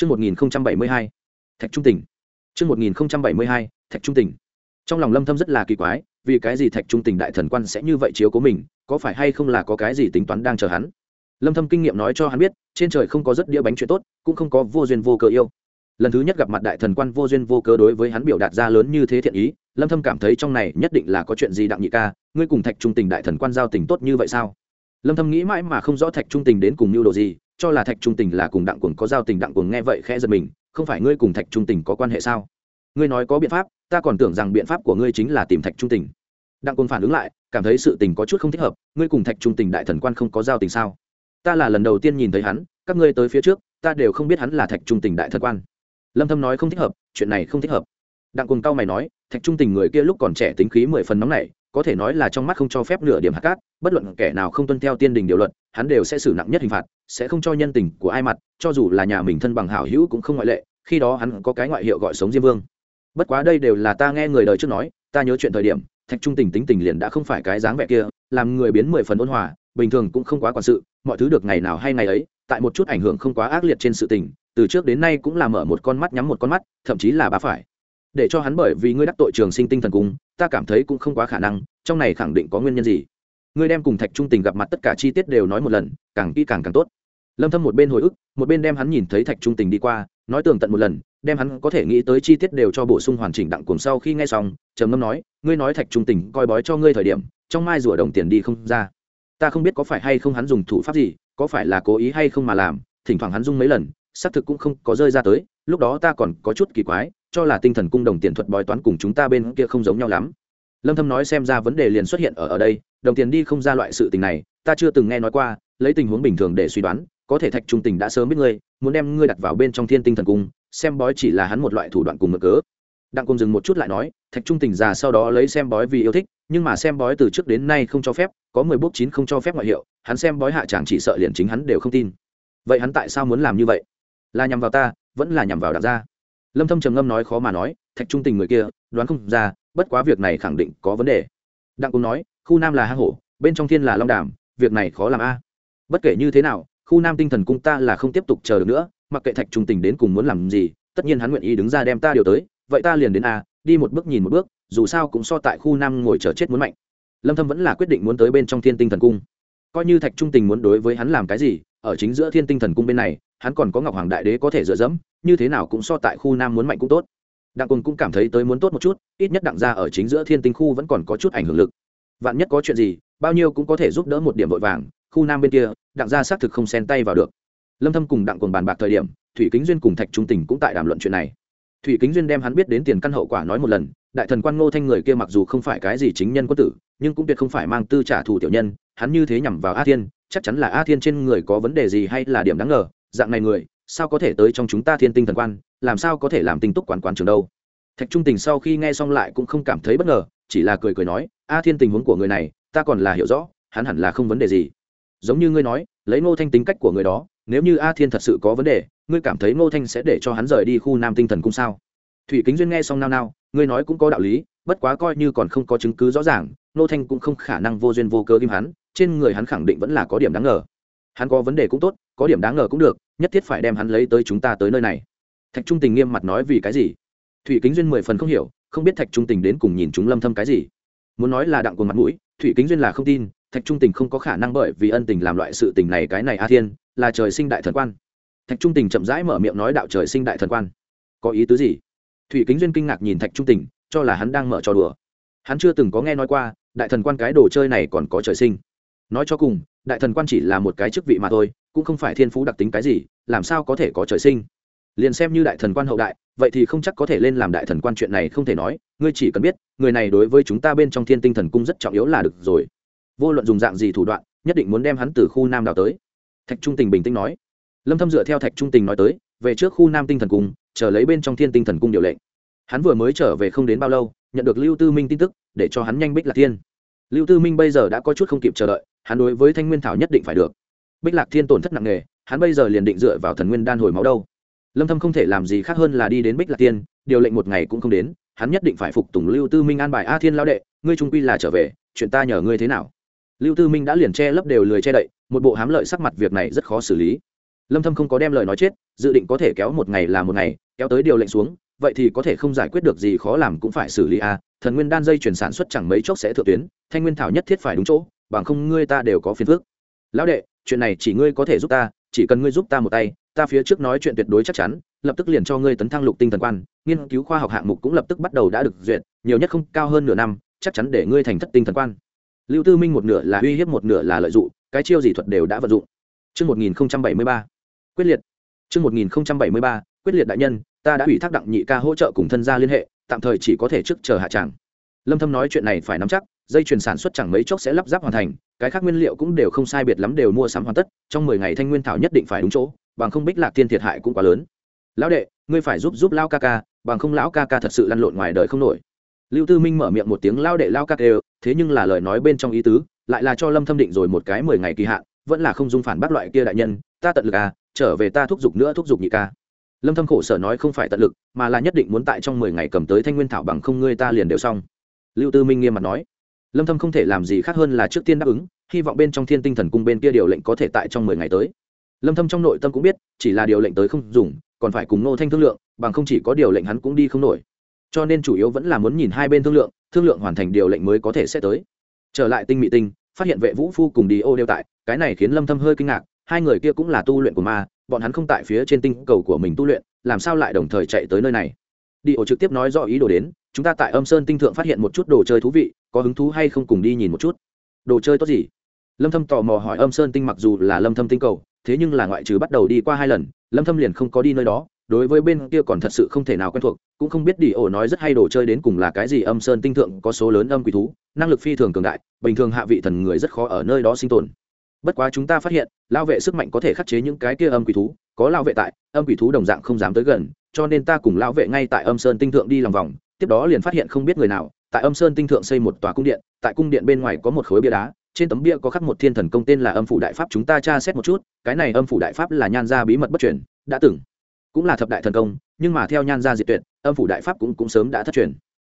Chương 1072, Thạch Trung Tỉnh. Chương 1072, Thạch Trung Tỉnh. Trong lòng Lâm Thâm rất là kỳ quái, vì cái gì Thạch Trung Tỉnh đại thần quan sẽ như vậy chiếu cố mình, có phải hay không là có cái gì tính toán đang chờ hắn? Lâm Thâm kinh nghiệm nói cho hắn biết, trên trời không có rất đĩa bánh chuyện tốt, cũng không có vô duyên vô cớ yêu. Lần thứ nhất gặp mặt đại thần quan vô duyên vô cớ đối với hắn biểu đạt ra lớn như thế thiện ý, Lâm Thâm cảm thấy trong này nhất định là có chuyện gì đặng nhị ca, ngươi cùng Thạch Trung Tỉnh đại thần quan giao tình tốt như vậy sao? Lâm Thâm nghĩ mãi mà không rõ Thạch Trung Tỉnh đến cùng nhu đồ gì, cho là thạch trung tình là cùng đặng cuồng có giao tình, đặng cuồng nghe vậy khẽ giật mình, không phải ngươi cùng thạch trung tình có quan hệ sao? Ngươi nói có biện pháp, ta còn tưởng rằng biện pháp của ngươi chính là tìm thạch trung tình. Đặng cuồng phản ứng lại, cảm thấy sự tình có chút không thích hợp, ngươi cùng thạch trung tình đại thần quan không có giao tình sao? Ta là lần đầu tiên nhìn thấy hắn, các ngươi tới phía trước, ta đều không biết hắn là thạch trung tình đại thần quan. Lâm thâm nói không thích hợp, chuyện này không thích hợp đặng cùng cao mày nói, thạch trung tình người kia lúc còn trẻ tính khí mười phần nóng nảy, có thể nói là trong mắt không cho phép nửa điểm hạt cát, bất luận kẻ nào không tuân theo tiên đình điều luật, hắn đều sẽ xử nặng nhất hình phạt, sẽ không cho nhân tình của ai mặt, cho dù là nhà mình thân bằng hảo hữu cũng không ngoại lệ, khi đó hắn có cái ngoại hiệu gọi sống diêm vương. Bất quá đây đều là ta nghe người đời trước nói, ta nhớ chuyện thời điểm, thạch trung tình tính tình liền đã không phải cái dáng vẻ kia, làm người biến mười phần ôn hòa, bình thường cũng không quá quản sự, mọi thứ được ngày nào hay ngày ấy, tại một chút ảnh hưởng không quá ác liệt trên sự tình, từ trước đến nay cũng là mở một con mắt nhắm một con mắt, thậm chí là ba phải để cho hắn bởi vì ngươi đắc tội trường sinh tinh thần cung ta cảm thấy cũng không quá khả năng, trong này khẳng định có nguyên nhân gì. Ngươi đem cùng thạch trung tình gặp mặt tất cả chi tiết đều nói một lần, càng kỹ càng càng tốt. Lâm thâm một bên hồi ức, một bên đem hắn nhìn thấy thạch trung tình đi qua, nói tường tận một lần, đem hắn có thể nghĩ tới chi tiết đều cho bổ sung hoàn chỉnh đặng cùng sau khi nghe xong, trầm ngâm nói, ngươi nói thạch trung tình coi bói cho ngươi thời điểm, trong mai rửa đồng tiền đi không ra. Ta không biết có phải hay không hắn dùng thủ pháp gì, có phải là cố ý hay không mà làm, thỉnh thoảng hắn dung mấy lần, xác thực cũng không có rơi ra tới, lúc đó ta còn có chút kỳ quái cho là tinh thần cung đồng tiền thuật bói toán cùng chúng ta bên kia không giống nhau lắm. Lâm thâm nói xem ra vấn đề liền xuất hiện ở ở đây, đồng tiền đi không ra loại sự tình này, ta chưa từng nghe nói qua, lấy tình huống bình thường để suy đoán, có thể thạch trung tình đã sớm biết ngươi, muốn đem ngươi đặt vào bên trong thiên tinh thần cung, xem bói chỉ là hắn một loại thủ đoạn cùng mực cớ. Đặng cung dừng một chút lại nói, thạch trung tình già sau đó lấy xem bói vì yêu thích, nhưng mà xem bói từ trước đến nay không cho phép, có mười bước chín không cho phép ngoại hiệu, hắn xem bói hạ chẳng chỉ sợ liền chính hắn đều không tin. Vậy hắn tại sao muốn làm như vậy? Là nhằm vào ta, vẫn là nhằm vào đặng gia? Lâm thâm trầm ngâm nói khó mà nói, thạch trung tình người kia, đoán không ra, bất quá việc này khẳng định có vấn đề. Đặng cung nói, khu nam là hang hổ, bên trong thiên là long đàm, việc này khó làm a. Bất kể như thế nào, khu nam tinh thần cung ta là không tiếp tục chờ được nữa, mặc kệ thạch trung tình đến cùng muốn làm gì, tất nhiên hắn nguyện ý đứng ra đem ta điều tới, vậy ta liền đến a, đi một bước nhìn một bước, dù sao cũng so tại khu nam ngồi chờ chết muốn mạnh. Lâm thâm vẫn là quyết định muốn tới bên trong thiên tinh thần cung. Coi như thạch trung tình muốn đối với hắn làm cái gì, ở chính giữa thiên tinh thần cung bên này hắn còn có ngọc hoàng đại đế có thể dựa dẫm, như thế nào cũng so tại khu nam muốn mạnh cũng tốt. Đặng cùng cũng cảm thấy tới muốn tốt một chút, ít nhất đặng ra ở chính giữa thiên tinh khu vẫn còn có chút ảnh hưởng lực. Vạn nhất có chuyện gì, bao nhiêu cũng có thể giúp đỡ một điểm vội vàng, khu nam bên kia, đặng ra xác thực không xen tay vào được. Lâm thâm cùng đặng cùng bàn bạc thời điểm, thủy kính duyên cùng thạch trung tình cũng tại đàm luận chuyện này. Thủy kính duyên đem hắn biết đến tiền căn hậu quả nói một lần, đại thần quan ngô thanh người kia mặc dù không phải cái gì chính nhân quân tử, nhưng cũng tuyệt không phải mang tư trả thù tiểu nhân, hắn như thế nhằm vào a thiên, chắc chắn là a thiên trên người có vấn đề gì hay là điểm đáng ngờ dạng này người, sao có thể tới trong chúng ta thiên tinh thần quan, làm sao có thể làm tinh túc quán quán trường đâu? Thạch trung tình sau khi nghe xong lại cũng không cảm thấy bất ngờ, chỉ là cười cười nói, a thiên tình huống của người này, ta còn là hiểu rõ, hắn hẳn là không vấn đề gì. Giống như ngươi nói, lấy ngô thanh tính cách của người đó, nếu như a thiên thật sự có vấn đề, ngươi cảm thấy ngô thanh sẽ để cho hắn rời đi khu nam tinh thần cung sao? Thủy kính duyên nghe xong nao nao, ngươi nói cũng có đạo lý, bất quá coi như còn không có chứng cứ rõ ràng, ngô thanh cũng không khả năng vô duyên vô cớ kim hắn, trên người hắn khẳng định vẫn là có điểm đáng ngờ. Hắn có vấn đề cũng tốt có điểm đáng ngờ cũng được, nhất thiết phải đem hắn lấy tới chúng ta tới nơi này. Thạch trung tình nghiêm mặt nói vì cái gì? Thủy kính duyên mười phần không hiểu, không biết thạch trung tình đến cùng nhìn chúng lâm thâm cái gì. Muốn nói là đặng của mặt mũi, thủy kính duyên là không tin, thạch trung tình không có khả năng bởi vì ân tình làm loại sự tình này cái này a thiên, là trời sinh đại thần quan. Thạch trung tình chậm rãi mở miệng nói đạo trời sinh đại thần quan. Có ý tứ gì? Thủy kính duyên kinh ngạc nhìn thạch trung tình, cho là hắn đang mở trò đùa. Hắn chưa từng có nghe nói qua, đại thần quan cái đồ chơi này còn có trời sinh. Nói cho cùng, đại thần quan chỉ là một cái chức vị mà thôi cũng không phải thiên phú đặc tính cái gì, làm sao có thể có trời sinh? Liền xem như đại thần quan hậu đại, vậy thì không chắc có thể lên làm đại thần quan chuyện này không thể nói, ngươi chỉ cần biết, người này đối với chúng ta bên trong thiên tinh thần cung rất trọng yếu là được rồi. Vô luận dùng dạng gì thủ đoạn, nhất định muốn đem hắn từ khu nam đào tới. Thạch trung tình bình tĩnh nói. Lâm thâm dựa theo thạch trung tình nói tới, về trước khu nam tinh thần cung, chờ lấy bên trong thiên tinh thần cung điều lệnh. Hắn vừa mới trở về không đến bao lâu, nhận được lưu tư minh tin tức, để cho hắn nhanh bích lạc thiên. Lưu tư minh bây giờ đã có chút không kịp chờ đợi, hắn đối với thanh nguyên thảo nhất định phải được bích lạc thiên tổn thất nặng nề, hắn bây giờ liền định dựa vào thần nguyên đan hồi máu đâu. Lâm thâm không thể làm gì khác hơn là đi đến bích lạc tiên điều lệnh một ngày cũng không đến, hắn nhất định phải phục tùng lưu tư minh an bài a thiên Lão đệ, ngươi trung quy là trở về, chuyện ta nhờ ngươi thế nào? Lưu tư minh đã liền che lấp đều lười che đậy, một bộ hám lợi sắc mặt việc này rất khó xử lý. Lâm thâm không có đem lời nói chết, dự định có thể kéo một ngày là một ngày, kéo tới điều lệnh xuống, vậy thì có thể không giải quyết được gì khó làm cũng phải xử lý a, thần nguyên đan dây chuyển sản xuất chẳng mấy chốc sẽ thượng tuyến, thanh nguyên thảo nhất thiết phải đúng chỗ, bằng không ngươi ta đều có phiền phức. Lão đệ chuyện này chỉ ngươi có thể giúp ta chỉ cần ngươi giúp ta một tay ta phía trước nói chuyện tuyệt đối chắc chắn lập tức liền cho ngươi tấn thăng lục tinh thần quan nghiên cứu khoa học hạng mục cũng lập tức bắt đầu đã được duyệt nhiều nhất không cao hơn nửa năm chắc chắn để ngươi thành thất tinh thần quan lưu tư minh một nửa là uy hiếp một nửa là lợi dụng cái chiêu gì thuật đều đã vận dụng Trước 1073, quyết liệt. Trước 1073, quyết liệt đại nhân, ta đã ủy thác đặng nhị ca hỗ trợ cùng thân gia liên hệ, tạm thời chỉ có thể trước chờ hạ tràng. Lâm Thâm nói chuyện này phải nắm chắc, dây chuyền sản xuất chẳng mấy chốc sẽ lắp ráp hoàn thành, cái khác nguyên liệu cũng đều không sai biệt lắm đều mua sắm hoàn tất, trong 10 ngày thanh nguyên thảo nhất định phải đúng chỗ, bằng không Bích Lạc Tiên thiệt hại cũng quá lớn. Lão đệ, ngươi phải giúp giúp lão ca ca, bằng không lão ca ca thật sự lăn lộn ngoài đời không nổi. Lưu Tư Minh mở miệng một tiếng lão đệ lão ca ca, thế nhưng là lời nói bên trong ý tứ, lại là cho Lâm Thâm định rồi một cái 10 ngày kỳ hạn, vẫn là không dung phản bác loại kia đại nhân, ta tận lực à, trở về ta thúc giục nữa thúc giục nhị ca lâm thâm khổ sở nói không phải tận lực mà là nhất định muốn tại trong 10 ngày cầm tới thanh nguyên thảo bằng không ngươi ta liền đều xong lưu tư minh nghiêm mặt nói lâm thâm không thể làm gì khác hơn là trước tiên đáp ứng, hy vọng bên trong thiên tinh thần cung bên kia điều lệnh có thể tại trong 10 ngày tới. Lâm thâm trong nội tâm cũng biết, chỉ là điều lệnh tới không dùng, còn phải cùng nô thanh thương lượng, bằng không chỉ có điều lệnh hắn cũng đi không nổi. Cho nên chủ yếu vẫn là muốn nhìn hai bên thương lượng thương lượng hoàn thành điều lệnh mới có thể sẽ tới. Trở lại tinh mỹ tinh, phát hiện vệ vũ phu cùng đi ô đều tại, cái này khiến lâm thâm hơi kinh ngạc, hai người kia cũng là tu luyện của ma, bọn hắn không tại phía trên tinh cầu của mình tu luyện, làm sao lại đồng thời chạy tới nơi này? Đi ô trực tiếp nói rõ ý đồ đến, chúng ta tại âm sơn tinh thượng phát hiện một chút đồ chơi thú vị có hứng thú hay không cùng đi nhìn một chút. Đồ chơi tốt gì? Lâm thâm tò mò hỏi âm sơn tinh mặc dù là lâm thâm tinh cầu, thế nhưng là ngoại trừ bắt đầu đi qua hai lần, lâm thâm liền không có đi nơi đó, đối với bên kia còn thật sự không thể nào quen thuộc, cũng không biết đi ổ nói rất hay đồ chơi đến cùng là cái gì. Âm sơn tinh thượng có số lớn âm quỷ thú, năng lực phi thường cường đại, bình thường hạ vị thần người rất khó ở nơi đó sinh tồn. Bất quá chúng ta phát hiện lao vệ sức mạnh có thể khắc chế những cái kia âm quỷ thú, có lao vệ tại, âm quỷ thú đồng dạng không dám tới gần, cho nên ta cùng lao vệ ngay tại âm sơn tinh thượng đi lòng vòng, tiếp đó liền phát hiện không biết người nào tại âm sơn tinh thượng xây một tòa cung điện, tại cung điện bên ngoài có một khối bia đá, trên tấm bia có khắc một thiên thần công tên là âm phủ đại pháp, chúng ta tra xét một chút, cái này âm phủ đại pháp là nhan gia bí mật bất truyền, đã từng cũng là thập đại thần công, nhưng mà theo nhan gia diệt tuyệt, âm phủ đại pháp cũng cũng sớm đã thất truyền.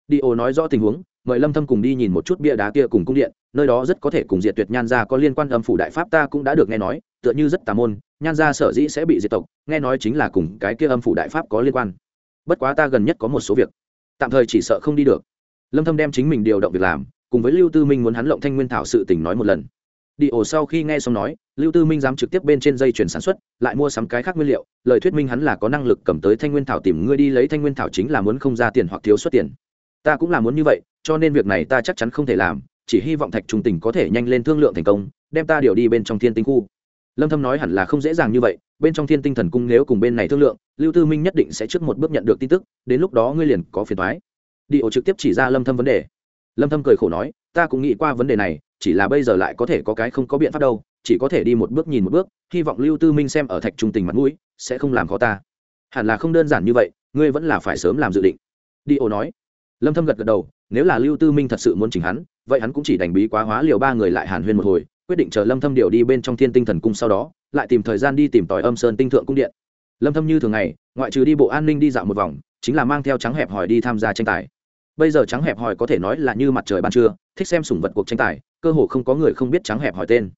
Đi ô nói rõ tình huống, mời lâm thâm cùng đi nhìn một chút bia đá kia cùng cung điện, nơi đó rất có thể cùng diệt tuyệt nhan gia có liên quan, âm phủ đại pháp ta cũng đã được nghe nói, tựa như rất tà môn, nhan gia sở dĩ sẽ bị diệt tộc, nghe nói chính là cùng cái kia âm phủ đại pháp có liên quan. Bất quá ta gần nhất có một số việc, tạm thời chỉ sợ không đi được lâm thâm đem chính mình điều động việc làm, cùng với lưu tư minh muốn hắn lộng thanh nguyên thảo sự tình nói một lần. Đi ổ sau khi nghe xong nói, lưu tư minh dám trực tiếp bên trên dây chuyển sản xuất, lại mua sắm cái khác nguyên liệu, lời thuyết minh hắn là có năng lực cầm tới thanh nguyên thảo tìm ngươi đi lấy thanh nguyên thảo chính là muốn không ra tiền hoặc thiếu suất tiền. Ta cũng là muốn như vậy, cho nên việc này ta chắc chắn không thể làm, chỉ hy vọng thạch trung tình có thể nhanh lên thương lượng thành công, đem ta điều đi bên trong thiên tinh khu. Lâm thâm nói hẳn là không dễ dàng như vậy, bên trong thiên tinh thần cung nếu cùng bên này thương lượng, lưu tư minh nhất định sẽ trước một bước nhận được tin tức, đến lúc đó ngươi liền có phiền toái đi ổ trực tiếp chỉ ra lâm thâm vấn đề. Lâm thâm cười khổ nói, ta cũng nghĩ qua vấn đề này, chỉ là bây giờ lại có thể có cái không có biện pháp đâu, chỉ có thể đi một bước nhìn một bước, hy vọng lưu tư minh xem ở thạch trung tình mặt mũi, sẽ không làm khó ta. Hẳn là không đơn giản như vậy, ngươi vẫn là phải sớm làm dự định. Đi ổ nói. Lâm thâm gật gật đầu, nếu là lưu tư minh thật sự muốn chỉnh hắn, vậy hắn cũng chỉ đành bí quá hóa liều ba người lại hàn huyên một hồi, quyết định chờ lâm thâm điều đi bên trong thiên tinh thần cung sau đó, lại tìm thời gian đi tìm tòi âm sơn tinh thượng cung điện. Lâm thâm như thường ngày, ngoại trừ đi bộ an ninh đi dạo một vòng, chính là mang theo trắng hẹp hỏi đi tham gia tranh tài bây giờ trắng hẹp hỏi có thể nói là như mặt trời ban trưa, thích xem sủng vật cuộc tranh tài, cơ hồ không có người không biết trắng hẹp hỏi tên.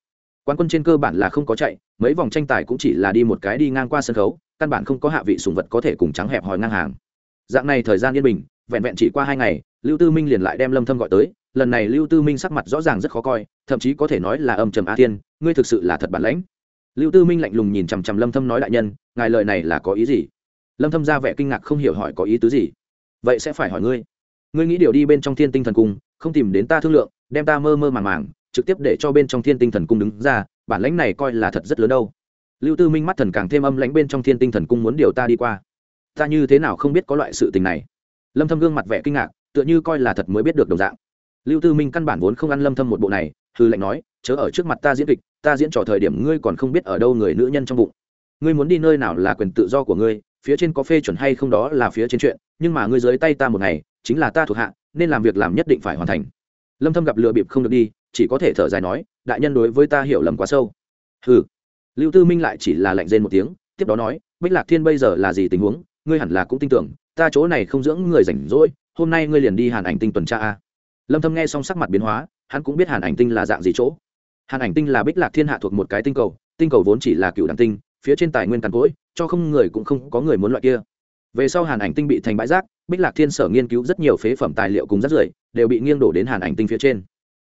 Quán quân trên cơ bản là không có chạy, mấy vòng tranh tài cũng chỉ là đi một cái đi ngang qua sân khấu, căn bản không có hạ vị sủng vật có thể cùng trắng hẹp hỏi ngang hàng. Dạng này thời gian yên bình, vẹn vẹn chỉ qua hai ngày, lưu tư minh liền lại đem lâm thâm gọi tới, lần này lưu tư minh sắc mặt rõ ràng rất khó coi, thậm chí có thể nói là âm trầm a tiên ngươi thực sự là thật bản lãnh. Lưu tư minh lạnh lùng nhìn chằm chằm lâm thâm nói đại nhân, ngài lời này là có ý gì? Lâm thâm ra vẻ kinh ngạc không hiểu hỏi có ý tứ gì. Vậy sẽ phải hỏi ngươi ngươi nghĩ điều đi bên trong thiên tinh thần cung, không tìm đến ta thương lượng, đem ta mơ mơ màng màng, trực tiếp để cho bên trong thiên tinh thần cung đứng ra, bản lãnh này coi là thật rất lớn đâu. Lưu tư minh mắt thần càng thêm âm lãnh bên trong thiên tinh thần cung muốn điều ta đi qua. Ta như thế nào không biết có loại sự tình này? Lâm thâm gương mặt vẻ kinh ngạc, tựa như coi là thật mới biết được đồng dạng. Lưu tư minh căn bản vốn không ăn lâm thâm một bộ này hư lệnh nói, chớ ở trước mặt ta diễn kịch, ta diễn trò thời điểm ngươi còn không biết ở đâu người nữ nhân trong bụng. Ngươi muốn đi nơi nào là quyền tự do của ngươi, phía trên có phê chuẩn hay không đó là phía trên chuyện, nhưng mà ngươi dưới tay ta một ngày chính là ta thuộc hạ, nên làm việc làm nhất định phải hoàn thành. Lâm thâm gặp lừa bịp không được đi, chỉ có thể thở dài nói, đại nhân đối với ta hiểu lầm quá sâu. Hừ. Lưu tư minh lại chỉ là lạnh rên một tiếng, tiếp đó nói, bích lạc thiên bây giờ là gì tình huống, ngươi hẳn là cũng tin tưởng, ta chỗ này không dưỡng người rảnh rỗi, hôm nay ngươi liền đi hàn ảnh tinh tuần tra a. Lâm thâm nghe xong sắc mặt biến hóa, hắn cũng biết hàn ảnh tinh là dạng gì chỗ. Hàn ảnh tinh là bích lạc thiên hạ thuộc một cái tinh cầu tinh cầu vốn chỉ là cựu đẳng tinh, phía trên tài nguyên càn cỗi, cho không người cũng không có người muốn loại kia. Về sau hàn ảnh tinh bị thành bãi rác bích lạc thiên sở nghiên cứu rất nhiều phế phẩm tài liệu cùng rác rưởi, đều bị nghiêng đổ đến hàn ảnh tinh phía trên.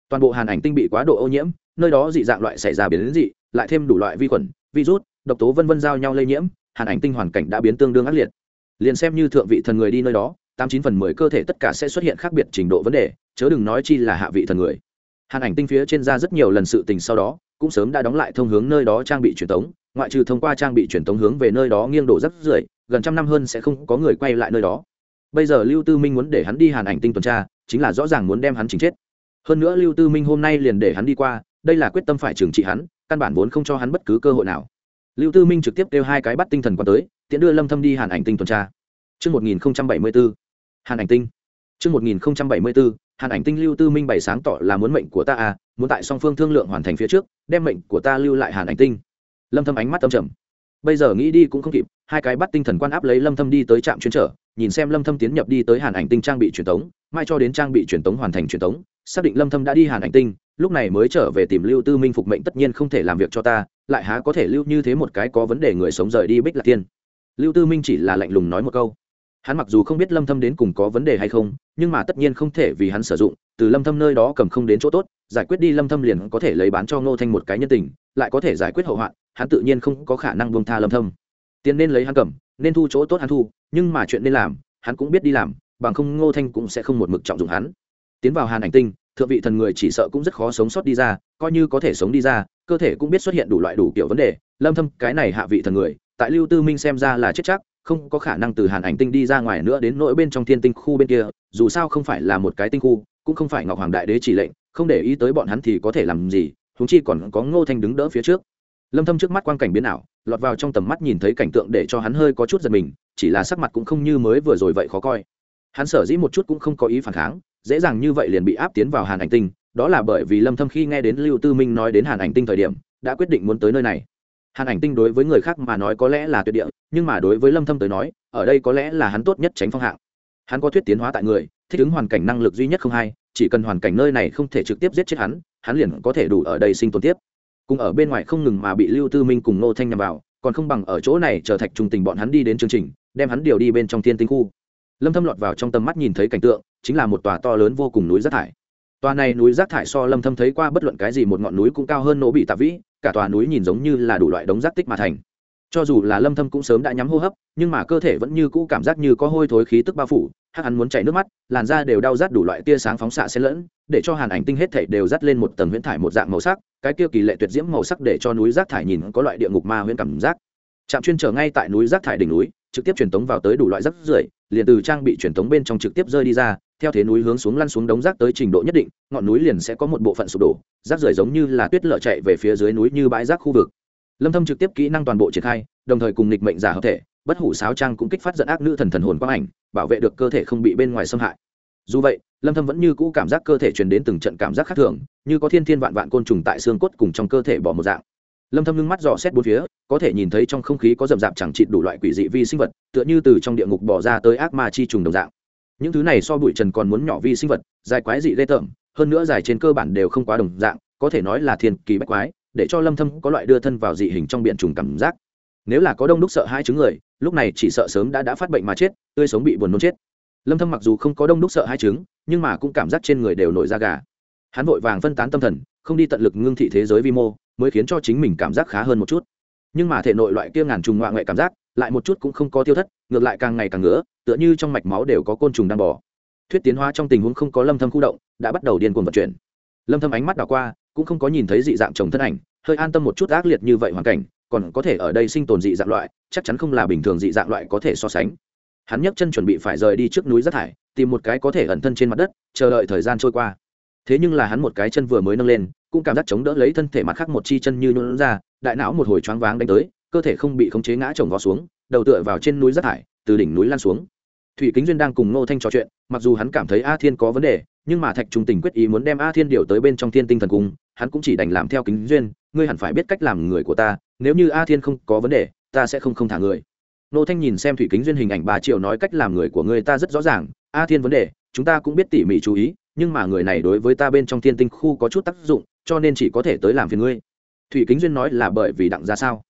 Toàn bộ hàn ảnh tinh bị quá độ ô nhiễm, nơi đó dị dạng loại xảy ra biến đến dị, lại thêm đủ loại vi khuẩn, virus, độc tố vân vân giao nhau lây nhiễm, hàn ảnh tinh hoàn cảnh đã biến tương đương ác liệt. Liền xem như thượng vị thần người đi nơi đó, tám chín phần mười cơ thể tất cả sẽ xuất hiện khác biệt trình độ vấn đề, chớ đừng nói chi là hạ vị thần người. Hàn ảnh tinh phía trên ra rất nhiều lần sự tình sau đó, cũng sớm đã đóng lại thông hướng nơi đó trang bị truyền tống, ngoại trừ thông qua trang bị truyền tống hướng về nơi đó nghiêng đổ rất rưởi, gần trăm năm hơn sẽ không có người quay lại nơi đó bây giờ lưu tư minh muốn để hắn đi hàn ảnh tinh tuần tra chính là rõ ràng muốn đem hắn chính chết. Hơn nữa lưu tư minh hôm nay liền để hắn đi qua đây là quyết tâm phải trừng trị hắn căn bản vốn không cho hắn bất cứ cơ hội nào. Lưu tư minh trực tiếp kêu hai cái bắt tinh thần quan tới tiễn đưa lâm thâm đi hàn ảnh tinh tuần tra. Trước 1074, hàn ảnh tinh. Trước 1074, hàn ảnh tinh lưu tư minh bày sáng tỏ là muốn mệnh của ta à muốn tại song phương thương lượng hoàn thành phía trước đem mệnh của ta lưu lại hàn ảnh tinh. Lâm thâm ánh mắt tâm trầm. Bây giờ nghĩ đi cũng không kịp hai cái bắt tinh thần quan áp lấy lâm thâm đi tới trạm chuyên trở nhìn xem lâm thâm tiến nhập đi tới hàn ảnh tinh trang bị truyền tống, mai cho đến trang bị truyền tống hoàn thành truyền tống, xác định lâm thâm đã đi hàn ảnh tinh, lúc này mới trở về tìm lưu tư minh phục mệnh tất nhiên không thể làm việc cho ta, lại há có thể lưu như thế một cái có vấn đề người sống rời đi bích lạc tiên lưu tư minh chỉ là lạnh lùng nói một câu. Hắn mặc dù không biết lâm thâm đến cùng có vấn đề hay không, nhưng mà tất nhiên không thể vì hắn sử dụng, từ lâm thâm nơi đó cầm không đến chỗ tốt, giải quyết đi lâm thâm liền có thể lấy bán cho ngô thanh một cái nhân tình, lại có thể giải quyết hậu hoạn, hắn tự nhiên không có khả năng buông tha lâm thâm. Tiền nên lấy hắn cầm nên thu chỗ tốt hắn thu, nhưng mà chuyện nên làm, hắn cũng biết đi làm, bằng không ngô thanh cũng sẽ không một mực trọng dụng hắn. Tiến vào hàn ảnh tinh, thượng vị thần người chỉ sợ cũng rất khó sống sót đi ra, coi như có thể sống đi ra, cơ thể cũng biết xuất hiện đủ loại đủ kiểu vấn đề. Lâm thâm, cái này hạ vị thần người, tại lưu tư minh xem ra là chết chắc, không có khả năng từ hàn ảnh tinh đi ra ngoài nữa đến nỗi bên trong thiên tinh khu bên kia, dù sao không phải là một cái tinh khu, cũng không phải ngọc hoàng đại đế chỉ lệnh, không để ý tới bọn hắn thì có thể làm gì, huống chi còn có ngô thanh đứng đỡ phía trước lâm thâm trước mắt quang cảnh biến ảo, lọt vào trong tầm mắt nhìn thấy cảnh tượng để cho hắn hơi có chút giật mình, chỉ là sắc mặt cũng không như mới vừa rồi vậy khó coi. Hắn sở dĩ một chút cũng không có ý phản kháng, dễ dàng như vậy liền bị áp tiến vào hàn ảnh tinh, đó là bởi vì lâm thâm khi nghe đến lưu tư minh nói đến hàn ảnh tinh thời điểm, đã quyết định muốn tới nơi này. Hàn ảnh tinh đối với người khác mà nói có lẽ là tuyệt địa, nhưng mà đối với lâm thâm tới nói, ở đây có lẽ là hắn tốt nhất tránh phong hạng. Hắn có thuyết tiến hóa tại người, thích ứng hoàn cảnh năng lực duy nhất không hai, chỉ cần hoàn cảnh nơi này không thể trực tiếp giết chết hắn hắn liền có thể đủ ở đây sinh tồn tiếp cùng ở bên ngoài không ngừng mà bị lưu tư minh cùng nô thanh nhằm vào, còn không bằng ở chỗ này chờ thạch trung tình bọn hắn đi đến chương trình, đem hắn điều đi bên trong thiên tinh khu. Lâm thâm lọt vào trong tầm mắt nhìn thấy cảnh tượng, chính là một tòa to lớn vô cùng núi rác thải. Tòa này núi rác thải so lâm thâm thấy qua bất luận cái gì một ngọn núi cũng cao hơn nổ bị tạ vĩ, cả tòa núi nhìn giống như là đủ loại đống rác tích mà thành cho dù là lâm thâm cũng sớm đã nhắm hô hấp, nhưng mà cơ thể vẫn như cũ cảm giác như có hôi thối khí tức bao phủ, hắc hắn muốn chảy nước mắt, làn da đều đau rát đủ loại tia sáng phóng xạ xen lẫn, để cho hàn ảnh tinh hết thảy đều dắt lên một tầng huyễn thải một dạng màu sắc, cái kia kỳ lệ tuyệt diễm màu sắc để cho núi rác thải nhìn có loại địa ngục ma huyễn cảm giác. Trạm chuyên trở ngay tại núi rác thải đỉnh núi, trực tiếp truyền tống vào tới đủ loại rác rưởi, liền từ trang bị truyền tống bên trong trực tiếp rơi đi ra, theo thế núi hướng xuống lăn xuống đống rác tới trình độ nhất định, ngọn núi liền sẽ có một bộ phận sụp đổ, rác rưởi giống như là tuyết lở chạy về phía dưới núi như bãi rác khu vực lâm thâm trực tiếp kỹ năng toàn bộ triển khai, đồng thời cùng nghịch mệnh giả hợp thể, bất hủ sáo trang cũng kích phát giận ác nữ thần thần hồn quang ảnh, bảo vệ được cơ thể không bị bên ngoài xâm hại. Dù vậy, lâm thâm vẫn như cũ cảm giác cơ thể truyền đến từng trận cảm giác khác thường, như có thiên thiên vạn vạn côn trùng tại xương cốt cùng trong cơ thể bỏ một dạng. Lâm thâm ngưng mắt dò xét bốn phía, có thể nhìn thấy trong không khí có rậm rạp chẳng chịt đủ loại quỷ dị vi sinh vật, tựa như từ trong địa ngục bỏ ra tới ác ma chi trùng đồng dạng. Những thứ này so bụi trần còn muốn nhỏ vi sinh vật, dài quái dị lê tởm, hơn nữa dài trên cơ bản đều không quá đồng dạng, có thể nói là thiên kỳ bách quái để cho lâm thâm có loại đưa thân vào dị hình trong biển trùng cảm giác. Nếu là có đông đúc sợ hai chứng người, lúc này chỉ sợ sớm đã đã phát bệnh mà chết, tươi sống bị buồn nôn chết. Lâm thâm mặc dù không có đông đúc sợ hai chứng, nhưng mà cũng cảm giác trên người đều nổi da gà. Hắn vội vàng phân tán tâm thần, không đi tận lực ngưng thị thế giới vi mô, mới khiến cho chính mình cảm giác khá hơn một chút. Nhưng mà thể nội loại kia ngàn trùng ngoại ngoại cảm giác, lại một chút cũng không có tiêu thất, ngược lại càng ngày càng ngứa, tựa như trong mạch máu đều có côn trùng đang bò. Thuyết tiến hóa trong tình huống không có lâm thâm khu động, đã bắt đầu điên cuồng vận chuyển. Lâm thâm ánh mắt đảo qua cũng không có nhìn thấy dị dạng chồng thân ảnh, hơi an tâm một chút ác liệt như vậy hoàn cảnh, còn có thể ở đây sinh tồn dị dạng loại, chắc chắn không là bình thường dị dạng loại có thể so sánh. Hắn nhấc chân chuẩn bị phải rời đi trước núi rác thải, tìm một cái có thể ẩn thân trên mặt đất, chờ đợi thời gian trôi qua. Thế nhưng là hắn một cái chân vừa mới nâng lên, cũng cảm giác chống đỡ lấy thân thể mặt khác một chi chân như nôn ra, đại não một hồi choáng váng đánh tới, cơ thể không bị khống chế ngã chồng vó xuống, đầu tựa vào trên núi rác thải, từ đỉnh núi lan xuống. Thủy kính duyên đang cùng ngô thanh trò chuyện, mặc dù hắn cảm thấy a thiên có vấn đề, nhưng mà thạch trung tình quyết ý muốn đem a thiên điều tới bên trong thiên tinh thần cung hắn cũng chỉ đành làm theo kính duyên, ngươi hẳn phải biết cách làm người của ta, nếu như a thiên không có vấn đề, ta sẽ không không thả người. Nô thanh nhìn xem thủy kính duyên hình ảnh bà triệu nói cách làm người của ngươi ta rất rõ ràng, a thiên vấn đề, chúng ta cũng biết tỉ mỉ chú ý, nhưng mà người này đối với ta bên trong thiên tinh khu có chút tác dụng, cho nên chỉ có thể tới làm phiền ngươi. Thủy kính duyên nói là bởi vì đặng gia sao?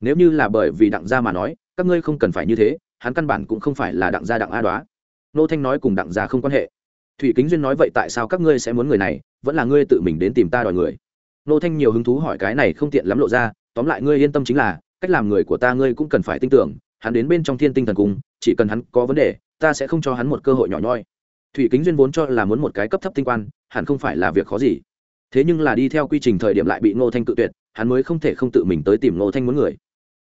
Nếu như là bởi vì đặng gia mà nói, các ngươi không cần phải như thế, hắn căn bản cũng không phải là đặng gia đặng a đoá. Nô thanh nói cùng đặng gia không quan hệ thủy kính duyên nói vậy tại sao các ngươi sẽ muốn người này, vẫn là ngươi tự mình đến tìm ta đòi người? Nô thanh nhiều hứng thú hỏi cái này không tiện lắm lộ ra, tóm lại ngươi yên tâm chính là, cách làm người của ta ngươi cũng cần phải tin tưởng, hắn đến bên trong thiên tinh thần cung, chỉ cần hắn có vấn đề, ta sẽ không cho hắn một cơ hội nhỏ nhoi. Thủy kính duyên vốn cho là muốn một cái cấp thấp tinh quan, hẳn không phải là việc khó gì. Thế nhưng là đi theo quy trình thời điểm lại bị ngô thanh cự tuyệt, hắn mới không thể không tự mình tới tìm ngô thanh muốn người.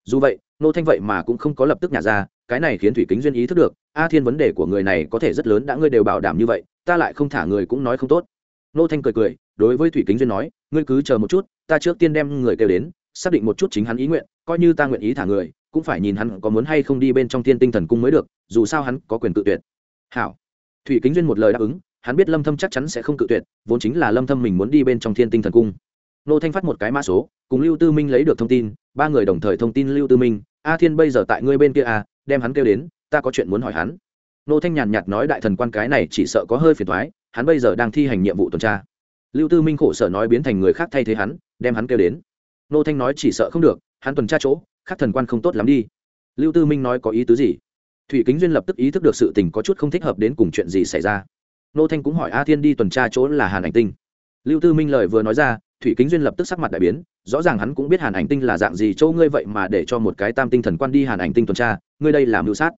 Dù vậy ngô thanh vậy mà cũng không có lập tức nhả ra cái này khiến thủy kính duyên ý thức được, a thiên vấn đề của người này có thể rất lớn, đã ngươi đều bảo đảm như vậy, ta lại không thả người cũng nói không tốt. Nô thanh cười cười, đối với thủy kính duyên nói, ngươi cứ chờ một chút, ta trước tiên đem người kêu đến, xác định một chút chính hắn ý nguyện, coi như ta nguyện ý thả người, cũng phải nhìn hắn có muốn hay không đi bên trong thiên tinh thần cung mới được, dù sao hắn có quyền tự tuyệt. Hảo. Thủy kính duyên một lời đáp ứng, hắn biết lâm thâm chắc chắn sẽ không cự tuyệt, vốn chính là lâm thâm mình muốn đi bên trong thiên tinh thần cung. Nô thanh phát một cái mã số, cùng lưu tư minh lấy được thông tin, ba người đồng thời thông tin lưu tư minh, a thiên bây giờ tại ngươi bên kia à đem hắn kêu đến, ta có chuyện muốn hỏi hắn. Nô thanh nhàn nhạt nói đại thần quan cái này chỉ sợ có hơi phiền toái, hắn bây giờ đang thi hành nhiệm vụ tuần tra. Lưu tư minh khổ sở nói biến thành người khác thay thế hắn, đem hắn kêu đến. Nô thanh nói chỉ sợ không được, hắn tuần tra chỗ, khác thần quan không tốt lắm đi. Lưu tư minh nói có ý tứ gì? Thủy kính duyên lập tức ý thức được sự tình có chút không thích hợp đến cùng chuyện gì xảy ra. Nô thanh cũng hỏi a thiên đi tuần tra chỗ là hàn ảnh tinh. Lưu tư minh lời vừa nói ra thủy kính duyên lập tức sắc mặt đại biến, rõ ràng hắn cũng biết hàn ảnh tinh là dạng gì, châu ngươi vậy mà để cho một cái tam tinh thần quan đi hàn ảnh tinh tuần tra, ngươi đây làm mưu sát.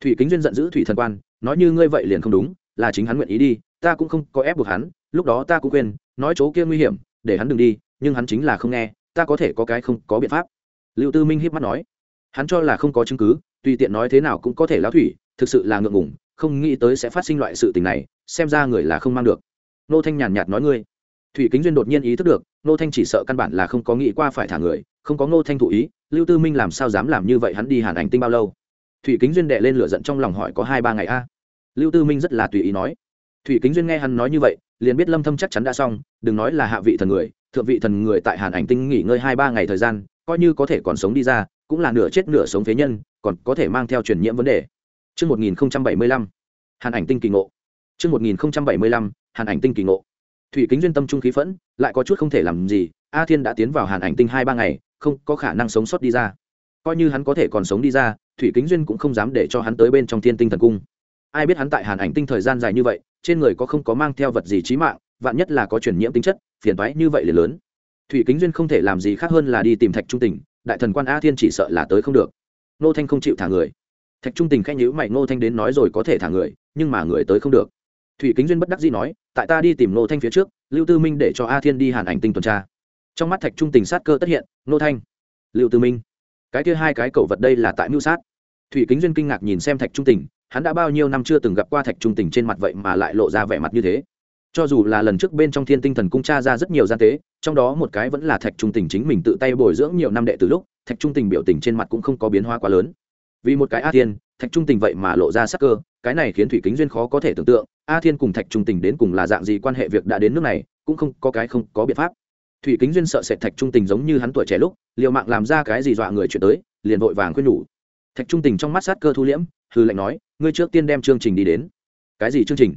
Thủy kính duyên giận dữ thủy thần quan, nói như ngươi vậy liền không đúng, là chính hắn nguyện ý đi, ta cũng không có ép buộc hắn, lúc đó ta cũng quên, nói chỗ kia nguy hiểm, để hắn đừng đi, nhưng hắn chính là không nghe, ta có thể có cái không có biện pháp. Liệu tư minh hiếp mắt nói, hắn cho là không có chứng cứ, tùy tiện nói thế nào cũng có thể lão thủy, thực sự là ngượng ngùng, không nghĩ tới sẽ phát sinh loại sự tình này, xem ra người là không mang được. Nô thanh nhàn nhạt nói ngươi thủy kính duyên đột nhiên ý thức được nô thanh chỉ sợ căn bản là không có nghĩ qua phải thả người không có ngô thanh thụ ý lưu tư minh làm sao dám làm như vậy hắn đi hàn ảnh tinh bao lâu? Thủy kính duyên đệ lên lửa giận trong lòng hỏi có hai ba ngày a. À? Lưu tư minh rất là tùy ý nói. Thủy kính duyên nghe hắn nói như vậy liền biết lâm thâm chắc chắn đã xong đừng nói là hạ vị thần người thượng vị thần người tại hàn ảnh tinh nghỉ ngơi hai ba ngày thời gian coi như có thể còn sống đi ra cũng là nửa chết nửa sống phế nhân còn có thể mang theo truyền nhiễm vấn đề. Trước 1075, Hàn ảnh tinh kỳ ngộ. Trước 1075, Hàn ảnh tinh kỳ ngộ. Thủy Kính duyên tâm trung khí phẫn, lại có chút không thể làm gì, A Thiên đã tiến vào Hàn ảnh tinh hai ba ngày, không có khả năng sống sót đi ra. Coi như hắn có thể còn sống đi ra, Thủy Kính duyên cũng không dám để cho hắn tới bên trong Thiên Tinh Thần Cung. Ai biết hắn tại Hàn ảnh tinh thời gian dài như vậy, trên người có không có mang theo vật gì chí mạng, vạn nhất là có truyền nhiễm tính chất, phiền thoái như vậy liền lớn. Thủy Kính duyên không thể làm gì khác hơn là đi tìm Thạch Trung Tỉnh, đại thần quan A Thiên chỉ sợ là tới không được. Nô Thanh không chịu thả người thạch trung tình khẽ nhữ mày ngô thanh đến nói rồi có thể thả người nhưng mà người tới không được thủy kính duyên bất đắc dĩ nói, tại ta đi tìm Nô thanh phía trước, lưu tư minh để cho a thiên đi hàn ảnh tinh tuần tra. Trong mắt thạch trung tình sát cơ tất hiện Nô thanh, lưu tư minh, cái kia hai cái cẩu vật đây là tại mưu sát. Thủy kính duyên kinh ngạc nhìn xem thạch trung tình, hắn đã bao nhiêu năm chưa từng gặp qua thạch trung tình trên mặt vậy mà lại lộ ra vẻ mặt như thế. Cho dù là lần trước bên trong thiên tinh thần cung cha ra rất nhiều gian tế, trong đó một cái vẫn là thạch trung tình chính mình tự tay bồi dưỡng nhiều năm đệ từ lúc, thạch trung tình biểu tình trên mặt cũng không có biến hóa quá lớn. Vì một cái a thiên, thạch trung tình vậy mà lộ ra sắc cơ cái này khiến thủy kính duyên khó có thể tưởng tượng, a thiên cùng thạch trung tình đến cùng là dạng gì quan hệ việc đã đến nước này, cũng không có cái không có biện pháp. Thủy kính duyên sợ sệt thạch trung tình giống như hắn tuổi trẻ lúc, liều mạng làm ra cái gì dọa người chuyện tới, liền vội vàng khuyên nhủ. Thạch trung tình trong mắt sát cơ thu liễm hư lệnh nói, ngươi trước tiên đem chương trình đi đến. Cái gì chương trình?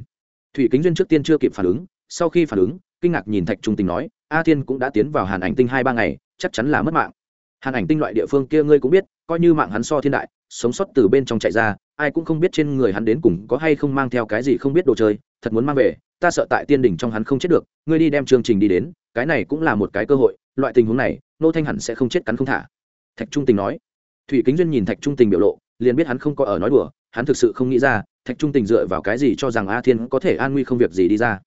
Thủy kính duyên trước tiên chưa kịp phản ứng, sau khi phản ứng, kinh ngạc nhìn thạch trung tình nói, a thiên cũng đã tiến vào hàn ảnh tinh hai ba ngày, chắc chắn là mất mạng. Hàn ảnh tinh loại địa phương kia ngươi cũng biết, coi như mạng hắn so thiên đại, sống sót từ bên trong chạy ra ai cũng không biết trên người hắn đến cùng có hay không mang theo cái gì không biết đồ chơi, thật muốn mang về, ta sợ tại tiên đỉnh trong hắn không chết được, ngươi đi đem chương trình đi đến, cái này cũng là một cái cơ hội, loại tình huống này, nô thanh hẳn sẽ không chết cắn không thả. Thạch trung tình nói. Thủy kính duyên nhìn thạch trung tình biểu lộ, liền biết hắn không có ở nói đùa, hắn thực sự không nghĩ ra, thạch trung tình dựa vào cái gì cho rằng a thiên có thể an nguy không việc gì đi ra.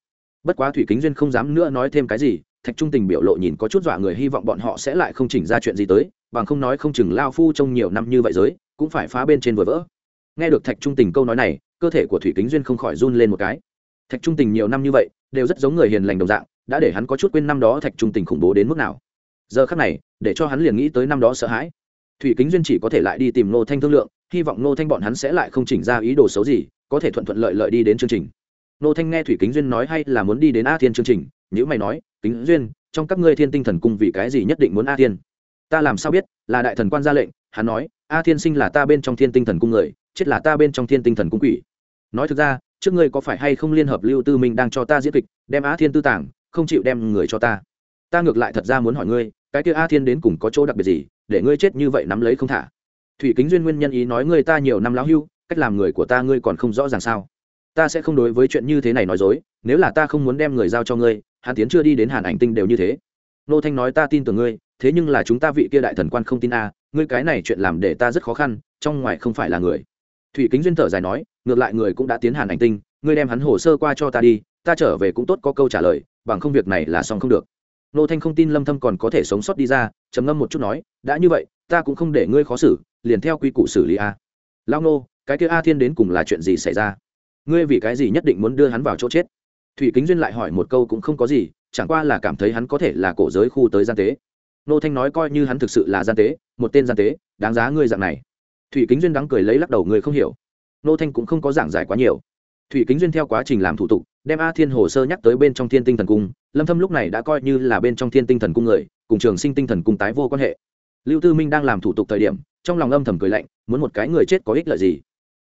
Bất quá thủy kính duyên không dám nữa nói thêm cái gì, thạch trung tình biểu lộ nhìn có chút dọa người hy vọng bọn họ sẽ lại không chỉnh ra chuyện gì tới, bằng không nói không chừng lao phu trong nhiều năm như vậy giới, cũng phải phá bên trên vừa vỡ nghe được thạch trung tình câu nói này, cơ thể của thủy kính duyên không khỏi run lên một cái. Thạch trung tình nhiều năm như vậy, đều rất giống người hiền lành đồng dạng, đã để hắn có chút quên năm đó thạch trung tình khủng bố đến mức nào. Giờ khắc này, để cho hắn liền nghĩ tới năm đó sợ hãi. Thủy kính duyên chỉ có thể lại đi tìm nô thanh thương lượng, hy vọng nô thanh bọn hắn sẽ lại không chỉnh ra ý đồ xấu gì, có thể thuận thuận lợi lợi đi đến chương trình. Nô thanh nghe thủy kính duyên nói hay là muốn đi đến a thiên chương trình nếu mày nói, kính duyên, trong các ngươi thiên tinh thần cung vì cái gì nhất định muốn a thiên? Ta làm sao biết, là đại thần quan ra lệnh, hắn nói, a thiên sinh là ta bên trong thiên tinh thần cung người chết là ta bên trong thiên tinh thần cung quỷ. Nói thực ra, trước ngươi có phải hay không liên hợp lưu tư minh đang cho ta diễn kịch, đem á thiên tư tảng, không chịu đem người cho ta? Ta ngược lại thật ra muốn hỏi ngươi, cái kia a thiên đến cùng có chỗ đặc biệt gì, để ngươi chết như vậy nắm lấy không thả? Thủy kính duyên nguyên nhân ý nói ngươi ta nhiều năm lão hưu, cách làm người của ta ngươi còn không rõ ràng sao? Ta sẽ không đối với chuyện như thế này nói dối, nếu là ta không muốn đem người giao cho ngươi hàn tiến chưa đi đến hàn ảnh tinh đều như thế. Nô thanh nói ta tin tưởng ngươi, thế nhưng là chúng ta vị kia đại thần quan không tin a, ngươi cái này chuyện làm để ta rất khó khăn, trong ngoài không phải là người thủy kính duyên thở dài nói, ngược lại người cũng đã tiến hàn ảnh tinh, ngươi đem hắn hồ sơ qua cho ta đi, ta trở về cũng tốt có câu trả lời, bằng không việc này là xong không được. Nô thanh không tin lâm thâm còn có thể sống sót đi ra, trầm ngâm một chút nói, đã như vậy, ta cũng không để ngươi khó xử, liền theo quy củ xử lý a. Lao nô, cái kia a thiên đến cùng là chuyện gì xảy ra? Ngươi vì cái gì nhất định muốn đưa hắn vào chỗ chết? Thủy kính duyên lại hỏi một câu cũng không có gì, chẳng qua là cảm thấy hắn có thể là cổ giới khu tới gian tế. Nô thanh nói coi như hắn thực sự là gian tế, một tên gian tế, đáng giá ngươi dạng này thủy kính duyên đắng cười lấy lắc đầu người không hiểu. Nô thanh cũng không có giảng giải quá nhiều. Thủy kính duyên theo quá trình làm thủ tục, đem a thiên hồ sơ nhắc tới bên trong thiên tinh thần cung. Lâm thâm lúc này đã coi như là bên trong thiên tinh thần cung người, cùng trường sinh tinh thần cung tái vô quan hệ. Lưu tư minh đang làm thủ tục thời điểm, trong lòng âm thầm cười lạnh, muốn một cái người chết có ích lợi gì?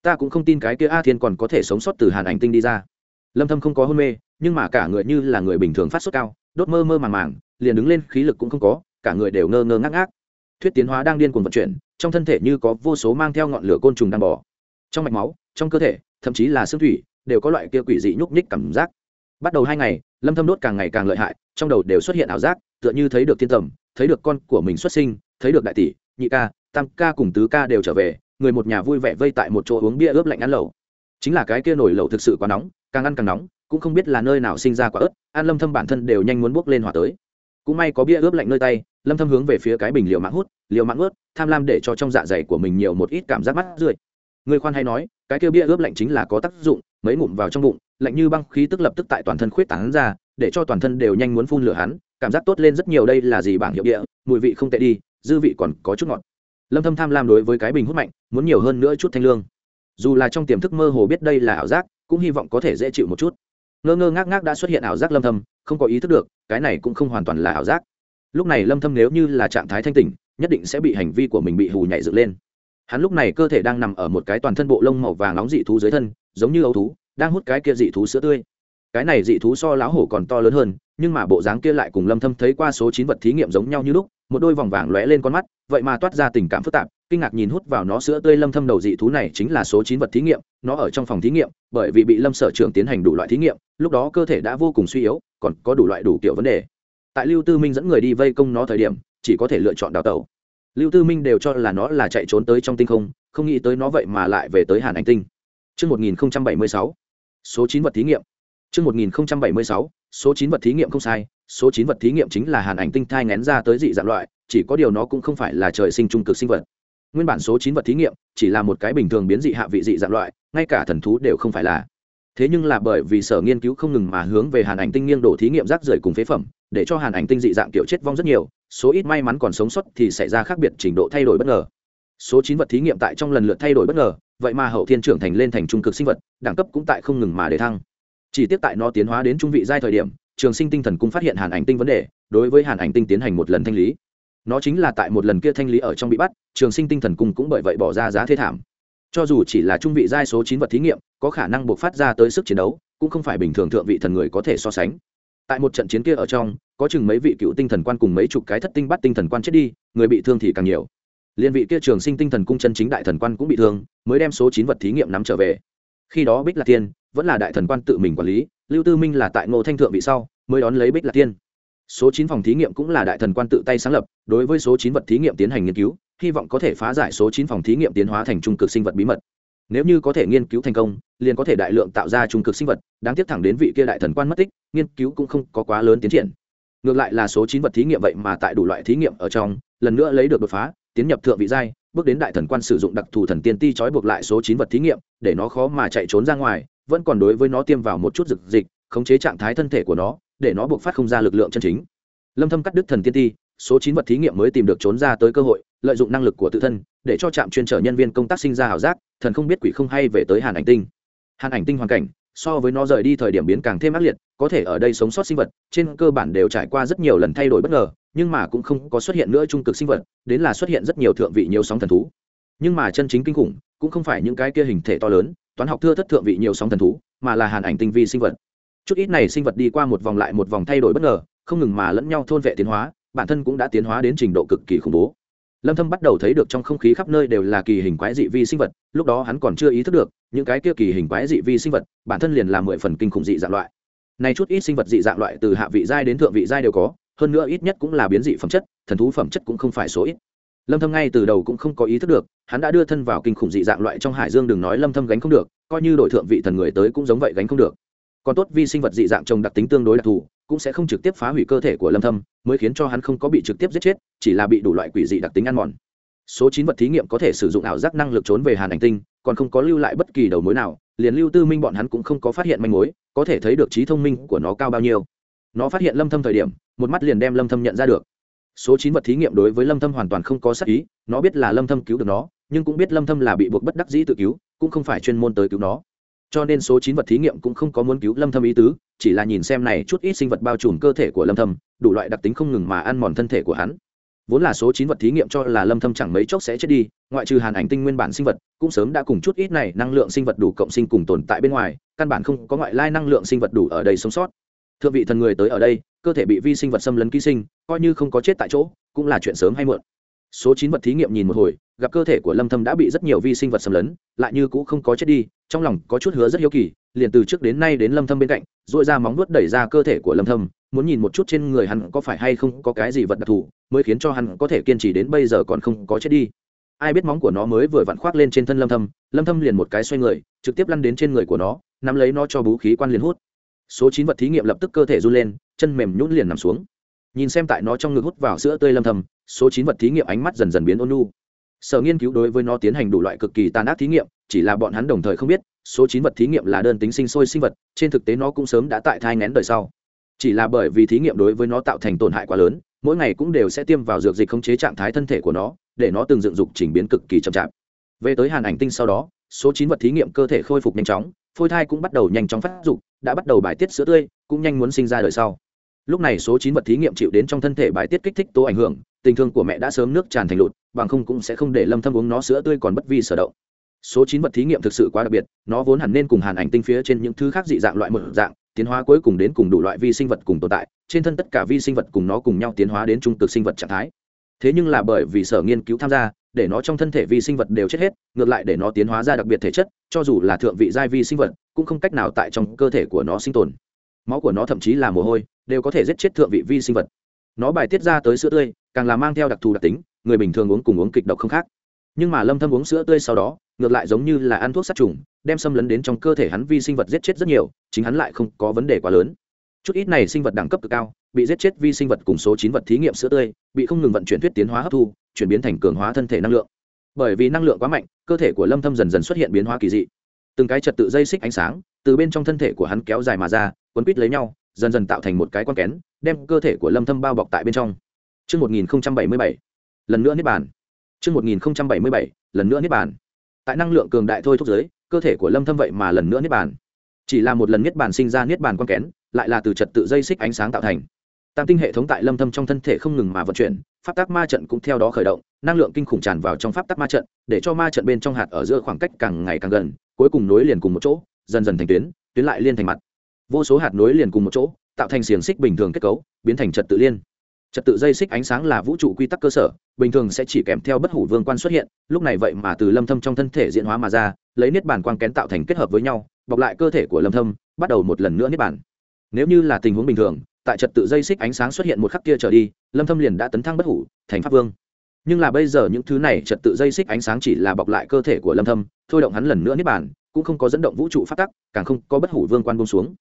Ta cũng không tin cái kia a thiên còn có thể sống sót từ hàn ảnh tinh đi ra. Lâm thâm không có hôn mê, nhưng mà cả người như là người bình thường phát sốt cao, đốt mơ mơ màng màng, liền đứng lên, khí lực cũng không có, cả người đều ngơ ngơ ngác ngác thuyết tiến hóa đang điên cuồng vận chuyển, trong thân thể như có vô số mang theo ngọn lửa côn trùng đang bò. Trong mạch máu, trong cơ thể, thậm chí là xương thủy, đều có loại kia quỷ dị nhúc nhích cảm giác. Bắt đầu hai ngày, lâm thâm đốt càng ngày càng lợi hại, trong đầu đều xuất hiện ảo giác, tựa như thấy được thiên tầm, thấy được con của mình xuất sinh, thấy được đại tỷ, nhị ca, tam ca cùng tứ ca đều trở về, người một nhà vui vẻ vây tại một chỗ uống bia ướp lạnh ăn lẩu. Chính là cái kia nổi lẩu thực sự quá nóng, càng ăn càng nóng, cũng không biết là nơi nào sinh ra quả ớt an lâm thâm bản thân đều nhanh muốn bước lên hỏa tới cũng may có bia ướp lạnh nơi tay, lâm thâm hướng về phía cái bình liều mạng hút, liều mạng ướt tham lam để cho trong dạ dày của mình nhiều một ít cảm giác mắt rượi. Người khoan hay nói, cái kia bia ướp lạnh chính là có tác dụng, mấy ngụm vào trong bụng, lạnh như băng khí tức lập tức tại toàn thân khuyết tán ra, để cho toàn thân đều nhanh muốn phun lửa hắn, cảm giác tốt lên rất nhiều đây là gì bảng hiệu địa mùi vị không tệ đi, dư vị còn có chút ngọt. Lâm thâm tham lam đối với cái bình hút mạnh, muốn nhiều hơn nữa chút thanh lương. Dù là trong tiềm thức mơ hồ biết đây là ảo giác, cũng hy vọng có thể dễ chịu một chút ngơ ngơ ngác ngác đã xuất hiện ảo giác lâm thâm, không có ý thức được, cái này cũng không hoàn toàn là ảo giác. Lúc này lâm thâm nếu như là trạng thái thanh tỉnh, nhất định sẽ bị hành vi của mình bị hù nhảy dựng lên. Hắn lúc này cơ thể đang nằm ở một cái toàn thân bộ lông màu vàng nóng dị thú dưới thân, giống như ấu thú, đang hút cái kia dị thú sữa tươi. Cái này dị thú so lão hổ còn to lớn hơn, nhưng mà bộ dáng kia lại cùng lâm thâm thấy qua số 9 vật thí nghiệm giống nhau như lúc, một đôi vòng vàng lóe lên con mắt, vậy mà toát ra tình cảm phức tạp kinh ngạc nhìn hút vào nó sữa tươi lâm thâm đầu dị thú này chính là số 9 vật thí nghiệm nó ở trong phòng thí nghiệm bởi vì bị lâm sở trưởng tiến hành đủ loại thí nghiệm lúc đó cơ thể đã vô cùng suy yếu còn có đủ loại đủ kiểu vấn đề. Tại lưu tư minh dẫn người đi vây công nó thời điểm chỉ có thể lựa chọn đào tẩu. Lưu tư minh đều cho là nó là chạy trốn tới trong tinh không không nghĩ tới nó vậy mà lại về tới hàn ảnh tinh. Chương 1076, số 9 vật thí nghiệm. chương 1076, số 9 vật thí nghiệm không sai, số 9 vật thí nghiệm chính là hàn ảnh tinh thai ngén ra tới dị dạng loại, chỉ có điều nó cũng không phải là trời sinh trung cực sinh vật. Nguyên bản số chín vật thí nghiệm chỉ là một cái bình thường biến dị hạ vị dị dạng loại, ngay cả thần thú đều không phải là. Thế nhưng là bởi vì sở nghiên cứu không ngừng mà hướng về hàn ảnh tinh nghiêng đổ thí nghiệm rác rưởi cùng phế phẩm, để cho hàn ảnh tinh dị dạng kiểu chết vong rất nhiều, số ít may mắn còn sống sót thì xảy ra khác biệt trình độ thay đổi bất ngờ. Số chín vật thí nghiệm tại trong lần lượt thay đổi bất ngờ, vậy mà hậu thiên trưởng thành lên thành trung cực sinh vật, đẳng cấp cũng tại không ngừng mà để thăng. Chỉ tiếp tại nó tiến hóa đến trung vị giai thời điểm, Trường Sinh Tinh Thần cũng phát hiện Hàn Ảnh Tinh vấn đề, đối với Hàn Ảnh Tinh tiến hành một lần thanh lý. Nó chính là tại một lần kia thanh lý ở trong bị bắt, Trường Sinh Tinh Thần cung cũng bởi vậy bỏ ra giá thế thảm. Cho dù chỉ là trung vị giai số chín vật thí nghiệm, có khả năng buộc phát ra tới sức chiến đấu, cũng không phải bình thường thượng vị thần người có thể so sánh. Tại một trận chiến kia ở trong, có chừng mấy vị cựu tinh thần quan cùng mấy chục cái thất tinh bắt tinh thần quan chết đi, người bị thương thì càng nhiều liên vị kia trường sinh tinh thần cung chân chính đại thần quan cũng bị thương mới đem số chín vật thí nghiệm nắm trở về khi đó bích lạc tiên vẫn là đại thần quan tự mình quản lý lưu tư minh là tại ngô thanh thượng vị sau mới đón lấy bích lạc tiên số chín phòng thí nghiệm cũng là đại thần quan tự tay sáng lập, đối với số chín vật thí nghiệm tiến hành nghiên cứu, hy vọng có thể phá giải số chín phòng thí nghiệm tiến hóa thành trung cực sinh vật bí mật. Nếu như có thể nghiên cứu thành công, liền có thể đại lượng tạo ra trung cực sinh vật, đáng tiếc thẳng đến vị kia đại thần quan mất tích, nghiên cứu cũng không có quá lớn tiến triển. Ngược lại là số chín vật thí nghiệm vậy mà tại đủ loại thí nghiệm ở trong, lần nữa lấy được đột phá, tiến nhập thượng vị giai, bước đến đại thần quan sử dụng đặc thù thần tiên ti trói buộc lại số chín vật thí nghiệm, để nó khó mà chạy trốn ra ngoài, vẫn còn đối với nó tiêm vào một chút dực dịch, khống chế trạng thái thân thể của nó để nó buộc phát không ra lực lượng chân chính. Lâm thâm cắt đứt thần tiên ti, số chín vật thí nghiệm mới tìm được trốn ra tới cơ hội, lợi dụng năng lực của tự thân, để cho trạm chuyên trở nhân viên công tác sinh ra hảo giác, thần không biết quỷ không hay về tới hàn ảnh tinh. Hàn ảnh tinh hoàn cảnh, so với nó rời đi thời điểm biến càng thêm ác liệt, có thể ở đây sống sót sinh vật, trên cơ bản đều trải qua rất nhiều lần thay đổi bất ngờ, nhưng mà cũng không có xuất hiện nữa trung cực sinh vật, đến là xuất hiện rất nhiều thượng vị nhiều sóng thần thú. Nhưng mà chân chính kinh khủng, cũng không phải những cái kia hình thể to lớn, toán học thưa thất thượng vị nhiều sóng thần thú, mà là hàn ảnh tinh vi sinh vật chút ít này sinh vật đi qua một vòng lại một vòng thay đổi bất ngờ, không ngừng mà lẫn nhau thôn vệ tiến hóa, bản thân cũng đã tiến hóa đến trình độ cực kỳ khủng bố. Lâm thâm bắt đầu thấy được trong không khí khắp nơi đều là kỳ hình quái dị vi sinh vật, lúc đó hắn còn chưa ý thức được, những cái kia kỳ hình quái dị vi sinh vật, bản thân liền là mười phần kinh khủng dị dạng loại. Này chút ít sinh vật dị dạng loại từ hạ vị giai đến thượng vị giai đều có, hơn nữa ít nhất cũng là biến dị phẩm chất, thần thú phẩm chất cũng không phải số ít. Lâm thâm ngay từ đầu cũng không có ý thức được, hắn đã đưa thân vào kinh khủng dị dạng loại trong hải dương đừng nói lâm thâm gánh không được, coi như đội thượng vị thần người tới cũng giống vậy gánh không được còn tốt vi sinh vật dị dạng trồng đặc tính tương đối đặc thù, cũng sẽ không trực tiếp phá hủy cơ thể của lâm thâm, mới khiến cho hắn không có bị trực tiếp giết chết, chỉ là bị đủ loại quỷ dị đặc tính ăn mòn. Số 9 vật thí nghiệm có thể sử dụng ảo giác năng lực trốn về hàn hành tinh, còn không có lưu lại bất kỳ đầu mối nào, liền lưu tư minh bọn hắn cũng không có phát hiện manh mối, có thể thấy được trí thông minh của nó cao bao nhiêu. Nó phát hiện lâm thâm thời điểm, một mắt liền đem lâm thâm nhận ra được. Số 9 vật thí nghiệm đối với lâm thâm hoàn toàn không có sát ý, nó biết là lâm thâm cứu được nó, nhưng cũng biết lâm thâm là bị buộc bất đắc dĩ tự cứu, cũng không phải chuyên môn tới cứu nó cho nên số chín vật thí nghiệm cũng không có muốn cứu lâm thâm ý tứ, chỉ là nhìn xem này chút ít sinh vật bao trùm cơ thể của lâm thâm, đủ loại đặc tính không ngừng mà ăn mòn thân thể của hắn. Vốn là số 9 vật thí nghiệm cho là lâm thâm chẳng mấy chốc sẽ chết đi, ngoại trừ hàn ảnh tinh nguyên bản sinh vật, cũng sớm đã cùng chút ít này năng lượng sinh vật đủ cộng sinh cùng tồn tại bên ngoài, căn bản không có ngoại lai năng lượng sinh vật đủ ở đây sống sót. Thưa vị thần người tới ở đây, cơ thể bị vi sinh vật xâm lấn ký sinh, coi như không có chết tại chỗ, cũng là chuyện sớm hay muộn. Số chín vật thí nghiệm nhìn một hồi, gặp cơ thể của lâm thâm đã bị rất nhiều vi sinh vật xâm lấn, lại như cũng không có chết đi trong lòng có chút hứa rất hiếu kỳ, liền từ trước đến nay đến lâm thâm bên cạnh dội ra móng vuốt đẩy ra cơ thể của lâm thâm, muốn nhìn một chút trên người hắn có phải hay không có cái gì vật đặc thù, mới khiến cho hắn có thể kiên trì đến bây giờ còn không có chết đi. Ai biết móng của nó mới vừa vặn khoác lên trên thân lâm thâm lâm thâm liền một cái xoay người, trực tiếp lăn đến trên người của nó, nắm lấy nó cho bú khí quan liền hút. Số chín vật thí nghiệm lập tức cơ thể run lên, chân mềm nhũn liền nằm xuống. Nhìn xem tại nó trong ngực hút vào sữa tươi lâm thầm số chín vật thí nghiệm ánh mắt dần dần biến ôn nhu sở nghiên cứu đối với nó tiến hành đủ loại cực kỳ tàn ác thí nghiệm, chỉ là bọn hắn đồng thời không biết, số chín vật thí nghiệm là đơn tính sinh sôi sinh vật, trên thực tế nó cũng sớm đã tại thai ngén đời sau. Chỉ là bởi vì thí nghiệm đối với nó tạo thành tổn hại quá lớn, mỗi ngày cũng đều sẽ tiêm vào dược dịch khống chế trạng thái thân thể của nó, để nó từng dựng dục chỉnh biến cực kỳ chậm chạp. Về tới hàn ảnh tinh sau đó, số chín vật thí nghiệm cơ thể khôi phục nhanh chóng, phôi thai cũng bắt đầu nhanh chóng phát dục, đã bắt đầu bài tiết sữa tươi, cũng nhanh muốn sinh ra đời sau. Lúc này số chín vật thí nghiệm chịu đến trong thân thể bài tiết kích thích tố ảnh hưởng, tình thương của mẹ đã sớm nước tràn thành lụt bằng không cũng sẽ không để lâm thâm uống nó sữa tươi còn bất vi sở động. Số chín vật thí nghiệm thực sự quá đặc biệt, nó vốn hẳn nên cùng hàn ảnh tinh phía trên những thứ khác dị dạng loại một dạng, tiến hóa cuối cùng đến cùng đủ loại vi sinh vật cùng tồn tại, trên thân tất cả vi sinh vật cùng nó cùng nhau tiến hóa đến trung cực sinh vật trạng thái. Thế nhưng là bởi vì sở nghiên cứu tham gia, để nó trong thân thể vi sinh vật đều chết hết, ngược lại để nó tiến hóa ra đặc biệt thể chất, cho dù là thượng vị giai vi sinh vật, cũng không cách nào tại trong cơ thể của nó sinh tồn. Máu của nó thậm chí là mồ hôi, đều có thể giết chết thượng vị vi sinh vật. Nó bài tiết ra tới sữa tươi, càng là mang theo đặc thù đặc tính người bình thường uống cùng uống kịch độc không khác. Nhưng mà lâm thâm uống sữa tươi sau đó ngược lại giống như là ăn thuốc sát trùng đem xâm lấn đến trong cơ thể hắn vi sinh vật giết chết rất nhiều chính hắn lại không có vấn đề quá lớn. Chút ít này sinh vật đẳng cấp cực cao bị giết chết vi sinh vật cùng số chín vật thí nghiệm sữa tươi bị không ngừng vận chuyển thuyết tiến hóa hấp thu chuyển biến thành cường hóa thân thể năng lượng. Bởi vì năng lượng quá mạnh cơ thể của lâm thâm dần dần xuất hiện biến hóa kỳ dị. Từng cái trật tự dây xích ánh sáng từ bên trong thân thể của hắn kéo dài mà ra quấn quít lấy nhau dần dần tạo thành một cái quan kén đem cơ thể của lâm thâm bao bọc tại bên trong. Trước 1077, lần nữa niết bàn. Trước 1077, lần nữa niết bàn. Tại năng lượng cường đại thôi thúc giới, cơ thể của lâm thâm vậy mà lần nữa niết bàn. Chỉ là một lần niết bàn sinh ra niết bàn quan kén, lại là từ trật tự dây xích ánh sáng tạo thành tam tinh hệ thống tại lâm thâm trong thân thể không ngừng mà vận chuyển pháp tắc ma trận cũng theo đó khởi động năng lượng kinh khủng tràn vào trong pháp tắc ma trận để cho ma trận bên trong hạt ở giữa khoảng cách càng ngày càng gần cuối cùng nối liền cùng một chỗ dần dần thành tuyến tuyến lại liên thành mặt vô số hạt nối liền cùng một chỗ tạo thành xiềng xích bình thường kết cấu biến thành trật tự liên trật tự dây xích ánh sáng là vũ trụ quy tắc cơ sở, bình thường sẽ chỉ kèm theo bất hủ vương quan xuất hiện, lúc này vậy mà từ lâm thâm trong thân thể diễn hóa mà ra, lấy niết bàn quang kén tạo thành kết hợp với nhau, bọc lại cơ thể của lâm thâm, bắt đầu một lần nữa niết bàn. Nếu như là tình huống bình thường, tại trật tự dây xích ánh sáng xuất hiện một khắc kia trở đi, lâm thâm liền đã tấn thăng bất hủ, thành pháp vương. Nhưng là bây giờ những thứ này trật tự dây xích ánh sáng chỉ là bọc lại cơ thể của lâm thâm, thôi động hắn lần nữa niết bàn, cũng không có dẫn động vũ trụ phát tắc, càng không có bất hủ vương quan buông xuống.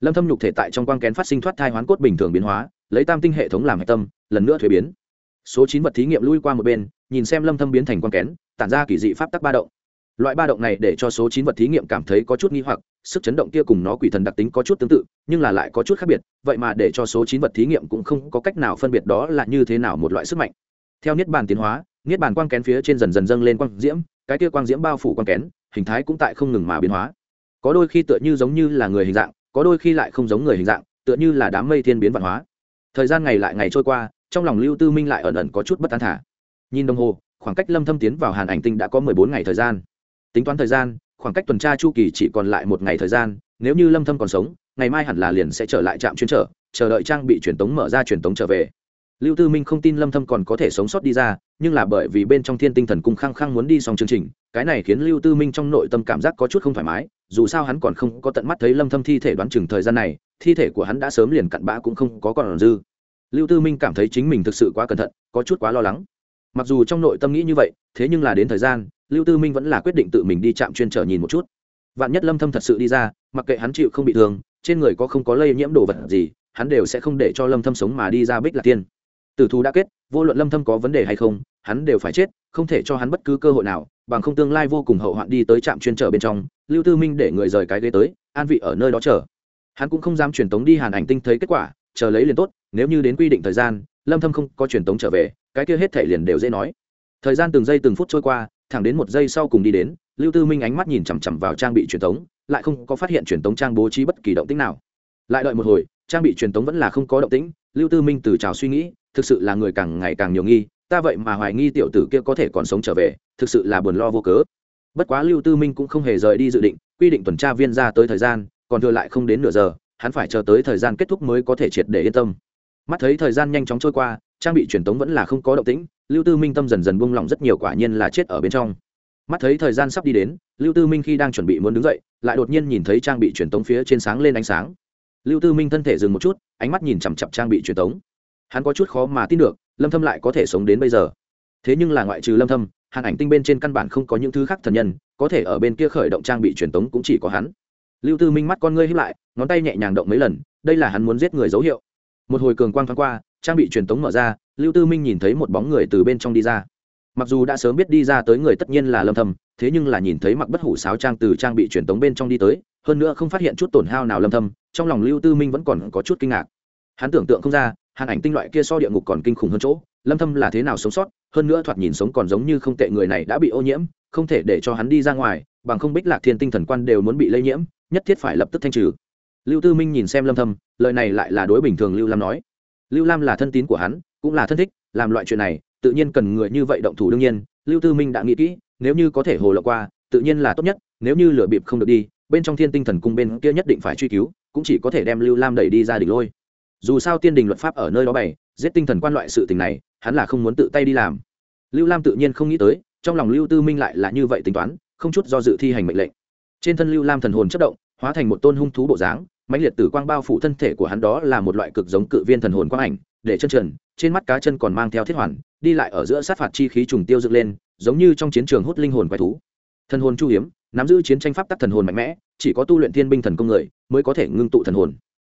Lâm thâm nhục thể tại trong quang kén phát sinh thoát thai hoán cốt bình thường biến hóa lấy tam tinh hệ thống làm hệ tâm, lần nữa thuế biến. Số chín vật thí nghiệm lui qua một bên, nhìn xem lâm thâm biến thành quang kén, tản ra kỳ dị pháp tắc ba động. Loại ba động này để cho số chín vật thí nghiệm cảm thấy có chút nghi hoặc, sức chấn động kia cùng nó quỷ thần đặc tính có chút tương tự, nhưng là lại có chút khác biệt, vậy mà để cho số chín vật thí nghiệm cũng không có cách nào phân biệt đó là như thế nào một loại sức mạnh. Theo niết bàn tiến hóa, niết bàn quang kén phía trên dần dần dâng lên quang diễm, cái kia quang diễm bao phủ quang kén, hình thái cũng tại không ngừng mà biến hóa. Có đôi khi tựa như giống như là người hình dạng, có đôi khi lại không giống người hình dạng, tựa như là đám mây thiên biến văn hóa thời gian ngày lại ngày trôi qua, trong lòng lưu tư minh lại ẩn ẩn có chút bất an thả. Nhìn đồng hồ, khoảng cách lâm thâm tiến vào hàn ảnh tinh đã có 14 ngày thời gian. Tính toán thời gian, khoảng cách tuần tra chu kỳ chỉ còn lại một ngày thời gian, nếu như lâm thâm còn sống, ngày mai hẳn là liền sẽ trở lại trạm chuyên trở, chờ đợi trang bị truyền tống mở ra truyền tống trở về. Lưu tư minh không tin lâm thâm còn có thể sống sót đi ra, nhưng là bởi vì bên trong thiên tinh thần cung khăng khăng muốn đi xong chương trình, cái này khiến lưu tư minh trong nội tâm cảm giác có chút không thoải mái, dù sao hắn còn không có tận mắt thấy lâm thâm thi thể đoán chừng thời gian này thi thể của hắn đã sớm liền cặn bã cũng không có còn dư. Lưu tư minh cảm thấy chính mình thực sự quá cẩn thận, có chút quá lo lắng. Mặc dù trong nội tâm nghĩ như vậy, thế nhưng là đến thời gian, lưu tư minh vẫn là quyết định tự mình đi chạm chuyên trở nhìn một chút. Vạn nhất lâm thâm thật sự đi ra, mặc kệ hắn chịu không bị thương, trên người có không có lây nhiễm đồ vật gì, hắn đều sẽ không để cho lâm thâm sống mà đi ra bích lạc tiên. Tử thù đã kết, vô luận lâm thâm có vấn đề hay không, hắn đều phải chết, không thể cho hắn bất cứ cơ hội nào, bằng không tương lai vô cùng hậu hoạn đi tới trạm chuyên trở bên trong, lưu tư minh để người rời cái ghế tới, an vị ở nơi đó chờ hắn cũng không dám truyền tống đi hàn ảnh tinh thấy kết quả, chờ lấy liền tốt, nếu như đến quy định thời gian, lâm thâm không có truyền tống trở về, cái kia hết thể liền đều dễ nói. Thời gian từng giây từng phút trôi qua, thẳng đến một giây sau cùng đi đến, lưu tư minh ánh mắt nhìn chằm chằm vào trang bị truyền tống, lại không có phát hiện truyền tống trang bố trí bất kỳ động tĩnh nào. Lại đợi một hồi, trang bị truyền tống vẫn là không có động tĩnh, lưu tư minh từ trào suy nghĩ, thực sự là người càng ngày càng nhiều nghi, ta vậy mà hoài nghi tiểu tử kia có thể còn sống trở về, thực sự là buồn lo vô cớ. Bất quá lưu tư minh cũng không hề rời đi dự định, quy định tuần tra viên ra tới thời gian còn thừa lại không đến nửa giờ, hắn phải chờ tới thời gian kết thúc mới có thể triệt để yên tâm. Mắt thấy thời gian nhanh chóng trôi qua, trang bị truyền tống vẫn là không có động tĩnh, lưu tư minh tâm dần dần buông lỏng rất nhiều quả nhiên là chết ở bên trong. Mắt thấy thời gian sắp đi đến, lưu tư minh khi đang chuẩn bị muốn đứng dậy, lại đột nhiên nhìn thấy trang bị truyền tống phía trên sáng lên ánh sáng. Lưu tư minh thân thể dừng một chút, ánh mắt nhìn chằm chặp trang bị truyền tống. Hắn có chút khó mà tin được, lâm thâm lại có thể sống đến bây giờ. Thế nhưng là ngoại trừ lâm thâm, hàn ảnh tinh bên trên căn bản không có những thứ khác thần nhân, có thể ở bên kia khởi động trang bị truyền tống cũng chỉ có hắn lưu tư minh mắt con ngươi híp lại ngón tay nhẹ nhàng động mấy lần đây là hắn muốn giết người dấu hiệu. Một hồi cường quang thoáng qua trang bị truyền tống mở ra lưu tư minh nhìn thấy một bóng người từ bên trong đi ra. Mặc dù đã sớm biết đi ra tới người tất nhiên là lâm Thầm, thế nhưng là nhìn thấy mặc bất hủ sáo trang từ trang bị truyền tống bên trong đi tới hơn nữa không phát hiện chút tổn hao nào lâm Thầm, trong lòng lưu tư minh vẫn còn có chút kinh ngạc. Hắn tưởng tượng không ra hàn ảnh tinh loại kia so địa ngục còn kinh khủng hơn chỗ lâm thâm là thế nào sống sót hơn nữa thoạt nhìn sống còn giống như không tệ người này đã bị ô nhiễm không thể để cho hắn đi ra ngoài bằng không bích lạc thiên tinh thần quan đều muốn bị lây nhiễm, nhất thiết phải lập tức thanh trừ. Lưu tư minh nhìn xem lâm thâm, lời này lại là đối bình thường lưu lam nói. Lưu lam là thân tín của hắn, cũng là thân thích, làm loại chuyện này, tự nhiên cần người như vậy động thủ đương nhiên, lưu tư minh đã nghĩ kỹ, nếu như có thể hồ lộ qua, tự nhiên là tốt nhất, nếu như lửa bịp không được đi, bên trong thiên tinh thần cung bên kia nhất định phải truy cứu, cũng chỉ có thể đem lưu lam đẩy đi ra đỉnh lôi. Dù sao tiên đình luật pháp ở nơi đó bày, giết tinh thần quan loại sự tình này, hắn là không muốn tự tay đi làm. Lưu lam tự nhiên không nghĩ tới, trong lòng lưu tư minh lại là như vậy tính toán không chút do dự thi hành mệnh lệnh. Trên thân lưu lam thần hồn chất động, hóa thành một tôn hung thú bộ dáng, mãnh liệt tử quang bao phủ thân thể của hắn đó là một loại cực giống cự viên thần hồn quang ảnh, để chân trần, trên mắt cá chân còn mang theo thiết hoàn, đi lại ở giữa sát phạt chi khí trùng tiêu dựng lên, giống như trong chiến trường hút linh hồn quái thú. Thần hồn chu hiếm, nắm giữ chiến tranh pháp tắc thần hồn mạnh mẽ, chỉ có tu luyện thiên binh thần công người mới có thể ngưng tụ thần hồn.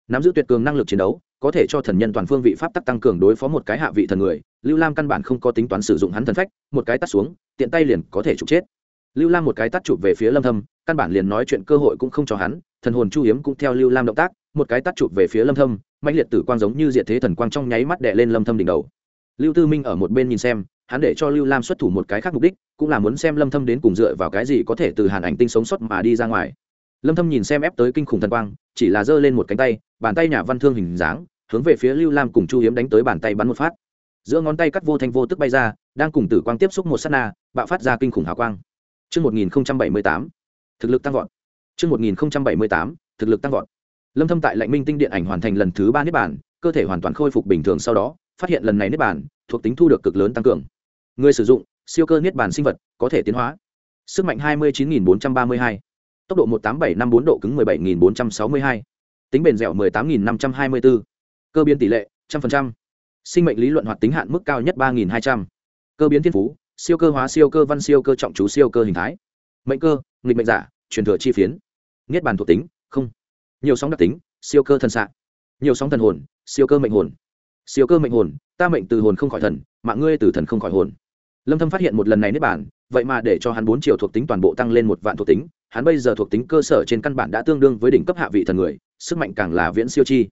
Nắm giữ tuyệt cường năng lực chiến đấu, có thể cho thần nhân toàn phương vị pháp tắc tăng cường đối phó một cái hạ vị thần người, lưu lam căn bản không có tính toán sử dụng hắn thần phách, một cái tắt xuống, tiện tay liền có thể trục chết lưu lam một cái tắt chụp về phía lâm thâm, căn bản liền nói chuyện cơ hội cũng không cho hắn, thần hồn chu hiếm cũng theo lưu lam động tác, một cái tắt chụp về phía lâm thâm, mãnh liệt tử quang giống như diệt thế thần quang trong nháy mắt đè lên lâm thâm đỉnh đầu. Lưu tư minh ở một bên nhìn xem, hắn để cho lưu lam xuất thủ một cái khác mục đích, cũng là muốn xem lâm thâm đến cùng dựa vào cái gì có thể từ hàn ảnh tinh sống sót mà đi ra ngoài. Lâm thâm nhìn xem ép tới kinh khủng thần quang, chỉ là giơ lên một cánh tay, bàn tay nhà văn thương hình dáng, hướng về phía lưu lam cùng chu hiếm đánh tới bàn tay bắn một phát. Giữa ngón tay cắt vô thanh vô tức bay ra, đang cùng tử quang tiếp xúc một sát na, bạo phát ra kinh khủng hào quang. Chương 1078, thực lực tăng vọt. Chương 1078, thực lực tăng vọt. Lâm Thâm tại Lạnh Minh Tinh Điện ảnh hoàn thành lần thứ 3 niết bàn, cơ thể hoàn toàn khôi phục bình thường sau đó, phát hiện lần này niết bàn, thuộc tính thu được cực lớn tăng cường. Người sử dụng, siêu cơ niết bàn sinh vật, có thể tiến hóa. Sức mạnh 29432, tốc độ 18754 độ cứng 17462, tính bền dẻo 18524, cơ biến tỷ lệ 100%, sinh mệnh lý luận hoạt tính hạn mức cao nhất 3200, cơ biến thiên phú, siêu cơ hóa siêu cơ văn siêu cơ trọng chú siêu cơ hình thái, mệnh cơ, nghịch mệnh giả, truyền thừa chi phiến, niết bàn thuộc tính, không, nhiều sóng đặc tính, siêu cơ thần xạ, nhiều sóng thần hồn, siêu cơ mệnh hồn, siêu cơ mệnh hồn, ta mệnh từ hồn không khỏi thần, mạng ngươi từ thần không khỏi hồn. Lâm Thâm phát hiện một lần này niết bàn, vậy mà để cho hắn bốn triệu thuộc tính toàn bộ tăng lên một vạn thuộc tính, hắn bây giờ thuộc tính cơ sở trên căn bản đã tương đương với đỉnh cấp hạ vị thần người sức mạnh càng là viễn siêu chi.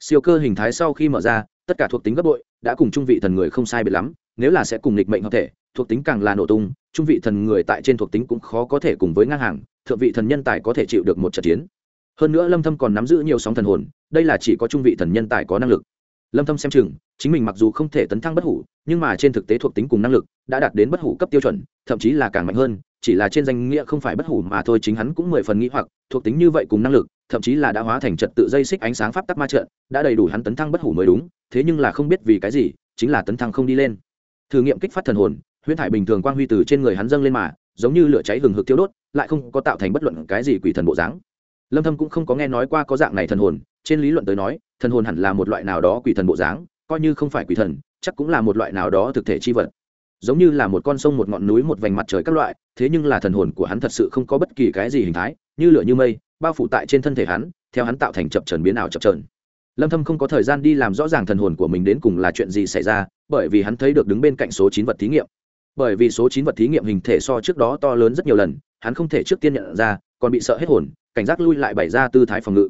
Siêu cơ hình thái sau khi mở ra tất cả thuộc tính gấp bội đã cùng trung vị thần người không sai biệt lắm nếu là sẽ cùng nghịch mệnh hợp thể, thuộc tính càng là nổ tung, trung vị thần người tại trên thuộc tính cũng khó có thể cùng với ngang hàng, thượng vị thần nhân tài có thể chịu được một trận chiến. Hơn nữa lâm thâm còn nắm giữ nhiều sóng thần hồn, đây là chỉ có trung vị thần nhân tài có năng lực. Lâm thâm xem chừng, chính mình mặc dù không thể tấn thăng bất hủ, nhưng mà trên thực tế thuộc tính cùng năng lực đã đạt đến bất hủ cấp tiêu chuẩn, thậm chí là càng mạnh hơn, chỉ là trên danh nghĩa không phải bất hủ mà thôi chính hắn cũng mười phần nghĩ hoặc, thuộc tính như vậy cùng năng lực, thậm chí là đã hóa thành trật tự dây xích ánh sáng pháp tắc ma trận, đã đầy đủ hắn tấn thăng bất hủ mới đúng, thế nhưng là không biết vì cái gì, chính là tấn thăng không đi lên thử nghiệm kích phát thần hồn, huyễn thải bình thường quang huy từ trên người hắn dâng lên mà, giống như lửa cháy hừng hực tiêu đốt, lại không có tạo thành bất luận cái gì quỷ thần bộ dáng. Lâm thâm cũng không có nghe nói qua có dạng này thần hồn, trên lý luận tới nói, thần hồn hẳn là một loại nào đó quỷ thần bộ dáng, coi như không phải quỷ thần, chắc cũng là một loại nào đó thực thể chi vật. Giống như là một con sông, một ngọn núi, một vành mặt trời các loại, thế nhưng là thần hồn của hắn thật sự không có bất kỳ cái gì hình thái, như lửa như mây, bao phủ tại trên thân thể hắn, theo hắn tạo thành chập trần biến ảo chập trần lâm thâm không có thời gian đi làm rõ ràng thần hồn của mình đến cùng là chuyện gì xảy ra bởi vì hắn thấy được đứng bên cạnh số 9 vật thí nghiệm. Bởi vì số 9 vật thí nghiệm hình thể so trước đó to lớn rất nhiều lần, hắn không thể trước tiên nhận ra, còn bị sợ hết hồn, cảnh giác lui lại bày ra tư thái phòng ngự.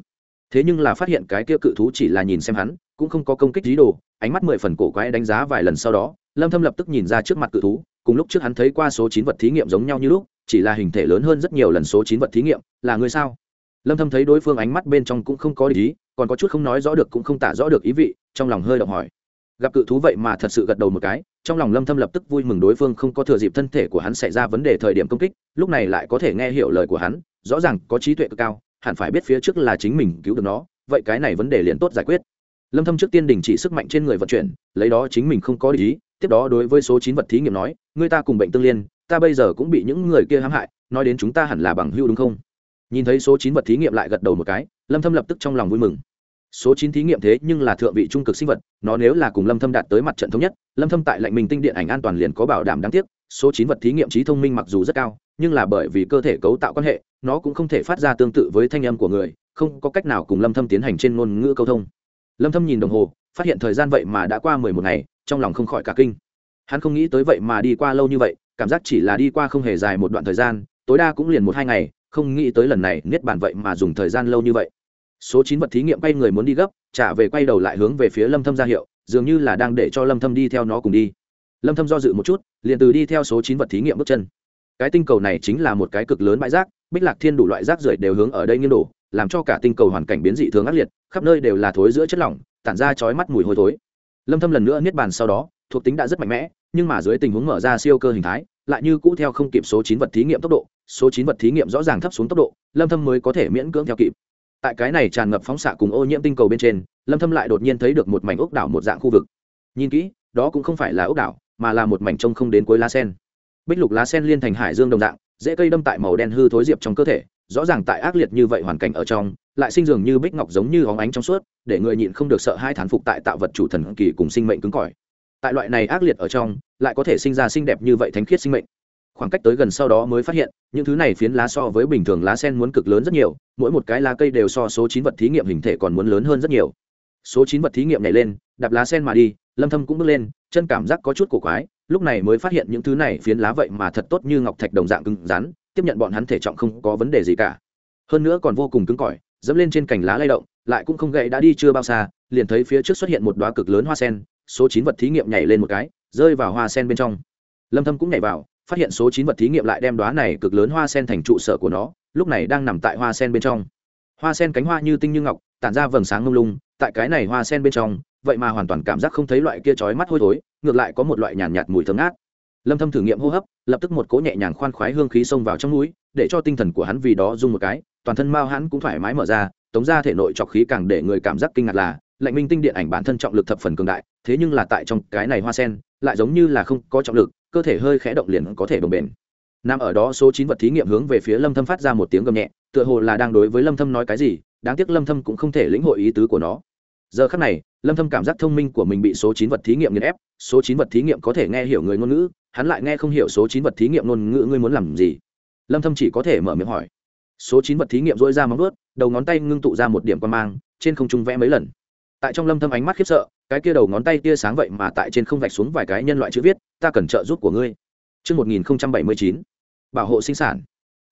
Thế nhưng là phát hiện cái kia cự thú chỉ là nhìn xem hắn, cũng không có công kích dí đồ, ánh mắt mười phần cổ quái đánh giá vài lần sau đó, lâm thâm lập tức nhìn ra trước mặt cự thú, cùng lúc trước hắn thấy qua số 9 vật thí nghiệm giống nhau như lúc, chỉ là hình thể lớn hơn rất nhiều lần số 9 vật thí nghiệm, là người sao? Lâm thâm thấy đối phương ánh mắt bên trong cũng không có ý, còn có chút không nói rõ được cũng không tả rõ được ý vị, trong lòng hơi động hỏi gặp cự thú vậy mà thật sự gật đầu một cái, trong lòng lâm thâm lập tức vui mừng đối phương không có thừa dịp thân thể của hắn xảy ra vấn đề thời điểm công kích, lúc này lại có thể nghe hiểu lời của hắn, rõ ràng có trí tuệ cực cao, hẳn phải biết phía trước là chính mình cứu được nó, vậy cái này vấn đề liền tốt giải quyết. Lâm thâm trước tiên đình chỉ sức mạnh trên người vận chuyển, lấy đó chính mình không có ý, tiếp đó đối với số 9 vật thí nghiệm nói người ta cùng bệnh tương liên, ta bây giờ cũng bị những người kia hãm hại, nói đến chúng ta hẳn là bằng hữu đúng không? Nhìn thấy số 9 vật thí nghiệm lại gật đầu một cái, lâm thâm lập tức trong lòng vui mừng số chín thí nghiệm thế nhưng là thượng vị trung cực sinh vật, nó nếu là cùng lâm thâm đạt tới mặt trận thống nhất, lâm thâm tại lệnh mình tinh điện ảnh an toàn liền có bảo đảm đáng tiếc, số chín vật thí nghiệm trí thông minh mặc dù rất cao, nhưng là bởi vì cơ thể cấu tạo quan hệ, nó cũng không thể phát ra tương tự với thanh âm của người, không có cách nào cùng lâm thâm tiến hành trên ngôn ngữ câu thông. Lâm thâm nhìn đồng hồ, phát hiện thời gian vậy mà đã qua 11 ngày, trong lòng không khỏi cả kinh. Hắn không nghĩ tới vậy mà đi qua lâu như vậy, cảm giác chỉ là đi qua không hề dài một đoạn thời gian, tối đa cũng liền một hai ngày, không nghĩ tới lần này niết bàn vậy mà dùng thời gian lâu như vậy số chín vật thí nghiệm quay người muốn đi gấp, trả về quay đầu lại hướng về phía lâm thâm ra hiệu, dường như là đang để cho lâm thâm đi theo nó cùng đi. Lâm thâm do dự một chút, liền từ đi theo số chín vật thí nghiệm bước chân. Cái tinh cầu này chính là một cái cực lớn bãi rác, bích lạc thiên đủ loại rác rưởi đều hướng ở đây nghiêng đổ, làm cho cả tinh cầu hoàn cảnh biến dị thường ác liệt, khắp nơi đều là thối giữa chất lỏng, tản ra chói mắt mùi hôi thối. Lâm thâm lần nữa niết bàn sau đó, thuộc tính đã rất mạnh mẽ, nhưng mà dưới tình huống mở ra siêu cơ hình thái, lại như cũ theo không kịp số chín vật thí nghiệm tốc độ, số chín vật thí nghiệm rõ ràng thấp xuống tốc độ, lâm thâm mới có thể miễn cưỡng theo kịp tại cái này tràn ngập phóng xạ cùng ô nhiễm tinh cầu bên trên, lâm thâm lại đột nhiên thấy được một mảnh ốc đảo một dạng khu vực. Nhìn kỹ, đó cũng không phải là ốc đảo, mà là một mảnh trông không đến cuối lá sen. Bích lục lá sen liên thành hải dương đồng dạng, dễ cây đâm tại màu đen hư thối diệp trong cơ thể, rõ ràng tại ác liệt như vậy hoàn cảnh ở trong, lại sinh dường như bích ngọc giống như óng ánh trong suốt, để người nhịn không được sợ hai thán phục tại tạo vật chủ thần kỳ cùng sinh mệnh cứng cỏi. Tại loại này ác liệt ở trong, lại có thể sinh ra xinh đẹp như vậy thánh khiết sinh mệnh khoảng cách tới gần sau đó mới phát hiện, những thứ này phiến lá so với bình thường lá sen muốn cực lớn rất nhiều, mỗi một cái lá cây đều so số chín vật thí nghiệm hình thể còn muốn lớn hơn rất nhiều. Số chín vật thí nghiệm nhảy lên, đạp lá sen mà đi, lâm thâm cũng bước lên, chân cảm giác có chút cổ quái, lúc này mới phát hiện những thứ này phiến lá vậy mà thật tốt như ngọc thạch đồng dạng cứng rắn, tiếp nhận bọn hắn thể trọng không có vấn đề gì cả. Hơn nữa còn vô cùng cứng cỏi, dẫm lên trên cành lá lay động, lại cũng không gậy đã đi chưa bao xa, liền thấy phía trước xuất hiện một đóa cực lớn hoa sen, số chín vật thí nghiệm nhảy lên một cái, rơi vào hoa sen bên trong. Lâm thâm cũng nhảy vào phát hiện số chín vật thí nghiệm lại đem đóa này cực lớn hoa sen thành trụ sở của nó lúc này đang nằm tại hoa sen bên trong. Hoa sen cánh hoa như tinh như ngọc tản ra vầng sáng ngông lung tại cái này hoa sen bên trong vậy mà hoàn toàn cảm giác không thấy loại kia chói mắt hôi thối ngược lại có một loại nhàn nhạt, nhạt mùi thơm ngát. Lâm thâm thử nghiệm hô hấp lập tức một cỗ nhẹ nhàng khoan khoái hương khí xông vào trong mũi để cho tinh thần của hắn vì đó rung một cái toàn thân mao hắn cũng thoải mái mở ra tống ra thể nội trọc khí càng để người cảm giác kinh ngạc là lạnh minh tinh điện ảnh bản thân trọng lực thập phần cường đại thế nhưng là tại trong cái này hoa sen lại giống như là không có trọng lực cơ thể hơi khẽ động liền có thể đồng bền nằm ở đó số chín vật thí nghiệm hướng về phía lâm thâm phát ra một tiếng gầm nhẹ, tựa hồ là đang đối với lâm thâm nói cái gì, đáng tiếc lâm thâm cũng không thể lĩnh hội ý tứ của nó. Giờ khắc này, lâm thâm cảm giác thông minh của mình bị số chín vật thí nghiệm nghiền ép, số chín vật thí nghiệm có thể nghe hiểu người ngôn ngữ, hắn lại nghe không hiểu số chín vật thí nghiệm ngôn ngữ ngươi muốn làm gì. Lâm thâm chỉ có thể mở miệng hỏi. Số chín vật thí nghiệm rũi ra móng vuốt, đầu ngón tay ngưng tụ ra một điểm quan mang, trên không trung vẽ mấy lần. Tại trong lâm thâm ánh mắt khiếp sợ, cái kia đầu ngón tay tia sáng vậy mà tại trên không vạch xuống vài cái nhân loại chữ viết ta cần trợ giúp của ngươi Trước 1079, bảo hộ sinh sản.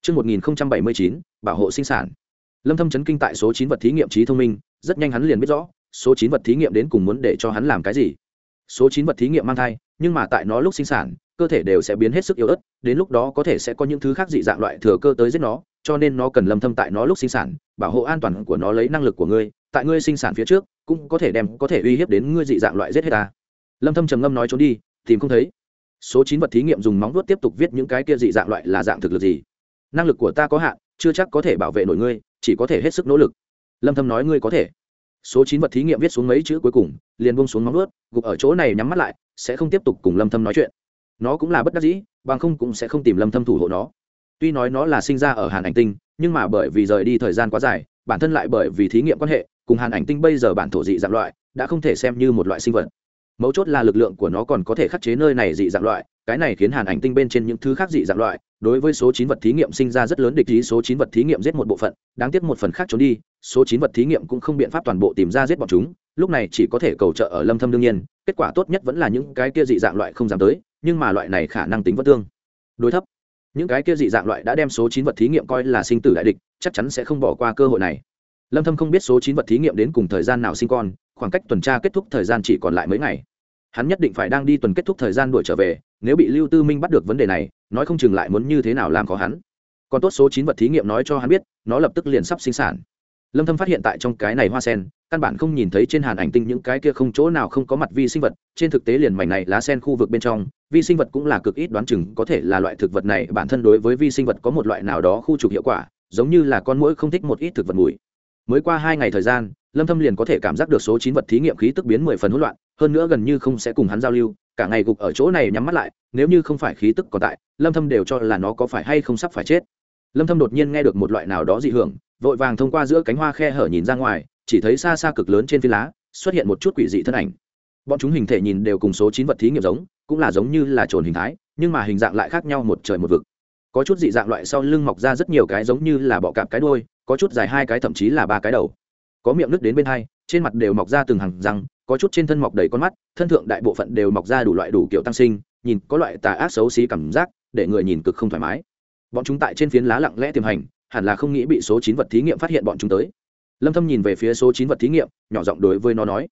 Trước 1079, bảo hộ sinh sản. Lâm Thâm chấn kinh tại số 9 vật thí nghiệm trí thông minh, rất nhanh hắn liền biết rõ, số 9 vật thí nghiệm đến cùng muốn để cho hắn làm cái gì. Số 9 vật thí nghiệm mang thai, nhưng mà tại nó lúc sinh sản, cơ thể đều sẽ biến hết sức yếu ớt, đến lúc đó có thể sẽ có những thứ khác dị dạng loại thừa cơ tới giết nó, cho nên nó cần Lâm Thâm tại nó lúc sinh sản, bảo hộ an toàn của nó lấy năng lực của ngươi, tại ngươi sinh sản phía trước, cũng có thể đem có thể uy hiếp đến ngươi dị dạng loại giết hết ta. Lâm Thâm trầm ngâm nói trốn đi, tìm không thấy số chín vật thí nghiệm dùng móng vuốt tiếp tục viết những cái kia dị dạng loại là dạng thực lực gì? Năng lực của ta có hạn, chưa chắc có thể bảo vệ nổi ngươi, chỉ có thể hết sức nỗ lực. Lâm thâm nói ngươi có thể. Số chín vật thí nghiệm viết xuống mấy chữ cuối cùng, liền buông xuống móng vuốt, gục ở chỗ này nhắm mắt lại, sẽ không tiếp tục cùng lâm thâm nói chuyện. Nó cũng là bất đắc dĩ, bằng không cũng sẽ không tìm lâm thâm thủ hộ nó. Tuy nói nó là sinh ra ở hàn ảnh tinh, nhưng mà bởi vì rời đi thời gian quá dài, bản thân lại bởi vì thí nghiệm quan hệ, cùng hàn ảnh tinh bây giờ bản thổ dị dạng loại, đã không thể xem như một loại sinh vật mấu chốt là lực lượng của nó còn có thể khắc chế nơi này dị dạng loại, cái này khiến hàn ảnh tinh bên trên những thứ khác dị dạng loại, đối với số chín vật thí nghiệm sinh ra rất lớn địch ý, số chín vật thí nghiệm giết một bộ phận, đáng tiếc một phần khác trốn đi, số chín vật thí nghiệm cũng không biện pháp toàn bộ tìm ra giết bọn chúng, lúc này chỉ có thể cầu trợ ở lâm thâm đương nhiên, kết quả tốt nhất vẫn là những cái kia dị dạng loại không dám tới, nhưng mà loại này khả năng tính vẫn tương đối thấp. Những cái kia dị dạng loại đã đem số chín vật thí nghiệm coi là sinh tử đại địch, chắc chắn sẽ không bỏ qua cơ hội này. Lâm thâm không biết số chín vật thí nghiệm đến cùng thời gian nào sinh con, khoảng cách tuần tra kết thúc thời gian chỉ còn lại mấy ngày hắn nhất định phải đang đi tuần kết thúc thời gian đuổi trở về, nếu bị lưu tư minh bắt được vấn đề này, nói không chừng lại muốn như thế nào làm khó hắn. Còn tốt số chín vật thí nghiệm nói cho hắn biết, nó lập tức liền sắp sinh sản. Lâm thâm phát hiện tại trong cái này hoa sen, căn bản không nhìn thấy trên hàn ảnh tinh những cái kia không chỗ nào không có mặt vi sinh vật, trên thực tế liền mảnh này lá sen khu vực bên trong, vi sinh vật cũng là cực ít đoán chừng có thể là loại thực vật này, bản thân đối với vi sinh vật có một loại nào đó khu trục hiệu quả, giống như là con mũi không thích một ít thực vật mùi. Mới qua hai ngày thời gian lâm thâm liền có thể cảm giác được số chín vật thí nghiệm khí tức biến mười phần hỗn loạn, hơn nữa gần như không sẽ cùng hắn giao lưu, cả ngày gục ở chỗ này nhắm mắt lại, nếu như không phải khí tức còn tại, lâm thâm đều cho là nó có phải hay không sắp phải chết. Lâm thâm đột nhiên nghe được một loại nào đó dị hưởng, vội vàng thông qua giữa cánh hoa khe hở nhìn ra ngoài, chỉ thấy xa xa cực lớn trên phi lá, xuất hiện một chút quỷ dị thân ảnh. Bọn chúng hình thể nhìn đều cùng số chín vật thí nghiệm giống, cũng là giống như là trồn hình thái, nhưng mà hình dạng lại khác nhau một trời một vực. Có chút dị dạng loại sau lưng mọc ra rất nhiều cái giống như là bọ cạp cái đuôi, có chút dài hai cái thậm chí là ba cái đầu có miệng nứt đến bên hai, trên mặt đều mọc ra từng hàng răng, có chút trên thân mọc đầy con mắt, thân thượng đại bộ phận đều mọc ra đủ loại đủ kiểu tăng sinh, nhìn có loại tà ác xấu xí cảm giác, để người nhìn cực không thoải mái. Bọn chúng tại trên phiến lá lặng lẽ tiềm hành, hẳn là không nghĩ bị số chín vật thí nghiệm phát hiện bọn chúng tới. Lâm thâm nhìn về phía số chín vật thí nghiệm, nhỏ giọng đối với nó nói,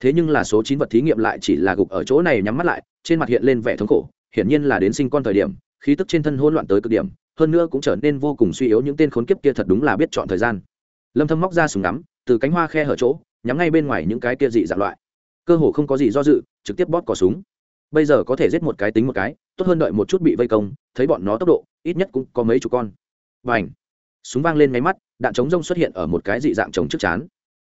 thế nhưng là số chín vật thí nghiệm lại chỉ là gục ở chỗ này nhắm mắt lại, trên mặt hiện lên vẻ thống khổ, hiển nhiên là đến sinh con thời điểm, khí tức trên thân hỗn loạn tới cực điểm, hơn nữa cũng trở nên vô cùng suy yếu, những tên khốn kiếp kia thật đúng là biết chọn thời gian. Lâm thâm móc ra súng ngắm từ cánh hoa khe hở chỗ, nhắm ngay bên ngoài những cái kia dị dạng loại. Cơ hồ không có gì do dự, trực tiếp bóp cỏ súng. Bây giờ có thể giết một cái tính một cái, tốt hơn đợi một chút bị vây công, thấy bọn nó tốc độ, ít nhất cũng có mấy chục con. Và ảnh súng vang lên máy mắt, đạn chống rông xuất hiện ở một cái dị dạng trồng trước chán.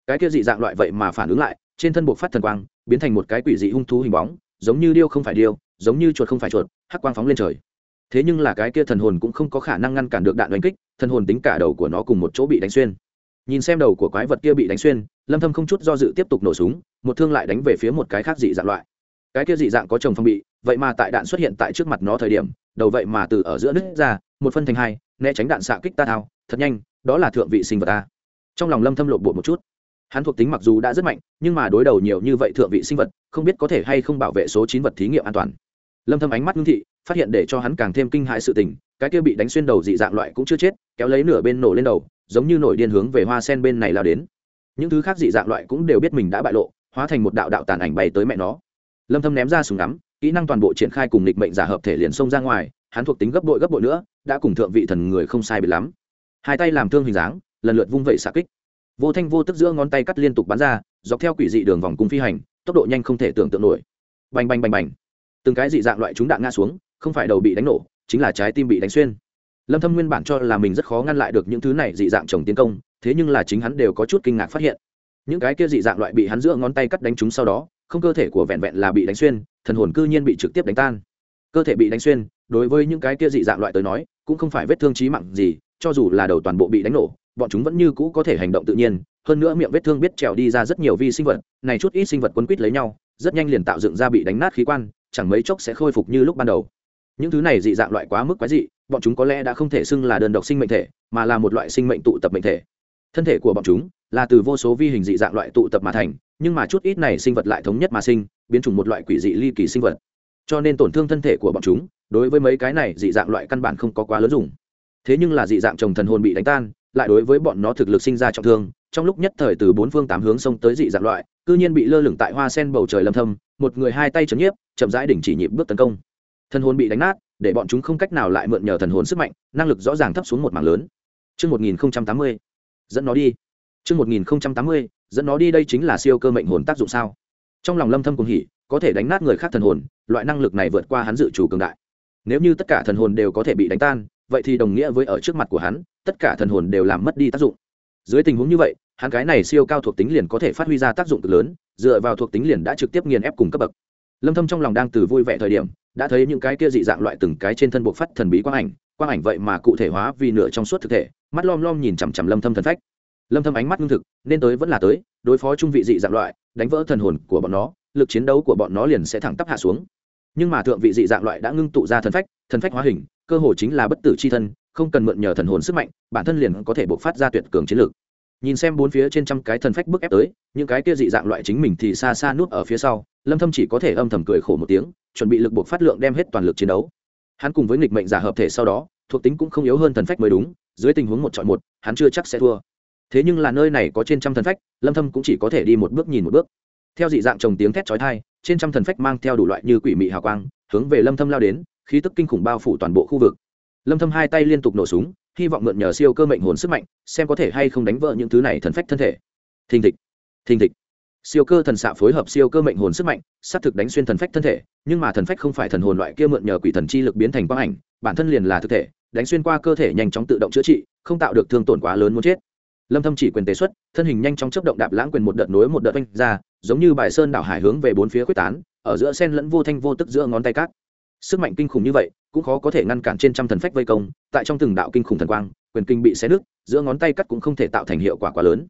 Cái kia dị dạng loại vậy mà phản ứng lại, trên thân buộc phát thần quang, biến thành một cái quỷ dị hung thú hình bóng, giống như điêu không phải điêu, giống như chuột không phải chuột, hắc quang phóng lên trời. Thế nhưng là cái kia thần hồn cũng không có khả năng ngăn cản được đạn đánh kích, thần hồn tính cả đầu của nó cùng một chỗ bị đánh xuyên nhìn xem đầu của quái vật kia bị đánh xuyên, lâm thâm không chút do dự tiếp tục nổ súng, một thương lại đánh về phía một cái khác dị dạng loại. Cái kia dị dạng có chồng phong bị, vậy mà tại đạn xuất hiện tại trước mặt nó thời điểm, đầu vậy mà từ ở giữa nứt ra, một phân thành hai, né tránh đạn xạ kích ta thao, thật nhanh, đó là thượng vị sinh vật ta. Trong lòng lâm thâm lộ bộ một chút. Hắn thuộc tính mặc dù đã rất mạnh, nhưng mà đối đầu nhiều như vậy thượng vị sinh vật, không biết có thể hay không bảo vệ số chín vật thí nghiệm an toàn. Lâm thâm ánh mắt ngưng thị, phát hiện để cho hắn càng thêm kinh hãi sự tình, cái kia bị đánh xuyên đầu dị dạng loại cũng chưa chết, kéo lấy nửa bên nổ lên đầu giống như nổi điên hướng về hoa sen bên này lao đến. Những thứ khác dị dạng loại cũng đều biết mình đã bại lộ, hóa thành một đạo đạo tàn ảnh bay tới mẹ nó. Lâm thâm ném ra súng ngắm, kỹ năng toàn bộ triển khai cùng địch mệnh giả hợp thể liền xông ra ngoài, hắn thuộc tính gấp bội gấp bội nữa, đã cùng thượng vị thần người không sai biệt lắm. Hai tay làm thương hình dáng, lần lượt vung vẩy xạ kích. Vô thanh vô tức giữa ngón tay cắt liên tục bắn ra, dọc theo quỷ dị đường vòng cung phi hành, tốc độ nhanh không thể tưởng tượng nổi. Bành bành bành bành. Từng cái dị dạng loại chúng đạn ngã xuống, không phải đầu bị đánh nổ, chính là trái tim bị đánh xuyên lâm thâm nguyên bản cho là mình rất khó ngăn lại được những thứ này dị dạng chồng tiến công, thế nhưng là chính hắn đều có chút kinh ngạc phát hiện. Những cái kia dị dạng loại bị hắn giữa ngón tay cắt đánh chúng sau đó, không cơ thể của vẹn vẹn là bị đánh xuyên, thần hồn cư nhiên bị trực tiếp đánh tan. Cơ thể bị đánh xuyên, đối với những cái kia dị dạng loại tới nói, cũng không phải vết thương chí mạng gì, cho dù là đầu toàn bộ bị đánh nổ, bọn chúng vẫn như cũ có thể hành động tự nhiên. Hơn nữa miệng vết thương biết trèo đi ra rất nhiều vi sinh vật, này chút ít sinh vật quấn quýt lấy nhau, rất nhanh liền tạo dựng ra bị đánh nát khí quan, chẳng mấy chốc sẽ khôi phục như lúc ban đầu. Những thứ này dị dạng loại quá mức quái dị bọn chúng có lẽ đã không thể xưng là đơn độc sinh mệnh thể, mà là một loại sinh mệnh tụ tập mệnh thể. Thân thể của bọn chúng là từ vô số vi hình dị dạng loại tụ tập mà thành, nhưng mà chút ít này sinh vật lại thống nhất mà sinh, biến chủng một loại quỷ dị ly kỳ sinh vật. Cho nên tổn thương thân thể của bọn chúng đối với mấy cái này dị dạng loại căn bản không có quá lớn dùng. Thế nhưng là dị dạng chồng thần hồn bị đánh tan, lại đối với bọn nó thực lực sinh ra trọng thương, trong lúc nhất thời từ bốn phương tám hướng xông tới dị dạng loại, cư nhiên bị lơ lửng tại hoa sen bầu trời lâm thâm, một người hai tay chấn nhiếp, chậm rãi đỉnh chỉ nhịp bước tấn công. Thần hồn bị đánh nát để bọn chúng không cách nào lại mượn nhờ thần hồn sức mạnh năng lực rõ ràng thấp xuống một mảng lớn Trước 1080, dẫn nó đi. Trước 1080, dẫn nó đi đây chính là siêu cơ mệnh hồn tác dụng sao? Trong lòng Lâm Thâm cùng hỉ, có thể đánh nát người khác thần hồn, loại năng lực này vượt qua hắn dự chủ cường đại. Nếu như tất cả thần hồn đều có thể bị đánh tan, vậy thì đồng nghĩa với ở trước mặt của hắn, tất cả thần hồn đều làm mất đi tác dụng. Dưới tình huống như vậy, hắn cái này siêu cao thuộc tính liền có thể phát huy ra tác dụng cực lớn dựa vào thuộc tính liền đã trực tiếp nghiền ép cùng cấp bậc lâm thâm trong lòng đang từ vui vẻ thời điểm đã thấy những cái kia dị dạng loại từng cái trên thân buộc phát thần bí quang ảnh quang ảnh vậy mà cụ thể hóa vì nửa trong suốt thực thể, mắt lom lom nhìn chằm chằm lâm thâm thần phách. Lâm thâm ánh mắt ngưng thực, nên tới vẫn là tới, đối phó trung vị dị dạng loại, đánh vỡ thần hồn của bọn nó, lực chiến đấu của bọn nó liền sẽ thẳng tắp hạ xuống. Nhưng mà thượng vị dị dạng loại đã ngưng tụ ra thần phách thần phách hóa hình, cơ hồ chính là bất tử chi thân, không cần mượn nhờ thần hồn sức mạnh, bản thân liền có thể bộc phát ra tuyệt cường chiến lược nhìn xem bốn phía trên trăm cái thần phách bức ép tới, những cái kia dị dạng loại chính mình thì xa xa nuốt ở phía sau, lâm thâm chỉ có thể âm thầm cười khổ một tiếng, chuẩn bị lực buộc phát lượng đem hết toàn lực chiến đấu. Hắn cùng với nghịch mệnh giả hợp thể sau đó, thuộc tính cũng không yếu hơn thần phách mới đúng, dưới tình huống một chọn một, hắn chưa chắc sẽ thua. Thế nhưng là nơi này có trên trăm thần phách, lâm thâm cũng chỉ có thể đi một bước nhìn một bước. Theo dị dạng trồng tiếng thét chói tai, trên trăm thần phách mang theo đủ loại như quỷ mị hào quang, hướng về lâm thâm lao đến, khí tức kinh khủng bao phủ toàn bộ khu vực. Lâm thâm hai tay liên tục nổ súng hy vọng mượn nhờ siêu cơ mệnh hồn sức mạnh, xem có thể hay không đánh vỡ những thứ này thần phách thân thể. Thình thịch thình thịch. Siêu cơ thần xạ phối hợp siêu cơ mệnh hồn sức mạnh, xác thực đánh xuyên thần phách thân thể, nhưng mà thần phách không phải thần hồn loại kia mượn nhờ quỷ thần chi lực biến thành quang ảnh, bản thân liền là thực thể, đánh xuyên qua cơ thể nhanh chóng tự động chữa trị, không tạo được thương tổn quá lớn muốn chết. Lâm thâm chỉ quyền tế xuất, thân hình nhanh chóng chấp động đạp lãng quyền một đợt nối một đợt oanh ra, giống như bài sơn đảo hải hướng về bốn phía quyết tán, ở giữa sen lẫn vô thanh vô tức giữa ngón tay cát. Sức mạnh kinh khủng như vậy cũng khó có thể ngăn cản trên trăm thần phách vây công, tại trong từng đạo kinh khủng thần quang, quyền kinh bị xé nứt, giữa ngón tay cắt cũng không thể tạo thành hiệu quả quá lớn.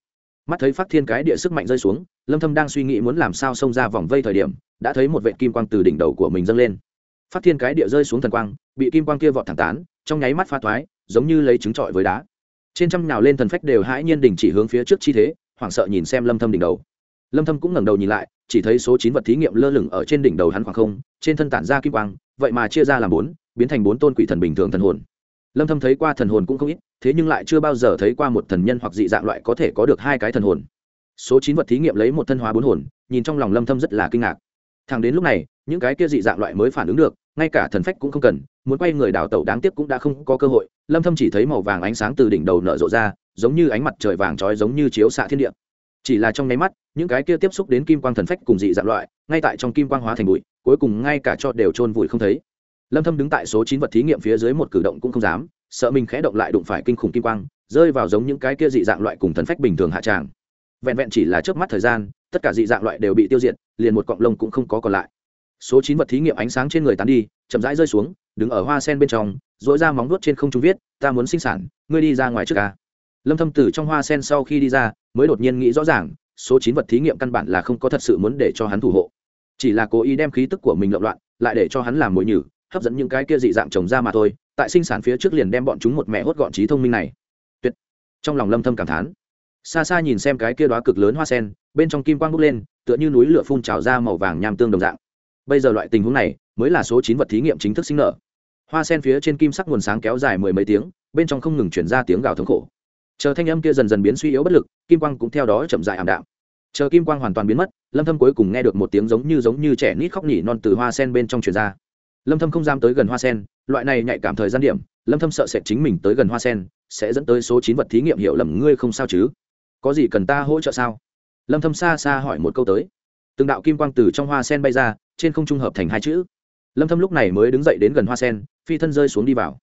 Mắt thấy phát thiên cái địa sức mạnh rơi xuống, lâm thâm đang suy nghĩ muốn làm sao xông ra vòng vây thời điểm, đã thấy một vệt kim quang từ đỉnh đầu của mình dâng lên. Phát thiên cái địa rơi xuống thần quang, bị kim quang kia vọt thẳng tán, trong nháy mắt pha thoái, giống như lấy trứng trọi với đá. Trên trăm nhào lên thần phách đều hãi nhiên đình chỉ hướng phía trước chi thế, hoảng sợ nhìn xem lâm thâm đỉnh đầu. Lâm thâm cũng ngẩng đầu nhìn lại chỉ thấy số 9 vật thí nghiệm lơ lửng ở trên đỉnh đầu hắn khoảng không, trên thân tản ra kim quang, vậy mà chia ra làm bốn, biến thành bốn tôn quỷ thần bình thường thần hồn. Lâm thâm thấy qua thần hồn cũng không ít, thế nhưng lại chưa bao giờ thấy qua một thần nhân hoặc dị dạng loại có thể có được hai cái thần hồn. Số 9 vật thí nghiệm lấy một thân hóa bốn hồn, nhìn trong lòng lâm thâm rất là kinh ngạc. Thẳng đến lúc này, những cái kia dị dạng loại mới phản ứng được, ngay cả thần phách cũng không cần, muốn quay người đào tẩu đáng tiếc cũng đã không có cơ hội, lâm thâm chỉ thấy màu vàng ánh sáng từ đỉnh đầu nở rộ ra, giống như ánh mặt trời vàng chói giống như chiếu xạ thiên địa chỉ là trong nháy mắt, những cái kia tiếp xúc đến kim quang thần phách cùng dị dạng loại, ngay tại trong kim quang hóa thành bụi, cuối cùng ngay cả cho đều trôn vùi không thấy. Lâm thâm đứng tại số 9 vật thí nghiệm phía dưới một cử động cũng không dám, sợ mình khẽ động lại đụng phải kinh khủng kim quang, rơi vào giống những cái kia dị dạng loại cùng thần phách bình thường hạ tràng. Vẹn vẹn chỉ là chớp mắt thời gian, tất cả dị dạng loại đều bị tiêu diệt, liền một cọng lông cũng không có còn lại. Số 9 vật thí nghiệm ánh sáng trên người tán đi, chậm rãi rơi xuống, đứng ở hoa sen bên trong dỗi ra móng vuốt trên không trung viết, ta muốn sinh sản, ngươi đi ra ngoài trước ca lâm thâm từ trong hoa sen sau khi đi ra, mới đột nhiên nghĩ rõ ràng, số 9 vật thí nghiệm căn bản là không có thật sự muốn để cho hắn thủ hộ. Chỉ là cố ý đem khí tức của mình lộn loạn, lại để cho hắn làm mồi nhử, hấp dẫn những cái kia dị dạng trồng ra mà thôi, tại sinh sản phía trước liền đem bọn chúng một mẹ hốt gọn trí thông minh này. Tuyệt. Trong lòng lâm thâm cảm thán. Xa xa nhìn xem cái kia đóa cực lớn hoa sen, bên trong kim quang bốc lên, tựa như núi lửa phun trào ra màu vàng nham tương đồng dạng. Bây giờ loại tình huống này, mới là số 9 vật thí nghiệm chính thức sinh nở. Hoa sen phía trên kim sắc nguồn sáng kéo dài mười mấy tiếng, bên trong không ngừng chuyển ra tiếng gào thống khổ chờ thanh âm kia dần dần biến suy yếu bất lực, kim quang cũng theo đó chậm dại ảm đạm. Chờ kim quang hoàn toàn biến mất, lâm thâm cuối cùng nghe được một tiếng giống như giống như trẻ nít khóc nỉ non từ hoa sen bên trong truyền ra. Lâm thâm không dám tới gần hoa sen, loại này nhạy cảm thời gian điểm, lâm thâm sợ sẽ chính mình tới gần hoa sen, sẽ dẫn tới số 9 vật thí nghiệm hiểu lầm ngươi không sao chứ? Có gì cần ta hỗ trợ sao? Lâm thâm xa xa hỏi một câu tới. Từng đạo kim quang từ trong hoa sen bay ra, trên không trung hợp thành hai chữ. Lâm thâm lúc này mới đứng dậy đến gần hoa sen, phi thân rơi xuống đi vào.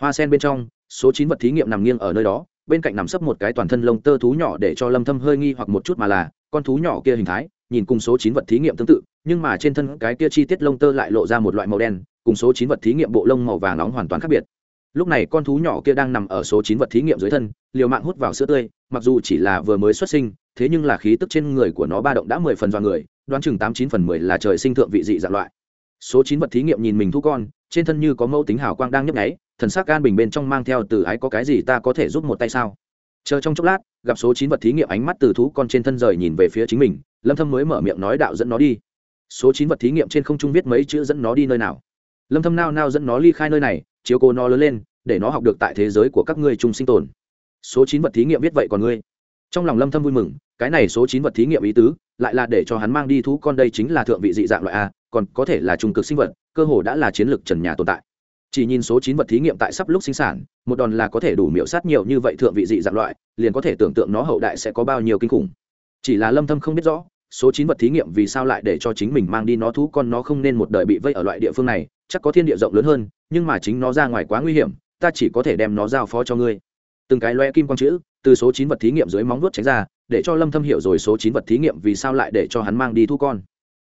Hoa sen bên trong, số 9 vật thí nghiệm nằm nghiêng ở nơi đó bên cạnh nằm sấp một cái toàn thân lông tơ thú nhỏ để cho lâm thâm hơi nghi hoặc một chút mà là, con thú nhỏ kia hình thái, nhìn cùng số 9 vật thí nghiệm tương tự, nhưng mà trên thân cái kia chi tiết lông tơ lại lộ ra một loại màu đen, cùng số 9 vật thí nghiệm bộ lông màu vàng nóng hoàn toàn khác biệt. Lúc này con thú nhỏ kia đang nằm ở số 9 vật thí nghiệm dưới thân, liều mạng hút vào sữa tươi, mặc dù chỉ là vừa mới xuất sinh, thế nhưng là khí tức trên người của nó ba động đã mười phần do người, đoán chừng tám chín phần mười là trời sinh thượng vị dị dạng loại. Số 9 vật thí nghiệm nhìn mình thú con, trên thân như có mẫu tính hào quang đang nhấp nháy thần sắc gan bình bên trong mang theo từ ái có cái gì ta có thể giúp một tay sao? Chờ trong chốc lát, gặp số chín vật thí nghiệm ánh mắt từ thú con trên thân rời nhìn về phía chính mình, lâm thâm mới mở miệng nói đạo dẫn nó đi. Số chín vật thí nghiệm trên không trung viết mấy chữ dẫn nó đi nơi nào? Lâm thâm nao nao dẫn nó ly khai nơi này, chiếu cố nó lớn lên, để nó học được tại thế giới của các ngươi chung sinh tồn. Số chín vật thí nghiệm viết vậy còn ngươi? Trong lòng lâm thâm vui mừng, cái này số chín vật thí nghiệm ý tứ, lại là để cho hắn mang đi thú con đây chính là thượng vị dị dạng loại a, còn có thể là trung cực sinh vật, cơ hồ đã là chiến lược trần nhà tồn tại chỉ nhìn số chín vật thí nghiệm tại sắp lúc sinh sản, một đòn là có thể đủ miễu sát nhiều như vậy thượng vị dị dạng loại, liền có thể tưởng tượng nó hậu đại sẽ có bao nhiêu kinh khủng. Chỉ là lâm thâm không biết rõ, số chín vật thí nghiệm vì sao lại để cho chính mình mang đi nó thú con nó không nên một đời bị vây ở loại địa phương này, chắc có thiên địa rộng lớn hơn, nhưng mà chính nó ra ngoài quá nguy hiểm, ta chỉ có thể đem nó giao phó cho ngươi. Từng cái loe kim quang chữ, từ số chín vật thí nghiệm dưới móng vuốt tránh ra, để cho lâm thâm hiểu rồi số chín vật thí nghiệm vì sao lại để cho hắn mang đi thu con.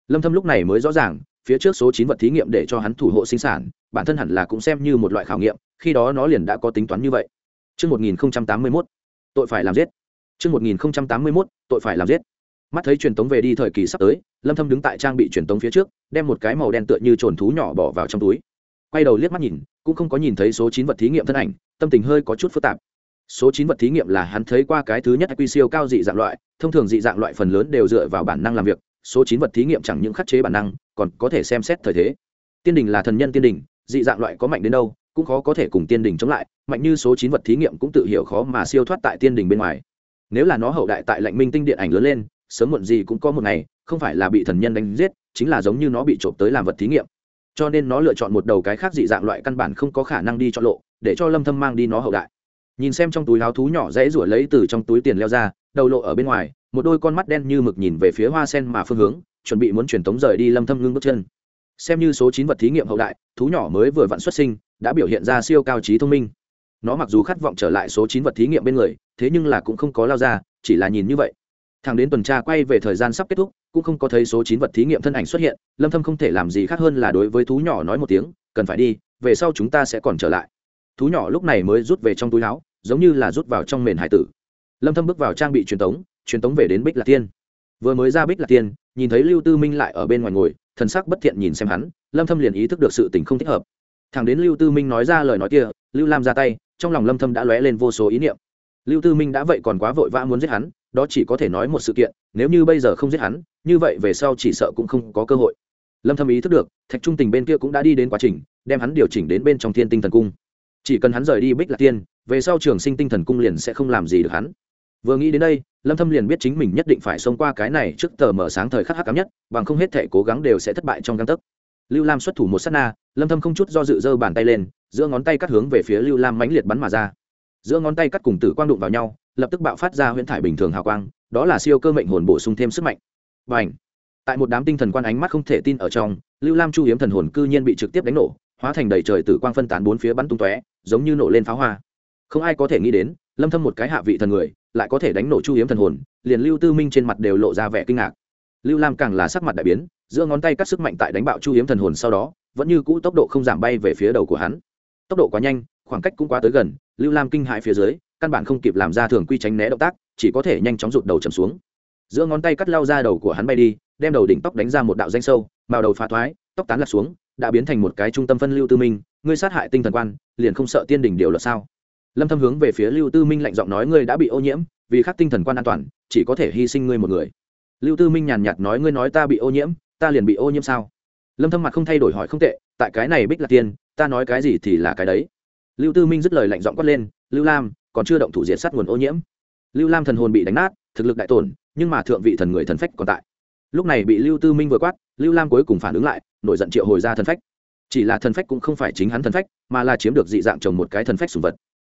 Lâm thâm lúc này mới rõ ràng phía trước số chín vật thí nghiệm để cho hắn thủ hộ sinh sản bản thân hẳn là cũng xem như một loại khảo nghiệm khi đó nó liền đã có tính toán như vậy Trước 1081, tội phải làm giết. Trước 1081, tội phải làm giết. Mắt thấy truyền tống về đi thời kỳ sắp tới, Lâm Thâm đứng tại trang bị truyền tống phía trước, đem một cái màu đen tựa như trồn thú nhỏ bỏ vào trong túi. Quay đầu liếc mắt nhìn, cũng không có nhìn thấy số chín vật thí nghiệm thân ảnh, tâm tình hơi có chút phức tạp. Số chín vật thí nghiệm là hắn thấy qua cái thứ nhất quy siêu cao dị dạng loại, thông thường dị dạng loại phần lớn đều dựa vào bản năng làm việc, số chín vật thí nghiệm chẳng những khắc chế bản năng, còn có thể xem xét thời thế. Tiên đình là thần nhân tiên đình, dị dạng loại có mạnh đến đâu, cũng khó có thể cùng tiên đình chống lại, mạnh như số chín vật thí nghiệm cũng tự hiểu khó mà siêu thoát tại tiên đình bên ngoài. Nếu là nó hậu đại tại Lạnh Minh tinh điện ảnh lớn lên, sớm muộn gì cũng có một ngày, không phải là bị thần nhân đánh giết, chính là giống như nó bị trộm tới làm vật thí nghiệm. Cho nên nó lựa chọn một đầu cái khác dị dạng loại căn bản không có khả năng đi chọn lộ, để cho Lâm Thâm mang đi nó hậu đại nhìn xem trong túi áo thú nhỏ dễ rủa lấy từ trong túi tiền leo ra, đầu lộ ở bên ngoài, một đôi con mắt đen như mực nhìn về phía hoa sen mà phương hướng, chuẩn bị muốn truyền tống rời đi lâm thâm ngưng bước chân. Xem như số chín vật thí nghiệm hậu đại, thú nhỏ mới vừa vặn xuất sinh, đã biểu hiện ra siêu cao trí thông minh. Nó mặc dù khát vọng trở lại số chín vật thí nghiệm bên người, thế nhưng là cũng không có lao ra, chỉ là nhìn như vậy. Thằng đến tuần tra quay về thời gian sắp kết thúc, cũng không có thấy số chín vật thí nghiệm thân ảnh xuất hiện, lâm thâm không thể làm gì khác hơn là đối với thú nhỏ nói một tiếng, cần phải đi, về sau chúng ta sẽ còn trở lại thú nhỏ lúc này mới rút về trong túi áo, giống như là rút vào trong mền hải tử. Lâm thâm bước vào trang bị truyền tống truyền tống về đến bích lạc tiên. Vừa mới ra bích lạc tiên, nhìn thấy lưu tư minh lại ở bên ngoài ngồi, thần sắc bất thiện nhìn xem hắn, lâm thâm liền ý thức được sự tình không thích hợp. Thẳng đến lưu tư minh nói ra lời nói kia, lưu lam ra tay, trong lòng lâm thâm đã lóe lên vô số ý niệm. Lưu tư minh đã vậy còn quá vội vã muốn giết hắn, đó chỉ có thể nói một sự kiện, nếu như bây giờ không giết hắn, như vậy về sau chỉ sợ cũng không có cơ hội. Lâm thâm ý thức được, thạch trung tình bên kia cũng đã đi đến quá trình, đem hắn điều chỉnh đến bên trong thiên tinh thần cung chỉ cần hắn rời đi bích lạc tiên về sau trường sinh tinh thần cung liền sẽ không làm gì được hắn. Vừa nghĩ đến đây, lâm thâm liền biết chính mình nhất định phải xông qua cái này trước tờ mở sáng thời khắc hắc ám nhất, bằng không hết thể cố gắng đều sẽ thất bại trong găng tấc. Lưu lam xuất thủ một sát na, lâm thâm không chút do dự giơ bàn tay lên, giữa ngón tay cắt hướng về phía lưu lam mãnh liệt bắn mà ra. Giữa ngón tay cắt cùng tử quang đụng vào nhau, lập tức bạo phát ra huyễn thải bình thường hào quang, đó là siêu cơ mệnh hồn bổ sung thêm sức mạnh. Bành! Tại một đám tinh thần quan ánh mắt không thể tin ở trong, lưu lam chu hiếm thần hồn cư nhiên bị trực tiếp đánh nổ hóa thành đầy trời tử quang phân tán bốn phía bắn tung tóe, giống như nổ lên pháo hoa. Không ai có thể nghĩ đến, lâm thâm một cái hạ vị thần người, lại có thể đánh nổ chu hiếm thần hồn, liền lưu tư minh trên mặt đều lộ ra vẻ kinh ngạc. Lưu lam càng là sắc mặt đại biến, giữa ngón tay cắt sức mạnh tại đánh bạo chu hiếm thần hồn sau đó, vẫn như cũ tốc độ không giảm bay về phía đầu của hắn. Tốc độ quá nhanh, khoảng cách cũng quá tới gần, lưu lam kinh hãi phía dưới, căn bản không kịp làm ra thường quy tránh né động tác, chỉ có thể nhanh chóng rụt đầu chầm xuống. Giữa ngón tay cắt lao ra đầu của hắn bay đi, đem đầu đỉnh tóc đánh ra một đạo danh sâu, màu đầu phá thoái, tóc tán lạc xuống đã biến thành một cái trung tâm phân lưu tư minh, ngươi sát hại tinh thần quan, liền không sợ tiên đỉnh điều luật sao? Lâm thâm hướng về phía lưu tư minh lạnh giọng nói, ngươi đã bị ô nhiễm, vì khắc tinh thần quan an toàn, chỉ có thể hy sinh ngươi một người. Lưu tư minh nhàn nhạt nói, ngươi nói ta bị ô nhiễm, ta liền bị ô nhiễm sao? Lâm thâm mặt không thay đổi hỏi, không tệ, tại cái này bích là tiên, ta nói cái gì thì là cái đấy. Lưu tư minh dứt lời lạnh giọng quát lên, lưu lam, còn chưa động thủ diệt sát nguồn ô nhiễm. Lưu lam thần hồn bị đánh nát, thực lực đại tổn, nhưng mà thượng vị thần người thần phách còn tại. Lúc này bị lưu tư minh vừa quát lưu lam cuối cùng phản ứng lại, nổi giận triệu hồi ra thần phách. Chỉ là thần phách cũng không phải chính hắn thần phách, mà là chiếm được dị dạng trồng một cái thần phách sùng vật.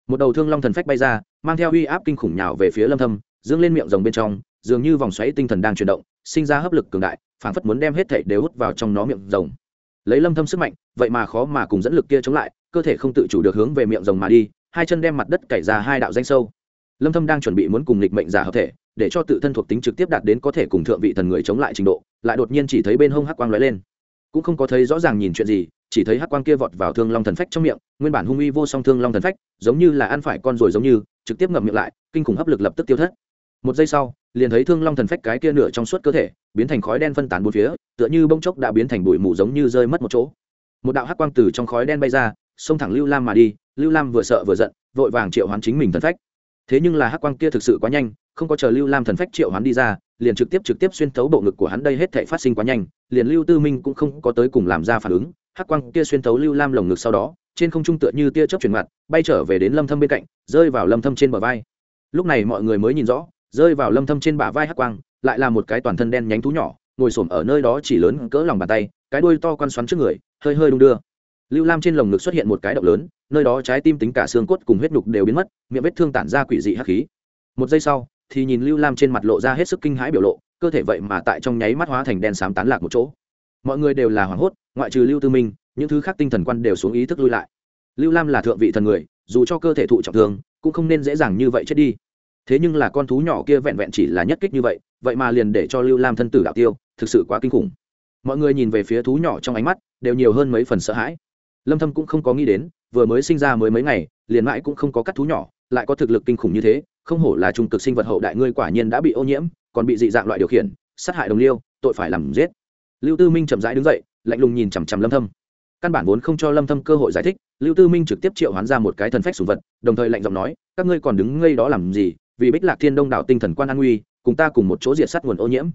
Một đầu thương long thần phách bay ra, mang theo uy áp kinh khủng nhào về phía lâm thâm, dương lên miệng rồng bên trong, dường như vòng xoáy tinh thần đang chuyển động, sinh ra hấp lực cường đại, phảng phất muốn đem hết thảy đều hút vào trong nó miệng rồng. Lấy lâm thâm sức mạnh, vậy mà khó mà cùng dẫn lực kia chống lại, cơ thể không tự chủ được hướng về miệng rồng mà đi, hai chân đem mặt đất cày ra hai đạo danh sâu. Lâm thâm đang chuẩn bị muốn cùng lịch mệnh giả hợp thể để cho tự thân thuộc tính trực tiếp đạt đến có thể cùng thượng vị thần người chống lại trình độ, lại đột nhiên chỉ thấy bên hông hắc quang lóe lên. Cũng không có thấy rõ ràng nhìn chuyện gì, chỉ thấy hắc quang kia vọt vào thương long thần phách trong miệng, nguyên bản hung uy vô song thương long thần phách, giống như là ăn phải con rồi giống như, trực tiếp ngậm miệng lại, kinh khủng hấp lực lập tức tiêu thất. Một giây sau, liền thấy thương long thần phách cái kia nửa trong suốt cơ thể, biến thành khói đen phân tán bốn phía, tựa như bông chốc đã biến thành bụi mù giống như rơi mất một chỗ. Một đạo hắc quang từ trong khói đen bay ra, xông thẳng lưu lam mà đi, lưu lam vừa sợ vừa giận, vội vàng triệu hoán chính mình thần phách. Thế nhưng là hắc quang kia thực sự quá nhanh không có chờ lưu lam thần phách triệu hoán đi ra, liền trực tiếp trực tiếp xuyên thấu bộ ngực của hắn đây hết thể phát sinh quá nhanh, liền lưu tư minh cũng không có tới cùng làm ra phản ứng, hắc quang kia xuyên thấu lưu lam lồng ngực sau đó, trên không trung tựa như tia chớp chuyển mặt, bay trở về đến lâm thâm bên cạnh, rơi vào lâm thâm trên bờ vai. Lúc này mọi người mới nhìn rõ, rơi vào lâm thâm trên bả vai hắc quang, lại là một cái toàn thân đen nhánh thú nhỏ, ngồi xổm ở nơi đó chỉ lớn cỡ lòng bàn tay, cái đuôi to quan xoắn trước người, hơi hơi đung đưa. Lưu lam trên lồng ngực xuất hiện một cái động lớn, nơi đó trái tim tính cả xương cốt cùng huyết nhục đều biến mất, miệng vết thương tản ra quỷ dị hắc khí. Một giây sau thì nhìn lưu lam trên mặt lộ ra hết sức kinh hãi biểu lộ, cơ thể vậy mà tại trong nháy mắt hóa thành đen xám tán lạc một chỗ. Mọi người đều là hoảng hốt, ngoại trừ lưu tư minh, những thứ khác tinh thần quan đều xuống ý thức lui lại. Lưu lam là thượng vị thần người, dù cho cơ thể thụ trọng thương, cũng không nên dễ dàng như vậy chết đi. Thế nhưng là con thú nhỏ kia vẹn vẹn chỉ là nhất kích như vậy vậy mà liền để cho lưu lam thân tử đạo tiêu, thực sự quá kinh khủng. Mọi người nhìn về phía thú nhỏ trong ánh mắt, đều nhiều hơn mấy phần sợ hãi. Lâm thâm cũng không có nghĩ đến, vừa mới sinh ra mới mấy ngày, liền mãi cũng không có cắt thú nhỏ, lại có thực lực kinh khủng như thế không hổ là trung cực sinh vật hậu đại ngươi quả nhiên đã bị ô nhiễm còn bị dị dạng loại điều khiển sát hại đồng liêu tội phải làm giết. Lưu tư minh chậm rãi đứng dậy lạnh lùng nhìn chằm chằm lâm thâm. Căn bản vốn không cho lâm thâm cơ hội giải thích lưu tư minh trực tiếp triệu hoán ra một cái thần phách sủng vật đồng thời lạnh giọng nói các ngươi còn đứng ngây đó làm gì vì bích lạc thiên đông đảo tinh thần quan an nguy cùng ta cùng một chỗ diệt sát nguồn ô nhiễm.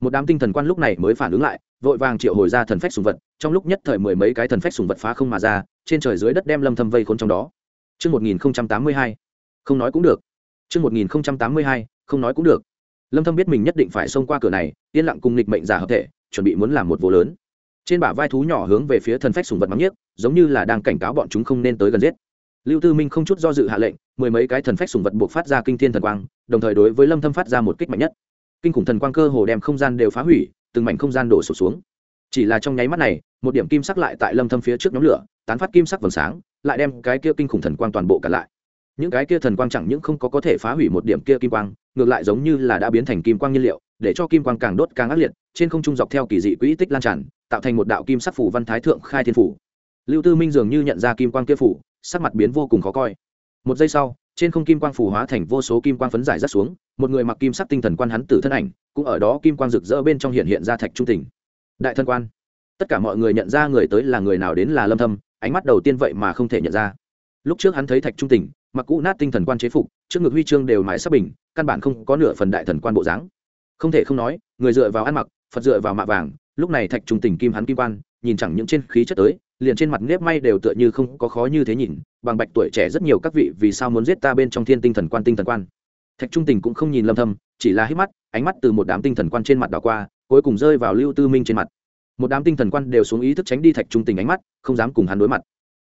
Một đám tinh thần quan lúc này mới phản ứng lại vội vàng triệu hồi ra thần phách sùng vật trong lúc nhất thời mười mấy cái thần phách sùng vật phá không mà ra trên trời dưới đất đem lâm thâm vây khốn trong đó. Trước 1082, không nói cũng được. Trước 1082, không nói cũng được. Lâm Thâm biết mình nhất định phải xông qua cửa này, yên lặng cùng nghịch mệnh giả hợp thể, chuẩn bị muốn làm một vô lớn. Trên bả vai thú nhỏ hướng về phía thần phách sùng vật mắng nhiếc, giống như là đang cảnh cáo bọn chúng không nên tới gần giết. Lưu Tư Minh không chút do dự hạ lệnh, mười mấy cái thần phách sùng vật buộc phát ra kinh thiên thần quang, đồng thời đối với Lâm Thâm phát ra một kích mạnh nhất. Kinh khủng thần quang cơ hồ đem không gian đều phá hủy, từng mảnh không gian đổ sụp xuống chỉ là trong nháy mắt này một điểm kim sắc lại tại lâm thâm phía trước nhóm lửa tán phát kim sắc vầng sáng lại đem cái kia kinh khủng thần quang toàn bộ cả lại những cái kia thần quang chẳng những không có có thể phá hủy một điểm kia kim quang, ngược lại giống như là đã biến thành kim quang nhiên liệu, để cho kim quang càng đốt càng ác liệt, trên không trung dọc theo kỳ dị quỹ tích lan tràn, tạo thành một đạo kim sắc phủ văn thái thượng khai thiên phủ. Lưu tư minh dường như nhận ra kim quang kia phủ, sắc mặt biến vô cùng khó coi. Một giây sau, trên không kim quang phủ hóa thành vô số kim quang phấn giải rất xuống, một người mặc kim sắc tinh thần quan hắn tử thân ảnh, cũng ở đó kim quang rực rỡ bên trong hiện hiện ra thạch trung tình. Đại thân quan. Tất cả mọi người nhận ra người tới là người nào đến là lâm thâm, ánh mắt đầu tiên vậy mà không thể nhận ra. Lúc trước hắn thấy thạch trung tình mặc cũ nát tinh thần quan chế phục, trước ngực huy chương đều mãi sắp bình, căn bản không có nửa phần đại thần quan bộ dáng. Không thể không nói, người dựa vào ăn mặc, phật dựa vào mạ vàng, lúc này thạch trung tình kim hắn kim quan, nhìn chẳng những trên khí chất tới, liền trên mặt nếp may đều tựa như không có khó như thế nhìn, bằng bạch tuổi trẻ rất nhiều các vị vì sao muốn giết ta bên trong thiên tinh thần quan tinh thần quan. Thạch trung tình cũng không nhìn lâm thâm, chỉ là hít mắt, ánh mắt từ một đám tinh thần quan trên mặt đảo qua, cuối cùng rơi vào lưu tư minh trên mặt. Một đám tinh thần quan đều xuống ý thức tránh đi thạch trung tình ánh mắt, không dám cùng hắn đối mặt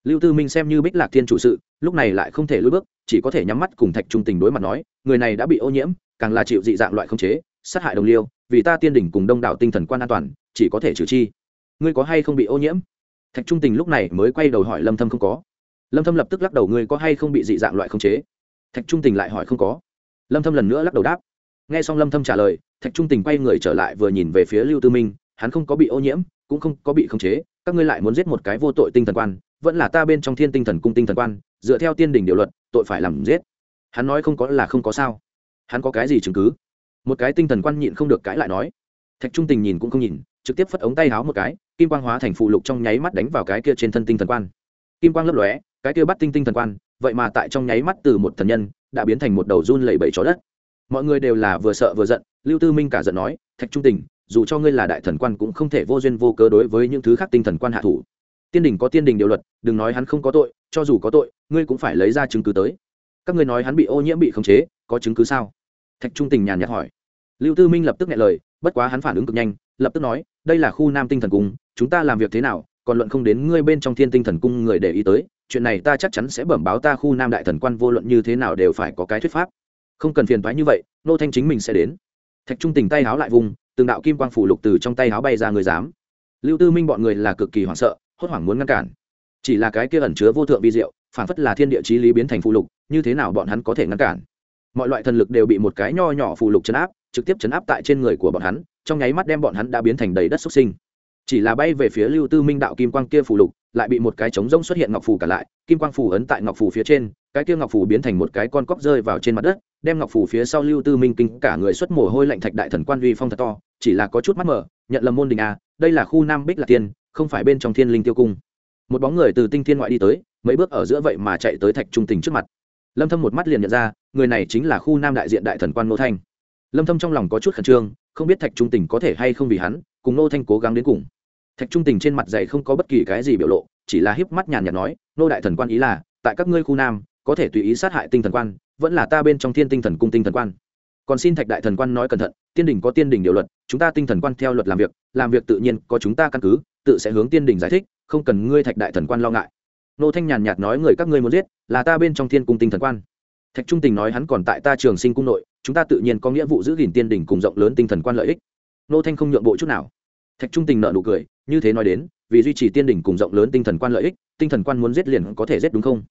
lưu tư minh xem như bích lạc thiên chủ sự, lúc này lại không thể lùi bước, chỉ có thể nhắm mắt cùng thạch trung tình đối mặt nói, người này đã bị ô nhiễm, càng là chịu dị dạng loại không chế, sát hại đồng liêu, vì ta tiên đỉnh cùng đông đảo tinh thần quan an toàn, chỉ có thể trừ chi. Ngươi có hay không bị ô nhiễm? Thạch trung tình lúc này mới quay đầu hỏi lâm thâm không có. Lâm thâm lập tức lắc đầu, ngươi có hay không bị dị dạng loại không chế? Thạch trung tình lại hỏi không có. Lâm thâm lần nữa lắc đầu đáp. Nghe xong lâm thâm trả lời, thạch trung tình quay người trở lại vừa nhìn về phía lưu tư minh, hắn không có bị ô nhiễm, cũng không có bị khống chế, các ngươi lại muốn giết một cái vô tội tinh thần quan vẫn là ta bên trong thiên tinh thần cung tinh thần quan, dựa theo tiên đình điều luật, tội phải làm giết. Hắn nói không có là không có sao. Hắn có cái gì chứng cứ? Một cái tinh thần quan nhịn không được cãi lại nói. Thạch trung tình nhìn cũng không nhìn, trực tiếp phất ống tay háo một cái, kim quang hóa thành phụ lục trong nháy mắt đánh vào cái kia trên thân tinh thần quan. Kim quang lấp lóe, cái kia bắt tinh tinh thần quan, vậy mà tại trong nháy mắt từ một thần nhân, đã biến thành một đầu run lẩy bẩy chó đất. Mọi người đều là vừa sợ vừa giận, lưu tư minh cả giận nói, thạch trung tình, dù cho ngươi là đại thần quan cũng không thể vô duyên vô cớ đối với những thứ khác tinh thần quan hạ thủ tiên đình có tiên đình điều luật, đừng nói hắn không có tội, cho dù có tội, ngươi cũng phải lấy ra chứng cứ tới. Các ngươi nói hắn bị ô nhiễm, bị khống chế, có chứng cứ sao? Thạch trung tình nhàn nhạt hỏi. Lưu tư minh lập tức nghe lời, bất quá hắn phản ứng cực nhanh, lập tức nói, đây là khu nam tinh thần cung, chúng ta làm việc thế nào, còn luận không đến ngươi bên trong thiên tinh thần cung người để ý tới, chuyện này ta chắc chắn sẽ bẩm báo ta khu nam đại thần quan, vô luận như thế nào đều phải có cái thuyết pháp. Không cần phiền thoái như vậy, nô thanh chính mình sẽ đến. Thạch trung tình tay háo lại vùng, từng đạo kim quang phủ lục từ trong tay háo bay ra người dám lưu tư minh bọn người là cực kỳ hoảng sợ hốt hoảng muốn ngăn cản. Chỉ là cái kia ẩn chứa vô thượng vi diệu, phản phất là thiên địa chí lý biến thành phụ lục, như thế nào bọn hắn có thể ngăn cản? Mọi loại thần lực đều bị một cái nho nhỏ phụ lục chấn áp, trực tiếp chấn áp tại trên người của bọn hắn, trong nháy mắt đem bọn hắn đã biến thành đầy đất xuất sinh. Chỉ là bay về phía lưu tư minh đạo kim quang kia phù lục, lại bị một cái trống rông xuất hiện ngọc phù cả lại, kim quang phù ấn tại ngọc phù phía trên, cái kia ngọc phù biến thành một cái con cóc rơi vào trên mặt đất, đem ngọc phù phía sau lưu tư minh kinh cả người xuất mồ hôi lạnh thạch đại thần quan uy phong thật to, chỉ là có chút mắt mở nhận lầm môn đình a, đây là khu nam bích là tiên không phải bên trong thiên linh tiêu cung. Một bóng người từ tinh thiên ngoại đi tới, mấy bước ở giữa vậy mà chạy tới thạch trung tình trước mặt. Lâm thâm một mắt liền nhận ra, người này chính là khu nam đại diện đại thần quan nô thanh. Lâm thâm trong lòng có chút khẩn trương, không biết thạch trung tình có thể hay không vì hắn, cùng nô thanh cố gắng đến cùng. Thạch trung tình trên mặt dày không có bất kỳ cái gì biểu lộ, chỉ là híp mắt nhàn nhạt nói nô đại thần quan ý là, tại các ngươi khu nam, có thể tùy ý sát hại tinh thần quan, vẫn là ta bên trong thiên tinh thần cung tinh thần quan. Còn xin thạch đại thần quan nói cẩn thận, tiên đình có tiên đình điều luật, chúng ta tinh thần quan theo luật làm việc làm việc tự nhiên có chúng ta căn cứ tự sẽ hướng tiên đình giải thích, không cần ngươi thạch đại thần quan lo ngại. Nô thanh nhàn nhạt nói người các ngươi muốn giết, là ta bên trong thiên cung tinh thần quan. Thạch trung tình nói hắn còn tại ta trường sinh cung nội, chúng ta tự nhiên có nghĩa vụ giữ gìn tiên đình cùng rộng lớn tinh thần quan lợi ích. Nô thanh không nhượng bộ chút nào. Thạch trung tình nợ nụ cười, như thế nói đến, vì duy trì tiên đình cùng rộng lớn tinh thần quan lợi ích, tinh thần quan muốn giết liền có thể giết đúng không?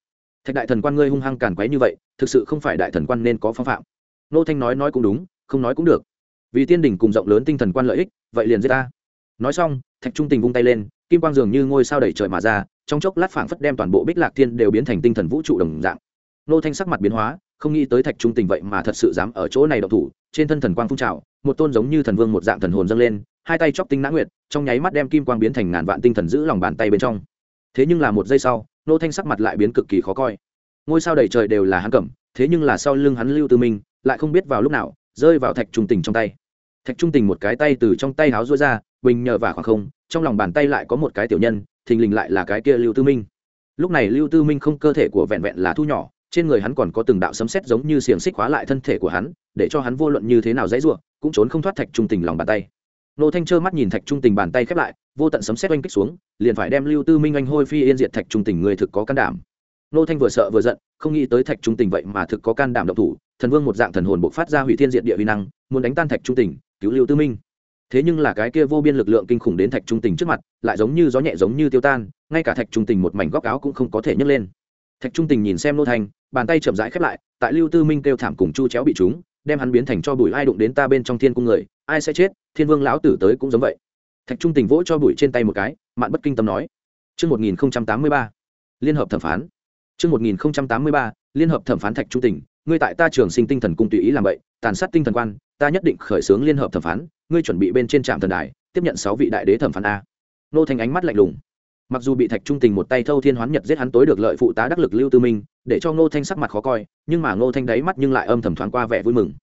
Thạch đại thần quan ngươi hung hăng càn quấy như vậy, thực sự không phải đại thần quan nên có phong phạm. Nô thanh nói nói cũng đúng, không nói cũng được. Vì tiên đình cùng rộng lớn tinh thần quan lợi ích, vậy liền giết ta nói xong, thạch trung tình vung tay lên, kim quang dường như ngôi sao đẩy trời mà ra, trong chốc lát phảng phất đem toàn bộ bích lạc thiên đều biến thành tinh thần vũ trụ đồng dạng. Nô thanh sắc mặt biến hóa, không nghĩ tới thạch trung tình vậy mà thật sự dám ở chỗ này độc thủ, trên thân thần quang phun trào, một tôn giống như thần vương một dạng thần hồn dâng lên, hai tay chóc tinh nã nguyệt, trong nháy mắt đem kim quang biến thành ngàn vạn tinh thần giữ lòng bàn tay bên trong. Thế nhưng là một giây sau, nô thanh sắc mặt lại biến cực kỳ khó coi. Ngôi sao đầy trời đều là hắn cẩm thế nhưng là sau lưng hắn lưu tư minh, lại không biết vào lúc nào, rơi vào thạch trung tình trong tay. Thạch trung tình một cái tay từ trong tay háo rối ra Quỳnh nhờ và khoảng không, trong lòng bàn tay lại có một cái tiểu nhân, thình lình lại là cái kia lưu tư minh. Lúc này lưu tư minh không cơ thể của vẹn vẹn là thu nhỏ, trên người hắn còn có từng đạo sấm sét giống như xiềng xích hóa lại thân thể của hắn, để cho hắn vô luận như thế nào dãy ruộng cũng trốn không thoát thạch trung tình lòng bàn tay. Nô thanh trơ mắt nhìn thạch trung tình bàn tay khép lại, vô tận sấm sét oanh kích xuống, liền phải đem lưu tư minh anh hôi phi yên diệt thạch trung tình người thực có can đảm. Nô thanh vừa sợ vừa giận, không nghĩ tới thạch trung tình vậy mà thực có can đảm động thủ, thần vương một dạng thần hồn bộc phát ra hủy thiên diệt địa huy năng, muốn đánh tan thạch trung tình, cứu lưu tư minh thế nhưng là cái kia vô biên lực lượng kinh khủng đến thạch trung tình trước mặt lại giống như gió nhẹ giống như tiêu tan ngay cả thạch trung tình một mảnh góc áo cũng không có thể nhấc lên. Thạch trung tình nhìn xem nô thành bàn tay chậm rãi khép lại tại lưu tư minh kêu thảm cùng chu chéo bị chúng đem hắn biến thành cho bụi ai đụng đến ta bên trong thiên cung người ai sẽ chết thiên vương lão tử tới cũng giống vậy. Thạch trung tình vỗ cho bụi trên tay một cái mạn bất kinh tâm nói. Trước 1083, liên hợp thẩm phán. Trước 1083, liên hợp thẩm phán thạch trung tình, ngươi tại ta trường sinh tinh thần cung tùy ý làm vậy, tàn sát tinh thần quan, ta nhất định khởi xướng liên hợp thẩm phán, ngươi chuẩn bị bên trên trạm thần đài, tiếp nhận sáu vị đại đế thẩm phán a. Nô Thanh ánh mắt lạnh lùng. Mặc dù bị Thạch Trung Tình một tay thâu thiên hoán nhật giết hắn tối được lợi phụ tá đắc lực Lưu Tư Minh, để cho Ngô Thanh sắc mặt khó coi, nhưng mà Ngô Thanh đáy mắt nhưng lại âm thầm thoáng qua vẻ vui mừng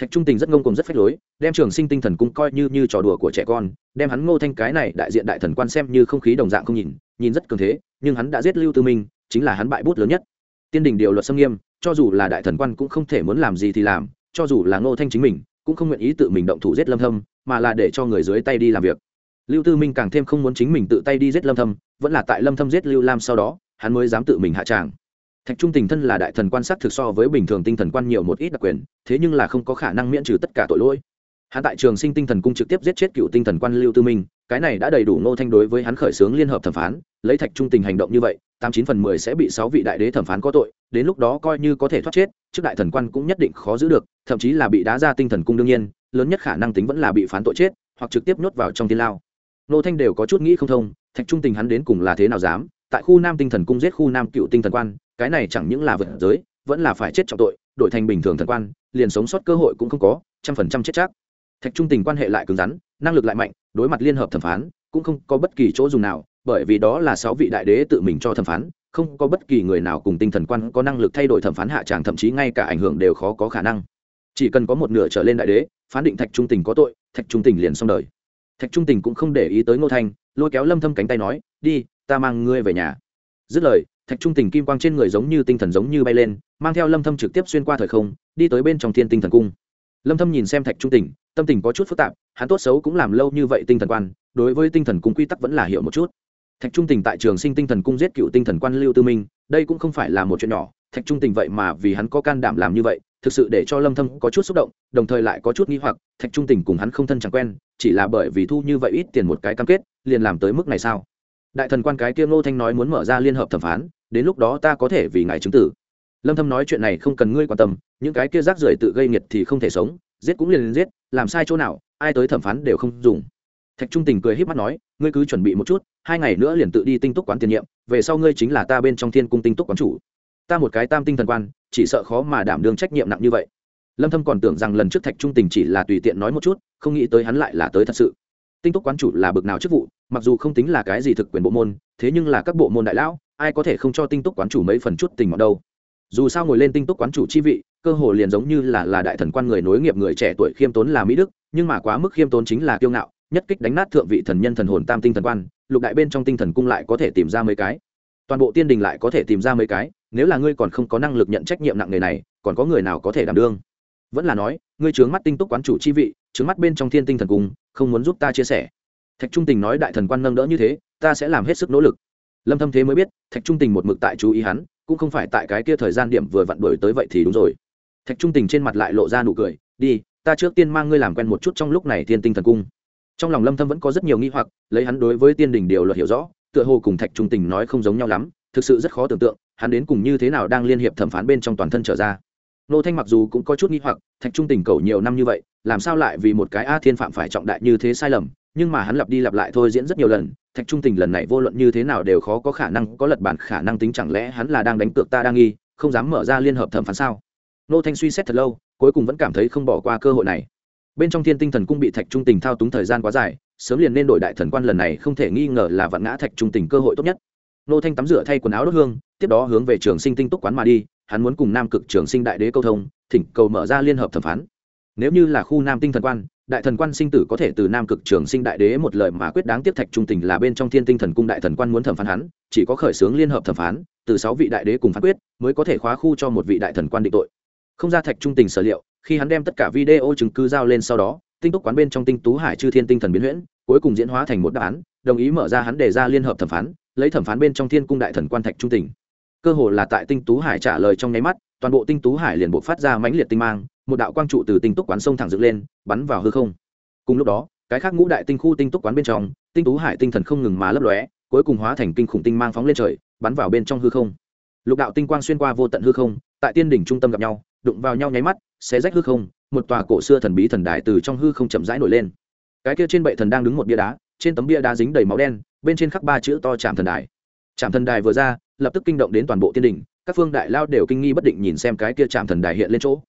thạch trung tình rất ngông cùng rất phách lối đem trường sinh tinh thần cung coi như như trò đùa của trẻ con đem hắn ngô thanh cái này đại diện đại thần quan xem như không khí đồng dạng không nhìn nhìn rất cường thế nhưng hắn đã giết lưu tư minh chính là hắn bại bút lớn nhất tiên đình điều luật xâm nghiêm cho dù là đại thần quan cũng không thể muốn làm gì thì làm cho dù là ngô thanh chính mình, cũng không nguyện ý tự mình động thủ giết lâm thâm, mà là để cho người dưới tay đi làm việc. Lưu tư minh càng thêm không muốn chính mình tự tay đi giết lâm thâm, vẫn là tại lâm thâm giết lưu lam sau đó, hắn mới dám tự mình hạ tràng. Thạch trung tình thân là đại thần quan sát thực so với bình thường tinh thần quan nhiều một ít đặc quyền, thế nhưng là không có khả năng miễn trừ tất cả tội lỗi. Hắn tại trường sinh tinh thần cung trực tiếp giết chết cựu tinh thần quan lưu tư minh, cái này đã đầy đủ ngô thanh đối với hắn khởi xướng liên hợp thẩm phán, lấy thạch trung tình hành động như vậy tám chín phần mười sẽ bị sáu vị đại đế thẩm phán có tội, đến lúc đó coi như có thể thoát chết, trước đại thần quan cũng nhất định khó giữ được, thậm chí là bị đá ra tinh thần cung đương nhiên, lớn nhất khả năng tính vẫn là bị phán tội chết, hoặc trực tiếp nhốt vào trong thiên lao. Nô thanh đều có chút nghĩ không thông, thạch trung tình hắn đến cùng là thế nào dám, tại khu nam tinh thần cung giết khu nam cựu tinh thần quan, cái này chẳng những là vượt giới, vẫn là phải chết trọng tội, đổi thành bình thường thần quan, liền sống sót cơ hội cũng không có, trăm phần trăm chết chắc. Thạch trung tình quan hệ lại cứng rắn, năng lực lại mạnh, đối mặt liên hợp thẩm phán, cũng không có bất kỳ chỗ dùng nào bởi vì đó là sáu vị đại đế tự mình cho thẩm phán, không có bất kỳ người nào cùng tinh thần quan có năng lực thay đổi thẩm phán hạ tràng, thậm chí ngay cả ảnh hưởng đều khó có khả năng. Chỉ cần có một nửa trở lên đại đế, phán định thạch trung tình có tội, thạch trung tình liền xong đời. Thạch trung tình cũng không để ý tới ngô thanh, lôi kéo lâm thâm cánh tay nói, đi, ta mang ngươi về nhà. Dứt lời, thạch trung tình kim quang trên người giống như tinh thần giống như bay lên, mang theo lâm thâm trực tiếp xuyên qua thời không, đi tới bên trong thiên tinh thần cung. Lâm thâm nhìn xem thạch trung tình, tâm tình có chút phức tạp, hắn tốt xấu cũng làm lâu như vậy tinh thần quan, đối với tinh thần cung quy tắc vẫn là hiểu một chút thạch trung tình tại trường sinh tinh thần cung giết cựu tinh thần quan lưu tư minh, đây cũng không phải là một chuyện nhỏ, thạch trung tình vậy mà vì hắn có can đảm làm như vậy, thực sự để cho lâm thâm có chút xúc động, đồng thời lại có chút nghi hoặc, thạch trung tình cùng hắn không thân chẳng quen, chỉ là bởi vì thu như vậy ít tiền một cái cam kết, liền làm tới mức này sao? Đại thần quan cái kia ngô thanh nói muốn mở ra liên hợp thẩm phán, đến lúc đó ta có thể vì ngài chứng tử. Lâm thâm nói chuyện này không cần ngươi quan tâm, những cái kia rác rưởi tự gây nghiệt thì không thể sống, giết cũng liền giết, làm sai chỗ nào, ai tới thẩm phán đều không dùng thạch trung tình cười híp mắt nói, ngươi cứ chuẩn bị một chút, hai ngày nữa liền tự đi tinh túc quán tiền nhiệm, về sau ngươi chính là ta bên trong thiên cung tinh túc quán chủ. Ta một cái tam tinh thần quan, chỉ sợ khó mà đảm đương trách nhiệm nặng như vậy. Lâm thâm còn tưởng rằng lần trước thạch trung tình chỉ là tùy tiện nói một chút, không nghĩ tới hắn lại là tới thật sự. Tinh túc quán chủ là bực nào chức vụ, mặc dù không tính là cái gì thực quyền bộ môn, thế nhưng là các bộ môn đại lão, ai có thể không cho tinh túc quán chủ mấy phần chút tình mọn đâu. Dù sao ngồi lên tinh túc quán chủ chi vị, cơ hồ liền giống như là là đại thần quan người nối nghiệp người trẻ tuổi khiêm tốn là mỹ đức, nhưng mà quá mức khiêm tốn chính là kiêu ngạo nhất kích đánh nát thượng vị thần nhân thần hồn tam tinh thần quan, lục đại bên trong tinh thần cung lại có thể tìm ra mấy cái. Toàn bộ tiên đình lại có thể tìm ra mấy cái, nếu là ngươi còn không có năng lực nhận trách nhiệm nặng nề này, còn có người nào có thể đảm đương? Vẫn là nói, ngươi trướng mắt tinh túc quán chủ chi vị, trướng mắt bên trong thiên tinh thần cung, không muốn giúp ta chia sẻ. Thạch trung tình nói đại thần quan nâng đỡ như thế, ta sẽ làm hết sức nỗ lực. Lâm thâm thế mới biết, thạch trung tình một mực tại chú ý hắn, cũng không phải tại cái kia thời gian điểm vừa vặn đổi tới vậy thì đúng rồi. Thạch trung tình trên mặt lại lộ ra nụ cười, đi, ta trước tiên mang ngươi làm quen một chút trong lúc này thiên tinh thần cung trong lòng lâm thâm vẫn có rất nhiều nghi hoặc, lấy hắn đối với tiên đình điều luật hiểu rõ, tựa hồ cùng thạch trung tình nói không giống nhau lắm, thực sự rất khó tưởng tượng, hắn đến cùng như thế nào đang liên hiệp thẩm phán bên trong toàn thân trở ra. Nô thanh mặc dù cũng có chút nghi hoặc, thạch trung tình cầu nhiều năm như vậy, làm sao lại vì một cái a thiên phạm phải trọng đại như thế sai lầm, nhưng mà hắn lặp đi lặp lại thôi diễn rất nhiều lần, thạch trung tình lần này vô luận như thế nào đều khó có khả năng, có lật bản khả năng tính chẳng lẽ hắn là đang đánh cược ta đang nghi, không dám mở ra liên hợp thẩm phán sao? Nô thanh suy xét thật lâu, cuối cùng vẫn cảm thấy không bỏ qua cơ hội này bên trong thiên tinh thần cung bị thạch trung tình thao túng thời gian quá dài, sớm liền nên đổi đại thần quan lần này không thể nghi ngờ là vạn ngã thạch trung tình cơ hội tốt nhất. Nô thanh tắm rửa thay quần áo đốt hương, tiếp đó hướng về trường sinh tinh túc quán mà đi, hắn muốn cùng nam cực trường sinh đại đế câu thông, thỉnh cầu mở ra liên hợp thẩm phán. Nếu như là khu nam tinh thần quan, đại thần quan sinh tử có thể từ nam cực trường sinh đại đế một lời mà quyết đáng tiếp thạch trung tình là bên trong thiên tinh thần cung đại thần quan muốn thẩm phán hắn, chỉ có khởi xướng liên hợp thẩm phán, từ sáu vị đại đế cùng phán quyết, mới có thể khóa khu cho một vị đại thần quan định tội. Không ra thạch trung tình sở liệu khi hắn đem tất cả video chứng cứ giao lên sau đó, tinh túc quán bên trong tinh tú hải chư thiên tinh thần biến huyễn, cuối cùng diễn hóa thành một đáp án, đồng ý mở ra hắn đề ra liên hợp thẩm phán, lấy thẩm phán bên trong thiên cung đại thần quan thạch trung tình. Cơ hồ là tại tinh tú hải trả lời trong nháy mắt, toàn bộ tinh tú hải liền bộ phát ra mãnh liệt tinh mang, một đạo quang trụ từ tinh túc quán sông thẳng dựng lên, bắn vào hư không. Cùng lúc đó, cái khác ngũ đại tinh khu tinh túc quán bên trong, tinh tú hải tinh thần không ngừng mà lấp lóe, cuối cùng hóa thành kinh khủng tinh mang phóng lên trời, bắn vào bên trong hư không. Lục đạo tinh quang xuyên qua vô tận hư không, tại tiên đỉnh trung tâm gặp nhau đụng vào nhau nháy mắt, xé rách hư không, một tòa cổ xưa thần bí thần đài từ trong hư không chậm rãi nổi lên. Cái kia trên bệ thần đang đứng một bia đá, trên tấm bia đá dính đầy máu đen, bên trên khắc ba chữ to chạm thần đài. Chạm thần đài vừa ra, lập tức kinh động đến toàn bộ tiên đình các phương đại lao đều kinh nghi bất định nhìn xem cái kia chạm thần đài hiện lên chỗ.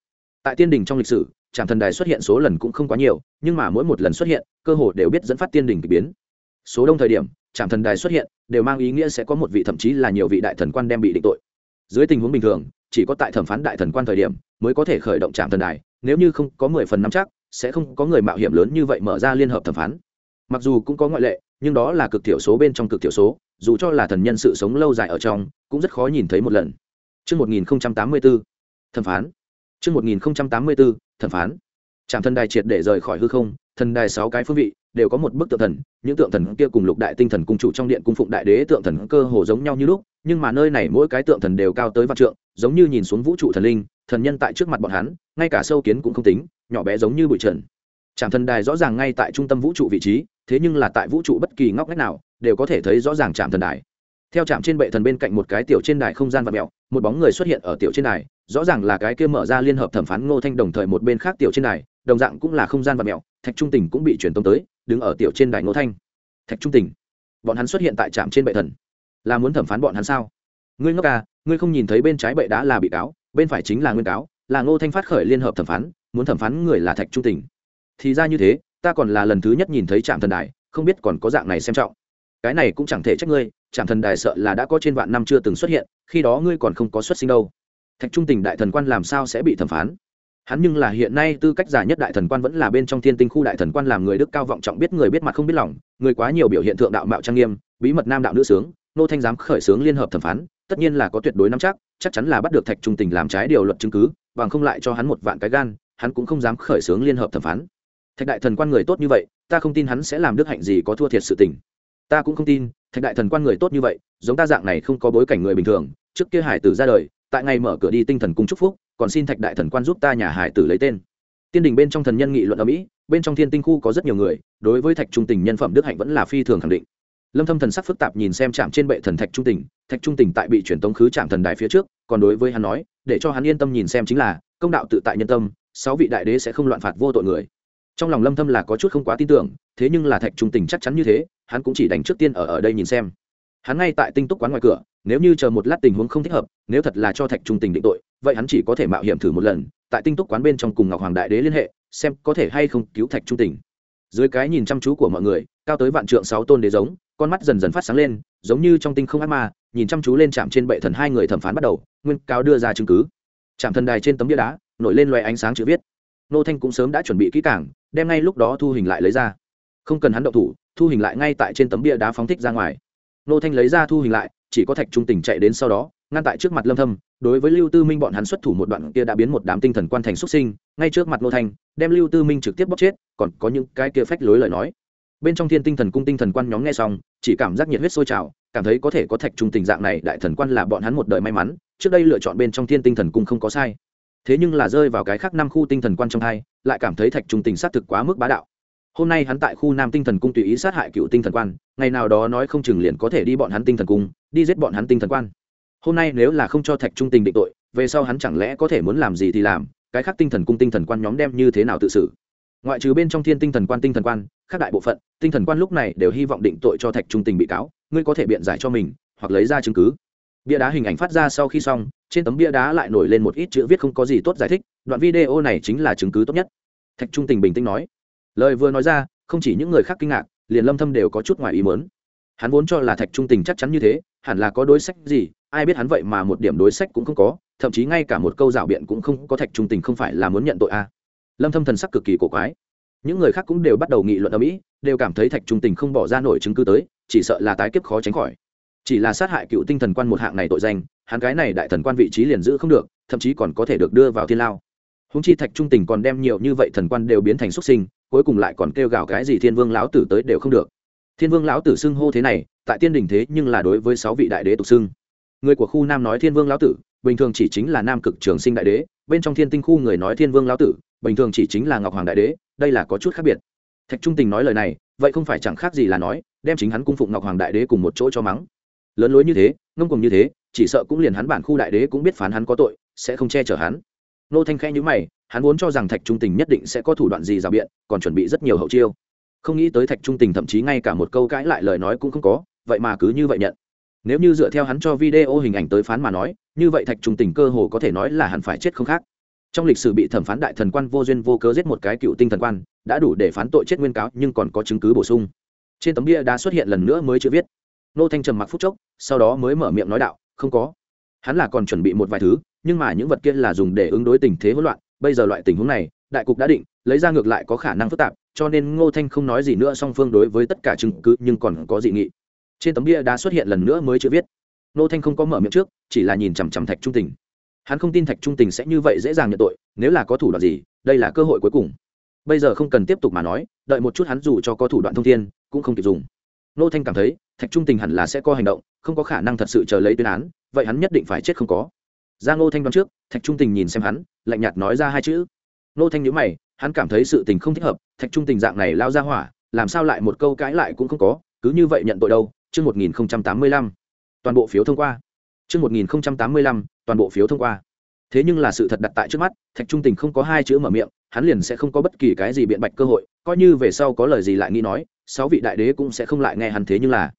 Tại tiên đình trong lịch sử trạm thần đài xuất hiện số lần cũng không quá nhiều, nhưng mà mỗi một lần xuất hiện, cơ hồ đều biết dẫn phát tiên đình k ỳ biến. Số đông thời điểm trạm thần đài xuất hiện, đều mang ý nghĩa sẽ có một vị thậm chí là nhiều vị đại thần quan đem bị định tội. Dưới tình huống bình thường chỉ có tại thẩm phán đại thần quan thời điểm mới có thể khởi động trạm thần đài nếu như không có mười phần năm chắc sẽ không có người mạo hiểm lớn như vậy mở ra liên hợp thẩm phán mặc dù cũng có ngoại lệ nhưng đó là cực thiểu số bên trong cực thiểu số dù cho là thần nhân sự sống lâu dài ở trong cũng rất khó nhìn thấy một lần Trước 1084, thẩm phán. Trước 1084, thẩm phán. Trạm thần đài triệt để rời khỏi hư không, thần đài sáu cái phương vị đều có một bức tượng thần, những tượng thần kia cùng lục đại tinh thần cung chủ trong điện cung phụng đại đế tượng thần cơ hồ giống nhau như lúc, nhưng mà nơi này mỗi cái tượng thần đều cao tới vạn trượng, giống như nhìn xuống vũ trụ thần linh, thần nhân tại trước mặt bọn hắn, ngay cả sâu kiến cũng không tính, nhỏ bé giống như bụi trần. Trạm thần đài rõ ràng ngay tại trung tâm vũ trụ vị trí, thế nhưng là tại vũ trụ bất kỳ ngóc ngách nào, đều có thể thấy rõ ràng trạm thần đài. Theo trạm trên bệ thần bên cạnh một cái tiểu trên đài không gian và mèo, một bóng người xuất hiện ở tiểu trên đài, rõ ràng là cái kia mở ra liên hợp thẩm phán ngô thanh đồng thời một bên khác tiểu trên đài đồng dạng cũng là không gian và mẹo thạch trung tình cũng bị truyền tống tới đứng ở tiểu trên đài ngô thanh. Thạch trung tỉnh bọn hắn xuất hiện tại trạm trên bệ thần. Là muốn thẩm phán bọn hắn sao? Ngươi ngốc à ngươi không nhìn thấy bên trái bệ đã là bị cáo, bên phải chính là nguyên cáo, là ngô thanh phát khởi liên hợp thẩm phán, muốn thẩm phán người là thạch trung tỉnh thì ra như thế, ta còn là lần thứ nhất nhìn thấy trạm thần đài, không biết còn có dạng này xem trọng. Cái này cũng chẳng thể trách ngươi, trạm thần đài sợ là đã có trên vạn năm chưa từng xuất hiện, khi đó ngươi còn không có xuất sinh đâu. Thạch trung tình đại thần quan làm sao sẽ bị thẩm phán? Hắn nhưng là hiện nay tư cách giả nhất đại thần quan vẫn là bên trong thiên tinh khu đại thần quan làm người đức cao vọng trọng biết người biết mặt không biết lòng, người quá nhiều biểu hiện thượng đạo mạo trang nghiêm, bí mật nam đạo nữ sướng, nô thanh giám khởi xướng liên hợp thẩm phán, tất nhiên là có tuyệt đối nắm chắc chắc chắn là bắt được thạch trung tình làm trái điều luật chứng cứ, bằng không lại cho hắn một vạn cái gan, hắn cũng không dám khởi xướng liên hợp thẩm phán. Thạch đại thần quan người tốt như vậy, ta không tin hắn sẽ làm đức hạnh gì có thua thiệt sự tình. Ta cũng không tin, thạch đại thần quan người tốt như vậy, giống ta dạng này không có bối cảnh người bình thường, trước kia hải tử ra đời, tại ngày mở cửa đi tinh thần cung chúc phúc còn xin thạch đại thần quan giúp ta nhà hải tử lấy tên. Tiên đình bên trong thần nhân nghị luận ở mỹ, bên trong thiên tinh khu có rất nhiều người, đối với thạch trung tình nhân phẩm đức hạnh vẫn là phi thường khẳng định. Lâm thâm thần sắc phức tạp nhìn xem chạm trên bệ thần thạch trung tình, thạch trung tình tại bị truyền tống khứ chạm thần đài phía trước, còn đối với hắn nói, để cho hắn yên tâm nhìn xem chính là, công đạo tự tại nhân tâm, sáu vị đại đế sẽ không loạn phạt vô tội người. Trong lòng lâm thâm là có chút không quá tin tưởng, thế nhưng là thạch trung tình chắc chắn như thế, hắn cũng chỉ đánh trước tiên ở ở đây nhìn xem hắn ngay tại tinh túc quán ngoài cửa, nếu như chờ một lát tình huống không thích hợp, nếu thật là cho thạch trung tình định tội, vậy hắn chỉ có thể mạo hiểm thử một lần, tại tinh túc quán bên trong cùng ngọc hoàng đại đế liên hệ, xem có thể hay không cứu thạch trung tình. Dưới cái nhìn chăm chú của mọi người, cao tới vạn trượng sáu tôn đế giống, con mắt dần dần phát sáng lên, giống như trong tinh không ác ma, nhìn chăm chú lên trạm trên bệ thần hai người thẩm phán bắt đầu, nguyên cao đưa ra chứng cứ. Trạm thần đài trên tấm bia đá, nổi lên loài ánh sáng chữ viết. Nô thanh cũng sớm đã chuẩn bị kỹ cảng đem ngay lúc đó thu hình lại lấy ra. Không cần hắn động thủ, thu hình lại ngay tại trên tấm bia đá phóng thích ra ngoài nô thanh lấy ra thu hình lại, chỉ có thạch trung tình chạy đến sau đó, ngăn tại trước mặt lâm thâm. Đối với lưu tư minh bọn hắn xuất thủ một đoạn kia đã biến một đám tinh thần quan thành xuất sinh, ngay trước mặt nô thanh, đem lưu tư minh trực tiếp bóc chết, còn có những cái kia phách lối lời nói. Bên trong thiên tinh thần cung tinh thần quan nhóm nghe xong, chỉ cảm giác nhiệt huyết sôi trào, cảm thấy có thể có thạch trung tình dạng này đại thần quan là bọn hắn một đời may mắn, trước đây lựa chọn bên trong thiên tinh thần cung không có sai. Thế nhưng là rơi vào cái khác năm khu tinh thần quan trong hai, lại cảm thấy thạch trung tình sát thực quá mức bá đạo hôm nay hắn tại khu nam tinh thần cung tùy ý sát hại cựu tinh thần quan, ngày nào đó nói không chừng liền có thể đi bọn hắn tinh thần cung, đi giết bọn hắn tinh thần quan. Hôm nay nếu là không cho thạch trung tình định tội, về sau hắn chẳng lẽ có thể muốn làm gì thì làm, cái khác tinh thần cung tinh thần quan nhóm đem như thế nào tự xử? Ngoại trừ bên trong thiên tinh thần quan tinh thần quan, khác đại bộ phận, tinh thần quan lúc này đều hy vọng định tội cho thạch trung tình bị cáo, ngươi có thể biện giải cho mình, hoặc lấy ra chứng cứ. Bia đá hình ảnh phát ra sau khi xong, trên tấm bia đá lại nổi lên một ít chữ viết không có gì tốt giải thích, đoạn video này chính là chứng cứ tốt nhất. Thạch trung tình bình tĩnh nói lời vừa nói ra, không chỉ những người khác kinh ngạc, liền lâm thâm đều có chút ngoài ý muốn. Hắn vốn cho là thạch trung tình chắc chắn như thế, hẳn là có đối sách gì, ai biết hắn vậy mà một điểm đối sách cũng không có, thậm chí ngay cả một câu rảo biện cũng không có thạch trung tình không phải là muốn nhận tội a. À. lâm thâm thần sắc cực kỳ cổ quái. Những người khác cũng đều bắt đầu nghị luận ở mỹ, đều cảm thấy thạch trung tình không bỏ ra nổi chứng cứ tới, chỉ sợ là tái kiếp khó tránh khỏi. Chỉ là sát hại cựu tinh thần quan một hạng này tội danh, hắn cái này đại thần quan vị trí liền giữ không được, thậm chí còn có thể được đưa vào thiên lao. Húng chi thạch trung tình còn đem nhiều như vậy thần quan đều biến thành xuất sinh cuối cùng lại còn kêu gào cái gì thiên vương lão tử tới đều không được. Thiên vương lão tử xưng hô thế này, tại tiên đình thế nhưng là đối với sáu vị đại đế tục xưng. Người của khu nam nói thiên vương lão tử, bình thường chỉ chính là nam cực trường sinh đại đế, bên trong thiên tinh khu người nói thiên vương lão tử, bình thường chỉ chính là ngọc hoàng đại đế, đây là có chút khác biệt. Thạch trung tình nói lời này, vậy không phải chẳng khác gì là nói, đem chính hắn cung phụng ngọc hoàng đại đế cùng một chỗ cho mắng. Lớn lối như thế, ngông cùng như thế, chỉ sợ cũng liền hắn bản khu đại đế cũng biết phán hắn có tội, sẽ không che chở hắn nô thanh khẽ nhữ mày, hắn vốn cho rằng thạch trung tình nhất định sẽ có thủ đoạn gì rào biện, còn chuẩn bị rất nhiều hậu chiêu. Không nghĩ tới thạch trung tình thậm chí ngay cả một câu cãi lại lời nói cũng không có, vậy mà cứ như vậy nhận. Nếu như dựa theo hắn cho video hình ảnh tới phán mà nói, như vậy thạch trung tình cơ hồ có thể nói là hắn phải chết không khác. Trong lịch sử bị thẩm phán đại thần quan vô duyên vô cớ giết một cái cựu tinh thần quan, đã đủ để phán tội chết nguyên cáo, nhưng còn có chứng cứ bổ sung. Trên tấm bia đã xuất hiện lần nữa mới chưa viết. Nô thanh trầm mặc phút chốc, sau đó mới mở miệng nói đạo, không có. Hắn là còn chuẩn bị một vài thứ nhưng mà những vật kia là dùng để ứng đối tình thế hỗn loạn, bây giờ loại tình huống này, đại cục đã định, lấy ra ngược lại có khả năng phức tạp, cho nên ngô thanh không nói gì nữa, song phương đối với tất cả chứng cứ nhưng còn có dị nghị. Trên tấm bia đã xuất hiện lần nữa mới chưa viết. Ngô thanh không có mở miệng trước, chỉ là nhìn chằm chằm thạch trung tình. Hắn không tin thạch trung tình sẽ như vậy dễ dàng nhận tội, nếu là có thủ đoạn gì, đây là cơ hội cuối cùng. Bây giờ không cần tiếp tục mà nói, đợi một chút hắn dù cho có thủ đoạn thông thiên, cũng không kịp dùng. Nô thanh cảm thấy, thạch trung tình hẳn là sẽ có hành động, không có khả năng thật sự chờ lấy tuyên án, vậy hắn nhất định phải chết không có ra ngô thanh đoán trước, thạch trung tình nhìn xem hắn, lạnh nhạt nói ra hai chữ. Nô thanh nhữ mày, hắn cảm thấy sự tình không thích hợp, thạch trung tình dạng này lao ra hỏa, làm sao lại một câu cãi lại cũng không có, cứ như vậy nhận tội đâu, chương một nghìn tám mươi lăm. Toàn bộ phiếu thông qua. Chương một nghìn tám mươi lăm, toàn bộ phiếu thông qua. Thế nhưng là sự thật đặt tại trước mắt, thạch trung tình không có hai chữ mở miệng, hắn liền sẽ không có bất kỳ cái gì biện bạch cơ hội, coi như về sau có lời gì lại nghĩ nói, sáu vị đại đế cũng sẽ không lại nghe hắn thế nhưng là.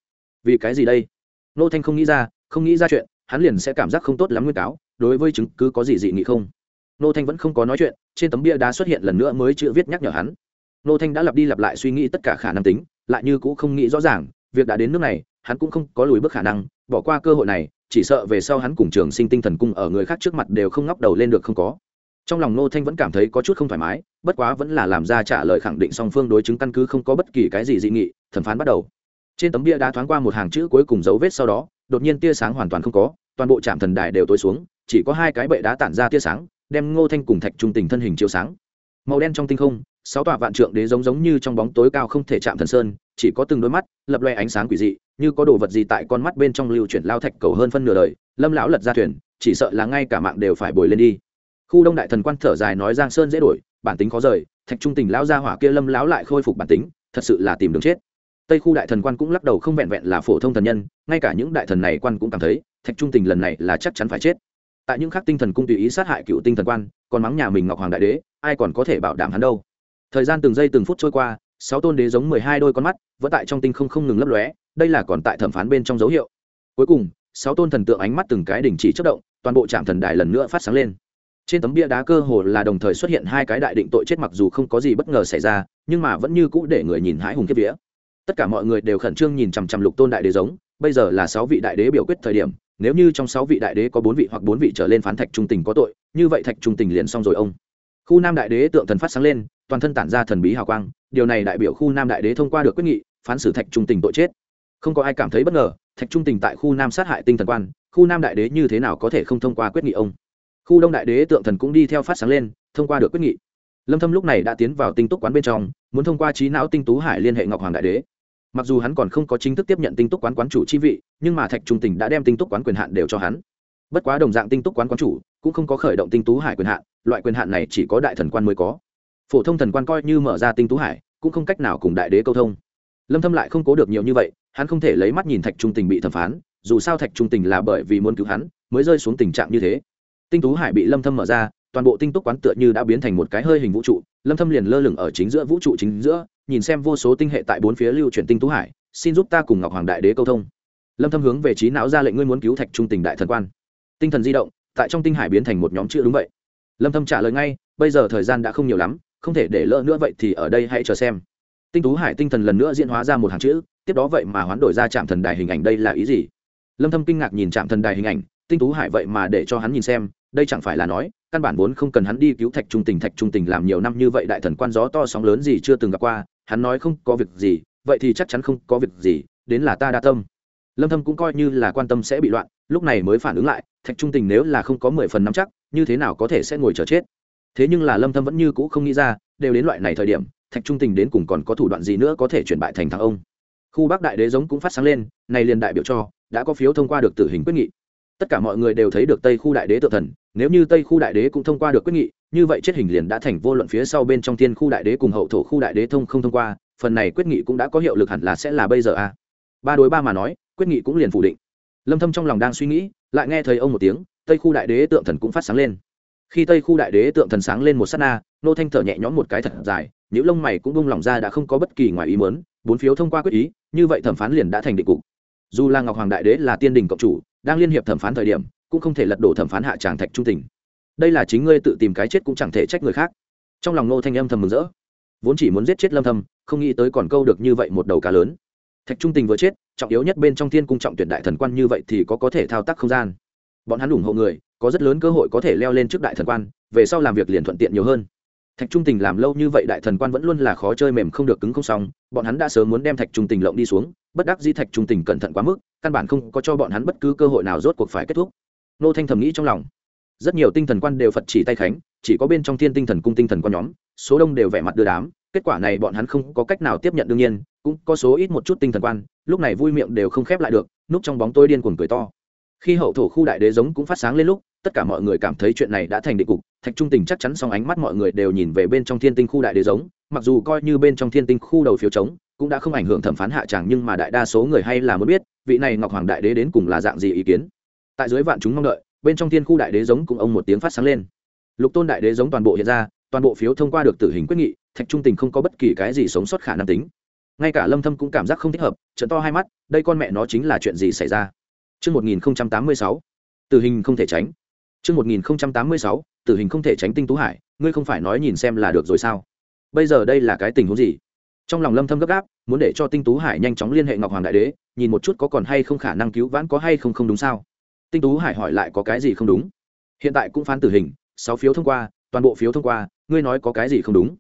Vì cái gì đây? Nô thanh không nghĩ ra, không nghĩ ra chuyện, hắn liền sẽ cảm giác không tốt lắm nguyên cáo đối với chứng cứ có gì dị nghị không? Nô thanh vẫn không có nói chuyện, trên tấm bia đá xuất hiện lần nữa mới chữ viết nhắc nhở hắn. Nô thanh đã lặp đi lặp lại suy nghĩ tất cả khả năng tính, lại như cũng không nghĩ rõ ràng, việc đã đến nước này, hắn cũng không có lùi bước khả năng, bỏ qua cơ hội này, chỉ sợ về sau hắn cùng trường sinh tinh thần cung ở người khác trước mặt đều không ngóc đầu lên được không có. Trong lòng nô thanh vẫn cảm thấy có chút không thoải mái, bất quá vẫn là làm ra trả lời khẳng định song phương đối chứng căn cứ không có bất kỳ cái gì dị nghị, thẩm phán bắt đầu. Trên tấm bia đá thoáng qua một hàng chữ cuối cùng dấu vết sau đó, đột nhiên tia sáng hoàn toàn không có, toàn bộ trạm thần đài đều tối xuống chỉ có hai cái bệ đá tản ra tia sáng, đem ngô thanh cùng thạch trung tình thân hình chiếu sáng. Màu đen trong tinh không, sáu tòa vạn trượng đế giống giống như trong bóng tối cao không thể chạm thần sơn, chỉ có từng đôi mắt lập loe ánh sáng quỷ dị, như có đồ vật gì tại con mắt bên trong lưu chuyển lao thạch cầu hơn phân nửa đời, lâm lão lật ra thuyền, chỉ sợ là ngay cả mạng đều phải bồi lên đi. Khu đông đại thần quan thở dài nói giang sơn dễ đổi, bản tính khó rời, thạch trung tình lão gia hỏa kia lâm lão lại khôi phục bản tính, thật sự là tìm đường chết. Tây khu đại thần quan cũng lắc đầu không vẹn vẹn là phổ thông thần nhân, ngay cả những đại thần này quan cũng cảm thấy, thạch trung tình lần này là chắc chắn phải chết tại những khác tinh thần cung tùy ý sát hại cựu tinh thần quan, còn mắng nhà mình ngọc hoàng đại đế, ai còn có thể bảo đảm hắn đâu? Thời gian từng giây từng phút trôi qua, sáu tôn đế giống mười hai đôi con mắt vẫn tại trong tinh không không ngừng lấp lóe, đây là còn tại thẩm phán bên trong dấu hiệu. Cuối cùng, sáu tôn thần tượng ánh mắt từng cái đình chỉ chất động, toàn bộ trạm thần đài lần nữa phát sáng lên. Trên tấm bia đá cơ hồ là đồng thời xuất hiện hai cái đại định tội chết mặc dù không có gì bất ngờ xảy ra, nhưng mà vẫn như cũ để người nhìn hãi hùng kiếp vía. Tất cả mọi người đều khẩn trương nhìn chằm chằm lục tôn đại đế giống, bây giờ là sáu vị đại đế biểu quyết thời điểm nếu như trong sáu vị đại đế có bốn vị hoặc bốn vị trở lên phán thạch trung tình có tội, như vậy thạch trung tình liền xong rồi ông. Khu nam đại đế tượng thần phát sáng lên, toàn thân tản ra thần bí hào quang, điều này đại biểu khu nam đại đế thông qua được quyết nghị, phán xử thạch trung tình tội chết. Không có ai cảm thấy bất ngờ, thạch trung tình tại khu nam sát hại tinh thần quan, khu nam đại đế như thế nào có thể không thông qua quyết nghị ông? Khu đông đại đế tượng thần cũng đi theo phát sáng lên, thông qua được quyết nghị. Lâm thâm lúc này đã tiến vào tinh túc quán bên trong, muốn thông qua trí não tinh tú hải liên hệ ngọc hoàng đại đế mặc dù hắn còn không có chính thức tiếp nhận tinh túc quán quán chủ chi vị, nhưng mà thạch trung tình đã đem tinh túc quán quyền hạn đều cho hắn. Bất quá đồng dạng tinh túc quán quán chủ cũng không có khởi động tinh tú hải quyền hạn, loại quyền hạn này chỉ có đại thần quan mới có. Phổ thông thần quan coi như mở ra tinh tú hải, cũng không cách nào cùng đại đế câu thông. Lâm thâm lại không cố được nhiều như vậy, hắn không thể lấy mắt nhìn thạch trung tình bị thẩm phán, dù sao thạch trung tình là bởi vì muốn cứu hắn, mới rơi xuống tình trạng như thế. Tinh tú hải bị lâm thâm mở ra, toàn bộ tinh túc quán tựa như đã biến thành một cái hơi hình vũ trụ, lâm thâm liền lơ lửng ở chính giữa vũ trụ chính giữa nhìn xem vô số tinh hệ tại bốn phía lưu chuyển tinh tú hải, xin giúp ta cùng ngọc hoàng đại đế câu thông. Lâm thâm hướng về trí não ra lệnh ngươi muốn cứu thạch trung tình đại thần quan. Tinh thần di động, tại trong tinh hải biến thành một nhóm chữ đúng vậy. Lâm thâm trả lời ngay, bây giờ thời gian đã không nhiều lắm, không thể để lỡ nữa vậy thì ở đây hãy chờ xem. Tinh tú hải tinh thần lần nữa diễn hóa ra một hàng chữ, tiếp đó vậy mà hoán đổi ra trạm thần đài hình ảnh đây là ý gì? Lâm thâm kinh ngạc nhìn trạm thần đài hình ảnh, tinh tú hải vậy mà để cho hắn nhìn xem, đây chẳng phải là nói căn bản vốn không cần hắn đi cứu thạch trung tình. Thạch trung tình làm nhiều năm như vậy, đại thần quan gió to sóng lớn gì chưa từng gặp qua. Hắn nói không có việc gì, vậy thì chắc chắn không có việc gì, đến là ta đa tâm. Lâm thâm cũng coi như là quan tâm sẽ bị loạn, lúc này mới phản ứng lại, thạch trung tình nếu là không có mười phần nắm chắc, như thế nào có thể sẽ ngồi chờ chết? Thế nhưng là lâm thâm vẫn như cũ không nghĩ ra, đều đến loại này thời điểm, thạch trung tình đến cùng còn có thủ đoạn gì nữa có thể chuyển bại thành thằng ông? Khu bắc đại đế giống cũng phát sáng lên, này liền đại biểu cho, đã có phiếu thông qua được tử hình quyết nghị tất cả mọi người đều thấy được tây khu đại đế tự thần, nếu như tây khu đại đế cũng thông qua được quyết nghị, như vậy chết hình liền đã thành vô luận phía sau bên trong thiên khu đại đế cùng hậu thổ khu đại đế thông không thông qua, phần này quyết nghị cũng đã có hiệu lực hẳn là sẽ là bây giờ a à. ba đối ba mà nói, quyết nghị cũng liền phủ định. Lâm thâm trong lòng đang suy nghĩ, lại nghe thấy ông một tiếng, tây khu đại đế tượng thần cũng phát sáng lên. Khi tây khu đại đế tượng thần sáng lên một sát na, nô thanh thở nhẹ nhõm một cái thật dài những lông mày cũng bung lỏng ra đã không có bất kỳ ngoài ý muốn, bốn phiếu thông qua quyết ý, như vậy thẩm phán liền đã thành định cục. Dù là ngọc hoàng đại đế là tiên đình cộng chủ đang liên hiệp thẩm phán thời điểm, cũng không thể lật đổ thẩm phán hạ tràng thạch trung tình. Đây là chính ngươi tự tìm cái chết cũng chẳng thể trách người khác. Trong lòng nô thanh âm thầm mừng rỡ. Vốn chỉ muốn giết chết lâm thâm, không nghĩ tới còn câu được như vậy một đầu cá lớn. Thạch trung tình vừa chết, trọng yếu nhất bên trong thiên cung trọng tuyển đại thần quan như vậy thì có có thể thao tác không gian. Bọn hắn ủng hộ người, có rất lớn cơ hội có thể leo lên trước đại thần quan, về sau làm việc liền thuận tiện nhiều hơn thạch trung tình làm lâu như vậy đại thần quan vẫn luôn là khó chơi mềm không được cứng không xong, bọn hắn đã sớm muốn đem thạch trung tình lộng đi xuống, bất đắc di thạch trung tình cẩn thận quá mức, căn bản không có cho bọn hắn bất cứ cơ hội nào rốt cuộc phải kết thúc. Nô thanh thầm nghĩ trong lòng. Rất nhiều tinh thần quan đều phật chỉ tay khánh, chỉ có bên trong thiên tinh thần cung tinh thần quan nhóm, số đông đều vẻ mặt đưa đám, kết quả này bọn hắn không có cách nào tiếp nhận đương nhiên, cũng có số ít một chút tinh thần quan, lúc này vui miệng đều không khép lại được, núp trong bóng tôi điên cuồng cười to. Khi hậu thổ khu đại đế giống cũng phát sáng lên lúc, tất cả mọi người cảm thấy chuyện này đã thành định cục thạch trung tình chắc chắn xong ánh mắt mọi người đều nhìn về bên trong thiên tinh khu đại đế giống mặc dù coi như bên trong thiên tinh khu đầu phiếu trống cũng đã không ảnh hưởng thẩm phán hạ tràng nhưng mà đại đa số người hay là muốn biết vị này ngọc hoàng đại đế đến cùng là dạng gì ý kiến. Tại dưới vạn chúng mong đợi bên trong thiên khu đại đế giống cùng ông một tiếng phát sáng lên. Lục tôn đại đế giống toàn bộ hiện ra toàn bộ phiếu thông qua được tử hình quyết nghị thạch trung tình không có bất kỳ cái gì sống sót khả năng tính. Ngay cả lâm thâm cũng cảm giác không thích hợp trận to hai mắt đây con mẹ nó chính là chuyện gì xảy ra? Trước 1086, tử hình không thể tránh. Trước 1086, tử hình không thể tránh tinh tú hải, ngươi không phải nói nhìn xem là được rồi sao? Bây giờ đây là cái tình huống gì? Trong lòng Lâm Thâm gấp gáp, muốn để cho tinh tú hải nhanh chóng liên hệ Ngọc Hoàng Đại Đế, nhìn một chút có còn hay không khả năng cứu vãn có hay không không đúng sao? Tinh tú hải hỏi lại có cái gì không đúng? Hiện tại cũng phán tử hình, 6 phiếu thông qua, toàn bộ phiếu thông qua, ngươi nói có cái gì không đúng?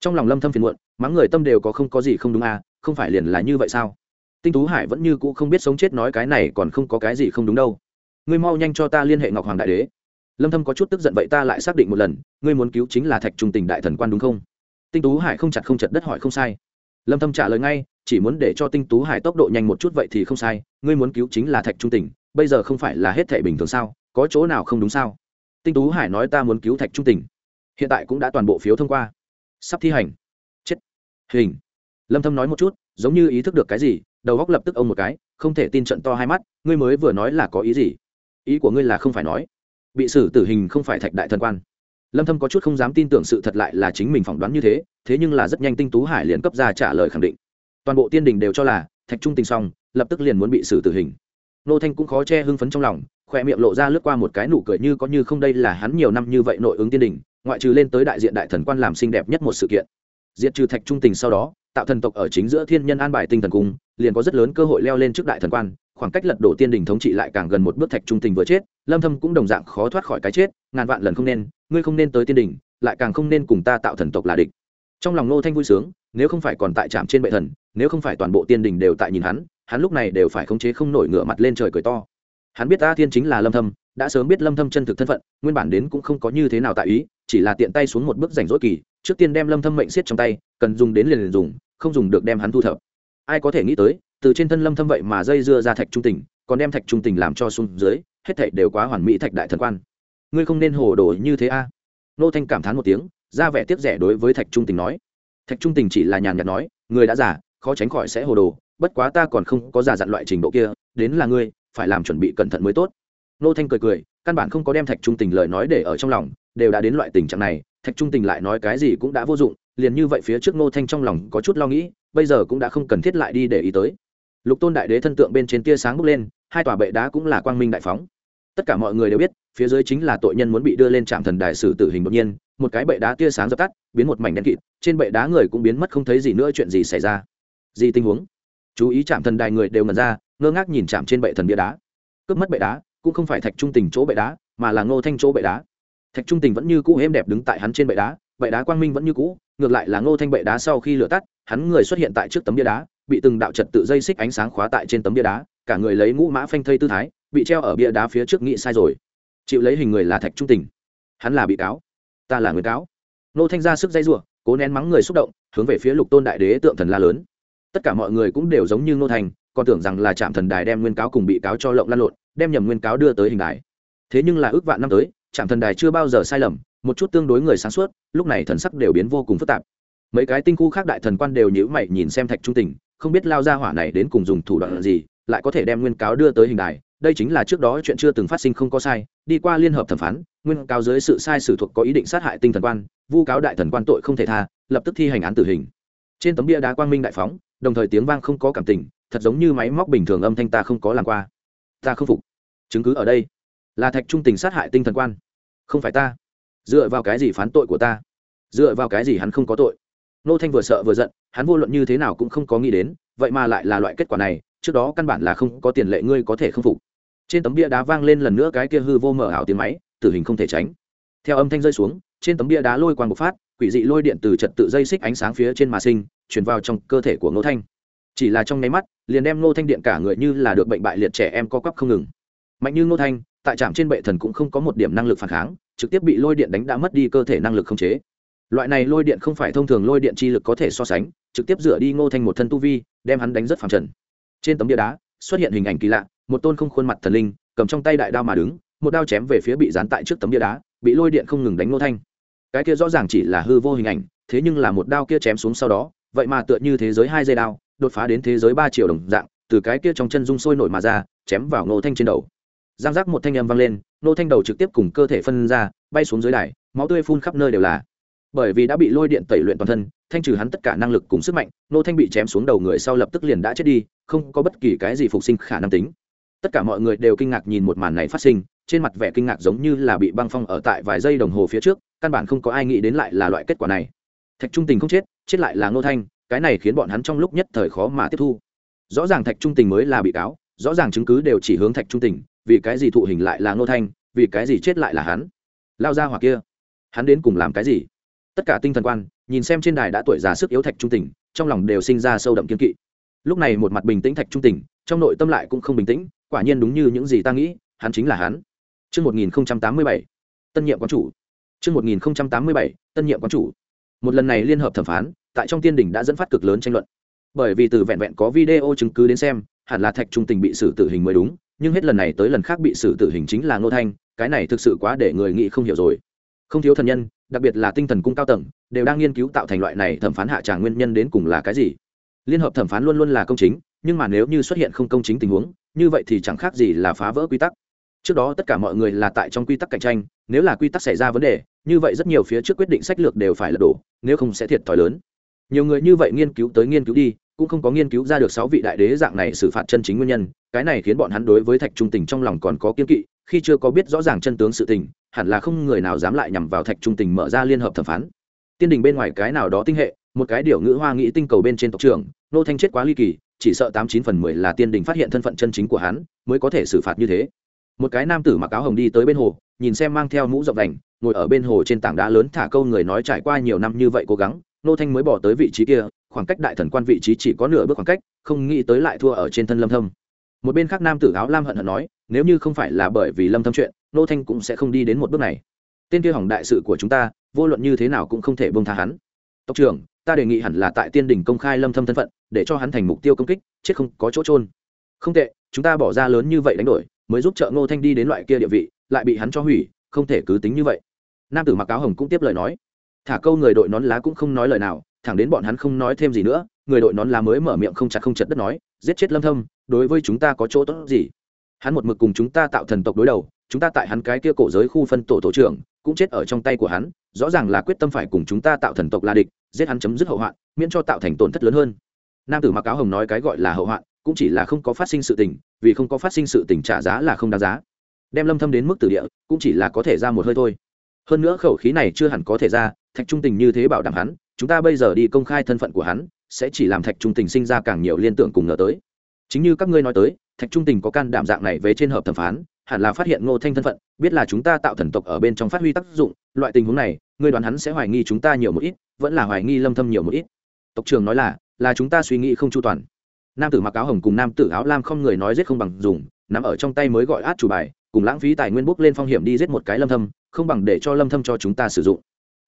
Trong lòng Lâm Thâm phiền muộn, mắng người tâm đều có không có gì không đúng à, không phải liền là như vậy sao? Tinh tú hải vẫn như cũ không biết sống chết nói cái này còn không có cái gì không đúng đâu ngươi mau nhanh cho ta liên hệ ngọc hoàng đại đế lâm thâm có chút tức giận vậy ta lại xác định một lần ngươi muốn cứu chính là thạch trung tình đại thần quan đúng không tinh tú hải không chặt không chặt đất hỏi không sai lâm thâm trả lời ngay chỉ muốn để cho tinh tú hải tốc độ nhanh một chút vậy thì không sai ngươi muốn cứu chính là thạch trung tình bây giờ không phải là hết thảy bình thường sao có chỗ nào không đúng sao tinh tú hải nói ta muốn cứu thạch trung tình hiện tại cũng đã toàn bộ phiếu thông qua sắp thi hành chết hình lâm thâm nói một chút giống như ý thức được cái gì đầu góc lập tức ông một cái không thể tin trận to hai mắt ngươi mới vừa nói là có ý gì ý của ngươi là không phải nói bị xử tử hình không phải thạch đại thần quan. Lâm thâm có chút không dám tin tưởng sự thật lại là chính mình phỏng đoán như thế thế nhưng là rất nhanh tinh tú hải liền cấp ra trả lời khẳng định. Toàn bộ tiên đình đều cho là, thạch trung tình xong, lập tức liền muốn bị xử tử hình. Nô thanh cũng khó che hưng phấn trong lòng khoe miệng lộ ra lướt qua một cái nụ cười như có như không đây là hắn nhiều năm như vậy nội ứng tiên đình, ngoại trừ lên tới đại diện đại thần quan làm xinh đẹp nhất một sự kiện. Diệt trừ thạch trung tình sau đó, tạo thần tộc ở chính giữa thiên nhân an bài tinh thần cung, liền có rất lớn cơ hội leo lên trước đại thần quan khoảng cách lật đổ tiên đình thống trị lại càng gần một bước thạch trung tình vừa chết, lâm thâm cũng đồng dạng khó thoát khỏi cái chết, ngàn vạn lần không nên, ngươi không nên tới tiên đình, lại càng không nên cùng ta tạo thần tộc là địch. Trong lòng nô thanh vui sướng, nếu không phải còn tại trạm trên bệ thần, nếu không phải toàn bộ tiên đình đều tại nhìn hắn hắn lúc này đều phải khống chế không nổi ngửa mặt lên trời cười to. Hắn biết ta thiên chính là lâm thâm, đã sớm biết lâm thâm chân thực thân phận, nguyên bản đến cũng không có như thế nào tại ý, chỉ là tiện tay xuống một bước rảnh rỗi kỳ, trước tiên đem lâm thâm mệnh siết trong tay, cần dùng đến liền liền dùng, không dùng được đem hắn thu thập. Ai có thể nghĩ tới từ trên thân lâm thâm vậy mà dây dưa ra thạch trung tình, còn đem thạch trung tình làm cho xuống dưới, hết thảy đều quá hoàn mỹ thạch đại thần quan. Ngươi không nên hồ đồ như thế a. Nô thanh cảm thán một tiếng, ra vẻ tiếc rẻ đối với thạch trung tình nói. Thạch trung tình chỉ là nhàn nhạt nói, người đã giả khó tránh khỏi sẽ hồ đồ, bất quá ta còn không có giả dặn loại trình độ kia, đến là ngươi, phải làm chuẩn bị cẩn thận mới tốt. Nô thanh cười cười, căn bản không có đem thạch trung tình lời nói để ở trong lòng, đều đã đến loại tình trạng này, thạch trung tình lại nói cái gì cũng đã vô dụng, liền như vậy phía trước nô thanh trong lòng có chút lo nghĩ, bây giờ cũng đã không cần thiết lại đi để ý tới lục tôn đại đế thân tượng bên trên tia sáng bốc lên, hai tòa bệ đá cũng là quang minh đại phóng. Tất cả mọi người đều biết, phía dưới chính là tội nhân muốn bị đưa lên trạm thần đại sử tử hình đột nhiên, một cái bệ đá tia sáng dập tắt, biến một mảnh đen kịt, trên bệ đá người cũng biến mất không thấy gì nữa, chuyện gì xảy ra? Gì tình huống? Chú ý trạm thần đài người đều ngẩn ra, ngơ ngác nhìn chạm trên bệ thần bia đá. Cướp mất bệ đá, cũng không phải thạch trung tình chỗ bệ đá, mà là ngô thanh chỗ bệ đá. Thạch trung tình vẫn như cũ êm đẹp đứng tại hắn trên bệ đá bệ đá quang minh vẫn như cũ, ngược lại là ngô thanh bệ đá sau khi lửa tắt, hắn người xuất hiện tại trước tấm bia đá bị từng đạo trật tự dây xích ánh sáng khóa tại trên tấm bia đá cả người lấy ngũ mã phanh thây tư thái bị treo ở bia đá phía trước nghĩ sai rồi. Chịu lấy hình người là thạch trung tình. Hắn là bị cáo ta là người cáo. Nô thanh ra sức dây giụa cố nén mắng người xúc động hướng về phía lục tôn đại đế tượng thần la lớn. Tất cả mọi người cũng đều giống như nô thành, còn tưởng rằng là trạm thần đài đem nguyên cáo cùng bị cáo cho lộng lan lộn đem nhầm nguyên cáo đưa tới hình đài. Thế nhưng là ước vạn năm tới trạm thần đài chưa bao giờ sai lầm một chút tương đối người sáng suốt lúc này thần sắc đều biến vô cùng phức tạp. Mấy cái tinh khu khác đại thần quan đều nhữ mày nhìn xem thạch trung tình không biết lao ra hỏa này đến cùng dùng thủ đoạn gì, lại có thể đem nguyên cáo đưa tới hình đài. Đây chính là trước đó chuyện chưa từng phát sinh không có sai. Đi qua liên hợp thẩm phán, nguyên cáo dưới sự sai sử thuộc có ý định sát hại tinh thần quan, vu cáo đại thần quan tội không thể tha, lập tức thi hành án tử hình. Trên tấm bia đá quang minh đại phóng, đồng thời tiếng vang không có cảm tình, thật giống như máy móc bình thường âm thanh ta không có làm qua. Ta không phục. Chứng cứ ở đây. Là thạch trung tình sát hại tinh thần quan. Không phải ta. Dựa vào cái gì phán tội của ta? Dựa vào cái gì hắn không có tội? Nô thanh vừa sợ vừa giận, hắn vô luận như thế nào cũng không có nghĩ đến, vậy mà lại là loại kết quả này, trước đó căn bản là không có tiền lệ ngươi có thể không phục. Trên tấm bia đá vang lên lần nữa cái kia hư vô mở ảo tiếng máy, tử hình không thể tránh. Theo âm thanh rơi xuống, trên tấm bia đá lôi quang bộc phát, quỷ dị lôi điện từ trật tự dây xích ánh sáng phía trên mà sinh chuyển vào trong cơ thể của ngô thanh. Chỉ là trong nháy mắt, liền đem ngô thanh điện cả người như là được bệnh bại liệt trẻ em co quắp không ngừng. Mạnh như ngô thanh, tại trạm trên bệ thần cũng không có một điểm năng lực phản kháng, trực tiếp bị lôi điện đánh đã mất đi cơ thể năng lực không chế loại này lôi điện không phải thông thường lôi điện chi lực có thể so sánh, trực tiếp dựa đi ngô thanh một thân tu vi, đem hắn đánh rất phẳng trần. Trên tấm bia đá, xuất hiện hình ảnh kỳ lạ, một tôn không khuôn mặt thần linh, cầm trong tay đại đao mà đứng, một đao chém về phía bị dán tại trước tấm bia đá, bị lôi điện không ngừng đánh ngô thanh. Cái kia rõ ràng chỉ là hư vô hình ảnh, thế nhưng là một đao kia chém xuống sau đó, vậy mà tựa như thế giới hai dây đao, đột phá đến thế giới ba triệu đồng dạng, từ cái kia trong chân rung sôi nổi mà ra, chém vào ngô thanh trên đầu. Giang giác một thanh âm vang lên, ngô thanh đầu trực tiếp cùng cơ thể phân ra, bay xuống dưới đài, máu tươi phun khắp nơi đều là bởi vì đã bị lôi điện tẩy luyện toàn thân, thanh trừ hắn tất cả năng lực cùng sức mạnh, nô thanh bị chém xuống đầu người sau lập tức liền đã chết đi, không có bất kỳ cái gì phục sinh khả năng tính. Tất cả mọi người đều kinh ngạc nhìn một màn này phát sinh, trên mặt vẻ kinh ngạc giống như là bị băng phong ở tại vài giây đồng hồ phía trước, căn bản không có ai nghĩ đến lại là loại kết quả này. Thạch trung tình không chết chết lại là ngô thanh, cái này khiến bọn hắn trong lúc nhất thời khó mà tiếp thu. Rõ ràng thạch trung tình mới là bị cáo, rõ ràng chứng cứ đều chỉ hướng thạch trung tình, vì cái gì thụ hình lại là ngô thanh, vì cái gì chết lại là hắn? Lao ra hoặc kia, hắn đến cùng làm cái gì? Tất cả tinh thần quan nhìn xem trên đài đã tuổi già sức yếu thạch trung tình trong lòng đều sinh ra sâu đậm kiên kỵ lúc này một mặt bình tĩnh thạch trung tình trong nội tâm lại cũng không bình tĩnh quả nhiên đúng như những gì ta nghĩ hắn chính là hắn Trước 1087, tân nhiệm quán chủ. Trước 1087, tân nhiệm quán chủ. Một lần này liên hợp thẩm phán, tại trong tiên đỉnh đã dẫn phát cực lớn tranh luận. Bởi vì từ vẹn vẹn có video chứng cứ đến xem, hẳn là Thạch Trung Tình bị xử tử hình mới đúng, nhưng hết lần này tới lần khác bị xử tử hình chính là Ngô Thanh, cái này thực sự quá để người nghĩ không hiểu rồi. Không thiếu thần nhân, đặc biệt là tinh thần cung cao tầng, đều đang nghiên cứu tạo thành loại này thẩm phán hạ tràng nguyên nhân đến cùng là cái gì. Liên hợp thẩm phán luôn luôn là công chính, nhưng mà nếu như xuất hiện không công chính tình huống, như vậy thì chẳng khác gì là phá vỡ quy tắc trước đó tất cả mọi người là tại trong quy tắc cạnh tranh nếu là quy tắc xảy ra vấn đề như vậy rất nhiều phía trước quyết định sách lược đều phải lật đổ nếu không sẽ thiệt thòi lớn nhiều người như vậy nghiên cứu tới nghiên cứu đi cũng không có nghiên cứu ra được sáu vị đại đế dạng này xử phạt chân chính nguyên nhân cái này khiến bọn hắn đối với thạch trung tình trong lòng còn có kiên kỵ khi chưa có biết rõ ràng chân tướng sự tình hẳn là không người nào dám lại nhằm vào thạch trung tình mở ra liên hợp thẩm phán. Tiên đình bên ngoài cái nào đó tinh hệ, một cái điều ngữ hoa nghĩ tinh cầu bên trên tộc trưởng, nô thanh chết quá ly kỳ, chỉ sợ tám chín phần mười là tiên đình phát hiện thân phận chân chính của hắn, mới có thể xử phạt như thế. Một cái nam tử mặc áo hồng đi tới bên hồ, nhìn xem mang theo mũ rộng đành, ngồi ở bên hồ trên tảng đá lớn thả câu người nói trải qua nhiều năm như vậy cố gắng, nô thanh mới bỏ tới vị trí kia, khoảng cách đại thần quan vị trí chỉ có nửa bước khoảng cách, không nghĩ tới lại thua ở trên thân lâm thâm. Một bên khác nam tử áo lam hận hận nói, nếu như không phải là bởi vì lâm thâm chuyện nô thanh cũng sẽ không đi đến một bước này. Tên kia hỏng đại sự của chúng ta, vô luận như thế nào cũng không thể buông tha hắn. Tộc trưởng, ta đề nghị hẳn là tại tiên đỉnh công khai lâm thâm thân phận, để cho hắn thành mục tiêu công kích, chết không có chỗ trôn không tệ, chúng ta bỏ ra lớn như vậy đánh đổi, mới giúp trợ ngô thanh đi đến loại kia địa vị, lại bị hắn cho hủy, không thể cứ tính như vậy. Nam tử mặc áo hồng cũng tiếp lời nói. Thả câu người đội nón lá cũng không nói lời nào, thẳng đến bọn hắn không nói thêm gì nữa, người đội nón lá mới mở miệng không chặt không chật đất nói, giết chết lâm thâm, đối với chúng ta có chỗ tốt gì? Hắn một mực cùng chúng ta tạo thần tộc đối đầu chúng ta tại hắn cái kia cổ giới khu phân tổ tổ trưởng, cũng chết ở trong tay của hắn, rõ ràng là quyết tâm phải cùng chúng ta tạo thần tộc la địch, giết hắn chấm dứt hậu hoạn, miễn cho tạo thành tổn thất lớn hơn. Nam tử mặc áo hồng nói cái gọi là hậu hoạn, cũng chỉ là không có phát sinh sự tình, vì không có phát sinh sự tình trả giá là không đáng giá. Đem lâm thâm đến mức tử địa, cũng chỉ là có thể ra một hơi thôi. Hơn nữa khẩu khí này chưa hẳn có thể ra, thạch trung tình như thế bảo đảm hắn, chúng ta bây giờ đi công khai thân phận của hắn, sẽ chỉ làm thạch trung tình sinh ra càng nhiều liên tưởng cùng ngờ tới. Chính như các ngươi nói tới, thạch trung tình có can đảm dạng này về trên hợp thẩm phán hẳn là phát hiện ngô thanh thân phận, biết là chúng ta tạo thần tộc ở bên trong phát huy tác dụng, loại tình huống này ngươi đoán hắn sẽ hoài nghi chúng ta nhiều một ít, vẫn là hoài nghi lâm thâm nhiều một ít. Tộc trưởng nói là là chúng ta suy nghĩ không chu toàn. Nam tử mặc áo hồng cùng nam tử áo lam không người nói giết không bằng dùng nằm ở trong tay mới gọi át chủ bài, cùng lãng phí tài nguyên bốc lên phong hiểm đi giết một cái lâm thâm, không bằng để cho lâm thâm cho chúng ta sử dụng.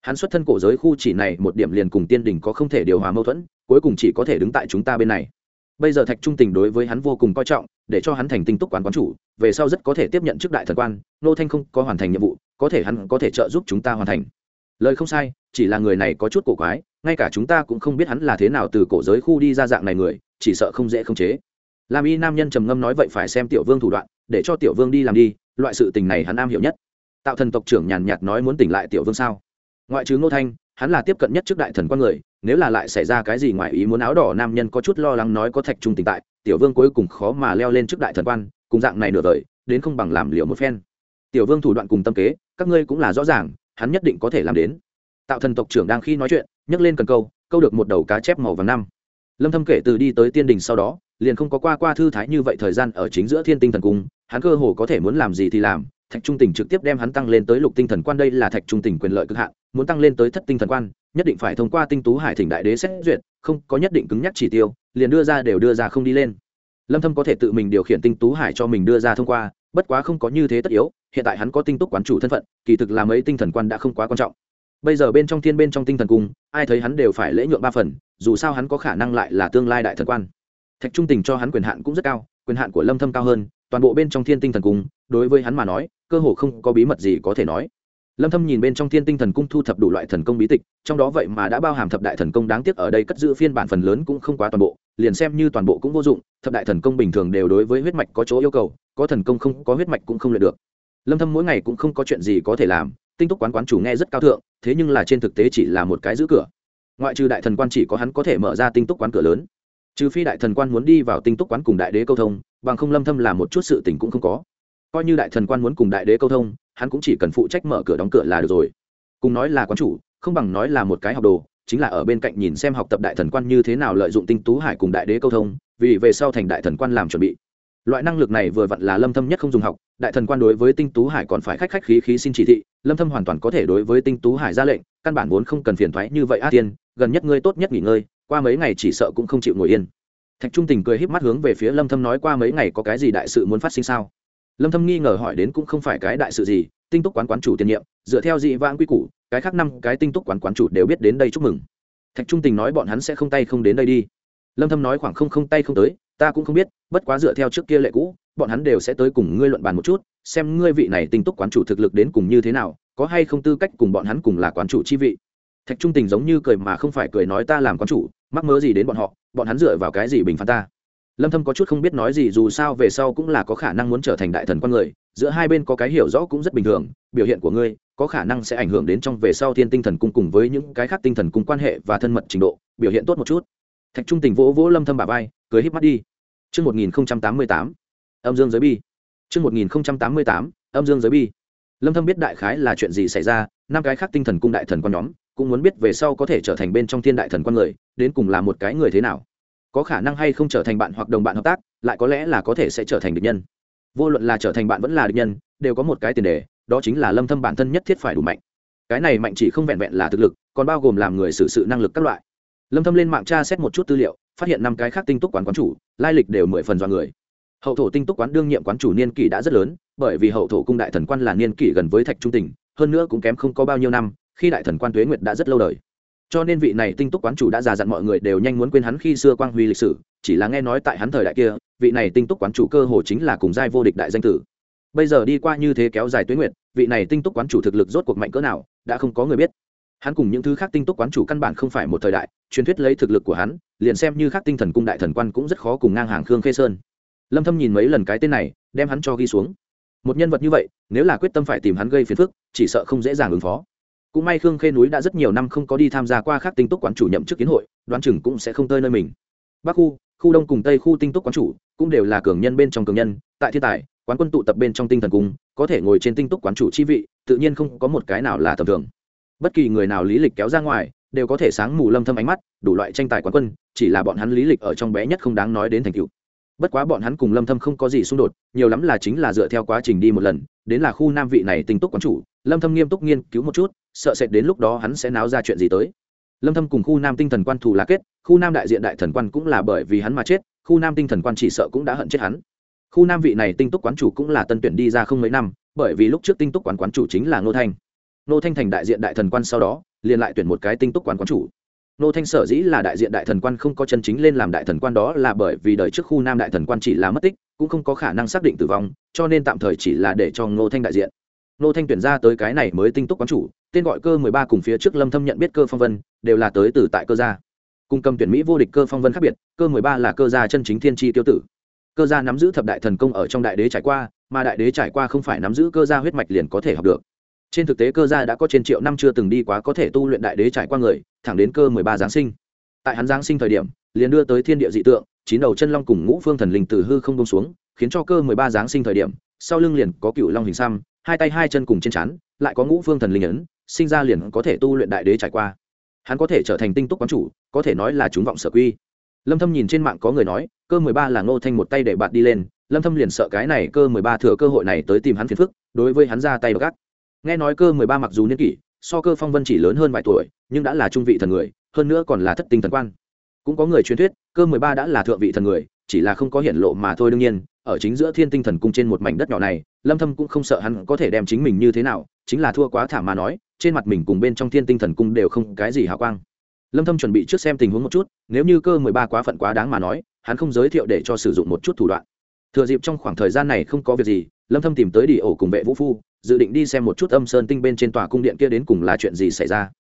Hắn xuất thân cổ giới khu chỉ này, một điểm liền cùng tiên đỉnh có không thể điều hòa mâu thuẫn, cuối cùng chỉ có thể đứng tại chúng ta bên này bây giờ thạch trung tình đối với hắn vô cùng coi trọng, để cho hắn thành tinh túc quán quán chủ, về sau rất có thể tiếp nhận chức đại thần quan, nô thanh không có hoàn thành nhiệm vụ, có thể hắn có thể trợ giúp chúng ta hoàn thành. Lời không sai, chỉ là người này có chút cổ quái, ngay cả chúng ta cũng không biết hắn là thế nào từ cổ giới khu đi ra dạng này người, chỉ sợ không dễ khống chế. Làm y nam nhân trầm ngâm nói vậy phải xem tiểu vương thủ đoạn, để cho tiểu vương đi làm đi, loại sự tình này hắn am hiểu nhất. Tạo thần tộc trưởng nhàn nhạt nói muốn tỉnh lại tiểu vương sao? Ngoại trừ ngô thanh, hắn là tiếp cận nhất trước đại thần quan người nếu là lại xảy ra cái gì ngoài ý muốn áo đỏ nam nhân có chút lo lắng nói có thạch trung tỉnh tại, tiểu vương cuối cùng khó mà leo lên trước đại thần quan, cùng dạng này nửa đời, đến không bằng làm liệu một phen. Tiểu vương thủ đoạn cùng tâm kế, các ngươi cũng là rõ ràng, hắn nhất định có thể làm đến. Tạo thần tộc trưởng đang khi nói chuyện, nhấc lên cần câu câu được một đầu cá chép màu vàng năm. Lâm thâm kể từ đi tới tiên đình sau đó, liền không có qua qua thư thái như vậy thời gian ở chính giữa thiên tinh thần cung, hắn cơ hồ có thể muốn làm gì thì làm, thạch trung tình trực tiếp đem hắn tăng lên tới lục tinh thần quan, đây là thạch trung tình quyền lợi cực hạn, muốn tăng lên tới thất tinh thần quan nhất định phải thông qua tinh tú hải thỉnh đại đế xét duyệt, không có nhất định cứng nhắc chỉ tiêu, liền đưa ra đều đưa ra không đi lên. Lâm thâm có thể tự mình điều khiển tinh tú hải cho mình đưa ra thông qua, bất quá không có như thế tất yếu, hiện tại hắn có tinh túc quán chủ thân phận, kỳ thực là mấy tinh thần quan đã không quá quan trọng. Bây giờ bên trong thiên bên trong tinh thần cung, ai thấy hắn đều phải lễ nhượng ba phần, dù sao hắn có khả năng lại là tương lai đại thần quan. Thạch trung tình cho hắn quyền hạn cũng rất cao, quyền hạn của lâm thâm cao hơn, toàn bộ bên trong thiên tinh thần cung, đối với hắn mà nói, cơ hồ không có bí mật gì có thể nói lâm thâm nhìn bên trong thiên tinh thần cung thu thập đủ loại thần công bí tịch, trong đó vậy mà đã bao hàm thập đại thần công đáng tiếc ở đây cất giữ phiên bản phần lớn cũng không quá toàn bộ, liền xem như toàn bộ cũng vô dụng, thập đại thần công bình thường đều đối với huyết mạch có chỗ yêu cầu, có thần công không, có huyết mạch cũng không luyện được. Lâm thâm mỗi ngày cũng không có chuyện gì có thể làm, tinh túc quán quán chủ nghe rất cao thượng, thế nhưng là trên thực tế chỉ là một cái giữ cửa. Ngoại trừ đại thần quan chỉ có hắn có thể mở ra tinh túc quán cửa lớn. Trừ phi đại thần quan muốn đi vào tinh túc quán cùng đại đế câu thông, bằng không lâm thâm là một chút sự tình cũng không có. Coi như đại thần quan muốn cùng đại đế câu thông hắn cũng chỉ cần phụ trách mở cửa đóng cửa là được rồi. Cùng nói là quán chủ, không bằng nói là một cái học đồ, chính là ở bên cạnh nhìn xem học tập đại thần quan như thế nào lợi dụng tinh tú hải cùng đại đế câu thông, vì về sau thành đại thần quan làm chuẩn bị. Loại năng lực này vừa vặn là lâm thâm nhất không dùng học, đại thần quan đối với tinh tú hải còn phải khách khách khí khí xin chỉ thị, lâm thâm hoàn toàn có thể đối với tinh tú hải ra lệnh, căn bản vốn không cần phiền thoái như vậy a tiên, gần nhất ngươi tốt nhất nghỉ ngơi, qua mấy ngày chỉ sợ cũng không chịu ngồi yên. Thạch trung tình cười híp mắt hướng về phía lâm thâm nói, qua mấy ngày có cái gì đại sự muốn phát sinh sao? Lâm thâm nghi ngờ hỏi đến cũng không phải cái đại sự gì, tinh túc quán quán chủ tiền nhiệm, dựa theo dị vãng quy củ, cái khác năm cái tinh túc quán quán chủ đều biết đến đây chúc mừng. Thạch trung tình nói bọn hắn sẽ không tay không đến đây đi. Lâm thâm nói khoảng không không tay không tới, ta cũng không biết, bất quá dựa theo trước kia lệ cũ, bọn hắn đều sẽ tới cùng ngươi luận bàn một chút, xem ngươi vị này tinh túc quán chủ thực lực đến cùng như thế nào, có hay không tư cách cùng bọn hắn cùng là quán chủ chi vị. Thạch trung tình giống như cười mà không phải cười nói ta làm quán chủ, mắc mớ gì đến bọn họ, bọn hắn dựa vào cái gì bình phán ta? Lâm thâm có chút không biết nói gì dù sao về sau cũng là có khả năng muốn trở thành đại thần Quan người giữa hai bên có cái hiểu rõ cũng rất bình thường biểu hiện của ngươi có khả năng sẽ ảnh hưởng đến trong về sau thiên tinh thần cung cùng với những cái khác tinh thần cung quan hệ và thân mật trình độ biểu hiện tốt một chút thạch trung tình vỗ vỗ lâm thâm bả vai cười híp mắt đi Trước 1088, âm dương giới bi. Trước 1088, âm dương giới bi. Lâm Thâm biết đại khái là chuyện gì xảy ra, năm cái khác tinh thần cung đại thần quan nhóm, cũng muốn biết về sau có thể trở thành bên trong thiên đại thần quan người, đến cùng là một cái người thế nào. Có khả năng hay không trở thành bạn hoặc đồng bạn hợp tác, lại có lẽ là có thể sẽ trở thành địch nhân. Vô luận là trở thành bạn vẫn là địch nhân, đều có một cái tiền đề, đó chính là Lâm Thâm bản thân nhất thiết phải đủ mạnh. Cái này mạnh chỉ không vẹn vẹn là thực lực, còn bao gồm làm người xử sự năng lực các loại. Lâm Thâm lên mạng tra xét một chút tư liệu, phát hiện năm cái khác tinh túc quán quán chủ, lai lịch đều mười phần do người hậu thổ tinh túc quán đương nhiệm quán chủ niên kỷ đã rất lớn bởi vì hậu thổ cung đại thần quan là niên kỷ gần với thạch trung tỉnh hơn nữa cũng kém không có bao nhiêu năm khi đại thần quan tuế nguyệt đã rất lâu đời cho nên vị này tinh túc quán chủ đã già dặn mọi người đều nhanh muốn quên hắn khi xưa quang huy lịch sử, chỉ là nghe nói tại hắn thời đại kia, vị này tinh túc quán chủ cơ hồ chính là cùng giai vô địch đại danh tử. Bây giờ đi qua như thế kéo dài tuyến nguyệt, vị này tinh túc quán chủ thực lực rốt cuộc mạnh cỡ nào, đã không có người biết. Hắn cùng những thứ khác tinh túc quán chủ căn bản không phải một thời đại, truyền thuyết lấy thực lực của hắn, liền xem như khác tinh thần cung đại thần quan cũng rất khó cùng ngang hàng khương khê sơn. Lâm thâm nhìn mấy lần cái tên này, đem hắn cho ghi xuống. Một nhân vật như vậy, nếu là quyết tâm phải tìm hắn gây phiền phức, chỉ sợ không dễ dàng ứng phó cũng may khương khê núi đã rất nhiều năm không có đi tham gia qua các tinh túc quán chủ nhậm chức kiến hội, đoán chừng cũng sẽ không tơi nơi mình. Bắc khu khu đông cùng tây khu tinh túc quán chủ cũng đều là cường nhân bên trong cường nhân, tại thiên tài, quán quân tụ tập bên trong tinh thần cung có thể ngồi trên tinh túc quán chủ chi vị, tự nhiên không có một cái nào là tầm thường. Bất kỳ người nào lý lịch kéo ra ngoài, đều có thể sáng mù lâm thâm ánh mắt, đủ loại tranh tài quán quân, chỉ là bọn hắn lý lịch ở trong bé nhất không đáng nói đến thành tựu. Bất quá bọn hắn cùng lâm thâm không có gì xung đột, nhiều lắm là chính là dựa theo quá trình đi một lần, đến là khu nam vị này tinh túc quán chủ, lâm thâm nghiêm túc nghiên cứu một chút sợ sệt đến lúc đó hắn sẽ náo ra chuyện gì tới. Lâm thâm cùng khu nam tinh thần quan thù là kết, khu nam đại diện đại thần quan cũng là bởi vì hắn mà chết, khu nam tinh thần quan chỉ sợ cũng đã hận chết hắn. Khu nam vị này tinh túc quán chủ cũng là tân tuyển đi ra không mấy năm, bởi vì lúc trước tinh túc quán quán chủ chính là ngô thanh. Ngô thanh thành đại diện đại thần quan sau đó, liền lại tuyển một cái tinh túc quán quán chủ. Ngô thanh sở dĩ là đại diện đại thần quan không có chân chính lên làm đại thần quan đó là bởi vì đời trước khu nam đại thần quan chỉ là mất tích, cũng không có khả năng xác định tử vong, cho nên tạm thời chỉ là để cho ngô thanh đại diện. Nô thanh tuyển ra tới cái này mới tinh túc quán chủ, tên gọi cơ mười ba cùng phía trước lâm thâm nhận biết cơ phong vân, đều là tới từ tại cơ gia. Cung cầm tuyển mỹ vô địch cơ phong vân khác biệt, cơ mười ba là cơ gia chân chính thiên tri tiêu tử. Cơ gia nắm giữ thập đại thần công ở trong đại đế trải qua, mà đại đế trải qua không phải nắm giữ cơ gia huyết mạch liền có thể học được. Trên thực tế cơ gia đã có trên triệu năm chưa từng đi quá có thể tu luyện đại đế trải qua người, thẳng đến cơ mười ba giáng sinh. Tại hắn giáng sinh thời điểm, liền đưa tới thiên địa dị tượng, chín đầu chân long cùng ngũ phương thần linh từ hư không bông xuống, khiến cho cơ mười ba giáng sinh thời điểm sau lưng liền có cựu long hình xăm, hai tay hai chân cùng trên chắn lại có ngũ phương thần linh ấn, sinh ra liền có thể tu luyện đại đế trải qua. Hắn có thể trở thành tinh túc quán chủ, có thể nói là chúng vọng sở quy. Lâm thâm nhìn trên mạng có người nói, cơ mười ba là ngô thanh một tay để bạn đi lên, lâm thâm liền sợ cái này cơ mười ba thừa cơ hội này tới tìm hắn phiền phức, đối với hắn ra tay gắt nghe nói cơ mười ba mặc dù niên kỷ, so cơ phong vân chỉ lớn hơn vài tuổi, nhưng đã là trung vị thần người, hơn nữa còn là thất tinh thần quan. Cũng có người truyền thuyết, cơ mười ba đã là thượng vị thần người, chỉ là không có hiển lộ mà thôi đương nhiên ở chính giữa thiên tinh thần cung trên một mảnh đất nhỏ này, lâm thâm cũng không sợ hắn có thể đem chính mình như thế nào, chính là thua quá thảm mà nói, trên mặt mình cùng bên trong thiên tinh thần cung đều không cái gì hào quang. Lâm thâm chuẩn bị trước xem tình huống một chút, nếu như cơ 13 quá phận quá đáng mà nói, hắn không giới thiệu để cho sử dụng một chút thủ đoạn. Thừa dịp trong khoảng thời gian này không có việc gì, lâm thâm tìm tới đi ổ cùng vệ vũ phu, dự định đi xem một chút âm sơn tinh bên trên tòa cung điện kia đến cùng là chuyện gì xảy ra.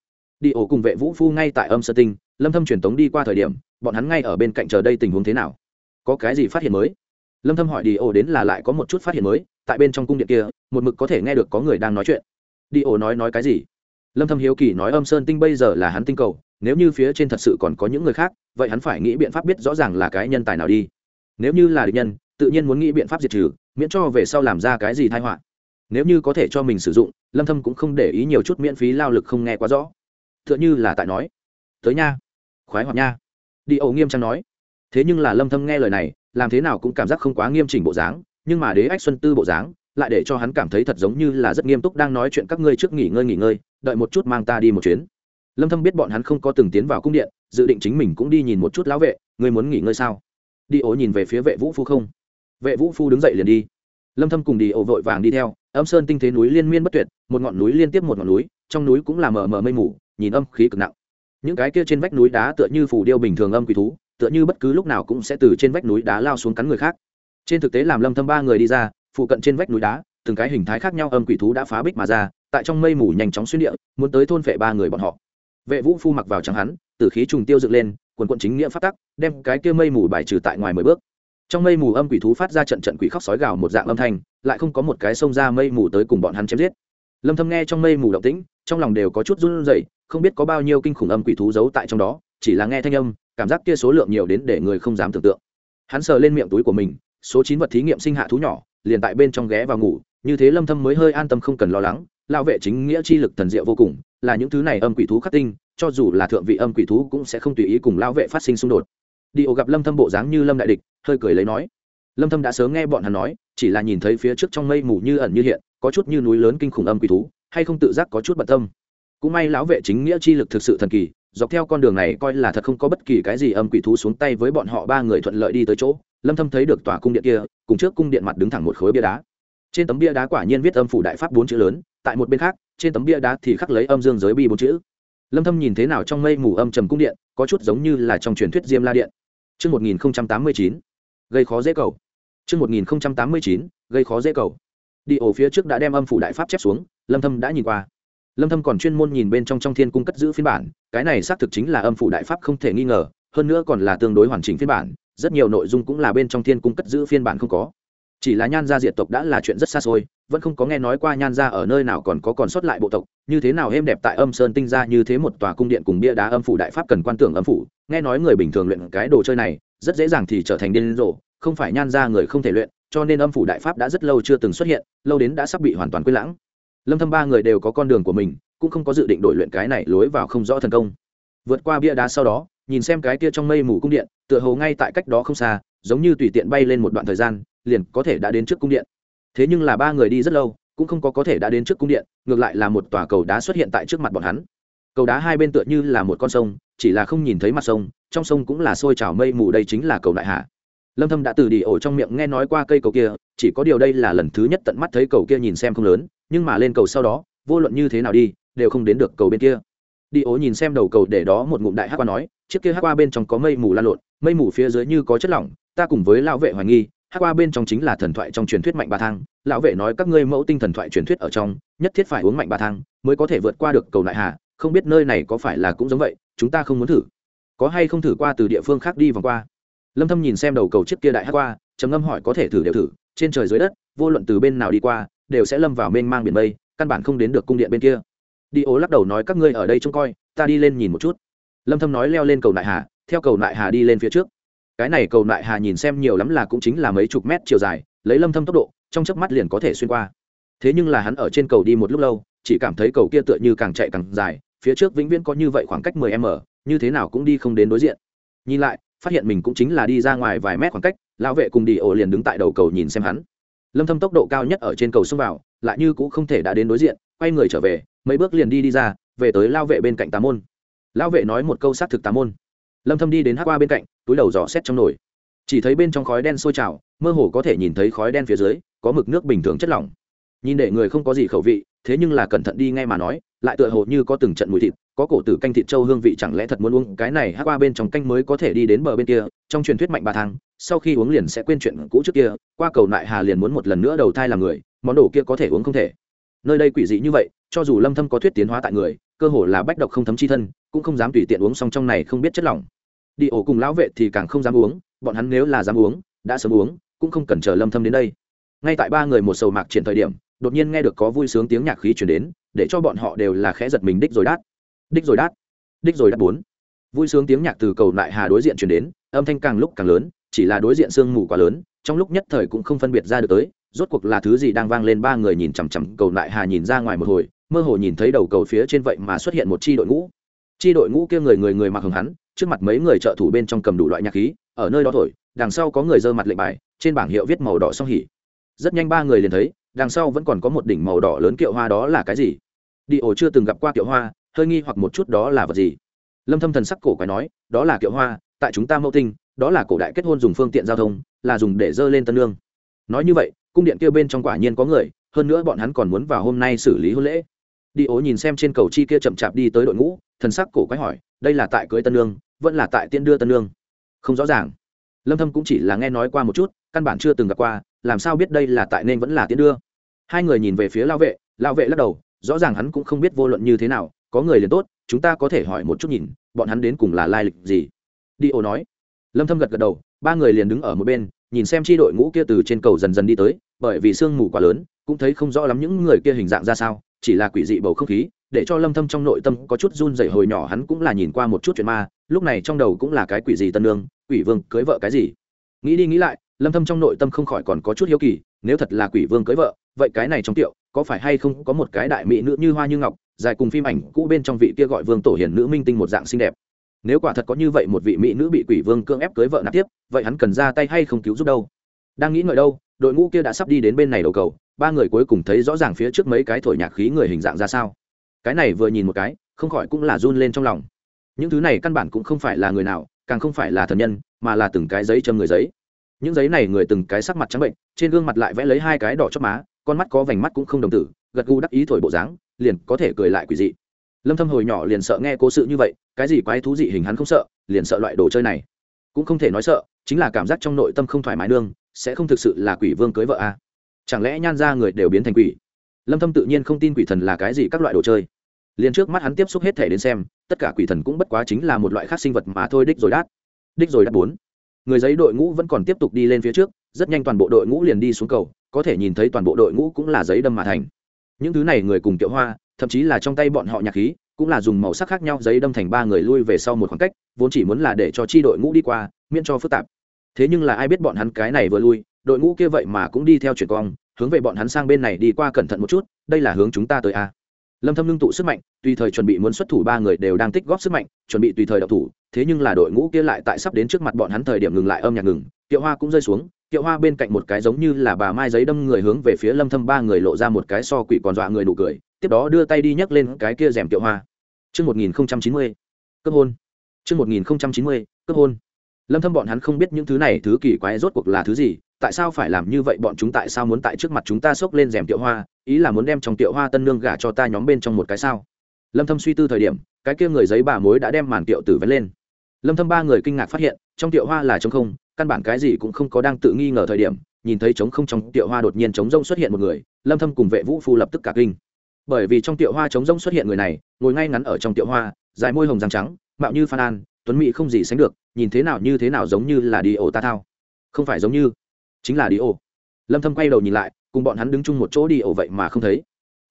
Đi ổ cùng vệ vũ phu ngay tại âm sơn tinh, lâm thâm truyền tống đi qua thời điểm, bọn hắn ngay ở bên cạnh chờ đây tình huống thế nào. Có cái gì phát hiện mới? Lâm thâm hỏi đi ổ đến là lại có một chút phát hiện mới, tại bên trong cung điện kia, một mực có thể nghe được có người đang nói chuyện. Đi ổ nói nói cái gì? Lâm thâm hiếu kỳ nói âm sơn tinh bây giờ là hắn tinh cầu, nếu như phía trên thật sự còn có những người khác, vậy hắn phải nghĩ biện pháp biết rõ ràng là cái nhân tài nào đi. Nếu như là địch nhân, tự nhiên muốn nghĩ biện pháp diệt trừ, miễn cho về sau làm ra cái gì tai họa. Nếu như có thể cho mình sử dụng, lâm thâm cũng không để ý nhiều chút miễn phí lao lực không nghe quá rõ. Tựa như là tại nói, tới nha, khoái hoạt nha. Đi ổ nghiêm trang nói thế nhưng là lâm thâm nghe lời này, làm thế nào cũng cảm giác không quá nghiêm chỉnh bộ dáng, nhưng mà đế ách xuân tư bộ dáng lại để cho hắn cảm thấy thật giống như là rất nghiêm túc đang nói chuyện các ngươi trước nghỉ ngơi nghỉ ngơi, đợi một chút mang ta đi một chuyến. Lâm thâm biết bọn hắn không có từng tiến vào cung điện, dự định chính mình cũng đi nhìn một chút lão vệ, ngươi muốn nghỉ ngơi sao? Đi ố nhìn về phía vệ vũ phu không? Vệ vũ phu đứng dậy liền đi. Lâm thâm cùng đi ố vội vàng đi theo, âm sơn tinh thế núi liên miên bất tuyệt, một ngọn núi liên tiếp một ngọn núi, trong núi cũng là mờ mờ mây mù, nhìn âm khí cực nặng. Những cái kia trên vách núi đá tựa như phủ điêu bình thường âm quỷ thú tựa như bất cứ lúc nào cũng sẽ từ trên vách núi đá lao xuống cắn người khác. Trên thực tế làm lâm thâm ba người đi ra, phụ cận trên vách núi đá, từng cái hình thái khác nhau âm quỷ thú đã phá bích mà ra, tại trong mây mù nhanh chóng xuyên địa, muốn tới thôn phệ ba người bọn họ. Vệ vũ phu mặc vào trắng hắn, tử khí trùng tiêu dựng lên, quần quận chính nghĩa phát tắc, đem cái kia mây mù bài trừ tại ngoài mười bước. Trong mây mù âm quỷ thú phát ra trận trận quỷ khóc sói gào một dạng âm thanh, lại không có một cái xông ra mây mù tới cùng bọn hắn chém giết. Lâm thâm nghe trong mây mù động tĩnh, trong lòng đều có chút run rẩy, không biết có bao nhiêu kinh khủng âm quỷ thú giấu tại trong đó, chỉ là nghe thanh âm cảm giác kia số lượng nhiều đến để người không dám tưởng tượng. Hắn sờ lên miệng túi của mình, số chín vật thí nghiệm sinh hạ thú nhỏ, liền tại bên trong ghé vào ngủ, như thế lâm thâm mới hơi an tâm không cần lo lắng lao vệ chính nghĩa chi lực thần diệu vô cùng, là những thứ này âm quỷ thú khắc tinh, cho dù là thượng vị âm quỷ thú cũng sẽ không tùy ý cùng lao vệ phát sinh xung đột. Đi gặp lâm thâm bộ dáng như lâm đại địch, hơi cười lấy nói. Lâm thâm đã sớm nghe bọn hắn nói, chỉ là nhìn thấy phía trước trong mây mù như ẩn như hiện, có chút như núi lớn kinh khủng âm quỷ thú, hay không tự giác có chút bận tâm cũng may lão vệ chính nghĩa chi lực thực sự thần kỳ dọc theo con đường này coi là thật không có bất kỳ cái gì âm quỷ thú xuống tay với bọn họ ba người thuận lợi đi tới chỗ lâm thâm thấy được tòa cung điện kia cùng trước cung điện mặt đứng thẳng một khối bia đá trên tấm bia đá quả nhiên viết âm phủ đại pháp bốn chữ lớn tại một bên khác trên tấm bia đá thì khắc lấy âm dương giới bi bốn chữ lâm thâm nhìn thế nào trong mây mù âm trầm cung điện có chút giống như là trong truyền thuyết diêm la điện Trước 1089, gây khó dễ cầu. Trước 1089, gây khó dễ cầu. Đi ổ phía trước đã đem âm phủ đại pháp chép xuống, Lâm Thâm đã nhìn qua. Lâm Thâm còn chuyên môn nhìn bên trong trong thiên cung cất giữ phiên bản, cái này xác thực chính là âm phủ đại pháp không thể nghi ngờ, hơn nữa còn là tương đối hoàn chỉnh phiên bản, rất nhiều nội dung cũng là bên trong thiên cung cất giữ phiên bản không có. Chỉ là nhan gia diệt tộc đã là chuyện rất xa xôi vẫn không có nghe nói qua nhan gia ở nơi nào còn có còn sót lại bộ tộc như thế nào êm đẹp tại âm sơn tinh ra như thế một tòa cung điện cùng bia đá âm phủ đại pháp cần quan tưởng âm phủ nghe nói người bình thường luyện cái đồ chơi này rất dễ dàng thì trở thành điên rồ không phải nhan gia người không thể luyện cho nên âm phủ đại pháp đã rất lâu chưa từng xuất hiện lâu đến đã sắp bị hoàn toàn quên lãng lâm thâm ba người đều có con đường của mình, cũng không có dự định đổi luyện cái này lối vào không rõ thần công. Vượt qua bia đá sau đó, nhìn xem cái kia trong mây mù cung điện, tựa hồ ngay tại cách đó không xa, giống như tùy tiện bay lên một đoạn thời gian, liền có thể đã đến trước cung điện. Thế nhưng là ba người đi rất lâu, cũng không có có thể đã đến trước cung điện, ngược lại là một tòa cầu đá xuất hiện tại trước mặt bọn hắn. Cầu đá hai bên tựa như là một con sông, chỉ là không nhìn thấy mặt sông, trong sông cũng là sôi trào mây mù, đây chính là cầu đại hạ lâm thâm đã từ đi ổ trong miệng nghe nói qua cây cầu kia, chỉ có điều đây là lần thứ nhất tận mắt thấy cầu kia nhìn xem không lớn, nhưng mà lên cầu sau đó, vô luận như thế nào đi, đều không đến được cầu bên kia. Đi ổ nhìn xem đầu cầu để đó một ngụm đại hắc qua nói, chiếc kia hắc qua bên trong có mây mù lan lộn, mây mù phía dưới như có chất lỏng, ta cùng với lão vệ hoài nghi, hắc qua bên trong chính là thần thoại trong truyền thuyết mạnh ba thang, lão vệ nói các ngươi mẫu tinh thần thoại truyền thuyết ở trong, nhất thiết phải uống mạnh ba thang mới có thể vượt qua được cầu đại hà, không biết nơi này có phải là cũng giống vậy, chúng ta không muốn thử. Có hay không thử qua từ địa phương khác đi vòng qua? Lâm thâm nhìn xem đầu cầu chiếc kia đại hắc qua, trầm ngâm hỏi có thể thử đều thử, trên trời dưới đất, vô luận từ bên nào đi qua, đều sẽ lâm vào mênh mang biển mây, căn bản không đến được cung điện bên kia. Đi ố lắc đầu nói các ngươi ở đây trông coi, ta đi lên nhìn một chút. Lâm thâm nói leo lên cầu nại hà, theo cầu nại hà đi lên phía trước. Cái này cầu nại hà nhìn xem nhiều lắm là cũng chính là mấy chục mét chiều dài, lấy lâm thâm tốc độ, trong chớp mắt liền có thể xuyên qua. Thế nhưng là hắn ở trên cầu đi một lúc lâu, chỉ cảm thấy cầu kia tựa như càng chạy càng dài, phía trước vĩnh viễn có như vậy khoảng cách 10 m, như thế nào cũng đi không đến đối diện. Nhìn lại phát hiện mình cũng chính là đi ra ngoài vài mét khoảng cách, lão vệ cùng đi ổ liền đứng tại đầu cầu nhìn xem hắn. Lâm thâm tốc độ cao nhất ở trên cầu xông vào, lại như cũng không thể đã đến đối diện, quay người trở về, mấy bước liền đi đi ra, về tới lao vệ bên cạnh tà môn. Lão vệ nói một câu xác thực tà môn. Lâm thâm đi đến hắc qua bên cạnh, túi đầu dò xét trong nồi. Chỉ thấy bên trong khói đen sôi trào, mơ hồ có thể nhìn thấy khói đen phía dưới, có mực nước bình thường chất lỏng nhìn để người không có gì khẩu vị, thế nhưng là cẩn thận đi ngay mà nói, lại tựa hồ như có từng trận mùi thịt, có cổ tử canh thịt trâu hương vị chẳng lẽ thật muốn uống, cái này hát qua bên trong canh mới có thể đi đến bờ bên kia, trong truyền thuyết mạnh ba thang, sau khi uống liền sẽ quên chuyện cũ trước kia, qua cầu nại hà liền muốn một lần nữa đầu thai làm người, món đồ kia có thể uống không thể. Nơi đây quỷ dị như vậy, cho dù lâm thâm có thuyết tiến hóa tại người, cơ hồ là bách độc không thấm chi thân, cũng không dám tùy tiện uống xong trong này không biết chất lỏng. Đi ổ cùng lão vệ thì càng không dám uống, bọn hắn nếu là dám uống, đã sớm uống, cũng không cần chờ lâm thâm đến đây. Ngay tại ba người một sầu mạc triển thời điểm đột nhiên nghe được có vui sướng tiếng nhạc khí truyền đến, để cho bọn họ đều là khẽ giật mình đích rồi đát. Đích rồi đát. Đích rồi đát bốn. Vui sướng tiếng nhạc từ cầu lại hà đối diện truyền đến, âm thanh càng lúc càng lớn, chỉ là đối diện sương mù quá lớn, trong lúc nhất thời cũng không phân biệt ra được tới, rốt cuộc là thứ gì đang vang lên ba người nhìn chằm chằm cầu lại hà nhìn ra ngoài một hồi, mơ hồ nhìn thấy đầu cầu phía trên vậy mà xuất hiện một chi đội ngũ. Chi đội ngũ kia người người người mặc hồng hắn, trước mặt mấy người trợ thủ bên trong cầm đủ loại nhạc khí, ở nơi đó thổi, đằng sau có người dơ mặt lệnh bài, trên bảng hiệu viết màu đỏ song hỉ. Rất nhanh ba người liền thấy đằng sau vẫn còn có một đỉnh màu đỏ lớn kiệu hoa đó là cái gì? Đi ổ chưa từng gặp qua kiệu hoa, hơi nghi hoặc một chút đó là vật gì? Lâm thâm thần sắc cổ quái nói, đó là kiệu hoa, tại chúng ta mẫu tinh, đó là cổ đại kết hôn dùng phương tiện giao thông, là dùng để dơ lên tân lương nói như vậy, cung điện kia bên trong quả nhiên có người, hơn nữa bọn hắn còn muốn vào hôm nay xử lý hôn lễ. Đi ố nhìn xem trên cầu chi kia chậm chạp đi tới đội ngũ, thần sắc cổ quái hỏi, đây là tại cưới tân lương vẫn là tại tiên đưa tân lương không rõ ràng lâm thâm cũng chỉ là nghe nói qua một chút, căn bản chưa từng gặp qua, làm sao biết đây là tại nên vẫn là tiến đưa. Hai người nhìn về phía lao vệ lao vệ lắc đầu, rõ ràng hắn cũng không biết vô luận như thế nào, có người liền tốt, chúng ta có thể hỏi một chút nhìn, bọn hắn đến cùng là lai lịch gì. Đi ô nói. Lâm thâm gật gật đầu, ba người liền đứng ở một bên, nhìn xem chi đội ngũ kia từ trên cầu dần dần đi tới, bởi vì sương mù quá lớn, cũng thấy không rõ lắm những người kia hình dạng ra sao, chỉ là quỷ dị bầu không khí, để cho lâm thâm trong nội tâm có chút run rẩy hồi nhỏ hắn cũng là nhìn qua một chút chuyện ma lúc này trong đầu cũng là cái quỷ gì tân nương, quỷ vương cưới vợ cái gì? Nghĩ đi nghĩ lại, lâm thâm trong nội tâm không khỏi còn có chút hiếu kỳ, nếu thật là quỷ vương cưới vợ, vậy cái này trong tiệu, có phải hay không có một cái đại mỹ nữ như hoa như ngọc, dài cùng phim ảnh cũ bên trong vị kia gọi vương tổ hiền nữ minh tinh một dạng xinh đẹp. Nếu quả thật có như vậy một vị mỹ nữ bị quỷ vương cưỡng ép cưới vợ nạp tiếp, vậy hắn cần ra tay hay không cứu giúp đâu? Đang nghĩ ngợi đâu, đội ngũ kia đã sắp đi đến bên này đầu cầu, ba người cuối cùng thấy rõ ràng phía trước mấy cái thổi nhạc khí người hình dạng ra sao. Cái này vừa nhìn một cái, không khỏi cũng là run lên trong lòng những thứ này căn bản cũng không phải là người nào, càng không phải là thần nhân, mà là từng cái giấy châm người giấy. Những giấy này người từng cái sắc mặt trắng bệnh, trên gương mặt lại vẽ lấy hai cái đỏ chót má, con mắt có vành mắt cũng không đồng tử, gật gù đắc ý thổi bộ dáng, liền có thể cười lại quỷ dị. Lâm thâm hồi nhỏ liền sợ nghe cố sự như vậy, cái gì quái thú dị hình hắn không sợ, liền sợ loại đồ chơi này. Cũng không thể nói sợ, chính là cảm giác trong nội tâm không thoải mái nương, sẽ không thực sự là quỷ vương cưới vợ à. chẳng lẽ nhan ra người đều biến thành quỷ? Lâm thâm tự nhiên không tin quỷ thần là cái gì các loại đồ chơi liền trước mắt hắn tiếp xúc hết thể đến xem, tất cả quỷ thần cũng bất quá chính là một loại khác sinh vật mà thôi, đích rồi đát. Đích rồi đát bốn. Người giấy đội ngũ vẫn còn tiếp tục đi lên phía trước, rất nhanh toàn bộ đội ngũ liền đi xuống cầu, có thể nhìn thấy toàn bộ đội ngũ cũng là giấy đâm mà thành. Những thứ này người cùng kiệu hoa, thậm chí là trong tay bọn họ nhạc khí, cũng là dùng màu sắc khác nhau giấy đâm thành ba người lui về sau một khoảng cách, vốn chỉ muốn là để cho chi đội ngũ đi qua, miễn cho phức tạp. Thế nhưng là ai biết bọn hắn cái này vừa lui, đội ngũ kia vậy mà cũng đi theo chuyển cong, hướng về bọn hắn sang bên này đi qua cẩn thận một chút, đây là hướng chúng ta tới a lâm thâm ngưng tụ sức mạnh tùy thời chuẩn bị muốn xuất thủ ba người đều đang tích góp sức mạnh chuẩn bị tùy thời đậu thủ thế nhưng là đội ngũ kia lại tại sắp đến trước mặt bọn hắn thời điểm ngừng lại âm nhạc ngừng kiệu hoa cũng rơi xuống kiệu hoa bên cạnh một cái giống như là bà mai giấy đâm người hướng về phía lâm thâm ba người lộ ra một cái so quỷ còn dọa người nụ cười tiếp đó đưa tay đi nhấc lên cái kia rèm kiệu hoa Chương 1090. Cấp hôn. Chương 1090. Cấp hôn. Lâm Thâm bọn hắn không biết những thứ này thứ kỳ quái rốt cuộc là thứ gì, tại sao phải làm như vậy? Bọn chúng tại sao muốn tại trước mặt chúng ta xốc lên rèm tiệu hoa, ý là muốn đem trong tiệu hoa tân nương gả cho ta nhóm bên trong một cái sao? Lâm Thâm suy tư thời điểm, cái kia người giấy bà mối đã đem màn tiệu tử vén lên. Lâm Thâm ba người kinh ngạc phát hiện, trong tiệu hoa là trống không, căn bản cái gì cũng không có đang tự nghi ngờ thời điểm, nhìn thấy trống không trong tiệu hoa đột nhiên trống rông xuất hiện một người, Lâm Thâm cùng vệ vũ phu lập tức cả kinh. Bởi vì trong tiệu hoa trống rông xuất hiện người này ngồi ngay ngắn ở trong tiệu hoa dài môi hồng răng trắng mạo như phan an tuấn mỹ không gì sánh được nhìn thế nào như thế nào giống như là đi ổ ta thao. Không phải giống như chính là đi ô. Lâm thâm quay đầu nhìn lại, cùng bọn hắn đứng chung một chỗ đi ô vậy mà không thấy.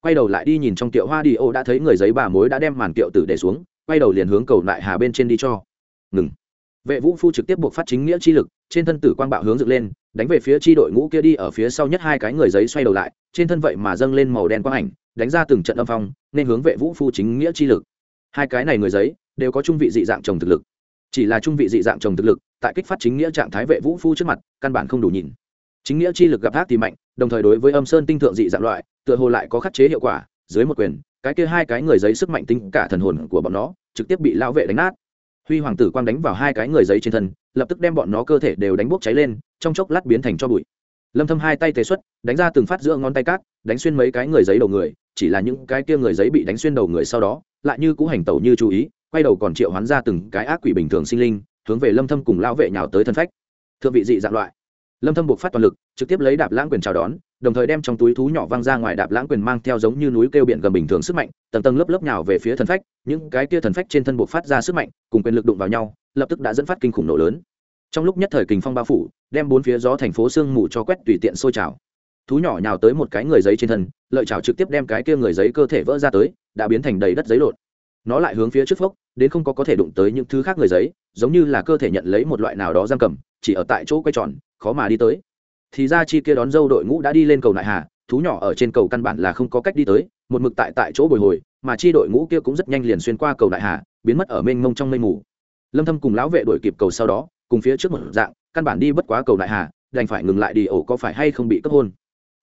Quay đầu lại đi nhìn trong tiệu hoa đi ô đã thấy người giấy bà mối đã đem màn tiệu tử để xuống, quay đầu liền hướng cầu lại hà bên trên đi cho. Ngừng. Vệ vũ phu trực tiếp buộc phát chính nghĩa chi lực, trên thân tử quang bạo hướng dựng lên, đánh về phía chi đội ngũ kia đi ở phía sau nhất hai cái người giấy xoay đầu lại, trên thân vậy mà dâng lên màu đen quang ảnh, đánh ra từng trận âm phong, nên hướng vệ vũ phu chính nghĩa chi lực. Hai cái này người giấy đều có trung vị dị dạng trồng thực lực. Chỉ là trung vị dị dạng trồng thực lực, tại kích phát chính nghĩa trạng thái vệ vũ phu trước mặt, căn bản không đủ nhìn chính nghĩa chi lực gặp thác thì mạnh, đồng thời đối với âm sơn tinh thượng dị dạng loại, tựa hồ lại có khắc chế hiệu quả, dưới một quyền, cái kia hai cái người giấy sức mạnh tinh cả thần hồn của bọn nó, trực tiếp bị lão vệ đánh nát. Huy hoàng tử quang đánh vào hai cái người giấy trên thân, lập tức đem bọn nó cơ thể đều đánh bốc cháy lên, trong chốc lát biến thành cho bụi. Lâm thâm hai tay tế xuất, đánh ra từng phát giữa ngón tay cát, đánh xuyên mấy cái người giấy đầu người, chỉ là những cái kia người giấy bị đánh xuyên đầu người sau đó, lại như cũ hành tẩu như chú ý, quay đầu còn triệu hoán ra từng cái ác quỷ bình thường sinh linh, hướng về lâm thâm cùng lão vệ nhào tới thân phách. Thượng vị dị dạng loại lâm thâm buộc phát toàn lực, trực tiếp lấy đạp lãng quyền chào đón, đồng thời đem trong túi thú nhỏ văng ra ngoài đạp lãng quyền mang theo giống như núi kêu biển gầm bình thường sức mạnh, tầng tầng lớp lớp nhào về phía thần phách, những cái kia thần phách trên thân buộc phát ra sức mạnh, cùng quyền lực đụng vào nhau, lập tức đã dẫn phát kinh khủng nổ lớn. Trong lúc nhất thời kình phong bao phủ, đem bốn phía gió thành phố sương mù cho quét tùy tiện sôi trào. Thú nhỏ nhào tới một cái người giấy trên thân, lợi chảo trực tiếp đem cái kia người giấy cơ thể vỡ ra tới, đã biến thành đầy đất giấy lộn nó lại hướng phía trước phốc, đến không có có thể đụng tới những thứ khác người giấy, giống như là cơ thể nhận lấy một loại nào đó giam cầm, chỉ ở tại chỗ quay tròn, khó mà đi tới. Thì ra chi kia đón dâu đội ngũ đã đi lên cầu nại hà, thú nhỏ ở trên cầu căn bản là không có cách đi tới, một mực tại tại chỗ bồi hồi, mà chi đội ngũ kia cũng rất nhanh liền xuyên qua cầu đại hà, biến mất ở mênh mông trong mây mù. Lâm thâm cùng lão vệ đuổi kịp cầu sau đó, cùng phía trước một dạng, căn bản đi bất quá cầu đại hà, đành phải ngừng lại đi ổ có phải hay không bị cấp hôn.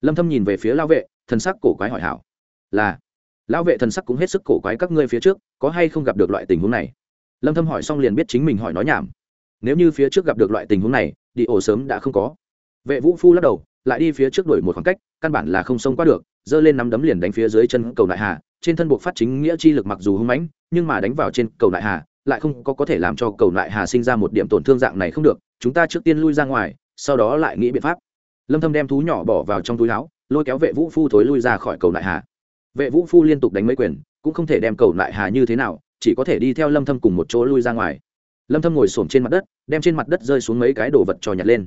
Lâm thâm nhìn về phía lão vệ, thần sắc cổ quái hỏi hảo. Là lão vệ thần sắc cũng hết sức cổ quái các ngươi phía trước, có hay không gặp được loại tình huống này? Lâm thâm hỏi xong liền biết chính mình hỏi nói nhảm. Nếu như phía trước gặp được loại tình huống này, đi ổ sớm đã không có. Vệ vũ phu lắc đầu, lại đi phía trước đuổi một khoảng cách, căn bản là không xông qua được dơ lên nắm đấm liền đánh phía dưới chân cầu đại hà, trên thân buộc phát chính nghĩa chi lực mặc dù hung mãnh, nhưng mà đánh vào trên cầu đại hà, lại không có có thể làm cho cầu đại hà sinh ra một điểm tổn thương dạng này không được, chúng ta trước tiên lui ra ngoài, sau đó lại nghĩ biện pháp. Lâm thâm đem thú nhỏ bỏ vào trong túi áo, lôi kéo vệ vũ phu thối lui ra khỏi cầu đại hà vệ vũ phu liên tục đánh mấy quyền, cũng không thể đem cầu lại hà như thế nào, chỉ có thể đi theo lâm thâm cùng một chỗ lui ra ngoài. Lâm thâm ngồi xổm trên mặt đất, đem trên mặt đất rơi xuống mấy cái đồ vật cho nhặt lên.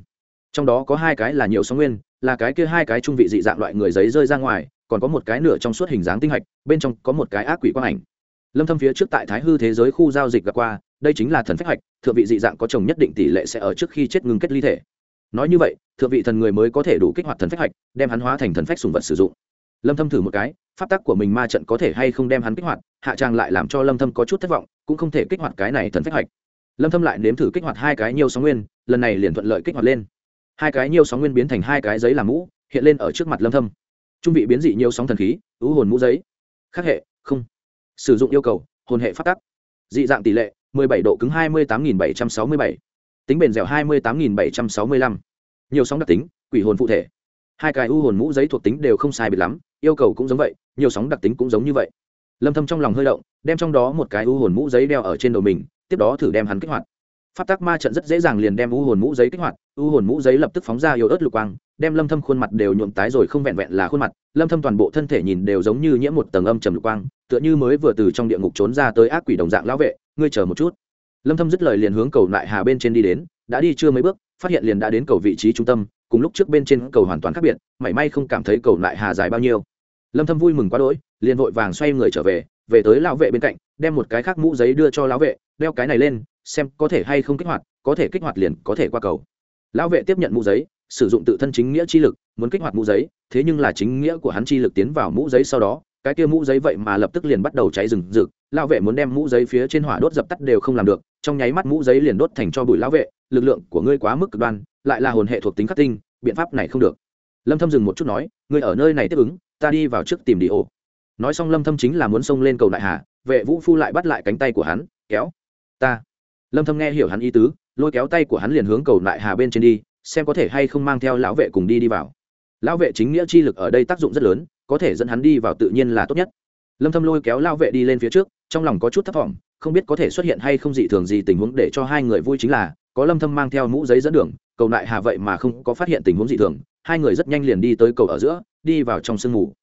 Trong đó có hai cái là nhiều sóng nguyên, là cái kia hai cái trung vị dị dạng loại người giấy rơi ra ngoài, còn có một cái nửa trong suốt hình dáng tinh hạch, bên trong có một cái ác quỷ quang ảnh. Lâm thâm phía trước tại thái hư thế giới khu giao dịch gặp qua, đây chính là thần phách hạch, thượng vị dị dạng có chồng nhất định tỷ lệ sẽ ở trước khi chết ngừng kết ly thể. Nói như vậy, thượng vị thần người mới có thể đủ kích hoạt thần phách hạch, đem hắn hóa thành thần phách sùng vật sử dụng lâm thâm thử một cái, pháp tắc của mình ma trận có thể hay không đem hắn kích hoạt, hạ trang lại làm cho lâm thâm có chút thất vọng, cũng không thể kích hoạt cái này thần phách hoạch lâm thâm lại nếm thử kích hoạt hai cái nhiều sóng nguyên, lần này liền thuận lợi kích hoạt lên. Hai cái nhiều sóng nguyên biến thành hai cái giấy làm mũ, hiện lên ở trước mặt lâm thâm. Trung vị biến dị nhiều sóng thần khí ưu hồn mũ giấy. Khắc hệ, không. Sử dụng yêu cầu, hồn hệ pháp tắc. Dị dạng tỷ lệ 17 độ cứng 28.767. tính bền dẻo 28.765. nhiều sóng đặc tính, quỷ hồn phụ thể hai cái u hồn mũ giấy thuộc tính đều không sai biệt lắm, yêu cầu cũng giống vậy, nhiều sóng đặc tính cũng giống như vậy. Lâm thâm trong lòng hơi động, đem trong đó một cái u hồn mũ giấy đeo ở trên đầu mình, tiếp đó thử đem hắn kích hoạt. Pháp tắc ma trận rất dễ dàng liền đem u hồn mũ giấy kích hoạt, u hồn mũ giấy lập tức phóng ra yếu ớt lục quang, đem lâm thâm khuôn mặt đều nhuộm tái rồi không vẹn vẹn là khuôn mặt, lâm thâm toàn bộ thân thể nhìn đều giống như nhiễm một tầng âm trầm lục quang, tựa như mới vừa từ trong địa ngục trốn ra tới ác quỷ đồng dạng lão vệ, ngươi chờ một chút. Lâm thâm dứt lời liền hướng cầu lại hà bên trên đi đến, đã đi chưa mấy bước, phát hiện liền đã đến cầu vị trí trung tâm cùng lúc trước bên trên cầu hoàn toàn khác biệt, mảy may không cảm thấy cầu lại hà dài bao nhiêu. Lâm thâm vui mừng quá đỗi, liền vội vàng xoay người trở về về tới lão vệ bên cạnh, đem một cái khác mũ giấy đưa cho lão vệ, đeo cái này lên, xem có thể hay không kích hoạt, có thể kích hoạt liền có thể qua cầu. Lão vệ tiếp nhận mũ giấy, sử dụng tự thân chính nghĩa chi lực, muốn kích hoạt mũ giấy, thế nhưng là chính nghĩa của hắn chi lực tiến vào mũ giấy sau đó, cái kia mũ giấy vậy mà lập tức liền bắt đầu cháy rừng rực, lão vệ muốn đem mũ giấy phía trên hỏa đốt dập tắt đều không làm được, trong nháy mắt mũ giấy liền đốt thành cho bụi lão vệ, lực lượng của ngươi quá mức cực đoan lại là hồn hệ thuộc tính khắc tinh, biện pháp này không được. Lâm thâm dừng một chút nói, ngươi ở nơi này tiếp ứng, ta đi vào trước tìm đi ổ. nói xong lâm thâm chính là muốn xông lên cầu đại hà, vệ vũ phu lại bắt lại cánh tay của hắn, kéo, ta. Lâm thâm nghe hiểu hắn ý tứ, lôi kéo tay của hắn liền hướng cầu đại hà bên trên đi, xem có thể hay không mang theo lão vệ cùng đi đi vào. Lão vệ chính nghĩa chi lực ở đây tác dụng rất lớn, có thể dẫn hắn đi vào tự nhiên là tốt nhất. Lâm thâm lôi kéo lão vệ đi lên phía trước, trong lòng có chút thất vọng không biết có thể xuất hiện hay không dị thường gì tình huống để cho hai người vui chính là có lâm thâm mang theo mũ giấy dẫn đường, cầu đại hà vậy mà không có phát hiện tình huống dị thường, hai người rất nhanh liền đi tới cầu ở giữa, đi vào trong sương mù.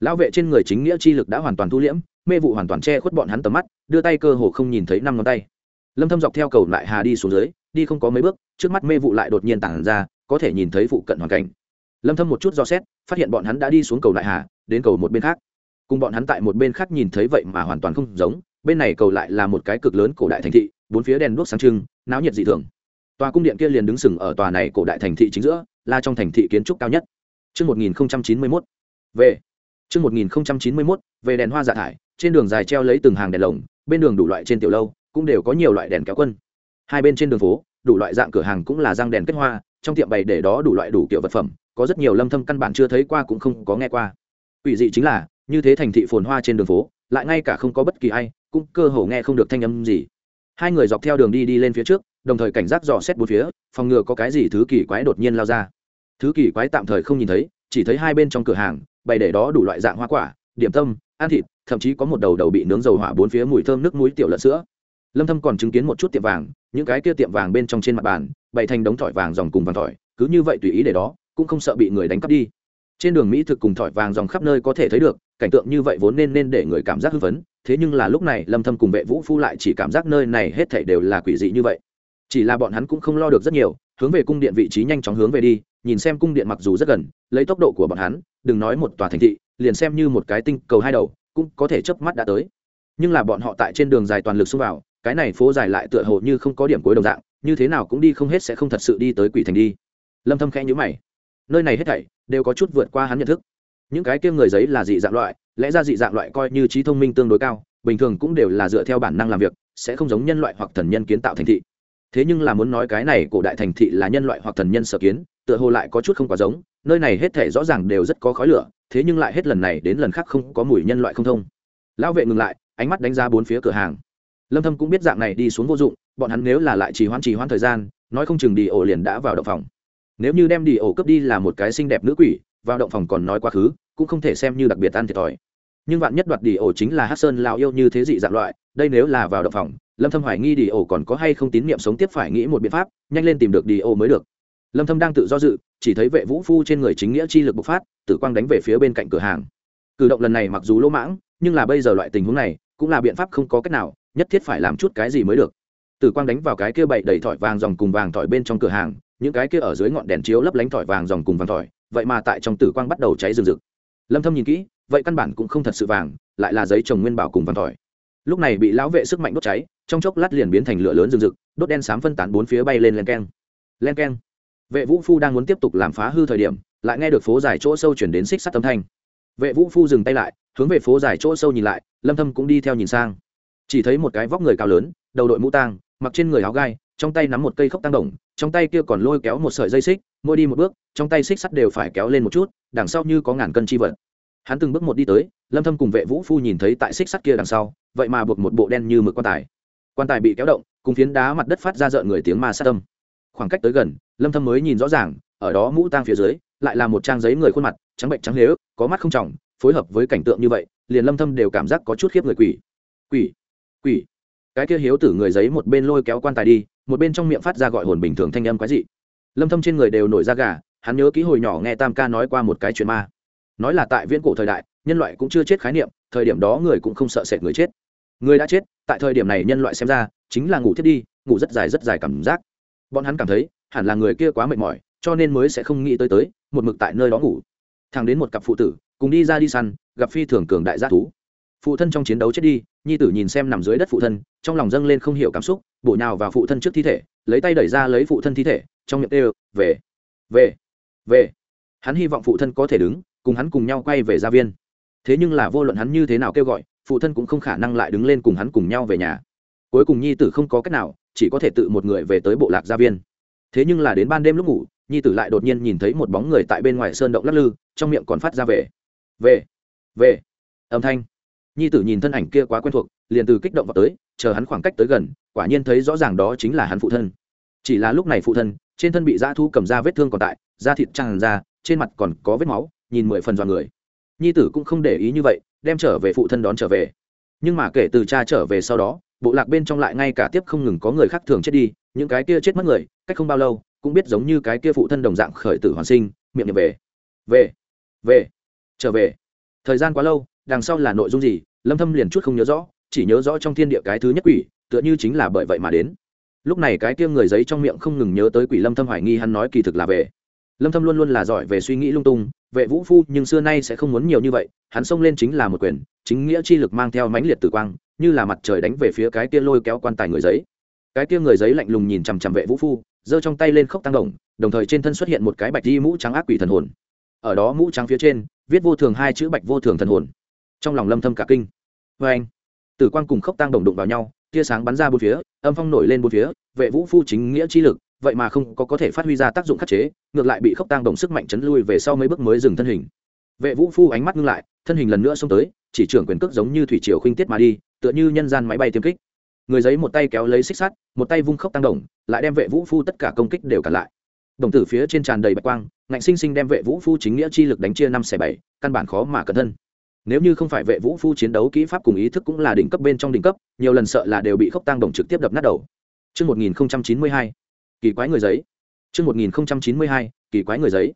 Lão vệ trên người chính nghĩa chi lực đã hoàn toàn thu liễm, mê vụ hoàn toàn che khuất bọn hắn tầm mắt, đưa tay cơ hồ không nhìn thấy năm ngón tay. Lâm thâm dọc theo cầu lại hà đi xuống dưới, đi không có mấy bước, trước mắt mê vụ lại đột nhiên tản ra, có thể nhìn thấy phụ cận hoàn cảnh. Lâm thâm một chút do xét, phát hiện bọn hắn đã đi xuống cầu lại hà, đến cầu một bên khác. Cùng bọn hắn tại một bên khác nhìn thấy vậy mà hoàn toàn không giống, bên này cầu lại là một cái cực lớn cổ đại thành thị, bốn phía đèn đuốc sáng trưng, náo nhiệt dị thường tòa cung điện kia liền đứng sừng ở tòa này cổ đại thành thị chính giữa là trong thành thị kiến trúc cao nhất Trước 1091, về. Trước 1091, về đèn hoa dạ thải, trên đường dài treo lấy từng hàng đèn lồng, bên đường đủ loại trên tiểu lâu, cũng đều có nhiều loại đèn kéo quân. Hai bên trên đường phố, đủ loại dạng cửa hàng cũng là răng đèn kết hoa, trong tiệm bày để đó đủ loại đủ kiểu vật phẩm, có rất nhiều lâm thâm căn bản chưa thấy qua cũng không có nghe qua. Quỷ dị chính là, như thế thành thị phồn hoa trên đường phố, lại ngay cả không có bất kỳ ai, cũng cơ hồ nghe không được thanh âm gì. Hai người dọc theo đường đi đi lên phía trước, đồng thời cảnh giác dò xét bốn phía, phòng ngừa có cái gì thứ kỳ quái đột nhiên lao ra. Thứ kỳ quái tạm thời không nhìn thấy, chỉ thấy hai bên trong cửa hàng, bày để đó đủ loại dạng hoa quả điểm tâm ăn thịt thậm chí có một đầu đầu bị nướng dầu hỏa bốn phía mùi thơm nước muối tiểu lợn sữa. Lâm thâm còn chứng kiến một chút tiệm vàng những cái kia tiệm vàng bên trong trên mặt bàn bày thành đống thỏi vàng dòng cùng vàng thỏi cứ như vậy tùy ý để đó cũng không sợ bị người đánh cắp đi. Trên đường mỹ thực cùng thỏi vàng dòng khắp nơi có thể thấy được cảnh tượng như vậy vốn nên nên để người cảm giác hưng phấn thế nhưng là lúc này lâm thâm cùng vệ vũ phu lại chỉ cảm giác nơi này hết thảy đều là quỷ dị như vậy chỉ là bọn hắn cũng không lo được rất nhiều, hướng về cung điện vị trí nhanh chóng hướng về đi, nhìn xem cung điện mặc dù rất gần, lấy tốc độ của bọn hắn, đừng nói một tòa thành thị, liền xem như một cái tinh cầu hai đầu, cũng có thể chớp mắt đã tới. Nhưng là bọn họ tại trên đường dài toàn lực xông vào, cái này phố dài lại tựa hồ như không có điểm cuối đồng dạng, như thế nào cũng đi không hết sẽ không thật sự đi tới quỷ thành đi. Lâm thâm khẽ nhíu mày. Nơi này hết thảy đều có chút vượt qua hắn nhận thức. Những cái kia người giấy là dị dạng loại, lẽ ra dị dạng loại coi như trí thông minh tương đối cao, bình thường cũng đều là dựa theo bản năng làm việc, sẽ không giống nhân loại hoặc thần nhân kiến tạo thành thị thế nhưng là muốn nói cái này cổ đại thành thị là nhân loại hoặc thần nhân sở kiến, tựa hồ lại có chút không quá giống, nơi này hết thể rõ ràng đều rất có khói lửa, thế nhưng lại hết lần này đến lần khác không có mùi nhân loại không thông. Lão vệ ngừng lại, ánh mắt đánh ra bốn phía cửa hàng. Lâm thâm cũng biết dạng này đi xuống vô dụng, bọn hắn nếu là lại trì hoãn trì hoãn thời gian, nói không chừng đi ổ liền đã vào động phòng. Nếu như đem đi ổ cướp đi là một cái xinh đẹp nữ quỷ, vào động phòng còn nói quá khứ, cũng không thể xem như đặc biệt ăn thiệt thòi. Nhưng vạn nhất đoạt đi ổ chính là hắc sơn lão yêu như thế dị dạng loại, đây nếu là vào động phòng lâm thâm hoài nghi đi ổ còn có hay không tín nhiệm sống tiếp phải nghĩ một biện pháp, nhanh lên tìm được đi ổ mới được. Lâm thâm đang tự do dự, chỉ thấy vệ vũ phu trên người chính nghĩa chi lực bộc phát, tử quang đánh về phía bên cạnh cửa hàng. Cử động lần này mặc dù lỗ mãng, nhưng là bây giờ loại tình huống này, cũng là biện pháp không có cách nào, nhất thiết phải làm chút cái gì mới được. Tử quang đánh vào cái kia bậy đầy thỏi vàng dòng cùng vàng thỏi bên trong cửa hàng, những cái kia ở dưới ngọn đèn chiếu lấp lánh thỏi vàng dòng cùng vàng thỏi, vậy mà tại trong tử quang bắt đầu cháy rừng rực. Lâm thâm nhìn kỹ, vậy căn bản cũng không thật sự vàng, lại là giấy trồng nguyên bảo cùng vàng thỏi. Lúc này bị lão vệ sức mạnh đốt cháy trong chốc lát liền biến thành lửa lớn rừng rực, đốt đen xám phân tán bốn phía bay lên len keng. Len keng. Vệ vũ phu đang muốn tiếp tục làm phá hư thời điểm, lại nghe được phố dài chỗ sâu chuyển đến xích sắt âm thanh. Vệ vũ phu dừng tay lại, hướng về phố dài chỗ sâu nhìn lại, lâm thâm cũng đi theo nhìn sang. Chỉ thấy một cái vóc người cao lớn, đầu đội mũ tang, mặc trên người áo gai, trong tay nắm một cây khốc tăng đồng, trong tay kia còn lôi kéo một sợi dây xích, mỗi đi một bước, trong tay xích sắt đều phải kéo lên một chút, đằng sau như có ngàn cân chi vật. Hắn từng bước một đi tới, lâm thâm cùng vệ vũ phu nhìn thấy tại xích sắt kia đằng sau, vậy mà buộc một bộ đen như mực quan tài quan tài bị kéo động, cùng phiến đá mặt đất phát ra rợn người tiếng ma sát tâm khoảng cách tới gần, lâm thâm mới nhìn rõ ràng, ở đó mũ tang phía dưới, lại là một trang giấy người khuôn mặt, trắng bệnh trắng lếu có mắt không tròng. phối hợp với cảnh tượng như vậy, liền lâm thâm đều cảm giác có chút khiếp người quỷ. Quỷ quỷ. Cái kia hiếu tử người giấy một bên lôi kéo quan tài đi, một bên trong miệng phát ra gọi hồn bình thường thanh âm quái dị. Lâm thâm trên người đều nổi da gà, hắn nhớ ký hồi nhỏ nghe tam ca nói qua một cái chuyện ma. Nói là tại viễn cổ thời đại, nhân loại cũng chưa chết khái niệm, thời điểm đó người cũng không sợ sệt người chết người đã chết, tại thời điểm này nhân loại xem ra, chính là ngủ thiết đi, ngủ rất dài rất dài cảm giác. Bọn hắn cảm thấy, hẳn là người kia quá mệt mỏi, cho nên mới sẽ không nghĩ tới tới, một mực tại nơi đó ngủ. Thằng đến một cặp phụ tử, cùng đi ra đi săn, gặp phi thường cường đại gia thú. Phụ thân trong chiến đấu chết đi, nhi tử nhìn xem nằm dưới đất phụ thân, trong lòng dâng lên không hiểu cảm xúc, bổ nhào vào phụ thân trước thi thể, lấy tay đẩy ra lấy phụ thân thi thể, trong miệng đều về về về. Hắn hy vọng phụ thân có thể đứng, cùng hắn cùng nhau quay về gia viên. Thế nhưng là vô luận hắn như thế nào kêu gọi phụ thân cũng không khả năng lại đứng lên cùng hắn cùng nhau về nhà. Cuối cùng nhi tử không có cách nào, chỉ có thể tự một người về tới bộ lạc gia viên. Thế nhưng là đến ban đêm lúc ngủ, nhi tử lại đột nhiên nhìn thấy một bóng người tại bên ngoài sơn động lắc lư, trong miệng còn phát ra về. Về về, âm thanh. Nhi tử nhìn thân ảnh kia quá quen thuộc, liền từ kích động vào tới, chờ hắn khoảng cách tới gần, quả nhiên thấy rõ ràng đó chính là hắn phụ thân. Chỉ là lúc này phụ thân, trên thân bị dã thu cầm ra vết thương còn tại, da thịt tràn ra, trên mặt còn có vết máu, nhìn mười phần dọn người. Nhi tử cũng không để ý như vậy đem trở về phụ thân đón trở về. Nhưng mà kể từ cha trở về sau đó, bộ lạc bên trong lại ngay cả tiếp không ngừng có người khác thường chết đi, những cái kia chết mất người, cách không bao lâu, cũng biết giống như cái kia phụ thân đồng dạng khởi tử hoàn sinh, miệng nhập về. Về về, trở về. Thời gian quá lâu, đằng sau là nội dung gì, lâm thâm liền chút không nhớ rõ, chỉ nhớ rõ trong thiên địa cái thứ nhất quỷ, tựa như chính là bởi vậy mà đến. Lúc này cái kia người giấy trong miệng không ngừng nhớ tới quỷ lâm thâm hoài nghi hắn nói kỳ thực là về. Lâm thâm luôn luôn là giỏi về suy nghĩ lung tung vệ vũ phu nhưng xưa nay sẽ không muốn nhiều như vậy, hắn xông lên chính là một quyền, chính nghĩa chi lực mang theo mãnh liệt tử quang, như là mặt trời đánh về phía cái kia lôi kéo quan tài người giấy. Cái kia người giấy lạnh lùng nhìn chằm chằm vệ vũ phu, giơ trong tay lên khốc tăng đồng đồng thời trên thân xuất hiện một cái bạch di mũ trắng ác quỷ thần hồn. Ở đó mũ trắng phía trên, viết vô thường hai chữ bạch vô thường thần hồn. Trong lòng lâm thâm cả kinh. Vê anh, tử quang cùng khốc tăng đồng đụng vào nhau, tia sáng bắn ra bốn phía, âm phong nổi lên bốn phía, vệ vũ phu chính nghĩa chi lực vậy mà không có có thể phát huy ra tác dụng khắc chế ngược lại bị khốc tăng đồng sức mạnh chấn lui về sau mấy bước mới dừng thân hình. Vệ vũ phu ánh mắt ngưng lại thân hình lần nữa xông tới chỉ trưởng quyền cước giống như thủy triều khinh tiết mà đi tựa như nhân gian máy bay tiêm kích. Người giấy một tay kéo lấy xích sắt một tay vung khốc tăng đồng lại đem vệ vũ phu tất cả công kích đều cản lại. Đồng tử phía trên tràn đầy bạch quang ngạnh sinh sinh đem vệ vũ phu chính nghĩa chi lực đánh chia năm xẻ bảy căn bản khó mà cẩn thân. Nếu như không phải vệ vũ phu chiến đấu kỹ pháp cùng ý thức cũng là đỉnh cấp bên trong đỉnh cấp nhiều lần sợ là đều bị khốc tăng đồng trực tiếp đập nát đầu. Trước 1092, kỳ quái người giấy. Trước 1092, kỳ quái người giấy.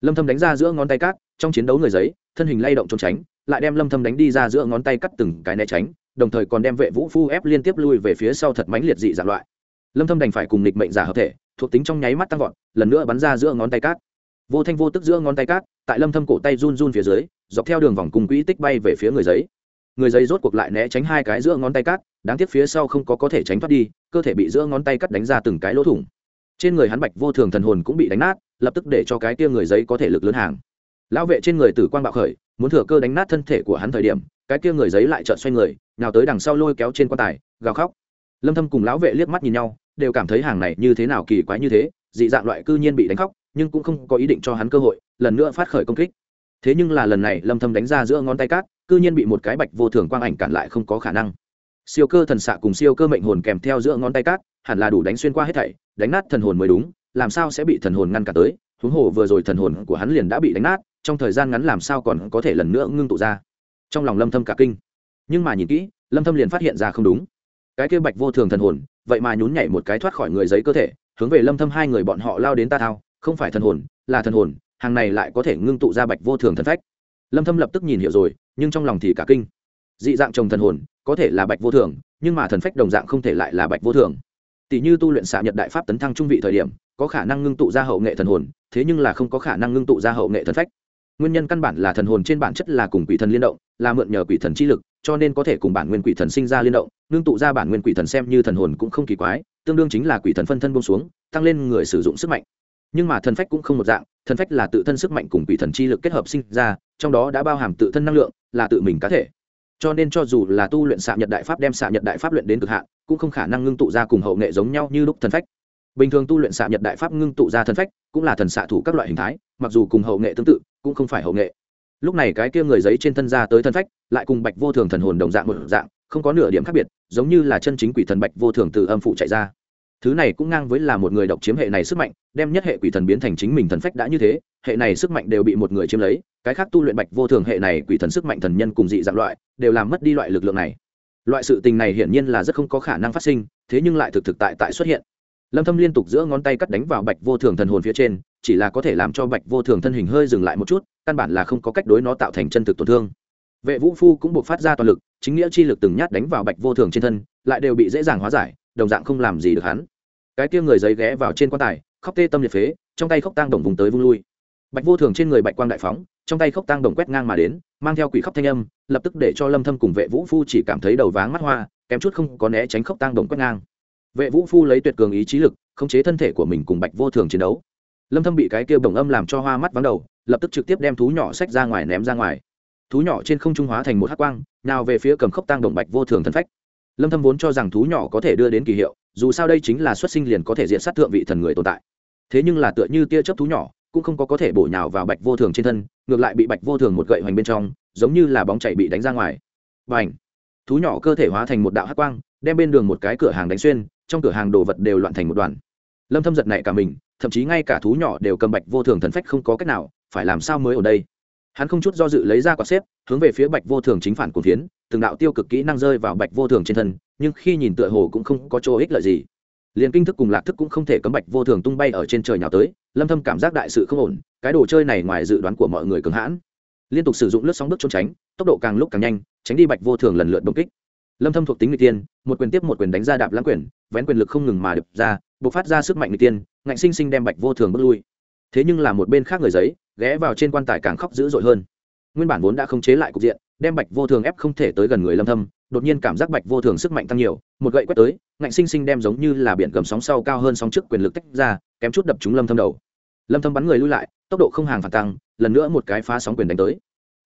Lâm Thâm đánh ra giữa ngón tay cát, trong chiến đấu người giấy, thân hình lay động trốn tránh, lại đem Lâm Thâm đánh đi ra giữa ngón tay cắt từng cái né tránh, đồng thời còn đem vệ vũ phu ép liên tiếp lui về phía sau thật mãnh liệt dị dạng loại. Lâm Thâm đành phải cùng nghịch mệnh giả hợp thể, thuộc tính trong nháy mắt tăng vọt, lần nữa bắn ra giữa ngón tay cát. Vô thanh vô tức giữa ngón tay cát, tại Lâm Thâm cổ tay run run phía dưới, dọc theo đường vòng cùng quỹ tích bay về phía người giấy người giấy rốt cuộc lại né tránh hai cái giữa ngón tay cắt đáng tiếc phía sau không có có thể tránh thoát đi cơ thể bị giữa ngón tay cắt đánh ra từng cái lỗ thủng trên người hắn bạch vô thường thần hồn cũng bị đánh nát, lập tức để cho cái kia người giấy có thể lực lớn hàng. Lão vệ trên người tử quang bạo khởi, muốn thừa cơ đánh nát thân thể của hắn thời điểm, cái kia người giấy lại trợn xoay người nào tới đằng sau lôi kéo trên quan tài, gào khóc. Lâm thâm cùng lão vệ liếc mắt nhìn nhau, đều cảm thấy hàng này như thế nào kỳ quái như thế, dị dạng loại cư nhiên bị đánh khóc, nhưng cũng không có ý định cho hắn cơ hội, lần nữa phát khởi công kích. Thế nhưng là lần này lâm thâm đánh ra giữa ngón tay cát, cư nhiên bị một cái bạch vô thường quang ảnh cản lại không có khả năng siêu cơ thần xạ cùng siêu cơ mệnh hồn kèm theo giữa ngón tay cát, hẳn là đủ đánh xuyên qua hết thảy, đánh nát thần hồn mới đúng, làm sao sẽ bị thần hồn ngăn cả tới? Huống hồ vừa rồi thần hồn của hắn liền đã bị đánh nát, trong thời gian ngắn làm sao còn có thể lần nữa ngưng tụ ra? Trong lòng lâm thâm cả kinh. Nhưng mà nhìn kỹ, lâm thâm liền phát hiện ra không đúng. Cái kia bạch vô thường thần hồn, vậy mà nhún nhảy một cái thoát khỏi người giấy cơ thể, hướng về lâm thâm hai người bọn họ lao đến ta thao, không phải thần hồn, là thần hồn, hàng này lại có thể ngưng tụ ra bạch vô thường thần phách. Lâm thâm lập tức nhìn hiểu rồi, nhưng trong lòng thì cả kinh dị dạng trồng thần hồn, có thể là bạch vô thường, nhưng mà thần phách đồng dạng không thể lại là bạch vô thường. Tỷ như tu luyện xạ nhật đại pháp tấn thăng trung vị thời điểm, có khả năng ngưng tụ ra hậu nghệ thần hồn, thế nhưng là không có khả năng ngưng tụ ra hậu nghệ thần phách. Nguyên nhân căn bản là thần hồn trên bản chất là cùng quỷ thần liên động, là mượn nhờ quỷ thần chi lực, cho nên có thể cùng bản nguyên quỷ thần sinh ra liên động, ngưng tụ ra bản nguyên quỷ thần xem như thần hồn cũng không kỳ quái, tương đương chính là quỷ thần phân thân bông xuống, tăng lên người sử dụng sức mạnh. Nhưng mà thần phách cũng không một dạng, thần phách là tự thân sức mạnh cùng quỷ thần chi lực kết hợp sinh ra, trong đó đã bao hàm tự thân năng lượng, là tự mình cá thể cho nên cho dù là tu luyện xạ nhật đại pháp đem xạ nhật đại pháp luyện đến cực hạn, cũng không khả năng ngưng tụ ra cùng hậu nghệ giống nhau như lúc thần phách. Bình thường tu luyện xạ nhật đại pháp ngưng tụ ra thần phách, cũng là thần xạ thủ các loại hình thái, mặc dù cùng hậu nghệ tương tự, cũng không phải hậu nghệ. Lúc này cái kia người giấy trên thân ra tới thần phách, lại cùng bạch vô thường thần hồn đồng dạng một dạng, không có nửa điểm khác biệt, giống như là chân chính quỷ thần bạch vô thường từ âm phụ chạy ra. Thứ này cũng ngang với là một người độc chiếm hệ này sức mạnh, đem nhất hệ quỷ thần biến thành chính mình thần phách đã như thế hệ này sức mạnh đều bị một người chiếm lấy, cái khác tu luyện bạch vô thường hệ này quỷ thần sức mạnh thần nhân cùng dị dạng loại, đều làm mất đi loại lực lượng này. Loại sự tình này hiển nhiên là rất không có khả năng phát sinh, thế nhưng lại thực thực tại tại xuất hiện. Lâm thâm liên tục giữa ngón tay cắt đánh vào bạch vô thường thần hồn phía trên, chỉ là có thể làm cho bạch vô thường thân hình hơi dừng lại một chút, căn bản là không có cách đối nó tạo thành chân thực tổn thương. Vệ vũ phu cũng buộc phát ra toàn lực, chính nghĩa chi lực từng nhát đánh vào bạch vô thường trên thân, lại đều bị dễ dàng hóa giải, đồng dạng không làm gì được hắn. Cái kia người giấy ghé vào trên quan tài, khóc tê tâm liệt phế, trong tay khóc tang đồng vùng tới vung lui bạch vô thường trên người bạch quang đại phóng, trong tay khốc tang đồng quét ngang mà đến, mang theo quỷ khóc thanh âm, lập tức để cho lâm thâm cùng vệ vũ phu chỉ cảm thấy đầu váng mắt hoa, kém chút không có né tránh khốc tang đồng quét ngang. Vệ vũ phu lấy tuyệt cường ý chí lực, khống chế thân thể của mình cùng bạch vô thường chiến đấu. Lâm thâm bị cái kia đồng âm làm cho hoa mắt vắng đầu, lập tức trực tiếp đem thú nhỏ xách ra ngoài ném ra ngoài. Thú nhỏ trên không trung hóa thành một hắc quang, nào về phía cầm khốc tang đồng bạch vô thường thân phách. Lâm thâm vốn cho rằng thú nhỏ có thể đưa đến kỳ hiệu, dù sao đây chính là xuất sinh liền có thể diện sát thượng vị thần người tồn tại. Thế nhưng là tựa như tia chớp thú nhỏ cũng không có có thể bổ nhào vào bạch vô thường trên thân, ngược lại bị bạch vô thường một gậy hoành bên trong, giống như là bóng chảy bị đánh ra ngoài. Và ảnh thú nhỏ cơ thể hóa thành một đạo hắc quang, đem bên đường một cái cửa hàng đánh xuyên, trong cửa hàng đồ vật đều loạn thành một đoàn. Lâm thâm giật này cả mình, thậm chí ngay cả thú nhỏ đều cầm bạch vô thường thần phách không có cách nào, phải làm sao mới ở đây? Hắn không chút do dự lấy ra quả xếp, hướng về phía bạch vô thường chính phản cuồng phiến, từng đạo tiêu cực kỹ năng rơi vào bạch vô thường trên thân, nhưng khi nhìn tựa hồ cũng không có chỗ ích lợi gì liền kinh thức cùng lạc thức cũng không thể cấm bạch vô thường tung bay ở trên trời nhào tới, lâm thâm cảm giác đại sự không ổn, cái đồ chơi này ngoài dự đoán của mọi người cường hãn. Liên tục sử dụng lướt sóng bước trốn tránh, tốc độ càng lúc càng nhanh, tránh đi bạch vô thường lần lượt đột kích. Lâm thâm thuộc tính người tiên, một quyền tiếp một quyền đánh ra đạp lãng quyền, vén quyền lực không ngừng mà đập ra, bộc phát ra sức mạnh người tiên, ngạnh sinh sinh đem bạch vô thường bước lui. Thế nhưng là một bên khác người giấy, ghé vào trên quan tài càng khóc dữ dội hơn. Nguyên bản vốn đã không chế lại cục diện, đem bạch vô thường ép không thể tới gần người lâm thâm đột nhiên cảm giác bạch vô thường sức mạnh tăng nhiều, một gậy quét tới, ngạnh sinh sinh đem giống như là biển gầm sóng sau cao hơn sóng trước quyền lực tách ra, kém chút đập trúng lâm thâm đầu. Lâm thâm bắn người lui lại, tốc độ không hàng phản tăng, lần nữa một cái phá sóng quyền đánh tới.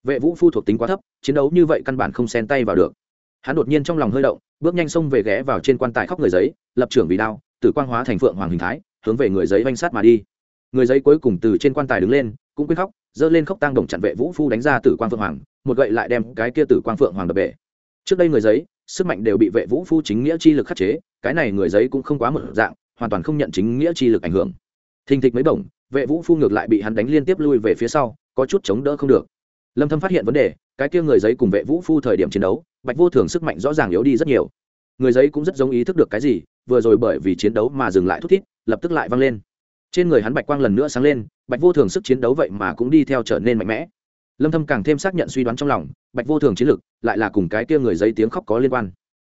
Vệ vũ phu thuộc tính quá thấp, chiến đấu như vậy căn bản không xen tay vào được. Hắn đột nhiên trong lòng hơi động, bước nhanh xông về ghé vào trên quan tài khóc người giấy, lập trưởng vì đao, tử quang hóa thành phượng hoàng hình thái, hướng về người giấy vanh sát mà đi. Người giấy cuối cùng từ trên quan tài đứng lên, cũng quyết khóc dơ lên khóc tang đồng chặn vệ vũ phu đánh ra tử quang phượng hoàng, một gậy lại đem cái kia tử quang phượng hoàng đập bể trước đây người giấy, sức mạnh đều bị vệ vũ phu chính nghĩa chi lực khắc chế, cái này người giấy cũng không quá một dạng, hoàn toàn không nhận chính nghĩa chi lực ảnh hưởng. Thình thịch mấy bổng, vệ vũ phu ngược lại bị hắn đánh liên tiếp lui về phía sau, có chút chống đỡ không được. Lâm thâm phát hiện vấn đề, cái kia người giấy cùng vệ vũ phu thời điểm chiến đấu, bạch vô thường sức mạnh rõ ràng yếu đi rất nhiều. Người giấy cũng rất giống ý thức được cái gì, vừa rồi bởi vì chiến đấu mà dừng lại thút thít, lập tức lại văng lên. Trên người hắn bạch quang lần nữa sáng lên, bạch vô thường sức chiến đấu vậy mà cũng đi theo trở nên mạnh mẽ lâm thâm càng thêm xác nhận suy đoán trong lòng, bạch vô thường chiến lực lại là cùng cái kia người giấy tiếng khóc có liên quan.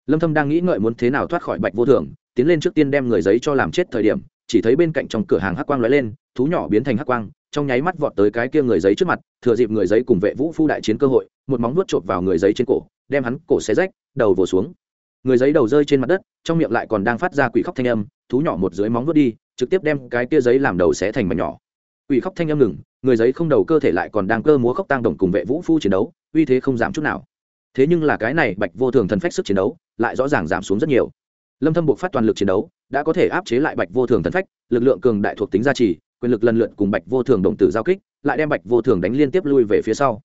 Lâm thâm đang nghĩ ngợi muốn thế nào thoát khỏi bạch vô thường, tiến lên trước tiên đem người giấy cho làm chết thời điểm, chỉ thấy bên cạnh trong cửa hàng hắc quang lóe lên, thú nhỏ biến thành hắc quang, trong nháy mắt vọt tới cái kia người giấy trước mặt, thừa dịp người giấy cùng vệ vũ phu đại chiến cơ hội, một móng vuốt chộp vào người giấy trên cổ, đem hắn cổ xé rách, đầu vồ xuống. Người giấy đầu rơi trên mặt đất, trong miệng lại còn đang phát ra quỷ khóc thanh âm, thú nhỏ một dưới móng vuốt đi, trực tiếp đem cái kia giấy làm đầu xé thành mảnh nhỏ. Quỷ khóc thanh âm ngừng người giấy không đầu cơ thể lại còn đang cơ múa khóc tang đồng cùng vệ vũ phu chiến đấu, uy thế không giảm chút nào. Thế nhưng là cái này bạch vô thường thần phách sức chiến đấu, lại rõ ràng giảm xuống rất nhiều. Lâm thâm buộc phát toàn lực chiến đấu, đã có thể áp chế lại bạch vô thường thần phách, lực lượng cường đại thuộc tính gia trì, quyền lực lần lượt cùng bạch vô thường đồng tử giao kích, lại đem bạch vô thường đánh liên tiếp lui về phía sau.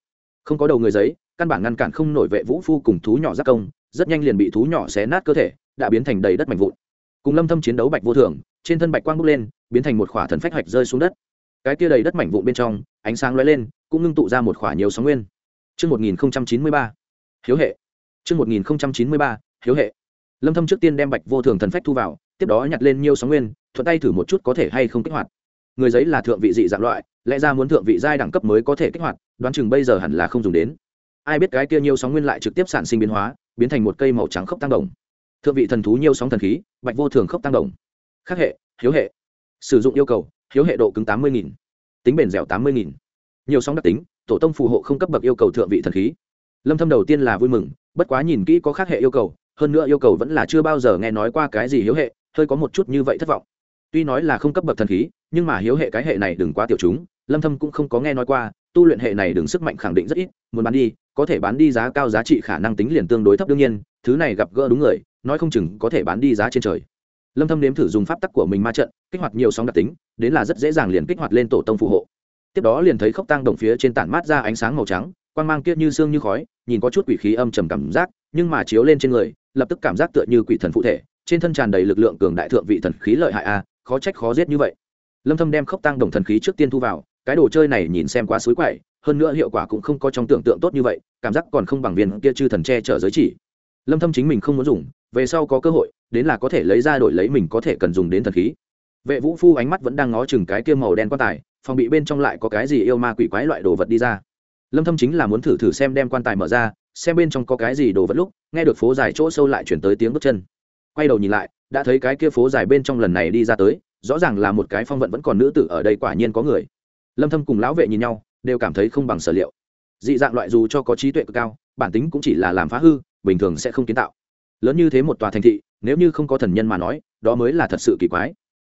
Không có đầu người giấy, căn bản ngăn cản không nổi vệ vũ phu cùng thú nhỏ giác công, rất nhanh liền bị thú nhỏ xé nát cơ thể, đã biến thành đầy đất mảnh vụn. Cùng lâm thâm chiến đấu bạch vô thường, trên thân bạch quang bốc lên, biến thành một khỏa thần phách hạch rơi xuống đất cái kia đầy đất mảnh vụn bên trong ánh sáng lóe lên cũng ngưng tụ ra một khỏa nhiều sóng nguyên Trước 1093, hiếu hệ. Trước 1093, hiếu hệ. Lâm Thâm trước tiên đem Bạch Vô Thường thần phách thu vào, tiếp đó nhặt lên nhiều sóng nguyên, thuận tay thử một chút có thể hay không kích hoạt. Người giấy là thượng vị dị dạng loại, lẽ ra muốn thượng vị giai đẳng cấp mới có thể kích hoạt, đoán chừng bây giờ hẳn là không dùng đến. Ai biết cái kia nhiều sóng nguyên lại trực tiếp sản sinh biến hóa, biến thành một cây màu trắng khốc tăng động. Thượng vị thần thú nhiều sóng thần khí, Bạch Vô Thường khốc tăng động. Khác hệ, hiếu hệ. Sử dụng yêu cầu, hiếu hệ độ cứng tám mươi nghìn, tính bền dẻo tám mươi nghìn. Nhiều sóng đặc tính, tổ tông phù hộ không cấp bậc yêu cầu thượng vị thần khí. Lâm thâm đầu tiên là vui mừng, bất quá nhìn kỹ có khác hệ yêu cầu, hơn nữa yêu cầu vẫn là chưa bao giờ nghe nói qua cái gì hiếu hệ, hơi có một chút như vậy thất vọng. Tuy nói là không cấp bậc thần khí, nhưng mà hiếu hệ cái hệ này đừng quá tiểu chúng, lâm thâm cũng không có nghe nói qua, tu luyện hệ này đừng sức mạnh khẳng định rất ít, muốn bán đi, có thể bán đi giá cao giá trị khả năng tính liền tương đối thấp đương nhiên, thứ này gặp gỡ đúng người, nói không chừng có thể bán đi giá trên trời. Lâm thâm nếm thử dùng pháp tắc của mình ma trận kích hoạt nhiều sóng đặc tính, đến là rất dễ dàng liền kích hoạt lên tổ tông phù hộ. Tiếp đó liền thấy khốc tăng động phía trên tản mát ra ánh sáng màu trắng, quang mang kia như xương như khói, nhìn có chút quỷ khí âm trầm cảm giác, nhưng mà chiếu lên trên người, lập tức cảm giác tựa như quỷ thần phụ thể, trên thân tràn đầy lực lượng cường đại thượng vị thần khí lợi hại a, khó trách khó giết như vậy. Lâm thâm đem khốc tăng đồng thần khí trước tiên thu vào, cái đồ chơi này nhìn xem quá suối quậy, hơn nữa hiệu quả cũng không có trong tưởng tượng tốt như vậy, cảm giác còn không bằng viên kia chư thần che chở giới chỉ. Lâm thâm chính mình không muốn dùng, về sau có cơ hội, đến là có thể lấy ra đổi lấy mình có thể cần dùng đến thần khí vệ vũ phu ánh mắt vẫn đang ngó chừng cái kia màu đen quan tài, phòng bị bên trong lại có cái gì yêu ma quỷ quái loại đồ vật đi ra. Lâm thâm chính là muốn thử thử xem đem quan tài mở ra, xem bên trong có cái gì đồ vật lúc, nghe được phố dài chỗ sâu lại chuyển tới tiếng bước chân. Quay đầu nhìn lại, đã thấy cái kia phố dài bên trong lần này đi ra tới, rõ ràng là một cái phong vận vẫn còn nữ tử ở đây quả nhiên có người. Lâm thâm cùng lão vệ nhìn nhau, đều cảm thấy không bằng sở liệu. Dị dạng loại dù cho có trí tuệ cực cao, bản tính cũng chỉ là làm phá hư, bình thường sẽ không kiến tạo. Lớn như thế một tòa thành thị, nếu như không có thần nhân mà nói, đó mới là thật sự kỳ quái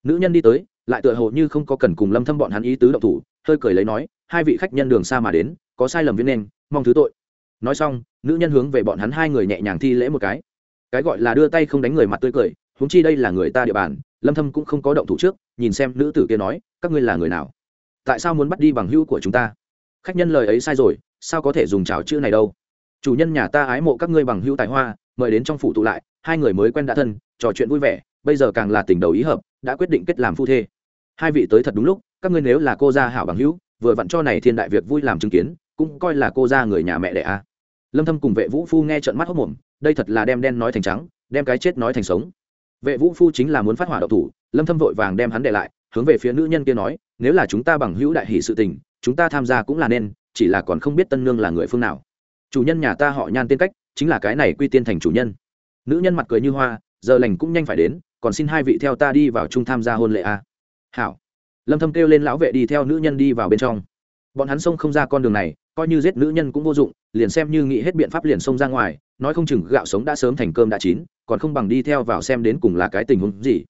nữ nhân đi tới, lại tựa hồ như không có cần cùng lâm thâm bọn hắn ý tứ động thủ, hơi cười lấy nói, hai vị khách nhân đường xa mà đến, có sai lầm viết nên, mong thứ tội. Nói xong, nữ nhân hướng về bọn hắn hai người nhẹ nhàng thi lễ một cái. Cái gọi là đưa tay không đánh người mặt tươi cười, huống chi đây là người ta địa bàn, lâm thâm cũng không có động thủ trước, nhìn xem nữ tử kia nói, các ngươi là người nào? Tại sao muốn bắt đi bằng hữu của chúng ta? Khách nhân lời ấy sai rồi, sao có thể dùng chảo chữ này đâu? Chủ nhân nhà ta ái mộ các ngươi bằng hữu tài hoa, mời đến trong phủ tụ lại, hai người mới quen đã thân, trò chuyện vui vẻ bây giờ càng là tình đầu ý hợp, đã quyết định kết làm phu thê. Hai vị tới thật đúng lúc, các ngươi nếu là cô gia hảo bằng hữu, vừa vặn cho này thiên đại việc vui làm chứng kiến, cũng coi là cô gia người nhà mẹ đẻ a. Lâm thâm cùng vệ vũ phu nghe trợn mắt hốt mồm, đây thật là đem đen nói thành trắng, đem cái chết nói thành sống. Vệ vũ phu chính là muốn phát hỏa độc thủ, lâm thâm vội vàng đem hắn để lại, hướng về phía nữ nhân kia nói, nếu là chúng ta bằng hữu đại hỷ sự tình, chúng ta tham gia cũng là nên, chỉ là còn không biết tân nương là người phương nào. Chủ nhân nhà ta họ nhan tiên cách, chính là cái này quy tiên thành chủ nhân. Nữ nhân mặt cười như hoa, giờ lành cũng nhanh phải đến còn xin hai vị theo ta đi vào chung tham gia hôn lễ a. Hảo. Lâm thâm kêu lên lão vệ đi theo nữ nhân đi vào bên trong. Bọn hắn xông không ra con đường này, coi như giết nữ nhân cũng vô dụng, liền xem như nghĩ hết biện pháp liền xông ra ngoài, nói không chừng gạo sống đã sớm thành cơm đã chín, còn không bằng đi theo vào xem đến cùng là cái tình huống gì.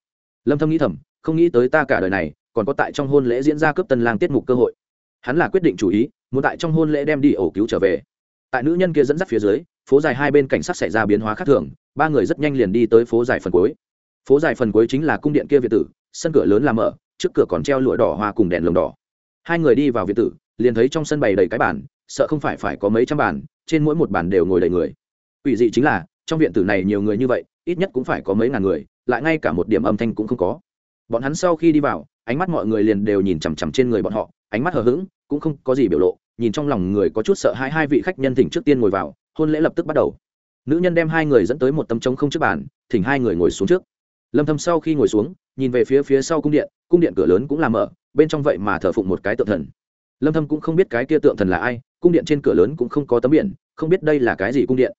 Lâm thâm nghĩ thầm, không nghĩ tới ta cả đời này, còn có tại trong hôn lễ diễn ra cướp tân lang tiết mục cơ hội. Hắn là quyết định chủ ý, muốn tại trong hôn lễ đem đi ổ cứu trở về. Tại nữ nhân kia dẫn dắt phía dưới, phố dài hai bên cảnh sát xảy ra biến hóa khác thường, ba người rất nhanh liền đi tới phố dài phần cuối phố dài phần cuối chính là cung điện kia việt tử, sân cửa lớn làm mở, trước cửa còn treo lụa đỏ hoa cùng đèn lồng đỏ. Hai người đi vào việt tử, liền thấy trong sân bày đầy cái bàn, sợ không phải phải có mấy trăm bàn, trên mỗi một bàn đều ngồi đầy người. Ủy dị chính là, trong viện tử này nhiều người như vậy, ít nhất cũng phải có mấy ngàn người, lại ngay cả một điểm âm thanh cũng không có. Bọn hắn sau khi đi vào, ánh mắt mọi người liền đều nhìn chằm chằm trên người bọn họ, ánh mắt hờ hững, cũng không có gì biểu lộ, nhìn trong lòng người có chút sợ hai hai vị khách nhân thỉnh trước tiên ngồi vào, hôn lễ lập tức bắt đầu. Nữ nhân đem hai người dẫn tới một tấm trống không trước bàn, thỉnh hai người ngồi xuống trước lâm thâm sau khi ngồi xuống, nhìn về phía phía sau cung điện cung điện cửa lớn cũng là mở, bên trong vậy mà thờ phụng một cái tượng thần. Lâm thâm cũng không biết cái kia tượng thần là ai, cung điện trên cửa lớn cũng không có tấm biển, không biết đây là cái gì cung điện.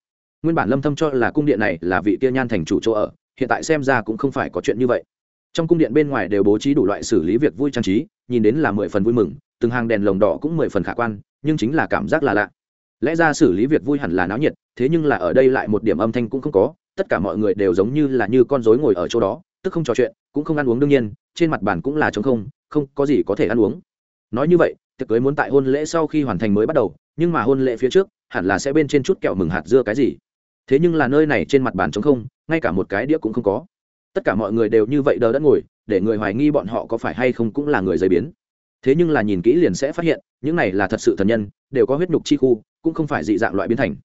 Nguyên bản lâm thâm cho là cung điện này là vị kia nhan thành chủ chỗ ở, hiện tại xem ra cũng không phải có chuyện như vậy. Trong cung điện bên ngoài đều bố trí đủ loại xử lý việc vui trang trí, nhìn đến là mười phần vui mừng, từng hàng đèn lồng đỏ cũng mười phần khả quan, nhưng chính là cảm giác là lạ. Lẽ ra xử lý việc vui hẳn là náo nhiệt, thế nhưng là ở đây lại một điểm âm thanh cũng không có tất cả mọi người đều giống như là như con rối ngồi ở chỗ đó, tức không trò chuyện, cũng không ăn uống đương nhiên, trên mặt bàn cũng là trống không không có gì có thể ăn uống. Nói như vậy, tiệc cưới muốn tại hôn lễ sau khi hoàn thành mới bắt đầu, nhưng mà hôn lễ phía trước, hẳn là sẽ bên trên chút kẹo mừng hạt dưa cái gì. Thế nhưng là nơi này trên mặt bàn trống không, ngay cả một cái đĩa cũng không có. Tất cả mọi người đều như vậy đờ đất ngồi, để người hoài nghi bọn họ có phải hay không cũng là người dây biến. Thế nhưng là nhìn kỹ liền sẽ phát hiện, những này là thật sự thần nhân, đều có huyết nhục chi khu, cũng không phải dị dạng loại biến thành.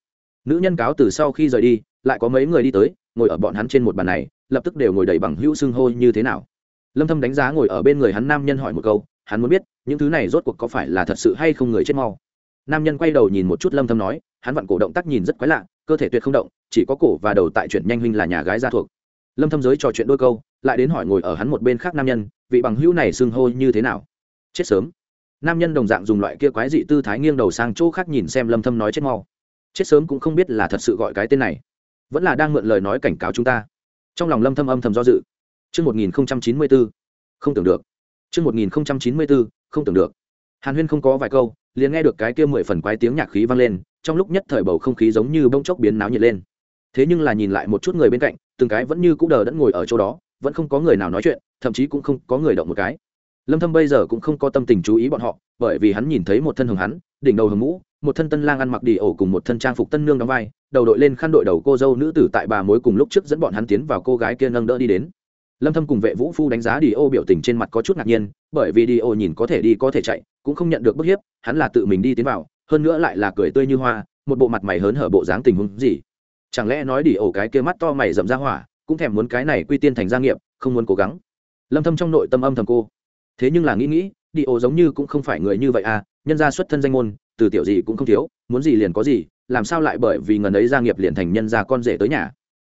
Nữ nhân cáo từ sau khi rời đi lại có mấy người đi tới, ngồi ở bọn hắn trên một bàn này, lập tức đều ngồi đầy bằng hữu xưng hô như thế nào. Lâm thâm đánh giá ngồi ở bên người hắn nam nhân hỏi một câu, hắn muốn biết, những thứ này rốt cuộc có phải là thật sự hay không người chết mau? Nam nhân quay đầu nhìn một chút lâm thâm nói, hắn vặn cổ động tác nhìn rất quái lạ, cơ thể tuyệt không động, chỉ có cổ và đầu tại chuyển nhanh huynh là nhà gái gia thuộc. Lâm thâm giới trò chuyện đôi câu, lại đến hỏi ngồi ở hắn một bên khác nam nhân, vị bằng hữu này xưng hô như thế nào? Chết sớm. Nam nhân đồng dạng dùng loại kia quái dị tư thái nghiêng đầu sang chỗ khác nhìn xem lâm thâm nói chết mau. Chết sớm cũng không biết là thật sự gọi cái tên này vẫn là đang mượn lời nói cảnh cáo chúng ta trong lòng lâm thâm âm thầm do dự Trước 1094, không tưởng được. Trước 1094, không tưởng được. Hàn Huyên không có vài câu, liền nghe được cái kia mười phần quái tiếng nhạc khí vang lên, trong lúc nhất thời bầu không khí giống như bỗng chốc biến náo nhiệt lên. Thế nhưng là nhìn lại một chút người bên cạnh, từng cái vẫn như cũ đờ đẫn ngồi ở chỗ đó, vẫn không có người nào nói chuyện, thậm chí cũng không có người động một cái. Lâm Thâm bây giờ cũng không có tâm tình chú ý bọn họ, bởi vì hắn nhìn thấy một thân hồng hắn, đỉnh đầu hồng mũ, một thân tân lang ăn mặc đi ổ cùng một thân trang phục tân nương đóng vai, đầu đội lên khăn đội đầu cô dâu nữ tử tại bà mối cùng lúc trước dẫn bọn hắn tiến vào cô gái kia nâng đỡ đi đến. Lâm thâm cùng vệ vũ phu đánh giá đi ô biểu tình trên mặt có chút ngạc nhiên bởi vì đi ô nhìn có thể đi có thể chạy cũng không nhận được bức hiếp hắn là tự mình đi tiến vào hơn nữa lại là cười tươi như hoa một bộ mặt mày hớn hở bộ dáng tình huống gì. Chẳng lẽ nói đi ổ cái kia mắt to mày rậm ra hỏa cũng thèm muốn cái này quy tiên thành gia nghiệp không muốn cố gắng. Lâm thâm trong nội tâm âm thầm cô. Thế nhưng là nghĩ nghĩ đi ô giống như cũng không phải người như vậy à nhân gia xuất thân danh môn, từ tiểu gì cũng không thiếu, muốn gì liền có gì, làm sao lại bởi vì ngần ấy gia nghiệp liền thành nhân gia con rể tới nhà.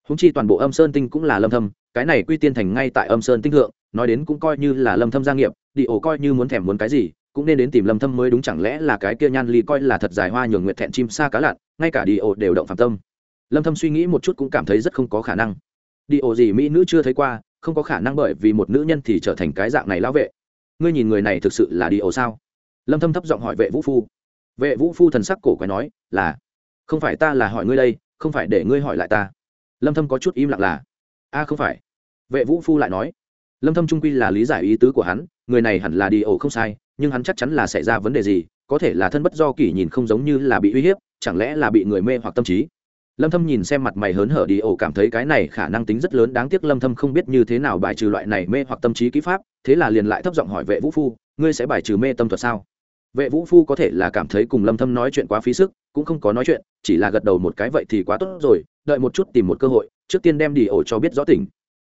Húng chi toàn bộ âm sơn tinh cũng là lâm thâm, cái này quy tiên thành ngay tại âm sơn tinh thượng, nói đến cũng coi như là lâm thâm gia nghiệp, đi ổ coi như muốn thèm muốn cái gì, cũng nên đến tìm lâm thâm mới đúng chẳng lẽ là cái kia nhan ly coi là thật dài hoa nhường nguyệt thẹn chim xa cá lặn, ngay cả đi ổ đều động phạm tâm. Lâm thâm suy nghĩ một chút cũng cảm thấy rất không có khả năng. Đi ổ gì mỹ nữ chưa thấy qua, không có khả năng bởi vì một nữ nhân thì trở thành cái dạng này lão vệ. Ngươi nhìn người này thực sự là đi ổ sao? Lâm thâm thấp giọng hỏi vệ vũ phu. Vệ vũ phu thần sắc cổ quái nói, là, không phải ta là hỏi ngươi đây, không phải để ngươi hỏi lại ta. Lâm thâm có chút im lặng là, a, không phải. Vệ vũ phu lại nói, lâm thâm trung quy là lý giải ý tứ của hắn, người này hẳn là đi ẩu không sai, nhưng hắn chắc chắn là xảy ra vấn đề gì, có thể là thân bất do kỷ nhìn không giống như là bị uy hiếp, chẳng lẽ là bị người mê hoặc tâm trí? Lâm thâm nhìn xem mặt mày hớn hở đi ẩu cảm thấy cái này khả năng tính rất lớn, đáng tiếc lâm thâm không biết như thế nào bài trừ loại này mê hoặc tâm trí kỹ pháp, thế là liền lại thấp giọng hỏi vệ vũ phu, ngươi sẽ bài trừ mê tâm thuật sao? Vệ vũ phu có thể là cảm thấy cùng lâm thâm nói chuyện quá phí sức, cũng không có nói chuyện, chỉ là gật đầu một cái vậy thì quá tốt rồi, đợi một chút tìm một cơ hội, trước tiên đem đi ổ cho biết rõ tình.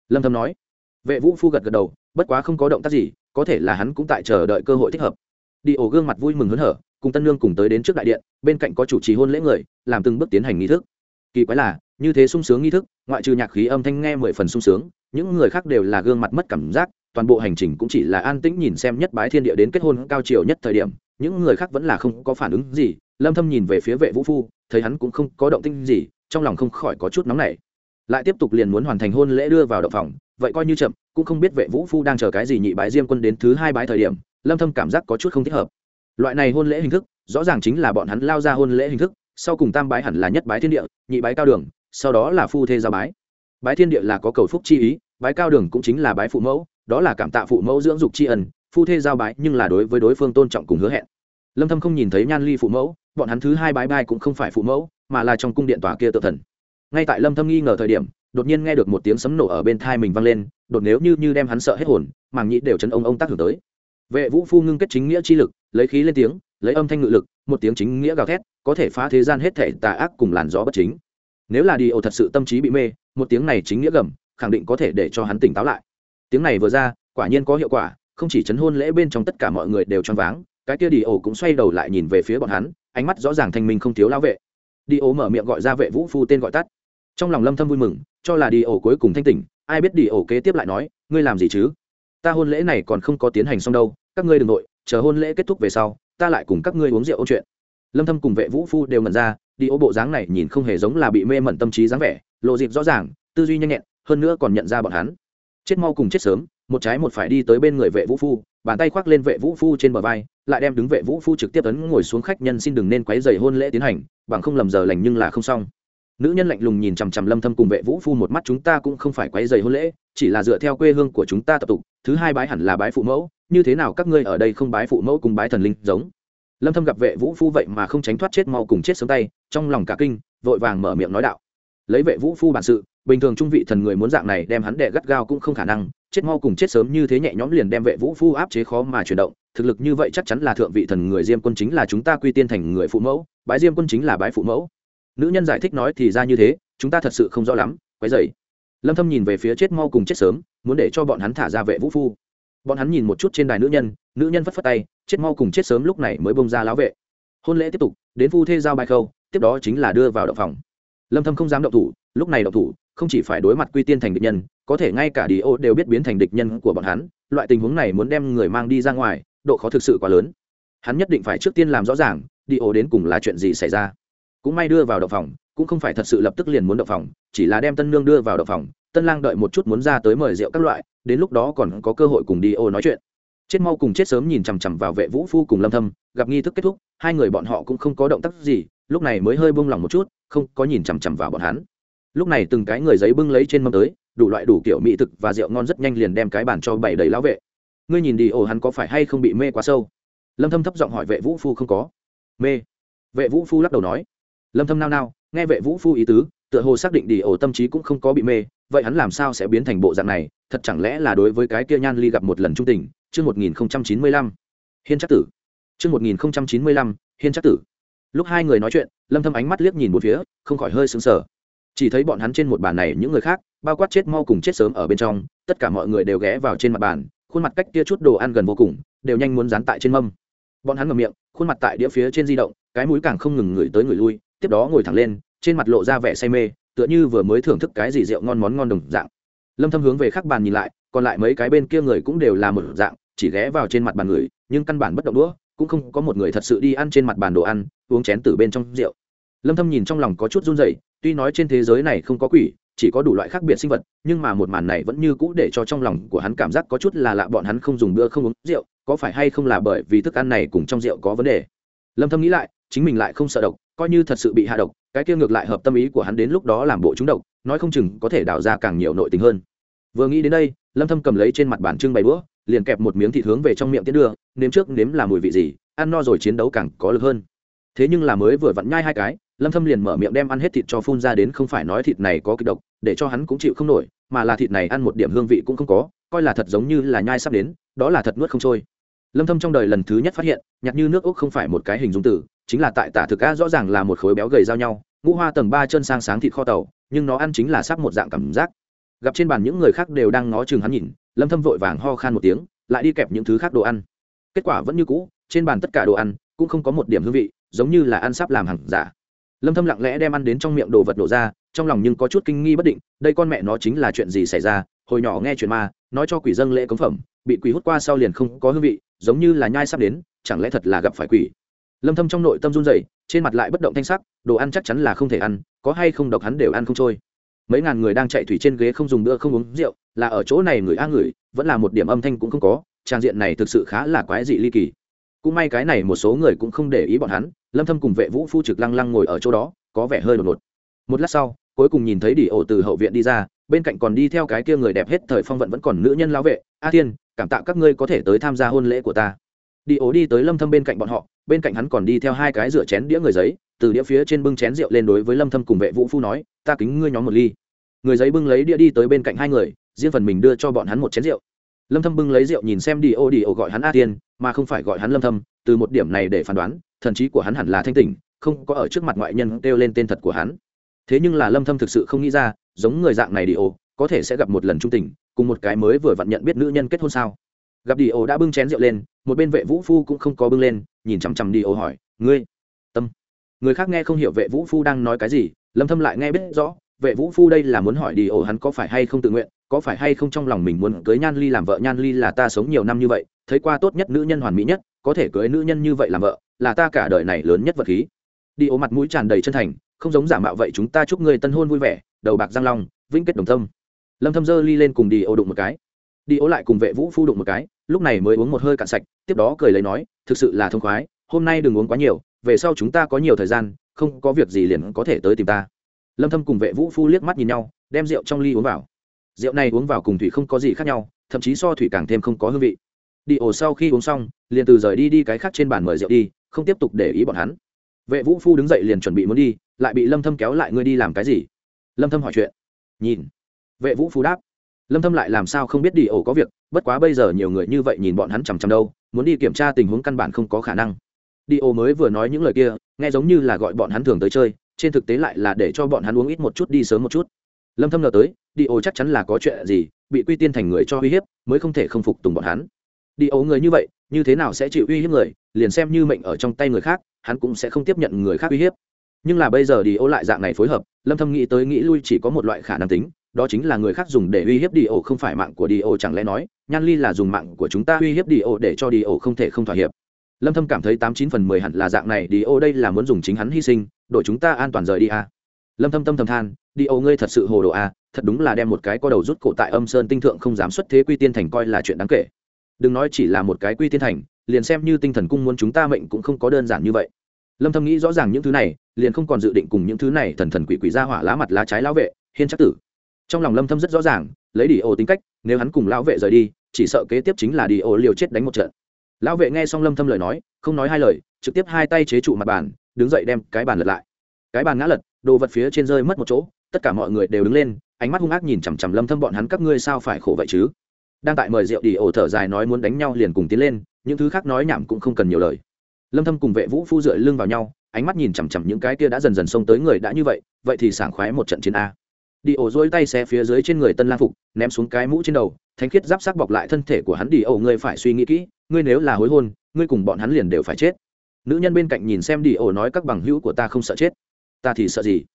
Lâm thâm nói. Vệ vũ phu gật gật đầu, bất quá không có động tác gì, có thể là hắn cũng tại chờ đợi cơ hội thích hợp. Đi ổ gương mặt vui mừng hớn hở, cùng tân nương cùng tới đến trước đại điện, bên cạnh có chủ trì hôn lễ người, làm từng bước tiến hành nghi thức. Kỳ quái là, như thế sung sướng nghi thức, ngoại trừ nhạc khí âm thanh nghe mười phần sung sướng, những người khác đều là gương mặt mất cảm giác, toàn bộ hành trình cũng chỉ là an tĩnh nhìn xem nhất bái thiên địa đến kết hôn cao triều nhất thời điểm những người khác vẫn là không có phản ứng gì, lâm thâm nhìn về phía vệ vũ phu, thấy hắn cũng không có động tĩnh gì, trong lòng không khỏi có chút nóng nảy. Lại tiếp tục liền muốn hoàn thành hôn lễ đưa vào động phòng, vậy coi như chậm, cũng không biết vệ vũ phu đang chờ cái gì nhị bái diêm quân đến thứ hai bái thời điểm, lâm thâm cảm giác có chút không thích hợp. Loại này hôn lễ hình thức, rõ ràng chính là bọn hắn lao ra hôn lễ hình thức, sau cùng tam bái hẳn là nhất bái thiên địa, nhị bái cao đường, sau đó là phu thê giao bái. Bái thiên địa là có cầu phúc chi ý, bái cao đường cũng chính là bái phụ mẫu, đó là cảm tạ phụ mẫu dưỡng dục tri ân, phu thê giao bái nhưng là đối với đối phương tôn trọng cùng hứa hẹn lâm thâm không nhìn thấy nhan ly phụ mẫu, bọn hắn thứ hai bái bai cũng không phải phụ mẫu, mà là trong cung điện tòa kia tự thần. Ngay tại lâm thâm nghi ngờ thời điểm, đột nhiên nghe được một tiếng sấm nổ ở bên thai mình vang lên, đột nếu như như đem hắn sợ hết hồn, màng nhĩ đều chấn ông ông tác hưởng tới. Vệ vũ phu ngưng kết chính nghĩa chi lực, lấy khí lên tiếng, lấy âm thanh ngự lực, một tiếng chính nghĩa gào thét, có thể phá thế gian hết thể tà ác cùng làn gió bất chính. Nếu là đi ồ thật sự tâm trí bị mê, một tiếng này chính nghĩa gầm, khẳng định có thể để cho hắn tỉnh táo lại. Tiếng này vừa ra, quả nhiên có hiệu quả, không chỉ chấn hôn lễ bên trong tất cả mọi người đều choáng váng cái kia đi ổ cũng xoay đầu lại nhìn về phía bọn hắn, ánh mắt rõ ràng thanh minh không thiếu lao vệ. Đi ổ mở miệng gọi ra vệ vũ phu tên gọi tắt. Trong lòng lâm thâm vui mừng, cho là đi ổ cuối cùng thanh tỉnh, ai biết đi ổ kế tiếp lại nói, ngươi làm gì chứ? Ta hôn lễ này còn không có tiến hành xong đâu, các ngươi đừng nội chờ hôn lễ kết thúc về sau, ta lại cùng các ngươi uống rượu ôn chuyện. Lâm thâm cùng vệ vũ phu đều ngẩn ra, đi ổ bộ dáng này nhìn không hề giống là bị mê mẩn tâm trí dáng vẻ, lộ dịp rõ ràng, tư duy nhanh nhẹn, hơn nữa còn nhận ra bọn hắn. Chết mau cùng chết sớm, một trái một phải đi tới bên người vệ vũ phu bàn tay khoác lên vệ vũ phu trên bờ vai, lại đem đứng vệ vũ phu trực tiếp ấn ngồi xuống khách nhân xin đừng nên quấy rầy hôn lễ tiến hành, bằng không lầm giờ lành nhưng là không xong. Nữ nhân lạnh lùng nhìn chằm chằm lâm thâm cùng vệ vũ phu một mắt chúng ta cũng không phải quấy rầy hôn lễ, chỉ là dựa theo quê hương của chúng ta tập tục, thứ hai bái hẳn là bái phụ mẫu, như thế nào các ngươi ở đây không bái phụ mẫu cùng bái thần linh giống? Lâm thâm gặp vệ vũ phu vậy mà không tránh thoát chết mau cùng chết sớm tay, trong lòng cả kinh, vội vàng mở miệng nói đạo. Lấy vệ vũ phu bản sự, bình thường trung vị thần người muốn dạng này đem hắn đè gắt gao cũng không khả năng chết mau cùng chết sớm như thế nhẹ nhõm liền đem vệ vũ phu áp chế khó mà chuyển động. Thực lực như vậy chắc chắn là thượng vị thần người diêm quân chính là chúng ta quy tiên thành người phụ mẫu, bái diêm quân chính là bái phụ mẫu. Nữ nhân giải thích nói thì ra như thế, chúng ta thật sự không rõ lắm, quấy dày lâm thâm nhìn về phía chết mau cùng chết sớm, muốn để cho bọn hắn thả ra vệ vũ phu. Bọn hắn nhìn một chút trên đài nữ nhân nữ nhân phất phất tay, chết mau cùng chết sớm lúc này mới bông ra láo vệ. Hôn lễ tiếp tục, đến phu thê giao bài khâu, tiếp đó chính là đưa vào động phòng. Lâm thâm không dám động thủ, lúc này động thủ không chỉ phải đối mặt quy tiên thành địch nhân, có thể ngay cả đi ô đều biết biến thành địch nhân của bọn hắn, loại tình huống này muốn đem người mang đi ra ngoài, độ khó thực sự quá lớn. Hắn nhất định phải trước tiên làm rõ ràng đi ô đến cùng là chuyện gì xảy ra. Cũng may đưa vào động phòng, cũng không phải thật sự lập tức liền muốn động phòng, chỉ là đem tân nương đưa vào động phòng, tân lang đợi một chút muốn ra tới mời rượu các loại, đến lúc đó còn có cơ hội cùng đi ô nói chuyện. Chết mau cùng chết sớm nhìn chằm chằm vào vệ vũ phu cùng lâm thâm, gặp nghi thức kết thúc, hai người bọn họ cũng không có động tác gì, lúc này mới hơi buông lỏng một chút, không có nhìn chằm chằm vào bọn hắn lúc này từng cái người giấy bưng lấy trên mâm tới, đủ loại đủ kiểu mỹ thực và rượu ngon rất nhanh liền đem cái bàn cho bảy đầy lão vệ. Ngươi nhìn đi, ồ, hắn có phải hay không bị mê quá sâu? Lâm thâm thấp giọng hỏi vệ vũ phu không có. Mê. Vệ vũ phu lắc đầu nói. Lâm thâm nao nao, nghe vệ vũ phu ý tứ, tựa hồ xác định đi ổ tâm trí cũng không có bị mê, vậy hắn làm sao sẽ biến thành bộ dạng này? Thật chẳng lẽ là đối với cái kia nhan ly gặp một lần trung tình? Chương 1095 hiên chắc tử. Chương 1095 hiên chắc tử. Lúc hai người nói chuyện, lâm thâm ánh mắt liếc nhìn một phía, không khỏi hơi sững sờ chỉ thấy bọn hắn trên một bàn này những người khác, bao quát chết mau cùng chết sớm ở bên trong, tất cả mọi người đều ghé vào trên mặt bàn, khuôn mặt cách kia chút đồ ăn gần vô cùng, đều nhanh muốn dán tại trên mâm. Bọn hắn ngậm miệng, khuôn mặt tại đĩa phía trên di động, cái mũi càng không ngừng ngửi tới người lui, tiếp đó ngồi thẳng lên, trên mặt lộ ra vẻ say mê, tựa như vừa mới thưởng thức cái gì rượu ngon món ngon đồng dạng. Lâm thâm hướng về khắc bàn nhìn lại, còn lại mấy cái bên kia người cũng đều là một dạng, chỉ ghé vào trên mặt bàn người, nhưng căn bản bất động đũa, cũng không có một người thật sự đi ăn trên mặt bàn đồ ăn, uống chén từ bên trong rượu. Lâm thâm nhìn trong lòng có chút run rẩy tuy nói trên thế giới này không có quỷ, chỉ có đủ loại khác biệt sinh vật, nhưng mà một màn này vẫn như cũ để cho trong lòng của hắn cảm giác có chút là lạ bọn hắn không dùng bữa không uống rượu, có phải hay không là bởi vì thức ăn này cùng trong rượu có vấn đề? Lâm thâm nghĩ lại, chính mình lại không sợ độc, coi như thật sự bị hạ độc, cái kia ngược lại hợp tâm ý của hắn đến lúc đó làm bộ trúng độc, nói không chừng có thể đào ra càng nhiều nội tình hơn. Vừa nghĩ đến đây, lâm thâm cầm lấy trên mặt bàn trưng bày bữa liền kẹp một miếng thịt hướng về trong miệng tiến đưa, nếm trước nếm là mùi vị gì, ăn no rồi chiến đấu càng có lực hơn. Thế nhưng là mới vừa vặn nhai hai cái lâm thâm liền mở miệng đem ăn hết thịt cho phun ra đến không phải nói thịt này có kịch độc, để cho hắn cũng chịu không nổi, mà là thịt này ăn một điểm hương vị cũng không có, coi là thật giống như là nhai sắp đến, đó là thật nuốt không trôi. Lâm thâm trong đời lần thứ nhất phát hiện, nhặt như nước ốc không phải một cái hình dung từ chính là tại tả thực a rõ ràng là một khối béo gầy giao nhau, ngũ hoa tầng ba chân sang sáng thịt kho tàu, nhưng nó ăn chính là sắp một dạng cảm giác. Gặp trên bàn những người khác đều đang ngó chừng hắn nhìn, lâm thâm vội vàng ho khan một tiếng, lại đi kẹp những thứ khác đồ ăn. Kết quả vẫn như cũ, trên bàn tất cả đồ ăn cũng không có một điểm hương vị, giống như là ăn sắp làm hàng giả lâm thâm lặng lẽ đem ăn đến trong miệng đồ vật đổ ra, trong lòng nhưng có chút kinh nghi bất định, đây con mẹ nó chính là chuyện gì xảy ra, hồi nhỏ nghe chuyện ma, nói cho quỷ dâng lễ cống phẩm, bị quỷ hút qua sau liền không có hương vị, giống như là nhai sắp đến, chẳng lẽ thật là gặp phải quỷ? Lâm thâm trong nội tâm run rẩy, trên mặt lại bất động thanh sắc, đồ ăn chắc chắn là không thể ăn, có hay không độc hắn đều ăn không trôi. Mấy ngàn người đang chạy thủy trên ghế không dùng bữa không uống rượu, là ở chỗ này người a người, vẫn là một điểm âm thanh cũng không có, trang diện này thực sự khá là quái dị ly kỳ. Cũng may cái này một số người cũng không để ý bọn hắn lâm thâm cùng vệ vũ phu trực lăng lăng ngồi ở chỗ đó, có vẻ hơi đột ngột. Một lát sau, cuối cùng nhìn thấy đi ổ từ hậu viện đi ra, bên cạnh còn đi theo cái kia người đẹp hết thời phong vận vẫn còn nữ nhân lão vệ. A thiên, cảm tạ các ngươi có thể tới tham gia hôn lễ của ta. Đi ổ đi tới lâm thâm bên cạnh bọn họ, bên cạnh hắn còn đi theo hai cái rửa chén đĩa người giấy, từ đĩa phía trên bưng chén rượu lên đối với lâm thâm cùng vệ vũ phu nói, ta kính ngươi nhóm một ly. Người giấy bưng lấy đĩa đi tới bên cạnh hai người, riêng phần mình đưa cho bọn hắn một chén rượu. Lâm thâm bưng lấy rượu nhìn xem đi ô đi ô gọi hắn a tiên mà không phải gọi hắn lâm thâm, từ một điểm này để phán đoán thần trí của hắn hẳn là thanh tỉnh, không có ở trước mặt ngoại nhân kêu lên tên thật của hắn. Thế nhưng là lâm thâm thực sự không nghĩ ra, giống người dạng này đi ô có thể sẽ gặp một lần trung tình, cùng một cái mới vừa vặn nhận biết nữ nhân kết hôn sao? Gặp đi ô đã bưng chén rượu lên, một bên vệ vũ phu cũng không có bưng lên, nhìn chằm chằm đi ô hỏi, ngươi? Tâm. Người khác nghe không hiểu vệ vũ phu đang nói cái gì, lâm thâm lại nghe biết rõ, vệ vũ phu đây là muốn hỏi đi ô hắn có phải hay không tự nguyện, có phải hay không trong lòng mình muốn cưới nhan ly làm vợ. Nhan ly là ta sống nhiều năm như vậy, thấy qua tốt nhất nữ nhân hoàn mỹ nhất, có thể cưới nữ nhân như vậy làm vợ là ta cả đời này lớn nhất vật khí. Đi ố mặt mũi tràn đầy chân thành, không giống giả mạo vậy chúng ta chúc người tân hôn vui vẻ, đầu bạc giang long, vĩnh kết đồng tâm. Lâm thâm dơ ly lên cùng đi ố đụng một cái. Đi ố lại cùng vệ vũ phu đụng một cái, lúc này mới uống một hơi cạn sạch, tiếp đó cười lấy nói, thực sự là thông khoái, hôm nay đừng uống quá nhiều, về sau chúng ta có nhiều thời gian, không có việc gì liền có thể tới tìm ta. Lâm thâm cùng vệ vũ phu liếc mắt nhìn nhau, đem rượu trong ly uống vào. Rượu này uống vào cùng thủy không có gì khác nhau, thậm chí so thủy càng thêm không có hương vị. Đi ổ sau khi uống xong, liền từ rời đi đi cái khác trên bàn mời rượu đi không tiếp tục để ý bọn hắn. Vệ vũ phu đứng dậy liền chuẩn bị muốn đi, lại bị lâm thâm kéo lại, ngươi đi làm cái gì? Lâm thâm hỏi chuyện. Nhìn. Vệ vũ phu đáp. Lâm thâm lại làm sao không biết đi ổ có việc, bất quá bây giờ nhiều người như vậy nhìn bọn hắn chằm chằm đâu, muốn đi kiểm tra tình huống căn bản không có khả năng. Đi ổ mới vừa nói những lời kia, nghe giống như là gọi bọn hắn thường tới chơi, trên thực tế lại là để cho bọn hắn uống ít một chút đi sớm một chút. Lâm thâm ngờ tới, đi ổ chắc chắn là có chuyện gì, bị quy tiên thành người cho uy hiếp, mới không thể không phục tùng bọn hắn đi ấu người như vậy như thế nào sẽ chịu uy hiếp người liền xem như mệnh ở trong tay người khác hắn cũng sẽ không tiếp nhận người khác uy hiếp. Nhưng là bây giờ đi ấu lại dạng này phối hợp lâm thâm nghĩ tới nghĩ lui chỉ có một loại khả năng tính đó chính là người khác dùng để uy hiếp đi ổ không phải mạng của đi ổ chẳng lẽ nói nhan ly là dùng mạng của chúng ta uy hiếp đi ổ để cho đi ổ không thể không thỏa hiệp. Lâm thâm cảm thấy tám chín phần mười hẳn là dạng này đi ổ đây là muốn dùng chính hắn hy sinh đội chúng ta an toàn rời đi à. lâm thâm tâm thầm than đi ổ ngươi thật sự hồ đồ à, thật đúng là đem một cái có đầu rút cổ tại âm sơn tinh thượng không dám xuất thế quy tiên thành coi là chuyện đáng kể đừng nói chỉ là một cái quy tiên thành, liền xem như tinh thần cung muốn chúng ta mệnh cũng không có đơn giản như vậy. Lâm thâm nghĩ rõ ràng những thứ này, liền không còn dự định cùng những thứ này thần thần quỷ quỷ ra hỏa lá mặt lá trái lão vệ, hiên chắc tử. Trong lòng lâm thâm rất rõ ràng, lấy đi ô tính cách, nếu hắn cùng lão vệ rời đi, chỉ sợ kế tiếp chính là đi ô liều chết đánh một trận. Lão vệ nghe xong lâm thâm lời nói, không nói hai lời, trực tiếp hai tay chế trụ mặt bàn, đứng dậy đem cái bàn lật lại. Cái bàn ngã lật, đồ vật phía trên rơi mất một chỗ, tất cả mọi người đều đứng lên, ánh mắt hung ác nhìn chằm chằm lâm thâm, bọn hắn các ngươi sao phải khổ vậy chứ? Đang tại mời rượu đi ổ thở dài nói muốn đánh nhau liền cùng tiến lên, những thứ khác nói nhảm cũng không cần nhiều lời. Lâm thâm cùng vệ vũ phu dựa lưng vào nhau, ánh mắt nhìn chằm chằm những cái kia đã dần dần xông tới người đã như vậy vậy thì sảng khoái một trận chiến a. Đi ổ dối tay xe phía dưới trên người tân lang phục, ném xuống cái mũ trên đầu thánh khiết giáp sắc bọc lại thân thể của hắn đi ổ, ngươi phải suy nghĩ kỹ, ngươi nếu là hối hôn, ngươi cùng bọn hắn liền đều phải chết. Nữ nhân bên cạnh nhìn xem đi ổ nói các bằng hữu của ta không sợ chết. Ta thì sợ gì?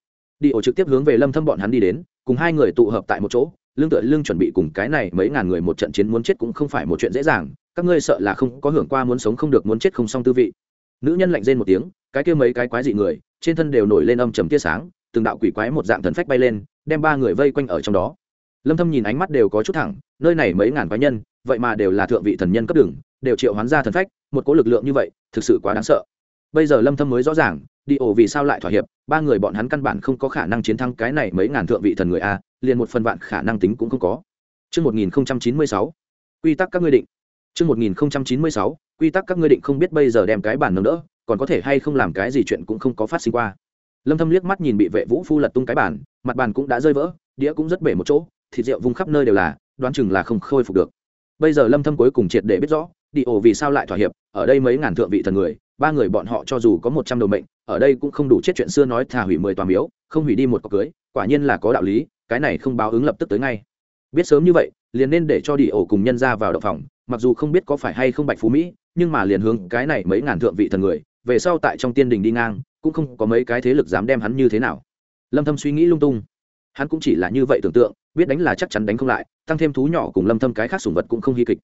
Đi ổ trực tiếp hướng về lâm thâm bọn hắn đi đến, cùng hai người tụ hợp tại một chỗ lương tựa lương chuẩn bị cùng cái này mấy ngàn người một trận chiến muốn chết cũng không phải một chuyện dễ dàng, các ngươi sợ là không có hưởng qua muốn sống không được muốn chết không xong tư vị. Nữ nhân lạnh rên một tiếng, cái kia mấy cái quái dị người, trên thân đều nổi lên âm trầm tia sáng, từng đạo quỷ quái một dạng thần phách bay lên, đem ba người vây quanh ở trong đó. Lâm thâm nhìn ánh mắt đều có chút thẳng, nơi này mấy ngàn quái nhân, vậy mà đều là thượng vị thần nhân cấp đường, đều triệu hoán ra thần phách, một cỗ lực lượng như vậy, thực sự quá đáng sợ. Bây giờ lâm thâm mới rõ ràng, đi ổ vì sao lại thỏa hiệp, ba người bọn hắn căn bản không có khả năng chiến thắng cái này mấy ngàn thượng vị thần người a liền một phần vạn khả năng tính cũng không có Chương 1096, quy tắc các ngươi định. Chương 1096, quy tắc các ngươi định không biết bây giờ đem cái bản nâng đỡ, còn có thể hay không làm cái gì chuyện cũng không có phát sinh qua. Lâm Thâm liếc mắt nhìn bị vệ vũ phu lật tung cái bản, mặt bàn cũng đã rơi vỡ, đĩa cũng rất bể một chỗ, thịt rượu vung khắp nơi đều là, đoán chừng là không khôi phục được. Bây giờ Lâm Thâm cuối cùng triệt để biết rõ, đi ổ vì sao lại thỏa hiệp, ở đây mấy ngàn thượng vị thần người, ba người bọn họ cho dù có 100 đầu mệnh, ở đây cũng không đủ chết chuyện xưa nói thà hủy 10 tòa miếu, không hủy đi một cọc cưới, quả nhiên là có đạo lý, cái này không báo ứng lập tức tới ngay. Biết sớm như vậy, liền nên để cho đi ổ cùng nhân ra vào động phòng, mặc dù không biết có phải hay không bạch phú mỹ, nhưng mà liền hướng cái này mấy ngàn thượng vị thần người, về sau tại trong tiên đình đi ngang, cũng không có mấy cái thế lực dám đem hắn như thế nào. Lâm thâm suy nghĩ lung tung. Hắn cũng chỉ là như vậy tưởng tượng, biết đánh là chắc chắn đánh không lại, tăng thêm thú nhỏ cùng lâm thâm cái khác sủng vật cũng không hy kịch.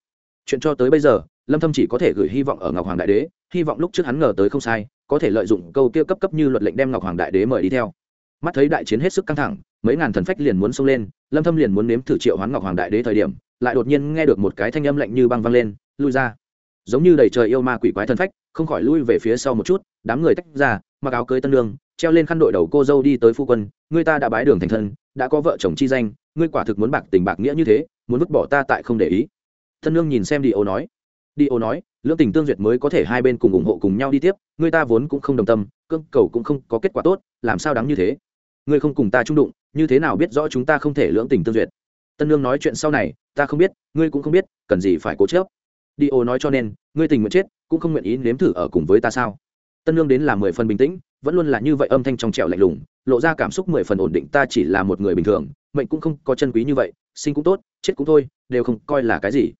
Chuyện cho tới bây giờ, lâm thâm chỉ có thể gửi hy vọng ở ngọc hoàng đại đế, hy vọng lúc trước hắn ngờ tới không sai, có thể lợi dụng câu kia cấp cấp như luật lệnh đem ngọc hoàng đại đế mời đi theo. Mắt thấy đại chiến hết sức căng thẳng mấy ngàn thần phách liền muốn xông lên, lâm thâm liền muốn nếm thử triệu hoán ngọc hoàng đại đế thời điểm, lại đột nhiên nghe được một cái thanh âm lạnh như băng vang lên, lui ra. Giống như đầy trời yêu ma quỷ quái thần phách, không khỏi lui về phía sau một chút, đám người tách ra, mặc áo cưới tân lương, treo lên khăn đội đầu cô dâu đi tới phu quân người ta đã bái đường thành thân, đã có vợ chồng chi danh, ngươi quả thực muốn bạc tình bạc nghĩa như thế, muốn vứt bỏ ta tại không để ý. Tân lương nhìn xem đi ô nói. Đi ô nói, lưỡng tình tương duyệt mới có thể hai bên cùng ủng hộ cùng nhau đi tiếp người ta vốn cũng không đồng tâm, cương cầu cũng không có kết quả tốt, làm sao đáng như thế? Ngươi không cùng ta trung đụng, như thế nào biết rõ chúng ta không thể lưỡng tình tương duyệt? Tân lương nói chuyện sau này, ta không biết, ngươi cũng không biết, cần gì phải cố chớp đi ô nói cho nên, ngươi tình nguyện chết, cũng không nguyện ý nếm thử ở cùng với ta sao? Tân lương đến là mười phần bình tĩnh, vẫn luôn là như vậy âm thanh trong trẻo lạnh lùng, lộ ra cảm xúc mười phần ổn định, ta chỉ là một người bình thường, mệnh cũng không có chân quý như vậy, sinh cũng tốt, chết cũng thôi, đều không coi là cái gì.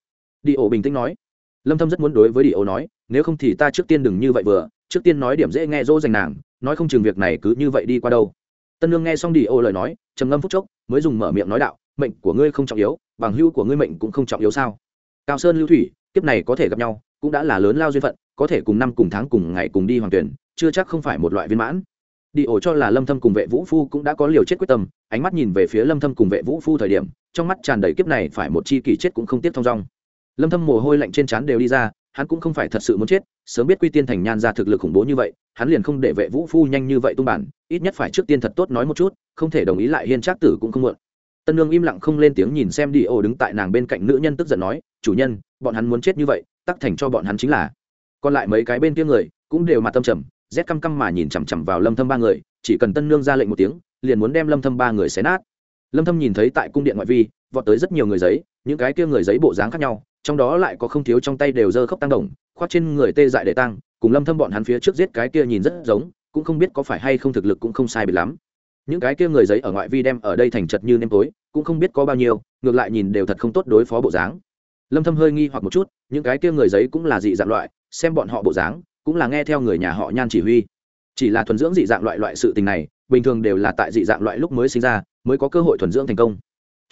Đi bình tĩnh nói. Lâm thâm rất muốn đối với đi nói, nếu không thì ta trước tiên đừng như vậy vừa, trước tiên nói điểm dễ nghe dỗ dành nàng, nói không chừng việc này cứ như vậy đi qua đâu tân lương nghe xong đi ô lời nói, trầm ngâm phút chốc, mới dùng mở miệng nói đạo, mệnh của ngươi không trọng yếu, bằng hưu của ngươi mệnh cũng không trọng yếu sao? Cao sơn, lưu thủy, kiếp này có thể gặp nhau, cũng đã là lớn lao duyên phận, có thể cùng năm, cùng tháng, cùng ngày, cùng đi hoàng tuyển, chưa chắc không phải một loại viên mãn. Đi ổ cho là lâm thâm cùng vệ vũ phu cũng đã có liều chết quyết tâm, ánh mắt nhìn về phía lâm thâm cùng vệ vũ phu thời điểm, trong mắt tràn đầy kiếp này phải một chi kỳ chết cũng không tiếp thông dong. Lâm thâm mồ hôi lạnh trên trán đều đi ra hắn cũng không phải thật sự muốn chết, sớm biết quy tiên thành nhan ra thực lực khủng bố như vậy, hắn liền không để vệ vũ phu nhanh như vậy tung bản, ít nhất phải trước tiên thật tốt nói một chút, không thể đồng ý lại hiên trác tử cũng không muộn. Tân nương im lặng không lên tiếng nhìn xem đi ô đứng tại nàng bên cạnh nữ nhân tức giận nói, chủ nhân, bọn hắn muốn chết như vậy, tắc thành cho bọn hắn chính là. Còn lại mấy cái bên kia người cũng đều mặt tâm trầm rét căm căm mà nhìn chằm chằm vào lâm thâm ba người, chỉ cần tân nương ra lệnh một tiếng, liền muốn đem lâm thâm ba người xé nát. Lâm thâm nhìn thấy tại cung điện ngoại vi, vọt tới rất nhiều người giấy, những cái kia người giấy bộ dáng khác nhau trong đó lại có không thiếu trong tay đều dơ khóc tăng đồng, khoác trên người tê dại để tăng, cùng lâm thâm bọn hắn phía trước giết cái kia nhìn rất giống, cũng không biết có phải hay không thực lực cũng không sai biệt lắm. Những cái kia người giấy ở ngoại vi đem ở đây thành chật như nêm tối, cũng không biết có bao nhiêu, ngược lại nhìn đều thật không tốt đối phó bộ dáng. Lâm thâm hơi nghi hoặc một chút, những cái kia người giấy cũng là dị dạng loại, xem bọn họ bộ dáng, cũng là nghe theo người nhà họ nhan chỉ huy. Chỉ là thuần dưỡng dị dạng loại loại sự tình này, bình thường đều là tại dị dạng loại lúc mới sinh ra, mới có cơ hội thuần dưỡng thành công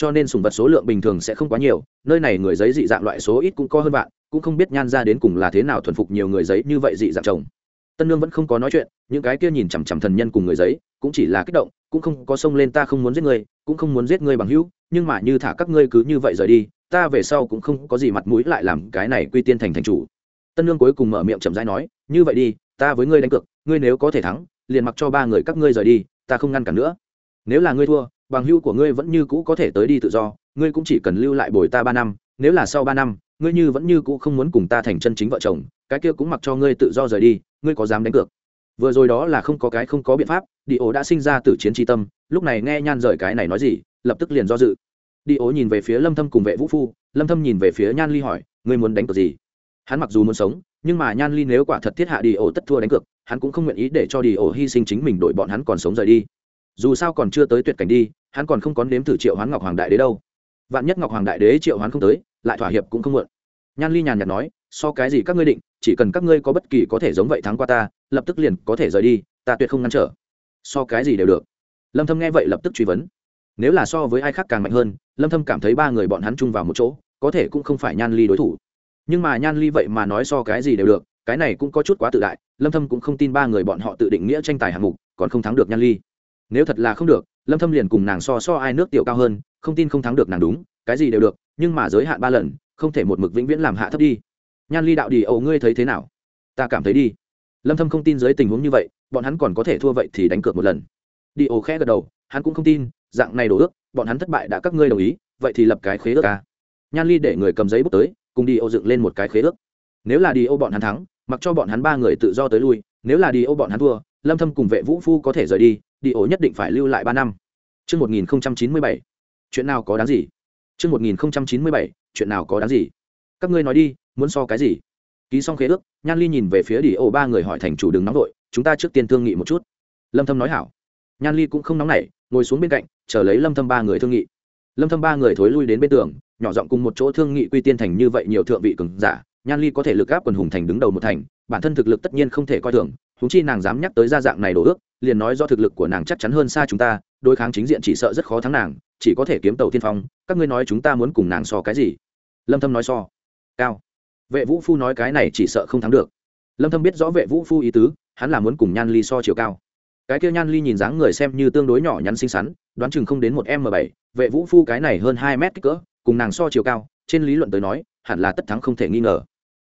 cho nên sùng vật số lượng bình thường sẽ không quá nhiều, nơi này người giấy dị dạng loại số ít cũng có hơn bạn cũng không biết nhan ra đến cùng là thế nào thuần phục nhiều người giấy như vậy dị dạng chồng tân nương vẫn không có nói chuyện, những cái kia nhìn chằm chằm thần nhân cùng người giấy, cũng chỉ là kích động, cũng không có xông lên ta không muốn giết người, cũng không muốn giết người bằng hữu, nhưng mà như thả các ngươi cứ như vậy rời đi, ta về sau cũng không có gì mặt mũi lại làm cái này quy tiên thành thành chủ. Tân nương cuối cùng mở miệng chậm rãi nói, như vậy đi, ta với ngươi đánh cược, ngươi nếu có thể thắng, liền mặc cho ba người các ngươi rời đi, ta không ngăn cản nữa. Nếu là ngươi thua bằng hữu của ngươi vẫn như cũ có thể tới đi tự do, ngươi cũng chỉ cần lưu lại bồi ta ba năm, nếu là sau ba năm, ngươi như vẫn như cũ không muốn cùng ta thành chân chính vợ chồng, cái kia cũng mặc cho ngươi tự do rời đi, ngươi có dám đánh cược. Vừa rồi đó là không có cái không có biện pháp, đi ố đã sinh ra từ chiến tri tâm, lúc này nghe nhan rời cái này nói gì, lập tức liền do dự. Đi ố nhìn về phía lâm thâm cùng vệ vũ phu, lâm thâm nhìn về phía nhan ly hỏi, ngươi muốn đánh cược gì? Hắn mặc dù muốn sống, nhưng mà nhan ly nếu quả thật thiết hạ đi ổ tất thua đánh cược, hắn cũng không nguyện ý để cho đi ổ hy sinh chính mình đội bọn hắn còn sống rời đi dù sao còn chưa tới tuyệt cảnh đi, hắn còn không có nếm thử triệu hoán ngọc hoàng đại đế đâu. Vạn nhất ngọc hoàng đại đế triệu hoán không tới, lại thỏa hiệp cũng không muộn. Nhan ly nhàn nhạt nói, so cái gì các ngươi định, chỉ cần các ngươi có bất kỳ có thể giống vậy thắng qua ta, lập tức liền có thể rời đi, ta tuyệt không ngăn trở. So cái gì đều được. Lâm thâm nghe vậy lập tức truy vấn. Nếu là so với ai khác càng mạnh hơn, lâm thâm cảm thấy ba người bọn hắn chung vào một chỗ, có thể cũng không phải nhan ly đối thủ. Nhưng mà nhan ly vậy mà nói so cái gì đều được, cái này cũng có chút quá tự đại, lâm thâm cũng không tin ba người bọn họ tự định nghĩa tranh tài hạng mục, còn không thắng được nhan ly nếu thật là không được, lâm thâm liền cùng nàng so so ai nước tiểu cao hơn, không tin không thắng được nàng đúng, cái gì đều được, nhưng mà giới hạn ba lần, không thể một mực vĩnh viễn làm hạ thấp đi. Nhan ly đạo đi, ẩu ngươi thấy thế nào? Ta cảm thấy đi. Lâm thâm không tin dưới tình huống như vậy, bọn hắn còn có thể thua vậy thì đánh cược một lần. Đi, ẩu khẽ gật đầu, hắn cũng không tin, dạng này đổ ước, bọn hắn thất bại đã các ngươi đồng ý, vậy thì lập cái khế ước ca. Nhan ly để người cầm giấy bút tới, cùng đi, ẩu dựng lên một cái khế ước. Nếu là đi, ẩu bọn hắn thắng, mặc cho bọn hắn ba người tự do tới lui, nếu là đi, ẩu bọn hắn thua, lâm thâm cùng vệ vũ phu có thể rời đi đi ổ nhất định phải lưu lại ba năm Trước 1097, chuyện nào có đáng gì? Trước 1097, chuyện nào có đáng gì? Các ngươi nói đi, muốn so cái gì? Ký xong khế ước, Nhan Ly nhìn về phía Đi Ổ ba người hỏi thành chủ đừng nóng vội chúng ta trước tiên thương nghị một chút. Lâm Thâm nói hảo. Nhan Ly cũng không nóng nảy, ngồi xuống bên cạnh, chờ lấy Lâm Thâm ba người thương nghị. Lâm Thâm ba người thối lui đến bên tường, nhỏ giọng cùng một chỗ thương nghị quy tiên thành như vậy nhiều thượng vị cường giả, Nhan Ly có thể lực áp quần hùng thành đứng đầu một thành, bản thân thực lực tất nhiên không thể coi thường, húng chi nàng dám nhắc tới gia dạng này đồ ước, liền nói do thực lực của nàng chắc chắn hơn xa chúng ta, đối kháng chính diện chỉ sợ rất khó thắng nàng, chỉ có thể kiếm tàu tiên phong các ngươi nói chúng ta muốn cùng nàng so cái gì? Lâm thâm nói so. Cao. Vệ vũ phu nói cái này chỉ sợ không thắng được. Lâm thâm biết rõ vệ vũ phu ý tứ hắn là muốn cùng nhan ly so chiều cao. Cái kia nhan ly nhìn dáng người xem như tương đối nhỏ nhắn xinh xắn đoán chừng không đến một m 7 vệ vũ phu cái này hơn 2 mét kích cỡ cùng nàng so chiều cao trên lý luận tới nói hẳn là tất thắng không thể nghi ngờ.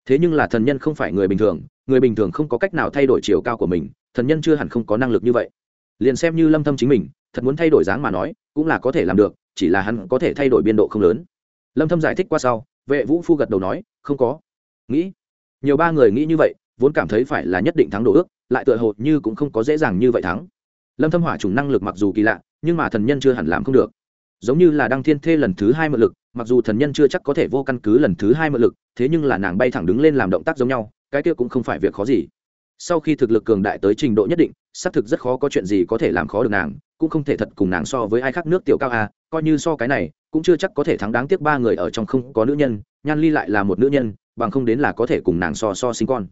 Thế nhưng là thần nhân không phải người bình thường người bình thường không có cách nào thay đổi chiều cao của mình, thần nhân chưa hẳn không có năng lực như vậy. Liền xem như lâm thâm chính mình, thật muốn thay đổi dáng mà nói, cũng là có thể làm được, chỉ là hắn có thể thay đổi biên độ không lớn. Lâm thâm giải thích qua sau, vệ vũ phu gật đầu nói, không có. Nghĩ, nhiều ba người nghĩ như vậy, vốn cảm thấy phải là nhất định thắng đồ ước, lại tựa hồ như cũng không có dễ dàng như vậy thắng. Lâm thâm hỏa trùng năng lực mặc dù kỳ lạ, nhưng mà thần nhân chưa hẳn làm không được. Giống như là đăng thiên thê lần thứ hai mượn lực, mặc dù thần nhân chưa chắc có thể vô căn cứ lần thứ hai mượn lực, thế nhưng là nàng bay thẳng đứng lên làm động tác giống nhau cái kia cũng không phải việc khó gì. Sau khi thực lực cường đại tới trình độ nhất định, xác thực rất khó có chuyện gì có thể làm khó được nàng, cũng không thể thật cùng nàng so với ai khác nước tiểu cao a, coi như so cái này, cũng chưa chắc có thể thắng đáng tiếc ba người ở trong không có nữ nhân, nhan ly lại là một nữ nhân, bằng không đến là có thể cùng nàng so so sinh con.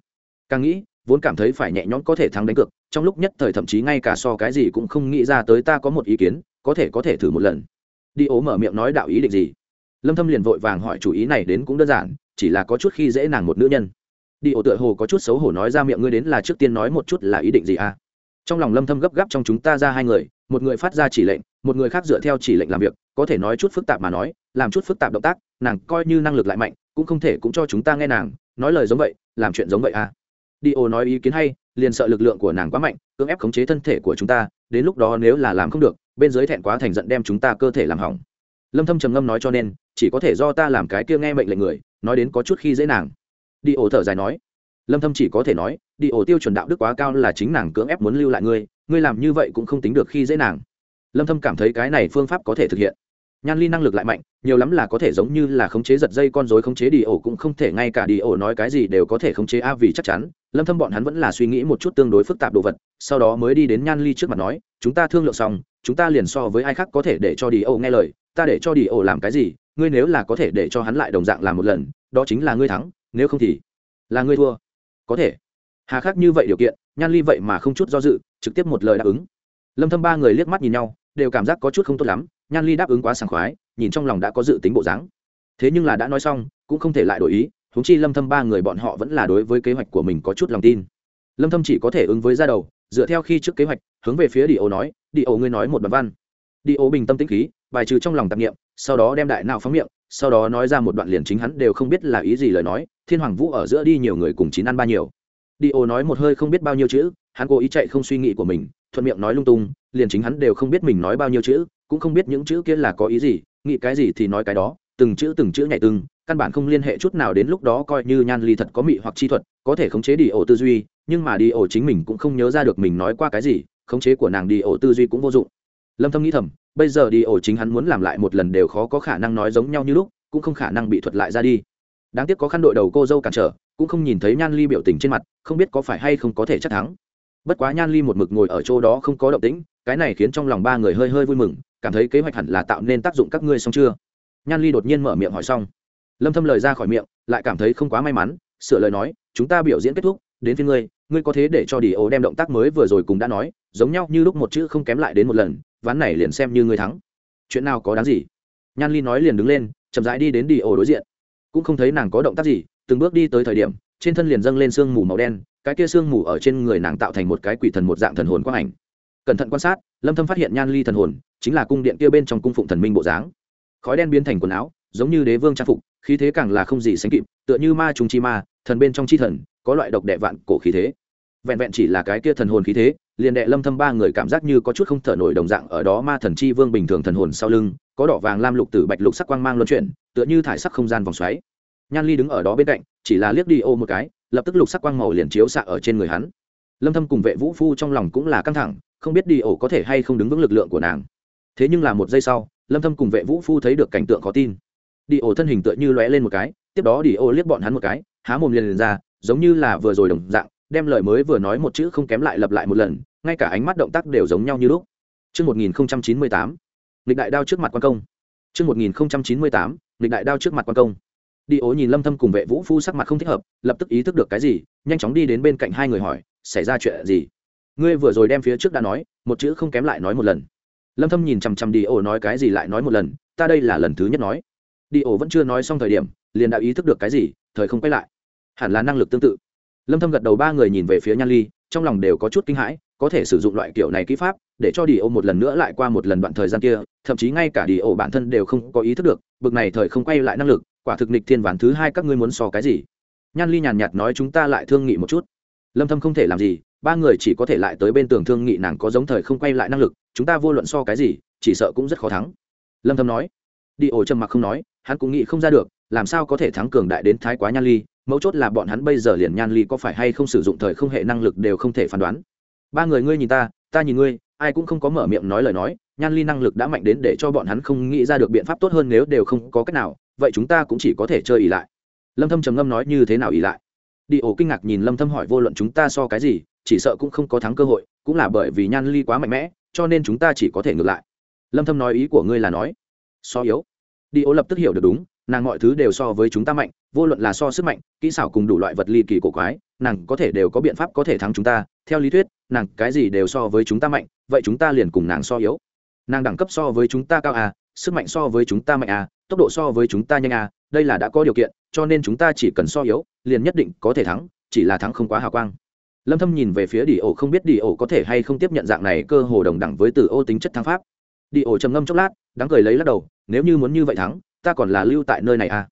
Càng nghĩ, vốn cảm thấy phải nhẹ nhõm có thể thắng đánh cược, trong lúc nhất thời thậm chí ngay cả so cái gì cũng không nghĩ ra tới ta có một ý kiến, có thể có thể thử một lần. Đi ố mở miệng nói đạo ý định gì? Lâm thâm liền vội vàng hỏi chủ ý này đến cũng đơn giản, chỉ là có chút khi dễ nàng một nữ nhân đi ổ tựa hồ có chút xấu hổ nói ra miệng ngươi đến là trước tiên nói một chút là ý định gì à? Trong lòng lâm thâm gấp gáp trong chúng ta ra hai người, một người phát ra chỉ lệnh, một người khác dựa theo chỉ lệnh làm việc, có thể nói chút phức tạp mà nói, làm chút phức tạp động tác, nàng coi như năng lực lại mạnh, cũng không thể cũng cho chúng ta nghe nàng, nói lời giống vậy, làm chuyện giống vậy à? Đi ổ nói ý kiến hay, liền sợ lực lượng của nàng quá mạnh, cưỡng ép khống chế thân thể của chúng ta, đến lúc đó nếu là làm không được, bên dưới thẹn quá thành giận đem chúng ta cơ thể làm hỏng. Lâm thâm trầm ngâm nói cho nên, chỉ có thể do ta làm cái kia nghe mệnh lệnh người, nói đến có chút khi dễ nàng đi ổ thở dài nói, lâm thâm chỉ có thể nói, đi ổ tiêu chuẩn đạo đức quá cao là chính nàng cưỡng ép muốn lưu lại ngươi ngươi làm như vậy cũng không tính được khi dễ nàng. Lâm thâm cảm thấy cái này phương pháp có thể thực hiện. Nhan ly năng lực lại mạnh, nhiều lắm là có thể giống như là khống chế giật dây con rối khống chế đi ổ cũng không thể ngay cả đi ổ nói cái gì đều có thể khống chế, a, vì chắc chắn, lâm thâm bọn hắn vẫn là suy nghĩ một chút tương đối phức tạp đồ vật, sau đó mới đi đến nhan ly trước mặt nói, chúng ta thương lượng xong, chúng ta liền so với ai khác có thể để cho đi ổ nghe lời, ta để cho đi ổ làm cái gì, ngươi nếu là có thể để cho hắn lại đồng dạng làm một lần, đó chính là ngươi thắng nếu không thì là ngươi thua. Có thể. Hà khắc như vậy điều kiện, nhan ly vậy mà không chút do dự, trực tiếp một lời đáp ứng. Lâm thâm ba người liếc mắt nhìn nhau, đều cảm giác có chút không tốt lắm, nhan ly đáp ứng quá sảng khoái, nhìn trong lòng đã có dự tính bộ dáng. Thế nhưng là đã nói xong, cũng không thể lại đổi ý, huống chi lâm thâm ba người bọn họ vẫn là đối với kế hoạch của mình có chút lòng tin. Lâm thâm chỉ có thể ứng với ra đầu, dựa theo khi trước kế hoạch, hướng về phía đi ô nói, đi ô ngươi nói một đoạn văn. Đi ô bình tâm tĩnh khí, bài trừ trong lòng tạp niệm, sau đó đem đại nào phóng miệng, sau đó nói ra một đoạn liền chính hắn đều không biết là ý gì lời nói thiên hoàng vũ ở giữa đi nhiều người cùng chín ăn ba nhiều. Đi ô nói một hơi không biết bao nhiêu chữ, hắn cố ý chạy không suy nghĩ của mình, thuận miệng nói lung tung, liền chính hắn đều không biết mình nói bao nhiêu chữ, cũng không biết những chữ kia là có ý gì, nghĩ cái gì thì nói cái đó, từng chữ từng chữ nhảy từng, căn bản không liên hệ chút nào đến lúc đó coi như nhan ly thật có mị hoặc chi thuật, có thể khống chế đi ổ tư duy, nhưng mà đi ổ chính mình cũng không nhớ ra được mình nói qua cái gì, khống chế của nàng đi ổ tư duy cũng vô dụng. Lâm thâm nghĩ thầm, bây giờ đi ổ chính hắn muốn làm lại một lần đều khó có khả năng nói giống nhau như lúc, cũng không khả năng bị thuật lại ra đi đáng tiếc có khăn đội đầu cô dâu cản trở, cũng không nhìn thấy nhan ly biểu tình trên mặt, không biết có phải hay không có thể chắc thắng. Bất quá nhan ly một mực ngồi ở chỗ đó không có động tĩnh, cái này khiến trong lòng ba người hơi hơi vui mừng, cảm thấy kế hoạch hẳn là tạo nên tác dụng các ngươi xong chưa? Nhan ly đột nhiên mở miệng hỏi xong. Lâm thâm lời ra khỏi miệng, lại cảm thấy không quá may mắn, sửa lời nói, chúng ta biểu diễn kết thúc, đến phía ngươi ngươi có thế để cho đi ô đem động tác mới vừa rồi cùng đã nói, giống nhau như lúc một chữ không kém lại đến một lần, ván này liền xem như ngươi thắng. Chuyện nào có đáng gì? Nhan ly nói liền đứng lên, chậm rãi đi đến đi ô đối diện cũng không thấy nàng có động tác gì, từng bước đi tới thời điểm, trên thân liền dâng lên sương mù màu đen, cái kia sương mù ở trên người nàng tạo thành một cái quỷ thần một dạng thần hồn quang ảnh. Cẩn thận quan sát, lâm thâm phát hiện nhan ly thần hồn, chính là cung điện kia bên trong cung phụng thần minh bộ dáng. Khói đen biến thành quần áo, giống như đế vương trang phục, khí thế càng là không gì sánh kịp, tựa như ma trùng chi ma, thần bên trong chi thần, có loại độc đệ vạn cổ khí thế. Vẹn vẹn chỉ là cái kia thần hồn khí thế, liền đệ lâm thâm ba người cảm giác như có chút không thở nổi đồng dạng ở đó ma thần chi vương bình thường thần hồn sau lưng có đỏ vàng lam lục tử bạch lục sắc quang mang luân chuyển tựa như thải sắc không gian vòng xoáy. Nhan ly đứng ở đó bên cạnh chỉ là liếc đi ô một cái lập tức lục sắc quang màu liền chiếu xạ ở trên người hắn. Lâm thâm cùng vệ vũ phu trong lòng cũng là căng thẳng không biết đi ổ có thể hay không đứng vững lực lượng của nàng. Thế nhưng là một giây sau lâm thâm cùng vệ vũ phu thấy được cảnh tượng khó tin. Đi ổ thân hình tựa như lóe lên một cái tiếp đó đi ổ liếc bọn hắn một cái há mồm liền, liền ra giống như là vừa rồi đồng dạng đem lời mới vừa nói một chữ không kém lại lặp lại một lần ngay cả ánh mắt động tác đều giống nhau như lúc. Trước 1098, nghịch đại đao trước mặt quan công. Trước 1098, nghịch đại đao trước mặt quan công. Đi ố nhìn Lâm Thâm cùng vệ Vũ Phu sắc mặt không thích hợp, lập tức ý thức được cái gì, nhanh chóng đi đến bên cạnh hai người hỏi, xảy ra chuyện gì? Ngươi vừa rồi đem phía trước đã nói, một chữ không kém lại nói một lần. Lâm Thâm nhìn chằm chằm Đi ố nói cái gì lại nói một lần, ta đây là lần thứ nhất nói. Đi ố vẫn chưa nói xong thời điểm, liền đã ý thức được cái gì, thời không quay lại. Hẳn là năng lực tương tự lâm thâm gật đầu ba người nhìn về phía nhan ly trong lòng đều có chút kinh hãi có thể sử dụng loại kiểu này kỹ pháp để cho đi ô một lần nữa lại qua một lần đoạn thời gian kia, thậm chí ngay cả đi ô bản thân đều không có ý thức được, bực này thời không quay lại năng lực, quả thực nịch thiên ván thứ hai các ngươi muốn so cái gì? Nhan ly nhàn nhạt nói chúng ta lại thương nghị một chút. Lâm thâm không thể làm gì, ba người chỉ có thể lại tới bên tường thương nghị nàng có giống thời không quay lại năng lực, chúng ta vô luận so cái gì, chỉ sợ cũng rất khó thắng. Lâm thâm nói. Đi ổ trầm mặc không nói, hắn cũng nghĩ không ra được, làm sao có thể thắng cường đại đến thái quá nhan ly, mấu chốt là bọn hắn bây giờ liền nhan ly có phải hay không sử dụng thời không hệ năng lực đều không thể phán đoán. Ba người ngươi nhìn ta ta nhìn ngươi ai cũng không có mở miệng nói lời nói, nhan ly năng lực đã mạnh đến để cho bọn hắn không nghĩ ra được biện pháp tốt hơn nếu đều không có cách nào, vậy chúng ta cũng chỉ có thể chơi ỉ lại. Lâm thâm trầm ngâm nói như thế nào ỉ lại? Đi ổ kinh ngạc nhìn lâm thâm hỏi vô luận chúng ta so cái gì, chỉ sợ cũng không có thắng cơ hội, cũng là bởi vì nhan ly quá mạnh mẽ, cho nên chúng ta chỉ có thể ngược lại. Lâm thâm nói ý của ngươi là nói. So yếu. Đi ổ lập tức hiểu được đúng, nàng mọi thứ đều so với chúng ta mạnh, vô luận là so sức mạnh, kỹ xảo cùng đủ loại vật ly kỳ cổ quái, nàng có thể đều có biện pháp có thể thắng chúng ta. Theo lý thuyết, nàng cái gì đều so với chúng ta mạnh vậy chúng ta liền cùng nàng so yếu. Nàng đẳng cấp so với chúng ta cao à sức mạnh so với chúng ta mạnh à tốc độ so với chúng ta nhanh à đây là đã có điều kiện, cho nên chúng ta chỉ cần so yếu, liền nhất định có thể thắng, chỉ là thắng không quá hào quang. Lâm thâm nhìn về phía đi ổ, không biết đi ổ có thể hay không tiếp nhận dạng này cơ hồ đồng đẳng với từ ô tính chất thắng pháp. Đi ổ trầm ngâm chốc lát đáng cười lấy lắc đầu, nếu như muốn như vậy thắng, ta còn là lưu tại nơi này à.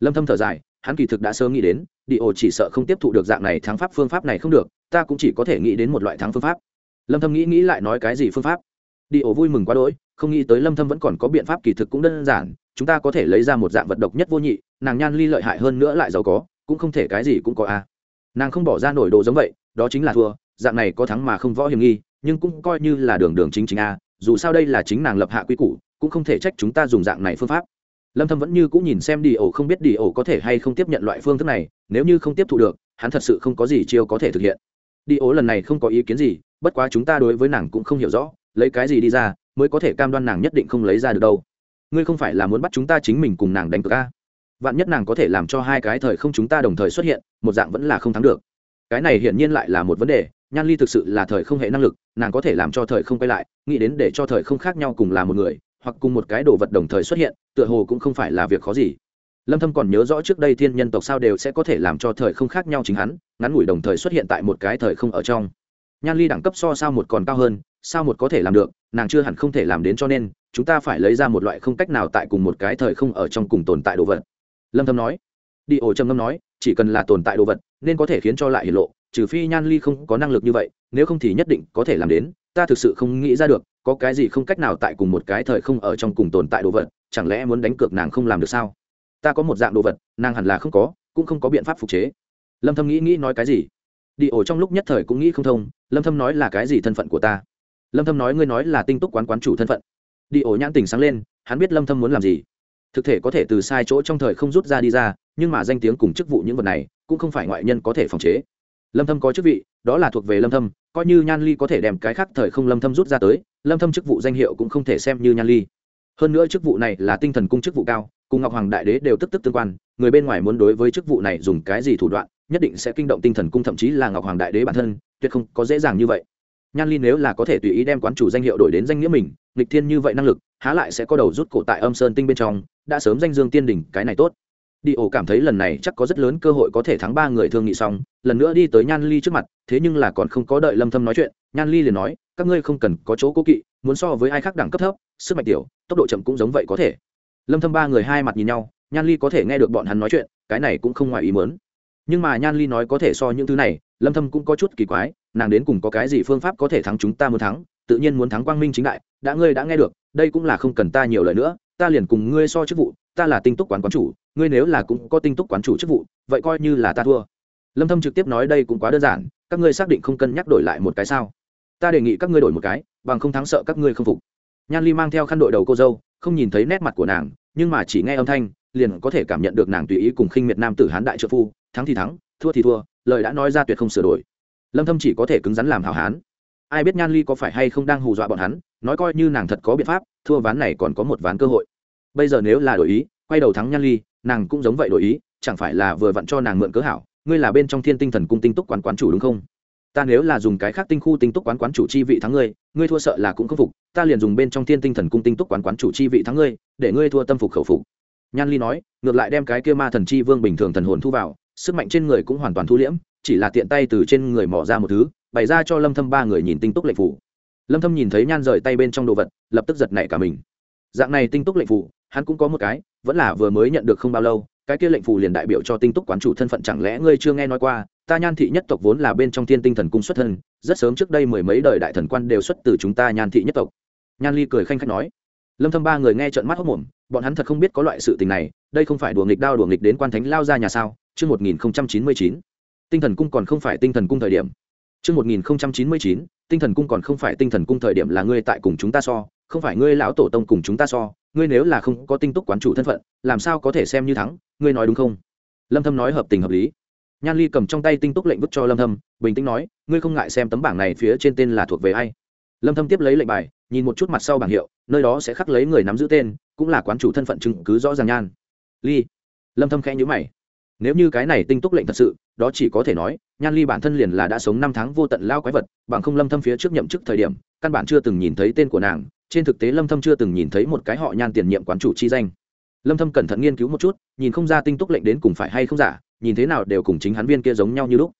Lâm thâm thở dài, hắn kỳ thực đã sớm nghĩ đến, đi ổ chỉ sợ không tiếp thụ được dạng này thắng pháp phương pháp này không được, ta cũng chỉ có thể nghĩ đến một loại thắng phương pháp lâm thâm nghĩ nghĩ lại nói cái gì phương pháp. Đi ổ vui mừng quá đỗi, không nghĩ tới lâm thâm vẫn còn có biện pháp kỳ thực cũng đơn giản, chúng ta có thể lấy ra một dạng vật độc nhất vô nhị, nàng nhan ly lợi hại hơn nữa lại giàu có, cũng không thể cái gì cũng có a. À. nàng không bỏ ra nổi đồ giống vậy, đó chính là thua, dạng này có thắng mà không võ hiểm nghi, nhưng cũng coi như là đường đường chính chính a, dù sao đây là chính nàng lập hạ quy củ, cũng không thể trách chúng ta dùng dạng này phương pháp. Lâm thâm vẫn như cũng nhìn xem đi ổ không biết đi ổ có thể hay không tiếp nhận loại phương thức này, nếu như không tiếp thu được, hắn thật sự không có gì chiêu có thể thực hiện. Đi ổ lần này không có ý kiến gì bất quá chúng ta đối với nàng cũng không hiểu rõ, lấy cái gì đi ra, mới có thể cam đoan nàng nhất định không lấy ra được đâu. Ngươi không phải là muốn bắt chúng ta chính mình cùng nàng đánh cược a? Vạn nhất nàng có thể làm cho hai cái thời không chúng ta đồng thời xuất hiện, một dạng vẫn là không thắng được. Cái này hiển nhiên lại là một vấn đề, nhan ly thực sự là thời không hệ năng lực, nàng có thể làm cho thời không quay lại, nghĩ đến để cho thời không khác nhau cùng là một người, hoặc cùng một cái đồ vật đồng thời xuất hiện, tựa hồ cũng không phải là việc khó gì. Lâm thâm còn nhớ rõ trước đây thiên nhân tộc sao đều sẽ có thể làm cho thời không khác nhau chính hắn, ngắn ngủi đồng thời xuất hiện tại một cái thời không ở trong nhan ly đẳng cấp so sao một còn cao hơn, sao một có thể làm được, nàng chưa hẳn không thể làm đến cho nên, chúng ta phải lấy ra một loại không cách nào tại cùng một cái thời không ở trong cùng tồn tại đồ vật. Lâm thâm nói. Đi ổ trầm ngâm nói, chỉ cần là tồn tại đồ vật, nên có thể khiến cho lại hiển lộ, trừ phi nhan ly không có năng lực như vậy, nếu không thì nhất định có thể làm đến, ta thực sự không nghĩ ra được, có cái gì không cách nào tại cùng một cái thời không ở trong cùng tồn tại đồ vật, chẳng lẽ muốn đánh cược nàng không làm được sao? Ta có một dạng đồ vật, nàng hẳn là không có, cũng không có biện pháp phục chế. Lâm thâm nghĩ nghĩ nói cái gì? Đi ổ trong lúc nhất thời cũng nghĩ không thông, lâm thâm nói là cái gì thân phận của ta? Lâm thâm nói ngươi nói là tinh túc quán quán chủ thân phận. Đi ổ nhãn tình sáng lên, hắn biết lâm thâm muốn làm gì. Thực thể có thể từ sai chỗ trong thời không rút ra đi ra, nhưng mà danh tiếng cùng chức vụ những vật này cũng không phải ngoại nhân có thể phòng chế. Lâm thâm có chức vị, đó là thuộc về lâm thâm, coi như nhan ly có thể đem cái khác thời không lâm thâm rút ra tới, lâm thâm chức vụ danh hiệu cũng không thể xem như nhan ly. Hơn nữa chức vụ này là tinh thần cung chức vụ cao, cùng ngọc hoàng đại đế đều tức tức tương quan, người bên ngoài muốn đối với chức vụ này dùng cái gì thủ đoạn nhất định sẽ kinh động tinh thần cung thậm chí là ngọc hoàng đại đế bản thân, tuyệt không có dễ dàng như vậy. Nhan ly nếu là có thể tùy ý đem quán chủ danh hiệu đổi đến danh nghĩa mình, nghịch thiên như vậy năng lực, há lại sẽ có đầu rút cổ tại âm sơn tinh bên trong, đã sớm danh dương tiên đỉnh, cái này tốt. Đi ổ cảm thấy lần này chắc có rất lớn cơ hội có thể thắng ba người thương nghị xong, lần nữa đi tới nhan ly trước mặt, thế nhưng là còn không có đợi lâm thâm nói chuyện, nhan ly liền nói, các ngươi không cần có chỗ cố kỵ, muốn so với ai khác đẳng cấp thấp, sức mạnh tiểu, tốc độ chậm cũng giống vậy có thể. Lâm thâm ba người hai mặt nhìn nhau, nhan ly có thể nghe được bọn hắn nói chuyện, cái này cũng không ngoài ý muốn nhưng mà nhan ly nói có thể so những thứ này, lâm thâm cũng có chút kỳ quái, nàng đến cùng có cái gì phương pháp có thể thắng chúng ta muốn thắng, tự nhiên muốn thắng quang minh chính đại, đã ngươi đã nghe được, đây cũng là không cần ta nhiều lời nữa, ta liền cùng ngươi so chức vụ, ta là tinh túc quán quán chủ, ngươi nếu là cũng có tinh túc quán chủ chức vụ, vậy coi như là ta thua. Lâm thâm trực tiếp nói đây cũng quá đơn giản, các ngươi xác định không cân nhắc đổi lại một cái sao? Ta đề nghị các ngươi đổi một cái, bằng không thắng sợ các ngươi không phục. Nhan ly mang theo khăn đội đầu cô dâu, không nhìn thấy nét mặt của nàng, nhưng mà chỉ nghe âm thanh, liền có thể cảm nhận được nàng tùy ý cùng khinh miệt nam tử hán đại trợ phu thắng thì thắng, thua thì thua, lời đã nói ra tuyệt không sửa đổi. Lâm thâm chỉ có thể cứng rắn làm hảo hán. Ai biết nhan ly có phải hay không đang hù dọa bọn hắn, nói coi như nàng thật có biện pháp, thua ván này còn có một ván cơ hội. Bây giờ nếu là đổi ý, quay đầu thắng nhan ly, nàng cũng giống vậy đổi ý, chẳng phải là vừa vặn cho nàng mượn cớ hảo, ngươi là bên trong thiên tinh thần cung tinh túc quán quán chủ đúng không? Ta nếu là dùng cái khác tinh khu tinh túc quán quán chủ chi vị thắng ngươi ngươi thua sợ là cũng không phục, ta liền dùng bên trong thiên tinh thần cung tinh túc quán quán chủ chi vị thắng ngươi, để ngươi thua tâm phục khẩu phục. Nhan ly nói, ngược lại đem cái kia ma thần chi vương bình thường thần hồn thu vào sức mạnh trên người cũng hoàn toàn thu liễm, chỉ là tiện tay từ trên người mỏ ra một thứ, bày ra cho lâm thâm ba người nhìn tinh túc lệnh phủ. Lâm thâm nhìn thấy nhan rời tay bên trong đồ vật, lập tức giật nảy cả mình. Dạng này tinh túc lệnh phủ, hắn cũng có một cái, vẫn là vừa mới nhận được không bao lâu, cái kia lệnh phủ liền đại biểu cho tinh túc quán chủ thân phận chẳng lẽ ngươi chưa nghe nói qua, ta nhan thị nhất tộc vốn là bên trong thiên tinh thần cung xuất thân, rất sớm trước đây mười mấy đời đại thần quan đều xuất từ chúng ta nhan thị nhất tộc. Nhan ly cười khanh khách nói. Lâm thâm ba người nghe trợn mắt hốc mồm bọn hắn thật không biết có loại sự tình này, đây không phải đùa nghịch đao đùa nghịch đến quan thánh lao ra nhà sao? Chương 1099 tinh thần cung còn không phải tinh thần cung thời điểm. Chương 1099 tinh thần cung còn không phải tinh thần cung thời điểm là ngươi tại cùng chúng ta so, không phải ngươi lão tổ tông cùng chúng ta so, ngươi nếu là không có tinh túc quán chủ thân phận, làm sao có thể xem như thắng, ngươi nói đúng không? Lâm thâm nói hợp tình hợp lý. Nhan ly cầm trong tay tinh túc lệnh vứt cho lâm thâm, bình tĩnh nói, ngươi không ngại xem tấm bảng này phía trên tên là thuộc về ai? Lâm thâm tiếp lấy lệnh bài, nhìn một chút mặt sau bảng hiệu, nơi đó sẽ khắc lấy người nắm giữ tên, cũng là quán chủ thân phận chứng cứ rõ ràng nhan. Ly. Lâm thâm khẽ nhíu mày nếu như cái này tinh túc lệnh thật sự, đó chỉ có thể nói, nhan ly bản thân liền là đã sống năm tháng vô tận lao quái vật, bằng không lâm thâm phía trước nhậm chức thời điểm, căn bản chưa từng nhìn thấy tên của nàng, trên thực tế lâm thâm chưa từng nhìn thấy một cái họ nhan tiền nhiệm quán chủ chi danh. Lâm thâm cẩn thận nghiên cứu một chút, nhìn không ra tinh túc lệnh đến cùng phải hay không giả, nhìn thế nào đều cùng chính hắn viên kia giống nhau như lúc.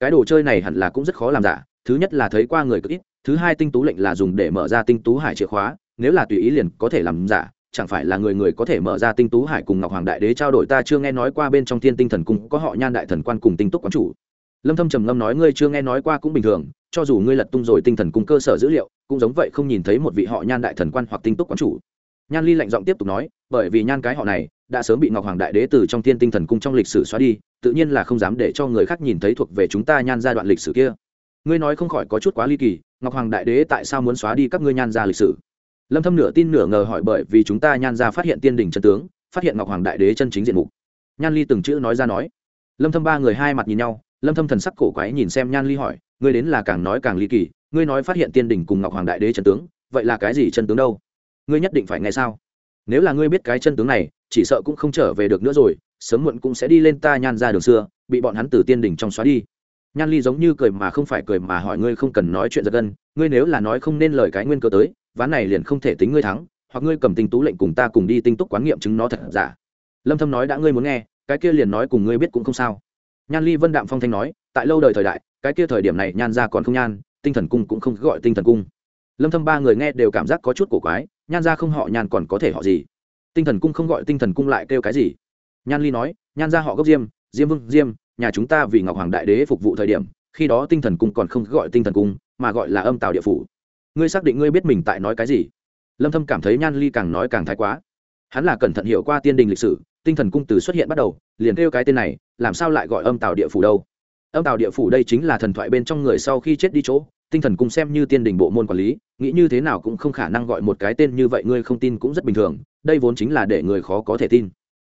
Cái đồ chơi này hẳn là cũng rất khó làm giả, thứ nhất là thấy qua người cực ít, thứ hai tinh tú lệnh là dùng để mở ra tinh tú hải chìa khóa, nếu là tùy ý liền có thể làm giả chẳng phải là người người có thể mở ra tinh tú hải cùng ngọc hoàng đại đế trao đổi? Ta chưa nghe nói qua bên trong thiên tinh thần cung có họ nhan đại thần quan cùng tinh túc quán chủ. Lâm thâm trầm ngâm nói, ngươi chưa nghe nói qua cũng bình thường, cho dù ngươi lật tung rồi tinh thần cung cơ sở dữ liệu, cũng giống vậy không nhìn thấy một vị họ nhan đại thần quan hoặc tinh túc quán chủ. Nhan ly lạnh giọng tiếp tục nói, bởi vì nhan cái họ này đã sớm bị ngọc hoàng đại đế từ trong thiên tinh thần cung trong lịch sử xóa đi, tự nhiên là không dám để cho người khác nhìn thấy thuộc về chúng ta nhan giai đoạn lịch sử kia. Ngươi nói không khỏi có chút quá ly kỳ, ngọc hoàng đại đế tại sao muốn xóa đi các ngươi nhan gia lịch sử? Lâm thâm nửa tin nửa ngờ hỏi bởi vì chúng ta nhan gia phát hiện tiên đỉnh chân tướng, phát hiện ngọc hoàng đại đế chân chính diện mục. Nhan ly từng chữ nói ra nói. Lâm thâm ba người hai mặt nhìn nhau, lâm thâm thần sắc cổ quái nhìn xem nhan ly hỏi, ngươi đến là càng nói càng ly kỳ, ngươi nói phát hiện tiên đỉnh cùng ngọc hoàng đại đế chân tướng, vậy là cái gì chân tướng đâu? Ngươi nhất định phải nghe sao? Nếu là ngươi biết cái chân tướng này, chỉ sợ cũng không trở về được nữa rồi, sớm muộn cũng sẽ đi lên ta nhan ra đường xưa, bị bọn hắn từ tiên đỉnh trong xóa đi. Nhan ly giống như cười mà không phải cười mà hỏi, ngươi không cần nói chuyện giật gân, ngươi nếu là nói không nên lời cái nguyên cơ tới ván này liền không thể tính ngươi thắng, hoặc ngươi cầm tinh tú lệnh cùng ta cùng đi tinh túc quán nghiệm chứng nó thật giả. Lâm thâm nói đã ngươi muốn nghe, cái kia liền nói cùng ngươi biết cũng không sao. Nhan ly vân đạm phong thanh nói, tại lâu đời thời đại, cái kia thời điểm này nhan ra còn không nhan, tinh thần cung cũng không gọi tinh thần cung. Lâm thâm ba người nghe đều cảm giác có chút cổ quái, nhan ra không họ nhan còn có thể họ gì? Tinh thần cung không gọi tinh thần cung lại kêu cái gì? Nhan ly nói, nhan ra họ gốc diêm diêm vương diêm, nhà chúng ta vì ngọc hoàng đại đế phục vụ thời điểm, khi đó tinh thần cung còn không gọi tinh thần cung, mà gọi là âm tào địa phủ ngươi xác định ngươi biết mình tại nói cái gì? Lâm thâm cảm thấy nhan ly càng nói càng thái quá. Hắn là cẩn thận hiểu qua tiên đình lịch sử, tinh thần cung từ xuất hiện bắt đầu, liền kêu cái tên này, làm sao lại gọi âm tào địa phủ đâu? Âm tào địa phủ đây chính là thần thoại bên trong người sau khi chết đi chỗ, tinh thần cung xem như tiên đình bộ môn quản lý, nghĩ như thế nào cũng không khả năng gọi một cái tên như vậy, ngươi không tin cũng rất bình thường, đây vốn chính là để người khó có thể tin.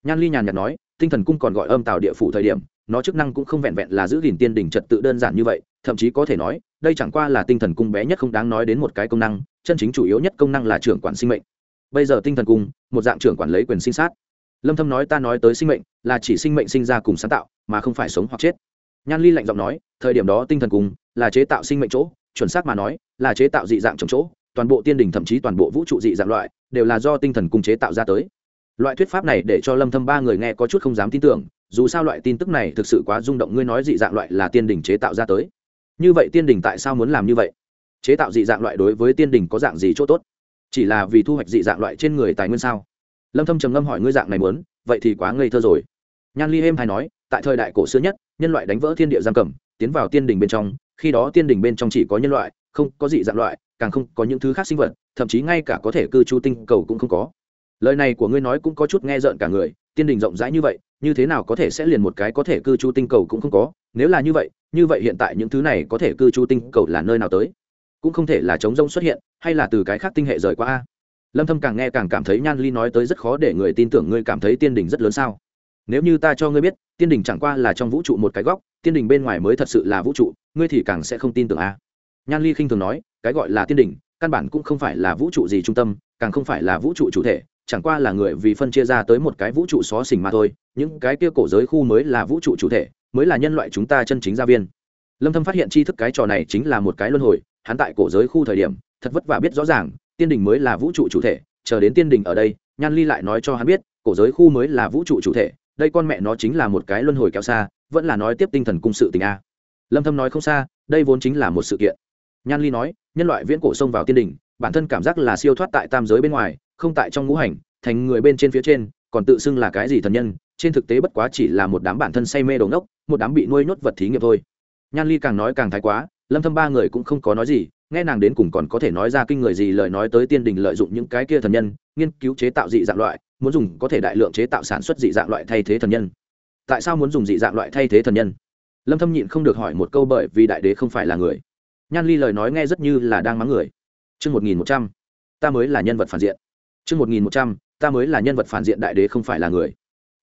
Nhan ly nhàn nhạt nói, tinh thần cung còn gọi âm tào địa phủ thời điểm, nó chức năng cũng không vẹn vẹn là giữ gìn tiên đình trật tự đơn giản như vậy thậm chí có thể nói, đây chẳng qua là tinh thần cung bé nhất không đáng nói đến một cái công năng, chân chính chủ yếu nhất công năng là trưởng quản sinh mệnh. Bây giờ tinh thần cung, một dạng trưởng quản lấy quyền sinh sát. Lâm thâm nói ta nói tới sinh mệnh, là chỉ sinh mệnh sinh ra cùng sáng tạo, mà không phải sống hoặc chết. Nhan ly lạnh giọng nói, thời điểm đó tinh thần cung là chế tạo sinh mệnh chỗ, chuẩn xác mà nói, là chế tạo dị dạng trong chỗ, toàn bộ tiên đình thậm chí toàn bộ vũ trụ dị dạng loại, đều là do tinh thần cung chế tạo ra tới. Loại thuyết pháp này để cho lâm thâm ba người nghe có chút không dám tin tưởng, dù sao loại tin tức này thực sự quá rung động, ngươi nói dị dạng loại là tiên đình chế tạo ra tới như vậy tiên đình tại sao muốn làm như vậy? Chế tạo dị dạng loại đối với tiên đình có dạng gì chỗ tốt? Chỉ là vì thu hoạch dị dạng loại trên người tài nguyên sao? Lâm thâm trầm ngâm hỏi ngươi dạng này muốn, vậy thì quá ngây thơ rồi. Nhan ly êm hay nói, tại thời đại cổ xưa nhất, nhân loại đánh vỡ thiên địa giam cầm, tiến vào tiên đình bên trong, khi đó tiên đình bên trong chỉ có nhân loại, không có dị dạng loại, càng không có những thứ khác sinh vật, thậm chí ngay cả có thể cư trú tinh cầu cũng không có. Lời này của ngươi nói cũng có chút nghe rợn cả người, tiên đình rộng rãi như vậy như thế nào có thể sẽ liền một cái có thể cư trú tinh cầu cũng không có, nếu là như vậy như vậy hiện tại những thứ này có thể cư trú tinh cầu là nơi nào tới? Cũng không thể là chống rông xuất hiện, hay là từ cái khác tinh hệ rời qua a? Lâm thâm càng nghe càng cảm thấy nhan ly nói tới rất khó để người tin tưởng ngươi cảm thấy tiên đình rất lớn sao? Nếu như ta cho ngươi biết, tiên đình chẳng qua là trong vũ trụ một cái góc, tiên đình bên ngoài mới thật sự là vũ trụ, ngươi thì càng sẽ không tin tưởng a. Nhan ly khinh thường nói, cái gọi là tiên đình căn bản cũng không phải là vũ trụ gì trung tâm, càng không phải là vũ trụ chủ thể chẳng qua là người vì phân chia ra tới một cái vũ trụ xó xỉnh mà thôi, những cái kia cổ giới khu mới là vũ trụ chủ thể, mới là nhân loại chúng ta chân chính gia viên. Lâm thâm phát hiện tri thức cái trò này chính là một cái luân hồi, hắn tại cổ giới khu thời điểm, thật vất vả biết rõ ràng, tiên đình mới là vũ trụ chủ thể, chờ đến tiên đình ở đây, nhan ly lại nói cho hắn biết, cổ giới khu mới là vũ trụ chủ thể, đây con mẹ nó chính là một cái luân hồi kéo xa, vẫn là nói tiếp tinh thần cung sự tình a. Lâm thâm nói không xa, đây vốn chính là một sự kiện. Nhan ly nói, nhân loại viễn cổ xông vào tiên đình, bản thân cảm giác là siêu thoát tại tam giới bên ngoài không tại trong ngũ hành, thành người bên trên phía trên, còn tự xưng là cái gì thần nhân, trên thực tế bất quá chỉ là một đám bản thân say mê đồ ngốc, một đám bị nuôi nhốt vật thí nghiệm thôi. Nhan ly càng nói càng thái quá, lâm thâm ba người cũng không có nói gì, nghe nàng đến cùng còn có thể nói ra kinh người gì lời nói tới tiên đình lợi dụng những cái kia thần nhân, nghiên cứu chế tạo dị dạng loại, muốn dùng có thể đại lượng chế tạo sản xuất dị dạng loại thay thế thần nhân. Tại sao muốn dùng dị dạng loại thay thế thần nhân? Lâm thâm nhịn không được hỏi một câu bởi vì đại đế không phải là người. Nhan ly lời nói nghe rất như là đang mắng người. Chương 1100 ta mới là nhân vật phản diện chương 1100 ta mới là nhân vật phản diện đại đế không phải là người.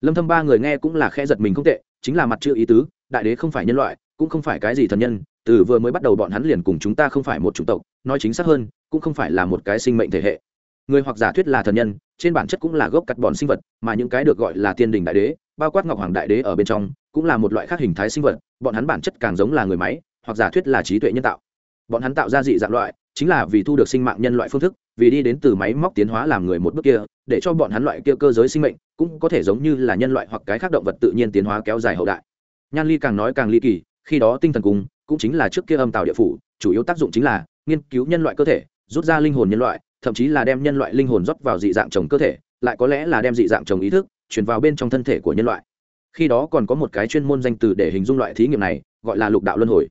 Lâm thâm ba người nghe cũng là khẽ giật mình không tệ, chính là mặt chữ ý tứ, đại đế không phải nhân loại, cũng không phải cái gì thần nhân, từ vừa mới bắt đầu bọn hắn liền cùng chúng ta không phải một chủng tộc, nói chính xác hơn, cũng không phải là một cái sinh mệnh thể hệ. Người hoặc giả thuyết là thần nhân, trên bản chất cũng là gốc cắt bọn sinh vật, mà những cái được gọi là tiên đình đại đế, bao quát ngọc hoàng đại đế ở bên trong, cũng là một loại khác hình thái sinh vật, bọn hắn bản chất càng giống là người máy, hoặc giả thuyết là trí tuệ nhân tạo. Bọn hắn tạo ra dị dạng loại, chính là vì thu được sinh mạng nhân loại phương thức vì đi đến từ máy móc tiến hóa làm người một bước kia, để cho bọn hắn loại kia cơ giới sinh mệnh cũng có thể giống như là nhân loại hoặc cái khác động vật tự nhiên tiến hóa kéo dài hậu đại. Nhan ly càng nói càng ly kỳ, khi đó tinh thần cung cũng chính là trước kia âm tàu địa phủ, chủ yếu tác dụng chính là nghiên cứu nhân loại cơ thể, rút ra linh hồn nhân loại, thậm chí là đem nhân loại linh hồn rót vào dị dạng trồng cơ thể, lại có lẽ là đem dị dạng trồng ý thức chuyển vào bên trong thân thể của nhân loại. Khi đó còn có một cái chuyên môn danh từ để hình dung loại thí nghiệm này, gọi là lục đạo luân hồi.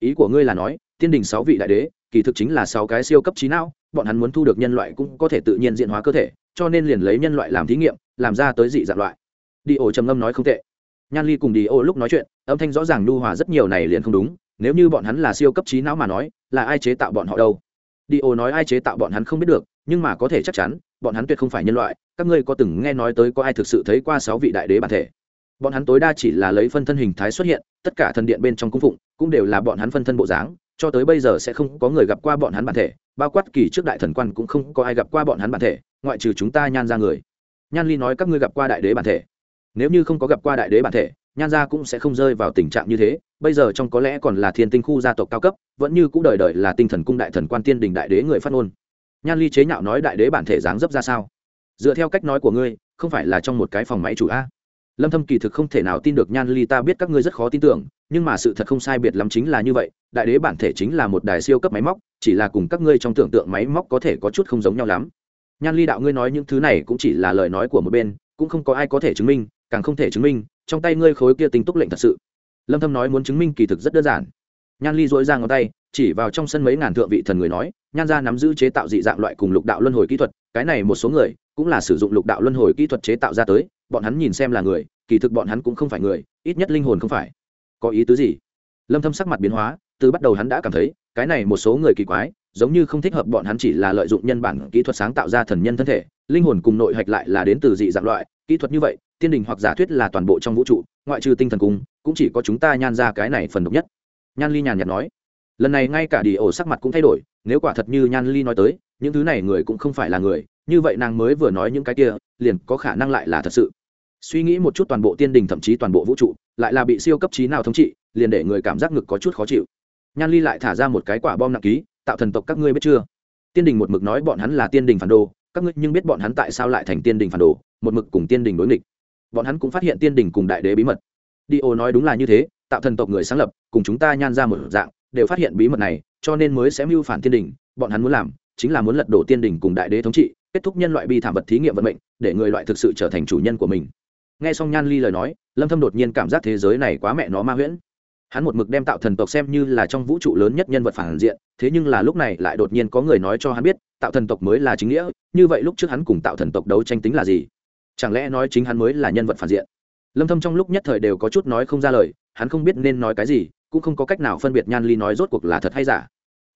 Ý của ngươi là nói, tiên đình sáu vị đại đế kỳ thực chính là sáu cái siêu cấp trí não, bọn hắn muốn thu được nhân loại cũng có thể tự nhiên diện hóa cơ thể, cho nên liền lấy nhân loại làm thí nghiệm, làm ra tới dị dạng loại. Đi ổ trầm ngâm nói không tệ. Nhan ly cùng đi ô lúc nói chuyện, âm thanh rõ ràng nhu hòa rất nhiều này liền không đúng, nếu như bọn hắn là siêu cấp trí não mà nói, là ai chế tạo bọn họ đâu? Đi ô nói ai chế tạo bọn hắn không biết được, nhưng mà có thể chắc chắn, bọn hắn tuyệt không phải nhân loại, các ngươi có từng nghe nói tới có ai thực sự thấy qua sáu vị đại đế bản thể? Bọn hắn tối đa chỉ là lấy phân thân hình thái xuất hiện, tất cả thần điện bên trong cung phụng, cũng đều là bọn hắn phân thân bộ dáng cho tới bây giờ sẽ không có người gặp qua bọn hắn bản thể, bao quát kỳ trước đại thần quan cũng không có ai gặp qua bọn hắn bản thể, ngoại trừ chúng ta nhan ra người. Nhan ly nói các ngươi gặp qua đại đế bản thể. Nếu như không có gặp qua đại đế bản thể, nhan gia cũng sẽ không rơi vào tình trạng như thế, bây giờ trong có lẽ còn là thiên tinh khu gia tộc cao cấp, vẫn như c ũ đời đời là tinh thần cung đại thần quan tiên đình đại đế người phát ngôn. Nhan ly chế nhạo nói đại đế bản thể dáng dấp ra sao? Dựa theo cách nói của ngươi, không phải là trong một cái phòng máy chủ a. Lâm thâm kỳ thực không thể nào tin được nhan ly ta biết các ngươi rất khó tin tưởng, nhưng mà sự thật không sai biệt lắm chính là như vậy đại đế bản thể chính là một đài siêu cấp máy móc, chỉ là cùng các ngươi trong tưởng tượng máy móc có thể có chút không giống nhau lắm. Nhan ly đạo ngươi nói những thứ này cũng chỉ là lời nói của một bên, cũng không có ai có thể chứng minh, càng không thể chứng minh, trong tay ngươi khối kia tính túc lệnh thật sự. Lâm thâm nói muốn chứng minh kỳ thực rất đơn giản. Nhan ly dỗi ra ngón tay, chỉ vào trong sân mấy ngàn thượng vị thần người nói, nhan gia nắm giữ chế tạo dị dạng loại cùng lục đạo luân hồi kỹ thuật, cái này một số người cũng là sử dụng lục đạo luân hồi kỹ thuật chế tạo ra tới, bọn hắn nhìn xem là người, kỳ thực bọn hắn cũng không phải người, ít nhất linh hồn không phải. Có ý tứ gì? Lâm thâm sắc mặt biến hóa từ bắt đầu hắn đã cảm thấy, cái này một số người kỳ quái, giống như không thích hợp bọn hắn chỉ là lợi dụng nhân bản kỹ thuật sáng tạo ra thần nhân thân thể, linh hồn cùng nội hạch lại là đến từ dị dạng loại, kỹ thuật như vậy, tiên đình hoặc giả thuyết là toàn bộ trong vũ trụ, ngoại trừ tinh thần cung cũng chỉ có chúng ta nhan ra cái này phần độc nhất. Nhan ly nhàn nhạt nói. Lần này ngay cả đi ổ sắc mặt cũng thay đổi, nếu quả thật như nhan ly nói tới, những thứ này người cũng không phải là người, như vậy nàng mới vừa nói những cái kia, liền có khả năng lại là thật sự. Suy nghĩ một chút toàn bộ tiên đình thậm chí toàn bộ vũ trụ, lại là bị siêu cấp trí nào thống trị, liền để người cảm giác ngực có chút khó chịu nhan ly lại thả ra một cái quả bom nặng ký, tạo thần tộc các ngươi biết chưa? Tiên đình một mực nói bọn hắn là tiên đình phản đồ, các ngươi nhưng biết bọn hắn tại sao lại thành tiên đình phản đồ, một mực cùng tiên đình đối nghịch. Bọn hắn cũng phát hiện tiên đình cùng đại đế bí mật. Đi ô nói đúng là như thế, tạo thần tộc người sáng lập, cùng chúng ta nhan ra một dạng, đều phát hiện bí mật này, cho nên mới sẽ mưu phản tiên đình, bọn hắn muốn làm chính là muốn lật đổ tiên đình cùng đại đế thống trị, kết thúc nhân loại bi thảm vật thí nghiệm vận mệnh, để người loại thực sự trở thành chủ nhân của mình. Nghe xong nhan ly lời nói, lâm thâm đột nhiên cảm giác thế giới này quá mẹ nó ma huyễn hắn một mực đem tạo thần tộc xem như là trong vũ trụ lớn nhất nhân vật phản diện, thế nhưng là lúc này lại đột nhiên có người nói cho hắn biết, tạo thần tộc mới là chính nghĩa, như vậy lúc trước hắn cùng tạo thần tộc đấu tranh tính là gì? Chẳng lẽ nói chính hắn mới là nhân vật phản diện? Lâm thâm trong lúc nhất thời đều có chút nói không ra lời, hắn không biết nên nói cái gì, cũng không có cách nào phân biệt nhan ly nói rốt cuộc là thật hay giả.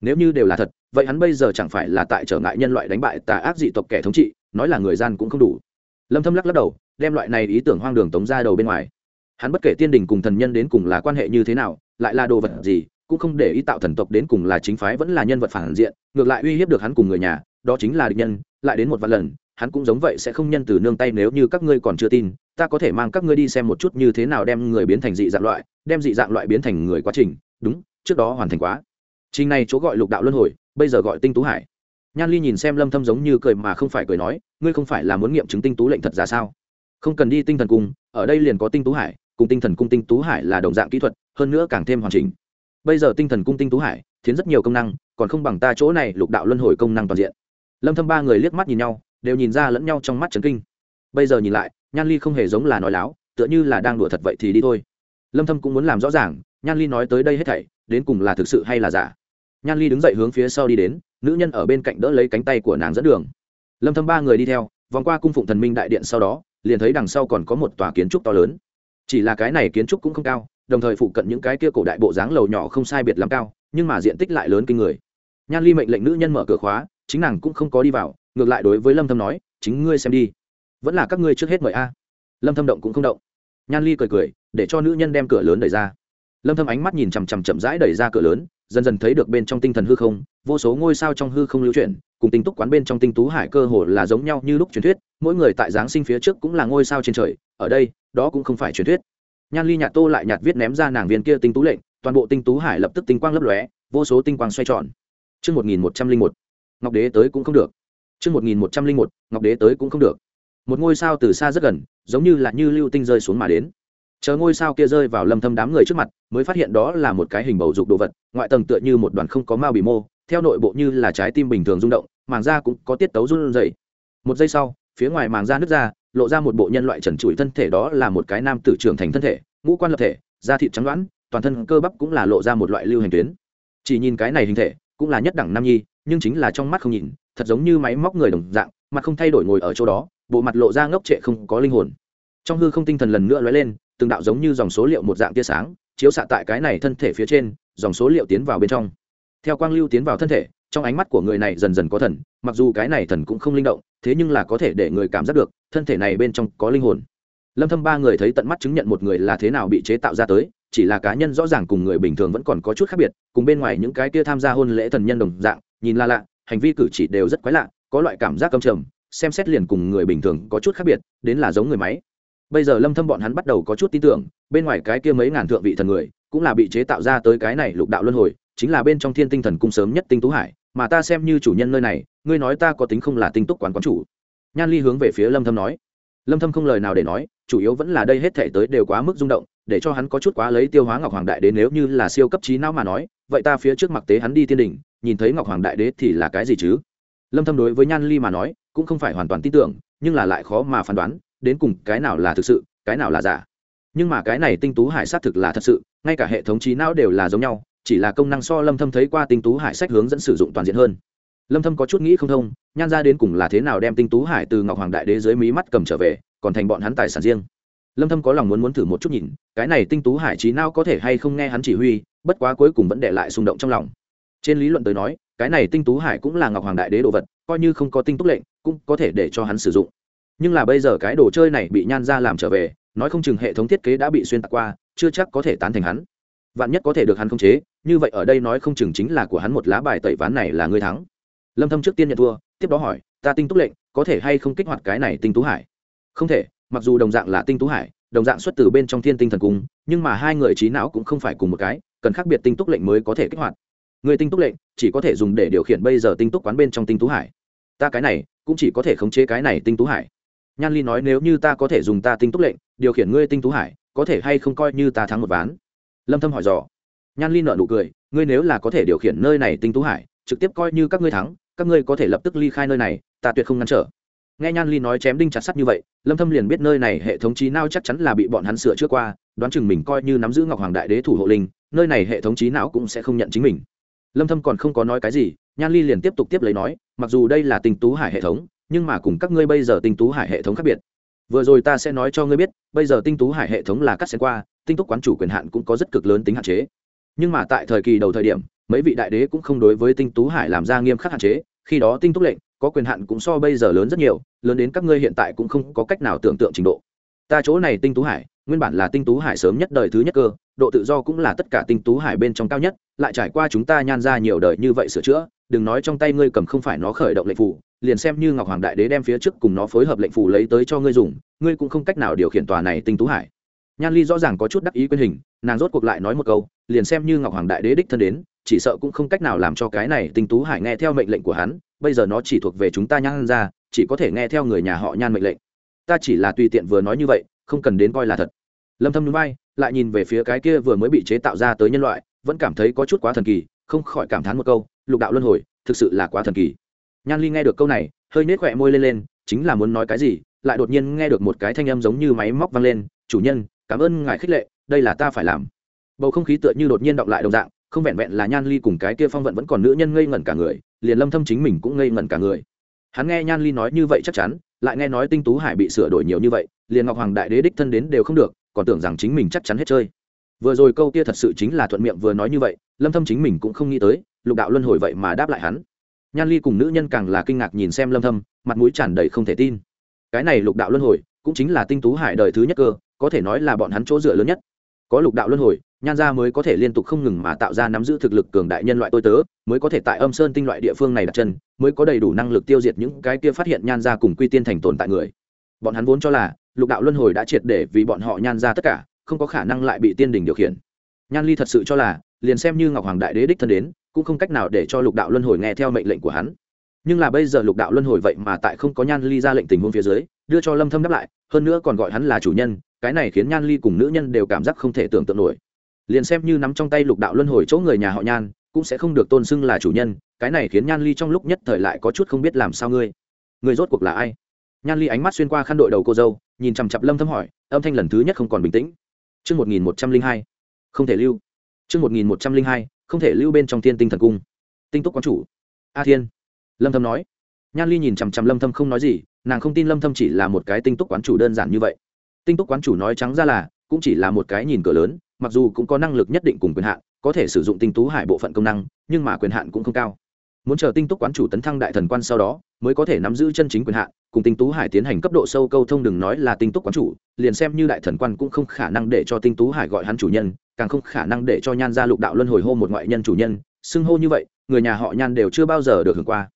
Nếu như đều là thật, vậy hắn bây giờ chẳng phải là tại trở ngại nhân loại đánh bại tà ác dị tộc kẻ thống trị, nói là người gian cũng không đủ. Lâm thâm lắc lắc đầu, đem loại này ý tưởng hoang đường tống ra đầu bên ngoài hắn bất kể tiên đình cùng thần nhân đến cùng là quan hệ như thế nào, lại là đồ vật gì, cũng không để ý tạo thần tộc đến cùng là chính phái vẫn là nhân vật phản diện, ngược lại uy hiếp được hắn cùng người nhà, đó chính là địch nhân, lại đến một vài lần, hắn cũng giống vậy sẽ không nhân từ nương tay nếu như các ngươi còn chưa tin, ta có thể mang các ngươi đi xem một chút như thế nào đem người biến thành dị dạng loại, đem dị dạng loại biến thành người quá trình. Đúng, trước đó hoàn thành quá. Trình này chỗ gọi lục đạo luân hồi, bây giờ gọi tinh tú hải. Nhan ly nhìn xem lâm thâm giống như cười mà không phải cười nói, ngươi không phải là muốn nghiệm chứng tinh tú lệnh thật ra sao? Không cần đi tinh thần cung, ở đây liền có tinh tú hải cùng tinh thần cung tinh tú hải là đồng dạng kỹ thuật, hơn nữa càng thêm hoàn chỉnh. Bây giờ tinh thần cung tinh tú hải thiến rất nhiều công năng, còn không bằng ta chỗ này lục đạo luân hồi công năng toàn diện. Lâm thâm ba người liếc mắt nhìn nhau, đều nhìn ra lẫn nhau trong mắt chấn kinh. Bây giờ nhìn lại, nhan ly không hề giống là nói láo, tựa như là đang đùa thật vậy thì đi thôi. Lâm thâm cũng muốn làm rõ ràng, nhan ly nói tới đây hết thảy, đến cùng là thực sự hay là giả? Nhan ly đứng dậy hướng phía sau đi đến, nữ nhân ở bên cạnh đỡ lấy cánh tay của nàng dẫn đường. Lâm thâm ba người đi theo, vòng qua cung phụng thần minh đại điện sau đó, liền thấy đằng sau còn có một tòa kiến trúc to lớn chỉ là cái này kiến trúc cũng không cao, đồng thời phụ cận những cái kia cổ đại bộ dáng lầu nhỏ không sai biệt lắm cao, nhưng mà diện tích lại lớn kinh người. Nhan ly mệnh lệnh nữ nhân mở cửa khóa, chính nàng cũng không có đi vào, ngược lại đối với lâm thâm nói, chính ngươi xem đi. Vẫn là các ngươi trước hết mời a. Lâm thâm động cũng không động. Nhan ly cười cười, để cho nữ nhân đem cửa lớn đẩy ra lâm thâm ánh mắt nhìn chằm chằm chậm rãi đẩy ra cửa lớn dần dần thấy được bên trong tinh thần hư không vô số ngôi sao trong hư không lưu chuyển cùng tinh túc quán bên trong tinh tú hải cơ hồ là giống nhau như lúc truyền thuyết mỗi người tại giáng sinh phía trước cũng là ngôi sao trên trời ở đây đó cũng không phải truyền thuyết nhan ly nhạt tô lại nhạt viết ném ra nàng viên kia tinh tú lệnh toàn bộ tinh tú hải lập tức tinh quang lấp lóe vô số tinh quang xoay tròn Trước 1101, Ngọc Đế tới cũng không được. Trước 1101, Ngọc Đế tới cũng không được. Một ngôi sao từ xa rất gần, giống như là như lưu tinh rơi xuống mà đến. Chờ ngôi sao kia rơi vào lâm thâm đám người trước mặt, mới phát hiện đó là một cái hình bầu dục đồ vật, ngoại tầng tựa như một đoàn không có mao bì mô, theo nội bộ như là trái tim bình thường rung động, màng da cũng có tiết tấu run rẩy. Một giây sau, phía ngoài màng da nứt ra, lộ ra một bộ nhân loại trần trụi thân thể đó là một cái nam tử trưởng thành thân thể, ngũ quan lập thể, da thịt trắng loãng toàn thân cơ bắp cũng là lộ ra một loại lưu hành tuyến. Chỉ nhìn cái này hình thể, cũng là nhất đẳng nam nhi, nhưng chính là trong mắt không nhìn, thật giống như máy móc người đồng dạng, mặt không thay đổi ngồi ở chỗ đó, bộ mặt lộ ra ngốc trệ không có linh hồn. Trong hư không tinh thần lần nữa lóe lên, từng đạo giống như dòng số liệu một dạng tia sáng, chiếu xạ tại cái này thân thể phía trên, dòng số liệu tiến vào bên trong. Theo quang lưu tiến vào thân thể, trong ánh mắt của người này dần dần có thần, mặc dù cái này thần cũng không linh động, thế nhưng là có thể để người cảm giác được, thân thể này bên trong có linh hồn. Lâm Thâm ba người thấy tận mắt chứng nhận một người là thế nào bị chế tạo ra tới, chỉ là cá nhân rõ ràng cùng người bình thường vẫn còn có chút khác biệt, cùng bên ngoài những cái kia tham gia hôn lễ thần nhân đồng dạng, nhìn là lạ, hành vi cử chỉ đều rất quái lạ, có loại cảm giác căm trầm, xem xét liền cùng người bình thường có chút khác biệt, đến là giống người máy bây giờ lâm thâm bọn hắn bắt đầu có chút tin tưởng, bên ngoài cái kia mấy ngàn thượng vị thần người, cũng là bị chế tạo ra tới cái này lục đạo luân hồi, chính là bên trong thiên tinh thần cung sớm nhất tinh tú hải, mà ta xem như chủ nhân nơi này, ngươi nói ta có tính không là tinh túc quán quán chủ. Nhan ly hướng về phía lâm thâm nói. Lâm thâm không lời nào để nói, chủ yếu vẫn là đây hết thể tới đều quá mức rung động, để cho hắn có chút quá lấy tiêu hóa ngọc hoàng đại đế nếu như là siêu cấp trí não mà nói, vậy ta phía trước mặc tế hắn đi thiên đỉnh nhìn thấy ngọc hoàng đại đế thì là cái gì chứ? Lâm thâm đối với nhan ly mà nói, cũng không phải hoàn toàn tin tưởng, nhưng là lại khó mà phán đoán đến cùng cái nào là thực sự, cái nào là giả. Nhưng mà cái này tinh tú hải xác thực là thật sự, ngay cả hệ thống trí não đều là giống nhau, chỉ là công năng so lâm thâm thấy qua tinh tú hải sách hướng dẫn sử dụng toàn diện hơn. Lâm thâm có chút nghĩ không thông, nhan ra đến cùng là thế nào đem tinh tú hải từ ngọc hoàng đại đế dưới mí mắt cầm trở về, còn thành bọn hắn tài sản riêng. Lâm thâm có lòng muốn muốn thử một chút nhìn, cái này tinh tú hải trí não có thể hay không nghe hắn chỉ huy, bất quá cuối cùng vẫn để lại xung động trong lòng. Trên lý luận tới nói, cái này tinh tú hải cũng là ngọc hoàng đại đế đồ vật, coi như không có tinh túc lệnh, cũng có thể để cho hắn sử dụng nhưng là bây giờ cái đồ chơi này bị nhan ra làm trở về, nói không chừng hệ thống thiết kế đã bị xuyên tạc qua, chưa chắc có thể tán thành hắn. Vạn nhất có thể được hắn khống chế, như vậy ở đây nói không chừng chính là của hắn một lá bài tẩy ván này là người thắng. Lâm thâm trước tiên nhận thua, tiếp đó hỏi, ta tinh túc lệnh, có thể hay không kích hoạt cái này tinh tú hải? Không thể, mặc dù đồng dạng là tinh tú hải, đồng dạng xuất từ bên trong thiên tinh thần cung, nhưng mà hai người trí não cũng không phải cùng một cái, cần khác biệt tinh túc lệnh mới có thể kích hoạt. Người tinh túc lệnh, chỉ có thể dùng để điều khiển bây giờ tinh túc quán bên trong tinh tú hải. Ta cái này, cũng chỉ có thể khống chế cái này tinh tú hải nhan ly nói nếu như ta có thể dùng ta tinh túc lệnh, điều khiển ngươi tinh tú hải, có thể hay không coi như ta thắng một ván? Lâm thâm hỏi dò. Nhan ly nở nụ cười, ngươi nếu là có thể điều khiển nơi này tinh tú hải, trực tiếp coi như các ngươi thắng, các ngươi có thể lập tức ly khai nơi này, ta tuyệt không ngăn trở. Nghe nhan ly nói chém đinh chặt sắt như vậy, lâm thâm liền biết nơi này hệ thống trí não chắc chắn là bị bọn hắn sửa trước qua, đoán chừng mình coi như nắm giữ ngọc hoàng đại đế thủ hộ linh, nơi này hệ thống trí não cũng sẽ không nhận chính mình. Lâm thâm còn không có nói cái gì, nhan ly liền tiếp tục tiếp lấy nói, mặc dù đây là tinh tú hải hệ thống nhưng mà cùng các ngươi bây giờ tinh tú hải hệ thống khác biệt. Vừa rồi ta sẽ nói cho ngươi biết, bây giờ tinh tú hải hệ thống là cắt xen qua, tinh túc quán chủ quyền hạn cũng có rất cực lớn tính hạn chế. Nhưng mà tại thời kỳ đầu thời điểm, mấy vị đại đế cũng không đối với tinh tú hải làm ra nghiêm khắc hạn chế, khi đó tinh túc lệnh, có quyền hạn cũng so bây giờ lớn rất nhiều, lớn đến các ngươi hiện tại cũng không có cách nào tưởng tượng trình độ. Ta chỗ này tinh tú hải, nguyên bản là tinh tú hải sớm nhất đời thứ nhất cơ, độ tự do cũng là tất cả tinh tú hải bên trong cao nhất, lại trải qua chúng ta nhan ra nhiều đời như vậy sửa chữa đừng nói trong tay ngươi cầm không phải nó khởi động lệnh phủ, liền xem như ngọc hoàng đại đế đem phía trước cùng nó phối hợp lệnh phủ lấy tới cho ngươi dùng, ngươi cũng không cách nào điều khiển tòa này tinh tú hải. Nhan ly rõ ràng có chút đắc ý quyên hình, nàng rốt cuộc lại nói một câu, liền xem như ngọc hoàng đại đế đích thân đến, chỉ sợ cũng không cách nào làm cho cái này tinh tú hải nghe theo mệnh lệnh của hắn, bây giờ nó chỉ thuộc về chúng ta nhan ra chỉ có thể nghe theo người nhà họ nhan mệnh lệnh. Ta chỉ là tùy tiện vừa nói như vậy, không cần đến coi là thật. Lâm thâm núi bay, lại nhìn về phía cái kia vừa mới bị chế tạo ra tới nhân loại, vẫn cảm thấy có chút quá thần kỳ, không khỏi cảm thán một câu lục đạo luân hồi, thực sự là quá thần kỳ. Nhan ly nghe được câu này, hơi nết khỏe môi lên lên, chính là muốn nói cái gì, lại đột nhiên nghe được một cái thanh âm giống như máy móc vang lên, chủ nhân, cảm ơn ngài khích lệ, đây là ta phải làm. Bầu không khí tựa như đột nhiên động lại đồng dạng, không vẹn vẹn là nhan ly cùng cái kia phong vận vẫn còn nữ nhân ngây ngẩn cả người, liền lâm thâm chính mình cũng ngây ngẩn cả người. Hắn nghe nhan ly nói như vậy chắc chắn, lại nghe nói tinh tú hải bị sửa đổi nhiều như vậy, liền ngọc hoàng đại đế đích thân đến đều không được, còn tưởng rằng chính mình chắc chắn hết chơi. Vừa rồi câu kia thật sự chính là thuận miệng vừa nói như vậy, lâm thâm chính mình cũng không nghĩ tới lục đạo luân hồi vậy mà đáp lại hắn. Nhan ly cùng nữ nhân càng là kinh ngạc nhìn xem lâm thâm, mặt mũi tràn đầy không thể tin. Cái này lục đạo luân hồi, cũng chính là tinh tú hải đời thứ nhất cơ, có thể nói là bọn hắn chỗ dựa lớn nhất. Có lục đạo luân hồi, nhan gia mới có thể liên tục không ngừng mà tạo ra nắm giữ thực lực cường đại nhân loại tôi tớ, mới có thể tại âm sơn tinh loại địa phương này đặt chân, mới có đầy đủ năng lực tiêu diệt những cái kia phát hiện nhan gia cùng quy tiên thành tồn tại người. Bọn hắn vốn cho là, lục đạo luân hồi đã triệt để vì bọn họ nhan ra tất cả, không có khả năng lại bị tiên đình điều khiển. Nhan ly thật sự cho là, liền xem như ngọc hoàng đại đế đích thân đến cũng không cách nào để cho lục đạo luân hồi nghe theo mệnh lệnh của hắn. Nhưng là bây giờ lục đạo luân hồi vậy mà tại không có nhan ly ra lệnh tình huống phía dưới, đưa cho lâm thâm đáp lại, hơn nữa còn gọi hắn là chủ nhân, cái này khiến nhan ly cùng nữ nhân đều cảm giác không thể tưởng tượng nổi. Liền xem như nắm trong tay lục đạo luân hồi chỗ người nhà họ nhan, cũng sẽ không được tôn xưng là chủ nhân, cái này khiến nhan ly trong lúc nhất thời lại có chút không biết làm sao ngươi. Người rốt cuộc là ai? Nhan ly ánh mắt xuyên qua khăn đội đầu cô dâu, nhìn chằm chặp lâm thâm hỏi, âm thanh lần thứ nhất không còn bình tĩnh. Chương 1102 không thể lưu. Chương 1102 không thể lưu bên trong thiên tinh thần cung. Tinh túc quán chủ. A thiên. Lâm thâm nói. Nhan ly nhìn chằm chằm lâm thâm không nói gì, nàng không tin lâm thâm chỉ là một cái tinh túc quán chủ đơn giản như vậy. Tinh túc quán chủ nói trắng ra là, cũng chỉ là một cái nhìn cửa lớn, mặc dù cũng có năng lực nhất định cùng quyền hạn, có thể sử dụng tinh tú hải bộ phận công năng, nhưng mà quyền hạn cũng không cao. Muốn chờ tinh túc quán chủ tấn thăng đại thần quan sau đó, mới có thể nắm giữ chân chính quyền hạn, cùng tinh tú hải tiến hành cấp độ sâu câu thông đừng nói là tinh túc quán chủ, liền xem như đại thần quan cũng không khả năng để cho tinh tú hải gọi hắn chủ nhân càng không khả năng để cho nhan gia lục đạo luân hồi hô một ngoại nhân chủ nhân, xưng hô như vậy, người nhà họ nhan đều chưa bao giờ được hưởng qua.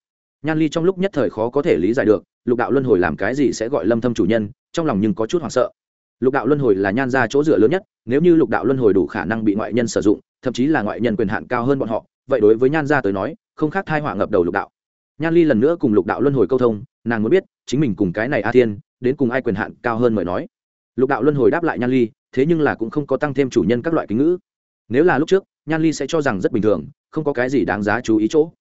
Nhan ly trong lúc nhất thời khó có thể lý giải được, lục đạo luân hồi làm cái gì sẽ gọi lâm thâm chủ nhân, trong lòng nhưng có chút hoảng sợ. Lục đạo luân hồi là nhan gia chỗ dựa lớn nhất, nếu như lục đạo luân hồi đủ khả năng bị ngoại nhân sử dụng, thậm chí là ngoại nhân quyền hạn cao hơn bọn họ, vậy đối với nhan gia tới nói, không khác thai họa ngập đầu lục đạo. Nhan ly lần nữa cùng lục đạo luân hồi câu thông, nàng muốn biết, chính mình cùng cái này a thiên, đến cùng ai quyền hạn cao hơn mời nói. Lục đạo luân hồi đáp lại nhan ly thế nhưng là cũng không có tăng thêm chủ nhân các loại kính ngữ. Nếu là lúc trước, nhan ly sẽ cho rằng rất bình thường, không có cái gì đáng giá chú ý chỗ.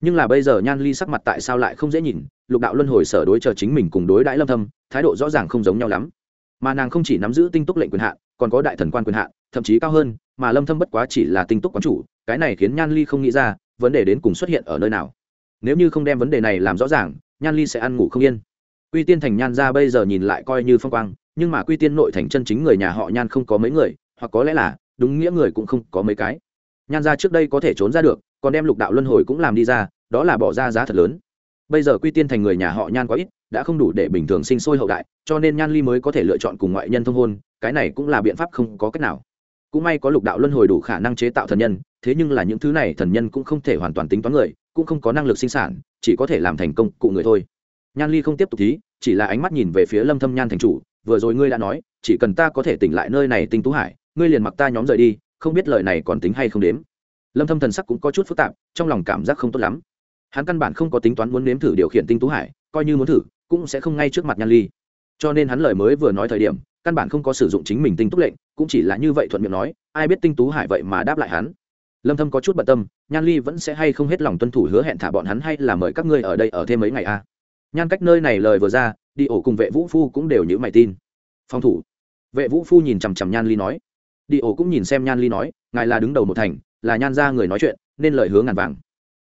Nhưng là bây giờ nhan ly sắc mặt tại sao lại không dễ nhìn, lục đạo luân hồi sở đối chờ chính mình cùng đối đãi lâm thâm, thái độ rõ ràng không giống nhau lắm. Mà nàng không chỉ nắm giữ tinh túc lệnh quyền hạn, còn có đại thần quan quyền hạn, thậm chí cao hơn, mà lâm thâm bất quá chỉ là tinh túc quán chủ, cái này khiến nhan ly không nghĩ ra, vấn đề đến cùng xuất hiện ở nơi nào. Nếu như không đem vấn đề này làm rõ ràng, nhan ly sẽ ăn ngủ không yên. Uy tiên thành nhan ra bây giờ nhìn lại coi như phong quang nhưng mà quy tiên nội thành chân chính người nhà họ nhan không có mấy người, hoặc có lẽ là, đúng nghĩa người cũng không có mấy cái. Nhan ra trước đây có thể trốn ra được, còn đem lục đạo luân hồi cũng làm đi ra, đó là bỏ ra giá thật lớn. Bây giờ quy tiên thành người nhà họ nhan quá ít, đã không đủ để bình thường sinh sôi hậu đại, cho nên nhan ly mới có thể lựa chọn cùng ngoại nhân thông hôn, cái này cũng là biện pháp không có cách nào. Cũng may có lục đạo luân hồi đủ khả năng chế tạo thần nhân, thế nhưng là những thứ này thần nhân cũng không thể hoàn toàn tính toán người, cũng không có năng lực sinh sản, chỉ có thể làm thành công cụ người thôi. Nhan ly không tiếp tục thí, chỉ là ánh mắt nhìn về phía lâm thâm nhan thành chủ vừa rồi ngươi đã nói, chỉ cần ta có thể tỉnh lại nơi này tinh tú hải, ngươi liền mặc ta nhóm rời đi, không biết lời này còn tính hay không đếm. Lâm thâm thần sắc cũng có chút phức tạp, trong lòng cảm giác không tốt lắm. Hắn căn bản không có tính toán muốn nếm thử điều khiển tinh tú hải, coi như muốn thử, cũng sẽ không ngay trước mặt nhan ly. Cho nên hắn lời mới vừa nói thời điểm, căn bản không có sử dụng chính mình tinh túc lệnh, cũng chỉ là như vậy thuận miệng nói, ai biết tinh tú hải vậy mà đáp lại hắn? Lâm thâm có chút bận tâm, nhan ly vẫn sẽ hay không hết lòng tuân thủ hứa hẹn thả bọn hắn hay là mời các ngươi ở đây ở thêm mấy ngày a à? nhan cách nơi này lời vừa ra đi ổ cùng vệ vũ phu cũng đều nhữ mày tin. Phòng thủ. Vệ vũ phu nhìn chằm chằm nhan ly nói. Đi ổ cũng nhìn xem nhan ly nói, ngài là đứng đầu một thành, là nhan ra người nói chuyện, nên lời hướng ngàn vàng.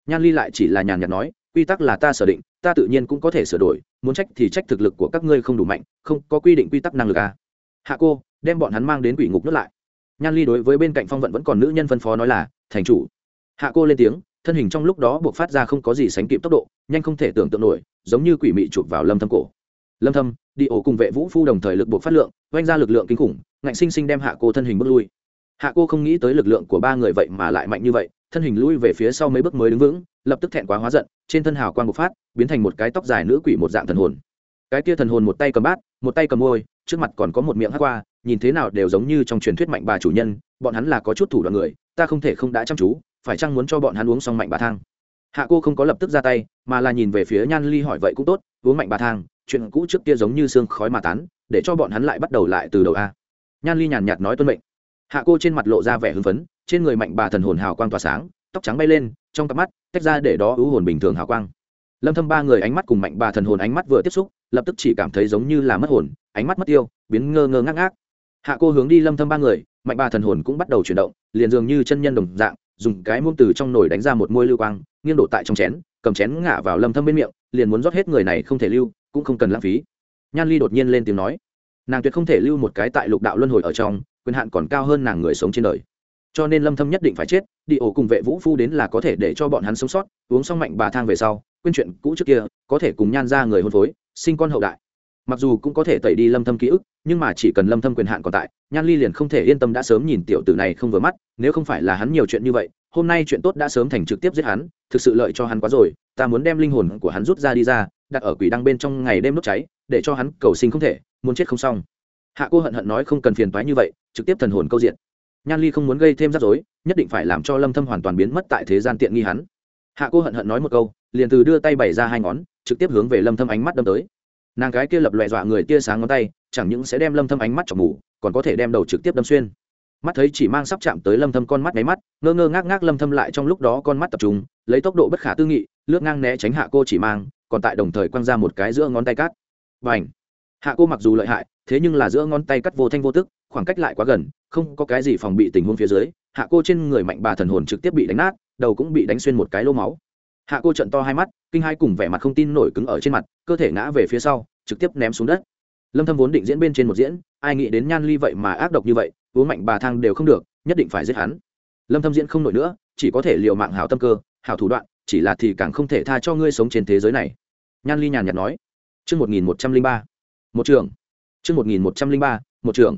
Nhan ly lại chỉ là nhàn nhạt nói, quy tắc là ta sở định, ta tự nhiên cũng có thể sửa đổi, muốn trách thì trách thực lực của các ngươi không đủ mạnh, không có quy định quy tắc năng lực à. hạ cô, đem bọn hắn mang đến quỷ ngục nước lại. Nhan ly đối với bên cạnh phong vận vẫn còn nữ nhân phân phó nói là, thành chủ. Hạ cô lên tiếng, thân hình trong lúc đó buộc phát ra không có gì sánh kịp tốc độ, nhanh không thể tưởng tượng nổi, giống như quỷ mị chụp vào lâm thâm cổ lâm thâm, đi ổ cùng vệ vũ phu đồng thời lực buộc phát lượng, oanh ra lực lượng kinh khủng, ngạnh sinh sinh đem hạ cô thân hình bước lui. Hạ cô không nghĩ tới lực lượng của ba người vậy mà lại mạnh như vậy, thân hình lui về phía sau mấy bước mới đứng vững, lập tức thẹn quá hóa giận, trên thân hào quang bộc phát, biến thành một cái tóc dài nữ quỷ một dạng thần hồn. Cái kia thần hồn một tay cầm bát, một tay cầm môi, trước mặt còn có một miệng hắc qua, nhìn thế nào đều giống như trong truyền thuyết mạnh bà chủ nhân, bọn hắn là có chút thủ đoạn người, ta không thể không đã chăm chú, phải chăng muốn cho bọn hắn uống xong mạnh bà thang? Hạ cô không có lập tức ra tay, mà là nhìn về phía nhan ly hỏi vậy cũng tốt, uống mạnh bà thang chuyện cũ trước kia giống như xương khói mà tán, để cho bọn hắn lại bắt đầu lại từ đầu a. Nhan ly nhàn nhạt nói tuân mệnh. Hạ cô trên mặt lộ ra vẻ hưng phấn, trên người mạnh bà thần hồn hào quang tỏa sáng, tóc trắng bay lên, trong cặp mắt tách ra để đó ưu hồn bình thường hào quang. Lâm thâm ba người ánh mắt cùng mạnh bà thần hồn ánh mắt vừa tiếp xúc, lập tức chỉ cảm thấy giống như là mất hồn, ánh mắt mất tiêu, biến ngơ ngơ ngác ngác. Hạ cô hướng đi lâm thâm ba người, mạnh bà thần hồn cũng bắt đầu chuyển động, liền dường như chân nhân đồng dạng, dùng cái muông từ trong nồi đánh ra một môi lưu quang, nghiêng đổ tại trong chén, cầm chén ngã vào lâm thâm bên miệng, liền muốn rót hết người này không thể lưu cũng không cần lãng phí. Nhan ly đột nhiên lên tiếng nói, nàng tuyệt không thể lưu một cái tại lục đạo luân hồi ở trong, quyền hạn còn cao hơn nàng người sống trên đời. Cho nên lâm thâm nhất định phải chết, đi ổ cùng vệ vũ phu đến là có thể để cho bọn hắn sống sót, uống xong mạnh bà thang về sau, quên chuyện cũ trước kia, có thể cùng nhan ra người hôn phối, sinh con hậu đại. Mặc dù cũng có thể tẩy đi lâm thâm ký ức, nhưng mà chỉ cần lâm thâm quyền hạn còn tại, nhan ly liền không thể yên tâm đã sớm nhìn tiểu tử này không vừa mắt, nếu không phải là hắn nhiều chuyện như vậy, hôm nay chuyện tốt đã sớm thành trực tiếp giết hắn, thực sự lợi cho hắn quá rồi, ta muốn đem linh hồn của hắn rút ra đi ra đặt ở quỷ đăng bên trong ngày đêm nốt cháy, để cho hắn cầu sinh không thể, muốn chết không xong. Hạ cô hận hận nói không cần phiền toái như vậy, trực tiếp thần hồn câu diện. Nhan ly không muốn gây thêm rắc rối, nhất định phải làm cho lâm thâm hoàn toàn biến mất tại thế gian tiện nghi hắn. Hạ cô hận hận nói một câu, liền từ đưa tay bày ra hai ngón, trực tiếp hướng về lâm thâm ánh mắt đâm tới. Nàng cái kia lập loè dọa người tia sáng ngón tay, chẳng những sẽ đem lâm thâm ánh mắt chọc mù, còn có thể đem đầu trực tiếp đâm xuyên. Mắt thấy chỉ mang sắp chạm tới lâm thâm con mắt máy mắt, ngơ ngơ ngác ngác lâm thâm lại trong lúc đó con mắt tập trung, lấy tốc độ bất khả tư nghị, lướt ngang né tránh hạ cô chỉ mang còn tại đồng thời quăng ra một cái giữa ngón tay cắt. Ảnh hạ cô mặc dù lợi hại, thế nhưng là giữa ngón tay cắt vô thanh vô tức, khoảng cách lại quá gần, không có cái gì phòng bị tình huống phía dưới, hạ cô trên người mạnh bà thần hồn trực tiếp bị đánh nát, đầu cũng bị đánh xuyên một cái lô máu. Hạ cô trận to hai mắt, kinh hai cùng vẻ mặt không tin nổi cứng ở trên mặt, cơ thể ngã về phía sau, trực tiếp ném xuống đất. Lâm thâm vốn định diễn bên trên một diễn, ai nghĩ đến nhan ly vậy mà ác độc như vậy uống mạnh bà thang đều không được, nhất định phải giết hắn. Lâm thâm diễn không nổi nữa, chỉ có thể liều mạng hảo tâm cơ, hảo thủ đoạn chỉ là thì càng không thể tha cho ngươi sống trên thế giới này. Nhan ly nhàn nhạt nói. Chương 1103 một trường. Chương 1103 một trăm linh ba, một trường.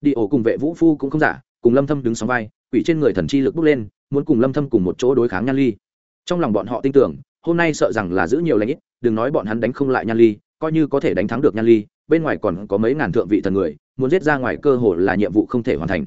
Đi ổ cùng vệ vũ phu cũng không giả, cùng lâm thâm đứng sóng vai, quỷ trên người thần chi lực bước lên, muốn cùng lâm thâm cùng một chỗ đối kháng nhan ly. Trong lòng bọn họ tin tưởng, hôm nay sợ rằng là giữ nhiều lãnh ít, đừng nói bọn hắn đánh không lại nhan ly, coi như có thể đánh thắng được nhan ly, bên ngoài còn có mấy ngàn thượng vị thần người, muốn giết ra ngoài cơ hội là nhiệm vụ không thể hoàn thành.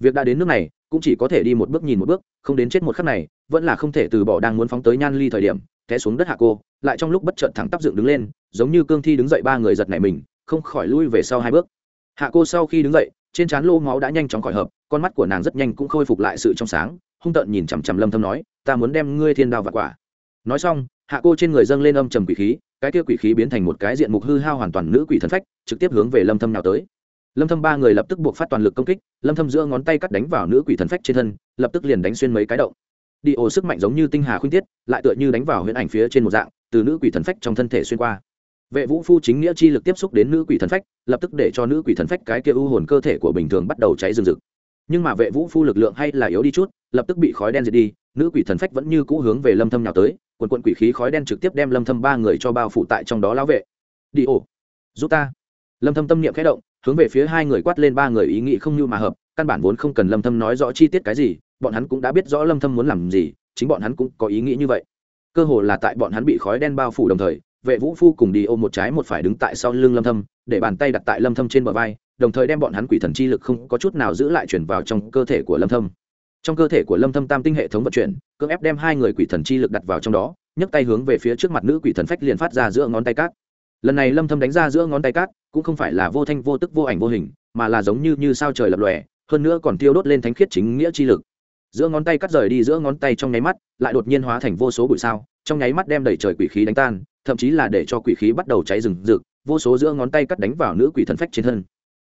Việc đã đến nước này cũng chỉ có thể đi một bước nhìn một bước, không đến chết một khắc này, vẫn là không thể từ bỏ đang muốn phóng tới nhan ly thời điểm, té xuống đất hạ cô, lại trong lúc bất chợt thẳng tắp dựng đứng lên, giống như cương thi đứng dậy ba người giật nảy mình, không khỏi lui về sau hai bước. Hạ cô sau khi đứng dậy, trên trán lô máu đã nhanh chóng khỏi hợp, con mắt của nàng rất nhanh cũng khôi phục lại sự trong sáng, hung tợn nhìn chằm chằm lâm thâm nói, ta muốn đem ngươi thiên đao vặt quả. Nói xong, hạ cô trên người dâng lên âm trầm quỷ khí, cái kia quỷ khí biến thành một cái diện mục hư hao hoàn toàn nữ quỷ thần phách, trực tiếp hướng về lâm thâm nào tới lâm thâm ba người lập tức buộc phát toàn lực công kích, lâm thâm giữa ngón tay cắt đánh vào nữ quỷ thần phách trên thân, lập tức liền đánh xuyên mấy cái động. Đi ổ sức mạnh giống như tinh hà khuyên tiết, lại tựa như đánh vào huyễn ảnh phía trên một dạng, từ nữ quỷ thần phách trong thân thể xuyên qua. Vệ vũ phu chính nghĩa chi lực tiếp xúc đến nữ quỷ thần phách, lập tức để cho nữ quỷ thần phách cái kia u hồn cơ thể của bình thường bắt đầu cháy rừng rực. Nhưng mà vệ vũ phu lực lượng hay là yếu đi chút, lập tức bị khói đen diệt đi, nữ quỷ thần phách vẫn như cũ hướng về lâm thâm nhào tới, quần cuộn quỷ khí khói đen trực tiếp đem lâm thâm ba người cho bao phủ tại trong đó lão vệ. Đi ổ giúp ta. Lâm thâm tâm niệm khẽ động hướng về phía hai người quát lên ba người ý nghĩ không như mà hợp, căn bản vốn không cần lâm thâm nói rõ chi tiết cái gì, bọn hắn cũng đã biết rõ lâm thâm muốn làm gì, chính bọn hắn cũng có ý nghĩ như vậy. Cơ hồ là tại bọn hắn bị khói đen bao phủ đồng thời, vệ vũ phu cùng đi ôm một trái một phải đứng tại sau lưng lâm thâm, để bàn tay đặt tại lâm thâm trên bờ vai, đồng thời đem bọn hắn quỷ thần chi lực không có chút nào giữ lại chuyển vào trong cơ thể của lâm thâm. Trong cơ thể của lâm thâm tam tinh hệ thống vận chuyển, cưỡng ép đem hai người quỷ thần chi lực đặt vào trong đó, nhấc tay hướng về phía trước mặt nữ quỷ thần phách liền phát ra giữa ngón tay cát lần này lâm thâm đánh ra giữa ngón tay cát, cũng không phải là vô thanh vô tức vô ảnh vô hình, mà là giống như như sao trời lập lòe, hơn nữa còn tiêu đốt lên thánh khiết chính nghĩa chi lực. Giữa ngón tay cắt rời đi giữa ngón tay trong nháy mắt, lại đột nhiên hóa thành vô số bụi sao, trong nháy mắt đem đẩy trời quỷ khí đánh tan, thậm chí là để cho quỷ khí bắt đầu cháy rừng rực, vô số giữa ngón tay cắt đánh vào nữ quỷ thần phách trên thân.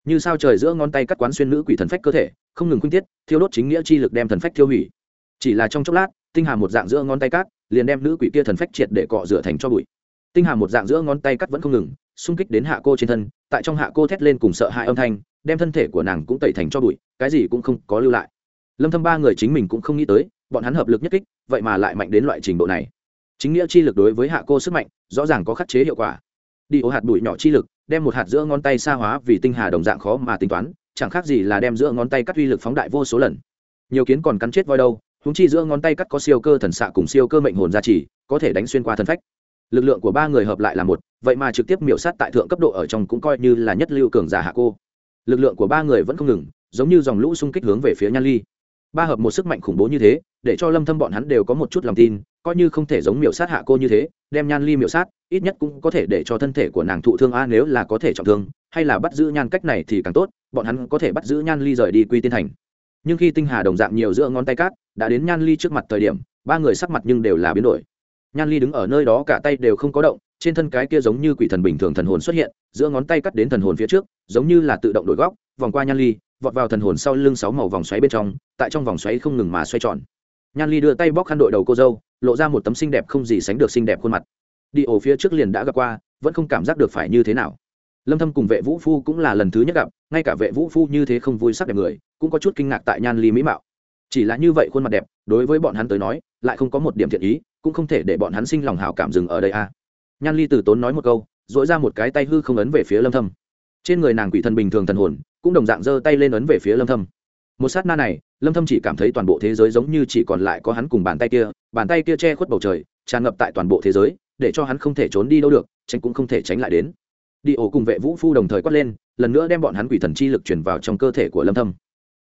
Như sao trời giữa ngón tay cắt quán xuyên nữ quỷ thần phách cơ thể, không ngừng khuyên tiết, thiêu đốt chính nghĩa chi lực đem thần phách thiêu hủy. Chỉ là trong chốc lát, tinh hà một dạng giữa ngón tay cắt, liền đem nữ quỷ kia thần phách triệt để cọ rửa thành cho bụi tinh hà một dạng giữa ngón tay cắt vẫn không ngừng, xung kích đến hạ cô trên thân, tại trong hạ cô thét lên cùng sợ hãi âm thanh, đem thân thể của nàng cũng tẩy thành cho bụi, cái gì cũng không có lưu lại. Lâm thâm ba người chính mình cũng không nghĩ tới, bọn hắn hợp lực nhất kích, vậy mà lại mạnh đến loại trình độ này. Chính nghĩa chi lực đối với hạ cô sức mạnh, rõ ràng có khắc chế hiệu quả. Đi ố hạt bụi nhỏ chi lực, đem một hạt giữa ngón tay xa hóa vì tinh hà đồng dạng khó mà tính toán, chẳng khác gì là đem giữa ngón tay cắt uy lực phóng đại vô số lần. Nhiều kiến còn cắn chết voi đâu húng chi giữa ngón tay cắt có siêu cơ thần xạ cùng siêu cơ mệnh hồn gia trì, có thể đánh xuyên qua thân phách lực lượng của ba người hợp lại là một, vậy mà trực tiếp miểu sát tại thượng cấp độ ở trong cũng coi như là nhất lưu cường giả hạ cô. Lực lượng của ba người vẫn không ngừng, giống như dòng lũ xung kích hướng về phía nhan ly. Ba hợp một sức mạnh khủng bố như thế, để cho lâm thâm bọn hắn đều có một chút lòng tin, coi như không thể giống miểu sát hạ cô như thế, đem nhan ly miểu sát, ít nhất cũng có thể để cho thân thể của nàng thụ thương a nếu là có thể trọng thương, hay là bắt giữ nhan cách này thì càng tốt, bọn hắn có thể bắt giữ nhan ly rời đi quy tiên thành. Nhưng khi tinh hà đồng dạng nhiều giữa ngón tay cát, đã đến nhan ly trước mặt thời điểm, ba người sắc mặt nhưng đều là biến đổi nhan ly đứng ở nơi đó cả tay đều không có động, trên thân cái kia giống như quỷ thần bình thường thần hồn xuất hiện, giữa ngón tay cắt đến thần hồn phía trước, giống như là tự động đổi góc, vòng qua nhan ly, vọt vào thần hồn sau lưng sáu màu vòng xoáy bên trong, tại trong vòng xoáy không ngừng mà xoay tròn. Nhan ly đưa tay bóc khăn đội đầu cô dâu, lộ ra một tấm xinh đẹp không gì sánh được xinh đẹp khuôn mặt. Đi ổ phía trước liền đã gặp qua, vẫn không cảm giác được phải như thế nào. Lâm thâm cùng vệ vũ phu cũng là lần thứ nhất gặp, ngay cả vệ vũ phu như thế không vui sắc đẹp người, cũng có chút kinh ngạc tại nhan ly mỹ mạo chỉ là như vậy khuôn mặt đẹp, đối với bọn hắn tới nói, lại không có một điểm thiện ý, cũng không thể để bọn hắn sinh lòng hảo cảm dừng ở đây a. À. nhan ly từ tốn nói một câu dỗi ra một cái tay hư không ấn về phía lâm thâm. Trên người nàng quỷ thần bình thường thần hồn, cũng đồng dạng giơ tay lên ấn về phía lâm thâm. Một sát na này, lâm thâm chỉ cảm thấy toàn bộ thế giới giống như chỉ còn lại có hắn cùng bàn tay kia, bàn tay kia che khuất bầu trời, tràn ngập tại toàn bộ thế giới, để cho hắn không thể trốn đi đâu được, tránh cũng không thể tránh lại đến. Đi ổ cùng vệ vũ phu đồng thời quát lên, lần nữa đem bọn hắn quỷ thần chi lực chuyển vào trong cơ thể của lâm thâm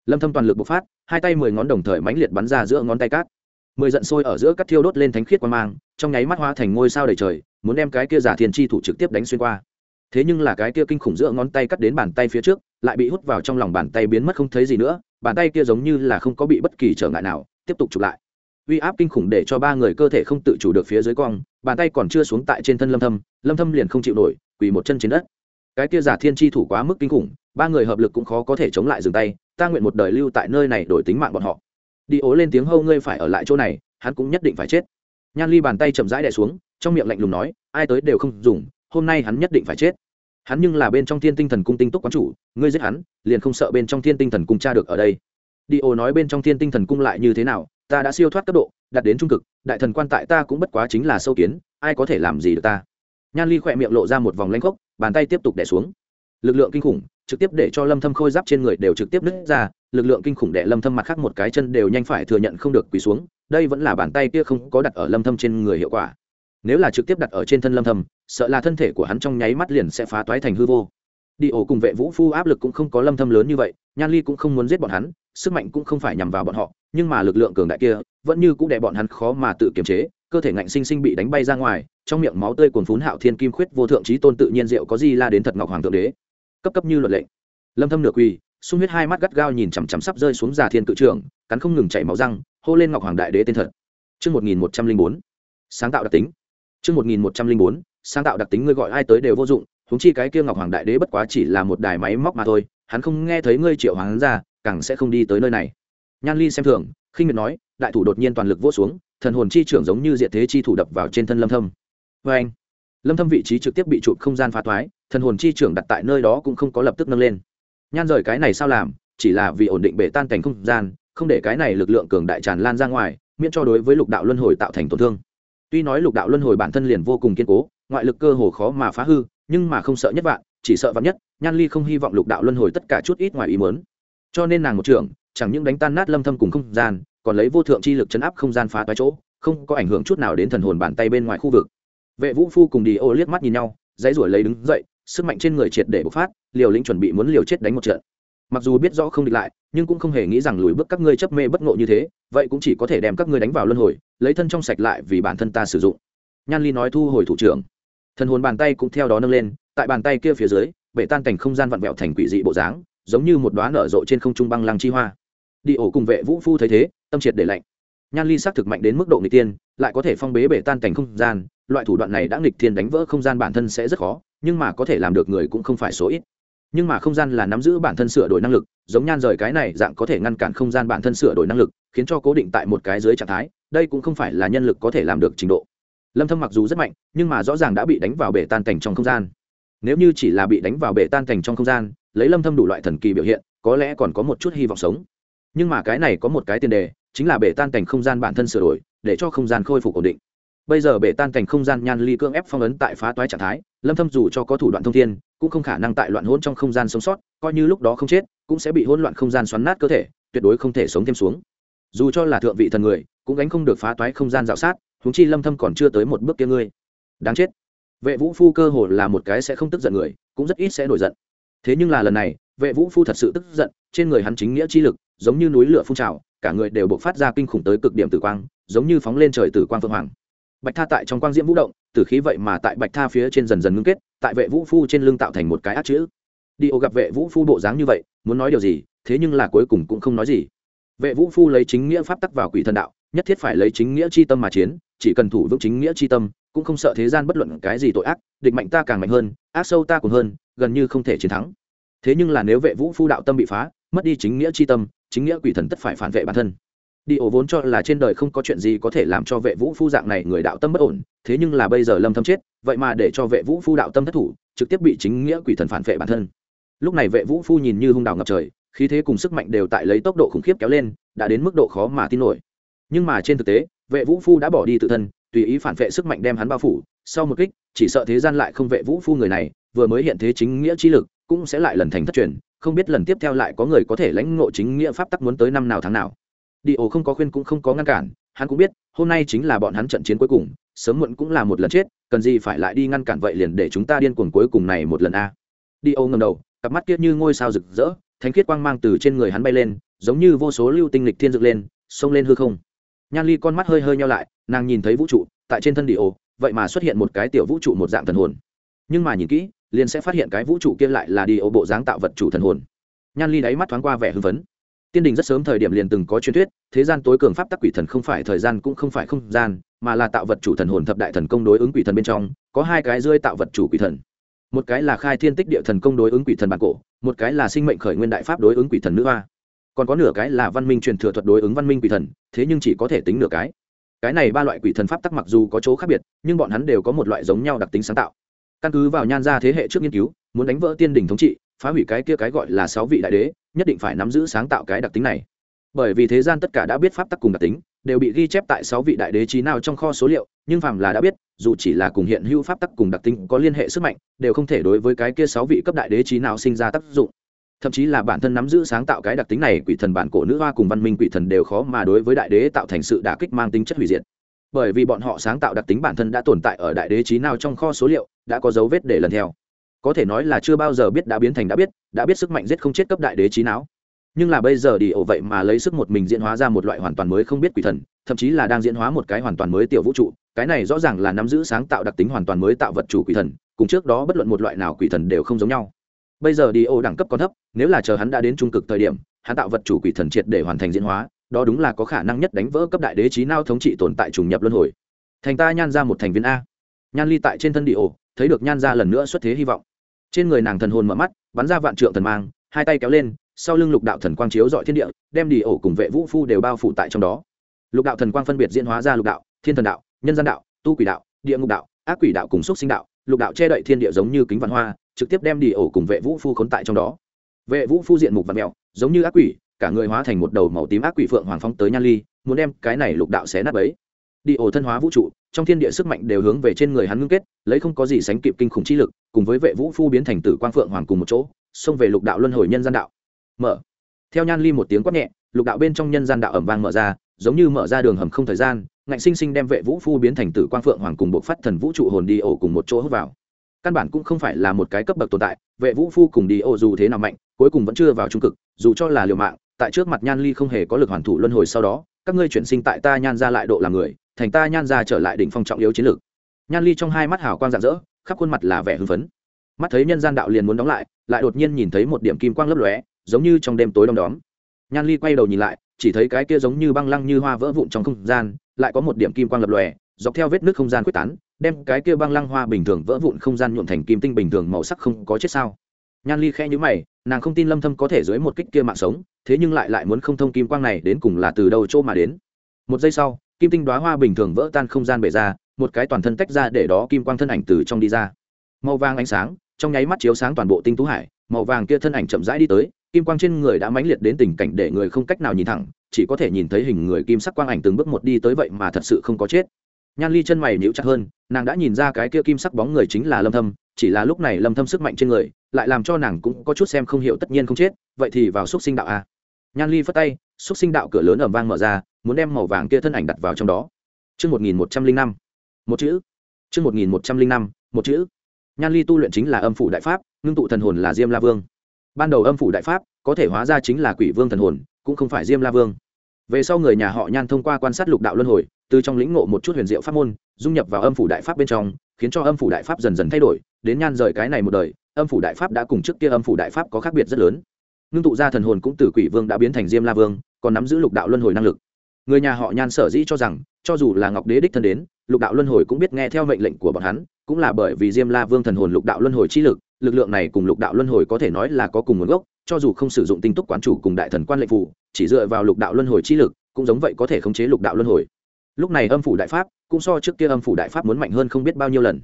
lâm thâm toàn lực bộc phát, hai tay mười ngón đồng thời mãnh liệt bắn ra giữa ngón tay cát. Mười giận sôi ở giữa cắt thiêu đốt lên thánh khiết quang mang, trong nháy mắt hóa thành ngôi sao đầy trời, muốn đem cái kia giả thiên chi thủ trực tiếp đánh xuyên qua. Thế nhưng là cái kia kinh khủng giữa ngón tay cắt đến bàn tay phía trước, lại bị hút vào trong lòng bàn tay biến mất không thấy gì nữa, bàn tay kia giống như là không có bị bất kỳ trở ngại nào, tiếp tục chụp lại. Uy áp kinh khủng để cho ba người cơ thể không tự chủ được phía dưới cong, bàn tay còn chưa xuống tại trên thân lâm thâm lâm thâm liền không chịu nổi, quỳ một chân trên đất. Cái kia giả thiên chi thủ quá mức kinh khủng ba người hợp lực cũng khó có thể chống lại dừng tay, ta nguyện một đời lưu tại nơi này đổi tính mạng bọn họ. Đi ố lên tiếng hâu ngươi phải ở lại chỗ này, hắn cũng nhất định phải chết. Nhan ly bàn tay chậm rãi đẻ xuống, trong miệng lạnh lùng nói, ai tới đều không dùng, hôm nay hắn nhất định phải chết. Hắn nhưng là bên trong thiên tinh thần cung tinh túc quán chủ, ngươi giết hắn, liền không sợ bên trong thiên tinh thần cung cha được ở đây. Đi ố nói bên trong thiên tinh thần cung lại như thế nào, ta đã siêu thoát cấp độ, đạt đến trung cực, đại thần quan tại ta cũng bất quá chính là sâu kiến, ai có thể làm gì được ta? Nhan ly khỏe miệng lộ ra một vòng lanh khốc, bàn tay tiếp tục đẻ xuống. Lực lượng kinh khủng trực tiếp để cho lâm thâm khôi giáp trên người đều trực tiếp nứt ra, lực lượng kinh khủng đệ lâm thâm mặt khác một cái chân đều nhanh phải thừa nhận không được quỳ xuống, đây vẫn là bàn tay kia không có đặt ở lâm thâm trên người hiệu quả. Nếu là trực tiếp đặt ở trên thân lâm thâm, sợ là thân thể của hắn trong nháy mắt liền sẽ phá toái thành hư vô. Đi ổ cùng vệ vũ phu áp lực cũng không có lâm thâm lớn như vậy, nhan ly cũng không muốn giết bọn hắn, sức mạnh cũng không phải nhằm vào bọn họ, nhưng mà lực lượng cường đại kia vẫn như cũng đè bọn hắn khó mà tự kiềm chế, cơ thể ngạnh sinh sinh bị đánh bay ra ngoài, trong miệng máu tươi cuồn phún hạo thiên kim khuyết vô thượng trí tôn tự nhiên diệu có gì la đến thật ngọc hoàng thượng đế cấp cấp như luật lệnh lâm thâm nửa quỳ, sung huyết hai mắt gắt gao nhìn chằm chằm sắp rơi xuống giả thiên cự trưởng, cắn không ngừng chảy máu răng, hô lên ngọc hoàng đại đế tên thật. Chương 1104 sáng tạo đặc tính. Chương 1104 sáng tạo đặc tính ngươi gọi ai tới đều vô dụng, huống chi cái kia ngọc hoàng đại đế bất quá chỉ là một đài máy móc mà thôi, hắn không nghe thấy ngươi triệu hoàng ra, càng sẽ không đi tới nơi này. Nhan ly xem thường, khinh miệt nói, đại thủ đột nhiên toàn lực vỗ xuống, thần hồn chi trưởng giống như diện thế chi thủ đập vào trên thân lâm thâm. Với anh lâm thâm vị trí trực tiếp bị trụ không gian phá thoái thần hồn chi trưởng đặt tại nơi đó cũng không có lập tức nâng lên. Nhan rời cái này sao làm, chỉ là vì ổn định bể tan cảnh không gian, không để cái này lực lượng cường đại tràn lan ra ngoài, miễn cho đối với lục đạo luân hồi tạo thành tổn thương. Tuy nói lục đạo luân hồi bản thân liền vô cùng kiên cố, ngoại lực cơ hồ khó mà phá hư, nhưng mà không sợ nhất vạn, chỉ sợ vạn nhất, nhan ly không hy vọng lục đạo luân hồi tất cả chút ít ngoài ý muốn. Cho nên nàng một trưởng, chẳng những đánh tan nát lâm thâm cùng không gian, còn lấy vô thượng chi lực chấn áp không gian phá toái chỗ, không có ảnh hưởng chút nào đến thần hồn bàn tay bên ngoài khu vực. Vệ vũ phu cùng đi ô liếc mắt nhìn nhau, dãy ruổi lấy đứng dậy sức mạnh trên người triệt để bộc phát, liều lĩnh chuẩn bị muốn liều chết đánh một trận. Mặc dù biết rõ không địch lại, nhưng cũng không hề nghĩ rằng lùi bước các ngươi chấp mê bất ngộ như thế, vậy cũng chỉ có thể đem các ngươi đánh vào luân hồi, lấy thân trong sạch lại vì bản thân ta sử dụng. Nhan ly nói thu hồi thủ trưởng. Thần hồn bàn tay cũng theo đó nâng lên, tại bàn tay kia phía dưới, bể tan cảnh không gian vặn vẹo thành quỷ dị bộ dáng, giống như một đoá nở rộ trên không trung băng lăng chi hoa. Đi ổ cùng vệ vũ phu thấy thế, tâm triệt để lạnh. Nhan ly xác thực mạnh đến mức độ nghịch tiên, lại có thể phong bế bể tan cảnh không gian, loại thủ đoạn này đã nghịch thiên đánh vỡ không gian bản thân sẽ rất khó nhưng mà có thể làm được người cũng không phải số ít. Nhưng mà không gian là nắm giữ bản thân sửa đổi năng lực, giống nhan rời cái này dạng có thể ngăn cản không gian bản thân sửa đổi năng lực, khiến cho cố định tại một cái dưới trạng thái, đây cũng không phải là nhân lực có thể làm được trình độ. Lâm thâm mặc dù rất mạnh, nhưng mà rõ ràng đã bị đánh vào bể tan cảnh trong không gian. Nếu như chỉ là bị đánh vào bể tan cảnh trong không gian, lấy lâm thâm đủ loại thần kỳ biểu hiện, có lẽ còn có một chút hy vọng sống. Nhưng mà cái này có một cái tiền đề, chính là bể tan cảnh không gian bản thân sửa đổi, để cho không gian khôi phục ổn định. Bây giờ bể tan cảnh không gian nhan ly cương ép phong ấn tại phá toái trạng thái lâm thâm dù cho có thủ đoạn thông thiên, cũng không khả năng tại loạn hỗn trong không gian sống sót, coi như lúc đó không chết, cũng sẽ bị hỗn loạn không gian xoắn nát cơ thể, tuyệt đối không thể sống thêm xuống. Dù cho là thượng vị thần người, cũng gánh không được phá toái không gian dạo sát chúng chi lâm thâm còn chưa tới một bước kia ngươi. Đáng chết. Vệ vũ phu cơ hồ là một cái sẽ không tức giận người, cũng rất ít sẽ nổi giận. Thế nhưng là lần này, vệ vũ phu thật sự tức giận, trên người hắn chính nghĩa chi lực, giống như núi lửa phun trào, cả người đều bộc phát ra kinh khủng tới cực điểm tử quang, giống như phóng lên trời tử quang phượng hoàng bạch tha tại trong quang diễm vũ động, tử khí vậy mà tại bạch tha phía trên dần dần ngưng kết, tại vệ vũ phu trên lưng tạo thành một cái át chữ. Đi ô gặp vệ vũ phu bộ dáng như vậy, muốn nói điều gì, thế nhưng là cuối cùng cũng không nói gì. Vệ vũ phu lấy chính nghĩa pháp tắc vào quỷ thần đạo, nhất thiết phải lấy chính nghĩa chi tâm mà chiến, chỉ cần thủ vững chính nghĩa chi tâm, cũng không sợ thế gian bất luận cái gì tội ác, địch mạnh ta càng mạnh hơn, ác sâu ta còn hơn, gần như không thể chiến thắng. Thế nhưng là nếu vệ vũ phu đạo tâm bị phá, mất đi chính nghĩa chi tâm, chính nghĩa quỷ thần tất phải phản vệ bản thân đi ổ vốn cho là trên đời không có chuyện gì có thể làm cho vệ vũ phu dạng này người đạo tâm bất ổn, thế nhưng là bây giờ lâm thâm chết, vậy mà để cho vệ vũ phu đạo tâm thất thủ, trực tiếp bị chính nghĩa quỷ thần phản vệ bản thân. Lúc này vệ vũ phu nhìn như hung đào ngập trời, khí thế cùng sức mạnh đều tại lấy tốc độ khủng khiếp kéo lên, đã đến mức độ khó mà tin nổi. Nhưng mà trên thực tế, vệ vũ phu đã bỏ đi tự thân, tùy ý phản vệ sức mạnh đem hắn bao phủ, sau một kích, chỉ sợ thế gian lại không vệ vũ phu người này, vừa mới hiện thế chính nghĩa chi lực, cũng sẽ lại lần thành thất truyền, không biết lần tiếp theo lại có người có thể lãnh ngộ chính nghĩa pháp tắc muốn tới năm nào tháng nào đi ổ không có khuyên cũng không có ngăn cản, hắn cũng biết, hôm nay chính là bọn hắn trận chiến cuối cùng, sớm muộn cũng là một lần chết, cần gì phải lại đi ngăn cản vậy liền để chúng ta điên cuồng cuối cùng này một lần a. Đi ổ ngầm đầu, cặp mắt kia như ngôi sao rực rỡ, thánh khiết quang mang từ trên người hắn bay lên, giống như vô số lưu tinh lịch thiên dựng lên, xông lên hư không. Nhan ly con mắt hơi hơi nhau lại, nàng nhìn thấy vũ trụ, tại trên thân đi ổ, vậy mà xuất hiện một cái tiểu vũ trụ một dạng thần hồn. Nhưng mà nhìn kỹ, liền sẽ phát hiện cái vũ trụ kia lại là đi ổ bộ dáng tạo vật chủ thần hồn. Nhan ly đáy mắt thoáng qua vẻ hưng phấn tiên đình rất sớm thời điểm liền từng có truyền thuyết, thế gian tối cường pháp tắc quỷ thần không phải thời gian cũng không phải không gian, mà là tạo vật chủ thần hồn thập đại thần công đối ứng quỷ thần bên trong, có hai cái rơi tạo vật chủ quỷ thần. Một cái là khai thiên tích địa thần công đối ứng quỷ thần bản cổ, một cái là sinh mệnh khởi nguyên đại pháp đối ứng quỷ thần nữ hoa. Còn có nửa cái là văn minh truyền thừa thuật đối ứng văn minh quỷ thần, thế nhưng chỉ có thể tính nửa cái. Cái này ba loại quỷ thần pháp tắc mặc dù có chỗ khác biệt, nhưng bọn hắn đều có một loại giống nhau đặc tính sáng tạo. Căn cứ vào nhan gia thế hệ trước nghiên cứu, muốn đánh vỡ tiên đình thống trị, phá hủy cái kia cái gọi là sáu vị đại đế nhất định phải nắm giữ sáng tạo cái đặc tính này. Bởi vì thế gian tất cả đã biết pháp tắc cùng đặc tính, đều bị ghi chép tại sáu vị đại đế trí nào trong kho số liệu, nhưng phàm là đã biết, dù chỉ là cùng hiện hữu pháp tắc cùng đặc tính có liên hệ sức mạnh, đều không thể đối với cái kia sáu vị cấp đại đế trí nào sinh ra tác dụng. Thậm chí là bản thân nắm giữ sáng tạo cái đặc tính này, quỷ thần bản cổ nữ hoa cùng văn minh quỷ thần đều khó mà đối với đại đế tạo thành sự đả kích mang tính chất hủy diệt. Bởi vì bọn họ sáng tạo đặc tính bản thân đã tồn tại ở đại đế trí nào trong kho số liệu, đã có dấu vết để lần theo có thể nói là chưa bao giờ biết đã biến thành đã biết đã biết sức mạnh giết không chết cấp đại đế trí não. Nhưng là bây giờ đi ổ vậy mà lấy sức một mình diễn hóa ra một loại hoàn toàn mới không biết quỷ thần, thậm chí là đang diễn hóa một cái hoàn toàn mới tiểu vũ trụ, cái này rõ ràng là nắm giữ sáng tạo đặc tính hoàn toàn mới tạo vật chủ quỷ thần, cùng trước đó bất luận một loại nào quỷ thần đều không giống nhau. Bây giờ đi ổ đẳng cấp còn thấp, nếu là chờ hắn đã đến trung cực thời điểm, hắn tạo vật chủ quỷ thần triệt để hoàn thành diễn hóa, đó đúng là có khả năng nhất đánh vỡ cấp đại đế trí nao thống trị tồn tại trùng nhập luân hồi. Thành ta nhan ra một thành viên a. Nhan ly tại trên thân đi ổ, thấy được nhan ra lần nữa xuất thế hy vọng trên người nàng thần hồn mở mắt, bắn ra vạn trượng thần mang, hai tay kéo lên, sau lưng lục đạo thần quang chiếu dọi thiên địa, đem đi ổ cùng vệ vũ phu đều bao phủ tại trong đó. Lục đạo thần quang phân biệt diễn hóa ra lục đạo, thiên thần đạo, nhân gian đạo, tu quỷ đạo, địa ngục đạo, ác quỷ đạo cùng xúc sinh đạo. Lục đạo che đậy thiên địa giống như kính văn hoa, trực tiếp đem đi ổ cùng vệ vũ phu khốn tại trong đó. Vệ vũ phu diện mục văn mẹo, giống như ác quỷ, cả người hóa thành một đầu màu tím ác quỷ phượng hoàng phong tới nhan ly, muốn đem cái này lục đạo xé nát ấy đi ổ thân hóa vũ trụ trong thiên địa sức mạnh đều hướng về trên người hắn ngưng kết, lấy không có gì sánh kịp kinh khủng chi lực, cùng với vệ vũ phu biến thành tử quang phượng hoàng cùng một chỗ, xông về lục đạo luân hồi nhân gian đạo. Mở. Theo nhan ly một tiếng quát nhẹ, lục đạo bên trong nhân gian đạo ẩm vang mở ra, giống như mở ra đường hầm không thời gian, ngạnh sinh sinh đem vệ vũ phu biến thành tử quang phượng hoàng cùng bộ phát thần vũ trụ hồn đi ổ cùng một chỗ hút vào. Căn bản cũng không phải là một cái cấp bậc tồn tại, vệ vũ phu cùng đi ổ dù thế nào mạnh, cuối cùng vẫn chưa vào trung cực, dù cho là liều mạng, tại trước mặt nhan ly không hề có lực hoàn thủ luân hồi sau đó, các ngươi chuyển sinh tại ta nhan ra lại độ làm người thành ta nhan ra trở lại đỉnh phong trọng yếu chiến lược. Nhan ly trong hai mắt hào quang rạng rỡ, khắp khuôn mặt là vẻ hưng phấn. Mắt thấy nhân gian đạo liền muốn đóng lại lại đột nhiên nhìn thấy một điểm kim quang lấp lóe, giống như trong đêm tối đom đóm. Nhan ly quay đầu nhìn lại, chỉ thấy cái kia giống như băng lăng như hoa vỡ vụn trong không gian, lại có một điểm kim quang lập lòe, dọc theo vết nước không gian quyết tán, đem cái kia băng lăng hoa bình thường vỡ vụn không gian nhuộm thành kim tinh bình thường màu sắc không có chết sao. Nhan ly khẽ nhữ mày, nàng không tin lâm thâm có thể dưới một kích kia mạng sống, thế nhưng lại lại muốn không thông kim quang này đến cùng là từ đâu chỗ mà đến. Một giây sau kim tinh đóa hoa bình thường vỡ tan không gian bể ra, một cái toàn thân tách ra để đó kim quang thân ảnh từ trong đi ra. Màu vàng ánh sáng, trong nháy mắt chiếu sáng toàn bộ tinh tú hải, màu vàng kia thân ảnh chậm rãi đi tới, kim quang trên người đã mãnh liệt đến tình cảnh để người không cách nào nhìn thẳng, chỉ có thể nhìn thấy hình người kim sắc quang ảnh từng bước một đi tới vậy mà thật sự không có chết. Nhan ly chân mày nhíu chặt hơn, nàng đã nhìn ra cái kia kim sắc bóng người chính là lâm thâm, chỉ là lúc này lâm thâm sức mạnh trên người, lại làm cho nàng cũng có chút xem không hiểu tất nhiên không chết, vậy thì vào xúc sinh đạo a nhan ly phất tay, xúc sinh đạo cửa lớn ầm vang mở ra, muốn đem màu vàng kia thân ảnh đặt vào trong đó. Chương 1105 một chữ. Chương 1105 một chữ. Nhan ly tu luyện chính là âm phủ đại pháp, ngưng tụ thần hồn là diêm la vương. Ban đầu âm phủ đại pháp có thể hóa ra chính là quỷ vương thần hồn, cũng không phải diêm la vương. Về sau người nhà họ nhan thông qua quan sát lục đạo luân hồi, từ trong lĩnh ngộ một chút huyền diệu pháp môn, dung nhập vào âm phủ đại pháp bên trong, khiến cho âm phủ đại pháp dần dần thay đổi. Đến nhan rời cái này một đời, âm phủ đại pháp đã cùng trước kia âm phủ đại pháp có khác biệt rất lớn ngưng tụ ra thần hồn cũng từ quỷ vương đã biến thành diêm la vương, còn nắm giữ lục đạo luân hồi năng lực. Người nhà họ nhan sở dĩ cho rằng, cho dù là ngọc đế đích thân đến, lục đạo luân hồi cũng biết nghe theo mệnh lệnh của bọn hắn, cũng là bởi vì diêm la vương thần hồn lục đạo luân hồi chi lực lực lượng này cùng lục đạo luân hồi có thể nói là có cùng nguồn gốc, cho dù không sử dụng tinh túc quán chủ cùng đại thần quan lệnh phủ chỉ dựa vào lục đạo luân hồi chi lực, cũng giống vậy có thể khống chế lục đạo luân hồi. Lúc này âm phủ đại pháp, cũng so trước kia âm phủ đại pháp muốn mạnh hơn không biết bao nhiêu lần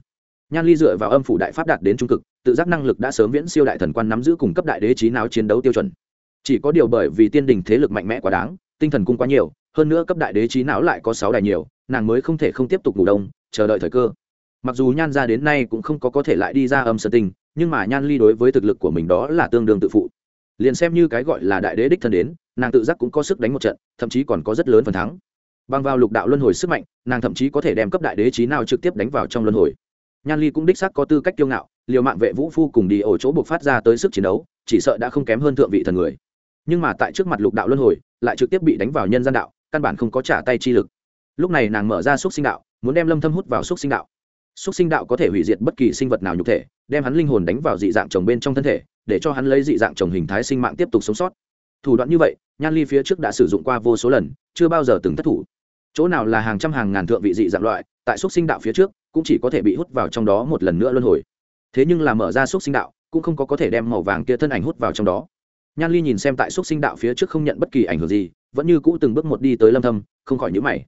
nhan ly dựa vào âm phủ đại pháp đạt đến trung cực, tự giác năng lực đã sớm viễn siêu đại thần quan nắm giữ cùng cấp đại đế trí nào chiến đấu tiêu chuẩn. Chỉ có điều bởi vì tiên đình thế lực mạnh mẽ quá đáng, tinh thần cung quá nhiều, hơn nữa cấp đại đế trí não lại có sáu đài nhiều, nàng mới không thể không tiếp tục ngủ đông, chờ đợi thời cơ. Mặc dù nhan ra đến nay cũng không có có thể lại đi ra âm sơ tinh, nhưng mà nhan ly đối với thực lực của mình đó là tương đương tự phụ. Liền xem như cái gọi là đại đế đích thân đến, nàng tự giác cũng có sức đánh một trận, thậm chí còn có rất lớn phần thắng. Bằng vào lục đạo luân hồi sức mạnh, nàng thậm chí có thể đem cấp đại đế trí nào trực tiếp đánh vào trong luân hồi nhan ly cũng đích xác có tư cách kiêu ngạo, liều mạng vệ vũ phu cùng đi ổ chỗ buộc phát ra tới sức chiến đấu, chỉ sợ đã không kém hơn thượng vị thần người. Nhưng mà tại trước mặt lục đạo luân hồi, lại trực tiếp bị đánh vào nhân gian đạo, căn bản không có trả tay chi lực. Lúc này nàng mở ra xúc sinh đạo, muốn đem lâm thâm hút vào xúc sinh đạo. Xúc sinh đạo có thể hủy diệt bất kỳ sinh vật nào nhục thể, đem hắn linh hồn đánh vào dị dạng chồng bên trong thân thể, để cho hắn lấy dị dạng chồng hình thái sinh mạng tiếp tục sống sót. Thủ đoạn như vậy, nhan ly phía trước đã sử dụng qua vô số lần, chưa bao giờ từng thất thủ. Chỗ nào là hàng trăm hàng ngàn thượng vị dị dạng loại, tại xúc sinh đạo phía trước cũng chỉ có thể bị hút vào trong đó một lần nữa luân hồi. Thế nhưng là mở ra xúc sinh đạo, cũng không có có thể đem màu vàng kia thân ảnh hút vào trong đó. Nhan ly nhìn xem tại xúc sinh đạo phía trước không nhận bất kỳ ảnh hưởng gì, vẫn như cũ từng bước một đi tới lâm thâm, không khỏi nhíu mày.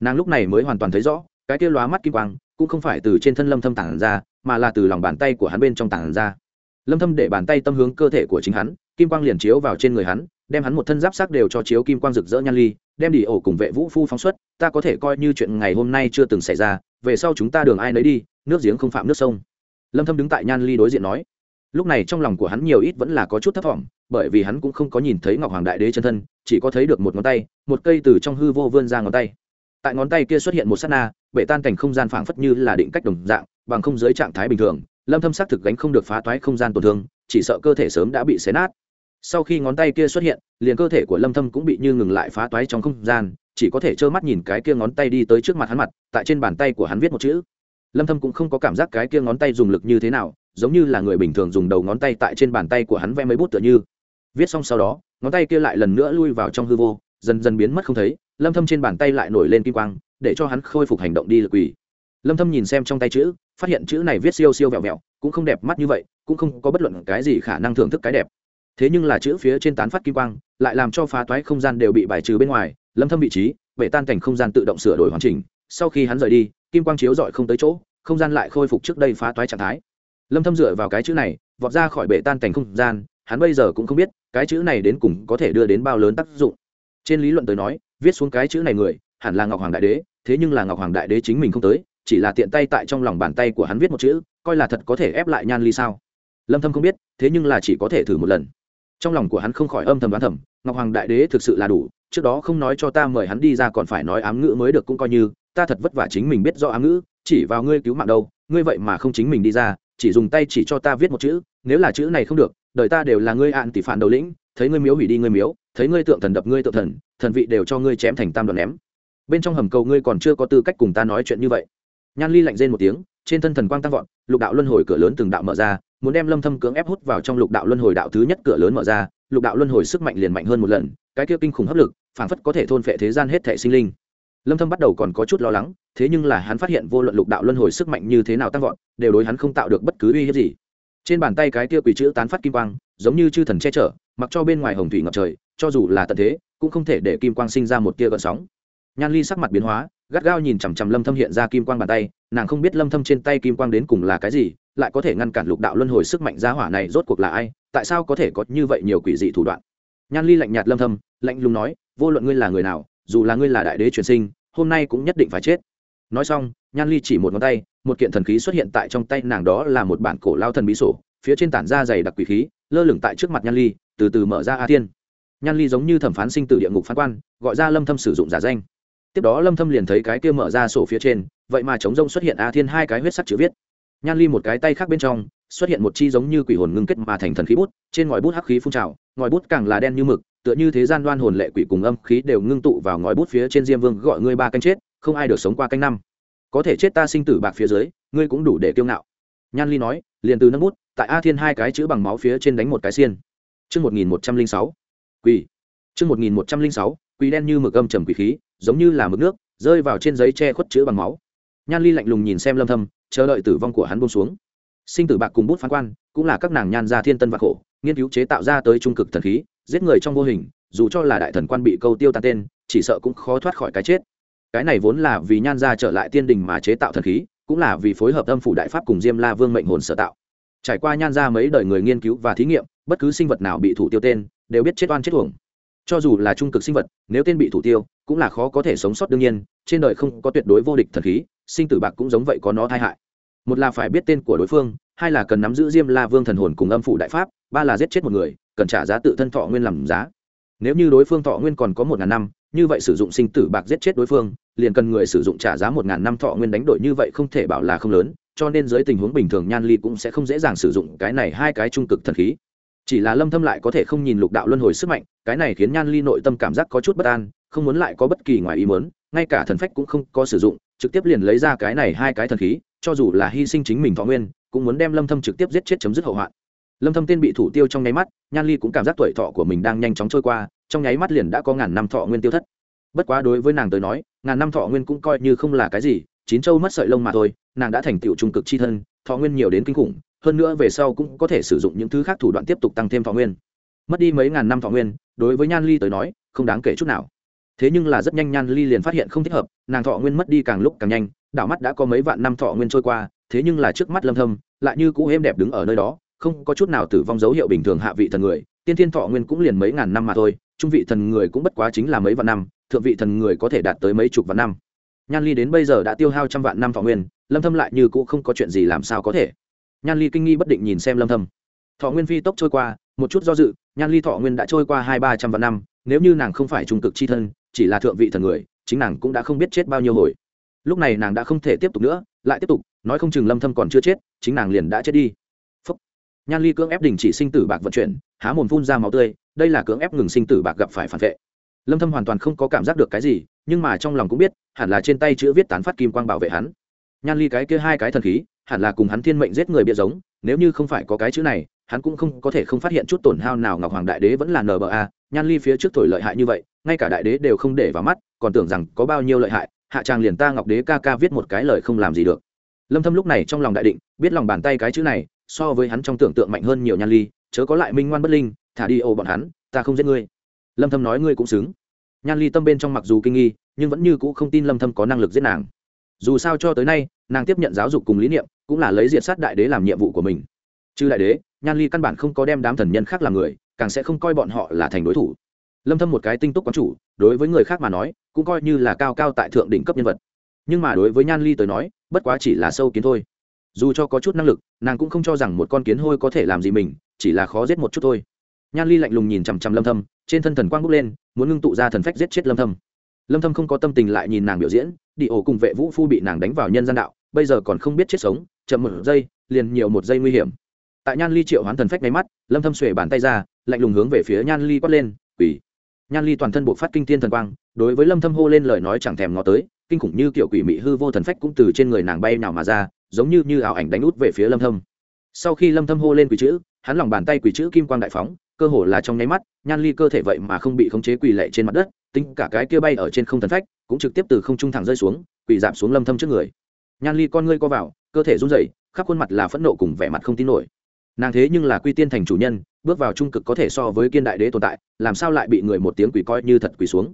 Nàng lúc này mới hoàn toàn thấy rõ, cái kia lóa mắt kim quang, cũng không phải từ trên thân lâm thâm tản ra, mà là từ lòng bàn tay của hắn bên trong tản ra. Lâm thâm để bàn tay tâm hướng cơ thể của chính hắn, kim quang liền chiếu vào trên người hắn, đem hắn một thân giáp sắc đều cho chiếu kim quang rực rỡ nhan ly đem đi ổ cùng vệ vũ phu phóng xuất, ta có thể coi như chuyện ngày hôm nay chưa từng xảy ra, về sau chúng ta đường ai nấy đi, nước giếng không phạm nước sông. Lâm thâm đứng tại nhan ly đối diện nói. Lúc này trong lòng của hắn nhiều ít vẫn là có chút thất vọng bởi vì hắn cũng không có nhìn thấy ngọc hoàng đại đế chân thân, chỉ có thấy được một ngón tay, một cây từ trong hư vô vươn ra ngón tay. Tại ngón tay kia xuất hiện một sát na, bể tan cảnh không gian phảng phất như là định cách đồng dạng, bằng không dưới trạng thái bình thường, lâm thâm xác thực gánh không được phá toái không gian tổn thương, chỉ sợ cơ thể sớm đã bị xé nát sau khi ngón tay kia xuất hiện, liền cơ thể của lâm thâm cũng bị như ngừng lại phá toái trong không gian, chỉ có thể trơ mắt nhìn cái kia ngón tay đi tới trước mặt hắn mặt, tại trên bàn tay của hắn viết một chữ. Lâm thâm cũng không có cảm giác cái kia ngón tay dùng lực như thế nào, giống như là người bình thường dùng đầu ngón tay tại trên bàn tay của hắn vẽ mấy bút tựa như. Viết xong sau đó, ngón tay kia lại lần nữa lui vào trong hư vô, dần dần biến mất không thấy, lâm thâm trên bàn tay lại nổi lên kim quang, để cho hắn khôi phục hành động đi lực quỷ lâm thâm nhìn xem trong tay chữ, phát hiện chữ này viết siêu siêu vẹo vẹo, cũng không đẹp mắt như vậy, cũng không có bất luận cái gì khả năng thưởng thức cái đẹp thế nhưng là chữ phía trên tán phát kim quang, lại làm cho phá toái không gian đều bị bài trừ bên ngoài, lâm thâm vị trí, bể tan cảnh không gian tự động sửa đổi hoàn chỉnh. Sau khi hắn rời đi, kim quang chiếu dọi không tới chỗ, không gian lại khôi phục trước đây phá toái trạng thái. Lâm thâm dựa vào cái chữ này, vọt ra khỏi bể tan cảnh không gian, hắn bây giờ cũng không biết cái chữ này đến cùng có thể đưa đến bao lớn tác dụng. Trên lý luận tới nói, viết xuống cái chữ này người, hẳn là ngọc hoàng đại đế, thế nhưng là ngọc hoàng đại đế chính mình không tới, chỉ là tiện tay tại trong lòng bàn tay của hắn viết một chữ, coi là thật có thể ép lại nhan ly sao? Lâm thâm không biết, thế nhưng là chỉ có thể thử một lần trong lòng của hắn không khỏi âm thầm đoán thầm, ngọc hoàng đại đế thực sự là đủ, trước đó không nói cho ta mời hắn đi ra còn phải nói ám ngữ mới được cũng coi như, ta thật vất vả chính mình biết rõ ám ngữ, chỉ vào ngươi cứu mạng đâu, ngươi vậy mà không chính mình đi ra, chỉ dùng tay chỉ cho ta viết một chữ, nếu là chữ này không được, đời ta đều là ngươi ạn tỷ phản đầu lĩnh, thấy ngươi miếu hủy đi ngươi miếu, thấy ngươi tượng thần đập ngươi tượng thần thần vị đều cho ngươi chém thành tam đoạn ném. Bên trong hầm cầu ngươi còn chưa có tư cách cùng ta nói chuyện như vậy. Nhan ly lạnh rên một tiếng trên thân thần quang tăng vọt, lục đạo luân hồi cửa lớn từng đạo mở ra, muốn đem lâm thâm cưỡng ép hút vào trong lục đạo luân hồi đạo thứ nhất cửa lớn mở ra, lục đạo luân hồi sức mạnh liền mạnh hơn một lần, cái kia kinh khủng hấp lực, phảng phất có thể thôn phệ thế gian hết thể sinh linh. Lâm thâm bắt đầu còn có chút lo lắng, thế nhưng là hắn phát hiện vô luận lục đạo luân hồi sức mạnh như thế nào tăng vọt, đều đối hắn không tạo được bất cứ uy hiếp gì. Trên bàn tay cái kia quỷ chữ tán phát kim quang, giống như chư thần che chở, mặc cho bên ngoài hồng thủy ngập trời, cho dù là tận thế, cũng không thể để kim quang sinh ra một tia gợn sóng. Nhan ly sắc mặt biến hóa gắt gao nhìn chằm chằm lâm thâm hiện ra kim quang bàn tay, nàng không biết lâm thâm trên tay kim quang đến cùng là cái gì, lại có thể ngăn cản lục đạo luân hồi sức mạnh gia hỏa này rốt cuộc là ai, tại sao có thể có như vậy nhiều quỷ dị thủ đoạn? Nhan ly lạnh nhạt lâm thâm, lạnh lùng nói, vô luận ngươi là người nào, dù là ngươi là đại đế truyền sinh, hôm nay cũng nhất định phải chết. Nói xong, nhan ly chỉ một ngón tay, một kiện thần khí xuất hiện tại trong tay nàng đó là một bản cổ lao thần bí sổ, phía trên tản ra dày đặc quỷ khí, lơ lửng tại trước mặt nhan ly, từ từ mở ra a thiên. Nhan ly giống như thẩm phán sinh từ địa ngục phán quan, gọi ra lâm thâm sử dụng giả danh tiếp đó lâm thâm liền thấy cái kia mở ra sổ phía trên, vậy mà chống rông xuất hiện a thiên hai cái huyết sắc chữ viết. Nhan ly một cái tay khác bên trong, xuất hiện một chi giống như quỷ hồn ngưng kết mà thành thần khí bút, trên ngòi bút hắc khí phun trào, ngòi bút càng là đen như mực, tựa như thế gian đoan hồn lệ quỷ cùng âm khí đều ngưng tụ vào ngòi bút phía trên diêm vương gọi ngươi ba canh chết, không ai được sống qua canh năm. Có thể chết ta sinh tử bạc phía dưới, ngươi cũng đủ để kiêu ngạo. Nhan ly nói, liền từ nâng bút, tại a thiên hai cái chữ bằng máu phía trên đánh một cái xiên. Chương một nghìn một trăm linh sáu. Quỷ. Chương một nghìn một trăm linh sáu quỷ đen như mực âm trầm quỷ khí, giống như là mực nước, rơi vào trên giấy che khuất chữ bằng máu. Nhan ly lạnh lùng nhìn xem lâm thâm, chờ đợi tử vong của hắn buông xuống. Sinh tử bạc cùng bút phán quan, cũng là các nàng nhan gia thiên tân và khổ, nghiên cứu chế tạo ra tới trung cực thần khí, giết người trong vô hình, dù cho là đại thần quan bị câu tiêu tan tên, chỉ sợ cũng khó thoát khỏi cái chết. Cái này vốn là vì nhan gia trở lại tiên đình mà chế tạo thần khí, cũng là vì phối hợp âm phủ đại pháp cùng diêm la vương mệnh hồn sở tạo. Trải qua nhan gia mấy đời người nghiên cứu và thí nghiệm, bất cứ sinh vật nào bị thủ tiêu tên, đều biết chết oan chết uổng cho dù là trung cực sinh vật, nếu tên bị thủ tiêu, cũng là khó có thể sống sót đương nhiên, trên đời không có tuyệt đối vô địch thần khí, sinh tử bạc cũng giống vậy có nó tai hại. Một là phải biết tên của đối phương, hai là cần nắm giữ diêm la vương thần hồn cùng âm phủ đại pháp, ba là giết chết một người, cần trả giá tự thân thọ nguyên làm giá. Nếu như đối phương thọ nguyên còn có một ngàn năm, như vậy sử dụng sinh tử bạc giết chết đối phương, liền cần người sử dụng trả giá một ngàn năm thọ nguyên đánh đổi như vậy không thể bảo là không lớn, cho nên dưới tình huống bình thường nhan ly cũng sẽ không dễ dàng sử dụng cái này hai cái trung cực thần khí. Chỉ là lâm thâm lại có thể không nhìn lục đạo luân hồi sức mạnh cái này khiến nhan ly nội tâm cảm giác có chút bất an, không muốn lại có bất kỳ ngoài ý muốn, ngay cả thần phách cũng không có sử dụng, trực tiếp liền lấy ra cái này hai cái thần khí, cho dù là hy sinh chính mình thọ nguyên, cũng muốn đem lâm thâm trực tiếp giết chết chấm dứt hậu hoạn. Lâm thâm tên bị thủ tiêu trong nháy mắt, nhan ly cũng cảm giác tuổi thọ của mình đang nhanh chóng trôi qua, trong nháy mắt liền đã có ngàn năm thọ nguyên tiêu thất. Bất quá đối với nàng tới nói, ngàn năm thọ nguyên cũng coi như không là cái gì, chín châu mất sợi lông mà thôi, nàng đã thành tựu trung cực chi thân, thọ nguyên nhiều đến kinh khủng, hơn nữa về sau cũng có thể sử dụng những thứ khác thủ đoạn tiếp tục tăng thêm thọ nguyên. Mất đi mấy ngàn năm thọ nguyên đối với nhan ly tới nói, không đáng kể chút nào. Thế nhưng là rất nhanh nhan ly liền phát hiện không thích hợp, nàng thọ nguyên mất đi càng lúc càng nhanh, đảo mắt đã có mấy vạn năm thọ nguyên trôi qua, thế nhưng là trước mắt lâm thâm, lại như cũ êm đẹp đứng ở nơi đó, không có chút nào tử vong dấu hiệu bình thường hạ vị thần người, tiên thiên thọ nguyên cũng liền mấy ngàn năm mà thôi, trung vị thần người cũng bất quá chính là mấy vạn năm, thượng vị thần người có thể đạt tới mấy chục vạn năm. Nhan ly đến bây giờ đã tiêu hao trăm vạn năm thọ nguyên, lâm thâm lại như cũ không có chuyện gì làm sao có thể. Nhan ly kinh nghi bất định nhìn xem lâm thâm thọ nguyên phi tốc trôi qua, một chút do dự, nhan ly thọ nguyên đã trôi qua hai ba trăm vạn năm, nếu như nàng không phải trung cực chi thân, chỉ là thượng vị thần người, chính nàng cũng đã không biết chết bao nhiêu hồi. Lúc này nàng đã không thể tiếp tục nữa, lại tiếp tục, nói không chừng lâm thâm còn chưa chết, chính nàng liền đã chết đi. Phúc. nhan ly cưỡng ép đình chỉ sinh tử bạc vận chuyển, há mồm phun ra máu tươi, đây là cưỡng ép ngừng sinh tử bạc gặp phải phản vệ. Lâm thâm hoàn toàn không có cảm giác được cái gì, nhưng mà trong lòng cũng biết, hẳn là trên tay chữ viết tán phát kim quang bảo vệ hắn. Nhan ly cái kia hai cái thần khí, hẳn là cùng hắn thiên mệnh giết người bịa giống, nếu như không phải có cái chữ này hắn cũng không có thể không phát hiện chút tổn hao nào ngọc hoàng đại đế vẫn là nba nhan ly phía trước thổi lợi hại như vậy, ngay cả đại đế đều không để vào mắt, còn tưởng rằng có bao nhiêu lợi hại, hạ tràng liền ta ngọc đế ca ca viết một cái lời không làm gì được. Lâm thâm lúc này trong lòng đại định, biết lòng bàn tay cái chữ này, so với hắn trong tưởng tượng mạnh hơn nhiều nhan ly, chớ có lại minh ngoan bất linh, thả đi ô bọn hắn, ta không giết ngươi. Lâm thâm nói ngươi cũng xứng. Nhan ly tâm bên trong mặc dù kinh nghi, nhưng vẫn như cũ không tin lâm thâm có năng lực giết nàng. Dù sao cho tới nay, nàng tiếp nhận giáo dục cùng lý niệm, cũng là lấy diệt sát đại đế làm nhiệm vụ của mình. Chứ đại đế nhan ly căn bản không có đem đám thần nhân khác làm người, càng sẽ không coi bọn họ là thành đối thủ. Lâm thâm một cái tinh túc quán chủ, đối với người khác mà nói, cũng coi như là cao cao tại thượng đỉnh cấp nhân vật. Nhưng mà đối với nhan ly tới nói, bất quá chỉ là sâu kiến thôi. Dù cho có chút năng lực, nàng cũng không cho rằng một con kiến hôi có thể làm gì mình, chỉ là khó giết một chút thôi. Nhan ly lạnh lùng nhìn chằm chằm lâm thâm, trên thân thần quang bốc lên, muốn ngưng tụ ra thần phách giết chết lâm thâm. Lâm thâm không có tâm tình lại nhìn nàng biểu diễn, đi ổ cùng vệ vũ phu bị nàng đánh vào nhân gian đạo, bây giờ còn không biết chết sống, chậm một giây, liền nhiều một giây nguy hiểm tại nhan ly triệu hoán thần phách máy mắt, lâm thâm xuề bàn tay ra, lạnh lùng hướng về phía nhan ly quát lên, quỷ! Nhan ly toàn thân bộ phát kinh thiên thần quang, đối với lâm thâm hô lên lời nói chẳng thèm ngó tới, kinh khủng như kiểu quỷ mị hư vô thần phách cũng từ trên người nàng bay nào mà ra, giống như như ảo ảnh đánh út về phía lâm thâm. Sau khi lâm thâm hô lên quỷ chữ, hắn lòng bàn tay quỷ chữ kim quang đại phóng, cơ hồ là trong nháy mắt, nhan ly cơ thể vậy mà không bị khống chế quỳ lệ trên mặt đất, tính cả cái kia bay ở trên không thần phách, cũng trực tiếp từ không trung thẳng rơi xuống, quỳ giảm xuống lâm thâm trước người. Nhan ly con ngươi co vào, cơ thể run rẩy, khắp khuôn mặt là phẫn nộ cùng vẻ mặt không tin nổi nàng thế nhưng là quy tiên thành chủ nhân, bước vào trung cực có thể so với kiên đại đế tồn tại, làm sao lại bị người một tiếng quỷ coi như thật quỷ xuống?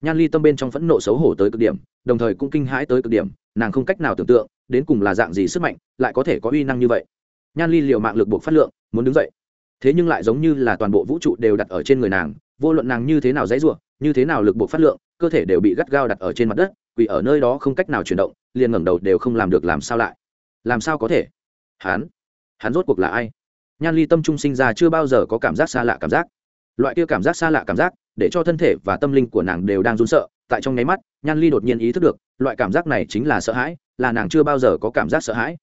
Nhan ly tâm bên trong phẫn nộ xấu hổ tới cực điểm, đồng thời cũng kinh hãi tới cực điểm, nàng không cách nào tưởng tượng, đến cùng là dạng gì sức mạnh, lại có thể có uy năng như vậy. Nhan ly liệu mạng lực buộc phát lượng, muốn đứng dậy. Thế nhưng lại giống như là toàn bộ vũ trụ đều đặt ở trên người nàng, vô luận nàng như thế nào dãy ruộng như thế nào lực buộc phát lượng, cơ thể đều bị gắt gao đặt ở trên mặt đất, quỷ ở nơi đó không cách nào chuyển động, liền ngẩng đầu đều không làm được làm sao lại. Làm sao có thể? Hắn? Hắn rốt cuộc là ai? Nhan ly tâm trung sinh ra chưa bao giờ có cảm giác xa lạ cảm giác. Loại kia cảm giác xa lạ cảm giác, để cho thân thể và tâm linh của nàng đều đang run sợ. Tại trong nháy mắt, nhan ly đột nhiên ý thức được, loại cảm giác này chính là sợ hãi, là nàng chưa bao giờ có cảm giác sợ hãi.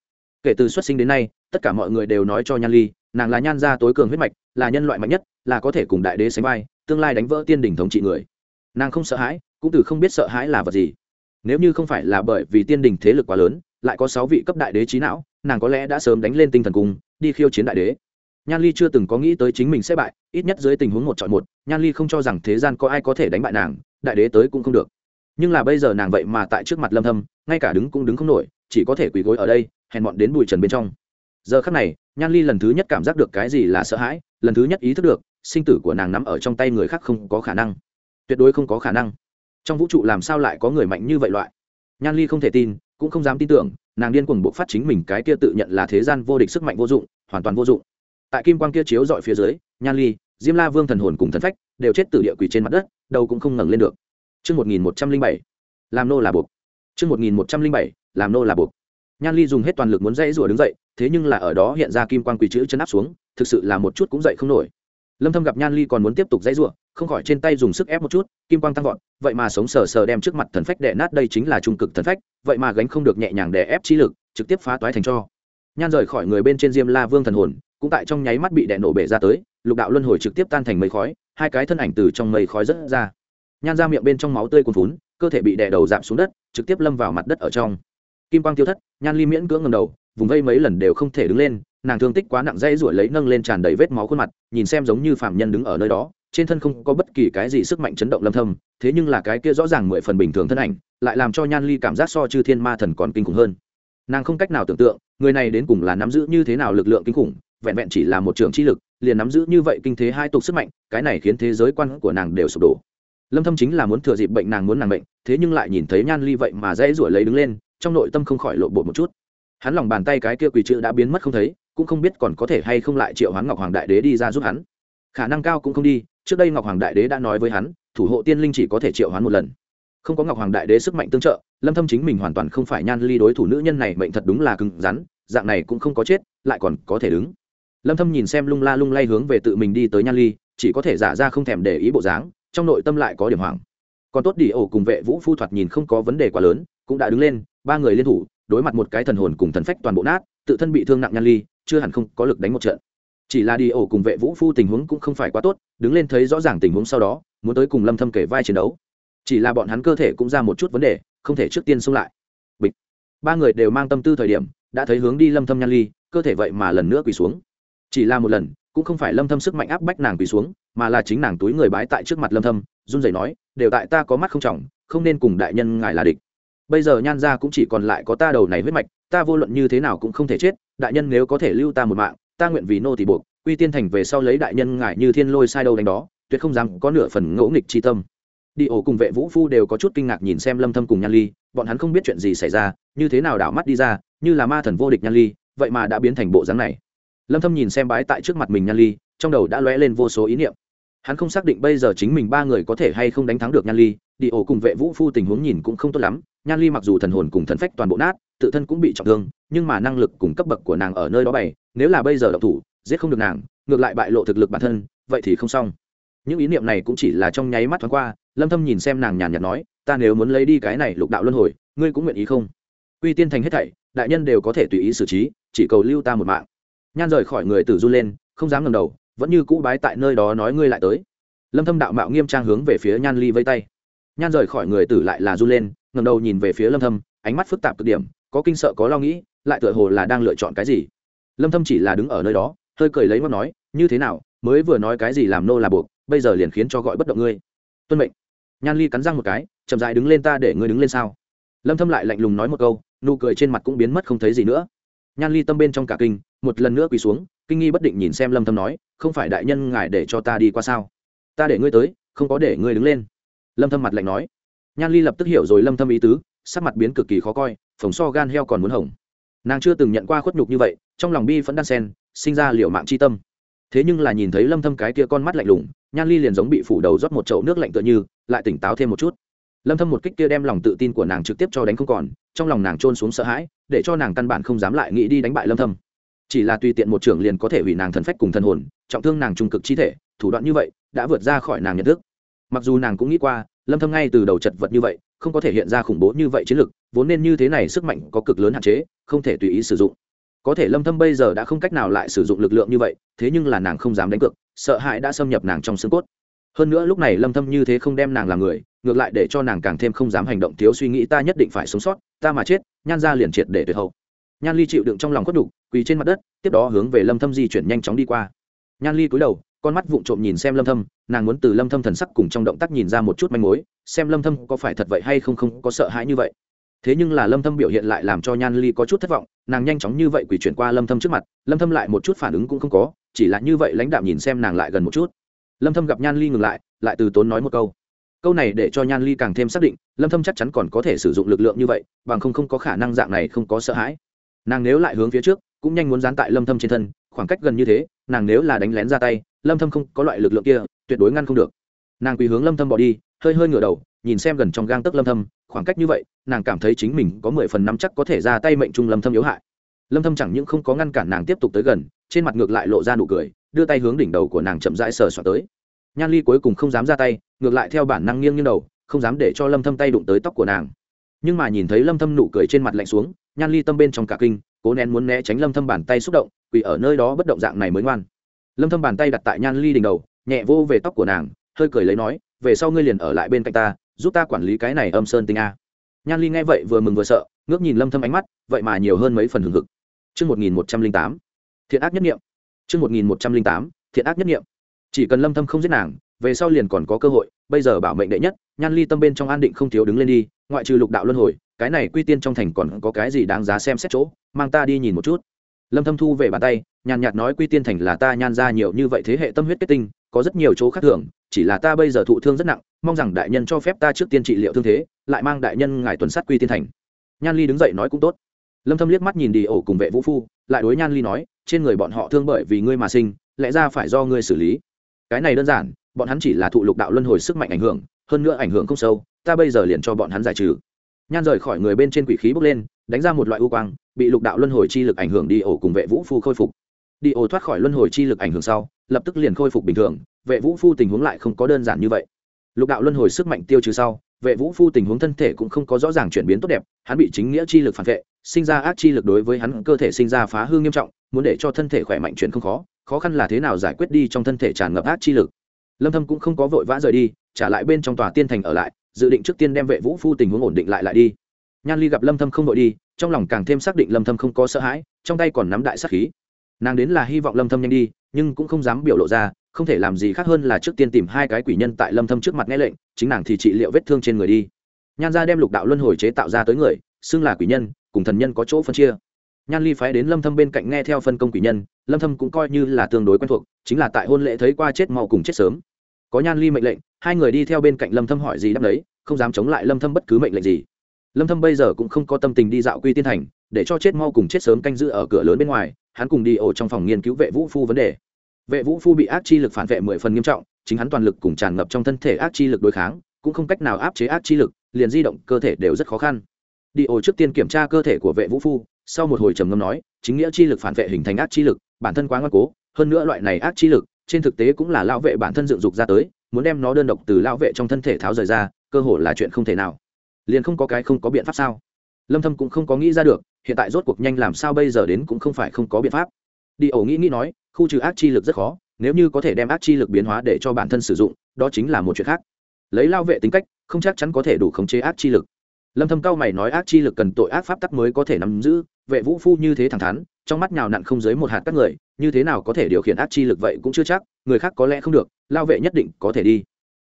Kể từ xuất sinh đến nay, tất cả mọi người đều nói cho nhan ly, nàng là nhan gia tối cường huyết mạch, là nhân loại mạnh nhất, là có thể cùng đại đế sánh vai, tương lai đánh vỡ tiên Đình thống trị người. Nàng không sợ hãi, cũng từ không biết sợ hãi là vật gì. Nếu như không phải là bởi vì tiên đình thế lực quá lớn, lại có sáu vị cấp đại đế trí não, nàng có lẽ đã sớm đánh lên tinh thần cung đi khiêu chiến đại đế nhan ly chưa từng có nghĩ tới chính mình sẽ bại, ít nhất dưới tình huống một chọn một, nhan ly không cho rằng thế gian có ai có thể đánh bại nàng, đại đế tới cũng không được. Nhưng là bây giờ nàng vậy mà tại trước mặt lâm thâm, ngay cả đứng cũng đứng không nổi, chỉ có thể quỳ gối ở đây, hèn mọn đến bụi trần bên trong. Giờ khắc này, nhan ly lần thứ nhất cảm giác được cái gì là sợ hãi, lần thứ nhất ý thức được, sinh tử của nàng nắm ở trong tay người khác không có khả năng. Tuyệt đối không có khả năng. Trong vũ trụ làm sao lại có người mạnh như vậy loại? Nhan ly không thể tin, cũng không dám tin tưởng, nàng điên cuồng buộc phát chính mình cái kia tự nhận là thế gian vô địch sức mạnh vô dụng, hoàn toàn vô dụng tại kim quang kia chiếu dọi phía dưới nhan ly diêm la vương thần hồn cùng thần phách đều chết từ địa quỷ trên mặt đất đầu cũng không ngẩng lên được Chương 1107, làm nô là buộc. Chương 1107, làm nô là buộc. Nhan Ly dùng hết toàn lực muốn dãy rủa đứng dậy, thế nhưng là ở đó hiện ra kim quang quỷ chữ chân áp xuống, thực sự là một chút cũng dậy không nổi. Lâm Thâm gặp Nhan Ly còn muốn tiếp tục dãy rủa, không khỏi trên tay dùng sức ép một chút, kim quang tăng vọt, vậy mà sống sờ sờ đem trước mặt thần phách đè nát đây chính là trung cực thần phách, vậy mà gánh không được nhẹ nhàng đè ép chi lực, trực tiếp phá toái thành cho. Nhan rời khỏi người bên trên Diêm La Vương thần hồn, cũng tại trong nháy mắt bị đè nổ bể ra tới, lục đạo luân hồi trực tiếp tan thành mây khói, hai cái thân ảnh từ trong mây khói rớt ra. Nhan ra miệng bên trong máu tươi cuồn phún cơ thể bị đè đầu giảm xuống đất trực tiếp lâm vào mặt đất ở trong. Kim quang tiêu thất nhan ly miễn cưỡng ngầm đầu vùng vây mấy lần đều không thể đứng lên nàng thương tích quá nặng dây ruổi lấy nâng lên tràn đầy vết máu khuôn mặt nhìn xem giống như phạm nhân đứng ở nơi đó trên thân không có bất kỳ cái gì sức mạnh chấn động lâm thâm thế nhưng là cái kia rõ ràng mười phần bình thường thân ảnh lại làm cho nhan ly cảm giác so chư thiên ma thần còn kinh khủng hơn. Nàng không cách nào tưởng tượng người này đến cùng là nắm giữ như thế nào lực lượng kinh khủng vẹn vẹn chỉ là một trường chi lực, liền nắm giữ như vậy kinh thế hai tục sức mạnh, cái này khiến thế giới quan của nàng đều sụp đổ. Lâm thâm chính là muốn thừa dịp bệnh nàng muốn nàng bệnh, thế nhưng lại nhìn thấy nhan ly vậy mà dễ ruổi lấy đứng lên, trong nội tâm không khỏi lộ bộ một chút. Hắn lòng bàn tay cái kia quỷ chữ đã biến mất không thấy, cũng không biết còn có thể hay không lại triệu hoán ngọc hoàng đại đế đi ra giúp hắn. Khả năng cao cũng không đi, trước đây ngọc hoàng đại đế đã nói với hắn, thủ hộ tiên linh chỉ có thể triệu hoán một lần. Không có ngọc hoàng đại đế sức mạnh tương trợ, lâm thâm chính mình hoàn toàn không phải nhan ly đối thủ nữ nhân này mệnh thật đúng là cứng rắn, dạng này cũng không có chết, lại còn có thể đứng lâm thâm nhìn xem lung la lung lay hướng về tự mình đi tới nhan ly, chỉ có thể giả ra không thèm để ý bộ dáng, trong nội tâm lại có điểm hoảng. Còn tốt đi ổ cùng vệ vũ phu thoạt nhìn không có vấn đề quá lớn, cũng đã đứng lên, ba người liên thủ, đối mặt một cái thần hồn cùng thần phách toàn bộ nát, tự thân bị thương nặng nhan ly, chưa hẳn không có lực đánh một trận. Chỉ là đi ổ cùng vệ vũ phu tình huống cũng không phải quá tốt, đứng lên thấy rõ ràng tình huống sau đó, muốn tới cùng lâm thâm kể vai chiến đấu. Chỉ là bọn hắn cơ thể cũng ra một chút vấn đề, không thể trước tiên xông lại. Bịch. Ba người đều mang tâm tư thời điểm, đã thấy hướng đi lâm thâm nhan ly, cơ thể vậy mà lần nữa quỳ xuống chỉ là một lần, cũng không phải lâm thâm sức mạnh áp bách nàng quỳ xuống, mà là chính nàng túi người bái tại trước mặt lâm thâm, run rẩy nói, đều tại ta có mắt không trọng, không nên cùng đại nhân ngài là địch. Bây giờ nhan gia cũng chỉ còn lại có ta đầu này huyết mạch, ta vô luận như thế nào cũng không thể chết, đại nhân nếu có thể lưu ta một mạng, ta nguyện vì nô thì buộc uy tiên thành về sau lấy đại nhân ngài như thiên lôi sai đâu đánh đó, tuyệt không dám có nửa phần ngỗ nghịch chi tâm. Đi ổ cùng vệ vũ phu đều có chút kinh ngạc nhìn xem lâm thâm cùng nhan ly, bọn hắn không biết chuyện gì xảy ra, như thế nào đảo mắt đi ra, như là ma thần vô địch nhan ly, vậy mà đã biến thành bộ dáng này lâm thâm nhìn xem bái tại trước mặt mình nhan ly, trong đầu đã lóe lên vô số ý niệm. Hắn không xác định bây giờ chính mình ba người có thể hay không đánh thắng được nhan ly, đi ổ cùng vệ vũ phu tình huống nhìn cũng không tốt lắm. Nhan ly mặc dù thần hồn cùng thần phách toàn bộ nát, tự thân cũng bị trọng thương, nhưng mà năng lực cùng cấp bậc của nàng ở nơi đó bày, nếu là bây giờ độc thủ, giết không được nàng, ngược lại bại lộ thực lực bản thân, vậy thì không xong. Những ý niệm này cũng chỉ là trong nháy mắt thoáng qua, lâm thâm nhìn xem nàng nhàn nhạt nói, ta nếu muốn lấy đi cái này lục đạo luân hồi, ngươi cũng nguyện ý không? Uy tiên thành hết thảy, đại nhân đều có thể tùy ý xử trí, chỉ cầu lưu ta một mạng nhan rời khỏi người tử run lên, không dám ngẩng đầu, vẫn như cũ bái tại nơi đó nói ngươi lại tới. Lâm thâm đạo mạo nghiêm trang hướng về phía nhan ly vây tay. Nhan rời khỏi người tử lại là run lên, ngẩng đầu nhìn về phía lâm thâm, ánh mắt phức tạp cực điểm, có kinh sợ, có lo nghĩ, lại tựa hồ là đang lựa chọn cái gì. Lâm thâm chỉ là đứng ở nơi đó, hơi cười lấy mắt nói, như thế nào, mới vừa nói cái gì làm nô là buộc, bây giờ liền khiến cho gọi bất động ngươi. Tuân mệnh. Nhan ly cắn răng một cái, chậm rãi đứng lên ta để ngươi đứng lên sao? Lâm thâm lại lạnh lùng nói một câu, nụ cười trên mặt cũng biến mất không thấy gì nữa. Nhan ly tâm bên trong cả kinh một lần nữa quỳ xuống, kinh nghi bất định nhìn xem lâm thâm nói, không phải đại nhân ngài để cho ta đi qua sao? Ta để ngươi tới, không có để ngươi đứng lên. Lâm thâm mặt lạnh nói. Nhan ly lập tức hiểu rồi lâm thâm ý tứ, sắc mặt biến cực kỳ khó coi, phồng so gan heo còn muốn hồng. Nàng chưa từng nhận qua khuất nhục như vậy, trong lòng bi vẫn đan sen sinh ra liều mạng chi tâm. Thế nhưng là nhìn thấy lâm thâm cái kia con mắt lạnh lùng, nhan ly liền giống bị phủ đầu rót một chậu nước lạnh tựa như, lại tỉnh táo thêm một chút. Lâm thâm một kích kia đem lòng tự tin của nàng trực tiếp cho đánh không còn, trong lòng nàng trôn xuống sợ hãi, để cho nàng căn bản không dám lại nghĩ đi đánh bại lâm thâm chỉ là tùy tiện một trưởng liền có thể hủy nàng thần phách cùng thần hồn, trọng thương nàng trung cực chi thể, thủ đoạn như vậy, đã vượt ra khỏi nàng nhận thức. Mặc dù nàng cũng nghĩ qua, lâm thâm ngay từ đầu chật vật như vậy, không có thể hiện ra khủng bố như vậy chiến lực, vốn nên như thế này sức mạnh có cực lớn hạn chế, không thể tùy ý sử dụng. Có thể lâm thâm bây giờ đã không cách nào lại sử dụng lực lượng như vậy, thế nhưng là nàng không dám đánh cược, sợ hãi đã xâm nhập nàng trong xương cốt. Hơn nữa lúc này lâm thâm như thế không đem nàng làm người, ngược lại để cho nàng càng thêm không dám hành động thiếu suy nghĩ, ta nhất định phải sống sót, ta mà chết, nhan ra liền triệt để tuyệt hậu nhan ly chịu đựng trong lòng khuất đục, quỳ trên mặt đất, tiếp đó hướng về lâm thâm di chuyển nhanh chóng đi qua. Nhan ly cúi đầu, con mắt vụng trộm nhìn xem lâm thâm, nàng muốn từ lâm thâm thần sắc cùng trong động tác nhìn ra một chút manh mối, xem lâm thâm có phải thật vậy hay không không có sợ hãi như vậy. Thế nhưng là lâm thâm biểu hiện lại làm cho nhan ly có chút thất vọng, nàng nhanh chóng như vậy quỳ chuyển qua lâm thâm trước mặt, lâm thâm lại một chút phản ứng cũng không có, chỉ là như vậy lãnh đạm nhìn xem nàng lại gần một chút. Lâm thâm gặp nhan ly ngừng lại lại từ tốn nói một câu. Câu này để cho nhan ly càng thêm xác định, lâm thâm chắc chắn còn có thể sử dụng lực lượng như vậy, bằng không không có khả năng dạng này không có sợ hãi nàng nếu lại hướng phía trước, cũng nhanh muốn dán tại lâm thâm trên thân, khoảng cách gần như thế, nàng nếu là đánh lén ra tay, lâm thâm không có loại lực lượng kia, tuyệt đối ngăn không được. Nàng quỳ hướng lâm thâm bỏ đi, hơi hơi ngửa đầu, nhìn xem gần trong gang tấc lâm thâm, khoảng cách như vậy, nàng cảm thấy chính mình có 10 phần năm chắc có thể ra tay mệnh trung lâm thâm yếu hại. Lâm thâm chẳng những không có ngăn cản nàng tiếp tục tới gần, trên mặt ngược lại lộ ra nụ cười, đưa tay hướng đỉnh đầu của nàng chậm rãi sờ soạn tới. Nhan ly cuối cùng không dám ra tay, ngược lại theo bản năng nghiêng nghiêng đầu, không dám để cho lâm thâm tay đụng tới tóc của nàng. Nhưng mà nhìn thấy lâm thâm nụ cười trên mặt lạnh xuống nhan ly tâm bên trong cả kinh, cố nén muốn né tránh lâm thâm bàn tay xúc động, quỳ ở nơi đó bất động dạng này mới ngoan. Lâm thâm bàn tay đặt tại nhan ly đỉnh đầu, nhẹ vô về tóc của nàng, hơi cười lấy nói, về sau ngươi liền ở lại bên cạnh ta, giúp ta quản lý cái này âm sơn tinh a. Nhan ly nghe vậy vừa mừng vừa sợ, ngước nhìn lâm thâm ánh mắt, vậy mà nhiều hơn mấy phần hừng hực. Chương 1108 thiện ác nhất niệm. Chương 1108 thiện ác nhất niệm. Chỉ cần lâm thâm không giết nàng về sau liền còn có cơ hội, bây giờ bảo mệnh đệ nhất, nhan ly tâm bên trong an định không thiếu đứng lên đi, ngoại trừ lục đạo luân hồi, cái này quy tiên trong thành còn có cái gì đáng giá xem xét chỗ, mang ta đi nhìn một chút. Lâm thâm thu về bàn tay, nhàn nhạt nói quy tiên thành là ta nhan ra nhiều như vậy thế hệ tâm huyết kết tinh, có rất nhiều chỗ khác thường, chỉ là ta bây giờ thụ thương rất nặng, mong rằng đại nhân cho phép ta trước tiên trị liệu thương thế, lại mang đại nhân ngài tuần sát quy tiên thành. Nhan ly đứng dậy nói cũng tốt. Lâm thâm liếc mắt nhìn đi ổ cùng vệ vũ phu, lại đối nhan ly nói, trên người bọn họ thương bởi vì ngươi mà sinh, lẽ ra phải do ngươi xử lý. Cái này đơn giản bọn hắn chỉ là thụ lục đạo luân hồi sức mạnh ảnh hưởng, hơn nữa ảnh hưởng không sâu, ta bây giờ liền cho bọn hắn giải trừ. Nhan rời khỏi người bên trên quỷ khí bốc lên, đánh ra một loại u quang, bị lục đạo luân hồi chi lực ảnh hưởng đi ổ cùng vệ vũ phu khôi phục. Đi ổ thoát khỏi luân hồi chi lực ảnh hưởng sau, lập tức liền khôi phục bình thường, vệ vũ phu tình huống lại không có đơn giản như vậy. Lục đạo luân hồi sức mạnh tiêu trừ sau, vệ vũ phu tình huống thân thể cũng không có rõ ràng chuyển biến tốt đẹp, hắn bị chính nghĩa chi lực phản vệ, sinh ra ác chi lực đối với hắn cơ thể sinh ra phá hư nghiêm trọng, muốn để cho thân thể khỏe mạnh chuyển không khó khó khăn là thế nào giải quyết đi trong thân thể tràn ngập ác chi lực lâm thâm cũng không có vội vã rời đi, trả lại bên trong tòa tiên thành ở lại, dự định trước tiên đem vệ vũ phu tình huống ổn định lại lại đi. Nhan ly gặp lâm thâm không vội đi, trong lòng càng thêm xác định lâm thâm không có sợ hãi, trong tay còn nắm đại sát khí. Nàng đến là hy vọng lâm thâm nhanh đi, nhưng cũng không dám biểu lộ ra, không thể làm gì khác hơn là trước tiên tìm hai cái quỷ nhân tại lâm thâm trước mặt nghe lệnh, chính nàng thì trị liệu vết thương trên người đi. Nhan gia đem lục đạo luân hồi chế tạo ra tới người, xưng là quỷ nhân, cùng thần nhân có chỗ phân chia. Nhan ly phái đến lâm thâm bên cạnh nghe theo phân công quỷ nhân, lâm thâm cũng coi như là tương đối quen thuộc, chính là tại hôn lễ thấy qua chết mau cùng chết sớm có nhan ly mệnh lệnh, hai người đi theo bên cạnh lâm thâm hỏi gì đáp đấy, không dám chống lại lâm thâm bất cứ mệnh lệnh gì. Lâm thâm bây giờ cũng không có tâm tình đi dạo quy tiên thành, để cho chết mau cùng chết sớm canh giữ ở cửa lớn bên ngoài, hắn cùng đi ổ trong phòng nghiên cứu vệ vũ phu vấn đề. Vệ vũ phu bị ác chi lực phản vệ mười phần nghiêm trọng, chính hắn toàn lực cùng tràn ngập trong thân thể ác chi lực đối kháng, cũng không cách nào áp chế ác chi lực, liền di động cơ thể đều rất khó khăn. Đi ổ trước tiên kiểm tra cơ thể của vệ vũ phu, sau một hồi trầm ngâm nói, chính nghĩa chi lực phản vệ hình thành ác chi lực, bản thân quá ngoan cố, hơn nữa loại này ác chi lực trên thực tế cũng là lão vệ bản thân dựng dục ra tới, muốn đem nó đơn độc từ lão vệ trong thân thể tháo rời ra, cơ hội là chuyện không thể nào. Liền không có cái không có biện pháp sao? Lâm thâm cũng không có nghĩ ra được, hiện tại rốt cuộc nhanh làm sao bây giờ đến cũng không phải không có biện pháp. Đi ổ nghĩ nghĩ nói, khu trừ ác chi lực rất khó, nếu như có thể đem ác chi lực biến hóa để cho bản thân sử dụng, đó chính là một chuyện khác. Lấy lao vệ tính cách, không chắc chắn có thể đủ khống chế ác chi lực. Lâm thâm cao mày nói ác chi lực cần tội ác pháp tắc mới có thể nắm giữ, vệ vũ phu như thế thẳng thắn, trong mắt nhào nặn không dưới một hạt các người như thế nào có thể điều khiển ác chi lực vậy cũng chưa chắc, người khác có lẽ không được, lao vệ nhất định có thể đi.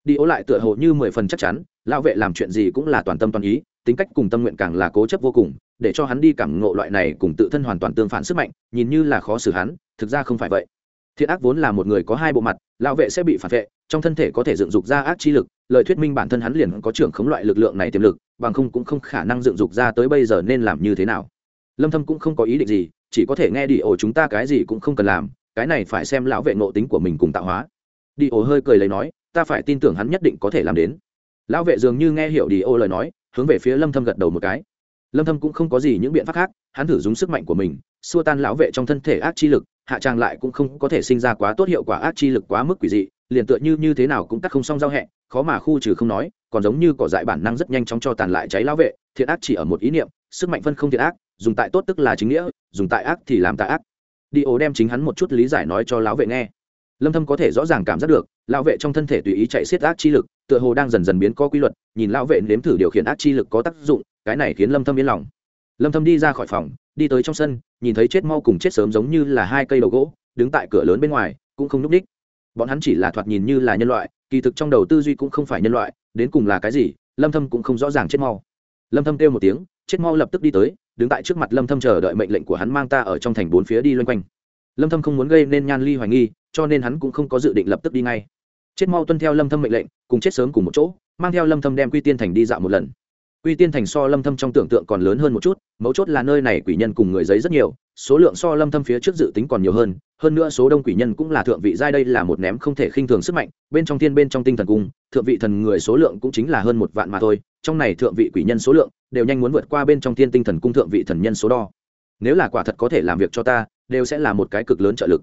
Đi ố lại tựa hồ như mười phần chắc chắn, lao vệ làm chuyện gì cũng là toàn tâm toàn ý, tính cách cùng tâm nguyện càng là cố chấp vô cùng, để cho hắn đi cảm ngộ loại này cùng tự thân hoàn toàn tương phản sức mạnh, nhìn như là khó xử hắn, thực ra không phải vậy. Thiện ác vốn là một người có hai bộ mặt, lao vệ sẽ bị phản vệ, trong thân thể có thể dựng dục ra ác chi lực, lời thuyết minh bản thân hắn liền có trưởng khống loại lực lượng này tiềm lực, bằng không cũng không khả năng dựng dục ra tới bây giờ nên làm như thế nào lâm thâm cũng không có ý định gì, chỉ có thể nghe đi ổ chúng ta cái gì cũng không cần làm, cái này phải xem lão vệ ngộ tính của mình cùng tạo hóa. Đi ổ hơi cười lấy nói, ta phải tin tưởng hắn nhất định có thể làm đến. Lão vệ dường như nghe hiểu đi ô lời nói, hướng về phía lâm thâm gật đầu một cái. Lâm thâm cũng không có gì những biện pháp khác, hắn thử dùng sức mạnh của mình, xua tan lão vệ trong thân thể ác chi lực, hạ trang lại cũng không có thể sinh ra quá tốt hiệu quả ác chi lực quá mức quỷ dị, liền tựa như như thế nào cũng tắt không xong giao hẹ, khó mà khu trừ không nói, còn giống như cỏ dại bản năng rất nhanh chóng cho tàn lại cháy lão vệ, thiện ác chỉ ở một ý niệm, sức mạnh phân không thiện ác dùng tại tốt tức là chính nghĩa, dùng tại ác thì làm tại ác. Đi ố đem chính hắn một chút lý giải nói cho lão vệ nghe. Lâm thâm có thể rõ ràng cảm giác được, lão vệ trong thân thể tùy ý chạy xiết ác chi lực, tựa hồ đang dần dần biến có quy luật, nhìn lão vệ nếm thử điều khiển ác chi lực có tác dụng, cái này khiến lâm thâm yên lòng. Lâm thâm đi ra khỏi phòng, đi tới trong sân, nhìn thấy chết mau cùng chết sớm giống như là hai cây đầu gỗ, đứng tại cửa lớn bên ngoài, cũng không núp đích bọn hắn chỉ là thoạt nhìn như là nhân loại, kỳ thực trong đầu tư duy cũng không phải nhân loại, đến cùng là cái gì, lâm thâm cũng không rõ ràng chết mau. Lâm thâm kêu một tiếng chết mau lập tức đi tới, đứng tại trước mặt lâm thâm chờ đợi mệnh lệnh của hắn mang ta ở trong thành bốn phía đi loanh quanh. Lâm thâm không muốn gây nên nhan ly hoài nghi, cho nên hắn cũng không có dự định lập tức đi ngay. Chết mau tuân theo lâm thâm mệnh lệnh, cùng chết sớm cùng một chỗ, mang theo lâm thâm đem quy tiên thành đi dạo một lần quy tiên thành so lâm thâm trong tưởng tượng còn lớn hơn một chút, mấu chốt là nơi này quỷ nhân cùng người giấy rất nhiều, số lượng so lâm thâm phía trước dự tính còn nhiều hơn hơn nữa số đông quỷ nhân cũng là thượng vị giai đây là một ném không thể khinh thường sức mạnh, bên trong thiên bên trong tinh thần cung, thượng vị thần người số lượng cũng chính là hơn một vạn mà thôi, trong này thượng vị quỷ nhân số lượng đều nhanh muốn vượt qua bên trong thiên tinh thần cung thượng vị thần nhân số đo. Nếu là quả thật có thể làm việc cho ta, đều sẽ là một cái cực lớn trợ lực.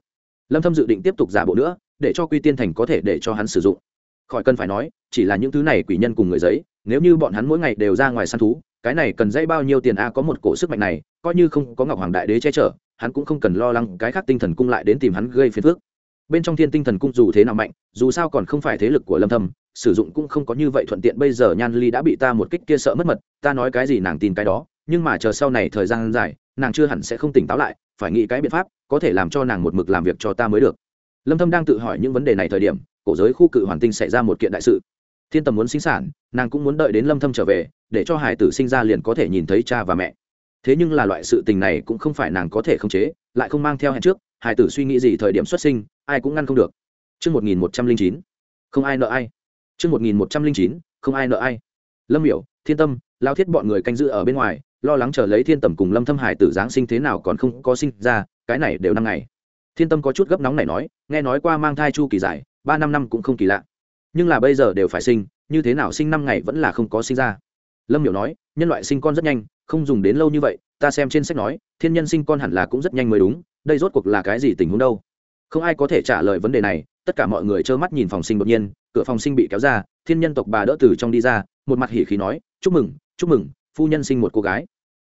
Lâm thâm dự định tiếp tục giả bộ nữa, để cho quy tiên thành có thể để cho hắn sử dụng. Khỏi cần phải nói, chỉ là những thứ này quỷ nhân cùng người giấy nếu như bọn hắn mỗi ngày đều ra ngoài săn thú, cái này cần dây bao nhiêu tiền a, có một cổ sức mạnh này, coi như không có ngọc hoàng đại đế che chở, hắn cũng không cần lo lắng cái khác tinh thần cung lại đến tìm hắn gây phiền phức. Bên trong thiên tinh thần cung dù thế nào mạnh, dù sao còn không phải thế lực của lâm thâm, sử dụng cũng không có như vậy thuận tiện. Bây giờ nhan ly đã bị ta một kích kia sợ mất mật, ta nói cái gì nàng tin cái đó, nhưng mà chờ sau này thời gian dài, nàng chưa hẳn sẽ không tỉnh táo lại, phải nghĩ cái biện pháp, có thể làm cho nàng một mực làm việc cho ta mới được. Lâm thâm đang tự hỏi những vấn đề này thời điểm, cổ giới khu cự hoàn tinh xảy ra một kiện đại sự thiên tầm muốn sinh sản nàng cũng muốn đợi đến lâm thâm trở về để cho hải tử sinh ra liền có thể nhìn thấy cha và mẹ thế nhưng là loại sự tình này cũng không phải nàng có thể khống chế lại không mang theo hẹn trước hải tử suy nghĩ gì thời điểm xuất sinh ai cũng ngăn không được Trước 1109, không ai nợ ai. Trước 1109, không ai nợ ai. Lâm hiểu, Thiên Tâm, Lao Thiết bọn người canh giữ ở bên ngoài, lo lắng chờ lấy Thiên Tầm cùng Lâm Thâm Hải tử giáng sinh thế nào còn không có sinh ra, cái này đều năm ngày. Thiên Tâm có chút gấp nóng này nói, nghe nói qua mang thai chu kỳ dài, ba năm năm cũng không kỳ lạ nhưng là bây giờ đều phải sinh, như thế nào sinh năm ngày vẫn là không có sinh ra. Lâm miểu nói, nhân loại sinh con rất nhanh, không dùng đến lâu như vậy, ta xem trên sách nói, thiên nhân sinh con hẳn là cũng rất nhanh mới đúng, đây rốt cuộc là cái gì tình huống đâu? Không ai có thể trả lời vấn đề này, tất cả mọi người trơ mắt nhìn phòng sinh đột nhiên, cửa phòng sinh bị kéo ra, thiên nhân tộc bà đỡ từ trong đi ra, một mặt hỉ khí nói, chúc mừng chúc mừng, phu nhân sinh một cô gái.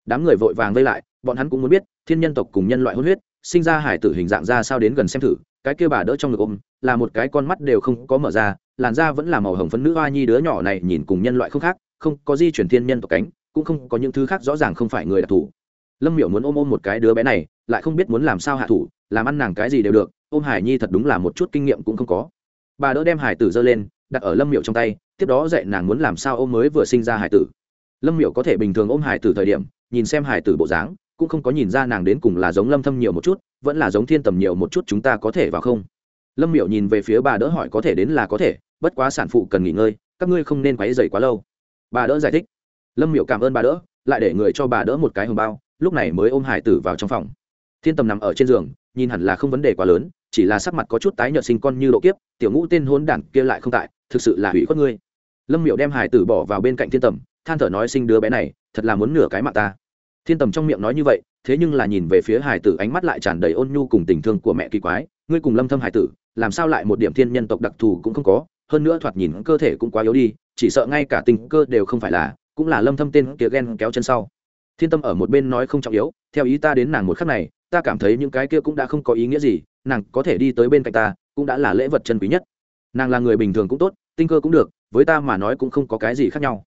Đám người vội vàng vây lại, bọn hắn cũng muốn biết, thiên nhân tộc cùng nhân loại hôn huyết, sinh ra hải tử hình dạng ra sao đến gần xem thử, cái kia bà đỡ trong ngực ôm, là một cái con mắt đều không có mở ra làn da vẫn là màu hồng phấn nữ hoa nhi đứa nhỏ này nhìn cùng nhân loại không khác, không có di chuyển thiên nhân tộc cánh, cũng không có những thứ khác rõ ràng không phải người đặc thù. Lâm miểu muốn ôm ôm một cái đứa bé này, lại không biết muốn làm sao hạ thủ, làm ăn nàng cái gì đều được, ôm hải nhi thật đúng là một chút kinh nghiệm cũng không có. Bà đỡ đem hải tử giơ lên, đặt ở lâm miểu trong tay, tiếp đó dạy nàng muốn làm sao ôm mới vừa sinh ra hải tử. Lâm miểu có thể bình thường ôm hải tử thời điểm, nhìn xem hải tử bộ dáng, cũng không có nhìn ra nàng đến cùng là giống lâm thâm nhiều một chút, vẫn là giống thiên tầm nhiều một chút chúng ta có thể vào không? Lâm miểu nhìn về phía bà đỡ hỏi có thể đến là có thể bất quá sản phụ cần nghỉ ngơi, các ngươi không nên quấy dày quá lâu. Bà đỡ giải thích. Lâm Miệu cảm ơn bà đỡ, lại để người cho bà đỡ một cái hồng bao, lúc này mới ôm hải tử vào trong phòng. Thiên tầm nằm ở trên giường, nhìn hẳn là không vấn đề quá lớn, chỉ là sắc mặt có chút tái nhợt sinh con như độ kiếp, tiểu ngũ tên hôn đản kia lại không tại, thực sự là hủy khuất ngươi. Lâm Miệu đem hải tử bỏ vào bên cạnh thiên tầm, than thở nói, sinh đứa bé này, thật là muốn nửa cái mạng ta. Thiên tầm trong miệng nói như vậy, thế nhưng là nhìn về phía hải tử, ánh mắt lại tràn đầy ôn nhu cùng tình thương của mẹ kỳ quái, ngươi cùng lâm thâm hải tử, làm sao lại một điểm thiên nhân tộc đặc thù cũng không có hơn nữa thoạt nhìn cơ thể cũng quá yếu đi, chỉ sợ ngay cả tình cơ đều không phải là, cũng là lâm thâm tên kia ghen kéo chân sau. Thiên tâm ở một bên nói không trọng yếu, theo ý ta đến nàng một khắc này, ta cảm thấy những cái kia cũng đã không có ý nghĩa gì, nàng có thể đi tới bên cạnh ta, cũng đã là lễ vật chân quý nhất. Nàng là người bình thường cũng tốt, tinh cơ cũng được, với ta mà nói cũng không có cái gì khác nhau.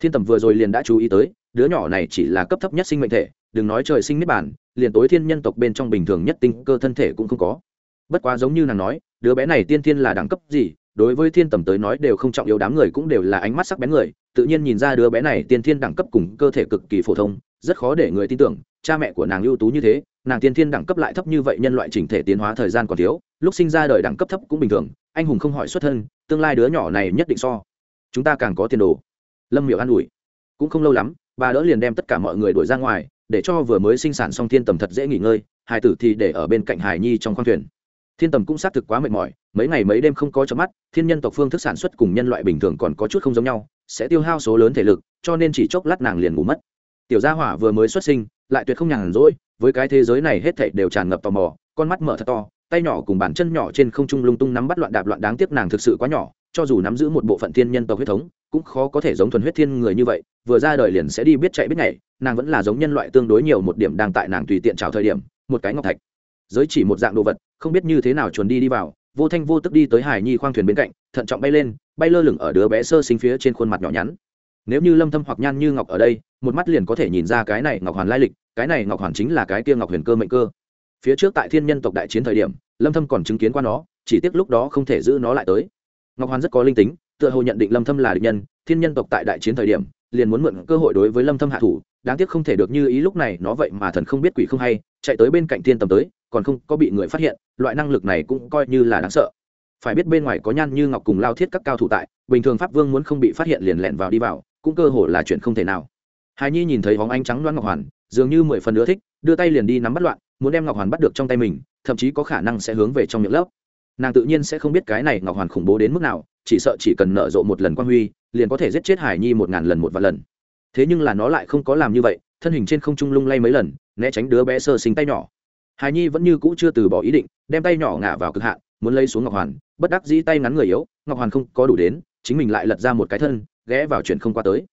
Thiên tầm vừa rồi liền đã chú ý tới, đứa nhỏ này chỉ là cấp thấp nhất sinh mệnh thể, đừng nói trời sinh niết bản liền tối thiên nhân tộc bên trong bình thường nhất tinh cơ thân thể cũng không có. Bất quá giống như nàng nói, đứa bé này tiên thiên là đẳng cấp gì đối với thiên tầm tới nói đều không trọng yếu, đám người cũng đều là ánh mắt sắc bén người, tự nhiên nhìn ra đứa bé này tiên thiên đẳng cấp cùng cơ thể cực kỳ phổ thông, rất khó để người tin tưởng, cha mẹ của nàng ưu tú như thế, nàng tiên thiên đẳng cấp lại thấp như vậy, nhân loại chỉnh thể tiến hóa thời gian còn thiếu, lúc sinh ra đời đẳng cấp thấp cũng bình thường, anh hùng không hỏi xuất thân, tương lai đứa nhỏ này nhất định so. Chúng ta càng có tiền đồ. Lâm miệu an ủi. Cũng không lâu lắm, bà đỡ liền đem tất cả mọi người đuổi ra ngoài, để cho vừa mới sinh sản xong thiên tầm thật dễ nghỉ ngơi hải tử thì để ở bên cạnh hải nhi trong khoang thuyền thiên tầm cũng xác thực quá mệt mỏi, mấy ngày mấy đêm không có chớp mắt, thiên nhân tộc phương thức sản xuất cùng nhân loại bình thường còn có chút không giống nhau, sẽ tiêu hao số lớn thể lực, cho nên chỉ chốc lát nàng liền ngủ mất. Tiểu gia hỏa vừa mới xuất sinh, lại tuyệt không nhàn rỗi, với cái thế giới này hết thảy đều tràn ngập tò mò, con mắt mở thật to, tay nhỏ cùng bàn chân nhỏ trên không trung lung tung nắm bắt loạn đạp loạn đáng tiếc nàng thực sự quá nhỏ, cho dù nắm giữ một bộ phận thiên nhân tộc huyết thống, cũng khó có thể giống thuần huyết thiên người như vậy, vừa ra đời liền sẽ đi biết chạy biết nhảy, nàng vẫn là giống nhân loại tương đối nhiều một điểm đang tại nàng tùy tiện chào thời điểm, một cái ngọc thạch. Giới chỉ một dạng đồ vật không biết như thế nào chuồn đi đi vào, vô thanh vô tức đi tới hải nhi khoang thuyền bên cạnh, thận trọng bay lên, bay lơ lửng ở đứa bé sơ sinh phía trên khuôn mặt nhỏ nhắn. Nếu như lâm thâm hoặc nhan như ngọc ở đây, một mắt liền có thể nhìn ra cái này ngọc hoàn lai lịch, cái này ngọc hoàn chính là cái kia ngọc huyền cơ mệnh cơ. Phía trước tại thiên nhân tộc đại chiến thời điểm, lâm thâm còn chứng kiến qua nó, chỉ tiếc lúc đó không thể giữ nó lại tới. Ngọc hoàn rất có linh tính, tựa hồ nhận định lâm thâm là địch nhân, thiên nhân tộc tại đại chiến thời điểm, liền muốn mượn cơ hội đối với lâm thâm hạ thủ, đáng tiếc không thể được như ý lúc này, nó vậy mà thần không biết quỷ không hay, chạy tới bên cạnh thiên tầm tới còn không có bị người phát hiện, loại năng lực này cũng coi như là đáng sợ. Phải biết bên ngoài có nhan như ngọc cùng lao thiết các cao thủ tại, bình thường pháp vương muốn không bị phát hiện liền lẹn vào đi vào, cũng cơ hồ là chuyện không thể nào. Hài nhi nhìn thấy hóng ánh trắng loan ngọc hoàn, dường như mười phần ưa thích, đưa tay liền đi nắm bắt loạn, muốn đem ngọc hoàn bắt được trong tay mình, thậm chí có khả năng sẽ hướng về trong miệng lớp nàng tự nhiên sẽ không biết cái này ngọc hoàn khủng bố đến mức nào, chỉ sợ chỉ cần nở rộ một lần quan huy, liền có thể giết chết hải nhi một ngàn lần một vạn lần. Thế nhưng là nó lại không có làm như vậy, thân hình trên không trung lung lay mấy lần, né tránh đứa bé sơ sinh tay nhỏ hải nhi vẫn như cũ chưa từ bỏ ý định, đem tay nhỏ ngả vào cực hạn, muốn lấy xuống ngọc hoàn, bất đắc dĩ tay ngắn người yếu, ngọc hoàn không có đủ đến, chính mình lại lật ra một cái thân, ghé vào chuyện không qua tới.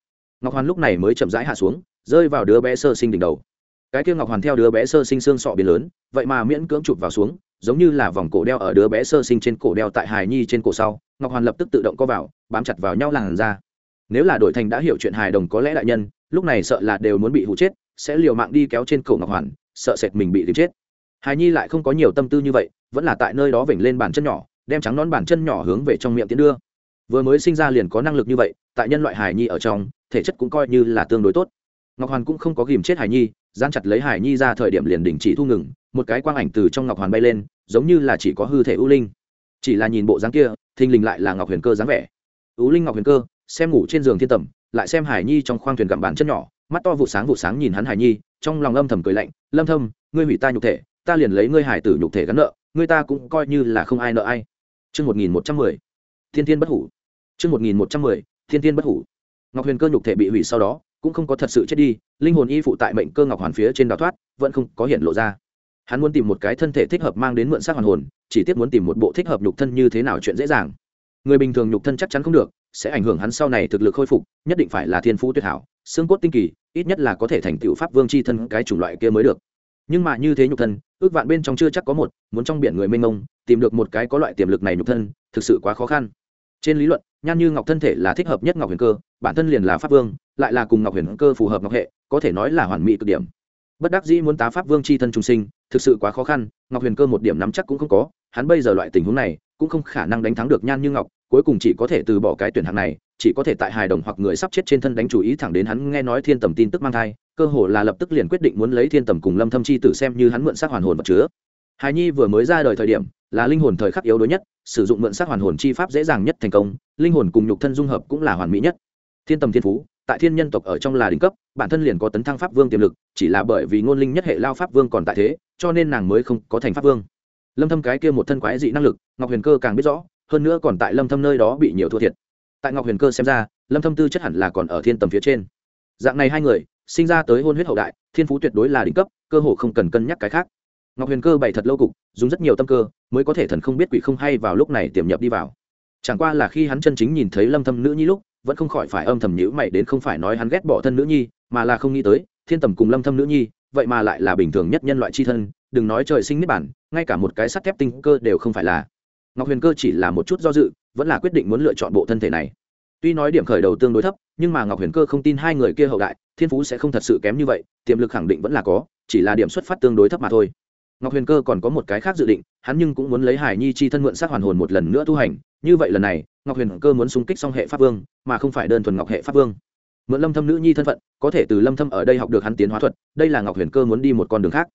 Ngọc hoàn lúc này mới chậm rãi hạ xuống, rơi vào đứa bé sơ sinh đỉnh đầu. Cái kia ngọc hoàn theo đứa bé sơ sinh xương sọ biến lớn, vậy mà miễn cưỡng chụp vào xuống, giống như là vòng cổ đeo ở đứa bé sơ sinh trên cổ đeo tại hài nhi trên cổ sau, ngọc hoàn lập tức tự động co vào, bám chặt vào nhau làn ra nếu là đội thành đã hiểu chuyện hài đồng có lẽ đại nhân, lúc này sợ là đều muốn bị hụ chết, sẽ liều mạng đi kéo trên cổ ngọc hoàn, sợ sệt mình bị tìm chết hài nhi lại không có nhiều tâm tư như vậy, vẫn là tại nơi đó vểnh lên bàn chân nhỏ, đem trắng nón bàn chân nhỏ hướng về trong miệng tiến đưa. Vừa mới sinh ra liền có năng lực như vậy, tại nhân loại hài nhi ở trong, thể chất cũng coi như là tương đối tốt. Ngọc hoàn cũng không có ghìm chết hài nhi gian chặt lấy hài nhi ra thời điểm liền đình chỉ thu ngừng, một cái quang ảnh từ trong ngọc hoàn bay lên, giống như là chỉ có hư thể ưu linh. Chỉ là nhìn bộ dáng kia, thình lình lại là ngọc huyền cơ dáng vẻ. Ưu linh ngọc huyền cơ, xem ngủ trên giường thiên tầm, lại xem hải nhi trong khoang thuyền gặm bàn chân nhỏ, mắt to vụ sáng vụ sáng nhìn hắn hải nhi, trong lòng âm thầm cười lạnh, lâm thâm, ngươi hủy ta nhục thể ta liền lấy ngươi hải tử nhục thể gắn nợ, ngươi ta cũng coi như là không ai nợ ai. Chương 1110 thiên thiên bất hủ. Chương 1110 thiên thiên bất hủ. Ngọc huyền cơ nhục thể bị hủy sau đó, cũng không có thật sự chết đi, linh hồn y phụ tại mệnh cơ ngọc hoàn phía trên đào thoát, vẫn không có hiện lộ ra. Hắn muốn tìm một cái thân thể thích hợp mang đến mượn xác hoàn hồn, chỉ tiếc muốn tìm một bộ thích hợp nhục thân như thế nào chuyện dễ dàng. Người bình thường nhục thân chắc chắn không được, sẽ ảnh hưởng hắn sau này thực lực khôi phục, nhất định phải là thiên phú tuyệt hảo, xương cốt tinh kỳ, ít nhất là có thể thành tựu pháp vương c h i thân cái chủng loại kia mới được. Nhưng mà như thế nhục thân ước vạn bên trong chưa chắc có một, muốn trong biển người mênh mông, tìm được một cái có loại tiềm lực này nhục thân, thực sự quá khó khăn. Trên lý luận, nhan như ngọc thân thể là thích hợp nhất ngọc huyền cơ, bản thân liền là pháp vương, lại là cùng ngọc huyền cơ phù hợp ngọc hệ, có thể nói là hoàn mỹ cực điểm. Bất đắc dĩ muốn tá pháp vương c h i thân trung sinh, thực sự quá khó khăn, ngọc huyền cơ một điểm nắm chắc cũng không có, hắn bây giờ loại tình huống này, cũng không khả năng đánh thắng được nhan như ngọc cuối cùng chỉ có thể từ bỏ cái tuyển hạng này, chỉ có thể tại hài đồng hoặc người sắp chết trên thân đánh chủ ý thẳng đến hắn nghe nói thiên tầm tin tức mang thai, cơ hồ là lập tức liền quyết định muốn lấy thiên tầm cùng lâm thâm chi tử xem như hắn mượn xác hoàn hồn vật chứa. Hài nhi vừa mới ra đời thời điểm, là linh hồn thời khắc yếu đuối nhất, sử dụng mượn xác hoàn hồn chi pháp dễ dàng nhất thành công, linh hồn cùng nhục thân dung hợp cũng là hoàn mỹ nhất. Thiên tầm thiên phú, tại thiên nhân tộc ở trong là đỉnh cấp, bản thân liền có tấn thăng pháp vương tiềm lực, chỉ là bởi vì ngôn linh nhất hệ lao pháp vương còn tại thế, cho nên nàng mới không có thành pháp vương. Lâm thâm cái kia một thân quái dị năng lực, ngọc huyền cơ càng biết rõ hơn nữa còn tại lâm thâm nơi đó bị nhiều thua thiệt. Tại ngọc huyền cơ xem ra, lâm thâm tư chất hẳn là còn ở thiên tầm phía trên. Dạng này hai người, sinh ra tới hôn huyết hậu đại, thiên phú tuyệt đối là đỉnh cấp, cơ hồ không cần cân nhắc cái khác. Ngọc huyền cơ bày thật lâu cục, dùng rất nhiều tâm cơ, mới có thể thần không biết quỷ không hay vào lúc này tiềm nhập đi vào. Chẳng qua là khi hắn chân chính nhìn thấy lâm thâm nữ nhi lúc, vẫn không khỏi phải âm thầm nhữ mày đến không phải nói hắn ghét bỏ thân nữ nhi, mà là không nghĩ tới, thiên tầm cùng lâm thâm nữ nhi, vậy mà lại là bình thường nhất nhân loại chi thân, đừng nói trời sinh niết bản ngay cả một cái sắt thép tinh cơ đều không phải là ngọc huyền cơ chỉ là một chút do dự, vẫn là quyết định muốn lựa chọn bộ thân thể này. Tuy nói điểm khởi đầu tương đối thấp, nhưng mà ngọc huyền cơ không tin hai người kia hậu đại, thiên phú sẽ không thật sự kém như vậy, tiềm lực khẳng định vẫn là có, chỉ là điểm xuất phát tương đối thấp mà thôi. Ngọc huyền cơ còn có một cái khác dự định, hắn nhưng cũng muốn lấy hải nhi chi thân mượn sát hoàn hồn một lần nữa tu hành. Như vậy lần này, ngọc huyền cơ muốn xung kích song hệ pháp vương, mà không phải đơn thuần ngọc hệ pháp vương. Mượn lâm thâm nữ nhi thân phận, có thể từ lâm thâm ở đây học được hắn tiến hóa thuật, đây là ngọc huyền cơ muốn đi một con đường khác.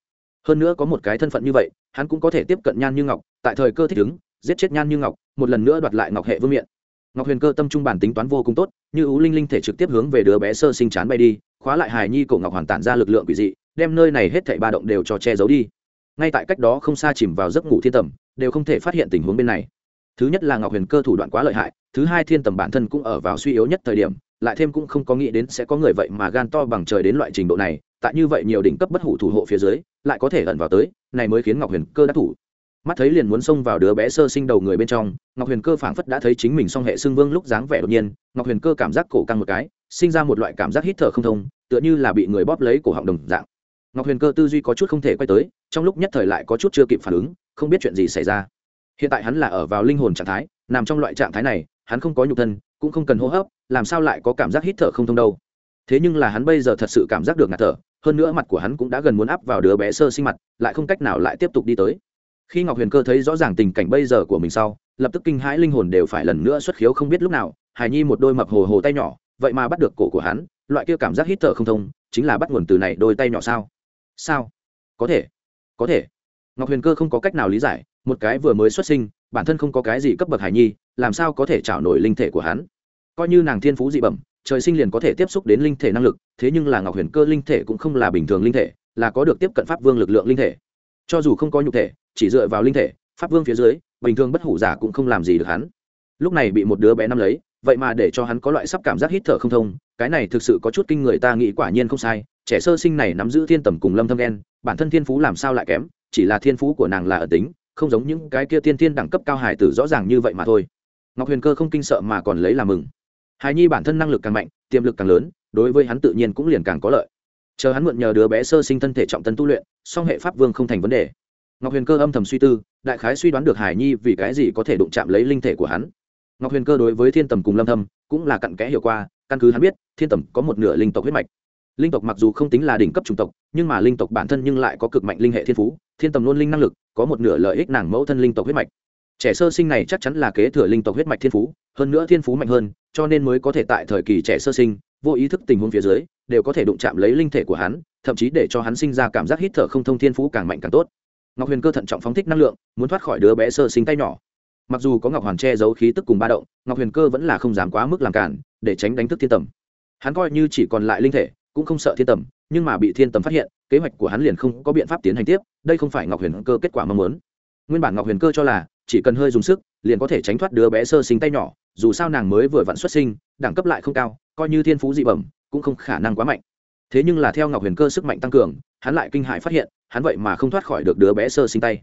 Hơn nữa có một cái thân phận như vậy, hắn cũng có thể tiếp cận nhan như ngọc, tại thời cơ thích ứng giết chết nhan như ngọc, một lần nữa đoạt lại ngọc hệ vương miện. Ngọc huyền cơ tâm trung bản tính toán vô cùng tốt, như ú linh linh thể trực tiếp hướng về đứa bé sơ sinh chán bay đi, khóa lại hài nhi cổ ngọc hoàn tản ra lực lượng quỷ dị, đem nơi này hết thảy ba động đều cho che giấu đi. Ngay tại cách đó không xa chìm vào giấc ngủ thiên tầm, đều không thể phát hiện tình huống bên này. Thứ nhất là ngọc huyền cơ thủ đoạn quá lợi hại, thứ hai thiên tầm bản thân cũng ở vào suy yếu nhất thời điểm, lại thêm cũng không có nghĩ đến sẽ có người vậy mà gan to bằng trời đến loại trình độ này, tại như vậy nhiều đỉnh cấp bất hủ thủ hộ phía dưới, lại có thể ẩn vào tới, này mới khiến ngọc huyền cơ đắc thủ mắt thấy liền muốn xông vào đứa bé sơ sinh đầu người bên trong, ngọc huyền cơ phảng phất đã thấy chính mình song hệ xưng vương lúc dáng vẻ đột nhiên, ngọc huyền cơ cảm giác cổ căng một cái, sinh ra một loại cảm giác hít thở không thông, tựa như là bị người bóp lấy cổ họng đồng dạng. Ngọc huyền cơ tư duy có chút không thể quay tới, trong lúc nhất thời lại có chút chưa kịp phản ứng, không biết chuyện gì xảy ra. Hiện tại hắn là ở vào linh hồn trạng thái, nằm trong loại trạng thái này, hắn không có nhục thân, cũng không cần hô hấp, làm sao lại có cảm giác hít thở không thông đâu. Thế nhưng là hắn bây giờ thật sự cảm giác được ngạt thở, hơn nữa mặt của hắn cũng đã gần muốn áp vào đứa bé sơ sinh mặt, lại không cách nào lại tiếp tục đi tới khi ngọc huyền cơ thấy rõ ràng tình cảnh bây giờ của mình sau, lập tức kinh hãi linh hồn đều phải lần nữa xuất khiếu không biết lúc nào hài nhi một đôi mập hồ hồ tay nhỏ, vậy mà bắt được cổ của hắn, loại kia cảm giác hít thở không thông, chính là bắt nguồn từ này đôi tay nhỏ sao? Sao? Có thể có thể. Ngọc huyền cơ không có cách nào lý giải, một cái vừa mới xuất sinh, bản thân không có cái gì cấp bậc hải nhi, làm sao có thể trảo nổi linh thể của hắn? Coi như nàng thiên phú dị bẩm, trời sinh liền có thể tiếp xúc đến linh thể năng lực, thế nhưng là ngọc huyền cơ linh thể cũng không là bình thường linh thể, là có được tiếp cận pháp vương lực lượng linh thể. Cho dù không có nhục thể chỉ dựa vào linh thể, pháp vương phía dưới, bình thường bất hủ giả cũng không làm gì được hắn. Lúc này bị một đứa bé nắm lấy, vậy mà để cho hắn có loại sắp cảm giác hít thở không thông, cái này thực sự có chút kinh người ta nghĩ quả nhiên không sai, trẻ sơ sinh này nắm giữ thiên tầm cùng lâm thâm đen bản thân thiên phú làm sao lại kém, chỉ là thiên phú của nàng là ở tính, không giống những cái kia tiên tiên đẳng cấp cao hải tử rõ ràng như vậy mà thôi. Ngọc huyền cơ không kinh sợ mà còn lấy làm mừng. Hài nhi bản thân năng lực càng mạnh, tiềm lực càng lớn, đối với hắn tự nhiên cũng liền càng có lợi. Chờ hắn mượn nhờ đứa bé sơ sinh thân thể trọng tân tu luyện, song hệ pháp vương không thành vấn đề ngọc huyền cơ âm thầm suy tư, đại khái suy đoán được hải nhi vì cái gì có thể đụng chạm lấy linh thể của hắn. Ngọc huyền cơ đối với thiên tầm cùng lâm thâm cũng là cặn kẽ hiểu qua, căn cứ hắn biết, thiên tầm có một nửa linh tộc huyết mạch. Linh tộc mặc dù không tính là đỉnh cấp chủng tộc, nhưng mà linh tộc bản thân nhưng lại có cực mạnh linh hệ thiên phú, thiên tầm luôn linh năng lực, có một nửa lợi ích nàng mẫu thân linh tộc huyết mạch. Trẻ sơ sinh này chắc chắn là kế thừa linh tộc huyết mạch thiên phú, hơn nữa thiên phú mạnh hơn, cho nên mới có thể tại thời kỳ trẻ sơ sinh, vô ý thức tình huống phía dưới, đều có thể đụng chạm lấy linh thể của hắn, thậm chí để cho hắn sinh ra cảm giác hít thở không thông thiên phú càng mạnh càng tốt ngọc huyền cơ thận trọng phóng thích năng lượng, muốn thoát khỏi đứa bé sơ sinh tay nhỏ. Mặc dù có ngọc hoàn che giấu khí tức cùng ba động, ngọc huyền cơ vẫn là không dám quá mức làm cản, để tránh đánh thức thiên tầm. Hắn coi như chỉ còn lại linh thể, cũng không sợ thiên tầm, nhưng mà bị thiên tầm phát hiện, kế hoạch của hắn liền không có biện pháp tiến hành tiếp, đây không phải ngọc huyền cơ kết quả mong muốn. Nguyên bản ngọc huyền cơ cho là, chỉ cần hơi dùng sức, liền có thể tránh thoát đứa bé sơ sinh tay nhỏ, dù sao nàng mới vừa vặn xuất sinh, đẳng cấp lại không cao, coi như thiên phú dị bẩm, cũng không khả năng quá mạnh thế nhưng là theo ngọc huyền cơ sức mạnh tăng cường, hắn lại kinh hại phát hiện, hắn vậy mà không thoát khỏi được đứa bé sơ sinh tay.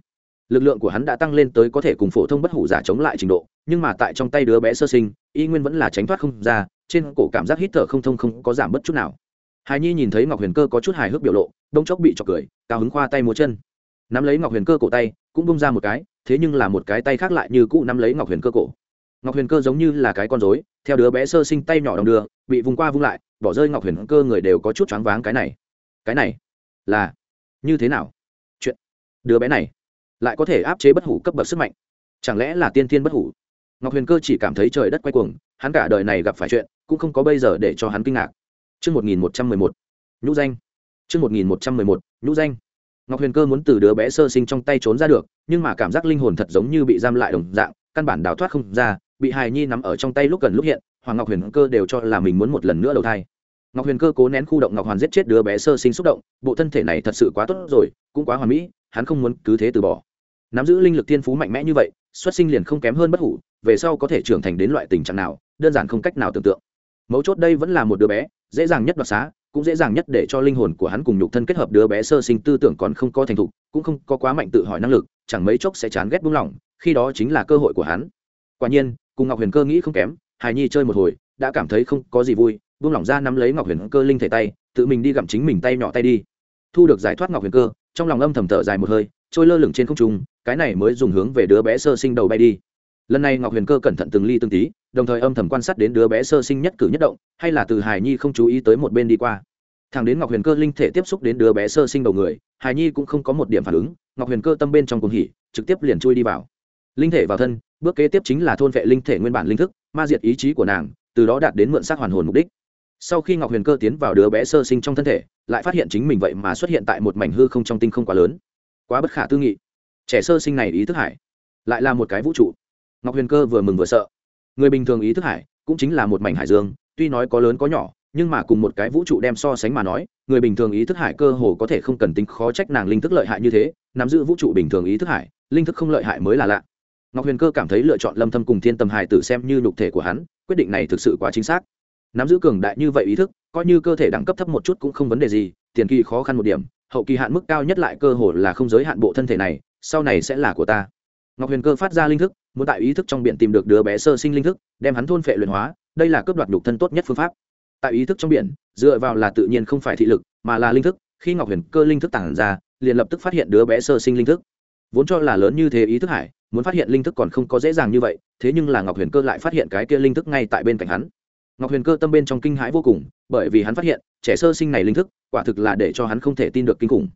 Lực lượng của hắn đã tăng lên tới có thể cùng phổ thông bất hủ giả chống lại trình độ, nhưng mà tại trong tay đứa bé sơ sinh, y nguyên vẫn là tránh thoát không ra, trên cổ cảm giác hít thở không thông không có giảm bất chút nào. Hài nhi nhìn thấy ngọc huyền cơ có chút hài hước biểu lộ, đông chốc bị trọc cười, cao hứng khoa tay múa chân. Nắm lấy ngọc huyền cơ cổ tay, cũng bông ra một cái, thế nhưng là một cái tay khác lại như cũ nắm lấy ngọc huyền cơ cổ. Ngọc huyền cơ giống như là cái con rối, theo đứa bé sơ sinh tay nhỏ đồng đưa, bị vùng qua vung lại bỏ rơi ngọc huyền cơ người đều có chút choáng váng cái này cái này là như thế nào chuyện đứa bé này lại có thể áp chế bất hủ cấp bậc sức mạnh chẳng lẽ là tiên thiên bất hủ ngọc huyền cơ chỉ cảm thấy trời đất quay cuồng hắn cả đời này gặp phải chuyện cũng không có bây giờ để cho hắn kinh ngạc Chương 1111. Nhũ danh. Chương 1111. Nhũ danh. Ngọc Huyền Cơ muốn từ đứa bé sơ sinh trong tay trốn ra được, nhưng mà cảm giác linh hồn thật giống như bị giam lại đồng dạng, căn bản đào thoát không ra, bị hài nhi nắm ở trong tay lúc gần lúc hiện, Hoàng Ngọc Huyền Cơ đều cho là mình muốn một lần nữa đầu thai. Ngọc Huyền Cơ cố nén khu động Ngọc Hoàn giết chết đứa bé sơ sinh xúc động, bộ thân thể này thật sự quá tốt rồi, cũng quá hoàn mỹ, hắn không muốn cứ thế từ bỏ. Nắm giữ linh lực thiên phú mạnh mẽ như vậy, xuất sinh liền không kém hơn bất hủ, về sau có thể trưởng thành đến loại tình trạng nào, đơn giản không cách nào tưởng tượng. Mấu chốt đây vẫn là một đứa bé, dễ dàng nhất đoạt xá cũng dễ dàng nhất để cho linh hồn của hắn cùng nhục thân kết hợp đứa bé sơ sinh tư tưởng còn không có thành thục cũng không có quá mạnh tự hỏi năng lực chẳng mấy chốc sẽ chán ghét buông lỏng khi đó chính là cơ hội của hắn quả nhiên cùng ngọc huyền cơ nghĩ không kém hài nhi chơi một hồi đã cảm thấy không có gì vui buông lỏng ra nắm lấy ngọc huyền cơ linh thể tay, tự mình đi gặm chính mình tay nhỏ tay đi. Thu được giải thoát ngọc huyền cơ, trong lòng âm thầm thở dài một hơi, trôi lơ lửng trên không trung, cái này mới dùng hướng về đứa bé sơ sinh đầu bay đi. Lần này ngọc huyền cơ cẩn thận từng ly từng tí, đồng thời âm thầm quan sát đến đứa bé sơ sinh nhất cử nhất động, hay là từ hài nhi không chú ý tới một bên đi qua. Thằng đến ngọc huyền cơ linh thể tiếp xúc đến đứa bé sơ sinh đầu người hài nhi cũng không có một điểm phản ứng, ngọc huyền cơ tâm bên trong cuồng hỉ, trực tiếp liền chui đi vào. Linh thể vào thân, bước kế tiếp chính là thôn vệ linh thể nguyên bản linh thức, ma diệt ý chí của nàng, từ đó đạt đến mượn xác hoàn hồn mục đích sau khi ngọc huyền cơ tiến vào đứa bé sơ sinh trong thân thể, lại phát hiện chính mình vậy mà xuất hiện tại một mảnh hư không trong tinh không quá lớn. Quá bất khả tư nghị. Trẻ sơ sinh này ý thức hải, lại là một cái vũ trụ. Ngọc huyền cơ vừa mừng vừa sợ. Người bình thường ý thức hải cũng chính là một mảnh hải dương, tuy nói có lớn có nhỏ, nhưng mà cùng một cái vũ trụ đem so sánh mà nói, người bình thường ý thức hải cơ hồ có thể không cần tính khó trách nàng linh thức lợi hại như thế, nắm giữ vũ trụ bình thường ý thức hải, linh thức không lợi hại mới là lạ. Ngọc huyền cơ cảm thấy lựa chọn lâm thâm cùng thiên tầm hải tử xem như nhục thể của hắn, quyết định này thực sự quá chính xác nắm giữ cường đại như vậy ý thức, coi như cơ thể đẳng cấp thấp một chút cũng không vấn đề gì, tiền kỳ khó khăn một điểm, hậu kỳ hạn mức cao nhất lại cơ hồ là không giới hạn bộ thân thể này, sau này sẽ là của ta. Ngọc huyền cơ phát ra linh thức, muốn tại ý thức trong biển tìm được đứa bé sơ sinh linh thức, đem hắn thôn phệ luyện hóa, đây là cướp đoạt nhục thân tốt nhất phương pháp. Tại ý thức trong biển, dựa vào là tự nhiên không phải thị lực, mà là linh thức, khi ngọc huyền cơ linh thức tản ra, liền lập tức phát hiện đứa bé sơ sinh linh thức. Vốn cho là lớn như thế ý thức hải, muốn phát hiện linh thức còn không có dễ dàng như vậy, thế nhưng là ngọc huyền cơ lại phát hiện cái kia linh thức ngay tại bên cạnh hắn ngọc huyền cơ tâm bên trong kinh hãi vô cùng, bởi vì hắn phát hiện, trẻ sơ sinh này linh thức, quả thực là để cho hắn không thể tin được kinh khủng.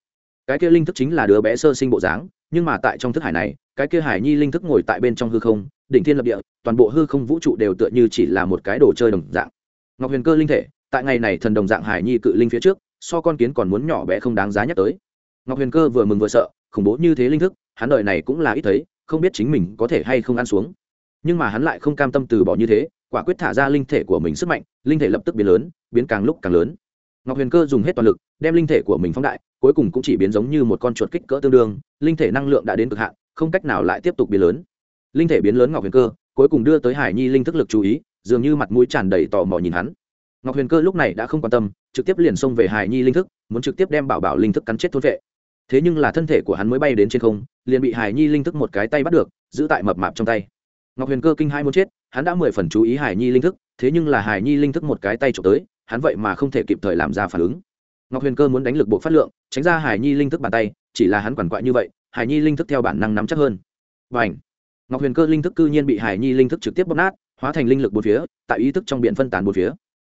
Cái kia linh thức chính là đứa bé sơ sinh bộ dáng, nhưng mà tại trong thức hải này, cái kia hải nhi linh thức ngồi tại bên trong hư không, đỉnh thiên lập địa, toàn bộ hư không vũ trụ đều tựa như chỉ là một cái đồ chơi đồng dạng. Ngọc huyền cơ linh thể, tại ngày này thần đồng dạng hải nhi cự linh phía trước, so con kiến còn muốn nhỏ bé không đáng giá nhắc tới. Ngọc huyền cơ vừa mừng vừa sợ, khủng bố như thế linh thức, hắn đời này cũng là ít thấy, không biết chính mình có thể hay không ăn xuống. Nhưng mà hắn lại không cam tâm từ bỏ như thế quả quyết thả ra linh thể của mình sức mạnh, linh thể lập tức biến lớn, biến càng lúc càng lớn. Ngọc huyền cơ dùng hết toàn lực, đem linh thể của mình phóng đại, cuối cùng cũng chỉ biến giống như một con chuột kích cỡ tương đương, linh thể năng lượng đã đến cực hạn, không cách nào lại tiếp tục biến lớn. Linh thể biến lớn ngọc huyền cơ, cuối cùng đưa tới hải nhi linh thức lực chú ý, dường như mặt mũi tràn đầy tò mò nhìn hắn. Ngọc huyền cơ lúc này đã không quan tâm, trực tiếp liền xông về hải nhi linh thức, muốn trực tiếp đem bảo bảo linh thức cắn chết thốt vệ. Thế nhưng là thân thể của hắn mới bay đến trên không, liền bị hải nhi linh thức một cái tay bắt được, giữ tại mập mạp trong tay ngọc huyền cơ kinh hai muốn chết, hắn đã mười phần chú ý hải nhi linh thức, thế nhưng là hải nhi linh thức một cái tay trộm tới, hắn vậy mà không thể kịp thời làm ra phản ứng. Ngọc huyền cơ muốn đánh lực bộ phát lượng, tránh ra hải nhi linh thức bàn tay, chỉ là hắn quản quại như vậy, hải nhi linh thức theo bản năng nắm chắc hơn. Và ảnh ngọc huyền cơ linh thức cư nhiên bị hải nhi linh thức trực tiếp bóp nát, hóa thành linh lực bốn phía, tại ý thức trong biển phân tán bốn phía.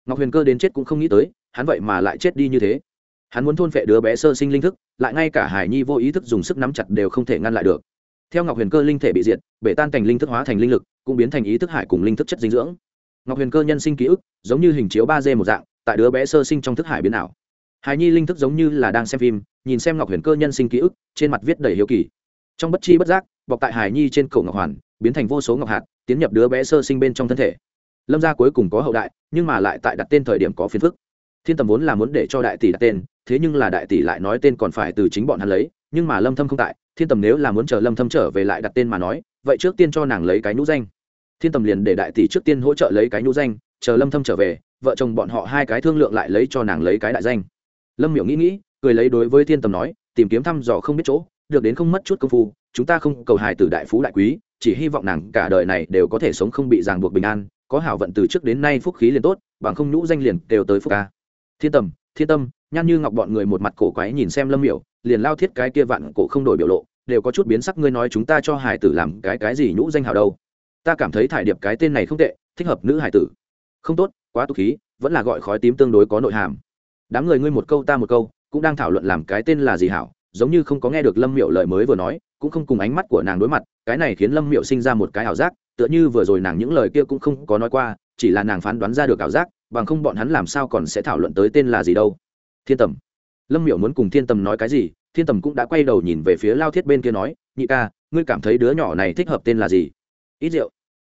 Ngọc huyền cơ đến chết cũng không nghĩ tới, hắn vậy mà lại chết đi như thế. Hắn muốn thôn phệ đứa bé sơ sinh linh thức, lại ngay cả hải nhi vô ý thức dùng sức nắm chặt đều không thể ngăn lại được theo ngọc huyền cơ linh thể bị diệt, bể tan thành linh thức hóa thành linh lực, cũng biến thành ý thức hải cùng linh thức chất dinh dưỡng. Ngọc huyền cơ nhân sinh ký ức, giống như hình chiếu ba d một dạng, tại đứa bé sơ sinh trong thức hải biến ảo. Hải nhi linh thức giống như là đang xem phim, nhìn xem ngọc huyền cơ nhân sinh ký ức, trên mặt viết đầy hiếu kỳ. Trong bất chi bất giác, bọc tại hải nhi trên cổ ngọc hoàn, biến thành vô số ngọc hạt, tiến nhập đứa bé sơ sinh bên trong thân thể. Lâm gia cuối cùng có hậu đại, nhưng mà lại tại đặt tên thời điểm có phiền phức. Thiên tầm vốn là muốn để cho đại tỷ đặt tên, thế nhưng là đại tỷ lại nói tên còn phải từ chính bọn hắn lấy, nhưng mà lâm thâm không tại thiên tầm nếu là muốn chờ lâm thâm trở về lại đặt tên mà nói, vậy trước tiên cho nàng lấy cái nhũ danh. Thiên tầm liền để đại tỷ trước tiên hỗ trợ lấy cái nhũ danh, chờ lâm thâm trở về, vợ chồng bọn họ hai cái thương lượng lại lấy cho nàng lấy cái đại danh. Lâm miểu nghĩ nghĩ, cười lấy đối với thiên tầm nói, tìm kiếm thăm dò không biết chỗ, được đến không mất chút công phu, chúng ta không cầu hài tử đại phú đại quý, chỉ hy vọng nàng cả đời này đều có thể sống không bị ràng buộc bình an, có hảo vận từ trước đến nay phúc khí liền tốt, bằng không nhũ danh liền đều tới phúc ca. Thiên tầm, thiên tâm nhan như ngọc bọn người một mặt cổ quái nhìn xem lâm miểu, liền lao thiết cái kia vạn cổ không đổi biểu lộ, đều có chút biến sắc, ngươi nói chúng ta cho hải tử làm cái cái gì nhũ danh hào đâu? Ta cảm thấy thải điệp cái tên này không tệ, thích hợp nữ hải tử. Không tốt, quá tục khí, vẫn là gọi khói tím tương đối có nội hàm. Đám người ngươi một câu ta một câu, cũng đang thảo luận làm cái tên là gì hảo, giống như không có nghe được lâm miệu lời mới vừa nói, cũng không cùng ánh mắt của nàng đối mặt, cái này khiến lâm miệu sinh ra một cái ảo giác, tựa như vừa rồi nàng những lời kia cũng không có nói qua, chỉ là nàng phán đoán ra được ảo giác, bằng không bọn hắn làm sao còn sẽ thảo luận tới tên là gì đâu thiên tầm. Lâm miểu muốn cùng thiên tầm nói cái gì thiên tầm cũng đã quay đầu nhìn về phía lao thiết bên kia nói nhị ca ngươi cảm thấy đứa nhỏ này thích hợp tên là gì? Ít rượu.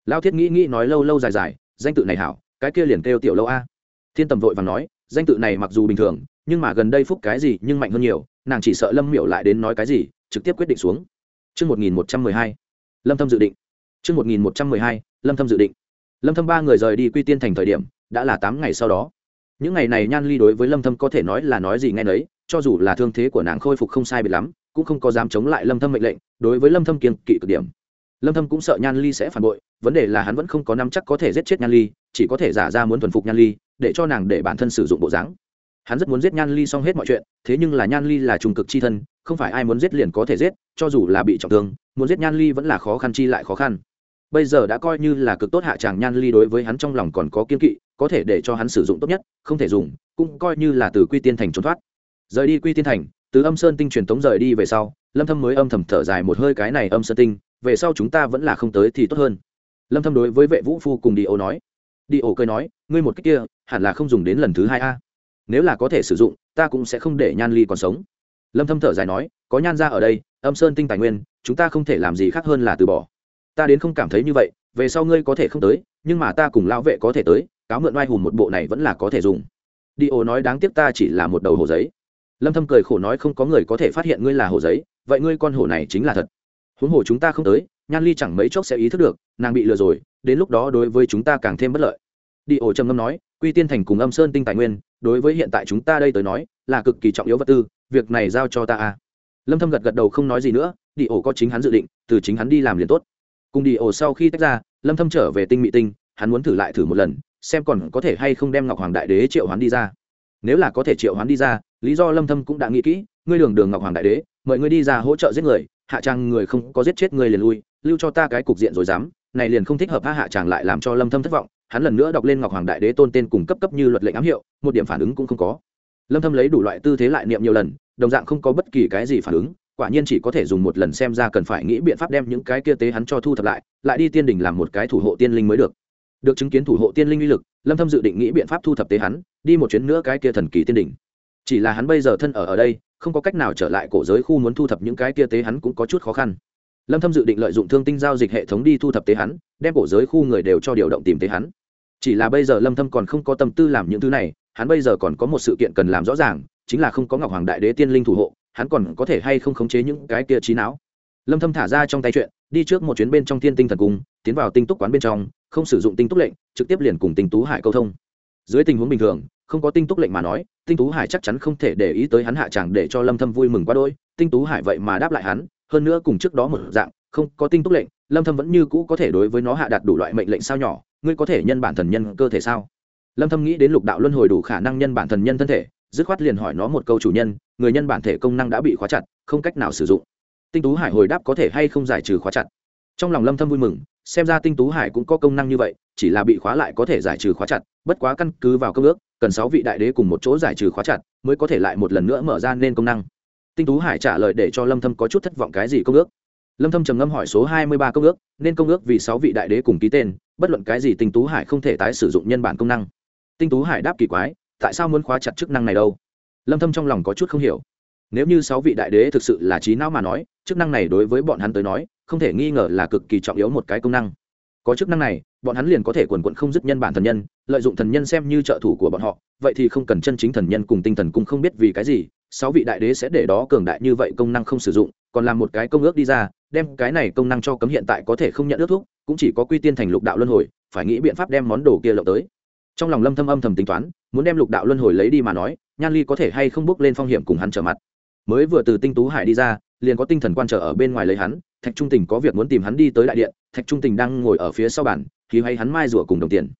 Lao thiết nghĩ nghĩ nói lâu lâu dài dài danh tự này hảo cái kia liền kêu tiểu lâu a. Thiên tầm vội và nói danh tự này mặc dù bình thường nhưng mà gần đây phúc cái gì nhưng mạnh hơn nhiều nàng chỉ sợ lâm miểu lại đến nói cái gì trực tiếp quyết định xuống. Trước 1112, Lâm Thâm dự định. Trước 1112, Lâm Thâm dự định. Lâm Thâm ba người rời đi Quy Tiên thành thời điểm, đã là 8 ngày sau đó những ngày này nhan ly đối với lâm thâm có thể nói là nói gì nghe nấy, cho dù là thương thế của nàng khôi phục không sai biệt lắm, cũng không có dám chống lại lâm thâm mệnh lệnh, đối với lâm thâm kiên kỵ cực điểm. Lâm thâm cũng sợ nhan ly sẽ phản bội, vấn đề là hắn vẫn không có nắm chắc có thể giết chết nhan ly, chỉ có thể giả ra muốn thuần phục nhan ly, để cho nàng để bản thân sử dụng bộ dáng. Hắn rất muốn giết nhan ly xong hết mọi chuyện, thế nhưng là nhan ly là trung cực chi thân, không phải ai muốn giết liền có thể giết, cho dù là bị trọng thương, muốn giết nhan ly vẫn là khó khăn chi lại khó khăn bây giờ đã coi như là cực tốt hạ chàng nhan ly đối với hắn trong lòng còn có kiên kỵ, có thể để cho hắn sử dụng tốt nhất, không thể dùng, cũng coi như là từ quy tiên thành trốn thoát. Rời đi quy tiên thành, từ âm sơn tinh truyền tống rời đi về sau, lâm thâm mới âm thầm thở dài một hơi cái này âm sơn tinh, về sau chúng ta vẫn là không tới thì tốt hơn. Lâm thâm đối với vệ vũ phu cùng đi ô nói. Đi ô cười nói, ngươi một cách kia, hẳn là không dùng đến lần thứ hai a. Nếu là có thể sử dụng, ta cũng sẽ không để nhan ly còn sống. Lâm thâm thở dài nói, có nhan ra ở đây, âm sơn tinh tài nguyên, chúng ta không thể làm gì khác hơn là từ bỏ ta đến không cảm thấy như vậy, về sau ngươi có thể không tới, nhưng mà ta cùng lão vệ có thể tới, cáo mượn oai hùng một bộ này vẫn là có thể dùng. Đi ô nói đáng tiếc ta chỉ là một đầu hồ giấy. Lâm thâm cười khổ nói không có người có thể phát hiện ngươi là hồ giấy, vậy ngươi con hổ này chính là thật. Huống hồ chúng ta không tới, nhan ly chẳng mấy chốc sẽ ý thức được, nàng bị lừa rồi, đến lúc đó đối với chúng ta càng thêm bất lợi. Đi ổ trầm ngâm nói, quy tiên thành cùng âm sơn tinh tài nguyên, đối với hiện tại chúng ta đây tới nói, là cực kỳ trọng yếu vật tư, việc này giao cho ta a lâm thâm gật gật đầu không nói gì nữa, đi ổ có chính hắn dự định, từ chính hắn đi làm liền tốt cùng đi ổ sau khi tách ra, lâm thâm trở về tinh mỹ tinh, hắn muốn thử lại thử một lần, xem còn có thể hay không đem ngọc hoàng đại đế triệu hoán đi ra. Nếu là có thể triệu hoán đi ra, lý do lâm thâm cũng đã nghĩ kỹ, ngươi đường đường ngọc hoàng đại đế, mời ngươi đi ra hỗ trợ giết người, hạ trang người không có giết chết ngươi liền lui, lưu cho ta cái cục diện rồi dám, này liền không thích hợp hạ trang lại làm cho lâm thâm thất vọng, hắn lần nữa đọc lên ngọc hoàng đại đế tôn tên cùng cấp cấp như luật lệnh ám hiệu, một điểm phản ứng cũng không có. Lâm thâm lấy đủ loại tư thế lại niệm nhiều lần, đồng dạng không có bất kỳ cái gì phản ứng quả nhiên chỉ có thể dùng một lần xem ra cần phải nghĩ biện pháp đem những cái kia tế hắn cho thu thập lại lại đi tiên đỉnh làm một cái thủ hộ tiên linh mới được. Được chứng kiến thủ hộ tiên linh uy lực, lâm thâm dự định nghĩ biện pháp thu thập tế hắn, đi một chuyến nữa cái kia thần kỳ tiên đỉnh chỉ là hắn bây giờ thân ở ở đây, không có cách nào trở lại cổ giới khu muốn thu thập những cái kia tế hắn cũng có chút khó khăn. Lâm thâm dự định lợi dụng thương tinh giao dịch hệ thống đi thu thập tế hắn, đem cổ giới khu người đều cho điều động tìm tế hắn. Chỉ là bây giờ lâm thâm còn không có tâm tư làm những thứ này, hắn bây giờ còn có một sự kiện cần làm rõ ràng, chính là không có ngọc hoàng đại đế tiên linh thủ hộ hắn còn có thể hay không khống chế những cái kia trí não. Lâm thâm thả ra trong tay chuyện, đi trước một chuyến bên trong thiên tinh thần cung, tiến vào tinh túc quán bên trong, không sử dụng tinh túc lệnh, trực tiếp liền cùng tinh tú hải câu thông. Dưới tình huống bình thường, không có tinh túc lệnh mà nói, tinh tú hải chắc chắn không thể để ý tới hắn hạ chẳng để cho lâm thâm vui mừng quá đôi tinh tú hải vậy mà đáp lại hắn, hơn nữa cùng trước đó một dạng, không có tinh túc lệnh, lâm thâm vẫn như cũ có thể đối với nó hạ đạt đủ loại mệnh lệnh sao nhỏ, ngươi có thể nhân bản thần nhân cơ thể sao? Lâm thâm nghĩ đến lục đạo luân hồi đủ khả năng nhân bản thần nhân thân thể dứt khoát liền hỏi nó một câu chủ nhân, người nhân bản thể công năng đã bị khóa chặt, không cách nào sử dụng. Tinh tú hải hồi đáp có thể hay không giải trừ khóa chặt. Trong lòng lâm thâm vui mừng, xem ra tinh tú hải cũng có công năng như vậy, chỉ là bị khóa lại có thể giải trừ khóa chặt, bất quá căn cứ vào công ước, cần sáu vị đại đế cùng một chỗ giải trừ khóa chặt mới có thể lại một lần nữa mở ra nên công năng. Tinh tú hải trả lời để cho lâm thâm có chút thất vọng cái gì công ước? Lâm thâm trầm ngâm hỏi số 23 công ước, nên công ước vì sáu vị đại đế cùng ký tên, bất luận cái gì tinh tú hải không thể tái sử dụng nhân bản công năng. Tinh tú hải đáp kỳ quái tại sao muốn khóa chặt chức năng này đâu? Lâm thâm trong lòng có chút không hiểu. Nếu như sáu vị đại đế thực sự là trí não mà nói, chức năng này đối với bọn hắn tới nói, không thể nghi ngờ là cực kỳ trọng yếu một cái công năng. Có chức năng này, bọn hắn liền có thể quần quận không dứt nhân bản thần nhân, lợi dụng thần nhân xem như trợ thủ của bọn họ, vậy thì không cần chân chính thần nhân cùng tinh thần cũng không biết vì cái gì, sáu vị đại đế sẽ để đó cường đại như vậy công năng không sử dụng, còn làm một cái công ước đi ra, đem cái này công năng cho cấm hiện tại có thể không nhận ước thuốc cũng chỉ có quy tiên thành lục đạo luân hồi, phải nghĩ biện pháp đem món đồ kia lộng tới trong lòng lâm thâm âm thầm tính toán, muốn đem lục đạo luân hồi lấy đi mà nói, nhan ly có thể hay không bước lên phong hiểm cùng hắn trở mặt. Mới vừa từ tinh tú hải đi ra, liền có tinh thần quan trở ở bên ngoài lấy hắn, thạch trung tình có việc muốn tìm hắn đi tới đại điện, thạch trung tình đang ngồi ở phía sau bàn khí hay hắn mai rủa cùng đồng tiền.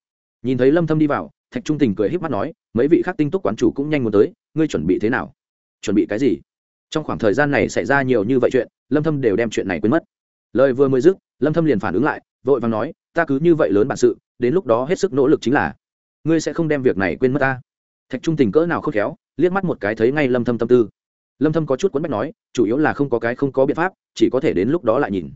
Nhìn thấy lâm thâm đi vào, thạch trung tình cười híp mắt nói, mấy vị khác tinh túc quán chủ cũng nhanh muốn tới, ngươi chuẩn bị thế nào? Chuẩn bị cái gì? Trong khoảng thời gian này xảy ra nhiều như vậy chuyện, lâm thâm đều đem chuyện này quên mất. Lời vừa mới dứt, lâm thâm liền phản ứng lại, vội vàng nói, ta cứ như vậy lớn bản sự, đến lúc đó hết sức nỗ lực chính là ngươi sẽ không đem việc này quên mất ta. Thạch trung tình cỡ nào khôn khéo, liếc mắt một cái thấy ngay lâm thâm tâm tư. Lâm thâm có chút quấn bách nói, chủ yếu là không có cái không có biện pháp, chỉ có thể đến lúc đó lại nhìn.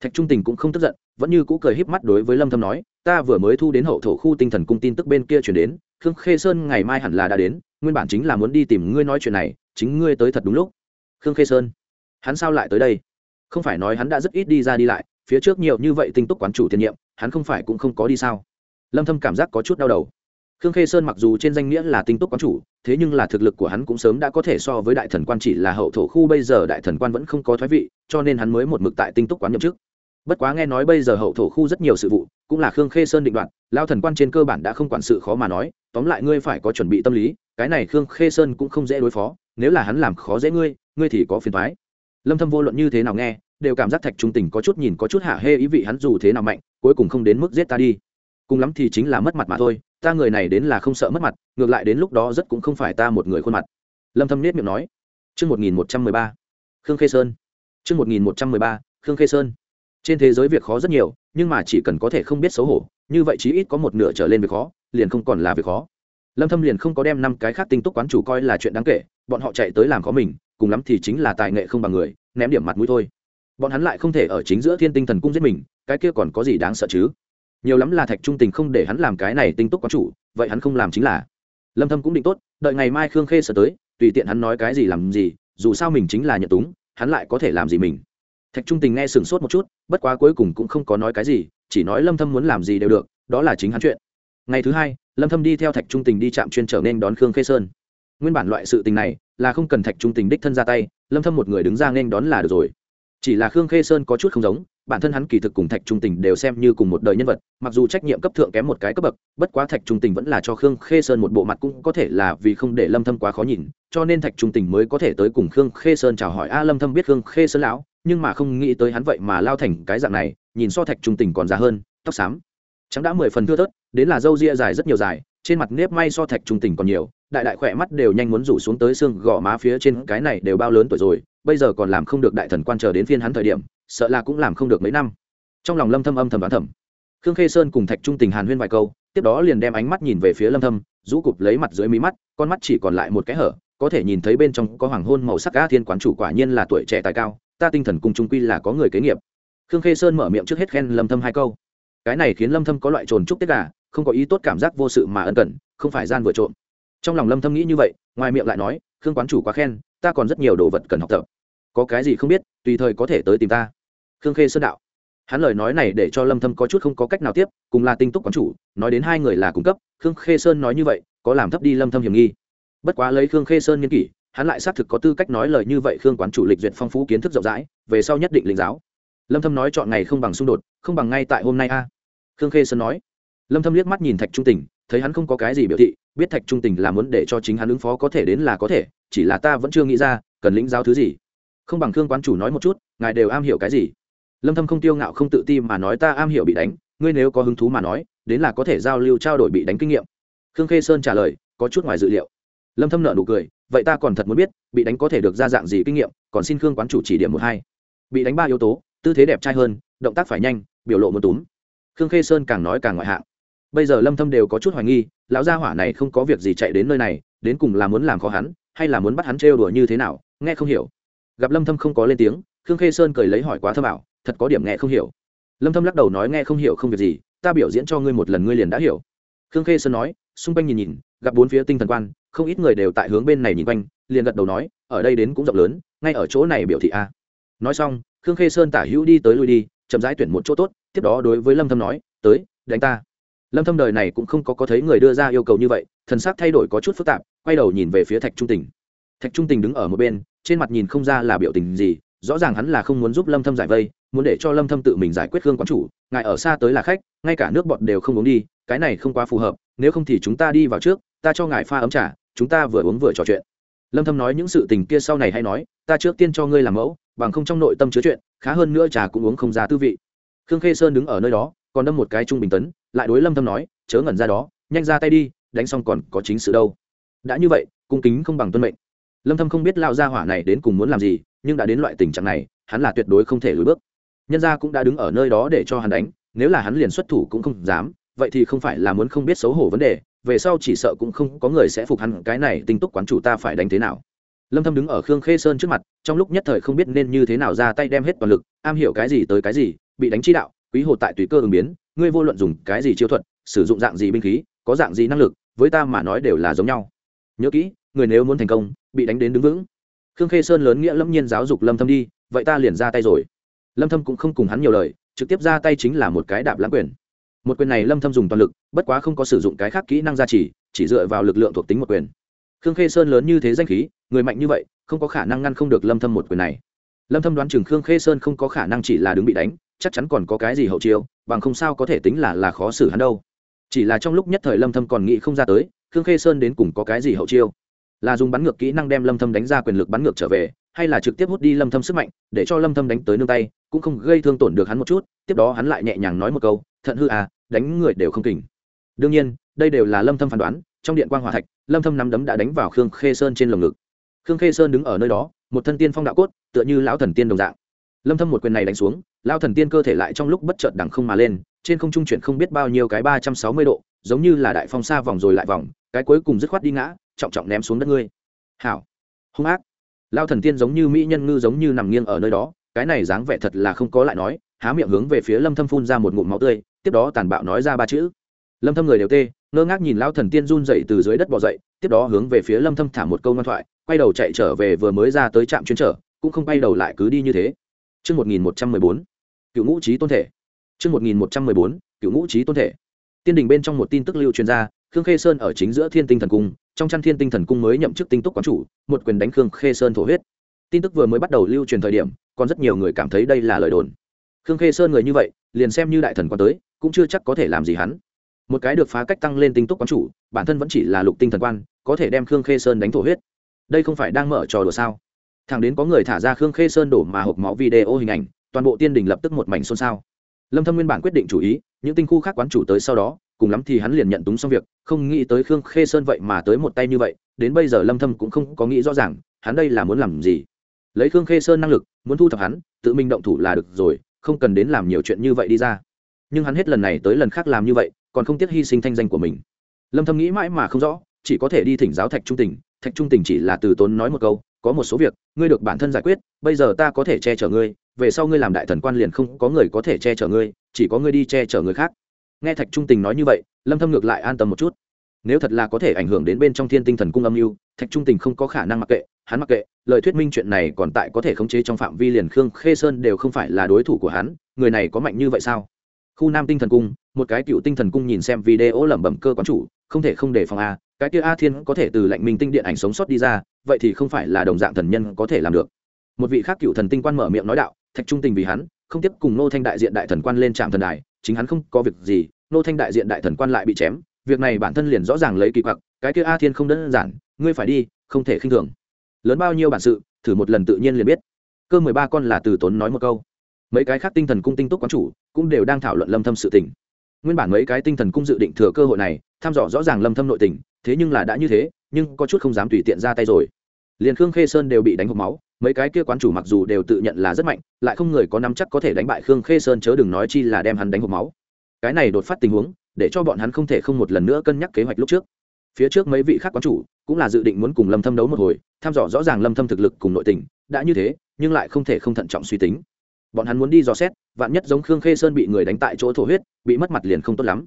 Thạch trung tình cũng không tức giận, vẫn như cũ cười híp mắt đối với lâm thâm nói, ta vừa mới thu đến hậu thổ khu tinh thần cung tin tức bên kia chuyển đến, khương khê sơn ngày mai hẳn là đã đến, nguyên bản chính là muốn đi tìm ngươi nói chuyện này, chính ngươi tới thật đúng lúc. Khương khê sơn, hắn sao lại tới đây? Không phải nói hắn đã rất ít đi ra đi lại, phía trước nhiều như vậy tinh túc quán chủ tiền nhiệm, hắn không phải cũng không có đi sao? Lâm thâm cảm giác có chút đau đầu khương khê sơn mặc dù trên danh nghĩa là tinh túc quán chủ, thế nhưng là thực lực của hắn cũng sớm đã có thể so với đại thần quan chỉ là hậu thổ khu bây giờ đại thần quan vẫn không có thoái vị, cho nên hắn mới một mực tại tinh túc quán nhậm chức. Bất quá nghe nói bây giờ hậu thổ khu rất nhiều sự vụ, cũng là khương khê sơn định đoạt lao thần quan trên cơ bản đã không quản sự khó mà nói, tóm lại ngươi phải có chuẩn bị tâm lý, cái này khương khê sơn cũng không dễ đối phó, nếu là hắn làm khó dễ ngươi ngươi thì có phiền thoái lâm thâm vô luận như thế nào nghe, đều cảm giác thạch trung tình có chút nhìn có chút hạ hê ý vị hắn dù thế nào mạnh, cuối cùng không đến mức giết ta đi. Cùng lắm thì chính là mất mặt mà thôi ta người này đến là không sợ mất mặt, ngược lại đến lúc đó rất cũng không phải ta một người khuôn mặt. Lâm thâm nết miệng nói. Chương 1113 khương khê sơn. Chương 1113 khương khê sơn. Trên thế giới việc khó rất nhiều, nhưng mà chỉ cần có thể không biết xấu hổ, như vậy chí ít có một nửa trở lên việc khó, liền không còn là việc khó. Lâm thâm liền không có đem năm cái khác tinh túc quán chủ coi là chuyện đáng kể, bọn họ chạy tới làm khó mình, cùng lắm thì chính là tài nghệ không bằng người, ném điểm mặt mũi thôi. Bọn hắn lại không thể ở chính giữa thiên tinh thần cung giết mình, cái kia còn có gì đáng sợ chứ? Nhiều lắm là thạch trung tình không để hắn làm cái này tinh túc quán chủ, vậy hắn không làm chính là. Lâm thâm cũng định tốt, đợi ngày mai khương khê sở tới, tùy tiện hắn nói cái gì làm gì, dù sao mình chính là nhận túng, hắn lại có thể làm gì mình. Thạch trung tình nghe sửng sốt một chút, bất quá cuối cùng cũng không có nói cái gì, chỉ nói lâm thâm muốn làm gì đều được, đó là chính hắn chuyện. Ngày thứ hai, lâm thâm đi theo thạch trung tình đi chạm chuyên trở nên đón khương khê sơn. Nguyên bản loại sự tình này, là không cần thạch trung tình đích thân ra tay, lâm thâm một người đứng ra nên đón là được rồi. Chỉ là khương khê sơn có chút không giống bản thân hắn kỳ thực cùng thạch trung tình đều xem như cùng một đời nhân vật, mặc dù trách nhiệm cấp thượng kém một cái cấp bậc, bất quá thạch trung tình vẫn là cho khương khê sơn một bộ mặt cũng có thể là vì không để lâm thâm quá khó nhìn, cho nên thạch trung tình mới có thể tới cùng khương khê sơn chào hỏi, a, lâm thâm biết khương khê sơn lão, nhưng mà không nghĩ tới hắn vậy mà lao thành cái dạng này, nhìn so thạch trung tình còn già hơn, tóc xám, trắng đã mười phần thưa thớt, đến là râu ria dài rất nhiều dài, trên mặt nếp may so thạch trung tình còn nhiều, đại đại khỏe mắt đều nhanh muốn rủ xuống tới xương gò má phía trên, cái này đều bao lớn tuổi rồi, bây giờ còn làm không được đại thần quan chờ đến phiên hắn thời điểm sợ là cũng làm không được mấy năm. Trong lòng lâm thâm âm thầm đoán thầm. Khương khê sơn cùng thạch trung tình hàn huyên vài câu, tiếp đó liền đem ánh mắt nhìn về phía lâm thâm, rũ cụp lấy mặt dưới mí mắt, con mắt chỉ còn lại một cái hở, có thể nhìn thấy bên trong có hoàng hôn màu sắc cá thiên quán chủ quả nhiên là tuổi trẻ tài cao, ta tinh thần cung trung quy là có người kế nghiệp. Khương khê sơn mở miệng trước hết khen lâm thâm hai câu. Cái này khiến lâm thâm có loại trồn trúc tiết gà, không có ý tốt cảm giác vô sự mà ân cần, không phải gian vừa trộm. Trong lòng lâm thâm nghĩ như vậy, ngoài miệng lại nói, khương quán chủ quá khen, ta còn rất nhiều đồ vật cần học tập. Có cái gì không biết, tùy thời có thể tới tìm ta khương khê sơn đạo. Hắn lời nói này để cho lâm thâm có chút không có cách nào tiếp, cùng là tinh túc quán chủ, nói đến hai người là cung cấp, khương khê sơn nói như vậy, có làm thấp đi lâm thâm hiểm nghi. Bất quá lấy khương khê sơn nghiên kỷ, hắn lại xác thực có tư cách nói lời như vậy khương quán chủ lịch duyệt phong phú kiến thức rộng rãi, về sau nhất định lĩnh giáo. Lâm thâm nói chọn ngày không bằng xung đột, không bằng ngay tại hôm nay a. Khương khê sơn nói. Lâm thâm liếc mắt nhìn thạch trung tình, thấy hắn không có cái gì biểu thị, biết thạch trung tình là muốn để cho chính hắn ứng phó có thể đến là có thể, chỉ là ta vẫn chưa nghĩ ra, cần lĩnh giáo thứ gì. Không bằng khương quán chủ nói một chút, ngài đều am hiểu cái gì? Lâm thâm không tiêu ngạo không tự ti mà nói ta am hiểu bị đánh, ngươi nếu có hứng thú mà nói, đến là có thể giao lưu trao đổi bị đánh kinh nghiệm. Khương khê sơn trả lời, có chút ngoài dự liệu. Lâm thâm nở nụ cười, vậy ta còn thật muốn biết, bị đánh có thể được ra dạng gì kinh nghiệm, còn xin khương quán chủ chỉ điểm một hai. Bị đánh ba yếu tố, tư thế đẹp trai hơn, động tác phải nhanh, biểu lộ muốn túm. Khương khê sơn càng nói càng ngoại hạng. Bây giờ lâm thâm đều có chút hoài nghi, lão gia hỏa này không có việc gì chạy đến nơi này, đến cùng là muốn làm khó hắn, hay là muốn bắt hắn trêu đùa như thế nào, nghe không hiểu. Gặp lâm thâm không có lên tiếng, khương khê sơn cười lấy hỏi quá thâm bảo thật có điểm nghe không hiểu. Lâm thâm lắc đầu nói nghe không hiểu không việc gì, ta biểu diễn cho ngươi một lần ngươi liền đã hiểu. Khương khê sơn nói, xung quanh nhìn nhìn, gặp bốn phía tinh thần quan, không ít người đều tại hướng bên này nhìn quanh, liền gật đầu nói, ở đây đến cũng rộng lớn, ngay ở chỗ này biểu thị a. Nói xong, khương khê sơn tả hữu đi tới lui đi, chậm rãi tuyển một chỗ tốt, tiếp đó đối với lâm thâm nói, tới, đánh ta. Lâm thâm đời này cũng không có có thấy người đưa ra yêu cầu như vậy, thần sắc thay đổi có chút phức tạp, quay đầu nhìn về phía thạch trung tình. Thạch trung tình đứng ở một bên, trên mặt nhìn không ra là biểu tình gì, rõ ràng hắn là không muốn giúp lâm thâm giải vây muốn để cho lâm thâm tự mình giải quyết khương quán chủ, ngài ở xa tới là khách, ngay cả nước bọt đều không uống đi, cái này không quá phù hợp, nếu không thì chúng ta đi vào trước, ta cho ngài pha ấm trà, chúng ta vừa uống vừa trò chuyện. Lâm thâm nói những sự tình kia sau này hay nói, ta trước tiên cho ngươi làm mẫu, bằng không trong nội tâm chứa chuyện, khá hơn nữa trà cũng uống không ra tư vị. Khương khê sơn đứng ở nơi đó, còn đâm một cái trung bình tấn, lại đối lâm thâm nói, chớ ngẩn ra đó, nhanh ra tay đi, đánh xong còn có chính sự đâu. Đã như vậy, cung kính không bằng tuân mệnh. Lâm thâm không biết lao gia hỏa này đến cùng muốn làm gì, nhưng đã đến loại tình trạng này, hắn là tuyệt đối không thể lùi bước nhân gia cũng đã đứng ở nơi đó để cho hắn đánh, nếu là hắn liền xuất thủ cũng không dám, vậy thì không phải là muốn không biết xấu hổ vấn đề, về sau chỉ sợ cũng không có người sẽ phục hắn, cái này tinh túc quán chủ ta phải đánh thế nào? Lâm thâm đứng ở khương khê sơn trước mặt, trong lúc nhất thời không biết nên như thế nào ra tay đem hết toàn lực, am hiểu cái gì tới cái gì, bị đánh chi đạo, quý hồ tại tùy cơ ứng biến, ngươi vô luận dùng cái gì chiêu thuật, sử dụng dạng gì binh khí, có dạng gì năng lực, với ta mà nói đều là giống nhau. Nhớ kỹ, người nếu muốn thành công, bị đánh đến đứng vững. Khương khê sơn lớn nghĩa lâm nhiên giáo dục lâm thâm đi, vậy ta liền ra tay rồi lâm thâm cũng không cùng hắn nhiều lời, trực tiếp ra tay chính là một cái đạp lãng quyền. Một quyền này lâm thâm dùng toàn lực, bất quá không có sử dụng cái khác kỹ năng gia trì, chỉ dựa vào lực lượng thuộc tính một quyền. Khương khê sơn lớn như thế danh khí, người mạnh như vậy, không có khả năng ngăn không được lâm thâm một quyền này. Lâm thâm đoán chừng khương khê sơn không có khả năng chỉ là đứng bị đánh, chắc chắn còn có cái gì hậu chiêu, bằng không sao có thể tính là là khó xử hắn đâu. Chỉ là trong lúc nhất thời lâm thâm còn nghĩ không ra tới, khương khê sơn đến cùng có cái gì hậu chiêu. Là dùng bắn ngược kỹ năng đem lâm thâm đánh ra quyền lực bắn ngược trở về hay là trực tiếp hút đi lâm thâm sức mạnh, để cho lâm thâm đánh tới nương tay, cũng không gây thương tổn được hắn một chút, tiếp đó hắn lại nhẹ nhàng nói một câu, thận hư à đánh người đều không kỉnh đương nhiên, đây đều là lâm thâm phán đoán, trong điện quang hỏa thạch, lâm thâm nắm đấm đã đánh vào khương khê sơn trên lồng ngực. Khương khê sơn đứng ở nơi đó, một thân tiên phong đạo cốt, tựa như lão thần tiên đồng dạng. Lâm thâm một quyền này đánh xuống, lão thần tiên cơ thể lại trong lúc bất chợt đằng không mà lên, trên không trung chuyển không biết bao nhiêu cái ba trăm sáu mươi độ, giống như là đại phong xa vòng rồi lại vòng, cái cuối cùng dứt khoát đi ngã, trọng trọng ném xuống đất ngươi. Hảo. Hung ác lao thần tiên giống như mỹ nhân ngư giống như nằm nghiêng ở nơi đó cái này dáng vẻ thật là không có lại nói há miệng hướng về phía lâm thâm phun ra một ngụm máu tươi tiếp đó tàn bạo nói ra ba chữ lâm thâm người đều tê ngơ ngác nhìn lao thần tiên run dậy từ dưới đất bò dậy tiếp đó hướng về phía lâm thâm thả một câu ngoan thoại quay đầu chạy trở về vừa mới ra tới trạm chuyên trở cũng không quay đầu lại cứ đi như thế Trước 1114, cựu ngũ trí tôn thể. Trước 1114, cựu ngũ trí tôn thể. Tiên đình bên trong một tin tức lưu truyền ra, Khương Khê Sơn ở chính giữa Thiên Tinh Thần Cung, trong chăn Thiên Tinh Thần Cung mới nhậm chức tinh túc quán chủ, một quyền đánh Khương Khê Sơn thổ huyết. Tin tức vừa mới bắt đầu lưu truyền thời điểm, còn rất nhiều người cảm thấy đây là lời đồn. Khương Khê Sơn người như vậy, liền xem như đại thần quan tới, cũng chưa chắc có thể làm gì hắn một cái được phá cách tăng lên tinh túc quán chủ bản thân vẫn chỉ là lục tinh thần quan có thể đem khương khê sơn đánh thổ huyết đây không phải đang mở trò đùa sao thằng đến có người thả ra khương khê sơn đổ mà hộp máu video hình ảnh toàn bộ tiên đình lập tức một mảnh xôn xao lâm thâm nguyên bản quyết định chủ ý những tinh khu khác quán chủ tới sau đó cùng lắm thì hắn liền nhận túng xong việc, không nghĩ tới khương khê sơn vậy mà tới một tay như vậy, đến bây giờ lâm thâm cũng không có nghĩ rõ ràng, hắn đây là muốn làm gì. Lấy khương khê sơn năng lực, muốn thu thập hắn, tự mình động thủ là được rồi, không cần đến làm nhiều chuyện như vậy đi ra. Nhưng hắn hết lần này tới lần khác làm như vậy, còn không tiếc hy sinh thanh danh của mình. Lâm thâm nghĩ mãi mà không rõ, chỉ có thể đi thỉnh giáo thạch trung tình, thạch trung tình chỉ là từ tốn nói một câu, có một số việc, ngươi được bản thân giải quyết, bây giờ ta có thể che chở ngươi, về sau ngươi làm đại thần quan liền không có người có thể che chở ngươi, chỉ có ngươi đi che chở người khác nghe thạch trung tình nói như vậy, lâm thâm ngược lại an tâm một chút. Nếu thật là có thể ảnh hưởng đến bên trong thiên tinh thần cung âm mưu, thạch trung tình không có khả năng mặc kệ, hắn mặc kệ, lời thuyết minh chuyện này còn tại có thể khống chế trong phạm vi liền khương khê sơn đều không phải là đối thủ của hắn, người này có mạnh như vậy sao? Khu nam tinh thần cung, một cái cựu tinh thần cung nhìn xem video lẩm bẩm cơ quán chủ, không thể không đề phòng a, cái kia a thiên có thể từ lạnh minh tinh điện ảnh sống sót đi ra, vậy thì không phải là đồng dạng thần nhân có thể làm được một vị khác cựu thần tinh quan mở miệng nói đạo, thạch trung tình vì hắn, không tiếp cùng nô thanh đại diện đại thần quan lên trạm thần đài, chính hắn không có việc gì nô thanh đại diện đại thần quan lại bị chém, việc này bản thân liền rõ ràng lấy kỳ quặc, cái kia a thiên không đơn giản, ngươi phải đi, không thể khinh thường. Lớn bao nhiêu bản sự, thử một lần tự nhiên liền biết. Cơ mười ba con là từ tốn nói một câu. Mấy cái khác tinh thần cung tinh túc quán chủ cũng đều đang thảo luận lâm thâm sự tình. Nguyên bản mấy cái tinh thần cung dự định thừa cơ hội này thăm dò rõ ràng lâm thâm nội tình, thế nhưng là đã như thế, nhưng có chút không dám tùy tiện ra tay rồi. Liền khương khê sơn đều bị đánh hộp máu mấy cái kia quán chủ mặc dù đều tự nhận là rất mạnh, lại không người có nắm chắc có thể đánh bại khương khê sơn chớ đừng nói chi là đem hắn đánh hộp máu. Cái này đột phát tình huống, để cho bọn hắn không thể không một lần nữa cân nhắc kế hoạch lúc trước. Phía trước mấy vị khác quán chủ cũng là dự định muốn cùng lâm thâm đấu một hồi thăm dò rõ ràng lâm thâm thực lực cùng nội tình, đã như thế, nhưng lại không thể không thận trọng suy tính. Bọn hắn muốn đi dò xét, vạn nhất giống khương khê sơn bị người đánh tại chỗ thổ huyết, bị mất mặt liền không tốt lắm.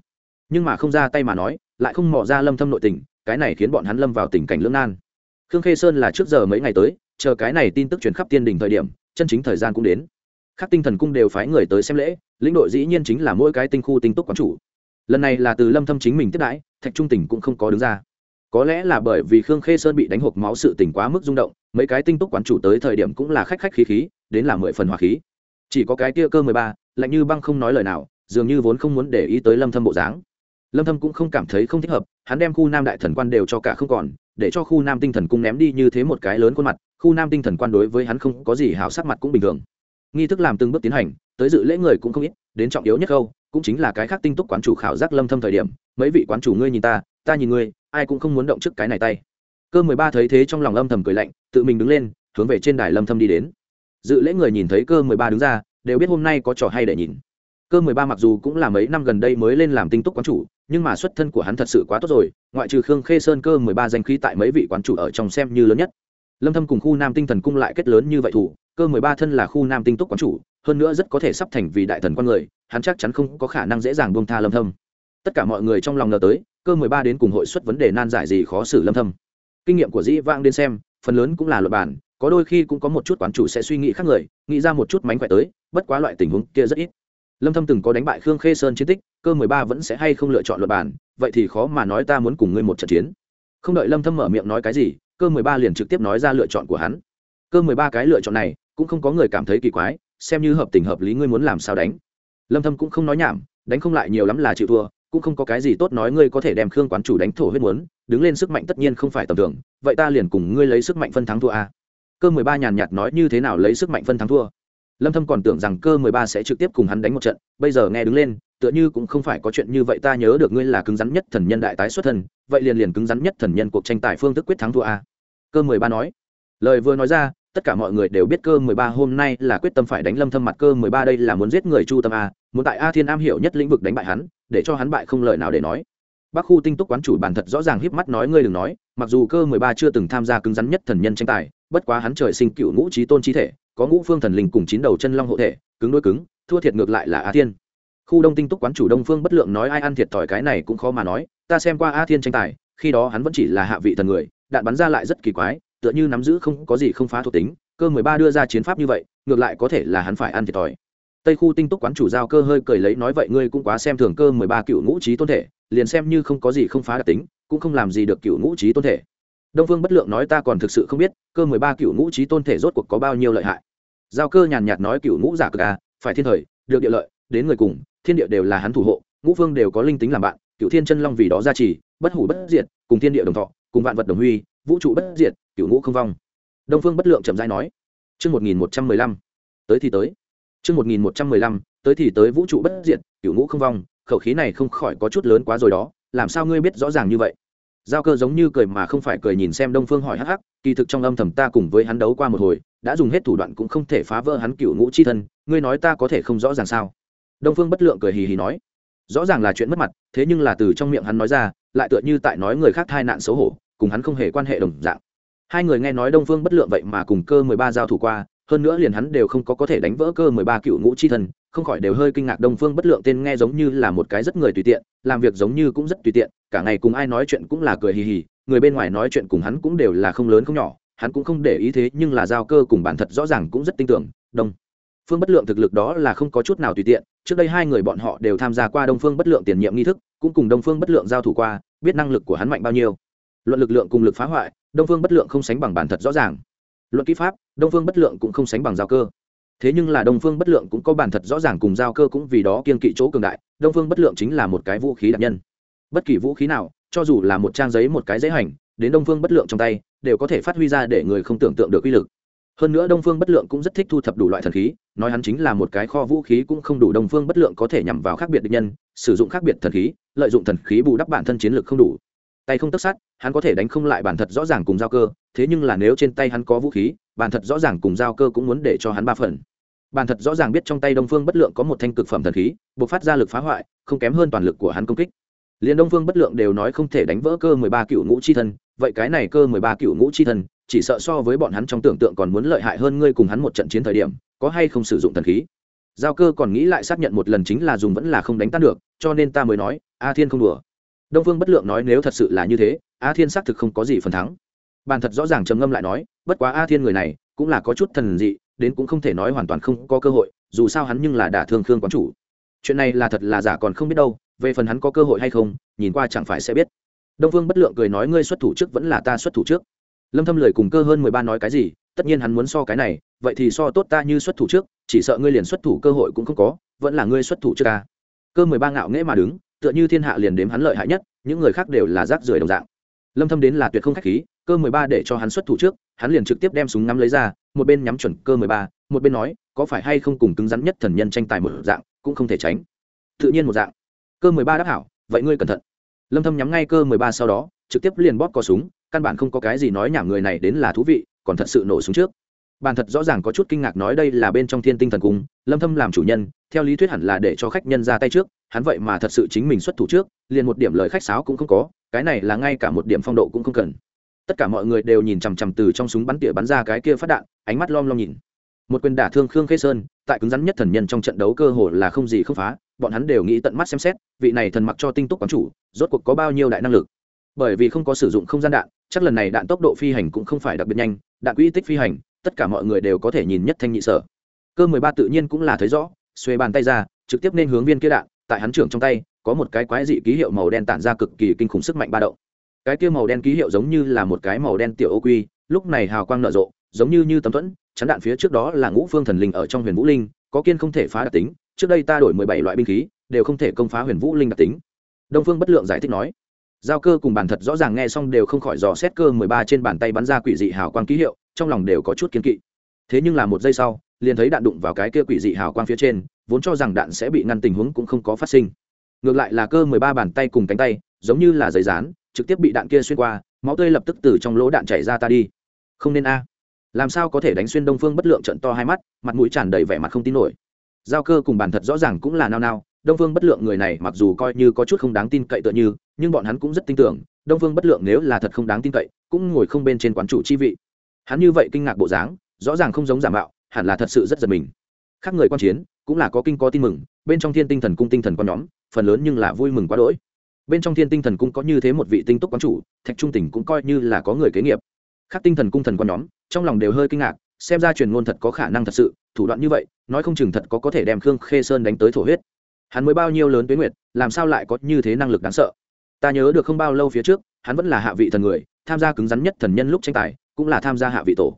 Nhưng mà không ra tay mà nói, lại không mò ra lâm thâm nội tình, cái này khiến bọn hắn lâm vào tình cảnh lưỡng nan. Khương khê sơn là trước giờ mấy ngày tới chờ cái này tin tức truyền khắp tiên đình thời điểm, chân chính thời gian cũng đến. Các tinh thần cung đều phái người tới xem lễ, lĩnh đội dĩ nhiên chính là mỗi cái tinh khu tinh túc quán chủ. Lần này là từ lâm thâm chính mình tiếp đãi, thạch trung tỉnh cũng không có đứng ra. Có lẽ là bởi vì khương khê sơn bị đánh hộp máu sự tỉnh quá mức rung động, mấy cái tinh túc quán chủ tới thời điểm cũng là khách khách khí khí, đến là mười phần hòa khí. Chỉ có cái kia cơ mười ba, lạnh như băng không nói lời nào, dường như vốn không muốn để ý tới lâm thâm bộ dáng. Lâm thâm cũng không cảm thấy không thích hợp, hắn đem khu nam đại thần quan đều cho cả không còn, để cho khu nam tinh thần cung ném đi như thế một cái lớn khuôn mặt khu nam tinh thần quan đối với hắn không có gì hảo sắc mặt cũng bình thường. Nghi thức làm từng bước tiến hành, tới dự lễ người cũng không ít, đến trọng yếu nhất câu, cũng chính là cái khác tinh túc quán chủ khảo giác lâm thâm thời điểm, mấy vị quán chủ ngươi nhìn ta ta nhìn ngươi, ai cũng không muốn động trước cái này tay. Cơ 13 thấy thế trong lòng âm thầm cười lạnh, tự mình đứng lên, hướng về trên đài lâm thâm đi đến. Dự lễ người nhìn thấy cơ 13 đứng ra, đều biết hôm nay có trò hay để nhìn. Cơ 13 mặc dù cũng là mấy năm gần đây mới lên làm tinh túc quán chủ, nhưng mà xuất thân của hắn thật sự quá tốt rồi, ngoại trừ khương khê sơn cơ 13 danh khí tại mấy vị quán chủ ở trong xem như lớn nhất lâm thâm cùng khu nam tinh thần cung lại kết lớn như vậy thủ, cơ 13 thân là khu nam tinh túc quán chủ, hơn nữa rất có thể sắp thành vì đại thần quan người, hắn chắc chắn không có khả năng dễ dàng buông tha lâm thâm. Tất cả mọi người trong lòng ngờ tới, cơ 13 đến cùng hội xuất vấn đề nan giải gì khó xử lâm thâm. Kinh nghiệm của dĩ vãng đến xem, phần lớn cũng là luật bản có đôi khi cũng có một chút quán chủ sẽ suy nghĩ khác người, nghĩ ra một chút mánh khỏe tới, bất quá loại tình huống kia rất ít. Lâm thâm từng có đánh bại khương khê sơn chiến tích, cơ 13 vẫn sẽ hay không lựa chọn luật bản vậy thì khó mà nói ta muốn cùng ngươi một trận chiến. Không đợi lâm thâm mở miệng nói cái gì cơ 13 liền trực tiếp nói ra lựa chọn của hắn. Cơ 13 cái lựa chọn này, cũng không có người cảm thấy kỳ quái, xem như hợp tình hợp lý ngươi muốn làm sao đánh. Lâm thâm cũng không nói nhảm, đánh không lại nhiều lắm là chịu thua, cũng không có cái gì tốt nói ngươi có thể đem khương quán chủ đánh thổ huyết muốn, đứng lên sức mạnh tất nhiên không phải tầm thường, vậy ta liền cùng ngươi lấy sức mạnh phân thắng thua a. Cơ mười ba nhàn nhạt nói như thế nào lấy sức mạnh phân thắng thua. Lâm thâm còn tưởng rằng cơ mười ba sẽ trực tiếp cùng hắn đánh một trận, bây giờ nghe đứng lên, tựa như cũng không phải có chuyện như vậy ta nhớ được ngươi là cứng rắn nhất thần nhân đại tái xuất thần vậy liền liền cứng rắn nhất thần nhân cuộc tranh tài phương thức quyết thắng thua a cơ mười ba nói. Lời vừa nói ra tất cả mọi người đều biết cơ mười ba hôm nay là quyết tâm phải đánh lâm thâm mặt. Cơ mười ba đây là muốn giết người chu tâm a muốn tại a thiên am hiểu nhất lĩnh vực đánh bại hắn để cho hắn bại không lời nào để nói. Bắc khu tinh túc quán chủ bản thật rõ ràng híp mắt nói ngươi đừng nói, mặc dù cơ mười ba chưa từng tham gia cứng rắn nhất thần nhân tranh tài, bất quá hắn trời sinh cựu ngũ trí tôn trí thể, có ngũ phương thần linh cùng chín đầu chân long hộ thể, cứng đối cứng, thua thiệt ngược lại là A Thiên. Khu Đông tinh túc quán chủ Đông Phương bất lượng nói ai ăn thiệt thòi cái này cũng khó mà nói, ta xem qua A Thiên tranh tài, khi đó hắn vẫn chỉ là hạ vị thần người, đạn bắn ra lại rất kỳ quái, tựa như nắm giữ không có gì không phá thuộc tính, cơ mười ba đưa ra chiến pháp như vậy, ngược lại có thể là hắn phải ăn thiệt thòi. Tây khu tinh túc quán chủ giao cơ hơi cười lấy nói vậy ngươi cũng quá xem thường cơ mười ba cựu ngũ trí tôn thể liền xem như không có gì không phá đặc tính cũng không làm gì được cựu ngũ trí tôn thể. Đông phương bất lượng nói ta còn thực sự không biết cơ mười ba cựu ngũ trí tôn thể rốt cuộc có bao nhiêu lợi hại. Giao cơ nhàn nhạt nói cựu ngũ giả cực à phải thiên thời được địa lợi đến người cùng thiên địa đều là hắn thủ hộ ngũ phương đều có linh tính làm bạn cựu thiên chân long vì đó gia trì bất hủ bất diệt cùng thiên địa đồng thọ cùng vạn vật đồng huy vũ trụ bất diệt cựu ngũ không vong đông phương bất lượng chậm rãi nói chương một nghìn một trăm mười lăm tới thì tới Chương 1115, tới thì tới vũ trụ bất diệt, cửu ngũ không vong, khẩu khí này không khỏi có chút lớn quá rồi đó, làm sao ngươi biết rõ ràng như vậy? Giao cơ giống như cười mà không phải cười nhìn xem Đông Phương hỏi hắc hắc, kỳ thực trong âm thầm ta cùng với hắn đấu qua một hồi, đã dùng hết thủ đoạn cũng không thể phá vỡ hắn cửu ngũ chi thân, ngươi nói ta có thể không rõ ràng sao? Đông Phương bất lượng cười hì hì nói, rõ ràng là chuyện mất mặt, thế nhưng là từ trong miệng hắn nói ra, lại tựa như tại nói người khác thai nạn xấu hổ, cùng hắn không hề quan hệ đồng dạng. Hai người nghe nói Đông Phương bất lượng vậy mà cùng cơ mười ba giao thủ qua, hơn nữa liền hắn đều không có có thể đánh vỡ cơ mười ba cựu ngũ chi thần không khỏi đều hơi kinh ngạc đông phương bất lượng tên nghe giống như là một cái rất người tùy tiện làm việc giống như cũng rất tùy tiện cả ngày cùng ai nói chuyện cũng là cười hì hì người bên ngoài nói chuyện cùng hắn cũng đều là không lớn không nhỏ hắn cũng không để ý thế nhưng là giao cơ cùng bản thật rõ ràng cũng rất tin tưởng đông phương bất lượng thực lực đó là không có chút nào tùy tiện, trước đây hai người bọn họ đều tham gia qua đông phương bất lượng tiền nhiệm nghi thức, cũng cùng đông phương bất lượng giao thủ qua, biết năng lực của hắn mạnh bao nhiêu. Luận lực lượng cùng lực phá hoại, đông phương bất lượng không sánh bằng bản thật rõ ràng. Luận kỹ pháp, đông phương bất lượng cũng không sánh bằng giao cơ. Thế nhưng là đông phương bất lượng cũng có bản thật rõ ràng cùng giao cơ cũng vì đó kiên kỵ chỗ cường đại, đông phương bất lượng chính là một cái vũ khí đặc nhân. Bất kỳ vũ khí nào, cho dù là một trang giấy một cái giấy hành, đến đông phương bất lượng trong tay, đều có thể phát huy ra để người không tưởng tượng được uy lực hơn nữa đông phương bất lượng cũng rất thích thu thập đủ loại thần khí, nói hắn chính là một cái kho vũ khí cũng không đủ đông phương bất lượng có thể nhằm vào khác biệt địch nhân, sử dụng khác biệt thần khí, lợi dụng thần khí bù đắp bản thân chiến lược không đủ. Tay không tất sát, hắn có thể đánh không lại bản thật rõ ràng cùng giao cơ, thế nhưng là nếu trên tay hắn có vũ khí, bản thật rõ ràng cùng giao cơ cũng muốn để cho hắn ba phần. Bản thật rõ ràng biết trong tay đông phương bất lượng có một thanh cực phẩm thần khí buộc phát ra lực phá hoại, không kém hơn toàn lực của hắn công kích. Liền đông phương bất lượng đều nói không thể đánh vỡ cơ mười ba cựu ngũ chi thân, vậy cái này cơ mười ba cựu ngũ chi thân chỉ sợ so với bọn hắn trong tưởng tượng còn muốn lợi hại hơn ngươi cùng hắn một trận chiến thời điểm, có hay không sử dụng thần khí? Giao cơ còn nghĩ lại xác nhận một lần chính là dùng vẫn là không đánh tan được, cho nên ta mới nói, a thiên không đùa. Đông phương bất lượng nói nếu thật sự là như thế, a thiên xác thực không có gì phần thắng. Bàn thật rõ ràng trầm ngâm lại nói, bất quá a thiên người này cũng là có chút thần dị, đến cũng không thể nói hoàn toàn không có cơ hội, dù sao hắn nhưng là đả thương khương quán chủ. Chuyện này là thật là giả còn không biết đâu, về phần hắn có cơ hội hay không, nhìn qua chẳng phải sẽ biết. Đông phương bất lượng cười nói ngươi xuất thủ trước vẫn là ta xuất thủ trước lâm thâm lời cùng cơ hơn mười ba nói cái gì tất nhiên hắn muốn so cái này vậy thì so tốt ta như xuất thủ trước chỉ sợ ngươi liền xuất thủ cơ hội cũng không có vẫn là ngươi xuất thủ trước ta. Cơ mười ba ngạo nghễ mà đứng tựa như thiên hạ liền đếm hắn lợi hại nhất những người khác đều là rác rưởi đồng dạng. Lâm thâm đến là tuyệt không khách khí cơ 13 để cho hắn xuất thủ trước hắn liền trực tiếp đem súng ngắm lấy ra một bên nhắm chuẩn cơ 13, một bên nói có phải hay không cùng cứng rắn nhất thần nhân tranh tài một dạng cũng không thể tránh. Tự nhiên một dạng. Cơ 13 đáp hảo vậy ngươi cẩn thận. Lâm thâm nhắm ngay cơ 13 sau đó trực tiếp liền bóp cò súng, căn bản không có cái gì nói nhảm người này đến là thú vị, còn thật sự nổ súng trước. Bàn thật rõ ràng có chút kinh ngạc nói đây là bên trong thiên tinh thần cung, lâm thâm làm chủ nhân, theo lý thuyết hẳn là để cho khách nhân ra tay trước, hắn vậy mà thật sự chính mình xuất thủ trước, liền một điểm lời khách sáo cũng không có, cái này là ngay cả một điểm phong độ cũng không cần. Tất cả mọi người đều nhìn chằm chằm từ trong súng bắn tỉa bắn ra cái kia phát đạn, ánh mắt lom lom nhìn. Một quyền đả thương khương khê sơn, tại cứng rắn nhất thần nhân trong trận đấu cơ hồ là không gì không phá, bọn hắn đều nghĩ tận mắt xem xét, vị này thần mặc cho tinh túc quán chủ, rốt cuộc có bao nhiêu đại năng lực bởi vì không có sử dụng không gian đạn, chắc lần này đạn tốc độ phi hành cũng không phải đặc biệt nhanh, đạn quỹ tích phi hành, tất cả mọi người đều có thể nhìn nhất thanh nhị sở. Cơ mười ba tự nhiên cũng là thấy rõ, xuê bàn tay ra, trực tiếp nên hướng viên kia đạn, tại hắn trưởng trong tay, có một cái quái dị ký hiệu màu đen tản ra cực kỳ kinh khủng sức mạnh ba động. Cái kia màu đen ký hiệu giống như là một cái màu đen tiểu ô quy, lúc này hào quang nở rộ, giống như như tấm thuẫn, chắn đạn phía trước đó là ngũ phương thần linh ở trong huyền vũ linh, có kiên không thể phá đặc tính, trước đây ta đổi mười bảy loại binh khí, đều không thể công phá huyền vũ linh đặc tính. Đông phương bất lượng giải thích nói giao cơ cùng bản thật rõ ràng nghe xong đều không khỏi dò xét cơ mười ba trên bàn tay bắn ra quỷ dị hào quang ký hiệu, trong lòng đều có chút kiên kỵ. Thế nhưng là một giây sau, liền thấy đạn đụng vào cái kia quỷ dị hào quang phía trên, vốn cho rằng đạn sẽ bị ngăn tình huống cũng không có phát sinh. Ngược lại là cơ mười ba bàn tay cùng cánh tay, giống như là giấy rán trực tiếp bị đạn kia xuyên qua, máu tươi lập tức từ trong lỗ đạn chảy ra ta đi. Không nên a. Làm sao có thể đánh xuyên đông phương bất lượng trận to hai mắt, mặt mũi tràn đầy vẻ mặt không tin nổi. Giao cơ cùng bàn thật rõ ràng cũng là nao nao, đông phương bất lượng người này mặc dù coi như có chút không đáng tin cậy tựa như nhưng bọn hắn cũng rất tin tưởng, đông phương bất lượng nếu là thật không đáng tin cậy, cũng ngồi không bên trên quán chủ chi vị. Hắn như vậy kinh ngạc bộ dáng, rõ ràng không giống giả mạo, hẳn là thật sự rất giật mình. Khác người quan chiến, cũng là có kinh có tin mừng, bên trong thiên tinh thần cung tinh thần quan nhóm, phần lớn nhưng là vui mừng quá đỗi. Bên trong thiên tinh thần cung có như thế một vị tinh túc quán chủ, thạch trung tỉnh cũng coi như là có người kế nghiệp. Khác tinh thần cung thần quan nhóm, trong lòng đều hơi kinh ngạc, xem ra truyền ngôn thật có khả năng thật sự, thủ đoạn như vậy, nói không chừng thật có có thể đem khương khê sơn đánh tới thổ huyết. Hắn mới bao nhiêu lớn tuế nguyệt, làm sao lại có như thế năng lực đáng sợ? Ta nhớ được không bao lâu phía trước, hắn vẫn là hạ vị thần người, tham gia cứng rắn nhất thần nhân lúc tranh tài, cũng là tham gia hạ vị tổ.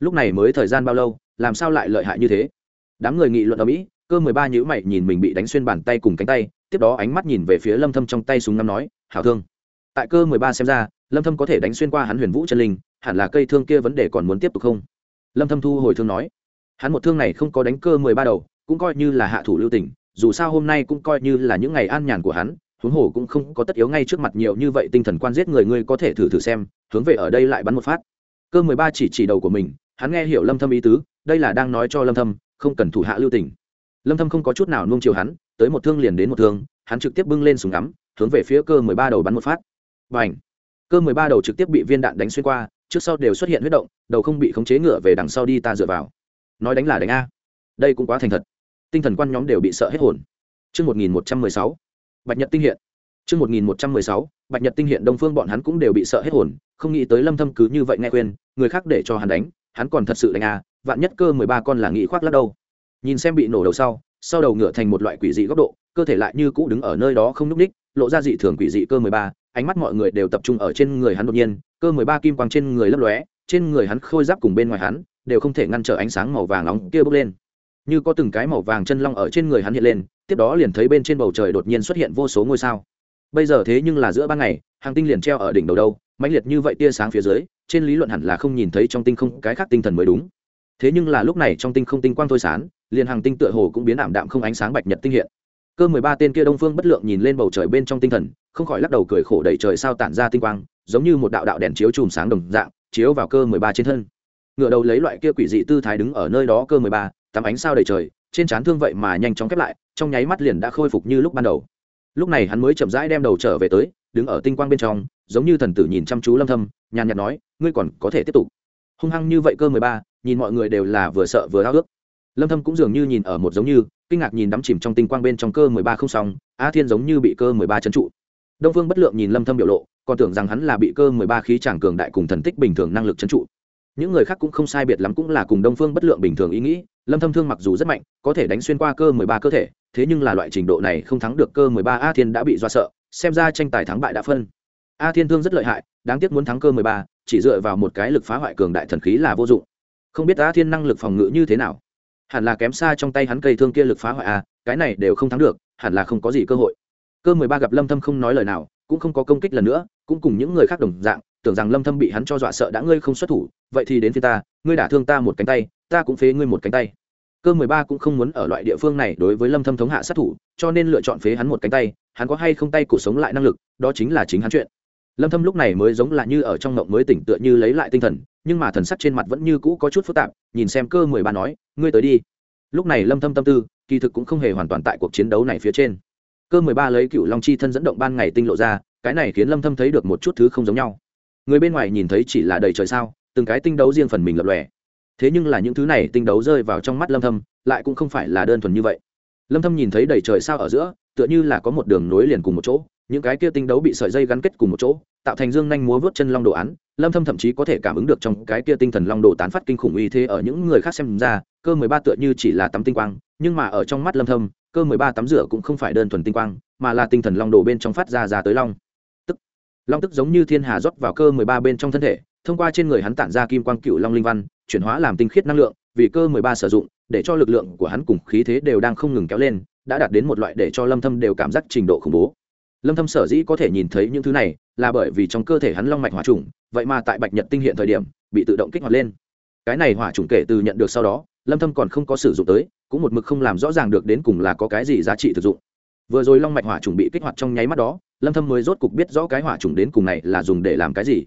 Lúc này mới thời gian bao lâu, làm sao lại lợi hại như thế? Đám người nghị luận ở mỹ, cơ mười ba nhữ mày nhìn mình bị đánh xuyên bàn tay cùng cánh tay, tiếp đó ánh mắt nhìn về phía lâm thâm trong tay súng ngắm nói, hảo thương. Tại cơ mười ba xem ra, lâm thâm có thể đánh xuyên qua hắn huyền vũ chân linh, hẳn là cây thương kia vấn đề còn muốn tiếp tục không? Lâm thâm thu hồi thương nói, hắn một thương này không có đánh cơ mười ba đầu, cũng coi như là hạ thủ lưu tình, dù sao hôm nay cũng coi như là những ngày an nhàn của hắn huống hồ cũng không có tất yếu ngay trước mặt nhiều như vậy tinh thần quan giết người ngươi có thể thử thử xem hướng về ở đây lại bắn một phát. Cơ mười ba chỉ chỉ đầu của mình hắn nghe hiểu lâm thâm ý tứ đây là đang nói cho lâm thâm không cần thủ hạ lưu tình. Lâm thâm không có chút nào nuông chiều hắn tới một thương liền đến một thương hắn trực tiếp bưng lên súng ngắm hướng về phía cơ 13 đầu bắn một phát. Bành! Cơ 13 đầu trực tiếp bị viên đạn đánh xuyên qua trước sau đều xuất hiện huyết động đầu không bị khống chế ngựa về đằng sau đi ta dựa vào. Nói đánh là đánh a. Đây cũng quá thành thật. Tinh thần quan nhóm đều bị sợ hết hồn. Trước 1116, Bạch Nhật tinh hiện. Trước 1116, Bạch Nhật tinh hiện Đông Phương bọn hắn cũng đều bị sợ hết hồn, không nghĩ tới Lâm Thâm cứ như vậy nghe khuyên, người khác để cho hắn đánh, hắn còn thật sự đánh à, vạn nhất cơ 13 con là nghĩ khoác lác đâu. Nhìn xem bị nổ đầu sau, sau đầu ngựa thành một loại quỷ dị góc độ, cơ thể lại như cũ đứng ở nơi đó không nhúc nhích, lộ ra dị thường quỷ dị cơ 13, ánh mắt mọi người đều tập trung ở trên người hắn đột nhiên, cơ 13 kim quang trên người lấp lóe, trên người hắn khôi giáp cùng bên ngoài hắn, đều không thể ngăn trở ánh sáng màu vàng nóng kia bốc lên. Như có từng cái màu vàng chân long ở trên người hắn hiện lên, tiếp đó liền thấy bên trên bầu trời đột nhiên xuất hiện vô số ngôi sao. Bây giờ thế nhưng là giữa ban ngày hàng tinh liền treo ở đỉnh đầu đâu mãnh liệt như vậy tia sáng phía dưới trên lý luận hẳn là không nhìn thấy trong tinh không cái khác tinh thần mới đúng. Thế nhưng là lúc này trong tinh không tinh quang thôi sán liền hàng tinh tựa hồ cũng biến ảm đạm không ánh sáng bạch nhật tinh hiện. Cơ mười ba tên kia đông phương bất lượng nhìn lên bầu trời bên trong tinh thần không khỏi lắc đầu cười khổ đẩy trời sao tản ra tinh quang giống như một đạo đạo đèn chiếu chùm sáng đồng dạng chiếu vào cơ mười ba trên thân. Ngựa đầu lấy loại kia quỷ dị tư thái đứng ở nơi đó cơ mười ba tắm ánh sao đầy trời, trên trán thương vậy mà nhanh chóng khép lại, trong nháy mắt liền đã khôi phục như lúc ban đầu. Lúc này hắn mới chậm rãi đem đầu trở về tới, đứng ở tinh quang bên trong, giống như thần tử nhìn chăm chú lâm thâm, nhàn nhạt nói, ngươi còn có thể tiếp tục. Hung hăng như vậy cơ mười ba, nhìn mọi người đều là vừa sợ vừa háo ước lâm thâm cũng dường như nhìn ở một giống như, kinh ngạc nhìn đắm chìm trong tinh quang bên trong cơ mười ba không xong, a thiên giống như bị cơ mười ba chấn trụ. Đông vương bất lượng nhìn lâm thâm biểu lộ, còn tưởng rằng hắn là bị cơ mười ba khí chàng cường đại cùng thần tích bình thường năng lực chấn trụ những người khác cũng không sai biệt lắm cũng là cùng đông phương bất lượng bình thường ý nghĩ lâm thâm thương mặc dù rất mạnh có thể đánh xuyên qua cơ 13 cơ thể thế nhưng là loại trình độ này không thắng được cơ 13 a thiên đã bị do sợ xem ra tranh tài thắng bại đã phân. A thiên thương rất lợi hại đáng tiếc muốn thắng cơ 13, chỉ dựa vào một cái lực phá hoại cường đại thần khí là vô dụng. Không biết a thiên năng lực phòng ngự như thế nào? Hẳn là kém xa trong tay hắn cây thương kia lực phá hoại a cái này đều không thắng được hẳn là không có gì cơ hội. Cơ 13 gặp lâm thâm không nói lời nào cũng không có công kích lần nữa cũng cùng những người khác đồng dạng tưởng rằng lâm thâm bị hắn cho dọa sợ đã ngươi không xuất thủ, vậy thì đến phía ta, ngươi đả thương ta một cánh tay, ta cũng phế ngươi một cánh tay. Cơ 13 cũng không muốn ở loại địa phương này đối với lâm thâm thống hạ sát thủ, cho nên lựa chọn phế hắn một cánh tay, hắn có hay không tay cổ sống lại năng lực, đó chính là chính hắn chuyện. Lâm thâm lúc này mới giống là như ở trong ngộng mới tỉnh tựa như lấy lại tinh thần, nhưng mà thần sắc trên mặt vẫn như cũ có chút phức tạp, nhìn xem cơ 13 nói, ngươi tới đi. Lúc này lâm thâm tâm tư, kỳ thực cũng không hề hoàn toàn tại cuộc chiến đấu này phía trên. Cơ 13 lấy cựu long chi thân dẫn động ban ngày tinh lộ ra, cái này khiến lâm thâm thấy được một chút thứ không giống nhau người bên ngoài nhìn thấy chỉ là đầy trời sao, từng cái tinh đấu riêng phần mình lập lòe. Thế nhưng là những thứ này tinh đấu rơi vào trong mắt lâm thâm, lại cũng không phải là đơn thuần như vậy. Lâm thâm nhìn thấy đầy trời sao ở giữa, tựa như là có một đường nối liền cùng một chỗ, những cái kia tinh đấu bị sợi dây gắn kết cùng một chỗ, tạo thành dương nhanh múa vớt chân long đồ án, lâm thâm thậm chí có thể cảm ứng được trong cái kia tinh thần long đồ tán phát kinh khủng uy thế ở những người khác xem ra, cơ 13 tựa như chỉ là tắm tinh quang, nhưng mà ở trong mắt lâm thâm, cơ 13 tắm rửa cũng không phải đơn thuần tinh quang, mà là tinh thần long đồ bên trong phát ra ra tới long long tức giống như thiên hà rót vào cơ mười ba bên trong thân thể, thông qua trên người hắn tản ra kim quang cựu long linh văn, chuyển hóa làm tinh khiết năng lượng, vì cơ mười ba sử dụng, để cho lực lượng của hắn cùng khí thế đều đang không ngừng kéo lên, đã đạt đến một loại để cho lâm thâm đều cảm giác trình độ khủng bố. Lâm thâm sở dĩ có thể nhìn thấy những thứ này là bởi vì trong cơ thể hắn long mạch hỏa trùng, vậy mà tại bạch nhật tinh hiện thời điểm, bị tự động kích hoạt lên. Cái này hỏa trùng kể từ nhận được sau đó, lâm thâm còn không có sử dụng tới, cũng một mực không làm rõ ràng được đến cùng là có cái gì giá trị thực dụng. Vừa rồi long mạch hỏa trùng bị kích hoạt trong nháy mắt đó lâm thâm mới rốt cục biết rõ cái hỏa trùng đến cùng này là dùng để làm cái gì.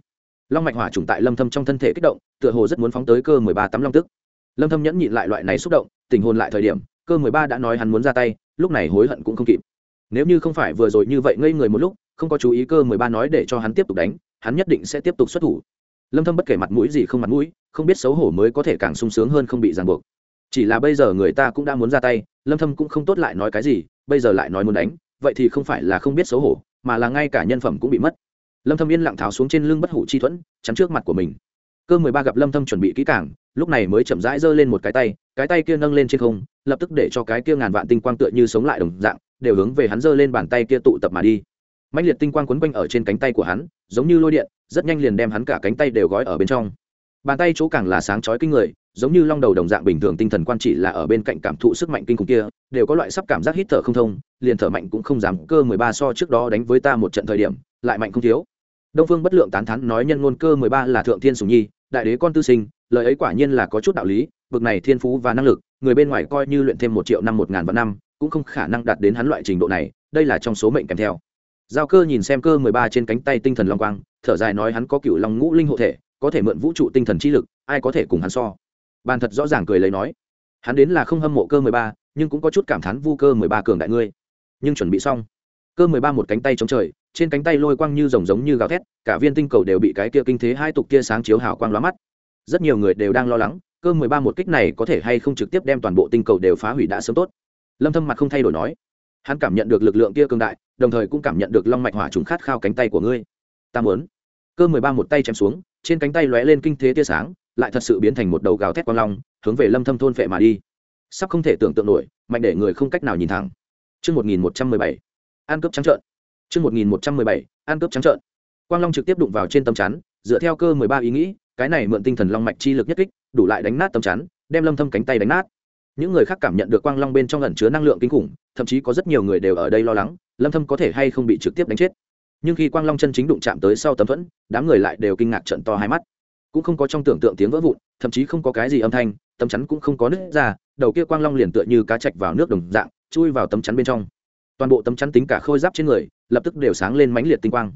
Long mạch hỏa trùng tại lâm thâm trong thân thể kích động, tựa hồ rất muốn phóng tới cơ mười ba tắm long tức. Lâm thâm nhẫn nhịn lại loại này xúc động tình hồn lại thời điểm, cơ mười ba đã nói hắn muốn ra tay, lúc này hối hận cũng không kịp. Nếu như không phải vừa rồi như vậy ngây người một lúc, không có chú ý cơ mười ba nói để cho hắn tiếp tục đánh, hắn nhất định sẽ tiếp tục xuất thủ. Lâm thâm bất kể mặt mũi gì không mặt mũi, không biết xấu hổ mới có thể càng sung sướng hơn không bị ràng buộc. Chỉ là bây giờ người ta cũng đã muốn ra tay, lâm thâm cũng không tốt lại nói cái gì, bây giờ lại nói muốn đánh, vậy thì không phải là không biết xấu hổ mà là ngay cả nhân phẩm cũng bị mất. Lâm thâm yên lặng tháo xuống trên lưng bất hủ chi thuẫn, chắn trước mặt của mình. Cơ 13 gặp lâm thâm chuẩn bị kỹ càng, lúc này mới chậm rãi giơ lên một cái tay cái tay kia nâng lên trên không, lập tức để cho cái kia ngàn vạn tinh quang tựa như sống lại đồng dạng, đều hướng về hắn giơ lên bàn tay kia tụ tập mà đi. Mãnh liệt tinh quang quấn quanh ở trên cánh tay của hắn, giống như lôi điện, rất nhanh liền đem hắn cả cánh tay đều gói ở bên trong bàn tay chỗ càng là sáng chói kinh người, giống như long đầu đồng dạng bình thường tinh thần quan chỉ là ở bên cạnh cảm thụ sức mạnh kinh khủng kia, đều có loại sắp cảm giác hít thở không thông, liền thở mạnh cũng không dám cơ mười ba so trước đó đánh với ta một trận thời điểm, lại mạnh không thiếu. Đông phương bất lượng tán thắn nói nhân ngôn cơ mười ba là thượng thiên sùng nhi, đại đế con tư sinh, lời ấy quả nhiên là có chút đạo lý, bực này thiên phú và năng lực, người bên ngoài coi như luyện thêm một triệu năm một ngàn vạn năm, cũng không khả năng đạt đến hắn loại trình độ này, đây là trong số mệnh kèm theo. Giao cơ nhìn xem cơ mười ba trên cánh tay tinh thần long quang, thở dài nói hắn có cựu long ngũ linh hộ thể có thể mượn vũ trụ tinh thần chi lực, ai có thể cùng hắn so? Bàn thật rõ ràng cười lấy nói, hắn đến là không hâm mộ cơ mười ba, nhưng cũng có chút cảm thán vu cơ mười ba cường đại ngươi. Nhưng chuẩn bị xong, cơ mười ba một cánh tay chống trời, trên cánh tay lôi quang như rồng giống như gào thét, cả viên tinh cầu đều bị cái kia kinh thế hai tục kia sáng chiếu hào quang lóa mắt. Rất nhiều người đều đang lo lắng, cơ mười ba một kích này có thể hay không trực tiếp đem toàn bộ tinh cầu đều phá hủy đã sớm tốt. Lâm thâm mặt không thay đổi nói, hắn cảm nhận được lực lượng kia cường đại, đồng thời cũng cảm nhận được long mạch hỏa trùng khát khao cánh tay của ngươi. Ta muốn, cơ mười ba một tay chém xuống trên cánh tay lóe lên kinh thế tia sáng lại thật sự biến thành một đầu gào thét quang long hướng về lâm thâm thôn phệ mà đi sắp không thể tưởng tượng nổi mạnh để người không cách nào nhìn thẳng chương 1117, an cướp trắng trợn. chương 1117, an cướp trắng trợn. Quang Long trực tiếp đụng vào trên tấm chắn, dựa theo cơ 13 ý nghĩ, cái này mượn tinh thần long mạch chi lực nhất kích, đủ lại đánh nát tấm chắn, đem Lâm Thâm cánh tay đánh nát. Những người khác cảm nhận được Quang Long bên trong ẩn chứa năng lượng kinh khủng, thậm chí có rất nhiều người đều ở đây lo lắng, Lâm Thâm có thể hay không bị trực tiếp đánh chết. Nhưng khi Quang Long chân chính đụng chạm tới sau tấm thuẫn, đám người lại đều kinh ngạc trợn to hai mắt. Cũng không có trong tưởng tượng tiếng vỡ vụn thậm chí không có cái gì âm thanh tấm chắn cũng không có nứt ra đầu kia quang long liền tựa như cá chạch vào nước đồng dạng chui vào tấm chắn bên trong. Toàn bộ tấm chắn tính cả khôi giáp trên người lập tức đều sáng lên mãnh liệt tinh quang.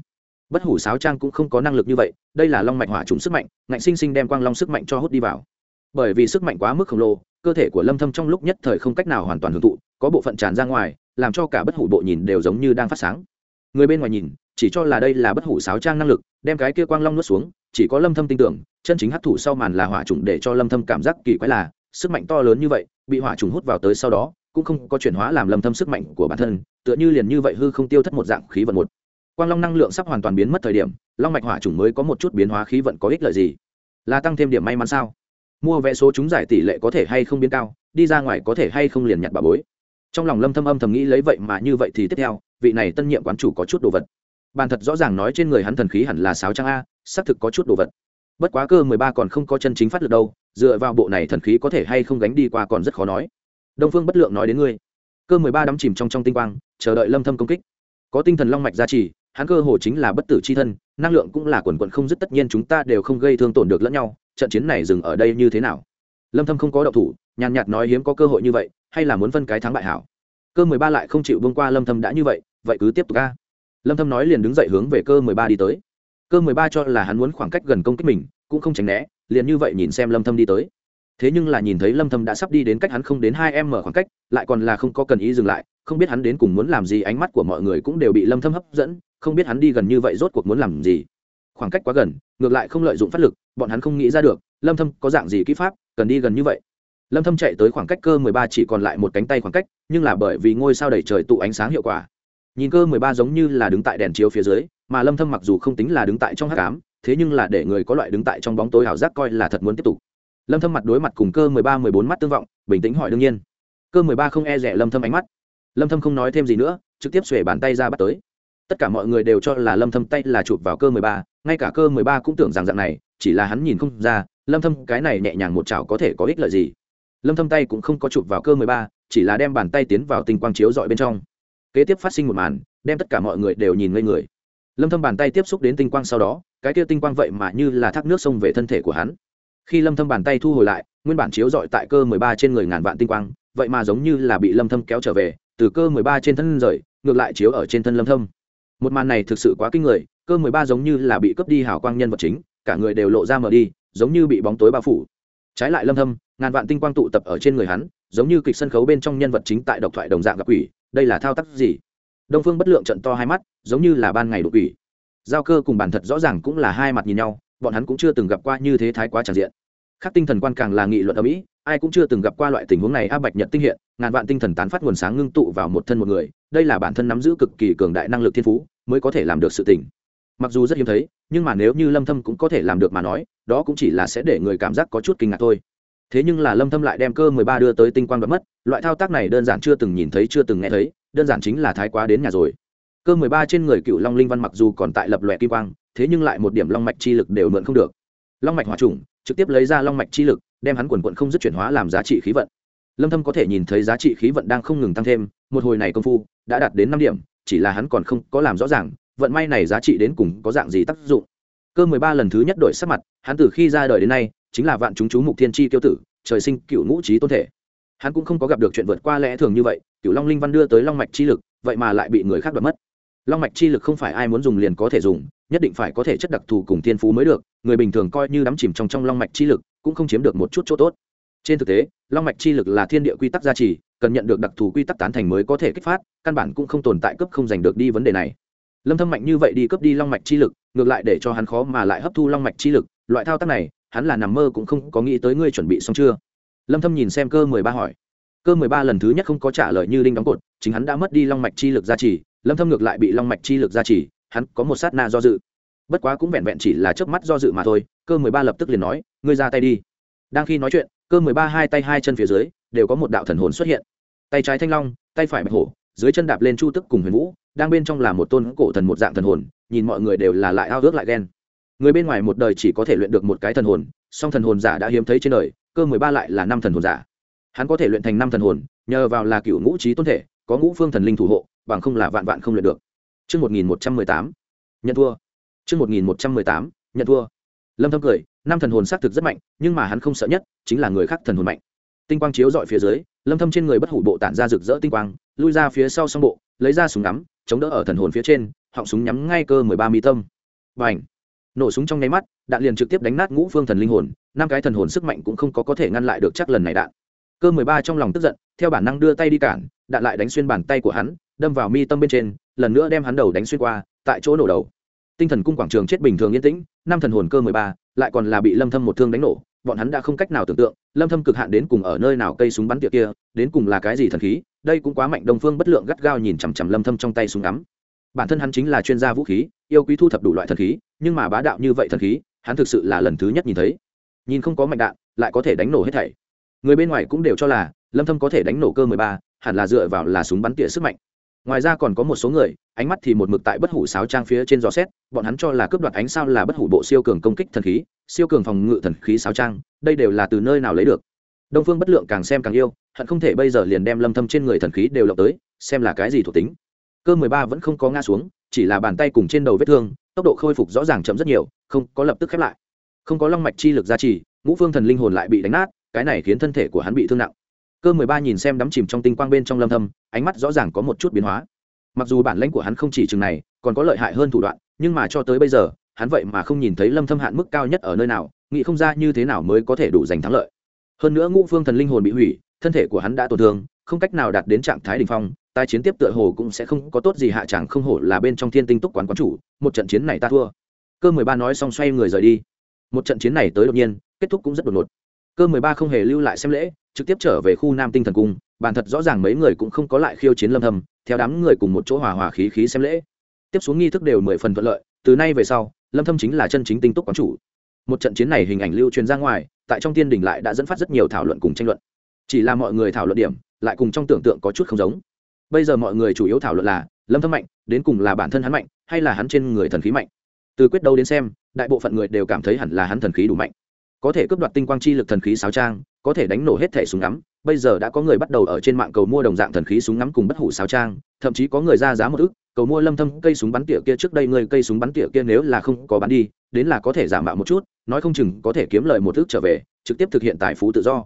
Bất hủ sáo trang cũng không có năng lực như vậy đây là long mạch hỏa trùng sức mạnh ngạnh sinh sinh đem quang long sức mạnh cho hút đi vào. Bởi vì sức mạnh quá mức khổng lồ cơ thể của lâm thâm trong lúc nhất thời không cách nào hoàn toàn hưởng thụ có bộ phận tràn ra ngoài làm cho cả bất hủ bộ nhìn đều giống như đang phát sáng. Người bên ngoài nhìn chỉ cho là đây là bất hủ sáo trang năng lực, đem cái kia quang long nuốt xuống, chỉ có lâm thâm tin tưởng, chân chính hấp thụ sau màn là hỏa trùng để cho lâm thâm cảm giác kỳ quái là, sức mạnh to lớn như vậy, bị hỏa trùng hút vào tới sau đó, cũng không có chuyển hóa làm lâm thâm sức mạnh của bản thân, tựa như liền như vậy hư không tiêu thất một dạng khí vận một. Quang long năng lượng sắp hoàn toàn biến mất thời điểm, long mạch hỏa trùng mới có một chút biến hóa khí vận có ích lợi gì? Là tăng thêm điểm may mắn sao? Mua vé số chúng giải tỷ lệ có thể hay không biến cao, đi ra ngoài có thể hay không liền nhặt bà bối. Trong lòng lâm thâm âm thầm nghĩ lấy vậy mà như vậy thì tiếp theo, vị này tân nhiệm quán chủ có chút đồ vật bàn thật rõ ràng nói trên người hắn thần khí hẳn là sáo trang a, xác thực có chút đồ vật. Bất quá cơ mười ba còn không có chân chính phát lực đâu, dựa vào bộ này thần khí có thể hay không gánh đi qua còn rất khó nói. Đông phương bất lượng nói đến ngươi. Cơ mười ba đắm chìm trong trong tinh quang, chờ đợi lâm thâm công kích. Có tinh thần long mạch gia trì, hắn cơ hồ chính là bất tử chi thân, năng lượng cũng là quần quần không dứt tất nhiên chúng ta đều không gây thương tổn được lẫn nhau, trận chiến này dừng ở đây như thế nào? Lâm thâm không có động thủ, nhàn nhạt nói hiếm có cơ hội như vậy, hay là muốn phân cái thắng bại hảo. Cơ mười ba lại không chịu buông qua lâm thâm đã như vậy vậy cứ tiếp tục ca lâm thâm nói liền đứng dậy hướng về cơ 13 đi tới. Cơ 13 cho là hắn muốn khoảng cách gần công kích mình, cũng không tránh né, liền như vậy nhìn xem lâm thâm đi tới. Thế nhưng là nhìn thấy lâm thâm đã sắp đi đến cách hắn không đến hai em mở khoảng cách, lại còn là không có cần ý dừng lại, không biết hắn đến cùng muốn làm gì, ánh mắt của mọi người cũng đều bị lâm thâm hấp dẫn, không biết hắn đi gần như vậy rốt cuộc muốn làm gì. Khoảng cách quá gần, ngược lại không lợi dụng phát lực, bọn hắn không nghĩ ra được, lâm thâm có dạng gì kỹ pháp, cần đi gần như vậy. Lâm thâm chạy tới khoảng cách cơ 13 chỉ còn lại một cánh tay khoảng cách, nhưng là bởi vì ngôi sao đầy trời tụ ánh sáng hiệu quả nhìn cơ mười ba giống như là đứng tại đèn chiếu phía dưới, mà lâm thâm mặc dù không tính là đứng tại trong hắc ám, thế nhưng là để người có loại đứng tại trong bóng tối hảo giác coi là thật muốn tiếp tục. Lâm thâm mặt đối mặt cùng cơ mười ba, mười bốn mắt tương vọng, bình tĩnh hỏi đương nhiên. Cơ mười ba không e rẻ lâm thâm ánh mắt. Lâm thâm không nói thêm gì nữa, trực tiếp xuề bàn tay ra bắt tới. Tất cả mọi người đều cho là lâm thâm tay là chụp vào cơ mười ba, ngay cả cơ mười ba cũng tưởng rằng dạng này, chỉ là hắn nhìn không ra, lâm thâm cái này nhẹ nhàng một chảo có thể có ích lợi gì. Lâm thâm tay cũng không có chụp vào cơ mười ba, chỉ là đem bàn tay tiến vào tình quang chiếu dọi bên trong kế tiếp phát sinh một màn, đem tất cả mọi người đều nhìn ngây người. Lâm thâm bàn tay tiếp xúc đến tinh quang sau đó, cái kia tinh quang vậy mà như là thác nước sông về thân thể của hắn. Khi lâm thâm bàn tay thu hồi lại, nguyên bản chiếu dọi tại cơ 13 trên người ngàn vạn tinh quang, vậy mà giống như là bị lâm thâm kéo trở về, từ cơ 13 trên thân rời, ngược lại chiếu ở trên thân lâm thâm. Một màn này thực sự quá kinh người, cơ 13 giống như là bị cướp đi hào quang nhân vật chính, cả người đều lộ ra mở đi, giống như bị bóng tối bao phủ. Trái lại lâm thâm, ngàn vạn tinh quang tụ tập ở trên người hắn, giống như kịch sân khấu bên trong nhân vật chính tại độc thoại đồng dạng gặp quỷ đây là thao tác gì? Đông phương bất lượng trận to hai mắt, giống như là ban ngày đột quỷ giao cơ cùng bản thật rõ ràng cũng là hai mặt nhìn nhau, bọn hắn cũng chưa từng gặp qua như thế thái quá tràn diện. Khác tinh thần quan càng là nghị luận ở mỹ, ai cũng chưa từng gặp qua loại tình huống này a bạch nhật tinh hiện, ngàn vạn tinh thần tán phát nguồn sáng ngưng tụ vào một thân một người, đây là bản thân nắm giữ cực kỳ cường đại năng lực thiên phú, mới có thể làm được sự tình. Mặc dù rất hiếm thấy, nhưng mà nếu như lâm thâm cũng có thể làm được mà nói, đó cũng chỉ là sẽ để người cảm giác có chút kinh ngạc thôi thế nhưng là lâm thâm lại đem cơ 13 đưa tới tinh quang đoạn mất, loại thao tác này đơn giản chưa từng nhìn thấy, chưa từng nghe thấy, đơn giản chính là thái quá đến nhà rồi. Cơ 13 trên người cựu long linh văn mặc dù còn tại lập loè kim quang, thế nhưng lại một điểm long mạch chi lực đều mượn không được. Long mạch hỏa trùng, trực tiếp lấy ra long mạch chi lực, đem hắn quần quận không dứt chuyển hóa làm giá trị khí vận. Lâm thâm có thể nhìn thấy giá trị khí vận đang không ngừng tăng thêm, một hồi này công phu, đã đạt đến 5 điểm, chỉ là hắn còn không có làm rõ ràng, vận may này giá trị đến cùng có dạng gì tác dụng. Cơ 13 lần thứ nhất đổi sắc mặt, hắn từ khi ra đời đến nay chính là vạn chúng chú mục thiên chi tiêu tử, trời sinh cựu ngũ trí tôn thể. Hắn cũng không có gặp được chuyện vượt qua lẽ thường như vậy, cựu long linh văn đưa tới long mạch chi lực, vậy mà lại bị người khác đoạt mất. Long mạch chi lực không phải ai muốn dùng liền có thể dùng, nhất định phải có thể chất đặc thù cùng thiên phú mới được, người bình thường coi như đắm chìm trong trong long mạch chi lực, cũng không chiếm được một chút chỗ tốt. Trên thực tế, long mạch chi lực là thiên địa quy tắc gia trì, cần nhận được đặc thù quy tắc tán thành mới có thể kích phát, căn bản cũng không tồn tại cấp không giành được đi vấn đề này. Lâm thâm mạnh như vậy đi cấp đi long mạch chi lực, ngược lại để cho hắn khó mà lại hấp thu long mạch chi lực, loại thao tác này hắn là nằm mơ cũng không có nghĩ tới ngươi chuẩn bị xong chưa? Lâm thâm nhìn xem cơ 13 hỏi. Cơ 13 lần thứ nhất không có trả lời như đinh đóng cột, chính hắn đã mất đi long mạch chi lực gia trì, lâm thâm ngược lại bị long mạch chi lực gia trì, hắn có một sát na do dự. Bất quá cũng vẹn vẹn chỉ là chớp mắt do dự mà thôi, cơ 13 lập tức liền nói, ngươi ra tay đi. Đang khi nói chuyện, cơ 13 hai tay hai chân phía dưới, đều có một đạo thần hồn xuất hiện. Tay trái thanh long, tay phải bạch hổ, dưới chân đạp lên chu tức cùng huyền vũ, đang bên trong là một tôn cổ thần một dạng thần hồn, nhìn mọi người đều là lại ao ước lại ghen người bên ngoài một đời chỉ có thể luyện được một cái thần hồn song thần hồn giả đã hiếm thấy trên đời cơ mười ba lại là năm thần hồn giả hắn có thể luyện thành năm thần hồn nhờ vào là cựu ngũ trí tôn thể có ngũ phương thần linh thủ hộ bằng không là vạn vạn không luyện được Trước 1118, nhận thua. Trước 1118, nhận thua. Lâm Thâm cười, năm thần hồn xác thực rất mạnh, nhưng mà hắn không sợ nhất, chính là người khác thần hồn mạnh. Tinh quang chiếu dọi phía dưới, Lâm Thâm trên người bất hủ bộ tản ra rực rỡ tinh quang, lui ra phía sau song bộ, lấy ra súng ngắm, chống đỡ ở thần hồn phía trên, họng súng nhắm ngay cơ 13 mi tâm. Bành! Nổ súng trong nháy mắt, đạn liền trực tiếp đánh nát ngũ phương thần linh hồn, năm cái thần hồn sức mạnh cũng không có có thể ngăn lại được chắc lần này đạn. Cơ mười ba trong lòng tức giận, theo bản năng đưa tay đi cản, đạn lại đánh xuyên bàn tay của hắn, đâm vào mi tâm bên trên, lần nữa đem hắn đầu đánh xuyên qua, tại chỗ nổ đầu. Tinh thần cung quảng trường chết bình thường yên tĩnh, năm thần hồn cơ mười ba lại còn là bị lâm thâm một thương đánh nổ, bọn hắn đã không cách nào tưởng tượng, lâm thâm cực hạn đến cùng ở nơi nào cây súng bắn tiệc kia, đến cùng là cái gì thần khí, đây cũng quá mạnh đồng phương bất lượng gắt gao nhìn chằm chằm lâm thâm trong tay súng ngắm. Bản thân hắn chính là chuyên gia vũ khí yêu quý thu thập đủ loại thần khí nhưng mà bá đạo như vậy thần khí hắn thực sự là lần thứ nhất nhìn thấy. Nhìn không có mạnh đạn lại có thể đánh nổ hết thảy. Người bên ngoài cũng đều cho là lâm thâm có thể đánh nổ cơ 13, hẳn là dựa vào là súng bắn tỉa sức mạnh. Ngoài ra còn có một số người ánh mắt thì một mực tại bất hủ sáo trang phía trên gió xét bọn hắn cho là cướp đoạt ánh sao là bất hủ bộ siêu cường công kích thần khí siêu cường phòng ngự thần khí sáo trang đây đều là từ nơi nào lấy được. Đông phương bất lượng càng xem càng yêu hận không thể bây giờ liền đem lâm thâm trên người thần khí đều lọc tới xem là cái gì thuộc tính. Cơ 13 vẫn không có ngã xuống chỉ là bàn tay cùng trên đầu vết thương, tốc độ khôi phục rõ ràng chậm rất nhiều, không có lập tức khép lại. Không có long mạch chi lực gia trì, ngũ phương thần linh hồn lại bị đánh nát, cái này khiến thân thể của hắn bị thương nặng. Cơ 13 nhìn xem đắm chìm trong tinh quang bên trong lâm thâm, ánh mắt rõ ràng có một chút biến hóa. Mặc dù bản lãnh của hắn không chỉ chừng này, còn có lợi hại hơn thủ đoạn, nhưng mà cho tới bây giờ, hắn vậy mà không nhìn thấy lâm thâm hạn mức cao nhất ở nơi nào, nghĩ không ra như thế nào mới có thể đủ giành thắng lợi. Hơn nữa ngũ phương thần linh hồn bị hủy, thân thể của hắn đã tổn thương không cách nào đạt đến trạng thái đỉnh phong, tai chiến tiếp tựa hồ cũng sẽ không có tốt gì hạ chẳng không hổ là bên trong thiên tinh túc quán quán chủ, một trận chiến này ta thua. Cơ mười ba nói xong xoay người rời đi. Một trận chiến này tới đột nhiên, kết thúc cũng rất đột ngột. Cơ mười ba không hề lưu lại xem lễ, trực tiếp trở về khu nam tinh thần cung, bàn thật rõ ràng mấy người cũng không có lại khiêu chiến lâm thầm theo đám người cùng một chỗ hòa hòa khí khí xem lễ. Tiếp xuống nghi thức đều mười phần thuận lợi, từ nay về sau, lâm thâm chính là chân chính tinh túc quán chủ. Một trận chiến này hình ảnh lưu truyền ra ngoài, tại trong tiên đình lại đã dẫn phát rất nhiều thảo luận cùng tranh luận. Chỉ là mọi người thảo luận điểm lại cùng trong tưởng tượng có chút không giống. Bây giờ mọi người chủ yếu thảo luận là, lâm thâm mạnh, đến cùng là bản thân hắn mạnh, hay là hắn trên người thần khí mạnh? Từ quyết đấu đến xem, đại bộ phận người đều cảm thấy hẳn là hắn thần khí đủ mạnh. Có thể cướp đoạt tinh quang chi lực thần khí sáo trang, có thể đánh nổ hết thẻ súng ngắm, bây giờ đã có người bắt đầu ở trên mạng cầu mua đồng dạng thần khí súng ngắm cùng bất hủ sáo trang, thậm chí có người ra giá một ức, cầu mua lâm thâm cây súng bắn tỉa kia trước đây người cây súng bắn tỉa kia nếu là không có bán đi, đến là có thể giảm bạo một chút, nói không chừng có thể kiếm lời một ức trở về, trực tiếp thực hiện tài phú tự do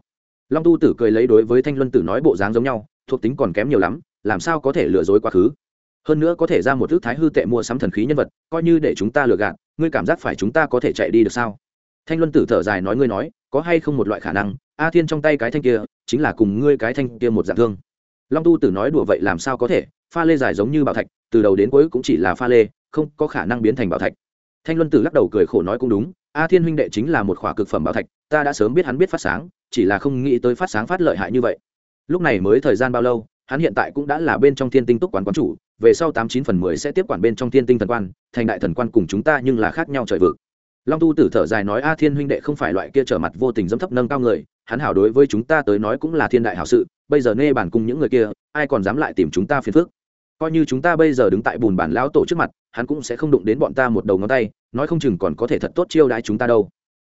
long tu tử cười lấy đối với thanh luân tử nói bộ dáng giống nhau, thuộc tính còn kém nhiều lắm, làm sao có thể lừa dối quá khứ? Hơn nữa có thể ra một thức thái hư tệ mua sắm thần khí nhân vật, coi như để chúng ta lừa gạt, ngươi cảm giác phải chúng ta có thể chạy đi được sao? Thanh luân tử thở dài nói ngươi nói, có hay không một loại khả năng, a thiên trong tay cái thanh kia, chính là cùng ngươi cái thanh kia một dạng thương. Long tu tử nói đùa vậy làm sao có thể, pha lê dài giống như bảo thạch, từ đầu đến cuối cũng chỉ là pha lê, không có khả năng biến thành bảo thạch. Thanh luân tử lắc đầu cười khổ nói cũng đúng a thiên huynh đệ chính là một khỏa cực phẩm bảo thạch, ta đã sớm biết hắn biết phát sáng, chỉ là không nghĩ tới phát sáng phát lợi hại như vậy. Lúc này mới thời gian bao lâu, hắn hiện tại cũng đã là bên trong thiên tinh túc quán quán chủ, về sau tám chín phần mười sẽ tiếp quản bên trong thiên tinh thần quan, thành đại thần quan cùng chúng ta nhưng là khác nhau trời vực. Long tu tử thở dài nói, a thiên huynh đệ không phải loại kia trở mặt vô tình dâm thấp nâng cao người, hắn hảo đối với chúng ta tới nói cũng là thiên đại hảo sự, bây giờ nê bản cùng những người kia, ai còn dám lại tìm chúng ta phiền phức? Coi như chúng ta bây giờ đứng tại bùn bản lão tổ trước mặt, hắn cũng sẽ không đụng đến bọn ta một đầu ngón tay, nói không chừng còn có thể thật tốt chiêu đãi chúng ta đâu.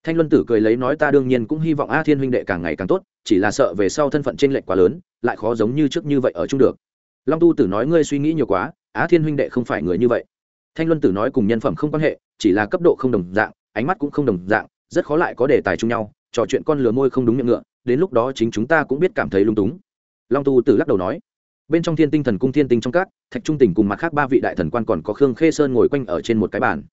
Thanh luân tử cười lấy nói ta đương nhiên cũng hy vọng a thiên huynh đệ càng ngày càng tốt, chỉ là sợ về sau thân phận t r ê n lệch quá lớn, lại khó giống như trước như vậy ở chung được. Long tu tử nói ngươi suy nghĩ nhiều quá á thiên huynh đệ không phải người như vậy. Thanh luân tử nói cùng nhân phẩm không quan hệ, chỉ là cấp độ không đồng dạng, ánh mắt cũng không đồng dạng, rất khó lại có đề tài chung nhau, trò chuyện con lừa môi không đúng miệng ngựa, đến lúc đó chính chúng ta cũng biết cảm thấy lung túng. Long tu tử lắc đầu nói bên trong thiên tinh thần cung thiên tinh trong các, thạch trung tỉnh cùng mặt khác ba vị đại thần quan còn có khương khê sơn ngồi quanh ở trên một cái bàn.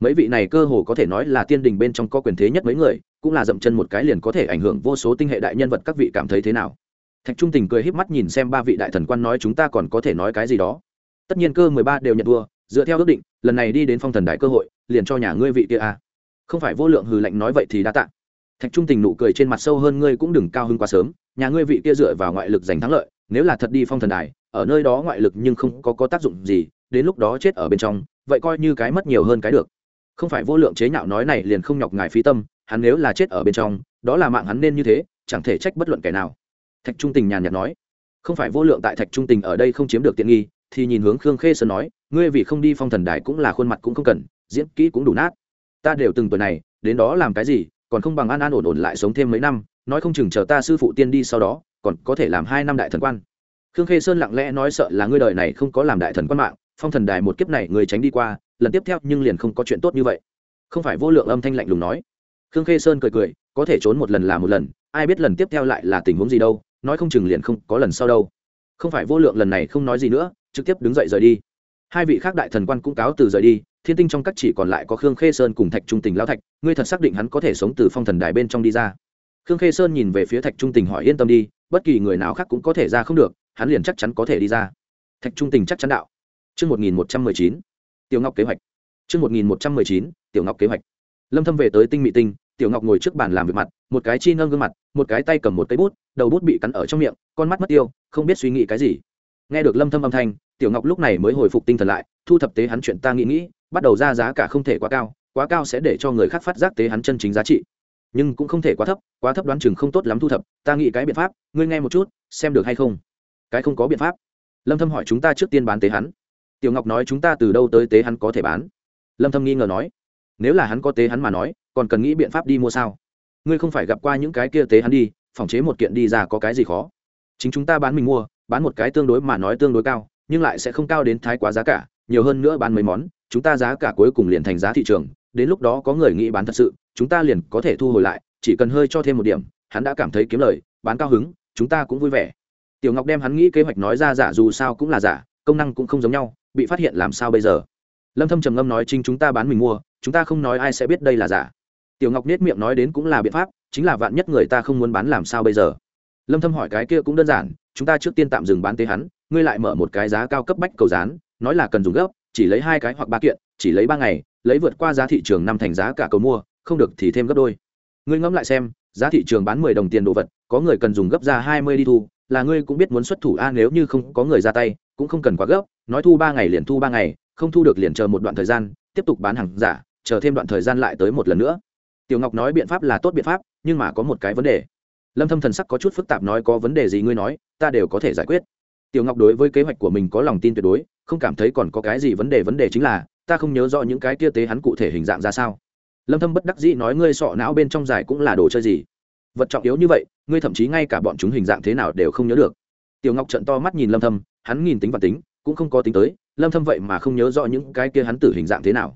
Mấy vị này cơ hồ có thể nói là tiên đình bên trong có quyền thế nhất mấy người, cũng là dậm chân một cái liền có thể ảnh hưởng vô số tinh hệ đại nhân vật các vị cảm thấy thế nào. Thạch trung tình cười híp mắt nhìn xem ba vị đại thần quan nói chúng ta còn có thể nói cái gì đó. Tất nhiên cơ mười ba đều nhận thua, dựa theo ước định, lần này đi đến phong thần đại cơ hội, liền cho nhà ngươi vị kia a. Không phải vô lượng hừ lạnh nói vậy thì đã tạ. Thạch trung tình nụ cười trên mặt sâu hơn ngươi cũng đừng cao hứng quá sớm, nhà ngươi vị kia dựa vào ngoại lực giành thắng lợi nếu là thật đi phong thần đài ở nơi đó ngoại lực nhưng không có, có tác dụng gì đến lúc đó chết ở bên trong vậy coi như cái mất nhiều hơn cái được. Không phải vô lượng chế nhạo nói này liền không nhọc ngài phí tâm hắn nếu là chết ở bên trong đó là mạng hắn nên như thế chẳng thể trách bất luận kẻ nào. Thạch trung tình nhàn nhạt nói không phải vô lượng tại thạch trung tình ở đây không chiếm được tiện nghi thì nhìn hướng khương khê sơn nói ngươi vì không đi phong thần đài cũng là khuôn mặt cũng không cần diễn kỹ cũng đủ nát. Ta đều từng tuổi này đến đó làm cái gì còn không bằng an an ổn ổn lại sống thêm mấy năm nói không chừng chờ ta sư phụ tiên đi sau đó còn có thể làm hai năm đại thần quan. Khương khê sơn lặng lẽ nói sợ là ngươi đời này không có làm đại thần quan mạng, phong thần đài một kiếp này người tránh đi qua, lần tiếp theo nhưng liền không có chuyện tốt như vậy. Không phải vô lượng âm thanh lạnh lùng nói. Khương khê sơn cười cười, có thể trốn một lần là một lần, ai biết lần tiếp theo lại là tình huống gì đâu, nói không chừng liền không có lần sau đâu. Không phải vô lượng lần này không nói gì nữa, trực tiếp đứng dậy rời đi. Hai vị khác đại thần quan cũng cáo từ rời đi, thiên tinh trong các chỉ còn lại có khương khê sơn cùng thạch trung tình lao thạch, ngươi thật xác định hắn có thể sống từ phong thần đài bên trong đi ra khương khê sơn nhìn về phía thạch trung tình hỏi yên tâm đi bất kỳ người nào khác cũng có thể ra không được hắn liền chắc chắn có thể đi ra. Thạch trung tình chắc chắn đạo. Trước 1119, tiểu ngọc kế hoạch. Trước 1119, tiểu ngọc kế hoạch. Lâm thâm về tới tinh mị tinh tiểu ngọc ngồi trước bàn làm việc mặt một cái chi nâng gương mặt một cái tay cầm một cây bút đầu bút bị cắn ở trong miệng con mắt mất tiêu không biết suy nghĩ cái gì. Nghe được lâm thâm âm thanh tiểu ngọc lúc này mới hồi phục tinh thần lại thu thập tế hắn chuyện ta nghĩ nghĩ bắt đầu ra giá cả không thể quá cao quá cao sẽ để cho người khác phát giác tế hắn chân chính giá trị nhưng cũng không thể quá thấp quá thấp đoán chừng không tốt lắm thu thập, ta nghĩ cái biện pháp, ngươi nghe một chút, xem được hay không? Cái không có biện pháp. Lâm thâm hỏi chúng ta trước tiên bán tế hắn. Tiểu ngọc nói chúng ta từ đâu tới tế hắn có thể bán? Lâm thâm nghi ngờ nói. Nếu là hắn có tế hắn mà nói, còn cần nghĩ biện pháp đi mua sao? Ngươi không phải gặp qua những cái kia tế hắn đi, phòng chế một kiện đi ra có cái gì khó? Chính chúng ta bán mình mua, bán một cái tương đối mà nói tương đối cao, nhưng lại sẽ không cao đến thái quá giá cả, nhiều hơn nữa bán mấy món, chúng ta giá cả cuối cùng liền thành giá thị trường, đến lúc đó có người nghĩ bán thật sự chúng ta liền có thể thu hồi lại, chỉ cần hơi cho thêm một điểm, hắn đã cảm thấy kiếm lời, bán cao hứng, chúng ta cũng vui vẻ. Tiểu ngọc đem hắn nghĩ kế hoạch nói ra giả dù sao cũng là giả, công năng cũng không giống nhau, bị phát hiện làm sao bây giờ? Lâm thâm trầm ngâm nói chính chúng ta bán mình mua, chúng ta không nói ai sẽ biết đây là giả. Tiểu ngọc nết miệng nói đến cũng là biện pháp, chính là vạn nhất người ta không muốn bán làm sao bây giờ? Lâm thâm hỏi cái kia cũng đơn giản, chúng ta trước tiên tạm dừng bán tế hắn, ngươi lại mở một cái giá cao cấp bách cầu dán, nói là cần dùng gấp, chỉ lấy hai cái hoặc ba kiện, chỉ lấy ba ngày, lấy vượt qua giá thị trường năm thành giá cả cầu mua không được thì thêm gấp đôi. Ngươi ngẫm lại xem, giá thị trường bán 10 đồng tiền đồ vật, có người cần dùng gấp ra 20 đi thu, là ngươi cũng biết muốn xuất thủ a, nếu như không có người ra tay, cũng không cần quá gấp, nói thu ba ngày liền thu ba ngày, không thu được liền chờ một đoạn thời gian, tiếp tục bán hàng giả, chờ thêm đoạn thời gian lại tới một lần nữa. Tiểu ngọc nói biện pháp là tốt biện pháp, nhưng mà có một cái vấn đề. Lâm thâm thần sắc có chút phức tạp nói có vấn đề gì ngươi nói, ta đều có thể giải quyết. Tiểu ngọc đối với kế hoạch của mình có lòng tin tuyệt đối, không cảm thấy còn có cái gì vấn đề vấn đề chính là, ta không nhớ rõ những cái kia tế hắn cụ thể hình dạng ra sao lâm thâm bất đắc dĩ nói, ngươi sọ não bên trong giải cũng là đồ chơi gì? Vật trọng yếu như vậy, ngươi thậm chí ngay cả bọn chúng hình dạng thế nào đều không nhớ được. Tiểu ngọc trận to mắt nhìn lâm thâm, hắn nhìn tính và tính, cũng không có tính tới, lâm thâm vậy mà không nhớ rõ những cái kia hắn tử hình dạng thế nào.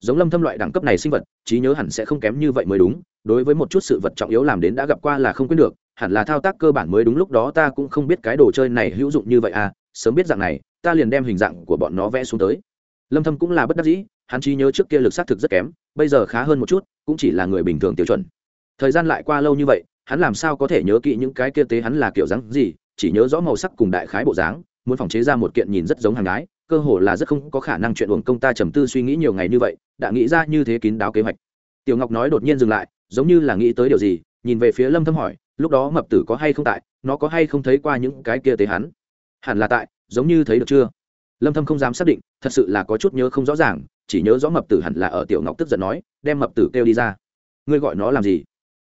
Giống lâm thâm loại đẳng cấp này sinh vật, trí nhớ hẳn sẽ không kém như vậy mới đúng, đối với một chút sự vật trọng yếu làm đến đã gặp qua là không quên được, hẳn là thao tác cơ bản mới đúng lúc đó ta cũng không biết cái đồ chơi này hữu dụng như vậy à sớm biết dạng này, ta liền đem hình dạng của bọn nó vẽ xuống tới. Lâm thâm cũng là bất đắc dĩ, hắn trí nhớ trước kia lực sát thực rất kém bây giờ khá hơn một chút, cũng chỉ là người bình thường tiêu chuẩn. Thời gian lại qua lâu như vậy, hắn làm sao có thể nhớ kỹ những cái kia tế hắn là kiểu dáng gì, chỉ nhớ rõ màu sắc cùng đại khái bộ dáng, muốn phòng chế ra một kiện nhìn rất giống hàng gái cơ hồ là rất không có khả năng chuyện uổng công ta trầm tư suy nghĩ nhiều ngày như vậy, đã nghĩ ra như thế kín đáo kế hoạch. Tiểu ngọc nói đột nhiên dừng lại, giống như là nghĩ tới điều gì, nhìn về phía lâm thâm hỏi, lúc đó mập tử có hay không tại, nó có hay không thấy qua những cái kia tế hắn? Hẳn là tại, giống như thấy được chưa? Lâm thâm không dám xác định, thật sự là có chút nhớ không rõ ràng chỉ nhớ rõ mập tử hẳn là ở tiểu ngọc tức giận nói, đem mập tử kêu đi ra. Ngươi gọi nó làm gì?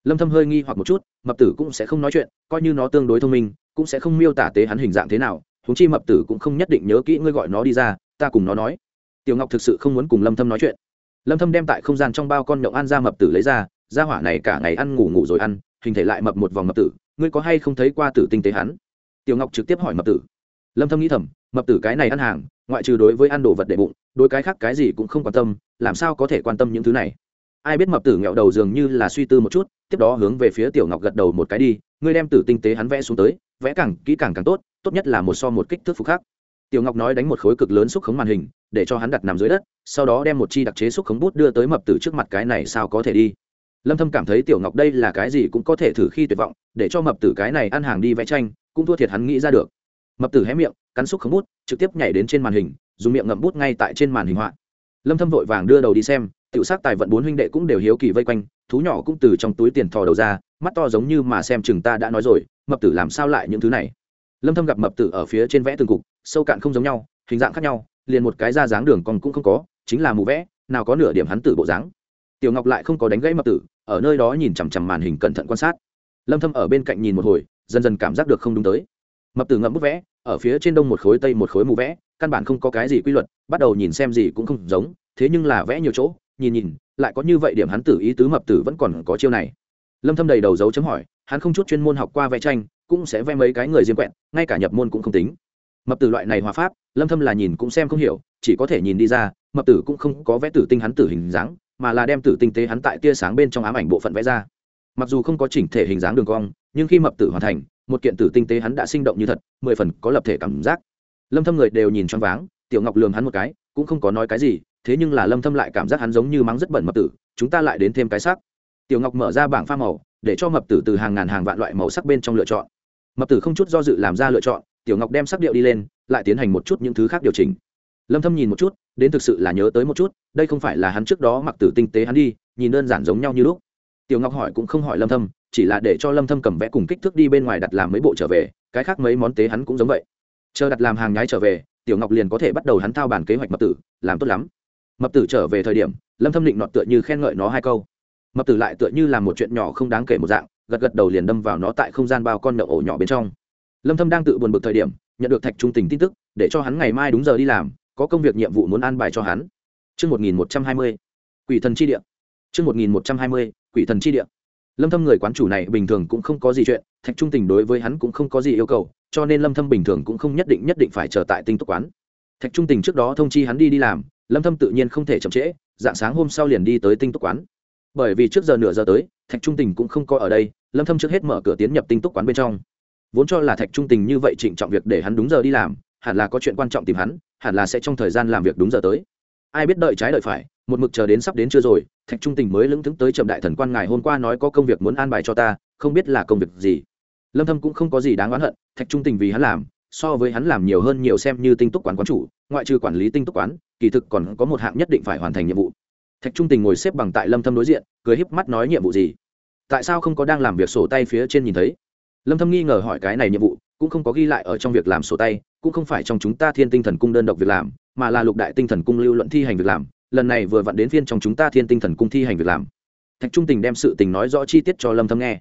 Lâm thâm hơi nghi hoặc một chút, mập tử cũng sẽ không nói chuyện, coi như nó tương đối thông minh, cũng sẽ không miêu tả tế hắn hình dạng thế nào chúng chi mập tử cũng không nhất định nhớ kỹ ngươi gọi nó đi ra, ta cùng nó nói. Tiểu ngọc thực sự không muốn cùng lâm thâm nói chuyện. Lâm thâm đem tại không gian trong bao con nhộng ăn ra mập tử lấy ra gia hỏa này cả ngày ăn ngủ ngủ rồi ăn, hình thể lại mập một vòng mập tử, ngươi có hay không thấy qua tử tinh tế hắn? Tiểu ngọc trực tiếp hỏi mập tử. Lâm thâm nghĩ thầm, mập tử cái này ăn hàng, ngoại trừ đối với ăn đồ vật để bụng đối cái khác cái gì cũng không quan tâm, làm sao có thể quan tâm những thứ này? Ai biết mập tử nghẹo đầu dường như là suy tư một chút, tiếp đó hướng về phía tiểu ngọc gật đầu một cái đi, ngươi đem tử tinh tế hắn vẽ xuống tới, vẽ càng kỹ càng càng tốt tốt nhất là một so một kích thước phục khác tiểu ngọc nói đánh một khối cực lớn xúc khống màn hình, để cho hắn đặt nằm dưới đất, sau đó đem một chi đặc chế xúc khống bút đưa tới mập tử trước mặt cái này sao có thể đi. Lâm thâm cảm thấy tiểu ngọc đây là cái gì cũng có thể thử khi tuyệt vọng, để cho mập tử cái này ăn hàng đi vẽ tranh, cũng thua thiệt hắn nghĩ ra được. Mập tử hé miệng, cắn xúc khống bút, trực tiếp nhảy đến trên màn hình dùng miệng ngậm bút ngay tại trên màn hình họa. Lâm thâm vội vàng đưa đầu đi xem, tiểu sắc tài vận bốn huynh đệ cũng đều hiếu kỳ vây quanh, thú nhỏ cũng từ trong túi tiền thò đầu ra, mắt to giống như mà xem chừng ta đã nói rồi, mập tử làm sao lại những thứ này? Lâm thâm gặp mập tử ở phía trên vẽ từng cục, sâu cạn không giống nhau, hình dạng khác nhau, liền một cái ra dáng đường còn cũng không có, chính là mù vẽ, nào có nửa điểm hắn tử bộ dáng. Tiểu ngọc lại không có đánh gãy mập tử, ở nơi đó nhìn chằm chằm màn hình cẩn thận quan sát. Lâm thâm ở bên cạnh nhìn một hồi, dần dần cảm giác được không đúng tới. Mập tử ngậm bút vẽ, ở phía trên đông một khối tây một khối mù vẽ căn bản không có cái gì quy luật, bắt đầu nhìn xem gì cũng không giống, thế nhưng là vẽ nhiều chỗ, nhìn nhìn, lại có như vậy điểm hắn tử ý tứ mập tử vẫn còn có chiêu này. Lâm thâm đầy đầu dấu chấm hỏi, hắn không chút chuyên môn học qua vẽ tranh, cũng sẽ vẽ mấy cái người diêm quẹn, ngay cả nhập môn cũng không tính. Mập tử loại này hòa pháp, lâm thâm là nhìn cũng xem không hiểu, chỉ có thể nhìn đi ra, mập tử cũng không có vẽ tử tinh hắn tử hình dáng, mà là đem tử tinh tế hắn tại tia sáng bên trong ám ảnh bộ phận vẽ ra. Mặc dù không có chỉnh thể hình dáng đường cong, nhưng khi mập tử hoàn thành, một kiện tử tinh tế hắn đã sinh động như thật, mười phần có lập thể cảm giác lâm thâm người đều nhìn choáng váng, tiểu ngọc lườm hắn một cái, cũng không có nói cái gì, thế nhưng là lâm thâm lại cảm giác hắn giống như mắng rất bẩn mập tử, chúng ta lại đến thêm cái sắc. Tiểu ngọc mở ra bảng pha màu, để cho mập tử từ hàng ngàn hàng vạn loại màu sắc bên trong lựa chọn. Mập tử không chút do dự làm ra lựa chọn, tiểu ngọc đem sắc điệu đi lên, lại tiến hành một chút những thứ khác điều chỉnh. Lâm thâm nhìn một chút, đến thực sự là nhớ tới một chút, đây không phải là hắn trước đó mặc tử tinh tế hắn đi, nhìn đơn giản giống nhau như lúc. Tiểu ngọc hỏi cũng không hỏi lâm thâm, chỉ là để cho lâm thâm cầm vẽ cùng kích thước đi bên ngoài đặt làm mấy bộ trở về, cái khác mấy món tế hắn cũng giống vậy chờ đặt làm hàng nhái trở về, tiểu ngọc liền có thể bắt đầu hắn thao bản kế hoạch mập tử, làm tốt lắm. Mập tử trở về thời điểm, lâm thâm định nọt tựa như khen ngợi nó hai câu. Mập tử lại tựa như làm một chuyện nhỏ không đáng kể một dạng, gật gật đầu liền đâm vào nó tại không gian bao con nhậu ổ nhỏ bên trong. Lâm thâm đang tự buồn bực thời điểm, nhận được thạch trung tình tin tức, để cho hắn ngày mai đúng giờ đi làm, có công việc nhiệm vụ muốn an bài cho hắn. Chương 1120 quỷ thần chi địa. Chương 1120 quỷ thần chi địa. Lâm thâm người quán chủ này bình thường cũng không có gì chuyện, thạch trung tình đối với hắn cũng không có gì yêu cầu cho nên lâm thâm bình thường cũng không nhất định nhất định phải chờ tại tinh túc quán. Thạch trung tình trước đó thông chi hắn đi đi làm, lâm thâm tự nhiên không thể chậm trễ, dạng sáng hôm sau liền đi tới tinh túc quán. Bởi vì trước giờ nửa giờ tới, thạch trung tình cũng không có ở đây, lâm thâm trước hết mở cửa tiến nhập tinh túc quán bên trong. Vốn cho là thạch trung tình như vậy trịnh trọng việc để hắn đúng giờ đi làm, hẳn là có chuyện quan trọng tìm hắn, hẳn là sẽ trong thời gian làm việc đúng giờ tới. Ai biết đợi trái đợi phải, một mực chờ đến sắp đến chưa rồi, thạch trung tình mới lững thững tới chậm đại thần quan ngài hôm qua nói có công việc muốn an bài cho ta, không biết là công việc gì lâm thâm cũng không có gì đáng oán hận, thạch trung tình vì hắn làm, so với hắn làm nhiều hơn nhiều xem như tinh túc quán quán chủ, ngoại trừ quản lý tinh túc quán, kỳ thực còn có một hạng nhất định phải hoàn thành nhiệm vụ. Thạch trung tình ngồi xếp bằng tại lâm thâm đối diện, cười híp mắt nói nhiệm vụ gì? Tại sao không có đang làm việc sổ tay phía trên nhìn thấy? Lâm thâm nghi ngờ hỏi cái này nhiệm vụ, cũng không có ghi lại ở trong việc làm sổ tay, cũng không phải trong chúng ta thiên tinh thần cung đơn độc việc làm, mà là lục đại tinh thần cung lưu luận thi hành việc làm, lần này vừa vặn đến phiên trong chúng ta thiên tinh thần cung thi hành việc làm. Thạch trung tình đem sự tình nói rõ chi tiết cho lâm thâm nghe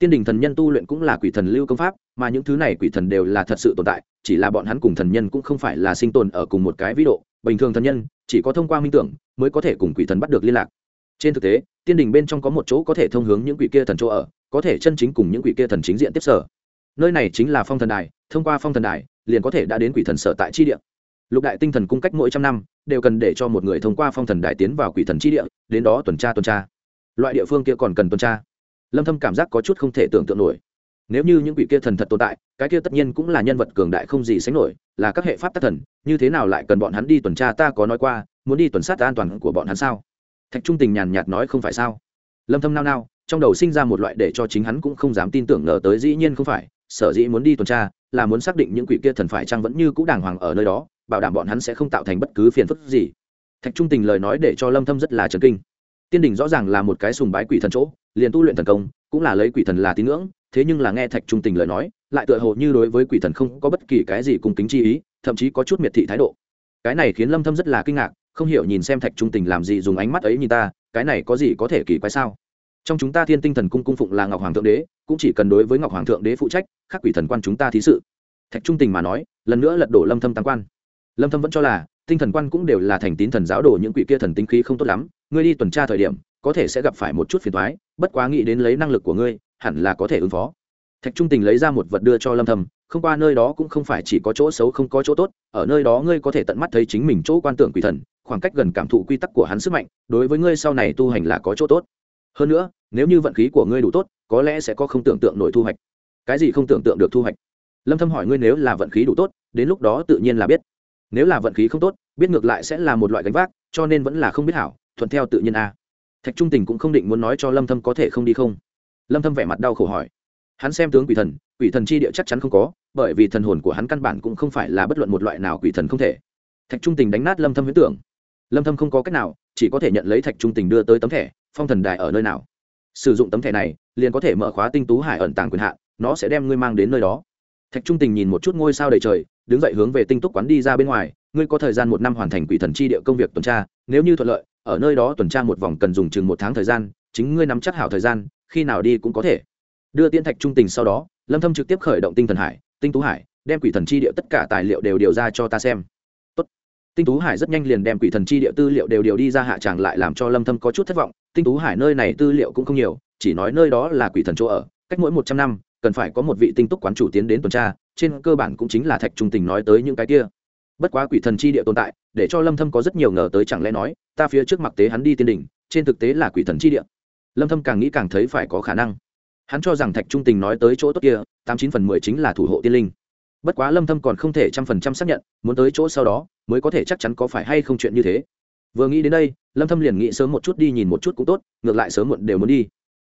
tiên đình thần nhân tu luyện cũng là quỷ thần lưu công pháp, mà những thứ này quỷ thần đều là thật sự tồn tại, chỉ là bọn hắn cùng thần nhân cũng không phải là sinh tồn ở cùng một cái vĩ độ. Bình thường thần nhân, chỉ có thông qua minh tưởng, mới có thể cùng quỷ thần bắt được liên lạc. Trên thực tế, tiên đình bên trong có một chỗ có thể thông hướng những quỷ kia thần chỗ ở, có thể chân chính cùng những quỷ kia thần chính diện tiếp sở. Nơi này chính là phong thần đài, thông qua phong thần đài, liền có thể đã đến quỷ thần sở tại chi địa. Lục đại tinh thần cung cách mỗi trăm năm, đều cần để cho một người thông qua phong thần đài tiến vào quỷ thần chi địa, đến đó tuần tra tuần tra. Loại địa phương kia còn cần tuần tra lâm thâm cảm giác có chút không thể tưởng tượng nổi. Nếu như những quỷ kia thần thật tồn tại, cái kia tất nhiên cũng là nhân vật cường đại không gì sánh nổi, là các hệ pháp tác thần, như thế nào lại cần bọn hắn đi tuần tra ta có nói qua, muốn đi tuần sát an toàn của bọn hắn sao? Thạch trung tình nhàn nhạt nói không phải sao? Lâm thâm nao nao, trong đầu sinh ra một loại để cho chính hắn cũng không dám tin tưởng ngờ tới dĩ nhiên không phải, sở dĩ muốn đi tuần tra, là muốn xác định những quỷ kia thần phải chăng vẫn như cũ đàng hoàng ở nơi đó, bảo đảm bọn hắn sẽ không tạo thành bất cứ phiền phức gì. Thạch trung tình lời nói để cho lâm thâm rất là chấn kinh. Tiên đỉnh rõ ràng là một cái sùng bái quỷ thần chỗ liền tu luyện thần công, cũng là lấy quỷ thần là tín ngưỡng, thế nhưng là nghe thạch trung tình lời nói, lại tựa hồ như đối với quỷ thần không có bất kỳ cái gì cùng kính chi ý, thậm chí có chút miệt thị thái độ. Cái này khiến lâm thâm rất là kinh ngạc, không hiểu nhìn xem thạch trung tình làm gì dùng ánh mắt ấy nhìn ta, cái này có gì có thể kỳ quái sao? Trong chúng ta thiên tinh thần cung cung phụng là ngọc hoàng thượng đế, cũng chỉ cần đối với ngọc hoàng thượng đế phụ trách, khác quỷ thần quan chúng ta thí sự. Thạch trung tình mà nói, lần nữa lật đổ lâm thâm tăng quan. Lâm thâm vẫn cho là, tinh thần quan cũng đều là thành tín thần giáo đồ, những quỷ kia thần tinh khí không tốt lắm, ngươi đi tuần tra thời điểm có thể sẽ gặp phải một chút phiền toái bất quá nghĩ đến lấy năng lực của ngươi hẳn là có thể ứng phó. Thạch trung tình lấy ra một vật đưa cho lâm Thầm, không qua nơi đó cũng không phải chỉ có chỗ xấu không có chỗ tốt ở nơi đó ngươi có thể tận mắt thấy chính mình chỗ quan tưởng quỷ thần khoảng cách gần cảm thụ quy tắc của hắn sức mạnh đối với ngươi sau này tu hành là có chỗ tốt. Hơn nữa nếu như vận khí của ngươi đủ tốt có lẽ sẽ có không tưởng tượng nổi thu hoạch. Cái gì không tưởng tượng được thu hoạch? Lâm thâm hỏi ngươi nếu là vận khí đủ tốt đến lúc đó tự nhiên là biết. Nếu là vận khí không tốt biết ngược lại sẽ là một loại gánh vác cho nên vẫn là không biết hảo thuận theo tự nhiên a thạch trung tình cũng không định muốn nói cho lâm thâm có thể không đi không. Lâm thâm vẻ mặt đau khổ hỏi. Hắn xem tướng quỷ thần quỷ thần chi địa chắc chắn không có, bởi vì thần hồn của hắn căn bản cũng không phải là bất luận một loại nào quỷ thần không thể. Thạch trung tình đánh nát lâm thâm huyễn tưởng. Lâm thâm không có cách nào, chỉ có thể nhận lấy thạch trung tình đưa tới tấm thẻ, phong thần đài ở nơi nào. Sử dụng tấm thẻ này, liền có thể mở khóa tinh tú hải ẩn tàng quyền hạn, nó sẽ đem ngươi mang đến nơi đó. Thạch trung tình nhìn một chút ngôi sao đầy trời, đứng dậy hướng về tinh túc quán đi ra bên ngoài. Ngươi có thời gian một năm hoàn thành quỷ thần chi địa công việc tuần tra, nếu như thuận lợi ở nơi đó tuần tra một vòng cần dùng chừng một tháng thời gian, chính ngươi nắm chắc hảo thời gian, khi nào đi cũng có thể. Đưa tiên thạch trung tình sau đó, lâm thâm trực tiếp khởi động tinh thần hải, tinh tú hải, đem quỷ thần chi địa tất cả tài liệu đều điều ra cho ta xem. Tốt. tinh tú hải rất nhanh liền đem quỷ thần chi địa tư liệu đều điều đi ra hạ tràng lại làm cho lâm thâm có chút thất vọng. Tinh tú hải nơi này tư liệu cũng không nhiều, chỉ nói nơi đó là quỷ thần chỗ ở, cách mỗi 100 năm, cần phải có một vị tinh túc quán chủ tiến đến tuần tra, trên cơ bản cũng chính là thạch trung tình nói tới những cái kia bất quá quỷ thần chi địa tồn tại, để cho lâm thâm có rất nhiều ngờ tới chẳng lẽ nói, ta phía trước mặc tế hắn đi tiên đỉnh, trên thực tế là quỷ thần chi địa. Lâm thâm càng nghĩ càng thấy phải có khả năng. Hắn cho rằng thạch trung tình nói tới chỗ tốt kia, tám chín phần mười chính là thủ hộ tiên linh. Bất quá lâm thâm còn không thể trăm phần trăm xác nhận, muốn tới chỗ sau đó, mới có thể chắc chắn có phải hay không chuyện như thế. Vừa nghĩ đến đây, lâm thâm liền nghĩ sớm một chút đi nhìn một chút cũng tốt, ngược lại sớm muộn đều muốn đi.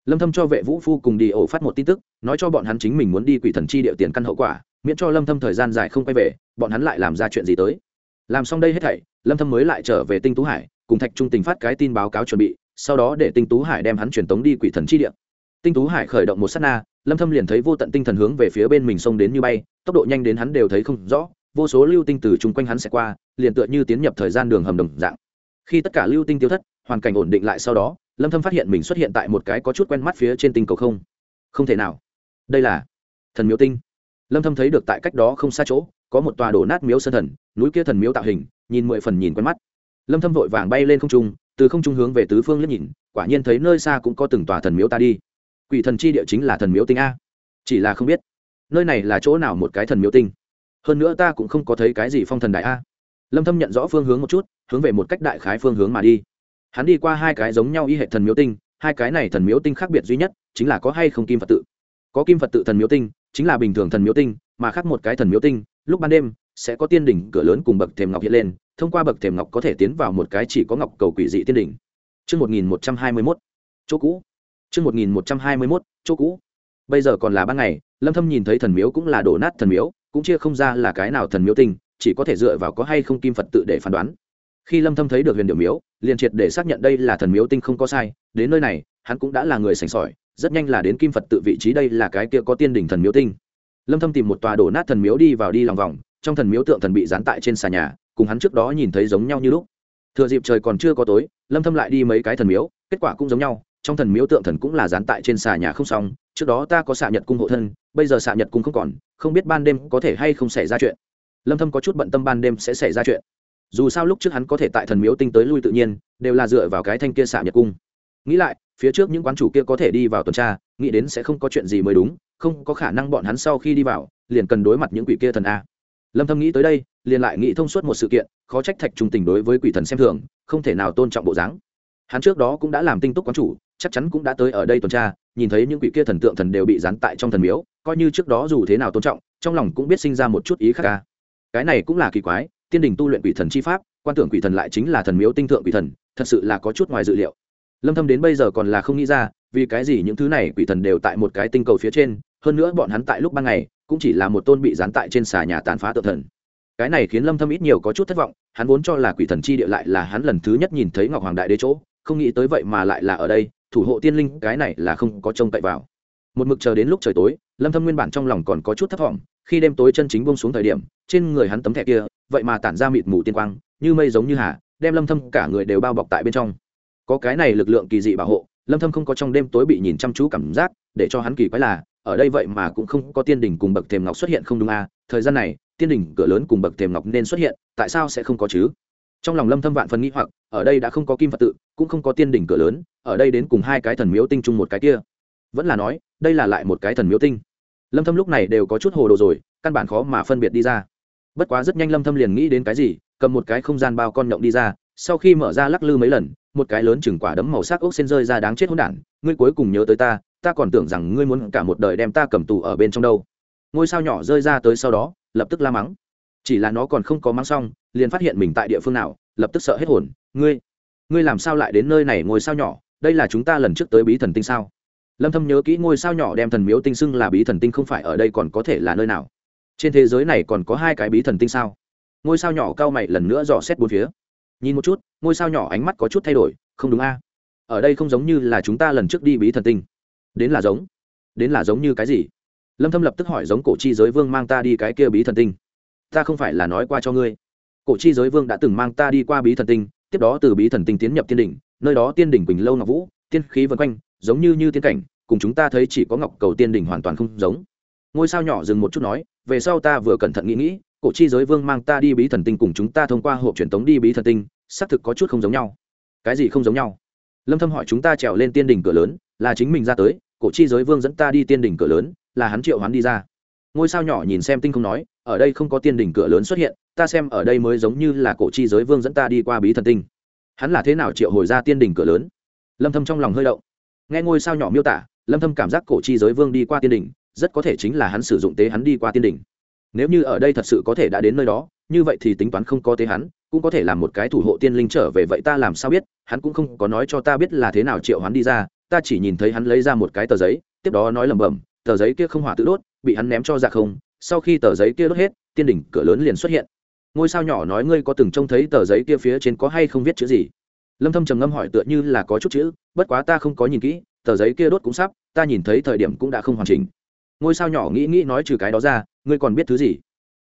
Lâm thâm cho vệ vũ phu cùng đi ổ phát một tin tức, nói cho bọn hắn chính mình muốn đi quỷ thần chi địa tiền căn hậu quả miễn cho lâm thâm thời gian dài không quay về, bọn hắn lại làm ra chuyện gì tới? Làm xong đây hết thảy, lâm thâm mới lại trở về tinh tú hải, cùng thạch trung tình phát cái tin báo cáo chuẩn bị, sau đó để tinh tú hải đem hắn truyền tống đi quỷ thần chi địa. Tinh tú hải khởi động một sát na, lâm thâm liền thấy vô tận tinh thần hướng về phía bên mình xông đến như bay, tốc độ nhanh đến hắn đều thấy không rõ, vô số lưu tinh từ chung quanh hắn sẽ qua, liền tựa như tiến nhập thời gian đường hầm đồng dạng. Khi tất cả lưu tinh tiêu thất, hoàn cảnh ổn định lại sau đó, lâm thâm phát hiện mình xuất hiện tại một cái có chút quen mắt phía trên tinh cầu không. Không thể nào. Đây là thần miếu tinh lâm thâm thấy được tại cách đó không xa chỗ, có một tòa đổ nát miếu sơn thần, núi kia thần miếu tạo hình, nhìn mười phần nhìn quen mắt. Lâm thâm vội vàng bay lên không trung, từ không trung hướng về tứ phương liếc nhìn, quả nhiên thấy nơi xa cũng có từng tòa thần miếu ta đi. Quỷ thần chi địa chính là thần miếu tinh a. Chỉ là không biết, nơi này là chỗ nào một cái thần miếu tinh. Hơn nữa ta cũng không có thấy cái gì phong thần đại a. Lâm thâm nhận rõ phương hướng một chút, hướng về một cách đại khái phương hướng mà đi. Hắn đi qua hai cái giống nhau y hệ thần miếu tinh, hai cái này thần miếu tinh khác biệt duy nhất, chính là có hay không kim phật tự. Có kim phật tự thần miếu tinh chính là bình thường thần miếu tinh mà khác một cái thần miếu tinh lúc ban đêm sẽ có tiên đỉnh cửa lớn cùng bậc thềm ngọc hiện lên thông qua bậc thềm ngọc có thể tiến vào một cái chỉ có ngọc cầu quỷ dị tiên đỉnh chương 1121, chỗ cũ. chương 1121, chỗ cũ. Bây giờ còn là ban ngày, Lâm Thâm nhìn thấy thần miếu cũng là đổ nát thần miếu, cũng chia không ra là cái nào thần miếu tinh, chỉ có thể dựa vào có hay không kim Phật tự để phán đoán. Khi Lâm Thâm thấy được huyền điệu miếu, liền triệt để xác nhận đây là thần miếu tinh không có sai, đến nơi này, hắn cũng đã là người sành sỏi, rất nhanh là đến kim Phật tự vị trí đây là cái kia có tiên đỉnh thần miếu tinh. Lâm Thâm tìm một tòa đổ nát thần miếu đi vào đi lòng vòng, trong thần miếu tượng thần bị dán tại trên xà nhà, cùng hắn trước đó nhìn thấy giống nhau như lúc. Thừa dịp trời còn chưa có tối, Lâm Thâm lại đi mấy cái thần miếu, kết quả cũng giống nhau, trong thần miếu tượng thần cũng là dán tại trên xà nhà không xong trước đó ta có xạ nhật cung hộ thân bây giờ xạ nhật cung không còn không biết ban đêm có thể hay không xảy ra chuyện lâm thâm có chút bận tâm ban đêm sẽ xảy ra chuyện dù sao lúc trước hắn có thể tại thần miếu tinh tới lui tự nhiên đều là dựa vào cái thanh kia xạ nhật cung nghĩ lại phía trước những quán chủ kia có thể đi vào tuần tra, nghĩ đến sẽ không có chuyện gì mới đúng, không có khả năng bọn hắn sau khi đi vào, liền cần đối mặt những quỷ kia thần a. Lâm thâm nghĩ tới đây, liền lại nghĩ thông suốt một sự kiện, khó trách thạch trung tình đối với quỷ thần xem thường, không thể nào tôn trọng bộ dáng. Hắn trước đó cũng đã làm tinh túc quán chủ, chắc chắn cũng đã tới ở đây tuần tra, nhìn thấy những quỷ kia thần tượng thần đều bị dán tại trong thần miếu, coi như trước đó dù thế nào tôn trọng, trong lòng cũng biết sinh ra một chút ý khác ca cái này cũng là kỳ quái, tiên đình tu luyện quỷ thần chi pháp, quan tưởng quỷ thần lại chính là thần miếu tinh thượng quỷ thần, thật sự là có chút ngoài dự liệu lâm thâm đến bây giờ còn là không nghĩ ra, vì cái gì những thứ này quỷ thần đều tại một cái tinh cầu phía trên, hơn nữa bọn hắn tại lúc ban ngày, cũng chỉ là một tôn bị dán tại trên xà nhà tàn phá tự thần. Cái này khiến lâm thâm ít nhiều có chút thất vọng, hắn vốn cho là quỷ thần chi địa lại là hắn lần thứ nhất nhìn thấy ngọc hoàng đại đế chỗ, không nghĩ tới vậy mà lại là ở đây, thủ hộ tiên linh, cái này là không có trông cậy vào. Một mực chờ đến lúc trời tối, lâm thâm nguyên bản trong lòng còn có chút thất vọng, khi đêm tối chân chính buông xuống thời điểm, trên người hắn tấm thẻ kia, vậy mà tản ra mịt mù tiên quang, như mây giống như hà, đem lâm thâm cả người đều bao bọc tại bên trong có cái này lực lượng kỳ dị bảo hộ, lâm thâm không có trong đêm tối bị nhìn chăm chú cảm giác, để cho hắn kỳ quái là, ở đây vậy mà cũng không có tiên đỉnh cùng bậc thềm ngọc xuất hiện không đúng à thời gian này, tiên đỉnh cửa lớn cùng bậc thềm ngọc nên xuất hiện, tại sao sẽ không có chứ? Trong lòng lâm thâm vạn phần nghĩ hoặc, ở đây đã không có kim phật tự, cũng không có tiên đỉnh cửa lớn, ở đây đến cùng hai cái thần miếu tinh chung một cái kia. Vẫn là nói, đây là lại một cái thần miếu tinh. Lâm thâm lúc này đều có chút hồ đồ rồi, căn bản khó mà phân biệt đi ra. Bất quá rất nhanh lâm thâm liền nghĩ đến cái gì, cầm một cái không gian bao con nhộng đi ra, sau khi mở ra lắc lư mấy lần một cái lớn chừng quả đấm màu sắc ốc sen rơi ra đáng chết hỗn đản, ngươi cuối cùng nhớ tới ta ta còn tưởng rằng ngươi muốn cả một đời đem ta cầm tù ở bên trong đâu. Ngôi sao nhỏ rơi ra tới sau đó, lập tức la mắng. Chỉ là nó còn không có mắng xong, liền phát hiện mình tại địa phương nào, lập tức sợ hết hồn. Ngươi ngươi làm sao lại đến nơi này ngôi sao nhỏ? Đây là chúng ta lần trước tới bí thần tinh sao? Lâm thâm nhớ kỹ ngôi sao nhỏ đem thần miếu tinh xưng là bí thần tinh không phải ở đây còn có thể là nơi nào. Trên thế giới này còn có hai cái bí thần tinh sao? Ngôi sao nhỏ cao mày lần nữa dò xét bốn phía nhìn một chút, ngôi sao nhỏ ánh mắt có chút thay đổi, không đúng a. Ở đây không giống như là chúng ta lần trước đi bí thần tinh. Đến là giống. Đến là giống như cái gì? Lâm thâm lập tức hỏi giống cổ chi giới vương mang ta đi cái kia bí thần tinh. Ta không phải là nói qua cho ngươi. Cổ chi giới vương đã từng mang ta đi qua bí thần tinh, tiếp đó từ bí thần tinh tiến nhập tiên đỉnh, nơi đó tiên đỉnh quỳnh lâu ngọc vũ, tiên khí vân quanh, giống như như tiên cảnh, cùng chúng ta thấy chỉ có ngọc cầu tiên đỉnh hoàn toàn không giống. Ngôi sao nhỏ dừng một chút nói, về sau ta vừa cẩn thận nghĩ nghĩ cổ chi giới vương mang ta đi bí thần tinh cùng chúng ta thông qua hộp truyền tống đi bí thần tinh, xác thực có chút không giống nhau. Cái gì không giống nhau? Lâm thâm hỏi chúng ta trèo lên tiên đỉnh cửa lớn, là chính mình ra tới, cổ chi giới vương dẫn ta đi tiên đỉnh cửa lớn, là hắn triệu hắn đi ra. Ngôi sao nhỏ nhìn xem tinh không nói, ở đây không có tiên đỉnh cửa lớn xuất hiện, ta xem ở đây mới giống như là cổ chi giới vương dẫn ta đi qua bí thần tinh. Hắn là thế nào triệu hồi ra tiên đỉnh cửa lớn? Lâm thâm trong lòng hơi động. Nghe ngôi sao nhỏ miêu tả, lâm thâm cảm giác cổ chi giới vương đi qua tiên đỉnh, rất có thể chính là hắn sử dụng tế hắn đi qua tiên đỉnh nếu như ở đây thật sự có thể đã đến nơi đó, như vậy thì tính toán không có tế hắn, cũng có thể làm một cái thủ hộ tiên linh trở về vậy ta làm sao biết, hắn cũng không có nói cho ta biết là thế nào triệu hắn đi ra, ta chỉ nhìn thấy hắn lấy ra một cái tờ giấy, tiếp đó nói lẩm bẩm, tờ giấy kia không hỏa tự đốt, bị hắn ném cho ra không, sau khi tờ giấy kia đốt hết, tiên đỉnh cửa lớn liền xuất hiện. Ngôi sao nhỏ nói ngươi có từng trông thấy tờ giấy kia phía trên có hay không viết chữ gì? Lâm thâm trầm ngâm hỏi tựa như là có chút chữ, bất quá ta không có nhìn kỹ, tờ giấy kia đốt cũng sắp, ta nhìn thấy thời điểm cũng đã không hoàn chỉnh ngôi sao nhỏ nghĩ nghĩ nói trừ cái đó ra, ngươi còn biết thứ gì?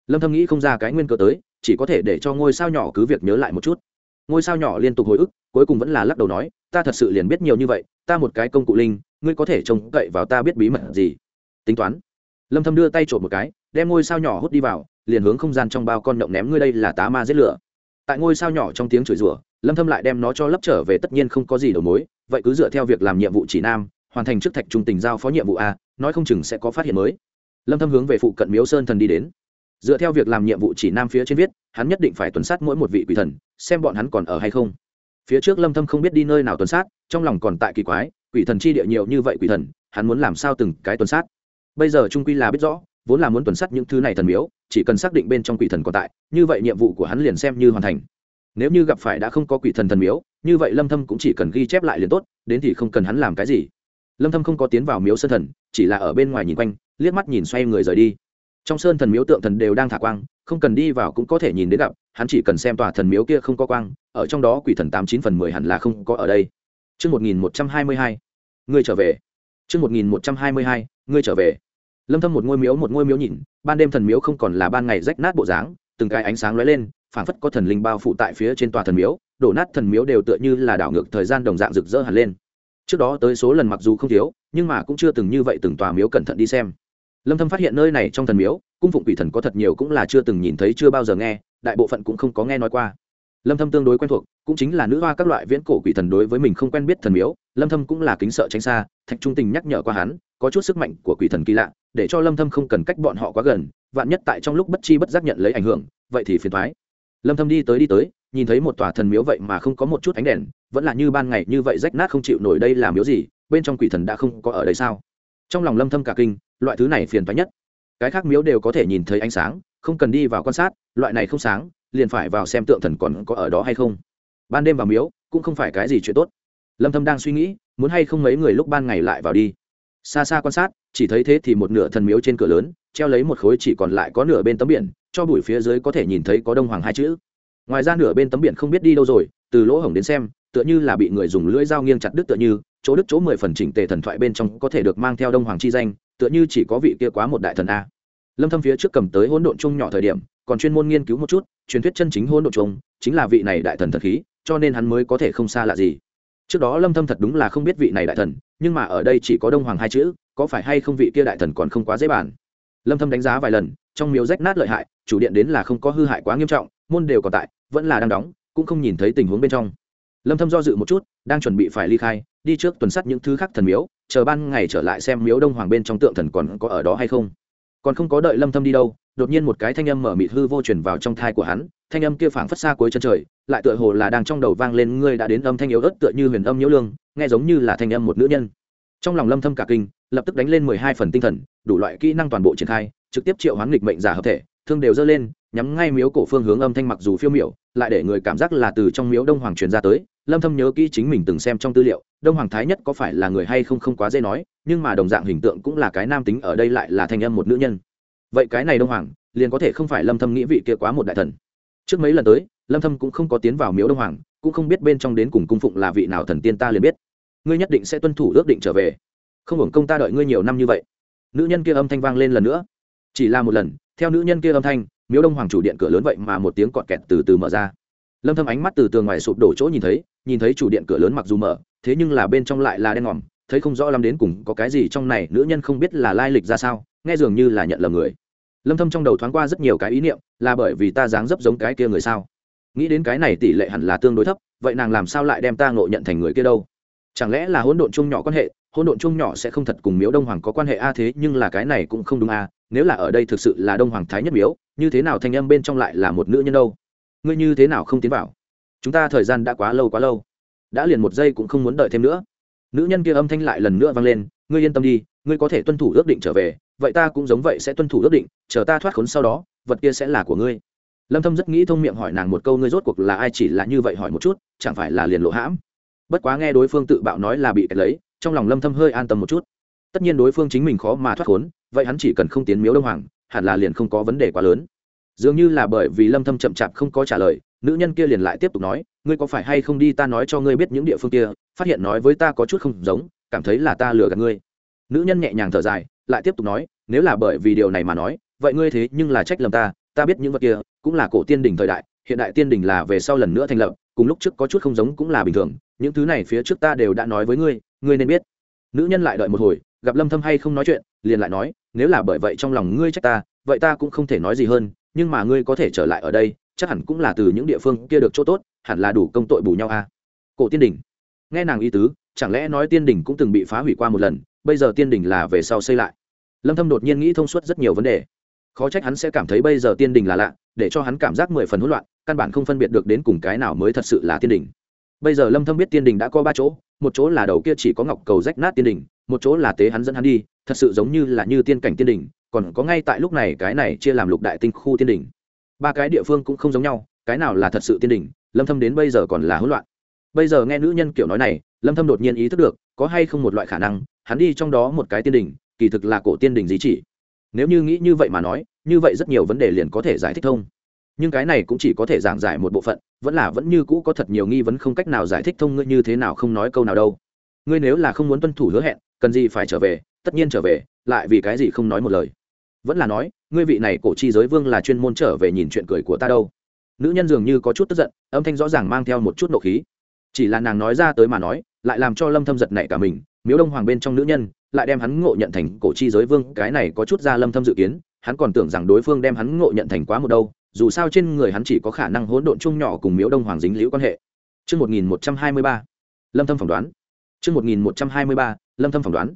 Lâm thâm nghĩ không ra cái nguyên cớ tới, chỉ có thể để cho ngôi sao nhỏ cứ việc nhớ lại một chút. Ngôi sao nhỏ liên tục hồi ức, cuối cùng vẫn là lắc đầu nói, ta thật sự liền biết nhiều như vậy, ta một cái công cụ linh, ngươi có thể trông cậy vào ta biết bí mật gì? Tính toán. Lâm thâm đưa tay trộm một cái, đem ngôi sao nhỏ hút đi vào, liền hướng không gian trong bao con động ném, ngươi đây là tá ma giết lửa. Tại ngôi sao nhỏ trong tiếng chửi rủa, lâm thâm lại đem nó cho lấp trở về, tất nhiên không có gì đầu mối, vậy cứ dựa theo việc làm nhiệm vụ chỉ nam, hoàn thành trước thạch trung tình giao phó nhiệm vụ a nói không chừng sẽ có phát hiện mới. Lâm thâm hướng về phụ cận miếu sơn thần đi đến. Dựa theo việc làm nhiệm vụ chỉ nam phía trên viết, hắn nhất định phải tuần sát mỗi một vị quỷ thần, xem bọn hắn còn ở hay không. Phía trước lâm thâm không biết đi nơi nào tuần sát, trong lòng còn tại kỳ quái, quỷ thần chi địa nhiều như vậy quỷ thần, hắn muốn làm sao từng cái tuần sát? Bây giờ trung quy là biết rõ, vốn là muốn tuần sát những thứ này thần miếu, chỉ cần xác định bên trong quỷ thần còn tại, như vậy nhiệm vụ của hắn liền xem như hoàn thành. Nếu như gặp phải đã không có quỷ thần thần miếu, như vậy lâm thâm cũng chỉ cần ghi chép lại liền tốt, đến thì không cần hắn làm cái gì lâm thâm không có tiến vào miếu sơn thần chỉ là ở bên ngoài nhìn quanh liếc mắt nhìn xoay người rời đi trong sơn thần miếu tượng thần đều đang thả quang không cần đi vào cũng có thể nhìn đến gặp hắn chỉ cần xem tòa thần miếu kia không có quang ở trong đó quỷ thần tám chín phần mười hẳn là không có ở đây Trước 1122, ngươi trở về. Trước 1122, ngươi trở về. Lâm Thâm một ngôi miếu một ngôi miếu nhìn, ban đêm thần miếu không còn là ban ngày rách nát bộ dáng, từng cái ánh sáng lóe lên, phảng phất có thần linh bao phủ tại phía trên tòa thần miếu, đổ nát thần miếu đều tựa như là đảo ngược thời gian đồng dạng rực rỡ hẳn lên. Trước đó tới số lần mặc dù không thiếu, nhưng mà cũng chưa từng như vậy từng tòa miếu cẩn thận đi xem. Lâm thâm phát hiện nơi này trong thần miếu cung phụng quỷ thần có thật nhiều cũng là chưa từng nhìn thấy chưa bao giờ nghe đại bộ phận cũng không có nghe nói qua. Lâm thâm tương đối quen thuộc cũng chính là nữ hoa các loại viễn cổ quỷ thần đối với mình không quen biết thần miếu lâm thâm cũng là kính sợ tránh xa thạch trung tình nhắc nhở qua hắn có chút sức mạnh của quỷ thần kỳ lạ để cho lâm thâm không cần cách bọn họ quá gần vạn nhất tại trong lúc bất chi bất giác nhận lấy ảnh hưởng vậy thì phiền toái. Lâm thâm đi tới đi tới nhìn thấy một tòa thần miếu vậy mà không có một chút ánh đèn vẫn là như ban ngày như vậy rách nát không chịu nổi đây làm miếu gì, bên trong quỷ thần đã không có ở đây sao? Trong lòng lâm thâm cả kinh, loại thứ này phiền toái nhất. Cái khác miếu đều có thể nhìn thấy ánh sáng, không cần đi vào quan sát, loại này không sáng, liền phải vào xem tượng thần còn có ở đó hay không. Ban đêm vào miếu, cũng không phải cái gì chuyện tốt. Lâm thâm đang suy nghĩ, muốn hay không mấy người lúc ban ngày lại vào đi. Xa xa quan sát, chỉ thấy thế thì một nửa thần miếu trên cửa lớn, treo lấy một khối chỉ còn lại có nửa bên tấm biển, cho bụi phía dưới có thể nhìn thấy có đông hoàng hai chữ. Ngoài ra nửa bên tấm biển không biết đi đâu rồi, từ lỗ hổng đến xem tựa như là bị người dùng lưỡi dao nghiêng chặt đứt tựa như, chỗ đứt chỗ mười phần chỉnh tề thần thoại bên trong có thể được mang theo đông hoàng chi danh, tựa như chỉ có vị kia quá một đại thần a. Lâm thâm phía trước cầm tới hỗn độn chung nhỏ thời điểm, còn chuyên môn nghiên cứu một chút, truyền thuyết chân chính hỗn độn chung, chính là vị này đại thần thần khí, cho nên hắn mới có thể không xa lạ gì. Trước đó lâm thâm thật đúng là không biết vị này đại thần, nhưng mà ở đây chỉ có đông hoàng hai chữ, có phải hay không vị kia đại thần còn không quá dễ bàn? Lâm thâm đánh giá vài lần, trong miếu rách nát lợi hại, chủ điện đến là không có hư hại quá nghiêm trọng, môn đều còn tại, vẫn là đang đóng, cũng không nhìn thấy tình huống bên trong lâm thâm do dự một chút, đang chuẩn bị phải ly khai, đi trước tuần sát những thứ khác thần miếu, chờ ban ngày trở lại xem miếu đông hoàng bên trong tượng thần còn có ở đó hay không. Còn không có đợi lâm thâm đi đâu, đột nhiên một cái thanh âm mở mịt hư vô truyền vào trong thai của hắn, thanh âm kia phảng phất xa cuối chân trời, lại tựa hồ là đang trong đầu vang lên, ngươi đã đến âm thanh yếu ớt tựa như huyền âm nhiễu lương nghe giống như là thanh âm một nữ nhân. Trong lòng lâm thâm cả kinh, lập tức đánh lên 12 phần tinh thần, đủ loại kỹ năng toàn bộ triển khai, trực tiếp triệu hoán nghịch mệnh giả hợp thể, thương đều dơ lên nhắm ngay miếu cổ phương hướng âm thanh mặc dù phiêu miểu, lại để người cảm giác là từ trong miếu đông hoàng truyền ra tới, lâm thâm nhớ kỹ chính mình từng xem trong tư liệu, đông hoàng thái nhất có phải là người hay không không quá dễ nói, nhưng mà đồng dạng hình tượng cũng là cái nam tính ở đây lại là thanh âm một nữ nhân. Vậy cái này đông hoàng, liền có thể không phải lâm thâm nghĩ vị kia quá một đại thần. Trước mấy lần tới, lâm thâm cũng không có tiến vào miếu đông hoàng, cũng không biết bên trong đến cùng cung phụng là vị nào thần tiên ta liền biết. Ngươi nhất định sẽ tuân thủ ước định trở về. Không hưởng công ta đợi ngươi nhiều năm như vậy. Nữ nhân kia âm thanh vang lên lần nữa. Chỉ là một lần, theo nữ nhân kia âm thanh miếu đông hoàng chủ điện cửa lớn vậy mà một tiếng cọt kẹt từ từ mở ra. Lâm thâm ánh mắt từ tường ngoài sụp đổ chỗ nhìn thấy nhìn thấy chủ điện cửa lớn mặc dù mở, thế nhưng là bên trong lại là đen ngòm, thấy không rõ lắm đến cùng có cái gì trong này, nữ nhân không biết là lai lịch ra sao, nghe dường như là nhận lầm người. Lâm thâm trong đầu thoáng qua rất nhiều cái ý niệm, là bởi vì ta dáng dấp giống cái kia người sao? Nghĩ đến cái này tỷ lệ hẳn là tương đối thấp, vậy nàng làm sao lại đem ta ngộ nhận thành người kia đâu? Chẳng lẽ là hỗn độn chung nhỏ quan hệ, hỗn độn chung nhỏ sẽ không thật cùng miếu đông hoàng có quan hệ a? Thế nhưng là cái này cũng không đúng a nếu là ở đây thực sự là đông hoàng thái nhất miếu, như thế nào thanh âm bên trong lại là một nữ nhân đâu? Ngươi như thế nào không tiến vào? Chúng ta thời gian đã quá lâu quá lâu. Đã liền một giây cũng không muốn đợi thêm nữa. Nữ nhân kia âm thanh lại lần nữa vang lên, ngươi yên tâm đi, ngươi có thể tuân thủ ước định trở về, vậy ta cũng giống vậy sẽ tuân thủ ước định, chờ ta thoát khốn sau đó, vật kia sẽ là của ngươi. Lâm thâm rất nghĩ thông miệng hỏi nàng một câu, ngươi rốt cuộc là ai chỉ là như vậy hỏi một chút, chẳng phải là liền lộ hãm? Bất quá nghe đối phương tự bạo nói là bị kẹt lấy, trong lòng lâm thâm hơi an tâm một chút tất nhiên đối phương chính mình khó mà thoát khốn, vậy hắn chỉ cần không tiến miếu đông hoàng, hẳn là liền không có vấn đề quá lớn. Dường như là bởi vì lâm thâm chậm chạp không có trả lời, nữ nhân kia liền lại tiếp tục nói, ngươi có phải hay không đi ta nói cho ngươi biết những địa phương kia, phát hiện nói với ta có chút không giống, cảm thấy là ta lừa gạt ngươi. Nữ nhân nhẹ nhàng thở dài, lại tiếp tục nói, nếu là bởi vì điều này mà nói, vậy ngươi thế nhưng là trách lầm ta ta biết những vật kia, cũng là cổ tiên đỉnh thời đại, hiện đại tiên đỉnh là về sau lần nữa thành lập, cùng lúc trước có chút không giống cũng là bình thường, những thứ này phía trước ta đều đã nói với ngươi ngươi nên biết. Nữ nhân lại đợi một hồi gặp lâm thâm hay không nói chuyện, liền lại nói, nếu là bởi vậy trong lòng ngươi trách ta, vậy ta cũng không thể nói gì hơn, nhưng mà ngươi có thể trở lại ở đây, chắc hẳn cũng là từ những địa phương kia được chỗ tốt, hẳn là đủ công tội bù nhau à cổ tiên đỉnh nghe nàng ý tứ, chẳng lẽ nói tiên đỉnh cũng từng bị phá hủy qua một lần, bây giờ tiên đỉnh là về sau xây lại? Lâm thâm đột nhiên nghĩ thông suốt rất nhiều vấn đề. Khó trách hắn sẽ cảm thấy bây giờ tiên đỉnh là lạ, để cho hắn cảm giác mười phần hỗn loạn, căn bản không phân biệt được đến cùng cái nào mới thật sự là tiên đỉnh bây giờ lâm thâm biết tiên đỉnh đã có ba chỗ, một chỗ là đầu kia chỉ có ngọc cầu rách nát tiên đỉnh một chỗ là tế hắn dẫn hắn đi, thật sự giống như là như tiên cảnh tiên đỉnh, còn có ngay tại lúc này cái này chia làm lục đại tinh khu tiên đỉnh. Ba cái địa phương cũng không giống nhau, cái nào là thật sự tiên đỉnh, lâm thâm đến bây giờ còn là hỗn loạn. Bây giờ nghe nữ nhân kiểu nói này, lâm thâm đột nhiên ý thức được, có hay không một loại khả năng, hắn đi trong đó một cái tiên đỉnh, kỳ thực là cổ tiên đỉnh gì chỉ. Nếu như nghĩ như vậy mà nói, như vậy rất nhiều vấn đề liền có thể giải thích thông. Nhưng cái này cũng chỉ có thể giảng giải một bộ phận, vẫn là vẫn như cũ có thật nhiều nghi vấn không cách nào giải thích thông ngươi như thế nào không nói câu nào đâu ngươi nếu là không muốn tuân thủ hứa hẹn cần gì phải trở về tất nhiên trở về lại vì cái gì không nói một lời. Vẫn là nói ngươi vị này cổ chi giới vương là chuyên môn trở về nhìn chuyện cười của ta đâu. Nữ nhân dường như có chút tức giận âm thanh rõ ràng mang theo một chút nộ khí. Chỉ là nàng nói ra tới mà nói lại làm cho lâm thâm giật nảy cả mình miếu đông hoàng bên trong nữ nhân lại đem hắn ngộ nhận thành cổ chi giới vương cái này có chút ra lâm thâm dự kiến hắn còn tưởng rằng đối phương đem hắn ngộ nhận thành quá một đâu dù sao trên người hắn chỉ có khả năng hỗn độn chung nhỏ cùng miếu đông hoàng dính liễu quan hệ. Trước 1123, Lâm Thâm phỏng đoán. Trước 1123, Lâm Thâm phỏng đoán.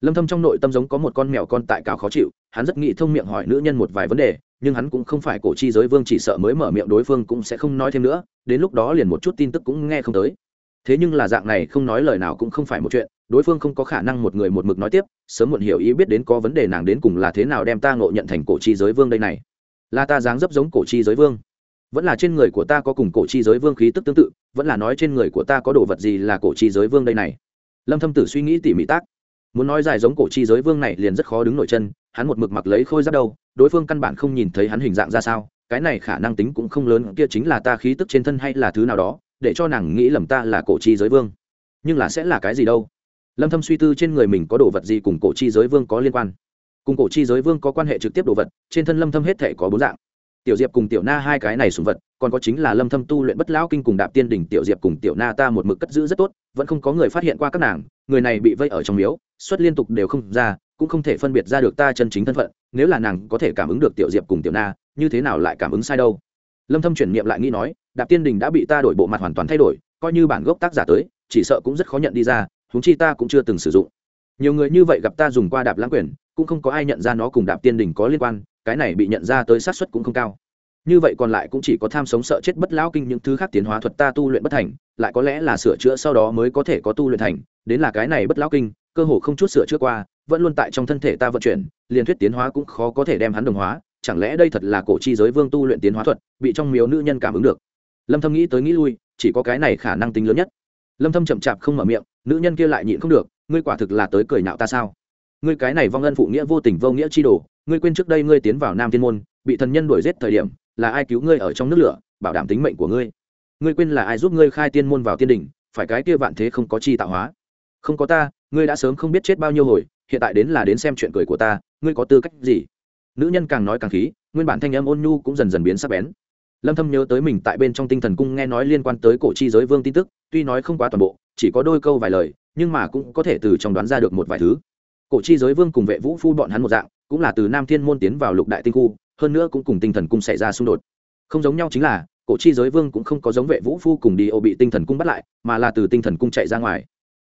Lâm Thâm trong nội tâm giống có một con mèo con tại cáo khó chịu, hắn rất nghĩ thông miệng hỏi nữ nhân một vài vấn đề, nhưng hắn cũng không phải cổ chi giới vương chỉ sợ mới mở miệng đối phương cũng sẽ không nói thêm nữa, đến lúc đó liền một chút tin tức cũng nghe không tới. Thế nhưng là dạng này không nói lời nào cũng không phải một chuyện, đối phương không có khả năng một người một mực nói tiếp, sớm muộn hiểu ý biết đến có vấn đề nàng đến cùng là thế nào đem ta ngộ nhận thành cổ chi giới vương đây này là ta dáng dấp giống cổ chi giới vương vẫn là trên người của ta có cùng cổ chi giới vương khí tức tương tự, vẫn là nói trên người của ta có đồ vật gì là cổ chi giới vương đây này? Lâm thâm tử suy nghĩ tỉ mỉ tác. Muốn nói dài giống cổ chi giới vương này liền rất khó đứng nổi chân, hắn một mực mặc lấy khôi giáp đâu, đối phương căn bản không nhìn thấy hắn hình dạng ra sao, cái này khả năng tính cũng không lớn, kia chính là ta khí tức trên thân hay là thứ nào đó, để cho nàng nghĩ lầm ta là cổ chi giới vương. Nhưng là sẽ là cái gì đâu? Lâm thâm suy tư trên người mình có đồ vật gì cùng cổ chi giới vương có liên quan. Cùng cổ chi giới vương có quan hệ trực tiếp đồ vật, trên thân lâm thâm hết thể có bốn dạng tiểu diệp cùng tiểu na hai cái này sùng vật, còn có chính là lâm thâm tu luyện bất lão kinh cùng đạp tiên đỉnh, tiểu diệp cùng tiểu na ta một mực cất giữ rất tốt, vẫn không có người phát hiện qua các nàng, người này bị vây ở trong miếu, xuất liên tục đều không ra, cũng không thể phân biệt ra được ta chân chính thân phận, nếu là nàng có thể cảm ứng được tiểu diệp cùng tiểu na, như thế nào lại cảm ứng sai đâu? Lâm thâm chuyển niệm lại nghĩ nói, đạp tiên đỉnh đã bị ta đổi bộ mặt hoàn toàn thay đổi, coi như bản gốc tác giả tới, chỉ sợ cũng rất khó nhận đi ra, huống chi ta cũng chưa từng sử dụng. Nhiều người như vậy gặp ta dùng qua đạp lãng quyền cũng không có ai nhận ra nó cùng đạp tiên đỉnh có liên quan, cái này bị nhận ra tới sát suất cũng không cao. Như vậy còn lại cũng chỉ có tham sống sợ chết bất lão kinh những thứ khác tiến hóa thuật ta tu luyện bất thành, lại có lẽ là sửa chữa sau đó mới có thể có tu luyện thành, đến là cái này bất lão kinh, cơ hồ không chút sửa chữa qua, vẫn luôn tại trong thân thể ta vận chuyển, liền thuyết tiến hóa cũng khó có thể đem hắn đồng hóa, chẳng lẽ đây thật là cổ chi giới vương tu luyện tiến hóa thuật, bị trong miếu nữ nhân cảm ứng được. Lâm thâm nghĩ tới nghĩ lui, chỉ có cái này khả năng tính lớn nhất. Lâm thâm chậm chạp không mở miệng, nữ nhân kia lại nhịn không được, ngươi quả thực là tới cười nhạo ta sao? Ngươi cái này vong ân phụ nghĩa vô tình vô nghĩa chi đồ, ngươi quên trước đây ngươi tiến vào nam thiên môn, bị thần nhân đuổi giết thời điểm, là ai cứu ngươi ở trong nước lửa, bảo đảm tính mệnh của ngươi? Ngươi quên là ai giúp ngươi khai tiên môn vào tiên đỉnh, phải cái kia vạn thế không có chi tạo hóa. Không có ta, ngươi đã sớm không biết chết bao nhiêu hồi, hiện tại đến là đến xem chuyện cười của ta, ngươi có tư cách gì? Nữ nhân càng nói càng khí, nguyên bản thanh âm ôn nhu cũng dần dần biến sắc bén. Lâm thâm nhớ tới mình tại bên trong tinh thần cung nghe nói liên quan tới cổ chi giới vương tin tức, tuy nói không quá toàn bộ, chỉ có đôi câu vài lời, nhưng mà cũng có thể từ trong đoán ra được một vài thứ cổ chi giới vương cùng vệ vũ phu bọn hắn một dạng, cũng là từ nam thiên môn tiến vào lục đại tinh khu, hơn nữa cũng cùng tinh thần cung xảy ra xung đột. Không giống nhau chính là, cổ chi giới vương cũng không có giống vệ vũ phu cùng đi ô bị tinh thần cung bắt lại, mà là từ tinh thần cung chạy ra ngoài.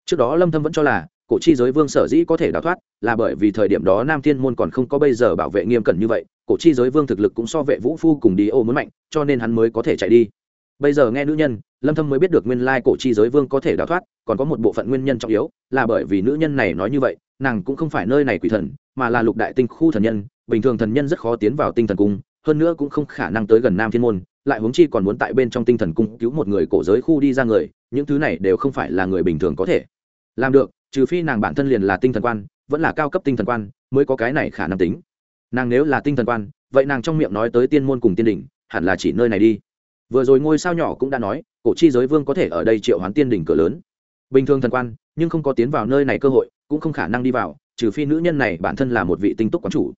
Trước đó lâm thâm vẫn cho là, cổ chi giới vương sở dĩ có thể đào thoát, là bởi vì thời điểm đó nam thiên môn còn không có bây giờ bảo vệ nghiêm cẩn như vậy, cổ chi giới vương thực lực cũng so vệ vũ phu cùng đi ô muốn mạnh, cho nên hắn mới có thể chạy đi bây giờ nghe nữ nhân, lâm thâm mới biết được nguyên lai cổ chi giới vương có thể đào thoát, còn có một bộ phận nguyên nhân trọng yếu, là bởi vì nữ nhân này nói như vậy, nàng cũng không phải nơi này quỷ thần, mà là lục đại tinh khu thần nhân, bình thường thần nhân rất khó tiến vào tinh thần cung, hơn nữa cũng không khả năng tới gần nam thiên môn, lại huống chi còn muốn tại bên trong tinh thần cung cứu một người cổ giới khu đi ra người, những thứ này đều không phải là người bình thường có thể làm được, trừ phi nàng bản thân liền là tinh thần quan, vẫn là cao cấp tinh thần quan, mới có cái này khả năng tính. Nàng nếu là tinh thần quan, vậy nàng trong miệng nói tới tiên môn cùng tiên đỉnh, hẳn là chỉ nơi này đi vừa rồi ngôi sao nhỏ cũng đã nói, cổ chi giới vương có thể ở đây triệu hoán tiên đỉnh cửa lớn. Bình thường thần quan, nhưng không có tiến vào nơi này cơ hội, cũng không khả năng đi vào, trừ phi nữ nhân này bản thân là một vị tinh túc quán chủ.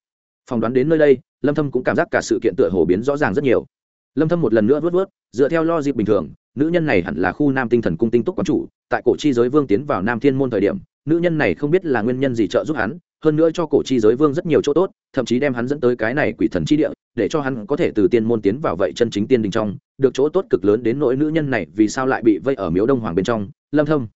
Phỏng đoán đến nơi đây, lâm thâm cũng cảm giác cả sự kiện tựa hồ biến rõ ràng rất nhiều. Lâm thâm một lần nữa vớt vớt, dựa theo lo dịp bình thường, nữ nhân này hẳn là khu nam tinh thần cung tinh túc quán chủ, tại cổ chi giới vương tiến vào nam thiên môn thời điểm, nữ nhân này không biết là nguyên nhân gì trợ giúp hắn hơn nữa cho cổ chi giới vương rất nhiều chỗ tốt, thậm chí đem hắn dẫn tới cái này quỷ thần chi địa, để cho hắn có thể từ tiên môn tiến vào vậy chân chính tiên đình trong. Được chỗ tốt cực lớn đến nỗi nữ nhân này vì sao lại bị vây ở miếu đông hoàng bên trong? Lâm thâm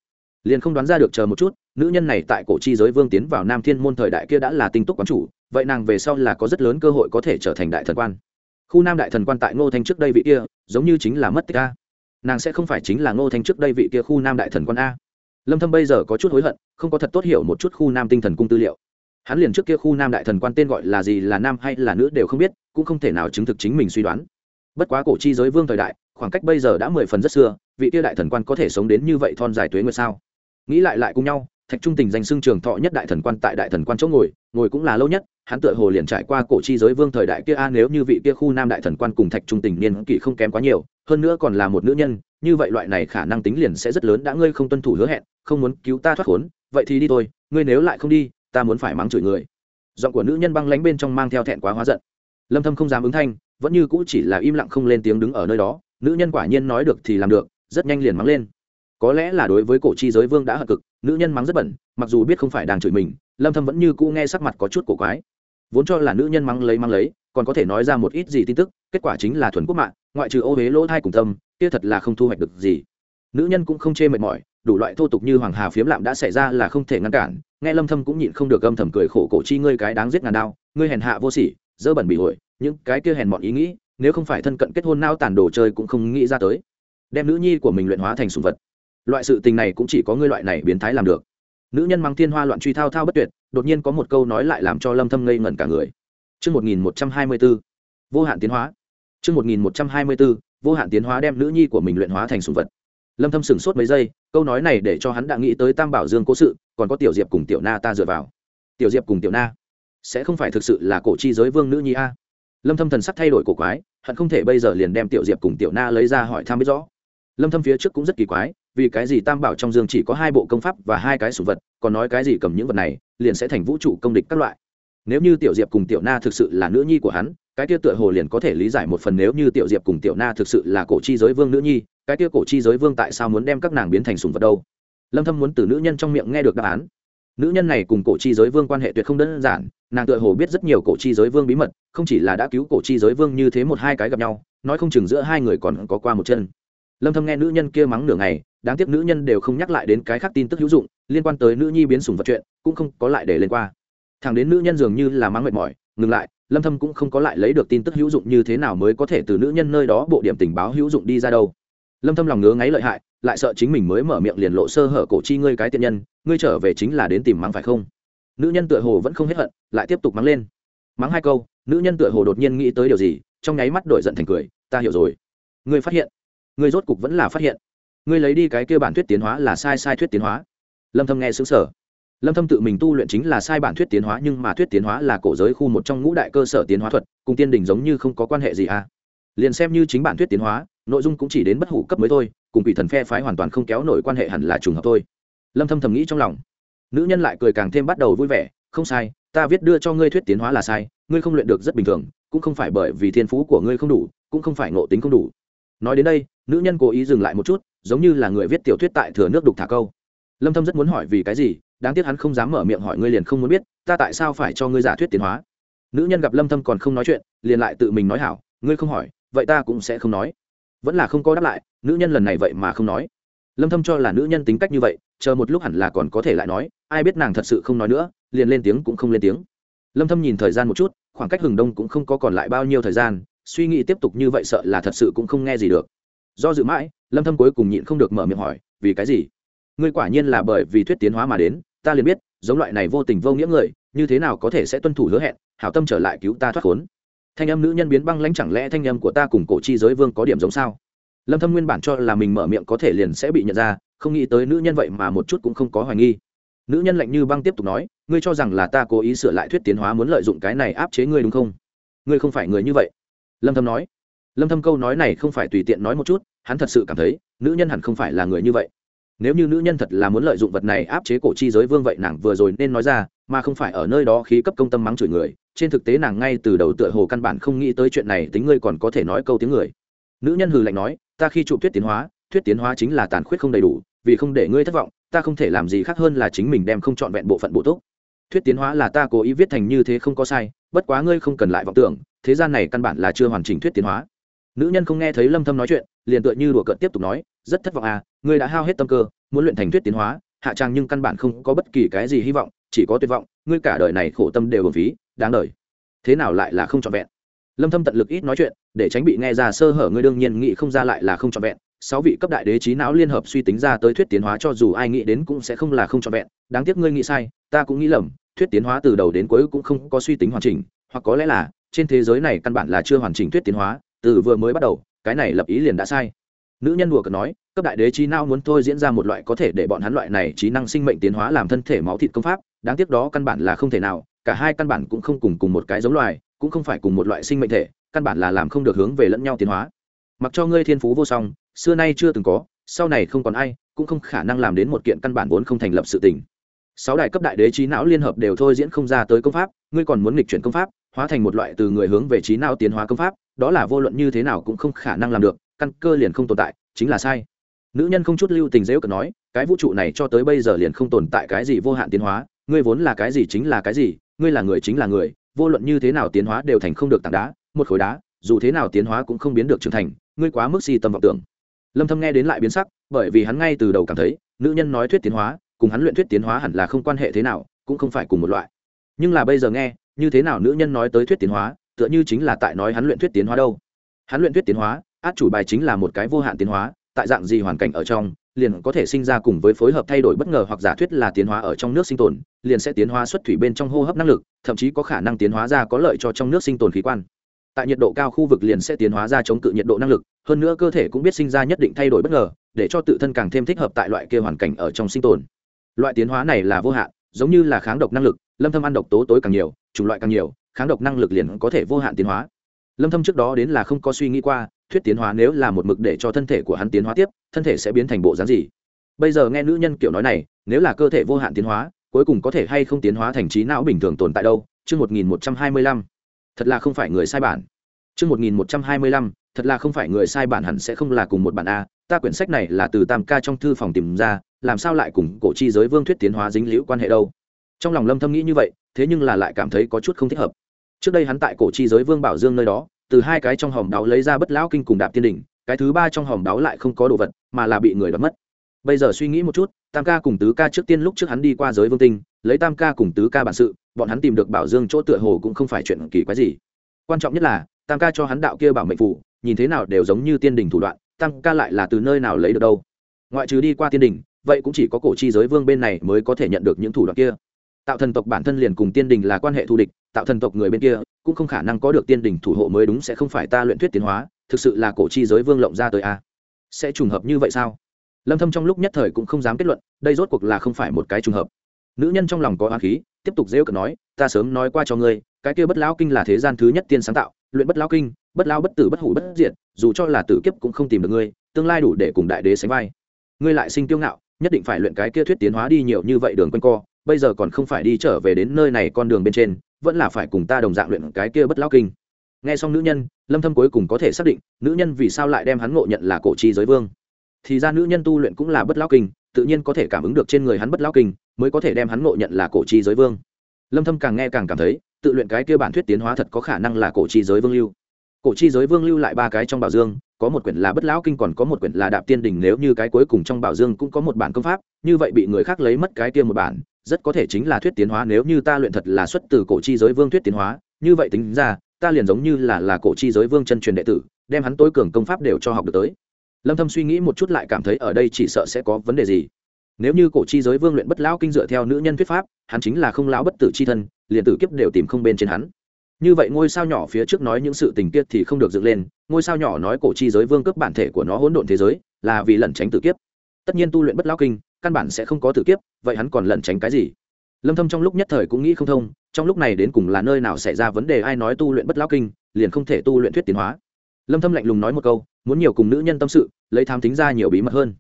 liền không đoán ra được, chờ một chút, nữ nhân này tại cổ chi giới vương tiến vào nam thiên môn thời đại kia đã là tinh túc quán chủ, vậy nàng về sau là có rất lớn cơ hội có thể trở thành đại thần quan. Khu nam đại thần quan tại ngô thanh trước đây vị kia, giống như chính là mất tích a. Nàng sẽ không phải chính là ngô thanh trước đây vị kia khu nam đại thần quan a. Lâm thâm bây giờ có chút hối hận, không có thật tốt hiểu một chút khu nam tinh thần cung tư liệu hắn liền trước kia khu nam đại thần quan tên gọi là gì là nam hay là nữ đều không biết, cũng không thể nào chứng thực chính mình suy đoán. Bất quá cổ chi giới vương thời đại, khoảng cách bây giờ đã mười phần rất xưa, vị kia đại thần quan có thể sống đến như vậy thon dài tuế nguyệt sao? Nghĩ lại lại cùng nhau, thạch trung tình danh xưng trường thọ nhất đại thần quan tại đại thần quan chỗ ngồi ngồi cũng là lâu nhất, hắn tựa hồ liền trải qua cổ chi giới vương thời đại kia, a, nếu như vị kia khu nam đại thần quan cùng thạch trung tình niên kỷ không kém quá nhiều, hơn nữa còn là một nữ nhân, như vậy loại này khả năng tính liền sẽ rất lớn, đã ngươi không tuân thủ hứa hẹn, không muốn cứu ta thoát khốn, vậy thì đi thôi, ngươi nếu lại không đi ta muốn phải mắng chửi người. Giọng của nữ nhân băng lánh bên trong mang theo thẹn quá hóa giận. Lâm thâm không dám ứng thanh, vẫn như cũ chỉ là im lặng không lên tiếng đứng ở nơi đó, nữ nhân quả nhiên nói được thì làm được, rất nhanh liền mắng lên. Có lẽ là đối với cổ chi giới vương đã hận cực, nữ nhân mắng rất bẩn, mặc dù biết không phải đang chửi mình, lâm thâm vẫn như cũ nghe sắc mặt có chút cổ quái. Vốn cho là nữ nhân mắng lấy mắng lấy, còn có thể nói ra một ít gì tin tức, kết quả chính là thuần quốc mạng, ngoại trừ ô huế lỗ thai cùng tâm kia thật là không thu hoạch được gì nữ nhân cũng không chê mệt mỏi đủ loại thô tục như hoàng hà phiếm lạm đã xảy ra là không thể ngăn cản. Nghe lâm thâm cũng nhịn không được âm thầm cười khổ cổ chi ngươi cái đáng giết ngàn đao ngươi hèn hạ vô sỉ dơ bẩn bị hội những cái kia hèn mọn ý nghĩ nếu không phải thân cận kết hôn nao tàn đồ chơi cũng không nghĩ ra tới. Đem nữ nhi của mình luyện hóa thành sủng vật. Loại sự tình này cũng chỉ có ngươi loại này biến thái làm được. Nữ nhân mang thiên hoa loạn truy thao thao bất tuyệt đột nhiên có một câu nói lại làm cho lâm thâm ngây ngẩn cả người. Chương 1124, vô hạn tiến hóa. chương 1124, vô hạn tiến hóa đem nữ nhi của mình luyện hóa thành sủng vật. Lâm Thâm sửng sốt mấy giây, câu nói này để cho hắn đã nghĩ tới Tam Bảo Dương cố sự, còn có Tiểu Diệp cùng Tiểu Na ta dựa vào. Tiểu Diệp cùng Tiểu Na, sẽ không phải thực sự là cổ chi giới vương nữ nhi a? Lâm Thâm thần sắc thay đổi cổ quái, hận không thể bây giờ liền đem Tiểu Diệp cùng Tiểu Na lấy ra hỏi thăm biết rõ. Lâm Thâm phía trước cũng rất kỳ quái, vì cái gì Tam Bảo trong Dương chỉ có hai bộ công pháp và hai cái sủng vật, còn nói cái gì cầm những vật này, liền sẽ thành vũ trụ công địch các loại. Nếu như Tiểu Diệp cùng Tiểu Na thực sự là nữ nhi của hắn, cái kia tựa hồ liền có thể lý giải một phần nếu như tiểu diệp cùng tiểu na thực sự là cổ chi giới vương nữ nhi cái kia cổ chi giới vương tại sao muốn đem các nàng biến thành sùng vật đâu? Lâm thâm muốn từ nữ nhân trong miệng nghe được đáp án. Nữ nhân này cùng cổ chi giới vương quan hệ tuyệt không đơn giản, nàng tựa hồ biết rất nhiều cổ chi giới vương bí mật, không chỉ là đã cứu cổ chi giới vương như thế một hai cái gặp nhau, nói không chừng giữa hai người còn có qua một chân. Lâm thâm nghe nữ nhân kia mắng nửa ngày, đáng tiếc nữ nhân đều không nhắc lại đến cái khác tin tức hữu dụng, liên quan tới nữ nhi biến sùng vật chuyện, cũng không có lại để lên qua. Thằng đến nữ nhân dường như là mắng mệt mỏi, ngừng lại, lâm thâm cũng không có lại lấy được tin tức hữu dụng như thế nào mới có thể từ nữ nhân nơi đó bộ điểm tình báo hữu dụng đi ra đâu lâm thâm lòng ngứa ngáy lợi hại, lại sợ chính mình mới mở miệng liền lộ sơ hở cổ chi ngươi cái tiện nhân, ngươi trở về chính là đến tìm mắng phải không? Nữ nhân tựa hồ vẫn không hết hận, lại tiếp tục mắng lên. Mắng hai câu, nữ nhân tựa hồ đột nhiên nghĩ tới điều gì, trong nháy mắt đổi giận thành cười, ta hiểu rồi. Ngươi phát hiện. Ngươi rốt cục vẫn là phát hiện. Ngươi lấy đi cái kia bản thuyết tiến hóa là sai sai thuyết tiến hóa. Lâm thâm nghe sững sờ. Lâm thâm tự mình tu luyện chính là sai bản thuyết tiến hóa, nhưng mà thuyết tiến hóa là cổ giới khu một trong ngũ đại cơ sở tiến hóa thuật, cùng tiên đỉnh giống như không có quan hệ gì à? Liền xem như chính bản thuyết tiến hóa, nội dung cũng chỉ đến bất hủ cấp mới thôi, cùng quỷ thần phe phái hoàn toàn không kéo nổi quan hệ hẳn là trùng hợp thôi. Lâm thâm thầm nghĩ trong lòng. Nữ nhân lại cười càng thêm bắt đầu vui vẻ, không sai, ta viết đưa cho ngươi thuyết tiến hóa là sai, ngươi không luyện được rất bình thường, cũng không phải bởi vì thiên phú của ngươi không đủ, cũng không phải ngộ tính không đủ. Nói đến đây, nữ nhân cố ý dừng lại một chút, giống như là người viết tiểu thuyết tại thừa nước đục thả câu. Lâm thâm rất muốn hỏi vì cái gì, đáng tiếc hắn không dám mở miệng hỏi ngươi liền không muốn biết, ta tại sao phải cho ngươi giả thuyết tiến hóa? Nữ nhân gặp lâm thâm còn không nói chuyện, liền lại tự mình nói hảo, ngươi không hỏi vậy ta cũng sẽ không nói. Vẫn là không có đáp lại, nữ nhân lần này vậy mà không nói. Lâm thâm cho là nữ nhân tính cách như vậy, chờ một lúc hẳn là còn có thể lại nói, ai biết nàng thật sự không nói nữa, liền lên tiếng cũng không lên tiếng. Lâm thâm nhìn thời gian một chút, khoảng cách hừng đông cũng không có còn lại bao nhiêu thời gian, suy nghĩ tiếp tục như vậy sợ là thật sự cũng không nghe gì được. Do dự mãi, lâm thâm cuối cùng nhịn không được mở miệng hỏi, vì cái gì? Ngươi quả nhiên là bởi vì thuyết tiến hóa mà đến, ta liền biết, giống loại này vô tình vô nghĩa người, như thế nào có thể sẽ tuân thủ hứa hẹn, hảo tâm trở lại cứu ta thoát khốn thanh âm nữ nhân biến băng lãnh chẳng lẽ thanh âm của ta cùng cổ chi giới vương có điểm giống sao? Lâm thâm nguyên bản cho là mình mở miệng có thể liền sẽ bị nhận ra, không nghĩ tới nữ nhân vậy mà một chút cũng không có hoài nghi. Nữ nhân lạnh như băng tiếp tục nói, ngươi cho rằng là ta cố ý sửa lại thuyết tiến hóa muốn lợi dụng cái này áp chế ngươi đúng không? Ngươi không phải người như vậy. Lâm thâm nói. Lâm thâm câu nói này không phải tùy tiện nói một chút, hắn thật sự cảm thấy, nữ nhân hẳn không phải là người như vậy. Nếu như nữ nhân thật là muốn lợi dụng vật này áp chế cổ chi giới vương vậy nàng vừa rồi nên nói ra, mà không phải ở nơi đó khí cấp công tâm mắng chửi người trên thực tế nàng ngay từ đầu tựa hồ căn bản không nghĩ tới chuyện này, tính ngươi còn có thể nói câu tiếng người. Nữ nhân hừ lạnh nói, ta khi chụp thuyết tiến hóa, thuyết tiến hóa chính là tàn khuyết không đầy đủ, vì không để ngươi thất vọng, ta không thể làm gì khác hơn là chính mình đem không trọn vẹn bộ phận bộ tốt thuyết tiến hóa là ta cố ý viết thành như thế không có sai, bất quá ngươi không cần lại vọng tưởng, thế gian này căn bản là chưa hoàn chỉnh thuyết tiến hóa. Nữ nhân không nghe thấy lâm thâm nói chuyện, liền tựa như đùa cợt tiếp tục nói, rất thất vọng à ngươi đã hao hết tâm cơ, muốn luyện thành thuyết tiến hóa, hạ trang nhưng căn bản không có bất kỳ cái gì hy vọng, chỉ có tuyệt vọng, ngươi cả đời này khổ tâm đều hưởng phí đáng đời. Thế nào lại là không trọn vẹn? Lâm thâm tận lực ít nói chuyện, để tránh bị nghe ra sơ hở ngươi đương nhiên nghĩ không ra lại là không trọn vẹn. Sáu vị cấp đại đế trí não liên hợp suy tính ra tới thuyết tiến hóa cho dù ai nghĩ đến cũng sẽ không là không trọn vẹn. Đáng tiếc ngươi nghĩ sai, ta cũng nghĩ lầm, thuyết tiến hóa từ đầu đến cuối cũng không có suy tính hoàn chỉnh, hoặc có lẽ là, trên thế giới này căn bản là chưa hoàn chỉnh thuyết tiến hóa, từ vừa mới bắt đầu, cái này lập ý liền đã sai. Nữ nhân đùa cợt nói, cấp đại đế trí não muốn thôi diễn ra một loại có thể để bọn hắn loại này trí năng sinh mệnh tiến hóa làm thân thể máu thịt công pháp, đáng tiếc đó căn bản là không thể nào cả hai căn bản cũng không cùng cùng một cái giống loài, cũng không phải cùng một loại sinh mệnh thể, căn bản là làm không được hướng về lẫn nhau tiến hóa. Mặc cho ngươi thiên phú vô song, xưa nay chưa từng có, sau này không còn ai, cũng không khả năng làm đến một kiện căn bản vốn không thành lập sự tình. Sáu đại cấp đại đế trí não liên hợp đều thôi diễn không ra tới công pháp, ngươi còn muốn nghịch chuyển công pháp, hóa thành một loại từ người hướng về trí não tiến hóa công pháp, đó là vô luận như thế nào cũng không khả năng làm được, căn cơ liền không tồn tại, chính là sai. Nữ nhân không chút lưu tình dễ cợt nói, cái vũ trụ này cho tới bây giờ liền không tồn tại cái gì vô hạn tiến hóa, ngươi vốn là cái gì chính là cái gì ngươi là người chính là người, vô luận như thế nào tiến hóa đều thành không được tảng đá, một khối đá, dù thế nào tiến hóa cũng không biến được trưởng thành, ngươi quá mức si tâm vọng tưởng. Lâm thâm nghe đến lại biến sắc, bởi vì hắn ngay từ đầu cảm thấy, nữ nhân nói thuyết tiến hóa, cùng hắn luyện thuyết tiến hóa hẳn là không quan hệ thế nào, cũng không phải cùng một loại. Nhưng là bây giờ nghe, như thế nào nữ nhân nói tới thuyết tiến hóa, tựa như chính là tại nói hắn luyện thuyết tiến hóa đâu. Hắn luyện thuyết tiến hóa, át chủ bài chính là một cái vô hạn tiến hóa, tại dạng gì hoàn cảnh ở trong liền có thể sinh ra cùng với phối hợp thay đổi bất ngờ hoặc giả thuyết là tiến hóa ở trong nước sinh tồn, liền sẽ tiến hóa xuất thủy bên trong hô hấp năng lực, thậm chí có khả năng tiến hóa ra có lợi cho trong nước sinh tồn khí quan. Tại nhiệt độ cao khu vực liền sẽ tiến hóa ra chống cự nhiệt độ năng lực, hơn nữa cơ thể cũng biết sinh ra nhất định thay đổi bất ngờ, để cho tự thân càng thêm thích hợp tại loại kia hoàn cảnh ở trong sinh tồn. Loại tiến hóa này là vô hạn, giống như là kháng độc năng lực, lâm thâm ăn độc tố tối càng nhiều, chủng loại càng nhiều, kháng độc năng lực liền có thể vô hạn tiến hóa. Lâm thâm trước đó đến là không có suy nghĩ qua thuyết tiến hóa nếu là một mực để cho thân thể của hắn tiến hóa tiếp, thân thể sẽ biến thành bộ dáng gì? Bây giờ nghe nữ nhân kiểu nói này, nếu là cơ thể vô hạn tiến hóa, cuối cùng có thể hay không tiến hóa thành trí não bình thường tồn tại đâu? Chương 1125 thật là không phải người sai bản. Chương 1125 thật là không phải người sai bản hẳn sẽ không là cùng một bản a. Ta quyển sách này là từ tam ca trong thư phòng tìm ra, làm sao lại cùng cổ chi giới vương thuyết tiến hóa dính liễu quan hệ đâu? Trong lòng lâm thâm nghĩ như vậy, thế nhưng là lại cảm thấy có chút không thích hợp. Trước đây hắn tại cổ chi giới vương bảo dương nơi đó từ hai cái trong hòm đáo lấy ra bất lão kinh cùng đạp tiên đỉnh, cái thứ ba trong hòm đáo lại không có đồ vật, mà là bị người đoạt mất. Bây giờ suy nghĩ một chút, tam ca cùng tứ ca trước tiên lúc trước hắn đi qua giới vương tinh, lấy tam ca cùng tứ ca bản sự, bọn hắn tìm được bảo dương chỗ tựa hồ cũng không phải chuyện kỳ quái gì. Quan trọng nhất là, tam ca cho hắn đạo kia bảo mệnh phủ, nhìn thế nào đều giống như tiên đình thủ đoạn, tam ca lại là từ nơi nào lấy được đâu? Ngoại trừ đi qua tiên đình vậy cũng chỉ có cổ chi giới vương bên này mới có thể nhận được những thủ đoạn kia tạo thần tộc bản thân liền cùng tiên đình là quan hệ thù địch, tạo thần tộc người bên kia cũng không khả năng có được tiên đình thủ hộ mới đúng, sẽ không phải ta luyện thuyết tiến hóa, thực sự là cổ chi giới vương lộng ra tới a. Sẽ trùng hợp như vậy sao? Lâm thâm trong lúc nhất thời cũng không dám kết luận, đây rốt cuộc là không phải một cái trùng hợp. Nữ nhân trong lòng có oán khí, tiếp tục rêu cợt nói, ta sớm nói qua cho ngươi, cái kia bất lão kinh là thế gian thứ nhất tiên sáng tạo, luyện bất lão kinh, bất lão bất tử bất hủ bất diệt, dù cho là tử kiếp cũng không tìm được ngươi, tương lai đủ để cùng đại đế sánh vai. Ngươi lại sinh tiêu ngạo, nhất định phải luyện cái kia thuyết tiến hóa đi nhiều như vậy đường quanh co bây giờ còn không phải đi trở về đến nơi này con đường bên trên, vẫn là phải cùng ta đồng dạng luyện cái kia bất lão kinh. Nghe xong nữ nhân, lâm thâm cuối cùng có thể xác định, nữ nhân vì sao lại đem hắn ngộ nhận là cổ chi giới vương. Thì ra nữ nhân tu luyện cũng là bất lão kinh, tự nhiên có thể cảm ứng được trên người hắn bất lão kinh, mới có thể đem hắn ngộ nhận là cổ chi giới vương. Lâm thâm càng nghe càng cảm thấy, tự luyện cái kia bản thuyết tiến hóa thật có khả năng là cổ chi giới vương lưu. Cổ chi giới vương lưu lại ba cái trong bảo dương, có một quyển là bất lão kinh còn có một quyển là đạp tiên đỉnh nếu như cái cuối cùng trong bảo dương cũng có một bản công pháp, như vậy bị người khác lấy mất cái kia một bản rất có thể chính là thuyết tiến hóa, nếu như ta luyện thật là xuất từ cổ chi giới vương thuyết tiến hóa, như vậy tính ra, ta liền giống như là là cổ chi giới vương chân truyền đệ tử, đem hắn tối cường công pháp đều cho học được tới. Lâm thâm suy nghĩ một chút lại cảm thấy ở đây chỉ sợ sẽ có vấn đề gì. Nếu như cổ chi giới vương luyện bất lão kinh dựa theo nữ nhân thuyết pháp, hắn chính là không lão bất tử chi thân, liền tử kiếp đều tìm không bên trên hắn. Như vậy ngôi sao nhỏ phía trước nói những sự tình tiết thì không được dựng lên, ngôi sao nhỏ nói cổ chi giới vương cướp bản thể của nó hỗn độn thế giới, là vì lẩn tránh tử kiếp. Tất nhiên tu luyện bất lão kinh căn bản sẽ không có tử kiếp, vậy hắn còn lẩn tránh cái gì? Lâm thâm trong lúc nhất thời cũng nghĩ không thông, trong lúc này đến cùng là nơi nào xảy ra vấn đề ai nói tu luyện bất lão kinh, liền không thể tu luyện thuyết tiến hóa. Lâm thâm lạnh lùng nói một câu, muốn nhiều cùng nữ nhân tâm sự, lấy tham tính ra nhiều bí mật hơn.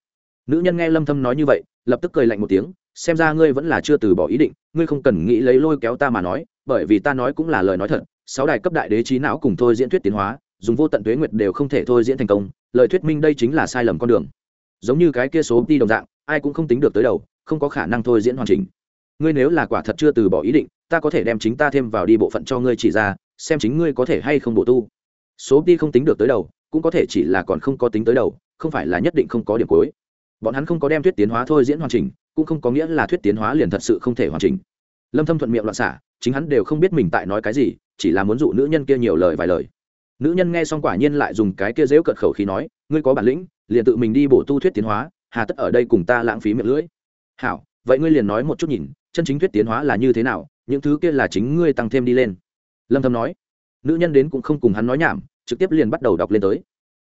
Nữ nhân nghe lâm thâm nói như vậy, lập tức cười lạnh một tiếng, xem ra ngươi vẫn là chưa từ bỏ ý định, ngươi không cần nghĩ lấy lôi kéo ta mà nói, bởi vì ta nói cũng là lời nói thật, sáu đại cấp đại đế trí não cùng thôi diễn thuyết tiến hóa, dùng vô tận tuế nguyệt đều không thể thôi diễn thành công, lời thuyết minh đây chính là sai lầm con đường. Giống như cái kia số đi đồng dạng ai cũng không tính được tới đầu, không có khả năng thôi diễn hoàn chỉnh. Ngươi nếu là quả thật chưa từ bỏ ý định, ta có thể đem chính ta thêm vào đi bộ phận cho ngươi chỉ ra, xem chính ngươi có thể hay không bổ tu. Số đi không tính được tới đầu, cũng có thể chỉ là còn không có tính tới đầu, không phải là nhất định không có điểm cuối. Bọn hắn không có đem thuyết tiến hóa thôi diễn hoàn chỉnh, cũng không có nghĩa là thuyết tiến hóa liền thật sự không thể hoàn chỉnh. Lâm thâm thuận miệng loạn xả, chính hắn đều không biết mình tại nói cái gì, chỉ là muốn dụ nữ nhân kia nhiều lời vài lời. Nữ nhân nghe xong quả nhiên lại dùng cái kia dễu cận khẩu khí nói, ngươi có bản lĩnh, liền tự mình đi bổ tu thuyết tiến hóa hà tất ở đây cùng ta lãng phí miệng lưỡi. Hảo, vậy ngươi liền nói một chút nhìn, chân chính thuyết tiến hóa là như thế nào, những thứ kia là chính ngươi tăng thêm đi lên. Lâm thâm nói. Nữ nhân đến cũng không cùng hắn nói nhảm, trực tiếp liền bắt đầu đọc lên tới.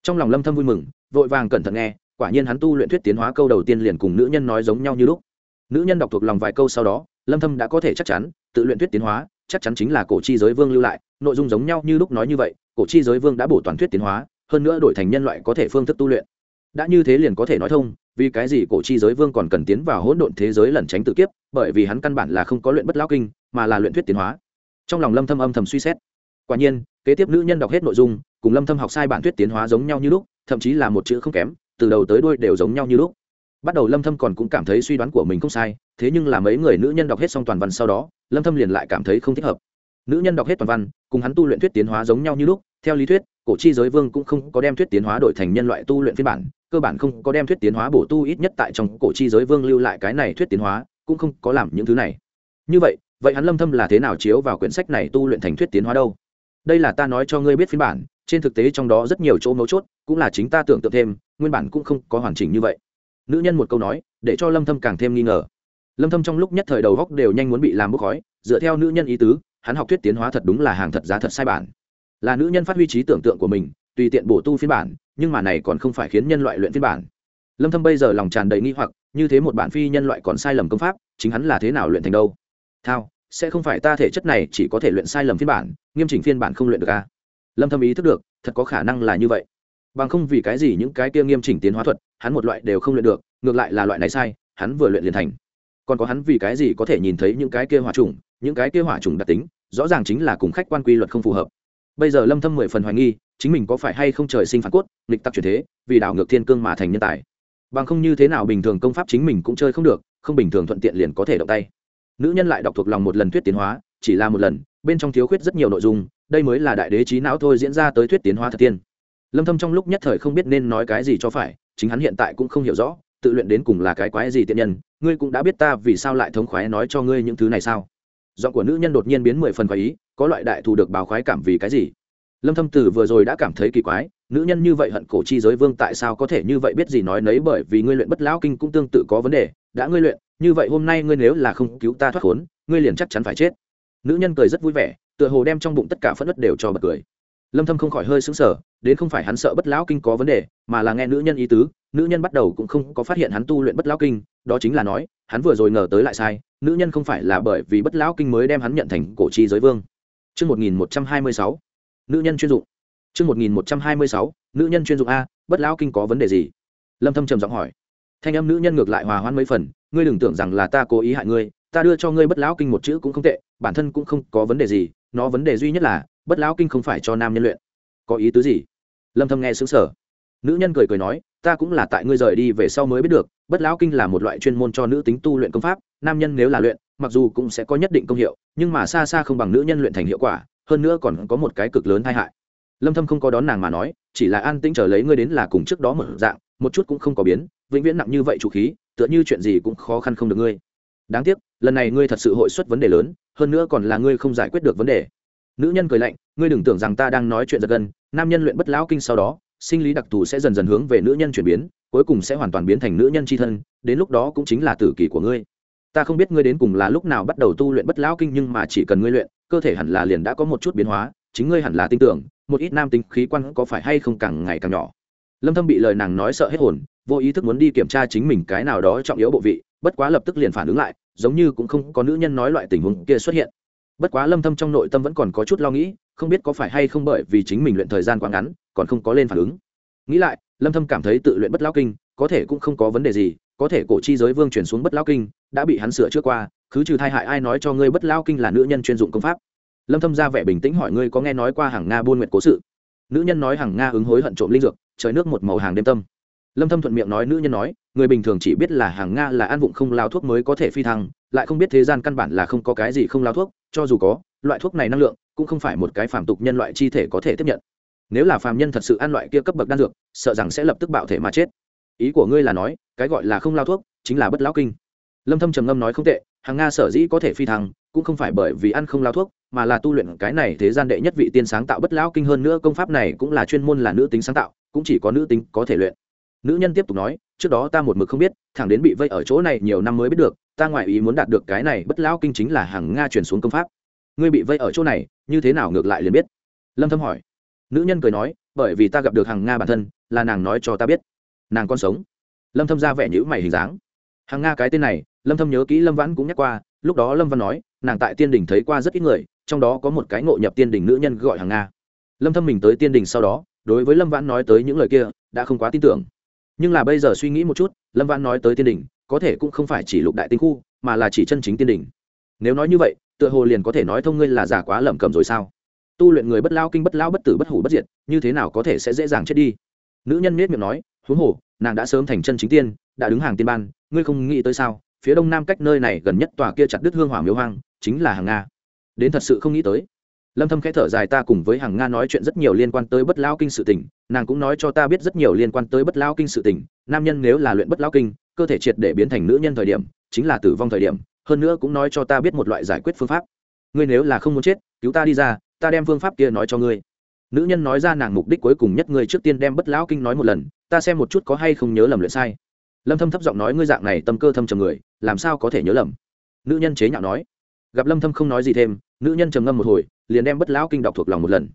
Trong lòng lâm thâm vui mừng, vội vàng cẩn thận nghe, quả nhiên hắn tu luyện thuyết tiến hóa câu đầu tiên liền cùng nữ nhân nói giống nhau như lúc. Nữ nhân đọc thuộc lòng vài câu sau đó, lâm thâm đã có thể chắc chắn, tự luyện thuyết tiến hóa, chắc chắn chính là cổ chi giới vương lưu lại, nội dung giống nhau như lúc nói như vậy, cổ chi giới vương đã bổ toàn thuyết tiến hóa, hơn nữa đổi thành nhân loại có thể phương thức tu luyện. Đã như thế liền có thể nói thông vì cái gì cổ chi giới vương còn cần tiến vào hỗn độn thế giới lẩn tránh tự kiếp, bởi vì hắn căn bản là không có luyện bất lão kinh, mà là luyện thuyết tiến hóa. Trong lòng lâm thâm âm thầm suy xét. Quả nhiên, kế tiếp nữ nhân đọc hết nội dung, cùng lâm thâm học sai bản thuyết tiến hóa giống nhau như lúc, thậm chí là một chữ không kém, từ đầu tới đuôi đều giống nhau như lúc. Bắt đầu lâm thâm còn cũng cảm thấy suy đoán của mình không sai, thế nhưng là mấy người nữ nhân đọc hết xong toàn văn sau đó, lâm thâm liền lại cảm thấy không thích hợp. Nữ nhân đọc hết toàn văn, cùng hắn tu luyện thuyết tiến hóa giống nhau như lúc, theo lý thuyết cổ chi giới vương cũng không có đem thuyết tiến hóa đổi thành nhân loại tu luyện phiên bản, cơ bản không có đem thuyết tiến hóa bổ tu ít nhất tại trong cổ chi giới vương lưu lại cái này thuyết tiến hóa, cũng không có làm những thứ này. Như vậy vậy hắn lâm thâm là thế nào chiếu vào quyển sách này tu luyện thành thuyết tiến hóa đâu? Đây là ta nói cho ngươi biết phiên bản, trên thực tế trong đó rất nhiều chỗ mấu chốt, cũng là chính ta tưởng tượng thêm, nguyên bản cũng không có hoàn chỉnh như vậy. Nữ nhân một câu nói, để cho lâm thâm càng thêm nghi ngờ. Lâm thâm trong lúc nhất thời đầu góc đều nhanh muốn bị làm bốc khói, dựa theo nữ nhân ý tứ, hắn học thuyết tiến hóa thật đúng là hàng thật giá thật sai bản là nữ nhân phát huy trí tưởng tượng của mình, tùy tiện bổ tu phiên bản, nhưng mà này còn không phải khiến nhân loại luyện phiên bản. Lâm thâm bây giờ lòng tràn đầy nghi hoặc, như thế một bản phi nhân loại còn sai lầm công pháp, chính hắn là thế nào luyện thành đâu? Thao, sẽ không phải ta thể chất này chỉ có thể luyện sai lầm phiên bản, nghiêm chỉnh phiên bản không luyện được à? lâm thâm ý thức được, thật có khả năng là như vậy. Bằng không vì cái gì những cái kia nghiêm chỉnh tiến hóa thuật, hắn một loại đều không luyện được, ngược lại là loại này sai, hắn vừa luyện liền thành. Còn có hắn vì cái gì có thể nhìn thấy những cái kia hỏa trùng những cái kia hỏa trùng đặc tính, rõ ràng chính là cùng khách quan quy luật không phù hợp bây giờ lâm thâm mười phần hoài nghi, chính mình có phải hay không trời sinh phản cốt nghịch tắc chuyển thế, vì đảo ngược thiên cương mà thành nhân tài. Bằng không như thế nào bình thường công pháp chính mình cũng chơi không được, không bình thường thuận tiện liền có thể động tay. Nữ nhân lại đọc thuộc lòng một lần thuyết tiến hóa, chỉ là một lần, bên trong thiếu khuyết rất nhiều nội dung, đây mới là đại đế trí não thôi diễn ra tới thuyết tiến hóa thật tiên. Lâm thâm trong lúc nhất thời không biết nên nói cái gì cho phải, chính hắn hiện tại cũng không hiểu rõ, tự luyện đến cùng là cái quái gì tiện nhân, ngươi cũng đã biết ta vì sao lại thống khoái nói cho ngươi những thứ này sao? Giọng của nữ nhân đột nhiên biến mười phần khoái ý, có loại đại thù được báo khoái cảm vì cái gì? Lâm thâm tử vừa rồi đã cảm thấy kỳ quái, nữ nhân như vậy hận cổ chi giới vương tại sao có thể như vậy biết gì nói nấy bởi vì ngươi luyện bất lão kinh cũng tương tự có vấn đề, đã ngươi luyện, như vậy hôm nay ngươi nếu là không cứu ta thoát khốn, ngươi liền chắc chắn phải chết. Nữ nhân cười rất vui vẻ, tựa hồ đem trong bụng tất cả phẫn nứt đều cho bật cười. Lâm thâm không khỏi hơi sững sờ, đến không phải hắn sợ bất lão kinh có vấn đề, mà là nghe nữ nhân ý tứ, nữ nhân bắt đầu cũng không có phát hiện hắn tu luyện bất lão kinh, đó chính là nói, hắn vừa rồi ngờ tới lại sai nữ nhân không phải là bởi vì bất lão kinh mới đem hắn nhận thành cổ chi giới vương Trước 1126, nữ nhân chuyên dụng. Trước 1126, nữ nhân chuyên dụng a, bất lão kinh có vấn đề gì? Lâm Thâm trầm giọng hỏi. Thanh âm nữ nhân ngược lại hòa hoãn mấy phần, ngươi đừng tưởng rằng là ta cố ý hại ngươi, ta đưa cho ngươi bất lão kinh một chữ cũng không tệ, bản thân cũng không có vấn đề gì, nó vấn đề duy nhất là, bất lão kinh không phải cho nam nhân luyện. Có ý tứ gì? Lâm Thâm nghe sững sờ. Nữ nhân cười cười nói, ta cũng là tại ngươi rời đi về sau mới biết được, bất lão kinh là một loại chuyên môn cho nữ tính tu luyện công pháp, nam nhân nếu là luyện, mặc dù cũng sẽ có nhất định công hiệu, nhưng mà xa xa không bằng nữ nhân luyện thành hiệu quả, hơn nữa còn có một cái cực lớn tai hại. Lâm thâm không có đón nàng mà nói chỉ là an tĩnh chờ lấy ngươi đến là cùng trước đó một dạng một chút cũng không có biến vĩnh viễn nặng như vậy chủ khí tựa như chuyện gì cũng khó khăn không được ngươi. Đáng tiếc lần này ngươi thật sự hội xuất vấn đề lớn hơn nữa còn là ngươi không giải quyết được vấn đề. Nữ nhân cười lạnh ngươi đừng tưởng rằng ta đang nói chuyện giật gân nam nhân luyện bất lão kinh sau đó sinh lý đặc thù sẽ dần dần hướng về nữ nhân chuyển biến, cuối cùng sẽ hoàn toàn biến thành nữ nhân tri thân, đến lúc đó cũng chính là tử kỳ của ngươi. Ta không biết ngươi đến cùng là lúc nào bắt đầu tu luyện bất lão kinh nhưng mà chỉ cần ngươi luyện, cơ thể hẳn là liền đã có một chút biến hóa, chính ngươi hẳn là tin tưởng, một ít nam tính khí quan có phải hay không càng ngày càng nhỏ. Lâm thâm bị lời nàng nói sợ hết hồn, vô ý thức muốn đi kiểm tra chính mình cái nào đó trọng yếu bộ vị, bất quá lập tức liền phản ứng lại, giống như cũng không có nữ nhân nói loại tình huống kia xuất hiện. Bất quá lâm thâm trong nội tâm vẫn còn có chút lo nghĩ, không biết có phải hay không bởi vì chính mình luyện thời gian quá ngắn còn không có lên phản ứng. Nghĩ lại, lâm thâm cảm thấy tự luyện bất lão kinh, có thể cũng không có vấn đề gì, có thể cổ chi giới vương chuyển xuống bất lão kinh, đã bị hắn sửa trước qua, cứ trừ thai hại ai nói cho ngươi bất lão kinh là nữ nhân chuyên dụng công pháp. Lâm thâm ra vẻ bình tĩnh hỏi ngươi có nghe nói qua hàng nga buôn nguyệt cố sự? Nữ nhân nói hàng nga ứng hối hận trộm linh dược, trời nước một màu hàng đêm tâm. Lâm thâm thuận miệng nói nữ nhân nói, người bình thường chỉ biết là hàng nga là ăn vụng không lao thuốc mới có thể phi thăng, lại không biết thế gian căn bản là không có cái gì không lao thuốc, cho dù có, loại thuốc này năng lượng cũng không phải một cái phàm tục nhân loại chi thể có thể tiếp nhận nếu là phàm nhân thật sự ăn loại kia cấp bậc đan dược, sợ rằng sẽ lập tức bạo thể mà chết. Ý của ngươi là nói, cái gọi là không lao thuốc, chính là bất lão kinh. Lâm thâm trầm ngâm nói không tệ, hàng nga sở dĩ có thể phi thăng, cũng không phải bởi vì ăn không lao thuốc, mà là tu luyện cái này thế gian đệ nhất vị tiên sáng tạo bất lão kinh hơn nữa, công pháp này cũng là chuyên môn là nữ tính sáng tạo, cũng chỉ có nữ tính có thể luyện. Nữ nhân tiếp tục nói, trước đó ta một mực không biết, thẳng đến bị vây ở chỗ này nhiều năm mới biết được, ta ngoại ý muốn đạt được cái này bất lão kinh chính là hàng nga truyền xuống công pháp. Ngươi bị vây ở chỗ này, như thế nào ngược lại liền biết? Lâm thâm hỏi nữ nhân cười nói, bởi vì ta gặp được hàng nga bản thân, là nàng nói cho ta biết. Nàng còn sống. Lâm thâm ra vẻ nhữ mày hình dáng. Hàng nga cái tên này, lâm thâm nhớ kỹ lâm vãn cũng nhắc qua, lúc đó lâm văn nói, nàng tại tiên đình thấy qua rất ít người, trong đó có một cái ngộ nhập tiên đình nữ nhân gọi hàng nga. Lâm thâm mình tới tiên đình sau đó, đối với lâm vãn nói tới những lời kia, đã không quá tin tưởng. Nhưng là bây giờ suy nghĩ một chút, lâm vãn nói tới tiên đình, có thể cũng không phải chỉ lục đại tinh khu, mà là chỉ chân chính tiên đình. Nếu nói như vậy, tựa hồ liền có thể nói thông ngươi là giả quá lẩm cẩm rồi sao? Tu luyện người bất lao kinh bất lao bất tử bất hủ bất diệt, như thế nào có thể sẽ dễ dàng chết đi? Nữ nhân nết miệng nói, huống hồ, nàng đã sớm thành chân chính tiên, đã đứng hàng tiên ban, ngươi không nghĩ tới sao? Phía đông nam cách nơi này gần nhất tòa kia chặt đứt hương hỏa miếu hoang, chính là hàng nga. Đến thật sự không nghĩ tới. Lâm thâm khẽ thở dài, ta cùng với hàng nga nói chuyện rất nhiều liên quan tới bất lao kinh sự tình, nàng cũng nói cho ta biết rất nhiều liên quan tới bất lao kinh sự tình, nam nhân nếu là luyện bất lao kinh, cơ thể triệt để biến thành nữ nhân thời điểm, chính là tử vong thời điểm, hơn nữa cũng nói cho ta biết một loại giải quyết phương pháp. Ngươi nếu là không muốn chết, cứu ta đi ra ta đem phương pháp kia nói cho ngươi. Nữ nhân nói ra nàng mục đích cuối cùng nhất ngươi trước tiên đem bất lão kinh nói một lần, ta xem một chút có hay không nhớ lầm luyện sai. Lâm thâm thấp giọng nói ngươi dạng này tâm cơ thâm trầm người, làm sao có thể nhớ lầm? Nữ nhân chế nhạo nói. Gặp lâm thâm không nói gì thêm, nữ nhân trầm ngâm một hồi, liền đem bất lão kinh đọc thuộc lòng một lần.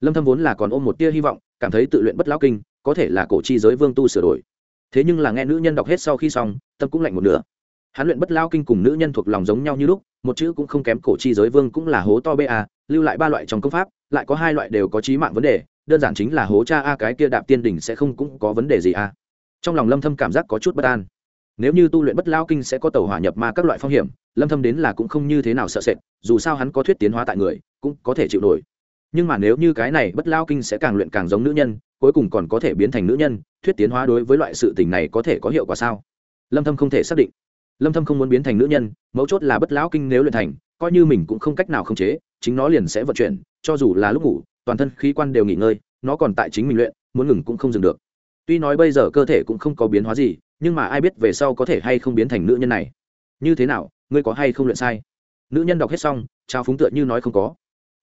Lâm thâm vốn là còn ôm một tia hy vọng, cảm thấy tự luyện bất lão kinh, có thể là cổ chi giới vương tu sửa đổi. Thế nhưng là nghe nữ nhân đọc hết sau khi xong, tâm cũng lạnh một nửa hắn luyện bất lao kinh cùng nữ nhân thuộc lòng giống nhau như lúc, một chữ cũng không kém cổ chi giới vương cũng là hố to ba lưu lại ba loại trong công pháp, lại có hai loại đều có trí mạng vấn đề, đơn giản chính là hố cha a cái kia đạp tiên đỉnh sẽ không cũng có vấn đề gì a. Trong lòng lâm thâm cảm giác có chút bất an. Nếu như tu luyện bất lao kinh sẽ có tẩu hỏa nhập ma các loại phong hiểm, lâm thâm đến là cũng không như thế nào sợ sệt, dù sao hắn có thuyết tiến hóa tại người, cũng có thể chịu nổi. Nhưng mà nếu như cái này bất lao kinh sẽ càng luyện càng giống nữ nhân, cuối cùng còn có thể biến thành nữ nhân, thuyết tiến hóa đối với loại sự tình này có thể có hiệu quả sao? Lâm thâm không thể xác định lâm thâm không muốn biến thành nữ nhân, mấu chốt là bất lão kinh nếu luyện thành, coi như mình cũng không cách nào khống chế, chính nó liền sẽ vận chuyển, cho dù là lúc ngủ, toàn thân khí quan đều nghỉ ngơi, nó còn tại chính mình luyện, muốn ngừng cũng không dừng được. Tuy nói bây giờ cơ thể cũng không có biến hóa gì, nhưng mà ai biết về sau có thể hay không biến thành nữ nhân này. Như thế nào, ngươi có hay không luyện sai? Nữ nhân đọc hết xong, trao phúng tựa như nói không có.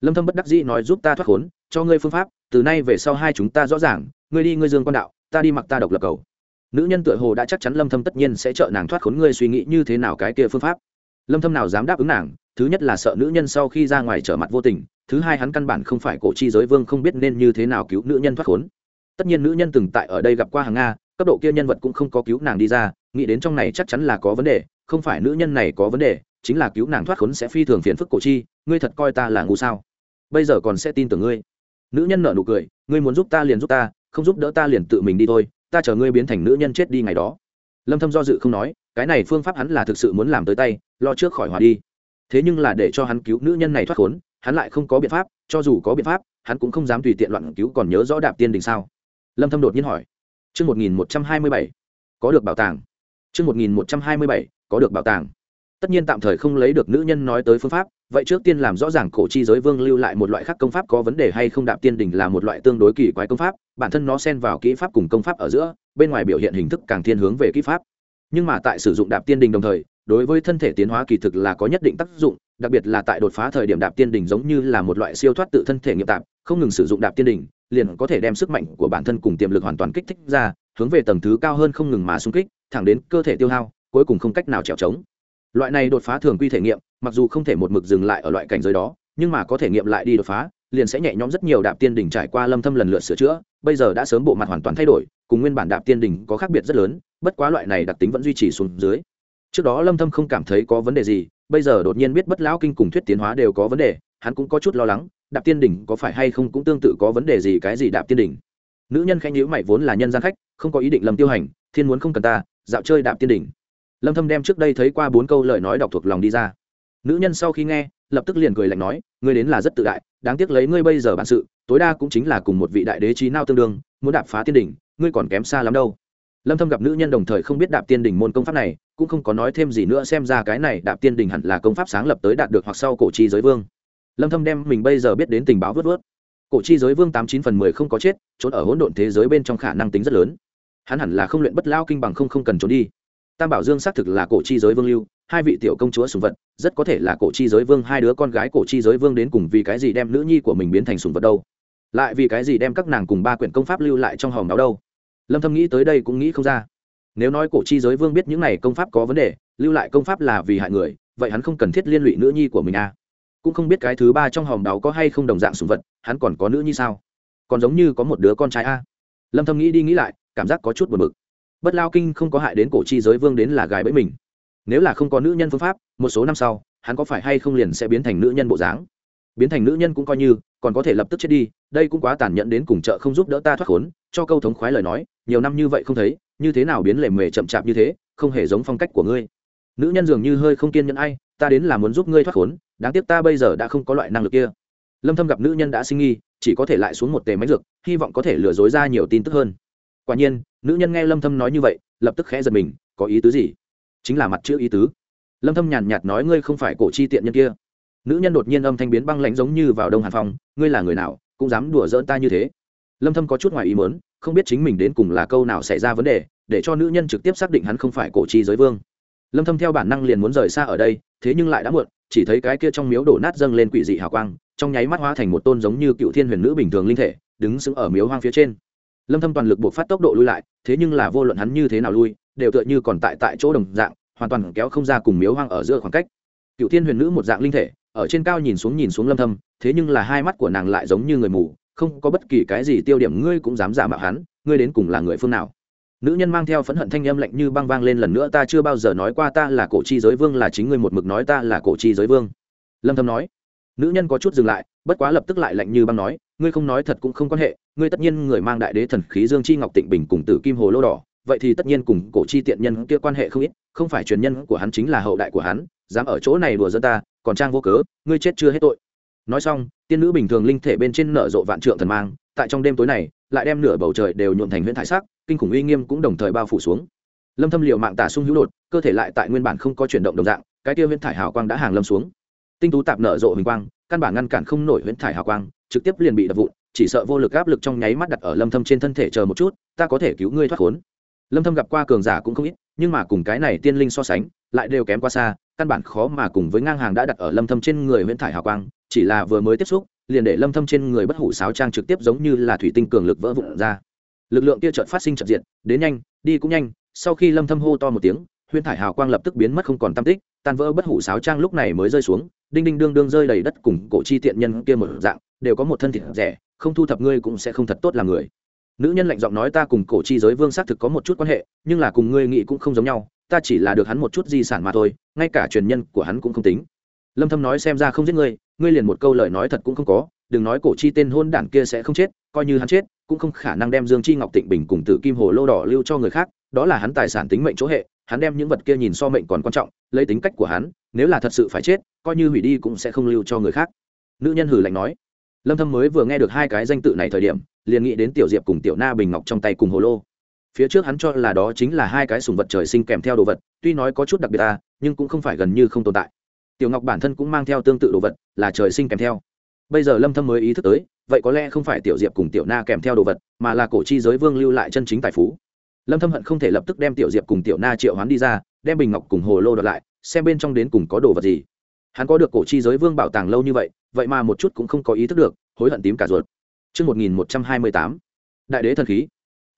Lâm thâm bất đắc dĩ nói giúp ta thoát khốn, cho ngươi phương pháp, từ nay về sau hai chúng ta rõ ràng, ngươi đi ngươi dương quan đạo, ta đi mặc ta độc lập cầu nữ nhân tựa hồ đã chắc chắn lâm thâm tất nhiên sẽ trợ nàng thoát khốn ngươi suy nghĩ như thế nào cái kia phương pháp. Lâm thâm nào dám đáp ứng nàng, thứ nhất là sợ nữ nhân sau khi ra ngoài trở mặt vô tình, thứ hai hắn căn bản không phải cổ chi giới vương không biết nên như thế nào cứu nữ nhân thoát khốn. Tất nhiên nữ nhân từng tại ở đây gặp qua hàng nga, cấp độ kia nhân vật cũng không có cứu nàng đi ra, nghĩ đến trong này chắc chắn là có vấn đề, không phải nữ nhân này có vấn đề, chính là cứu nàng thoát khốn sẽ phi thường phiền phức cổ chi, ngươi thật coi ta là ngu sao? Bây giờ còn sẽ tin tưởng ngươi. Nữ nhân nở nụ cười, ngươi muốn giúp ta liền giúp ta, không giúp đỡ ta liền tự mình đi thôi ta chờ ngươi biến thành nữ nhân chết đi ngày đó. Lâm thâm do dự không nói, cái này phương pháp hắn là thực sự muốn làm tới tay, lo trước khỏi hòa đi. Thế nhưng là để cho hắn cứu nữ nhân này thoát khốn, hắn lại không có biện pháp, cho dù có biện pháp, hắn cũng không dám tùy tiện loạn cứu còn nhớ rõ đạp tiên đình sao? Lâm thâm đột nhiên hỏi. Chương 1127 có được bảo tàng. Chương 1127 có được bảo tàng tất nhiên tạm thời không lấy được nữ nhân nói tới phương pháp, vậy trước tiên làm rõ ràng cổ chi giới vương lưu lại một loại khác công pháp có vấn đề hay không, đạp tiên đình là một loại tương đối kỳ quái công pháp, bản thân nó xen vào kỹ pháp cùng công pháp ở giữa, bên ngoài biểu hiện hình thức càng thiên hướng về kỹ pháp. Nhưng mà tại sử dụng đạp tiên đình đồng thời, đối với thân thể tiến hóa kỳ thực là có nhất định tác dụng, đặc biệt là tại đột phá thời điểm đạp tiên đình giống như là một loại siêu thoát tự thân thể nghiệm tạp, không ngừng sử dụng đạp tiên đình, liền có thể đem sức mạnh của bản thân cùng tiềm lực hoàn toàn kích thích ra, hướng về tầng thứ cao hơn không ngừng mà xung kích, thẳng đến cơ thể tiêu hao, cuối cùng không cách nào trèo trống loại này đột phá thường quy thể nghiệm, mặc dù không thể một mực dừng lại ở loại cảnh giới đó, nhưng mà có thể nghiệm lại đi đột phá, liền sẽ nhẹ nhõm rất nhiều đạp tiên đỉnh trải qua lâm thâm lần lượt sửa chữa, bây giờ đã sớm bộ mặt hoàn toàn thay đổi, cùng nguyên bản đạp tiên đỉnh có khác biệt rất lớn, bất quá loại này đặc tính vẫn duy trì xuống dưới. Trước đó lâm thâm không cảm thấy có vấn đề gì, bây giờ đột nhiên biết bất lão kinh cùng thuyết tiến hóa đều có vấn đề, hắn cũng có chút lo lắng, đạp tiên đỉnh có phải hay không cũng tương tự có vấn đề gì cái gì đạp tiên đỉnh. Nữ nhân khanh nhíu mày vốn là nhân gian khách, không có ý định lâm tiêu hành, thiên muốn không cần ta, dạo chơi đạp tiên đỉnh lâm thâm đem trước đây thấy qua bốn câu lời nói đọc thuộc lòng đi ra. Nữ nhân sau khi nghe, lập tức liền cười lạnh nói, ngươi đến là rất tự đại, đáng tiếc lấy ngươi bây giờ bản sự, tối đa cũng chính là cùng một vị đại đế trí nào tương đương, muốn đạp phá tiên đỉnh, ngươi còn kém xa lắm đâu. Lâm thâm gặp nữ nhân đồng thời không biết đạp tiên đỉnh môn công pháp này, cũng không có nói thêm gì nữa xem ra cái này đạp tiên đỉnh hẳn là công pháp sáng lập tới đạt được hoặc sau cổ chi giới vương. Lâm thâm đem mình bây giờ biết đến tình báo vớt vớt. Cổ chi giới vương tám chín phần mười không có chết, trốn ở hỗn độn thế giới bên trong khả năng tính rất lớn. Hắn hẳn là không luyện bất lao kinh bằng không không cần trốn đi tam bảo dương xác thực là cổ chi giới vương lưu, hai vị tiểu công chúa sùng vật, rất có thể là cổ chi giới vương, hai đứa con gái cổ chi giới vương đến cùng vì cái gì đem nữ nhi của mình biến thành sùng vật đâu? Lại vì cái gì đem các nàng cùng ba quyển công pháp lưu lại trong hòm đó đâu? Lâm thâm nghĩ tới đây cũng nghĩ không ra. Nếu nói cổ chi giới vương biết những này công pháp có vấn đề, lưu lại công pháp là vì hại người, vậy hắn không cần thiết liên lụy nữ nhi của mình à? Cũng không biết cái thứ ba trong hòm đó có hay không đồng dạng sùng vật, hắn còn có nữ nhi sao? Còn giống như có một đứa con trai a. Lâm thâm nghĩ đi nghĩ lại, cảm giác có chút buồn bực bất lao kinh không có hại đến cổ chi giới vương đến là gài bẫy mình. Nếu là không có nữ nhân phương pháp, một số năm sau, hắn có phải hay không liền sẽ biến thành nữ nhân bộ dáng? Biến thành nữ nhân cũng coi như, còn có thể lập tức chết đi, đây cũng quá tàn nhẫn đến cùng chợ không giúp đỡ ta thoát khốn, cho câu thống khoái lời nói, nhiều năm như vậy không thấy, như thế nào biến lề mề chậm chạp như thế, không hề giống phong cách của ngươi. Nữ nhân dường như hơi không kiên nhẫn ai, ta đến là muốn giúp ngươi thoát khốn, đáng tiếc ta bây giờ đã không có loại năng lực kia. Lâm thâm gặp nữ nhân đã sinh nghi, chỉ có thể lại xuống một tề máy dược, hy vọng có thể lừa dối ra nhiều tin tức hơn. Quả nhiên nữ nhân nghe lâm thâm nói như vậy, lập tức khẽ giật mình, có ý tứ gì? Chính là mặt chữ ý tứ. Lâm thâm nhàn nhạt nói ngươi không phải cổ chi tiện nhân kia. Nữ nhân đột nhiên âm thanh biến băng lãnh giống như vào đông hàn phong, ngươi là người nào, cũng dám đùa giỡn ta như thế. Lâm thâm có chút ngoài ý muốn, không biết chính mình đến cùng là câu nào xảy ra vấn đề, để cho nữ nhân trực tiếp xác định hắn không phải cổ chi giới vương. Lâm thâm theo bản năng liền muốn rời xa ở đây, thế nhưng lại đã muộn, chỉ thấy cái kia trong miếu đổ nát dâng lên quỷ dị hào quang, trong nháy mắt hóa thành một tôn giống như cựu thiên huyền nữ bình thường linh thể, đứng sững ở miếu hoang phía trên lâm thâm toàn lực buộc phát tốc độ lui lại, thế nhưng là vô luận hắn như thế nào lui, đều tựa như còn tại tại chỗ đồng dạng, hoàn toàn kéo không ra cùng miếu hoang ở giữa khoảng cách. Cựu thiên huyền nữ một dạng linh thể, ở trên cao nhìn xuống nhìn xuống lâm thâm, thế nhưng là hai mắt của nàng lại giống như người mù, không có bất kỳ cái gì tiêu điểm, ngươi cũng dám giả mạo hắn, ngươi đến cùng là người phương nào? Nữ nhân mang theo phẫn hận thanh âm lạnh như băng vang lên lần nữa, ta chưa bao giờ nói qua ta là cổ chi giới vương là chính ngươi một mực nói ta là cổ chi giới vương. Lâm thâm nói nữ nhân có chút dừng lại, bất quá lập tức lại lạnh như băng nói, ngươi không nói thật cũng không quan hệ, ngươi tất nhiên người mang đại đế thần khí dương chi ngọc tịnh bình cùng tử kim hồ lô đỏ, vậy thì tất nhiên cùng cổ chi tiện nhân kia quan hệ không ít, không phải truyền nhân của hắn chính là hậu đại của hắn, dám ở chỗ này đùa dân ta, còn trang vô cớ, ngươi chết chưa hết tội. Nói xong, tiên nữ bình thường linh thể bên trên nở rộ vạn trượng thần mang, tại trong đêm tối này, lại đem nửa bầu trời đều nhuộn thành huyễn thải sắc, kinh khủng uy nghiêm cũng đồng thời bao phủ xuống. Lâm thâm liệu mạng tả sung hữu đột, cơ thể lại tại nguyên bản không có chuyển động đồng dạng, cái tiêu huyễn thải hào quang đã hàng lâm xuống tinh tú tạp nở rộ hình quang, căn bản ngăn cản không nổi huyễn thải hào quang, trực tiếp liền bị đập vụn, chỉ sợ vô lực áp lực trong nháy mắt đặt ở lâm thâm trên thân thể chờ một chút, ta có thể cứu ngươi thoát khốn. Lâm thâm gặp qua cường giả cũng không ít, nhưng mà cùng cái này tiên linh so sánh, lại đều kém quá xa, căn bản khó mà cùng với ngang hàng đã đặt ở lâm thâm trên người huyễn thải hào quang, chỉ là vừa mới tiếp xúc, liền để lâm thâm trên người bất hủ sáo trang trực tiếp giống như là thủy tinh cường lực vỡ vụn ra. Lực lượng kia chợt phát sinh chợt diệt, đến nhanh, đi cũng nhanh, sau khi lâm thâm hô to một tiếng, huyễn thải hào quang lập tức biến mất không còn tâm tích, tan vỡ bất hủ sáo trang lúc này mới rơi xuống đinh đinh đương đương rơi đầy đất cùng cổ chi tiện nhân kia một dạng, đều có một thân thịt rẻ, không thu thập ngươi cũng sẽ không thật tốt làm người. Nữ nhân lạnh giọng nói ta cùng cổ chi giới vương xác thực có một chút quan hệ, nhưng là cùng ngươi nghĩ cũng không giống nhau, ta chỉ là được hắn một chút di sản mà thôi, ngay cả truyền nhân của hắn cũng không tính. Lâm thâm nói xem ra không giết ngươi ngươi liền một câu lời nói thật cũng không có, đừng nói cổ chi tên hôn đản kia sẽ không chết, coi như hắn chết cũng không khả năng đem dương chi ngọc tịnh bình cùng tử kim hồ lô đỏ lưu cho người khác, đó là hắn tài sản tính mệnh chỗ hệ, hắn đem những vật kia nhìn so mệnh còn quan trọng, lấy tính cách của hắn, nếu là thật sự phải chết, coi như hủy đi cũng sẽ không lưu cho người khác. Nữ nhân hử lạnh nói. Lâm thâm mới vừa nghe được hai cái danh tự này thời điểm, liền nghĩ đến tiểu diệp cùng tiểu na bình ngọc trong tay cùng hồ lô. Phía trước hắn cho là đó chính là hai cái sùng vật trời sinh kèm theo đồ vật, tuy nói có chút đặc biệt ta, nhưng cũng không phải gần như không tồn tại. Tiểu ngọc bản thân cũng mang theo tương tự đồ vật, là trời sinh kèm theo bây giờ lâm thâm mới ý thức tới, vậy có lẽ không phải tiểu diệp cùng tiểu na kèm theo đồ vật, mà là cổ chi giới vương lưu lại chân chính tài phú. Lâm thâm hận không thể lập tức đem tiểu diệp cùng tiểu na triệu hoán đi ra, đem bình ngọc cùng hồ lô đoạt lại, xem bên trong đến cùng có đồ vật gì. Hắn có được cổ chi giới vương bảo tàng lâu như vậy vậy mà một chút cũng không có ý thức được, hối hận tím cả ruột. Chương 1128 đại đế thần khí.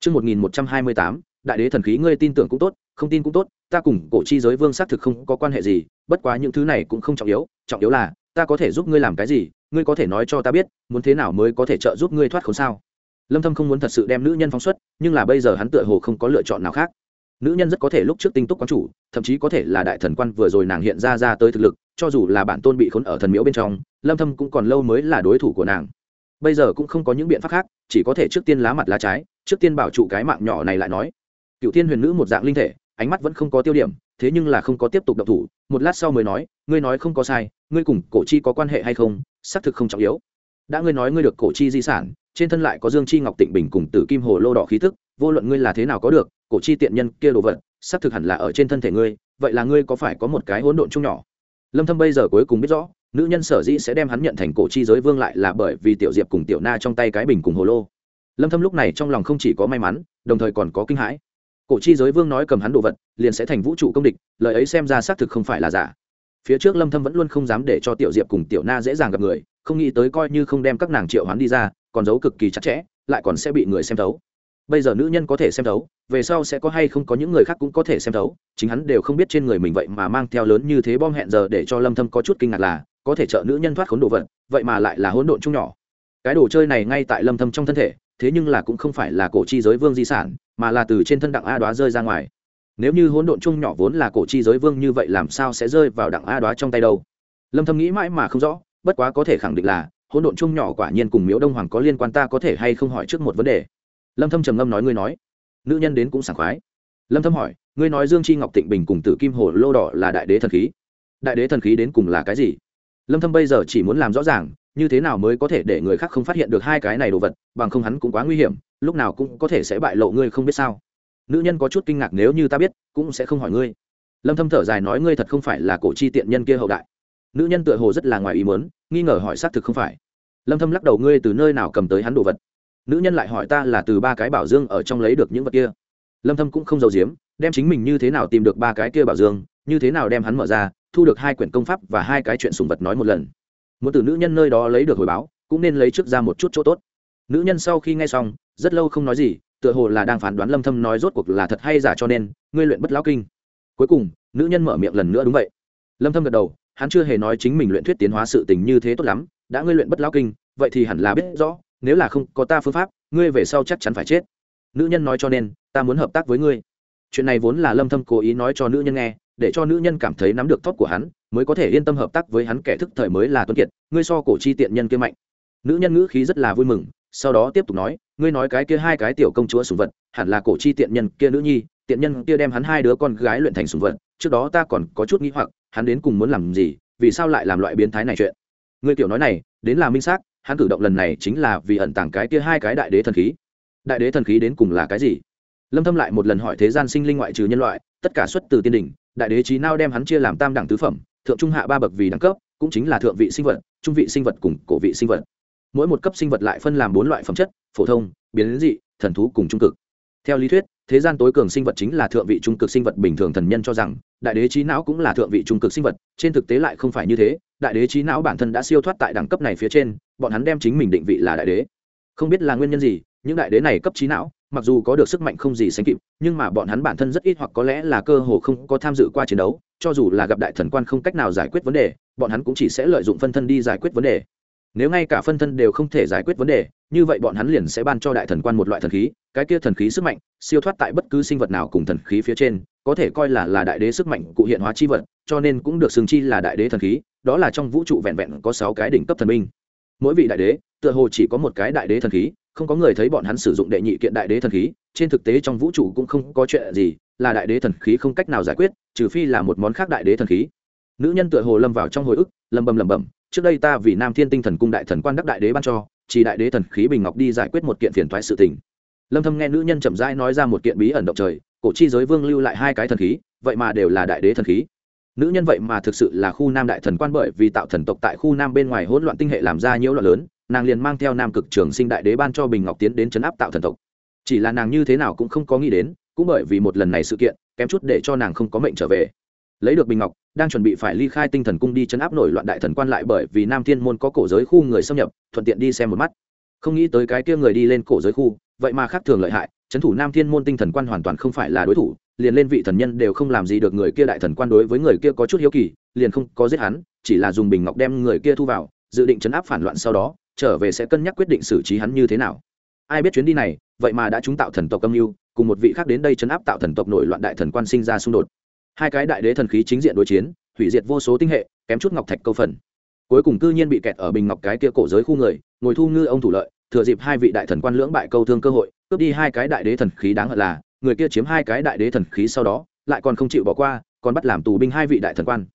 Chương 1128 đại đế thần khí ngươi tin tưởng cũng tốt, không tin cũng tốt, ta cùng cổ chi giới vương xác thực không có quan hệ gì, bất quá những thứ này cũng không trọng yếu trọng yếu là, ta có thể giúp ngươi làm cái gì ngươi có thể nói cho ta biết, muốn thế nào mới có thể trợ giúp ngươi thoát khốn sao? Lâm thâm không muốn thật sự đem nữ nhân phóng xuất, nhưng là bây giờ hắn tựa hồ không có lựa chọn nào khác. Nữ nhân rất có thể lúc trước tinh túc quán chủ, thậm chí có thể là đại thần quan vừa rồi nàng hiện ra ra tới thực lực, cho dù là bản tôn bị khốn ở thần miễu bên trong, lâm thâm cũng còn lâu mới là đối thủ của nàng. Bây giờ cũng không có những biện pháp khác, chỉ có thể trước tiên lá mặt lá trái, trước tiên bảo trụ cái mạng nhỏ này lại nói. Cựu thiên huyền nữ một dạng linh thể, ánh mắt vẫn không có tiêu điểm, thế nhưng là không có tiếp tục động thủ, một lát sau mới nói, ngươi nói không có sai ngươi cùng cổ chi có quan hệ hay không, xác thực không trọng yếu. Đã ngươi nói ngươi được cổ chi di sản, trên thân lại có dương chi ngọc tịnh bình cùng tử kim hồ lô đỏ khí thức vô luận ngươi là thế nào có được, cổ chi tiện nhân kia đồ vật, xác thực hẳn là ở trên thân thể ngươi, vậy là ngươi có phải có một cái hỗn độn chung nhỏ? Lâm thâm bây giờ cuối cùng biết rõ, nữ nhân sở dĩ sẽ đem hắn nhận thành cổ chi giới vương lại là bởi vì tiểu diệp cùng tiểu na trong tay cái bình cùng hồ lô. Lâm thâm lúc này trong lòng không chỉ có may mắn, đồng thời còn có kinh hãi. Cổ chi giới vương nói cầm hắn đồ vật, liền sẽ thành vũ trụ công địch, lời ấy xem ra xác thực không phải là giả phía trước lâm thâm vẫn luôn không dám để cho tiểu diệp cùng tiểu na dễ dàng gặp người, không nghĩ tới coi như không đem các nàng triệu hoán đi ra, còn giấu cực kỳ chặt chẽ, lại còn sẽ bị người xem thấu. Bây giờ nữ nhân có thể xem thấu, về sau sẽ có hay không có những người khác cũng có thể xem thấu, chính hắn đều không biết trên người mình vậy mà mang theo lớn như thế bom hẹn giờ để cho lâm thâm có chút kinh ngạc là, có thể trợ nữ nhân thoát khốn đồ vật, vậy mà lại là hỗn độn chung nhỏ. Cái đồ chơi này ngay tại lâm thâm trong thân thể, thế nhưng là cũng không phải là cổ chi giới vương di sản, mà là từ trên thân đặng a đoá rơi ra ngoài nếu như hỗn độn chung nhỏ vốn là cổ chi giới vương như vậy làm sao sẽ rơi vào đặng a đoá trong tay đâu? Lâm thâm nghĩ mãi mà không rõ, bất quá có thể khẳng định là, hỗn độn chung nhỏ quả nhiên cùng miếu đông hoàng có liên quan ta có thể hay không hỏi trước một vấn đề. Lâm thâm trầm ngâm nói, ngươi nói. Nữ nhân đến cũng sảng khoái. Lâm thâm hỏi, ngươi nói dương chi ngọc tịnh bình cùng tử kim hồ lô đỏ là đại đế thần khí. Đại đế thần khí đến cùng là cái gì? Lâm thâm bây giờ chỉ muốn làm rõ ràng, như thế nào mới có thể để người khác không phát hiện được hai cái này đồ vật, bằng không hắn cũng quá nguy hiểm, lúc nào cũng có thể sẽ bại lộ, ngươi không biết sao nữ nhân có chút kinh ngạc nếu như ta biết, cũng sẽ không hỏi ngươi. Lâm thâm thở dài nói ngươi thật không phải là cổ chi tiện nhân kia hậu đại. Nữ nhân tựa hồ rất là ngoài ý muốn, nghi ngờ hỏi xác thực không phải. Lâm thâm lắc đầu ngươi từ nơi nào cầm tới hắn đồ vật? Nữ nhân lại hỏi ta là từ ba cái bảo dương ở trong lấy được những vật kia. Lâm thâm cũng không giấu giếm, đem chính mình như thế nào tìm được ba cái kia bảo dương, như thế nào đem hắn mở ra, thu được hai quyển công pháp và hai cái chuyện sùng vật nói một lần. Muốn từ nữ nhân nơi đó lấy được hồi báo, cũng nên lấy trước ra một chút chỗ tốt. Nữ nhân sau khi nghe xong, rất lâu không nói gì tựa hồ là đang phán đoán lâm thâm nói rốt cuộc là thật hay giả cho nên, ngươi luyện bất lão kinh. Cuối cùng, nữ nhân mở miệng lần nữa đúng vậy. Lâm thâm gật đầu, hắn chưa hề nói chính mình luyện thuyết tiến hóa sự tình như thế tốt lắm, đã ngươi luyện bất lão kinh, vậy thì hẳn là biết rõ, nếu là không có ta phương pháp, ngươi về sau chắc chắn phải chết. Nữ nhân nói cho nên, ta muốn hợp tác với ngươi. Chuyện này vốn là lâm thâm cố ý nói cho nữ nhân nghe, để cho nữ nhân cảm thấy nắm được tóc của hắn, mới có thể yên tâm hợp tác với hắn kẻ thức thời mới là tuấn kiệt, ngươi so cổ chi tiện nhân kia mạnh. Nữ nhân ngữ khí rất là vui mừng, sau đó tiếp tục nói ngươi nói cái kia hai cái tiểu công chúa sùng vật, hẳn là cổ chi tiện nhân kia nữ nhi, tiện nhân kia đem hắn hai đứa con gái luyện thành sùng vật, trước đó ta còn có chút nghĩ hoặc, hắn đến cùng muốn làm gì, vì sao lại làm loại biến thái này chuyện? Ngươi tiểu nói này, đến là minh xác, hắn cử động lần này chính là vì ẩn tàng cái kia hai cái đại đế thần khí. Đại đế thần khí đến cùng là cái gì? Lâm thâm lại một lần hỏi thế gian sinh linh ngoại trừ nhân loại, tất cả xuất từ tiên đỉnh, đại đế trí nào đem hắn chia làm tam đẳng tứ phẩm, thượng trung hạ ba bậc vì đẳng cấp, cũng chính là thượng vị sinh vật, trung vị sinh vật cùng cổ vị sinh vật mỗi một cấp sinh vật lại phân làm bốn loại phẩm chất, phổ thông, biến dị, thần thú cùng trung cực. Theo lý thuyết, thế gian tối cường sinh vật chính là thượng vị trung cực sinh vật bình thường thần nhân cho rằng, đại đế trí não cũng là thượng vị trung cực sinh vật, trên thực tế lại không phải như thế, đại đế trí não bản thân đã siêu thoát tại đẳng cấp này phía trên, bọn hắn đem chính mình định vị là đại đế. Không biết là nguyên nhân gì, những đại đế này cấp trí não, mặc dù có được sức mạnh không gì sánh kịp, nhưng mà bọn hắn bản thân rất ít hoặc có lẽ là cơ hồ không có tham dự qua chiến đấu, cho dù là gặp đại thần quan không cách nào giải quyết vấn đề, bọn hắn cũng chỉ sẽ lợi dụng phân thân đi giải quyết vấn đề nếu ngay cả phân thân đều không thể giải quyết vấn đề, như vậy bọn hắn liền sẽ ban cho đại thần quan một loại thần khí, cái kia thần khí sức mạnh, siêu thoát tại bất cứ sinh vật nào cùng thần khí phía trên, có thể coi là là đại đế sức mạnh cụ hiện hóa chi vật, cho nên cũng được xưng chi là đại đế thần khí, đó là trong vũ trụ vẹn vẹn có sáu cái đỉnh cấp thần minh mỗi vị đại đế, tựa hồ chỉ có một cái đại đế thần khí, không có người thấy bọn hắn sử dụng đệ nhị kiện đại đế thần khí, trên thực tế trong vũ trụ cũng không có chuyện gì là đại đế thần khí không cách nào giải quyết, trừ phi là một món khác đại đế thần khí. Nữ nhân tựa hồ lâm vào trong hồi ức, lầm bầm lầm bầm trước đây ta vì nam thiên tinh thần cung đại thần quan đắc đại đế ban cho, chỉ đại đế thần khí bình ngọc đi giải quyết một kiện phiền thoái sự tình. Lâm thâm nghe nữ nhân chậm rãi nói ra một kiện bí ẩn động trời, cổ chi giới vương lưu lại hai cái thần khí, vậy mà đều là đại đế thần khí. Nữ nhân vậy mà thực sự là khu nam đại thần quan bởi vì tạo thần tộc tại khu nam bên ngoài hỗn loạn tinh hệ làm ra nhiễu loạn lớn, nàng liền mang theo nam cực trường sinh đại đế ban cho bình ngọc tiến đến chấn áp tạo thần tộc. Chỉ là nàng như thế nào cũng không có nghĩ đến, cũng bởi vì một lần này sự kiện, kém chút để cho nàng không có mệnh trở về lấy được bình ngọc, đang chuẩn bị phải ly khai tinh thần cung đi chấn áp nổi loạn đại thần quan lại bởi vì nam thiên môn có cổ giới khu người xâm nhập, thuận tiện đi xem một mắt. Không nghĩ tới cái kia người đi lên cổ giới khu, vậy mà khác thường lợi hại, chấn thủ nam thiên môn tinh thần quan hoàn toàn không phải là đối thủ, liền lên vị thần nhân đều không làm gì được người kia đại thần quan đối với người kia có chút hiếu kỳ, liền không có giết hắn, chỉ là dùng bình ngọc đem người kia thu vào, dự định chấn áp phản loạn sau đó, trở về sẽ cân nhắc quyết định xử trí hắn như thế nào. Ai biết chuyến đi này, vậy mà đã chúng tạo thần tộc âm mưu, cùng một vị khác đến đây chấn áp tạo thần tộc nổi loạn đại thần quan sinh ra xung đột hai cái đại đế thần khí chính diện đối chiến, hủy diệt vô số tinh hệ, kém chút ngọc thạch câu phần. Cuối cùng cư nhiên bị kẹt ở bình ngọc cái kia cổ giới khu người, ngồi thu ngư ông thủ lợi, thừa dịp hai vị đại thần quan lưỡng bại câu thương cơ hội, cướp đi hai cái đại đế thần khí đáng hận là, người kia chiếm hai cái đại đế thần khí sau đó, lại còn không chịu bỏ qua, còn bắt làm tù binh hai vị đại thần quan.